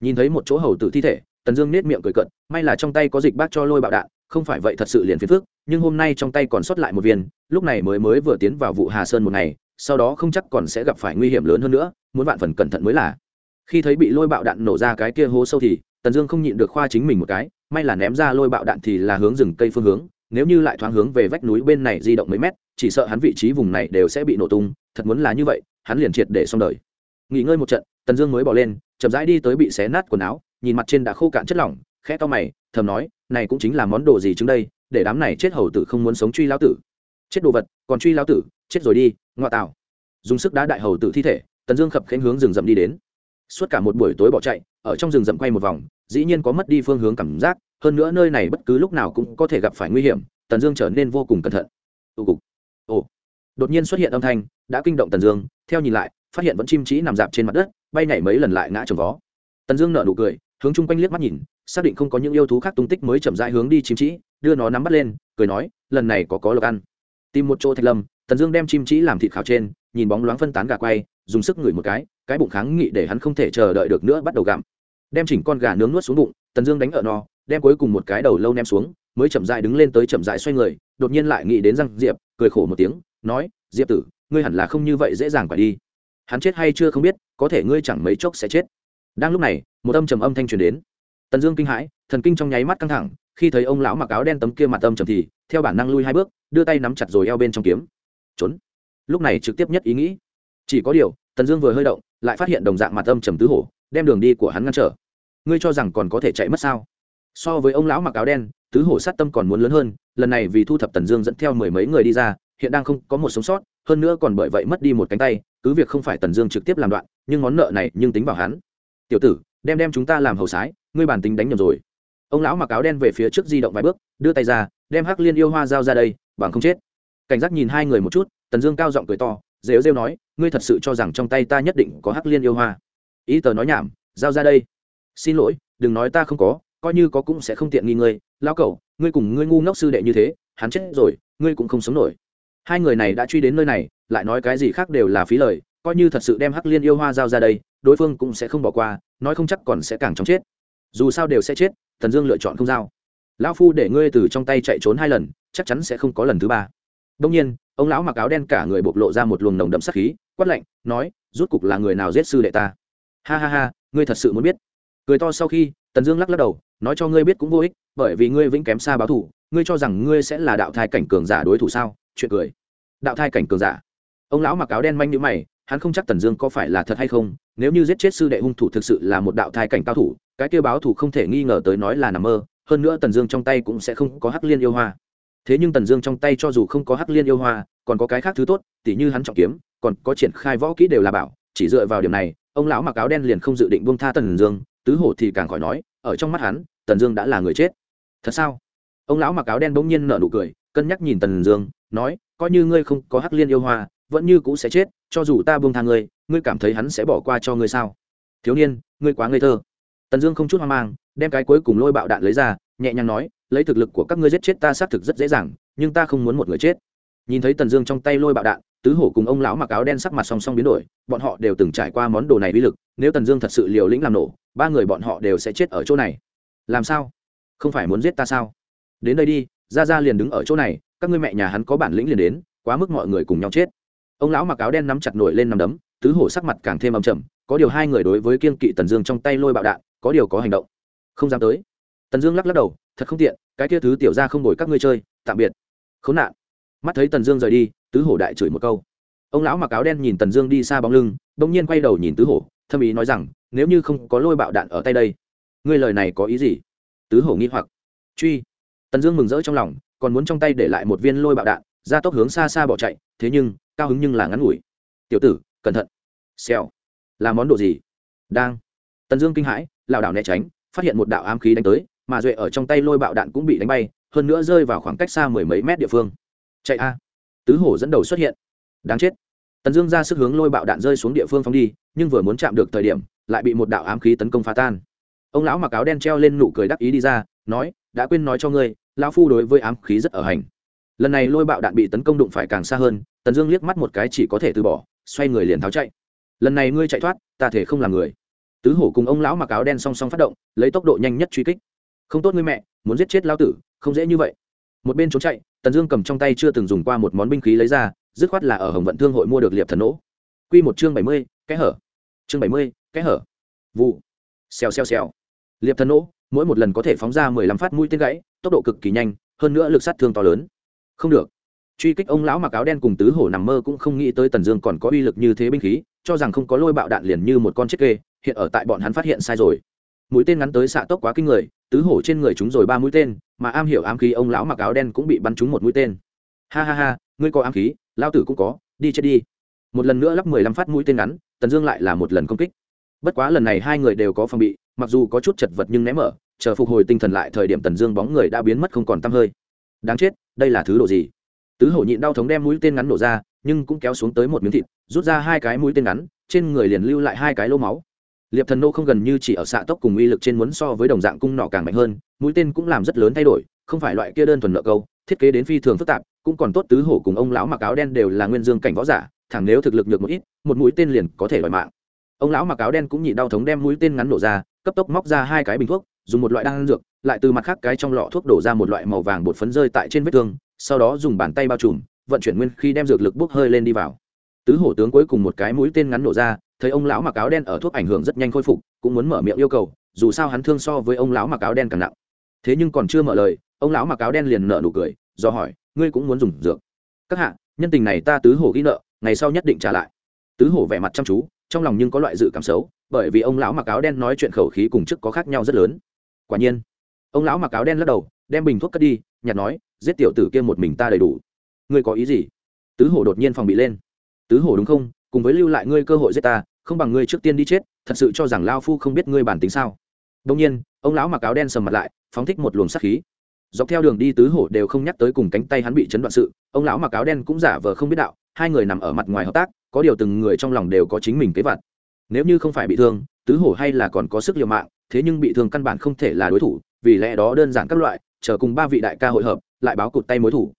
Nhìn thấy một chỗ hầu tử thi thể tần dương nết miệng cười cận may là trong tay có dịch bác cho lôi bạo đạn, không phải vậy thật sự liền phiền phức, nhưng hôm nay trong tay còn sót lại một viên, lúc này mới mới vừa tiến vào vụ hà sơn một ngày, sau đó không chắc còn sẽ gặp phải nguy hiểm lớn hơn nữa, muốn vạn phần cẩn thận mới là. Khi thấy bị lôi bạo đạn nổ ra cái kia hố sâu thì, tần dương không nhịn được khoa chính mình một cái, may là ném ra lôi bạo đạn thì là hướng rừng cây phương hướng, nếu như lại thoáng hướng về vách núi bên này di động mấy mét, chỉ sợ hắn vị trí vùng này đều sẽ bị nổ tung, thật muốn là như vậy, hắn liền triệt để xong đời. Nghỉ ngơi một trận, tần dương mới bỏ lên, chậm rãi đi tới bị xé nát quần áo nhìn mặt trên đã khô cạn chất lỏng, khẽ to mày, thầm nói, này cũng chính là món đồ gì chứng đây, để đám này chết hầu tử không muốn sống truy lao tử. Chết đồ vật, còn truy lao tử, chết rồi đi ngoại tạo dùng sức đá đại hầu tử thi thể, tần dương khập khanh hướng rừng rậm đi đến. Suốt cả một buổi tối bỏ chạy, ở trong rừng rậm quay một vòng, dĩ nhiên có mất đi phương hướng cảm giác, hơn nữa nơi này bất cứ lúc nào cũng có thể gặp phải nguy hiểm, tần dương trở nên vô cùng cẩn thận. Tụ cục. Ồ. Đột nhiên xuất hiện âm thanh, đã kinh động tần dương, theo nhìn lại, phát hiện vẫn chim trí nằm dạp trên mặt đất, bay nhảy mấy lần lại ngã trồng vó. Tần dương nở nụ cười hướng chung quanh liếc mắt nhìn, xác định không có những yêu thú khác tung tích mới chậm rãi hướng đi chim trĩ đưa nó nắm bắt lên, cười nói, lần này có có lộc ăn. Tìm một chỗ thạch lâm, tần dương đem chim trĩ làm thịt khảo trên, nhìn bóng loáng phân tán gà quay, dùng sức ngửi một cái cái bụng kháng nghị để hắn không thể chờ đợi được nữa bắt đầu gặm. Đem chỉnh con gà nướng nuốt xuống bụng, tần dương đánh ở no, đem cuối cùng một cái đầu lâu ném xuống, mới chậm dại đứng lên tới chậm dại xoay người, đột nhiên lại nghĩ đến răng diệp, cười khổ một tiếng, nói, diệp tử, ngươi hẳn là không như vậy dễ dàng phải đi. Hắn chết hay chưa không biết, có thể ngươi chẳng mấy chốc sẽ chết đang lúc này, một âm trầm âm thanh truyền đến. Tần dương kinh hãi, thần kinh trong nháy mắt căng thẳng, khi thấy ông lão mặc áo đen tấm kia mặt âm trầm thì, theo bản năng lui hai bước, đưa tay nắm chặt rồi eo bên trong kiếm. Trốn. Lúc này trực tiếp nhất ý nghĩ. Chỉ có điều, tần dương vừa hơi động, lại phát hiện đồng dạng mặt âm trầm tứ hổ, đem đường đi của hắn ngăn trở. Ngươi cho rằng còn có thể chạy mất sao? So với ông lão mặc áo đen, tứ hổ sát tâm còn muốn lớn hơn, lần này vì thu thập tần dương dẫn theo mười mấy người đi ra, hiện đang không có một sống sót, hơn nữa còn bởi vậy mất đi một cánh tay, cứ việc không phải tần dương trực tiếp làm đoạn, nhưng món nợ này nhưng tính vào hắn tiểu tử, đem đem chúng ta làm hầu sái, ngươi bản tính đánh nhầm rồi. Ông lão mặc áo đen về phía trước di động vài bước, đưa tay ra, đem hắc liên yêu hoa giao ra đây, bằng không chết. Cảnh giác nhìn hai người một chút, tần dương cao giọng cười to, rêu rêu nói, ngươi thật sự cho rằng trong tay ta nhất định có hắc liên yêu hoa? Ý tờ nói nhảm, giao ra đây. Xin lỗi, đừng nói ta không có, coi như có cũng sẽ không tiện nghi ngươi. Lao cẩu, ngươi cùng ngươi ngu ngốc sư đệ như thế, hắn chết rồi, ngươi cũng không sống nổi. Hai người này đã truy đến nơi này, lại nói cái gì khác đều là phí lời, coi như thật sự đem hắc liên yêu hoa giao ra đây đối phương cũng sẽ không bỏ qua, nói không chắc còn sẽ càng chóng chết. Dù sao đều sẽ chết thần dương lựa chọn không giao. Lão phu để ngươi từ trong tay chạy trốn hai lần, chắc chắn sẽ không có lần thứ ba. Đông nhiên, ông lão mặc áo đen cả người bộc lộ ra một luồng nồng đậm sắc khí, quát lạnh, nói rút cục là người nào giết sư đệ ta? Ha ha ha, ngươi thật sự muốn biết. Cười to sau khi, tần dương lắc lắc đầu, nói cho ngươi biết cũng vô ích, bởi vì ngươi vĩnh kém xa báo thủ, ngươi cho rằng ngươi sẽ là đạo thai cảnh cường giả đối thủ sao? Chuyện cười. Đạo thai cảnh cường giả. Ông lão mặc áo đen manh nhữ mày hắn không chắc tần dương có phải là thật hay không, nếu như giết chết sư đệ hung thủ thực sự là một đạo thai cảnh cao thủ, cái kêu báo thủ không thể nghi ngờ tới nói là nằm mơ, hơn nữa tần dương trong tay cũng sẽ không có hắc liên yêu hoa. Thế nhưng tần dương trong tay cho dù không có hắc liên yêu hoa, còn có cái khác thứ tốt, tỉ như hắn trọng kiếm, còn có triển khai võ kỹ đều là bảo, chỉ dựa vào điểm này, ông lão mặc áo đen liền không dự định buông tha tần dương, tứ hổ thì càng khỏi nói, ở trong mắt hắn, tần dương đã là người chết. Thật sao? Ông lão mặc áo đen bỗng nhiên nở nụ cười, cân nhắc nhìn tần dương, nói, coi như ngươi không có hắc liên yêu hoa, vẫn như cũ sẽ chết cho dù ta buông tha ngươi ngươi cảm thấy hắn sẽ bỏ qua cho ngươi sao? Thiếu niên, ngươi quá ngây thơ. Tần dương không chút hoang mang, đem cái cuối cùng lôi bạo đạn lấy ra, nhẹ nhàng nói, lấy thực lực của các ngươi giết chết ta xác thực rất dễ dàng, nhưng ta không muốn một người chết. Nhìn thấy tần dương trong tay lôi bạo đạn, tứ hổ cùng ông lão mặc áo đen sắc mặt song song biến đổi, bọn họ đều từng trải qua món đồ này uy lực, nếu tần dương thật sự liều lĩnh làm nổ, ba người bọn họ đều sẽ chết ở chỗ này. Làm sao? Không phải muốn giết ta sao? Đến đây đi ra ra liền đứng ở chỗ này, các ngươi mẹ nhà hắn có bản lĩnh liền đến, quá mức mọi người cùng nhau chết ông lão mặc áo đen nắm chặt nổi lên nằm đấm, tứ hổ sắc mặt càng thêm âm trầm, có điều hai người đối với kiên kỵ tần dương trong tay lôi bạo đạn, có điều có hành động. Không dám tới. Tần dương lắc lắc đầu, thật không tiện, cái kia thứ tiểu ra không đổi các ngươi chơi, tạm biệt. Khốn nạn. Mắt thấy tần dương rời đi, tứ hổ đại chửi một câu. Ông lão mặc áo đen nhìn tần dương đi xa bóng lưng đ ỗ n g nhiên quay đầu nhìn tứ hổ, thâm ý nói rằng, nếu như không có lôi bạo đạn ở tay đây, ngươi lời này có ý gì? Tứ hổ nghi hoặc. Truy. Tần dương mừng rỡ trong lòng, còn muốn trong tay để lại một viên lôi bạo đạn, ra tốc hướng xa xa bỏ chạy, thế nhưng cao hứng nhưng là ngắn ngủi. Tiểu tử, cẩn thận. Xèo. Là món đồ gì? Đang. Tần dương kinh hãi, lảo đảo né tránh, phát hiện một đạo ám khí đánh tới, mà duệ ở trong tay lôi bạo đạn cũng bị đánh bay, hơn nữa rơi vào khoảng cách xa mười mấy mét địa phương. Chạy a. Tứ hổ dẫn đầu xuất hiện. Đáng chết. Tần dương ra sức hướng lôi bạo đạn rơi xuống địa phương phóng đi, nhưng vừa muốn chạm được thời điểm, lại bị một đạo ám khí tấn công phá tan. Ông lão mặc áo đen treo lên nụ cười đắc ý đi ra, nói, đã quên nói cho ngươi, lão phu đối với ám khí rất ở hành. Lần này lôi bạo đạn bị tấn công đụng phải càng xa hơn tần dương liếc mắt một cái chỉ có thể từ bỏ, xoay người liền tháo chạy. Lần này ngươi chạy thoát, ta thể không làm người. Tứ hổ cùng ông lão mặc áo đen song song phát động, lấy tốc độ nhanh nhất truy kích. Không tốt ngươi mẹ, muốn giết chết lao tử, không dễ như vậy. Một bên trốn chạy, tần dương cầm trong tay chưa từng dùng qua một món binh khí lấy ra, dứt khoát là ở hồng vận thương hội mua được liệp thần nỗ. Q một chương bảy mươi, kẽ hở. Chương bảy mươi, kẽ hở. Vụ. Xèo xèo xèo. Liệp thần nỗ, mỗi một lần có thể phóng ra mười lăm phát mũi tên gãy, tốc độ cực kỳ nhanh, hơn nữa lực sát thương to lớn. Không được truy kích ông lão mặc áo đen cùng tứ hổ nằm mơ cũng không nghĩ tới tần dương còn có uy lực như thế binh khí, cho rằng không có lôi bạo đạn liền như một con chiếc kê, hiện ở tại bọn hắn phát hiện sai rồi. Mũi tên ngắn tới xạ tốc quá kinh người, tứ hổ trên người chúng rồi ba mũi tên, mà am hiểu ám khí ông lão mặc áo đen cũng bị bắn trúng một mũi tên. Ha ha ha, ngươi có ám khí lao tử cũng có, đi chết đi. Một lần nữa lắp mười lăm phát mũi tên ngắn, tần dương lại là một lần công kích. Bất quá lần này hai người đều có phòng bị, mặc dù có chút chật vật nhưng ném mở, chờ phục hồi tinh thần lại thời điểm tần dương bóng người đã biến mất không còn t hơi. Đáng chết, đây là thứ độ gì? Tứ hổ nhịn đau thống đem mũi tên ngắn nổ ra, nhưng cũng kéo xuống tới một miếng thịt, rút ra hai cái mũi tên ngắn, trên người liền lưu lại hai cái lô máu. Liệp thần nô không gần như chỉ ở xạ tốc cùng uy lực trên muốn so với đồng dạng cung nọ càng mạnh hơn, mũi tên cũng làm rất lớn thay đổi, không phải loại kia đơn thuần nợ câu, thiết kế đến phi thường phức tạp, cũng còn tốt tứ hổ cùng ông lão mặc áo đen đều là nguyên dương cảnh võ giả, thẳng nếu thực lực được một ít, một mũi tên liền có thể loại mạng. Ông lão mặc áo đen cũng nhịn đau thống đem mũi tên ngắn nổ ra, cấp tốc móc ra hai cái bình thuốc, dùng một loại đan dược, lại từ mặt khác cái trong lọ thuốc đổ ra một loại màu vàng bột phấn rơi tại trên vết thương sau đó dùng bàn tay bao trùm, vận chuyển nguyên khi đem dược lực bốc hơi lên đi vào. Tứ hổ tướng cuối cùng một cái mũi tên ngắn nổ ra, thấy ông lão mặc áo đen ở thuốc ảnh hưởng rất nhanh khôi phục, cũng muốn mở miệng yêu cầu, dù sao hắn thương so với ông lão mặc áo đen càng nặng. Thế nhưng còn chưa mở lời, ông lão mặc áo đen liền nợ nụ cười, do hỏi, ngươi cũng muốn dùng dược? Các hạ, nhân tình này ta tứ hổ ghi nợ, ngày sau nhất định trả lại. Tứ hổ vẻ mặt chăm chú, trong lòng nhưng có loại dự cảm xấu, bởi vì ông lão mặc áo đen nói chuyện khẩu khí cùng chức có khác nhau rất lớn. Quả nhiên, ông lão mặc áo đen lắc đầu, đem bình thuốc cất đi, nhặt nói giết tiểu tử kia một mình ta đầy đủ. Ngươi có ý gì? Tứ hổ đột nhiên phòng bị lên. Tứ hổ đúng không? Cùng với lưu lại ngươi cơ hội giết ta, không bằng ngươi trước tiên đi chết, thật sự cho rằng lao phu không biết ngươi bản tính sao. Đông nhiên, ông lão mặc áo đen sầm mặt lại, phóng thích một luồng sát khí. Dọc theo đường đi tứ hổ đều không nhắc tới cùng cánh tay hắn bị chấn đoạn sự, ông lão mặc áo đen cũng giả vờ không biết đạo, hai người nằm ở mặt ngoài hợp tác, có điều từng người trong lòng đều có chính mình kế vặt. Nếu như không phải bị thương, tứ hổ hay là còn có sức liều mạng, thế nhưng bị thương căn bản không thể là đối thủ, vì lẽ đó đơn giản các loại, chờ cùng ba vị đại ca hội hợp lại báo cụt tay mối thủ.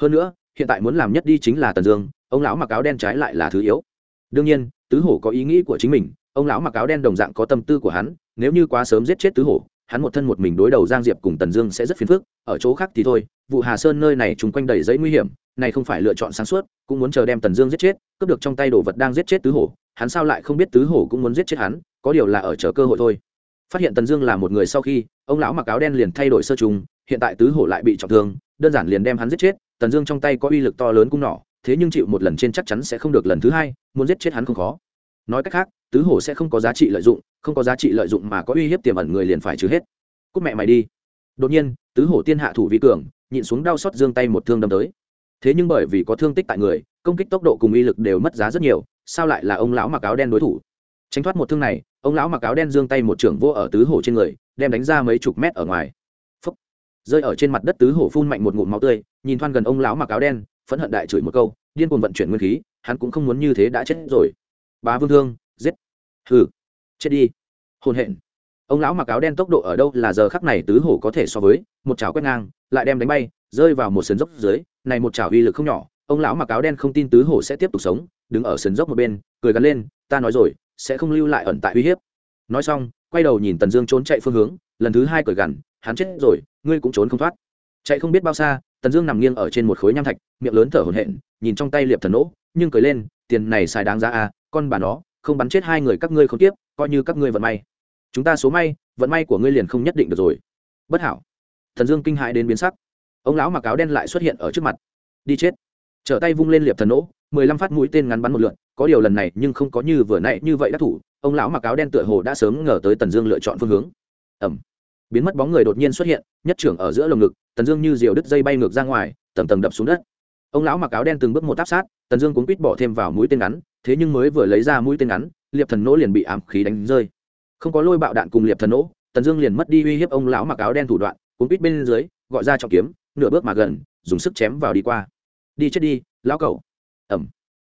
Hơn nữa, hiện tại muốn làm nhất đi chính là tần dương, ông lão mặc áo đen trái lại là thứ yếu. Đương nhiên, tứ hổ có ý nghĩ của chính mình, ông lão mặc áo đen đồng dạng có tâm tư của hắn, nếu như quá sớm giết chết tứ hổ, hắn một thân một mình đối đầu giang diệp cùng tần dương sẽ rất phiền phức, ở chỗ khác thì thôi, vụ hà sơn nơi này chung quanh đầy giấy nguy hiểm, này không phải lựa chọn sáng suốt, cũng muốn chờ đem tần dương giết chết, cướp được trong tay đồ vật đang giết chết tứ hổ, hắn sao lại không biết tứ hổ cũng muốn giết chết hắn, có điều là ở chờ cơ hội thôi phát hiện tần dương là một người sau khi, ông lão mặc áo đen liền thay đổi sơ trùng, hiện tại tứ hổ lại bị trọng thương, đơn giản liền đem hắn giết chết, tần dương trong tay có uy lực to lớn cung nỏ thế nhưng chịu một lần trên chắc chắn sẽ không được lần thứ hai, muốn giết chết hắn không khó. Nói cách khác, tứ hổ sẽ không có giá trị lợi dụng, không có giá trị lợi dụng mà có uy hiếp tiềm ẩn người liền phải trừ hết. Cúc mẹ mày đi. Đột nhiên, tứ hổ tiên hạ thủ vi cường, nhịn xuống đau xót dương tay một thương đâm tới. Thế nhưng bởi vì có thương tích tại người, công kích tốc độ cùng uy lực đều mất giá rất nhiều, sao lại là ông lão mặc áo đen đối thủ? Tránh thoát một thương này, ông lão mặc áo đen dương tay một trưởng vô ở tứ hổ trên người, đem đánh ra mấy chục mét ở ngoài. Phấp rơi ở trên mặt đất tứ hổ phun mạnh một ngụm máu tươi, nhìn thoan gần ông lão mặc áo đen, phẫn hận đại chửi một câu, điên cuồng vận chuyển nguyên khí, hắn cũng không muốn như thế đã chết rồi. Bá vương thương, giết. Hừ. Chết đi. Hôn hẹn ông lão mặc áo đen tốc độ ở đâu là giờ khắc này tứ hổ có thể so với một chảo quét ngang, lại đem đánh bay, rơi vào một sườn dốc dưới, này một chảo uy lực không nhỏ, ông lão mặc áo đen không tin tứ hổ sẽ tiếp tục sống, đứng ở sườn dốc một bên, cười gắn lên, ta nói rồi sẽ không lưu lại ẩn tại uy hiếp. Nói xong, quay đầu nhìn tần dương trốn chạy phương hướng, lần thứ hai cởi gằn, hắn chết rồi, ngươi cũng trốn không thoát. Chạy không biết bao xa, tần dương nằm nghiêng ở trên một khối nham thạch, miệng lớn thở hổn hển, nhìn trong tay liệp thần nỗ, nhưng cười lên, tiền này xài đáng giá à con bà nó, không bắn chết hai người các ngươi không tiếp, coi như các ngươi vận may. Chúng ta số may, vận may của ngươi liền không nhất định được rồi. Bất hảo. Thần dương kinh hãi đến biến sắc. Ông lão mặc áo đen lại xuất hiện ở trước mặt. Đi chết. Trở tay vung lên liệp thần nỗ, mười lăm phát mũi tên ngắn bắn một lượn có điều lần này nhưng không có như vừa nãy như vậy đắc thủ, ông lão mặc áo đen tựa hồ đã sớm ngờ tới tần dương lựa chọn phương hướng. Ẩm biến mất bóng người đột nhiên xuất hiện, nhất trưởng ở giữa lồng ngực, tần dương như diều đứt dây bay ngược ra ngoài, tầng tầng đập xuống đất. Ông lão mặc áo đen từng bước một áp sát, tần dương cũng quýt bỏ thêm vào mũi tên ngắn, thế nhưng mới vừa lấy ra mũi tên ngắn, liệp thần nỗ liền bị ám khí đánh rơi. Không có lôi bạo đạn cùng liệp thần nỗ, tần dương liền mất đi uy hiếp ông lão mặc áo đen thủ đoạn cũng quýt bên dưới, gọi ra trọng kiếm, nửa bước mà gần, dùng sức chém vào đi qua. Đi chết đi, lão cẩu. Ẩm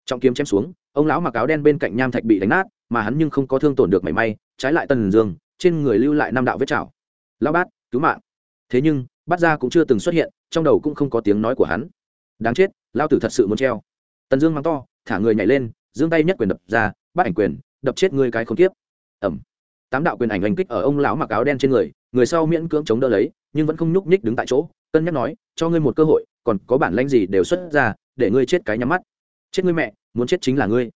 trọng kiếm chém xuống ông lão mặc áo đen bên cạnh nham thạch bị đánh nát, mà hắn nhưng không có thương tổn được mảy may, trái lại tần dương, trên người lưu lại năm đạo vết chảo. Lão bát, cứu mạng. Thế nhưng, bát gia cũng chưa từng xuất hiện, trong đầu cũng không có tiếng nói của hắn. Đáng chết lao tử thật sự muốn treo. Tần dương mắng to, thả người nhảy lên, giương tay nhất quyền đập ra bắt ảnh quyền, đập chết người cái không tiếp ẩm tám đạo quyền ảnh hành kích ở ông lão mặc áo đen trên người người sau miễn cưỡng chống đỡ lấy, nhưng vẫn không nhúc nhích đứng tại chỗ, cân nhắc nói, cho ngươi một cơ hội, còn có bản lãnh gì đều xuất ra, để ngươi chết cái nhắm mắt chết ngươi mẹ, muốn chết chính là ngươi.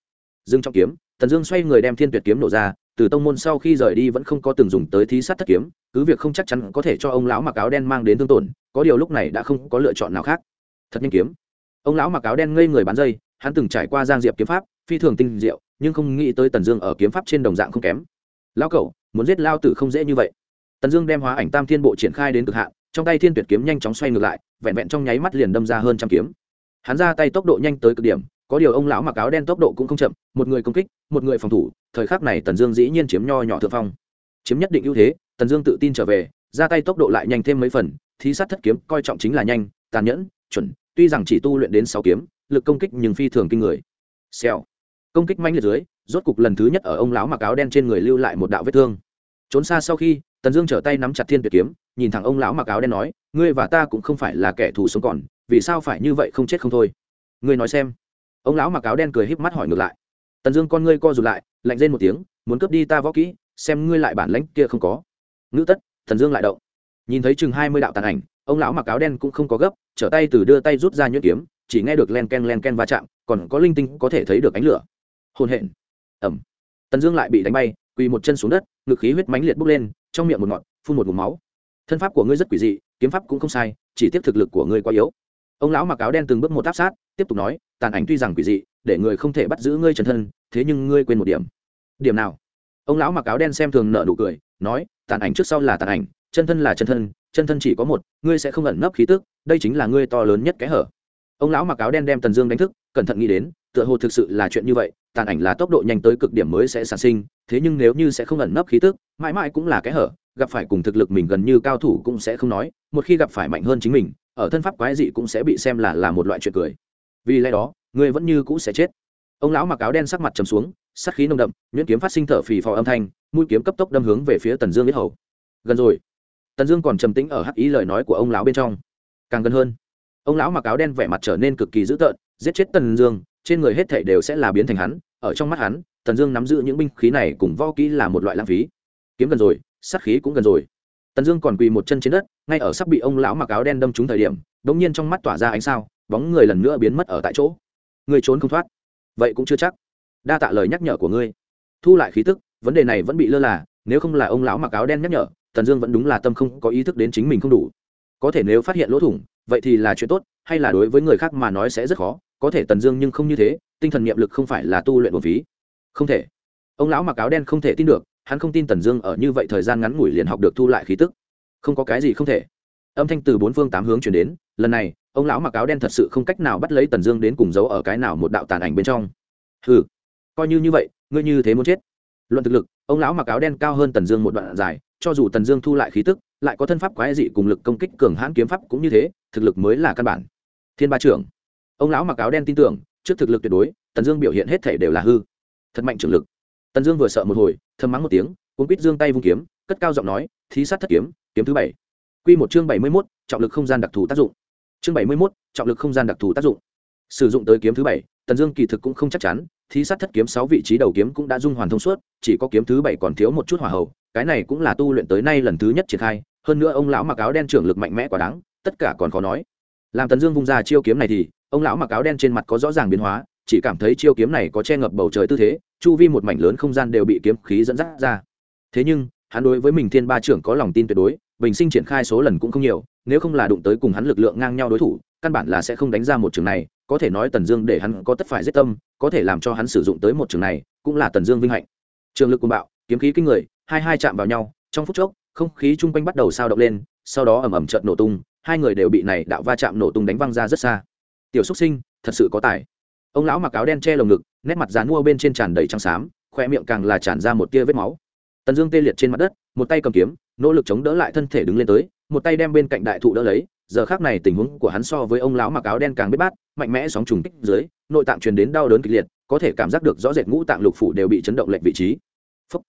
Dương trọng kiếm, tần dương xoay người đem thiên tuyệt kiếm nổ ra, từ tông môn sau khi rời đi vẫn không có từng dùng tới thí sát thất kiếm, cứ việc không chắc chắn có thể cho ông lão mặc áo đen mang đến thương tổn, có điều lúc này đã không có lựa chọn nào khác. Thật nhanh kiếm. Ông lão mặc áo đen ngây người bán dây, hắn từng trải qua giang diệp kiếm pháp, phi thường tinh diệu, nhưng không nghĩ tới tần dương ở kiếm pháp trên đồng dạng không kém. Lão cẩu, muốn giết lao tử không dễ như vậy. Tần dương đem hóa ảnh tam thiên bộ triển khai đến cực hạn, trong tay thiên tuyệt kiếm nhanh chóng xoay ngược lại, vẹn vẹn trong nháy mắt liền đâm ra hơn trăm kiếm. Hắn ra tay tốc độ nhanh tới cực điểm có điều ông lão mặc áo đen tốc độ cũng không chậm, một người công kích, một người phòng thủ, thời khắc này tần dương dĩ nhiên chiếm nho nhỏ thượng phong. Chiếm nhất định ưu thế, tần dương tự tin trở về, ra tay tốc độ lại nhanh thêm mấy phần, thí sát thất kiếm, coi trọng chính là nhanh, tàn nhẫn, chuẩn, tuy rằng chỉ tu luyện đến sáu kiếm, lực công kích nhưng phi thường kinh người. Xèo. Công kích manh liệt dưới, rốt cục lần thứ nhất ở ông lão mặc áo đen trên người lưu lại một đạo vết thương. Trốn xa sau khi, tần dương trở tay nắm chặt thiên tuyệt kiếm, nhìn thẳng ông lão mặc áo đen nói, ngươi và ta cũng không phải là kẻ thù sống còn, vì sao phải như vậy không chết không thôi? Ngươi nói xem ông lão mặc áo đen cười híp mắt hỏi ngược lại. Tần dương con ngươi co rụt lại, lạnh lên một tiếng, muốn cướp đi ta võ kỹ, xem ngươi lại bản lãnh kia không có. Ngữ tất thần dương lại động. Nhìn thấy chừng hai mươi đạo tàn ảnh, ông lão mặc áo đen cũng không có gấp, trở tay từ đưa tay rút ra nhuyễn kiếm, chỉ nghe được len ken len ken va chạm, còn có linh tinh có thể thấy được ánh lửa. Hôn hẹn ẩm tần dương lại bị đánh bay, quỳ một chân xuống đất, ngực khí huyết mánh liệt bốc lên, trong miệng một ngọn, phun một vùng máu. Thân pháp của ngươi rất quỷ dị, kiếm pháp cũng không sai, chỉ tiếp thực lực của ngươi quá yếu ông lão mặc áo đen từng bước một áp sát, tiếp tục nói, tàn ảnh tuy rằng quỷ dị, để người không thể bắt giữ ngươi chân thân, thế nhưng ngươi quên một điểm. Điểm nào? Ông lão mặc áo đen xem thường nợ nụ cười, nói, tàn ảnh trước sau là tàn ảnh, chân thân là chân thân chân thân chỉ có một, ngươi sẽ không ẩn nấp khí tức, đây chính là ngươi to lớn nhất cái hở. Ông lão mặc áo đen đem tần dương đánh thức, cẩn thận nghĩ đến, tựa hồ thực sự là chuyện như vậy, tàn ảnh là tốc độ nhanh tới cực điểm mới sẽ sản sinh, thế nhưng nếu như sẽ không ẩn nấp khí tức, mãi mãi cũng là cái hở, gặp phải cùng thực lực mình gần như cao thủ cũng sẽ không nói, một khi gặp phải mạnh hơn chính mình ở thân pháp quái dị cũng sẽ bị xem là là một loại chuyện cười. Vì lẽ đó ngươi vẫn như cũ sẽ chết. Ông lão mặc áo đen sắc mặt trầm xuống sắc khí nồng đậm, nhuyễn kiếm phát sinh thở phì phò âm thanh, mũi kiếm cấp tốc đâm hướng về phía tần dương biết hầu. Gần rồi. Tần dương còn trầm tĩnh ở hắc ý lời nói của ông lão bên trong. Càng gần hơn, ông lão mặc áo đen vẻ mặt trở nên cực kỳ dữ tợn, giết chết tần dương, trên người hết thảy đều sẽ là biến thành hắn, ở trong mắt hắn, tần dương nắm giữ những binh khí này cùng võ kỹ là một loại lãng phí. Kiếm gần rồi, sát khí cũng gần rồi tần dương còn quỳ một chân trên đất, ngay ở sắp bị ông lão mặc áo đen đâm trúng thời điểm đ ỗ n g nhiên trong mắt tỏa ra ánh sao, bóng người lần nữa biến mất ở tại chỗ. Người trốn không thoát. Vậy cũng chưa chắc. Đa tạ lời nhắc nhở của ngươi. Thu lại khí tức, vấn đề này vẫn bị lơ là, nếu không là ông lão mặc áo đen nhắc nhở, tần dương vẫn đúng là tâm không có ý thức đến chính mình không đủ. Có thể nếu phát hiện lỗ thủng, vậy thì là chuyện tốt, hay là đối với người khác mà nói sẽ rất khó, có thể tần dương nhưng không như thế, tinh thần niệm lực không phải là tu luyện một phí. Không thể. Ông lão mặc áo đen không thể tin được hắn không tin tần dương ở như vậy thời gian ngắn ngủi liền học được thu lại khí tức. Không có cái gì không thể. Âm thanh từ bốn phương tám hướng chuyển đến, lần này, ông lão mặc áo đen thật sự không cách nào bắt lấy tần dương đến cùng giấu ở cái nào một đạo tàn ảnh bên trong. Ừ coi như như vậy, ngươi như thế muốn chết. Luận thực lực, ông lão mặc áo đen cao hơn tần dương một đoạn dài, cho dù tần dương thu lại khí tức, lại có thân pháp quái dị cùng lực công kích cường hãn kiếm pháp cũng như thế, thực lực mới là căn bản. Thiên ba trưởng, ông lão mặc áo đen tin tưởng, trước thực lực tuyệt đối, tần dương biểu hiện hết thể đều là hư. Thật mạnh trưởng lực tần dương vừa sợ một hồi, thầm mắng một tiếng, cuốn quýt dương tay vung kiếm, cất cao giọng nói, thí sát thất kiếm kiếm thứ bảy. Q một chương bảy mươi mốt, trọng lực không gian đặc thù tác dụng. Chương bảy mươi mốt, trọng lực không gian đặc thù tác dụng. Sử dụng tới kiếm thứ bảy, tần dương kỳ thực cũng không chắc chắn, thí sát thất kiếm sáu vị trí đầu kiếm cũng đã dung hoàn thông suốt, chỉ có kiếm thứ bảy còn thiếu một chút hỏa hậu cái này cũng là tu luyện tới nay lần thứ nhất triển khai, hơn nữa ông lão mặc áo đen trưởng lực mạnh mẽ quá đáng, tất cả còn khó nói. Làm tần dương vung ra chiêu kiếm này thì, ông lão mặc áo đen trên mặt có rõ ràng biến hóa chỉ cảm thấy chiêu kiếm này có che ngập bầu trời tư thế, chu vi một mảnh lớn không gian đều bị kiếm khí dẫn dắt ra. Thế nhưng, hắn đối với mình thiên ba trưởng có lòng tin tuyệt đối, bình sinh triển khai số lần cũng không nhiều, nếu không là đụng tới cùng hắn lực lượng ngang nhau đối thủ, căn bản là sẽ không đánh ra một trường này, có thể nói tần dương để hắn có tất phải giết tâm, có thể làm cho hắn sử dụng tới một trường này, cũng là tần dương vinh hạnh. Trường lực cùng bạo, kiếm khí kinh người, hai hai chạm vào nhau, trong phút chốc, không khí chung quanh bắt đầu sao động lên, sau đó ầm ầm chợt nổ tung, hai người đều bị này đạo va chạm nổ tung đánh văng ra rất xa. Tiểu xúc sinh, thật sự có tài ông lão mặc áo đen che lồng ngực, nét mặt dán mua bên trên tràn đầy trắng xám, khoe miệng càng là tràn ra một tia vết máu. Tần dương tê liệt trên mặt đất, một tay cầm kiếm, nỗ lực chống đỡ lại thân thể đứng lên tới, một tay đem bên cạnh đại thụ đỡ lấy, giờ khác này tình huống của hắn so với ông lão mặc áo đen càng biết bát, mạnh mẽ sóng trùng kích dưới, nội tạng truyền đến đau đớn kịch liệt, có thể cảm giác được rõ rệt ngũ tạng lục phủ đều bị chấn động lệch vị trí. Phúc.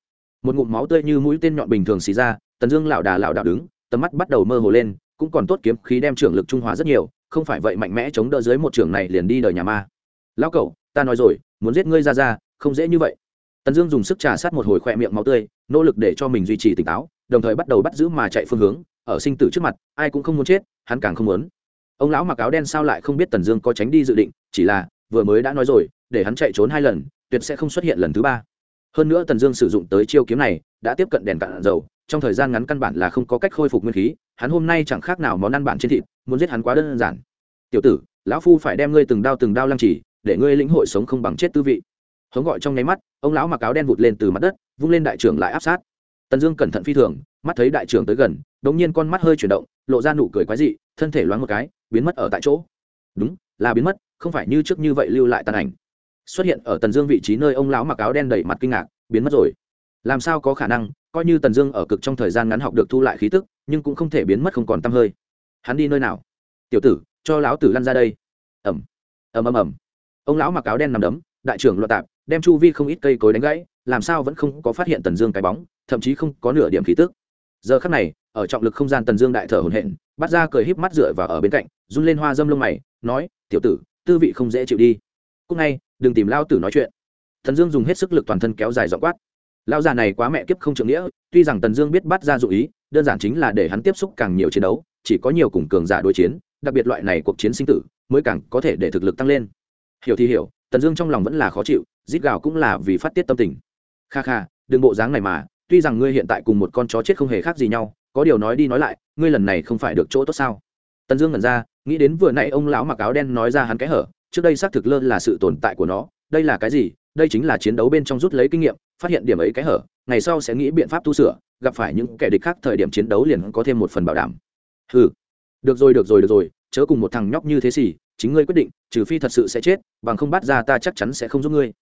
một ngụm máu tươi như mũi tên nhọn bình thường xì ra, tần dương lảo đà lảo đảo đứng, tầm mắt bắt đầu mơ hồ lên, cũng còn tốt kiếm khí đem trưởng lực trung hòa rất nhiều, không phải vậy mạnh mẽ chống đỡ dưới một trường này liền đi đời nhà ma lão cậu, ta nói rồi, muốn giết ngươi ra ra, không dễ như vậy. Tần dương dùng sức trà sát một hồi khoe miệng máu tươi, nỗ lực để cho mình duy trì tỉnh táo, đồng thời bắt đầu bắt giữ mà chạy phương hướng, ở sinh tử trước mặt, ai cũng không muốn chết, hắn càng không muốn. Ông lão mặc áo đen sao lại không biết tần dương có tránh đi dự định, chỉ là, vừa mới đã nói rồi, để hắn chạy trốn hai lần, tuyệt sẽ không xuất hiện lần thứ ba. Hơn nữa tần dương sử dụng tới chiêu kiếm này, đã tiếp cận đèn cạn dầu, trong thời gian ngắn căn bản là không có cách khôi phục nguyên khí, hắn hôm nay chẳng khác nào món ăn bản trên thịt, muốn giết hắn quá đơn giản. Tiểu tử, lão phu phải đem ngươi từng đao từng đao lăng trì để ngươi lĩnh hội sống không bằng chết tư vị. Hống gọi trong nháy mắt, ông lão mặc áo đen vụt lên từ mặt đất, vung lên đại trưởng lại áp sát. Tần dương cẩn thận phi thường, mắt thấy đại trưởng tới gần đ ỗ n g nhiên con mắt hơi chuyển động, lộ ra nụ cười quái dị, thân thể loáng một cái, biến mất ở tại chỗ. Đúng, là biến mất, không phải như trước như vậy lưu lại tàn ảnh. Xuất hiện ở tần dương vị trí nơi ông lão mặc áo đen đẩy mặt kinh ngạc, biến mất rồi. Làm sao có khả năng, coi như tần dương ở cực trong thời gian ngắn học được thu lại khí tức, nhưng cũng không thể biến mất không còn t hơi. Hắn đi nơi nào? Tiểu tử, cho lão tử lăn ra đây. Ẩm ầm ầm ầm ông lão mặc áo đen nằm đấm đại trưởng loạn tạp đem chu vi không ít cây cối đánh gãy làm sao vẫn không có phát hiện tần dương cái bóng thậm chí không có nửa điểm khí tức. Giờ khắc này ở trọng lực không gian tần dương đại thở hồn hển, bắt ra cười híp mắt dựa vào ở bên cạnh run lên hoa dâm lông mày nói tiểu tử tư vị không dễ chịu đi. Cúc ngay đừng tìm lao tử nói chuyện. Tần dương dùng hết sức lực toàn thân kéo dài dọ quát. Lao già này quá mẹ kiếp không trưởng nghĩa tuy rằng tần dương biết bắt ra dụ ý đơn giản chính là để hắn tiếp xúc càng nhiều chiến đấu chỉ có nhiều cùng cường giả đối chiến đặc biệt loại này cuộc chiến sinh tử mới càng có thể để thực lực tăng lên hiểu thì hiểu, tần dương trong lòng vẫn là khó chịu, rít gào cũng là vì phát tiết tâm tình. Kha kha, đừng bộ dáng này mà, tuy rằng ngươi hiện tại cùng một con chó chết không hề khác gì nhau, có điều nói đi nói lại, ngươi lần này không phải được chỗ tốt sao? Tần dương ngẩn ra, nghĩ đến vừa nãy ông lão mặc áo đen nói ra hắn cái hở, trước đây xác thực lơ là sự tồn tại của nó, đây là cái gì? Đây chính là chiến đấu bên trong rút lấy kinh nghiệm, phát hiện điểm ấy cái hở, ngày sau sẽ nghĩ biện pháp tu sửa, gặp phải những kẻ địch khác thời điểm chiến đấu liền có thêm một phần bảo đảm. Ừ được rồi được rồi được rồi, chớ cùng một thằng nhóc như thế gì chính ngươi quyết định, trừ phi thật sự sẽ chết, bằng không bắt ra ta chắc chắn sẽ không giúp ngươi.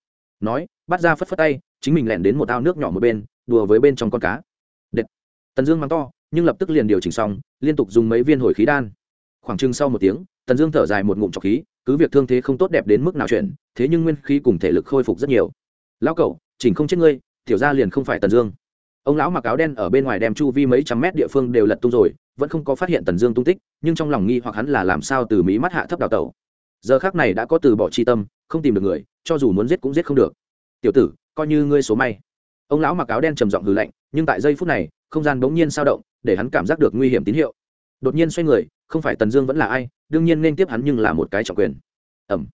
Nói, bắt ra phất phất tay, chính mình lẻn đến một ao nước nhỏ một bên, đùa với bên trong con cá. Đệt. tần dương mắng to, nhưng lập tức liền điều chỉnh xong, liên tục dùng mấy viên hồi khí đan. Khoảng chừng sau một tiếng, tần dương thở dài một ngụm trọc khí, cứ việc thương thế không tốt đẹp đến mức nào chuyện thế nhưng nguyên khí cùng thể lực khôi phục rất nhiều. Lão cậu chỉnh không chết ngươi, tiểu ra liền không phải tần dương. Ông lão mặc áo đen ở bên ngoài đem chu vi mấy trăm mét địa phương đều lật tung rồi vẫn không có phát hiện tần dương tung tích, nhưng trong lòng nghi hoặc hắn là làm sao từ mỹ mắt hạ thấp đào tẩu. Giờ khác này đã có từ bỏ chi tâm, không tìm được người, cho dù muốn giết cũng giết không được. Tiểu tử, coi như ngươi số may. Ông lão mặc áo đen trầm giọng hừ lạnh, nhưng tại giây phút này, không gian bỗng nhiên sao động, để hắn cảm giác được nguy hiểm tín hiệu. Đột nhiên xoay người, không phải tần dương vẫn là ai, đương nhiên nên tiếp hắn nhưng là một cái trọng quyền. Ẩm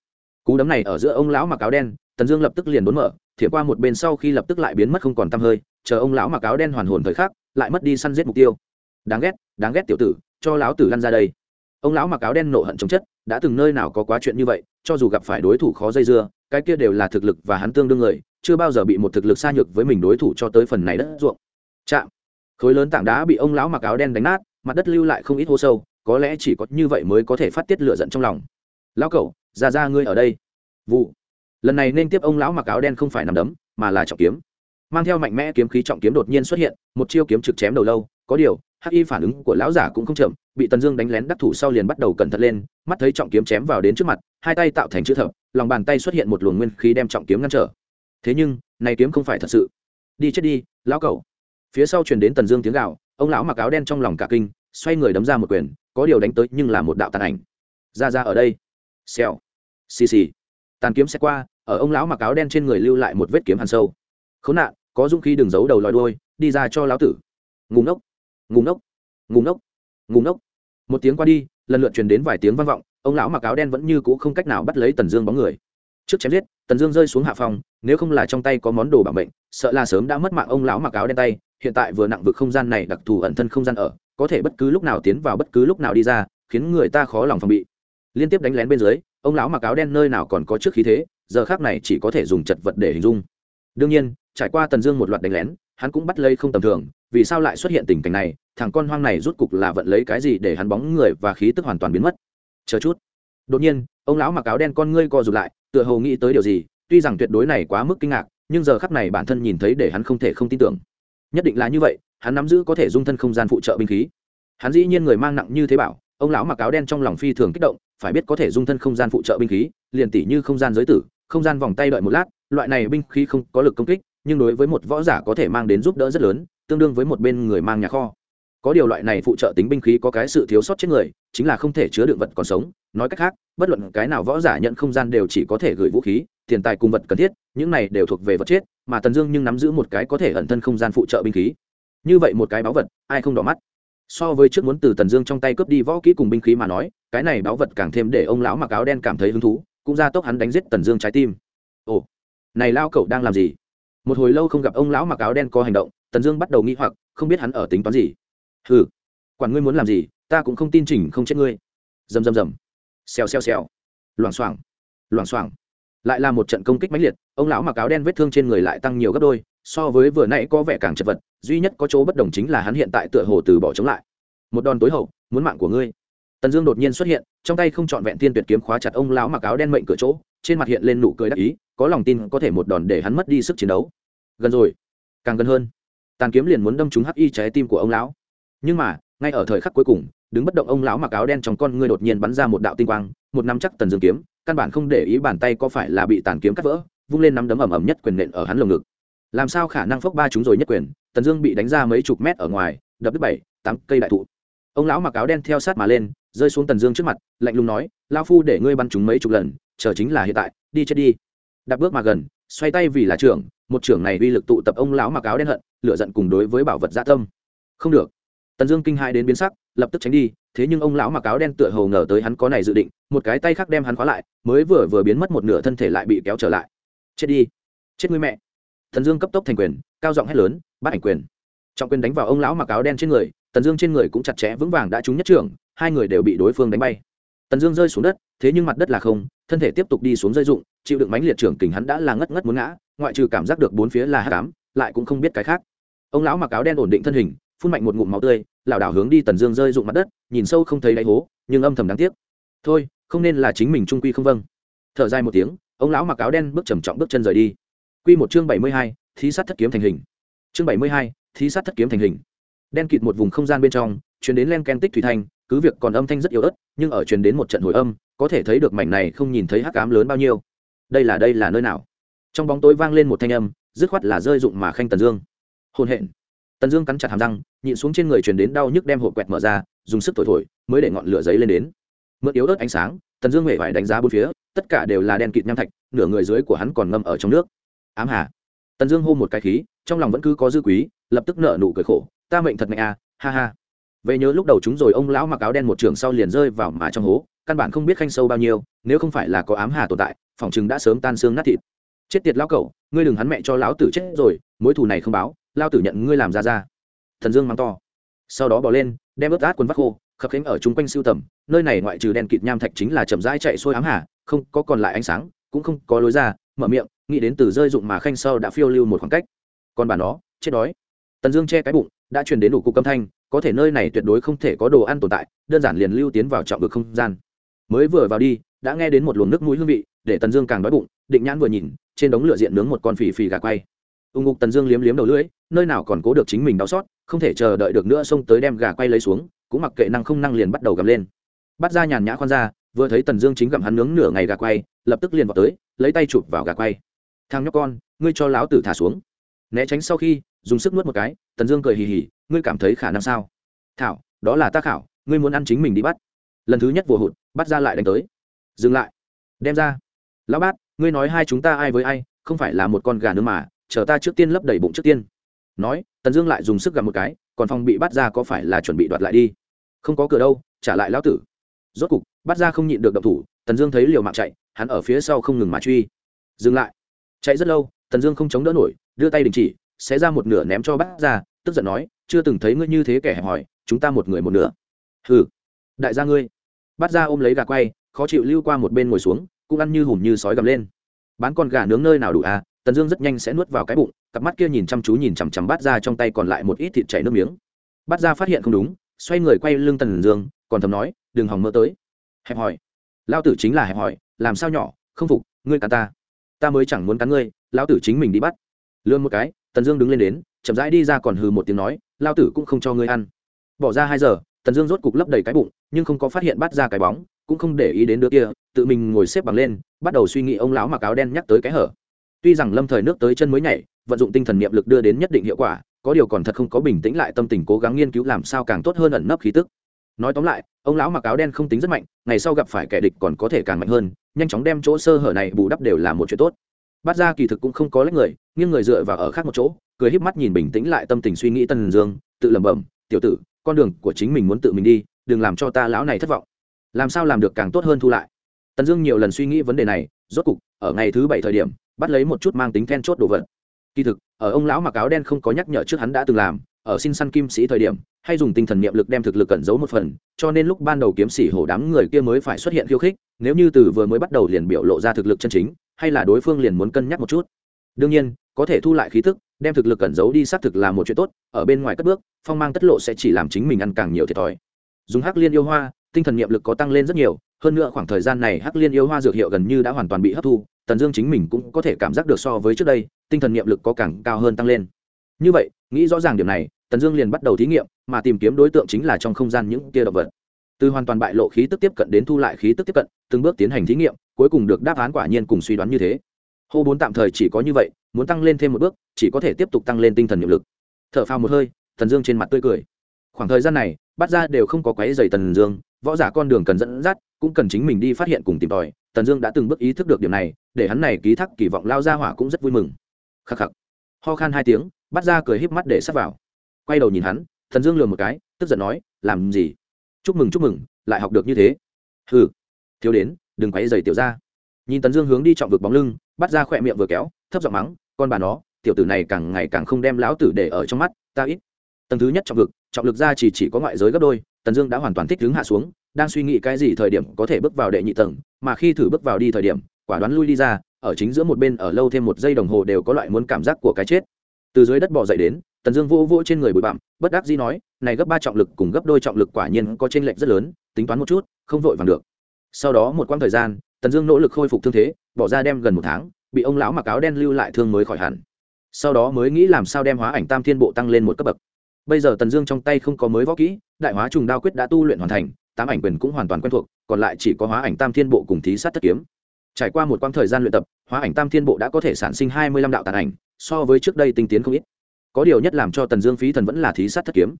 cú đấm này ở giữa ông lão mặc áo đen, tần dương lập tức liền đốn mở thiện qua một bên sau khi lập tức lại biến mất không còn t hơi, chờ ông lão mặc áo đen hoàn hồn thời khắc, lại mất đi săn giết mục tiêu đáng ghét đáng ghét tiểu tử, cho lão tử lăn ra đây. Ông lão mặc áo đen nộ hận chống chất, đã từng nơi nào có quá chuyện như vậy, cho dù gặp phải đối thủ khó dây dưa, cái kia đều là thực lực và hắn tương đương người, chưa bao giờ bị một thực lực xa nhược với mình đối thủ cho tới phần này đất ruộng. Chạm. Khối lớn tảng đá bị ông lão mặc áo đen đánh nát, mặt đất lưu lại không ít hố sâu, có lẽ chỉ có như vậy mới có thể phát tiết lửa giận trong lòng. Lão cậu ra ra ngươi ở đây. Vụ. Lần này nên tiếp ông lão mặc áo đen không phải nằm đấm, mà là trọng kiếm. Mang theo mạnh mẽ kiếm khí trọng kiếm đột nhiên xuất hiện, một chiêu kiếm trực chém đầu lâu, có điều hắc y phản ứng của lão giả cũng không chậm, bị tần dương đánh lén đắc thủ sau liền bắt đầu cẩn thận lên, mắt thấy trọng kiếm chém vào đến trước mặt, hai tay tạo thành chữ thập, lòng bàn tay xuất hiện một luồng nguyên khí đem trọng kiếm ngăn trở. Thế nhưng, này kiếm không phải thật sự. Đi chết đi, lão cẩu. Phía sau truyền đến tần dương tiếng gạo ông lão mặc áo đen trong lòng cả kinh, xoay người đấm ra một quyền, có điều đánh tới nhưng là một đạo tàn ảnh. Ra ra ở đây. Xèo. Xì xì. Tàn kiếm sẽ qua, ở ông lão mặc áo đen trên người lưu lại một vết kiếm hàn sâu. Khốn nạn, có dũng khí đừng giấu đầu lòi đôi đi ra cho lão tử. Ngùng ngốc ngùng ngốc ngùng ngốc ngùng ngốc. Một tiếng qua đi, lần lượt truyền đến vài tiếng vang vọng, ông lão mặc áo đen vẫn như cũ không cách nào bắt lấy tần dương bóng người. Trước chém giết, tần dương rơi xuống hạ phòng, nếu không là trong tay có món đồ bảo mệnh, sợ là sớm đã mất mạng ông lão mặc áo đen tay, hiện tại vừa nặng vực không gian này đặc thù ẩn thân không gian ở, có thể bất cứ lúc nào tiến vào bất cứ lúc nào đi ra, khiến người ta khó lòng phòng bị. Liên tiếp đánh lén bên dưới, ông lão mặc áo đen nơi nào còn có trước khí thế, giờ khác này chỉ có thể dùng chật vật để hình dung. Đương nhiên, trải qua tần dương một loạt đánh lén, hắn cũng bắt lấy không tầm thường vì sao lại xuất hiện tình cảnh này, thằng con hoang này rút cục là vận lấy cái gì để hắn bóng người và khí tức hoàn toàn biến mất? Chờ chút. Đột nhiên, ông lão mặc áo đen con ngươi co rụt lại, tựa hồ nghĩ tới điều gì, tuy rằng tuyệt đối này quá mức kinh ngạc, nhưng giờ khắp này bản thân nhìn thấy để hắn không thể không tin tưởng. Nhất định là như vậy, hắn nắm giữ có thể dung thân không gian phụ trợ binh khí. Hắn dĩ nhiên người mang nặng như thế bảo, ông lão mặc áo đen trong lòng phi thường kích động, phải biết có thể dung thân không gian phụ trợ binh khí, liền tỷ như không gian giới tử, không gian vòng tay đợi một lát, loại này binh khí không có lực công kích, nhưng đối với một võ giả có thể mang đến giúp đỡ rất lớn tương đương với một bên người mang nhà kho. Có điều loại này phụ trợ tính binh khí có cái sự thiếu sót trên người, chính là không thể chứa đựng vật còn sống. Nói cách khác, bất luận cái nào võ giả nhận không gian đều chỉ có thể gửi vũ khí, tiền tài cùng vật cần thiết, những này đều thuộc về vật chết, mà tần dương nhưng nắm giữ một cái có thể ẩn thân không gian phụ trợ binh khí. Như vậy một cái báu vật, ai không đỏ mắt? So với trước muốn từ tần dương trong tay cướp đi võ kỹ cùng binh khí mà nói, cái này báu vật càng thêm để ông lão mặc áo đen cảm thấy hứng thú, cũng ra tốc hắn đánh giết tần dương trái tim. Ồ, này lao cậu đang làm gì? Một hồi lâu không gặp ông lão mặc áo đen có hành động tần dương bắt đầu nghĩ hoặc không biết hắn ở tính toán gì. Hừ, quản ngươi muốn làm gì ta cũng không tin chỉnh không chết ngươi. Rầm rầm rầm. Xèo xèo xèo. Loảng xoảng loảng xoảng. Lại là một trận công kích mãnh liệt ông lão mặc áo đen vết thương trên người lại tăng nhiều gấp đôi so với vừa nãy có vẻ càng chật vật duy nhất có chỗ bất đồng chính là hắn hiện tại tựa hồ từ bỏ chống lại. Một đòn tối hậu muốn mạng của ngươi. Tần dương đột nhiên xuất hiện trong tay không trọn vẹn tiên tuyệt kiếm khóa chặt ông lão mặc áo đen mệnh cửa chỗ trên mặt hiện lên nụ cười đắc ý có lòng tin có thể một đòn để hắn mất đi sức chiến đấu. Gần rồi càng gần hơn tàn kiếm liền muốn đâm trúng hắc y trái tim của ông lão. Nhưng mà, ngay ở thời khắc cuối cùng, đứng bất động ông lão mặc áo đen trong con ngươi đột nhiên bắn ra một đạo tinh quang, một năm chắc tần dương kiếm, căn bản không để ý bàn tay có phải là bị tàn kiếm cắt vỡ, vung lên nắm đấm ẩm ẩm nhất quyền nện ở hắn lồng ngực. Làm sao khả năng phốc ba chúng rồi nhất quyền, tần dương bị đánh ra mấy chục mét ở ngoài, đập đứt bảy, tám cây đại thụ. Ông lão mặc áo đen theo sát mà lên, rơi xuống tần dương trước mặt, lạnh lùng nói lao phu để ngươi bắn chúng mấy chục lần, chờ chính là hiện tại, đi chết đi. Đặt bước mà gần, xoay tay vì là trưởng một trưởng này uy lực tụ tập ông lão mặc áo đen hận lựa giận cùng đối với bảo vật gia tâm. Không được. Tần dương kinh hai đến biến sắc, lập tức tránh đi, thế nhưng ông lão mặc áo đen tựa hồ ngờ tới hắn có này dự định, một cái tay khác đem hắn khóa lại, mới vừa vừa biến mất một nửa thân thể lại bị kéo trở lại. Chết đi. Chết người mẹ. Thần dương cấp tốc thành quyền, cao giọng hét lớn, bắt ảnh quyền. Trọng quyền đánh vào ông lão mặc áo đen trên người, tần dương trên người cũng chặt chẽ vững vàng đã trúng nhất trưởng, hai người đều bị đối phương đánh bay tần dương rơi xuống đất thế nhưng mặt đất là không thân thể tiếp tục đi xuống rơi rụng chịu đựng mánh liệt trưởng kình hắn đã là ngất ngất muốn ngã ngoại trừ cảm giác được bốn phía là hát cám lại cũng không biết cái khác ông lão mặc áo đen ổn định thân hình phun mạnh một ngụm máu tươi lảo đảo hướng đi tần dương rơi dụng mặt đất nhìn sâu không thấy đáy hố nhưng âm thầm đáng tiếc thôi không nên là chính mình trung quy không vâng thở dài một tiếng ông lão mặc áo đen bước trầm trọng bước chân rời đi Quy một chương bảy mươi hai, thí sát thất kiếm thành hình. Chương bảy mươi hai, thí sát thất kiếm thành hình. Đen kịt một vùng không gian bên trong, truyền đến len ken tích thủy thanh, cứ việc còn âm thanh rất yếu ớt, nhưng ở truyền đến một trận hồi âm, có thể thấy được mảnh này không nhìn thấy hắc ám lớn bao nhiêu. Đây là đây là nơi nào? Trong bóng tối vang lên một thanh âm, dứt khoát là rơi dụng mà khanh Tần Dương. hôn hẹn Tần Dương cắn chặt hàm răng, nhịn xuống trên người truyền đến đau nhức đem hộp quẹt mở ra, dùng sức thổi thổi, mới để ngọn lửa giấy lên đến. Mượn yếu ớt ánh sáng, Tần Dương mệt mỏi đánh giá bốn phía, tất cả đều là đen kịt nham thạch, nửa người dưới của hắn còn ngâm ở trong nước ám hà tần dương hô một cái khí trong lòng vẫn cứ có dư quý lập tức nợ nụ cười khổ ta mệnh thật mạnh à ha ha về nhớ lúc đầu chúng rồi, ông lão mặc áo đen một trường sau liền rơi vào mà trong hố, căn bản không biết khanh sâu bao nhiêu, nếu không phải là có ám hà tồn tại, phòng chừng đã sớm tan xương nát thịt. Chết tiệt lão cậu ngươi đừng hắn mẹ cho lão tử chết rồi, mối thù này không báo lao tử nhận ngươi làm ra ra. Thần dương mắng to. Sau đó bỏ lên, đem ướt át quần vắt khô, khập khánh ở chung quanh siêu tầm, nơi này ngoại trừ đèn kịt nham thạch chính là chậm rãi chạy xuôi ám hà, không có còn lại ánh sáng, cũng không có lối ra, mở miệng, nghĩ đến từ rơi dụng mà khanh sâu đã phiêu lưu một khoảng cách. Còn bà nó, chết đói. Tần dương che cái bụng, đã truyền đến đủ cục âm thanh có thể nơi này tuyệt đối không thể có đồ ăn tồn tại, đơn giản liền lưu tiến vào trọng vực không gian. Mới vừa vào đi, đã nghe đến một luồng nước mũi hương vị, để tần dương càng đói bụng, định nhãn vừa nhìn, trên đống lửa diện nướng một con phì phì gà quay. Ưng ngục tần dương liếm liếm đầu lưỡi, nơi nào còn cố được chính mình đau xót, không thể chờ đợi được nữa xông tới đem gà quay lấy xuống, cũng mặc kệ năng không năng liền bắt đầu gầm lên. Bắt ra nhàn nhã khoan ra, vừa thấy tần dương chính gặm hắn nướng nửa ngày gà quay, lập tức liền vào tới, lấy tay chụp vào gà quay. Thang nhóc con, ngươi cho láo tử thả xuống. Né tránh sau khi dùng sức nuốt một cái, tần dương cười hì hì, ngươi cảm thấy khả năng sao? Thảo, đó là tác khảo, ngươi muốn ăn chính mình đi bắt. Lần thứ nhất vừa hụt, bắt ra lại đánh tới. Dừng lại, đem ra. Lão bát, ngươi nói hai chúng ta ai với ai, không phải là một con gà nữa mà, chờ ta trước tiên lấp đầy bụng trước tiên. Nói, tần dương lại dùng sức gặp một cái, còn phòng bị bắt ra có phải là chuẩn bị đoạt lại đi? Không có cửa đâu, trả lại lão tử. Rốt cục, bắt ra không nhịn được động thủ, tần dương thấy liều mạng chạy, hắn ở phía sau không ngừng mà truy. Dừng lại. Chạy rất lâu, tần dương không chống đỡ nổi, đưa tay đình chỉ xé ra một nửa ném cho Bát ra tức giận nói, chưa từng thấy ngươi như thế kẻ hẹp hòi, chúng ta một người một nửa. Hừ, đại gia ngươi. Bát ra ôm lấy gà quay, khó chịu lưu qua một bên ngồi xuống, cũng ăn như hùm như sói gầm lên. Bán con gà nướng nơi nào đủ à? Tần dương rất nhanh sẽ nuốt vào cái bụng, cặp mắt kia nhìn chăm chú nhìn chằm chằm Bát ra trong tay còn lại một ít thịt chảy nước miếng. Bát ra phát hiện không đúng, xoay người quay lưng tần dương, còn thầm nói, đừng hòng mơ tới. Hẹp hòi. Lao tử chính là hẹp hòi, làm sao nhỏ, không phục, ngươi cắn ta. Ta mới chẳng muốn cắn ngươi lao tử chính mình đi bắt. Lương một cái tần dương đứng lên đến, chậm rãi đi ra còn hừ một tiếng nói, lao tử cũng không cho ngươi ăn. Bỏ ra hai giờ, tần dương rốt cục lấp đầy cái bụng, nhưng không có phát hiện bắt ra cái bóng, cũng không để ý đến đứa kia, tự mình ngồi xếp bằng lên, bắt đầu suy nghĩ ông lão mặc áo đen nhắc tới cái hở. Tuy rằng lâm thời nước tới chân mới nhảy, vận dụng tinh thần niệm lực đưa đến nhất định hiệu quả, có điều còn thật không có bình tĩnh lại tâm tình cố gắng nghiên cứu làm sao càng tốt hơn ẩn nấp khí tức. Nói tóm lại, ông lão mặc áo đen không tính rất mạnh, ngày sau gặp phải kẻ địch còn có thể càng mạnh hơn, nhanh chóng đem chỗ sơ hở này bù đắp đều là một chuyện tốt bát ra kỳ thực cũng không có lấy người, nghiêng người dựa vào ở khác một chỗ, cười híp mắt nhìn bình tĩnh lại tâm tình suy nghĩ tân dương, tự lẩm bẩm, tiểu tử, con đường của chính mình muốn tự mình đi, đừng làm cho ta lão này thất vọng. Làm sao làm được càng tốt hơn thu lại? Tần dương nhiều lần suy nghĩ vấn đề này, rốt cục, ở ngày thứ bảy thời điểm, bắt lấy một chút mang tính then chốt đồ vật. Kỳ thực, ở ông lão mặc áo đen không có nhắc nhở trước hắn đã từng làm, ở xin săn kim sĩ thời điểm, hay dùng tinh thần niệm lực đem thực lực cẩn giấu một phần, cho nên lúc ban đầu kiếm sĩ hổ đám người kia mới phải xuất hiện khiêu khích, nếu như từ vừa mới bắt đầu liền biểu lộ ra thực lực chân chính hay là đối phương liền muốn cân nhắc một chút. Đương nhiên, có thể thu lại khí tức, đem thực lực cẩn giấu đi xác thực là một chuyện tốt, ở bên ngoài cất bước, phong mang tất lộ sẽ chỉ làm chính mình ăn càng nhiều thiệt thòi. Dùng hắc liên yêu hoa, tinh thần niệm lực có tăng lên rất nhiều, hơn nữa khoảng thời gian này hắc liên yêu hoa dược hiệu gần như đã hoàn toàn bị hấp thu, tần dương chính mình cũng có thể cảm giác được so với trước đây, tinh thần niệm lực có càng cao hơn tăng lên. Như vậy, nghĩ rõ ràng điểm này, tần dương liền bắt đầu thí nghiệm, mà tìm kiếm đối tượng chính là trong không gian những kia động vật. Từ hoàn toàn bại lộ khí tức tiếp cận đến thu lại khí tức tiếp cận, từng bước tiến hành thí nghiệm cuối cùng được đáp án quả nhiên cùng suy đoán như thế. Hô bốn tạm thời chỉ có như vậy, muốn tăng lên thêm một bước, chỉ có thể tiếp tục tăng lên tinh thần nhiệm lực. T h ở phao một hơi tần dương trên mặt tươi cười. Khoảng thời gian này bắt ra đều không có quáy dày tần dương, võ giả con đường cần dẫn dắt, cũng cần chính mình đi phát hiện cùng tìm tòi. Tần dương đã từng bước ý thức được điểm này, để hắn này ký thác kỳ vọng lao ra hỏa cũng rất vui mừng. Khắc khắc. Ho khan hai tiếng bắt ra cười híp mắt để sắp vào. Quay đầu nhìn hắn, thần dương lừa một cái, tức giận nói, làm gì? Chúc mừng chúc mừng, lại học được như thế. Hừ. Thiếu đến đừng quấy giày tiểu ra nhìn tần dương hướng đi trọng vực bóng lưng, bắt ra khỏe miệng vừa kéo, thấp giọng mắng, con bà nó, tiểu tử này càng ngày càng không đem lão tử để ở trong mắt, ta ít. Tầng thứ nhất trọng vực, trọng lực ra chỉ chỉ có ngoại giới gấp đôi, tần dương đã hoàn toàn thích đứng hạ xuống, đang suy nghĩ cái gì thời điểm có thể bước vào đệ nhị tầng, mà khi thử bước vào đi thời điểm, quả đoán lui đi ra, ở chính giữa một bên ở lâu thêm một giây đồng hồ đều có loại muốn cảm giác của cái chết. Từ dưới đất bỏ dậy đến, tần dương vô vỗ trên người bụi bặm, bất đắc dĩ nói, này gấp ba trọng lực cùng gấp đôi trọng lực quả nhiên có t r ê n lệch rất lớn, tính toán một chút, không vội vàng được sau đó một quãng thời gian, tần dương nỗ lực khôi phục thương thế, bỏ ra đem gần một tháng, bị ông lão mặc áo đen lưu lại thương mới khỏi hẳn. Sau đó mới nghĩ làm sao đem hóa ảnh tam thiên bộ tăng lên một cấp bậc. Bây giờ tần dương trong tay không có mới võ kỹ, đại hóa trùng đao quyết đã tu luyện hoàn thành, tám ảnh quyền cũng hoàn toàn quen thuộc, còn lại chỉ có hóa ảnh tam thiên bộ cùng thí sát thất kiếm. Trải qua một quãng thời gian luyện tập, hóa ảnh tam thiên bộ đã có thể sản sinh hai mươi lăm đạo tàn ảnh, so với trước đây tinh tiến không ít. Có điều nhất làm cho tần dương phí thần vẫn là thí sát thất kiếm.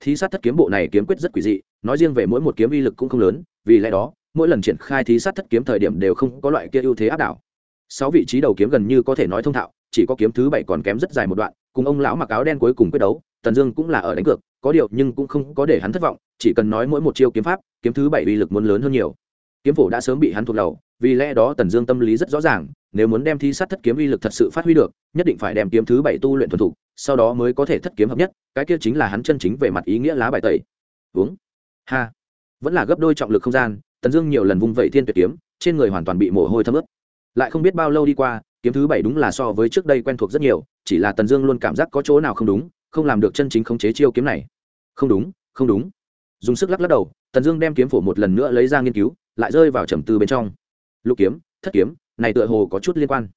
Thí sát thất kiếm bộ này kiếm quyết rất quỷ dị, nói riêng về mỗi một kiếm uy lực cũng không lớn, vì lẽ đó mỗi lần triển khai thí sát thất kiếm thời điểm đều không có loại kia ưu thế áp đảo. Sáu vị trí đầu kiếm gần như có thể nói thông thạo, chỉ có kiếm thứ bảy còn kém rất dài một đoạn, cùng ông lão mặc áo đen cuối cùng quyết đấu, tần dương cũng là ở đánh cược, có điều nhưng cũng không có để hắn thất vọng, chỉ cần nói mỗi một chiêu kiếm pháp, kiếm thứ bảy uy lực muốn lớn hơn nhiều. Kiếm phổ đã sớm bị hắn thuộc đầu, vì lẽ đó tần dương tâm lý rất rõ ràng, nếu muốn đem thi sát thất kiếm uy lực thật sự phát huy được, nhất định phải đem kiếm thứ bảy tu luyện thuần thục, sau đó mới có thể thất kiếm hợp nhất, cái kia chính là hắn chân chính về mặt ý nghĩa lá bài tẩy. Uống. Ha. Vẫn là gấp đôi trọng lực không gian tần dương nhiều lần vung vẩy thiên tuyệt kiếm, trên người hoàn toàn bị mồ hôi thấm ướt. Lại không biết bao lâu đi qua, kiếm thứ bảy đúng là so với trước đây quen thuộc rất nhiều, chỉ là tần dương luôn cảm giác có chỗ nào không đúng, không làm được chân chính khống chế chiêu kiếm này. Không đúng không đúng. Dùng sức lắc lắc đầu, tần dương đem kiếm phổ một lần nữa lấy ra nghiên cứu, lại rơi vào trầm tư bên trong. Lục kiếm, thất kiếm, này tựa hồ có chút liên quan.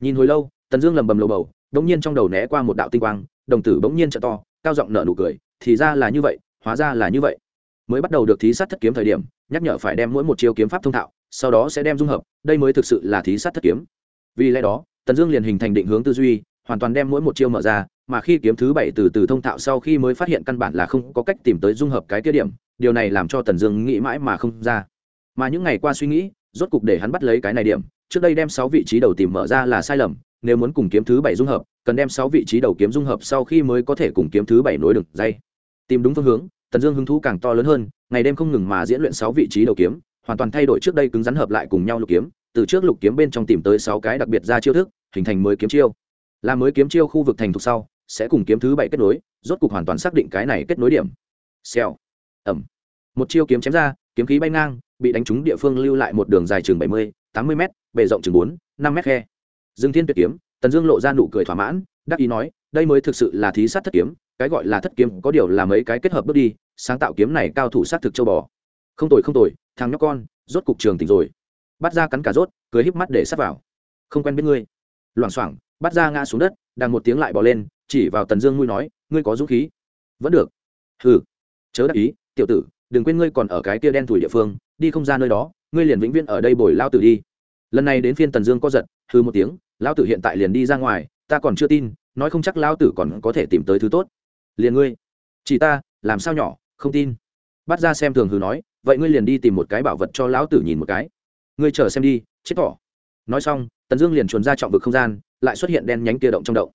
Nhìn hồi lâu, tần dương lầm bầm lầu bầu, đống nhiên trong đầu né qua một đạo tinh quang, đồng tử bỗng nhiên trợ to, cao giọng nở nụ cười, thì ra là như vậy, hóa ra là như vậy. Mới bắt đầu được thí sát thất kiếm thời điểm nhắc nhở phải đem mỗi một chiêu kiếm pháp thông thạo, sau đó sẽ đem dung hợp, đây mới thực sự là thí sát thất kiếm. Vì lẽ đó, tần dương liền hình thành định hướng tư duy, hoàn toàn đem mỗi một chiêu mở ra, mà khi kiếm thứ bảy từ từ thông thạo sau khi mới phát hiện căn bản là không có cách tìm tới dung hợp cái kia điểm, điều này làm cho tần dương nghĩ mãi mà không ra. Mà những ngày qua suy nghĩ, rốt cục để hắn bắt lấy cái này điểm, trước đây đem sáu vị trí đầu tìm mở ra là sai lầm, nếu muốn cùng kiếm thứ bảy dung hợp, cần đem sáu vị trí đầu kiếm dung hợp sau khi mới có thể cùng kiếm thứ bảy nối được dây. Tìm đúng phương hướng, tần dương hứng thú càng to lớn hơn ngày đêm không ngừng mà diễn luyện sáu vị trí đầu kiếm, hoàn toàn thay đổi trước đây cứng rắn hợp lại cùng nhau lục kiếm, từ trước lục kiếm bên trong tìm tới sáu cái đặc biệt ra chiêu thức, hình thành mới kiếm chiêu. Là mới kiếm chiêu khu vực thành thục sau, sẽ cùng kiếm thứ bảy kết nối, rốt cục hoàn toàn xác định cái này kết nối điểm. Xèo. Ẩm. Một chiêu kiếm chém ra, kiếm khí bay ngang, bị đánh trúng địa phương lưu lại một đường dài chừng bảy mươi, tám mươi m bề rộng chừng bốn, năm m khe. Dương thiên tuyệt kiếm, tần dương lộ ra nụ cười thỏa mãn, đắc ý nói đây mới thực sự là thí sát thất kiếm, cái gọi là thất kiếm có điều là mấy cái kết hợp bước đi, sáng tạo kiếm này cao thủ sát thực châu bò. Không tồi không tồi, thằng nhóc con, rốt cục trường tỉnh rồi. Bắt ra cắn cả rốt, cười híp mắt để sát vào. Không quen biết ngươi. Loảng xoảng, bắt ra ngã xuống đất, đang một tiếng lại bỏ lên, chỉ vào tần dương nuôi nói, ngươi có dũng khí. Vẫn được. Hừ, chớ đắc ý, tiểu tử, đừng quên ngươi còn ở cái tia đen thủi địa phương, đi không ra nơi đó, ngươi liền vĩnh viễn ở đây bồi lao tử đi. Lần này đến phiên tần dương có giật hư một tiếng lao tử hiện tại liền đi ra ngoài, ta còn chưa tin nói không chắc lao tử còn có thể tìm tới thứ tốt. Liền ngươi. Chỉ ta, làm sao nhỏ, không tin. Bắt ra xem thường hư nói, vậy ngươi liền đi tìm một cái bảo vật cho lão tử nhìn một cái. Ngươi chờ xem đi, chết tỏ. Nói xong, tần dương liền chuồn ra trọng vực không gian, lại xuất hiện đen nhánh kia động trong động.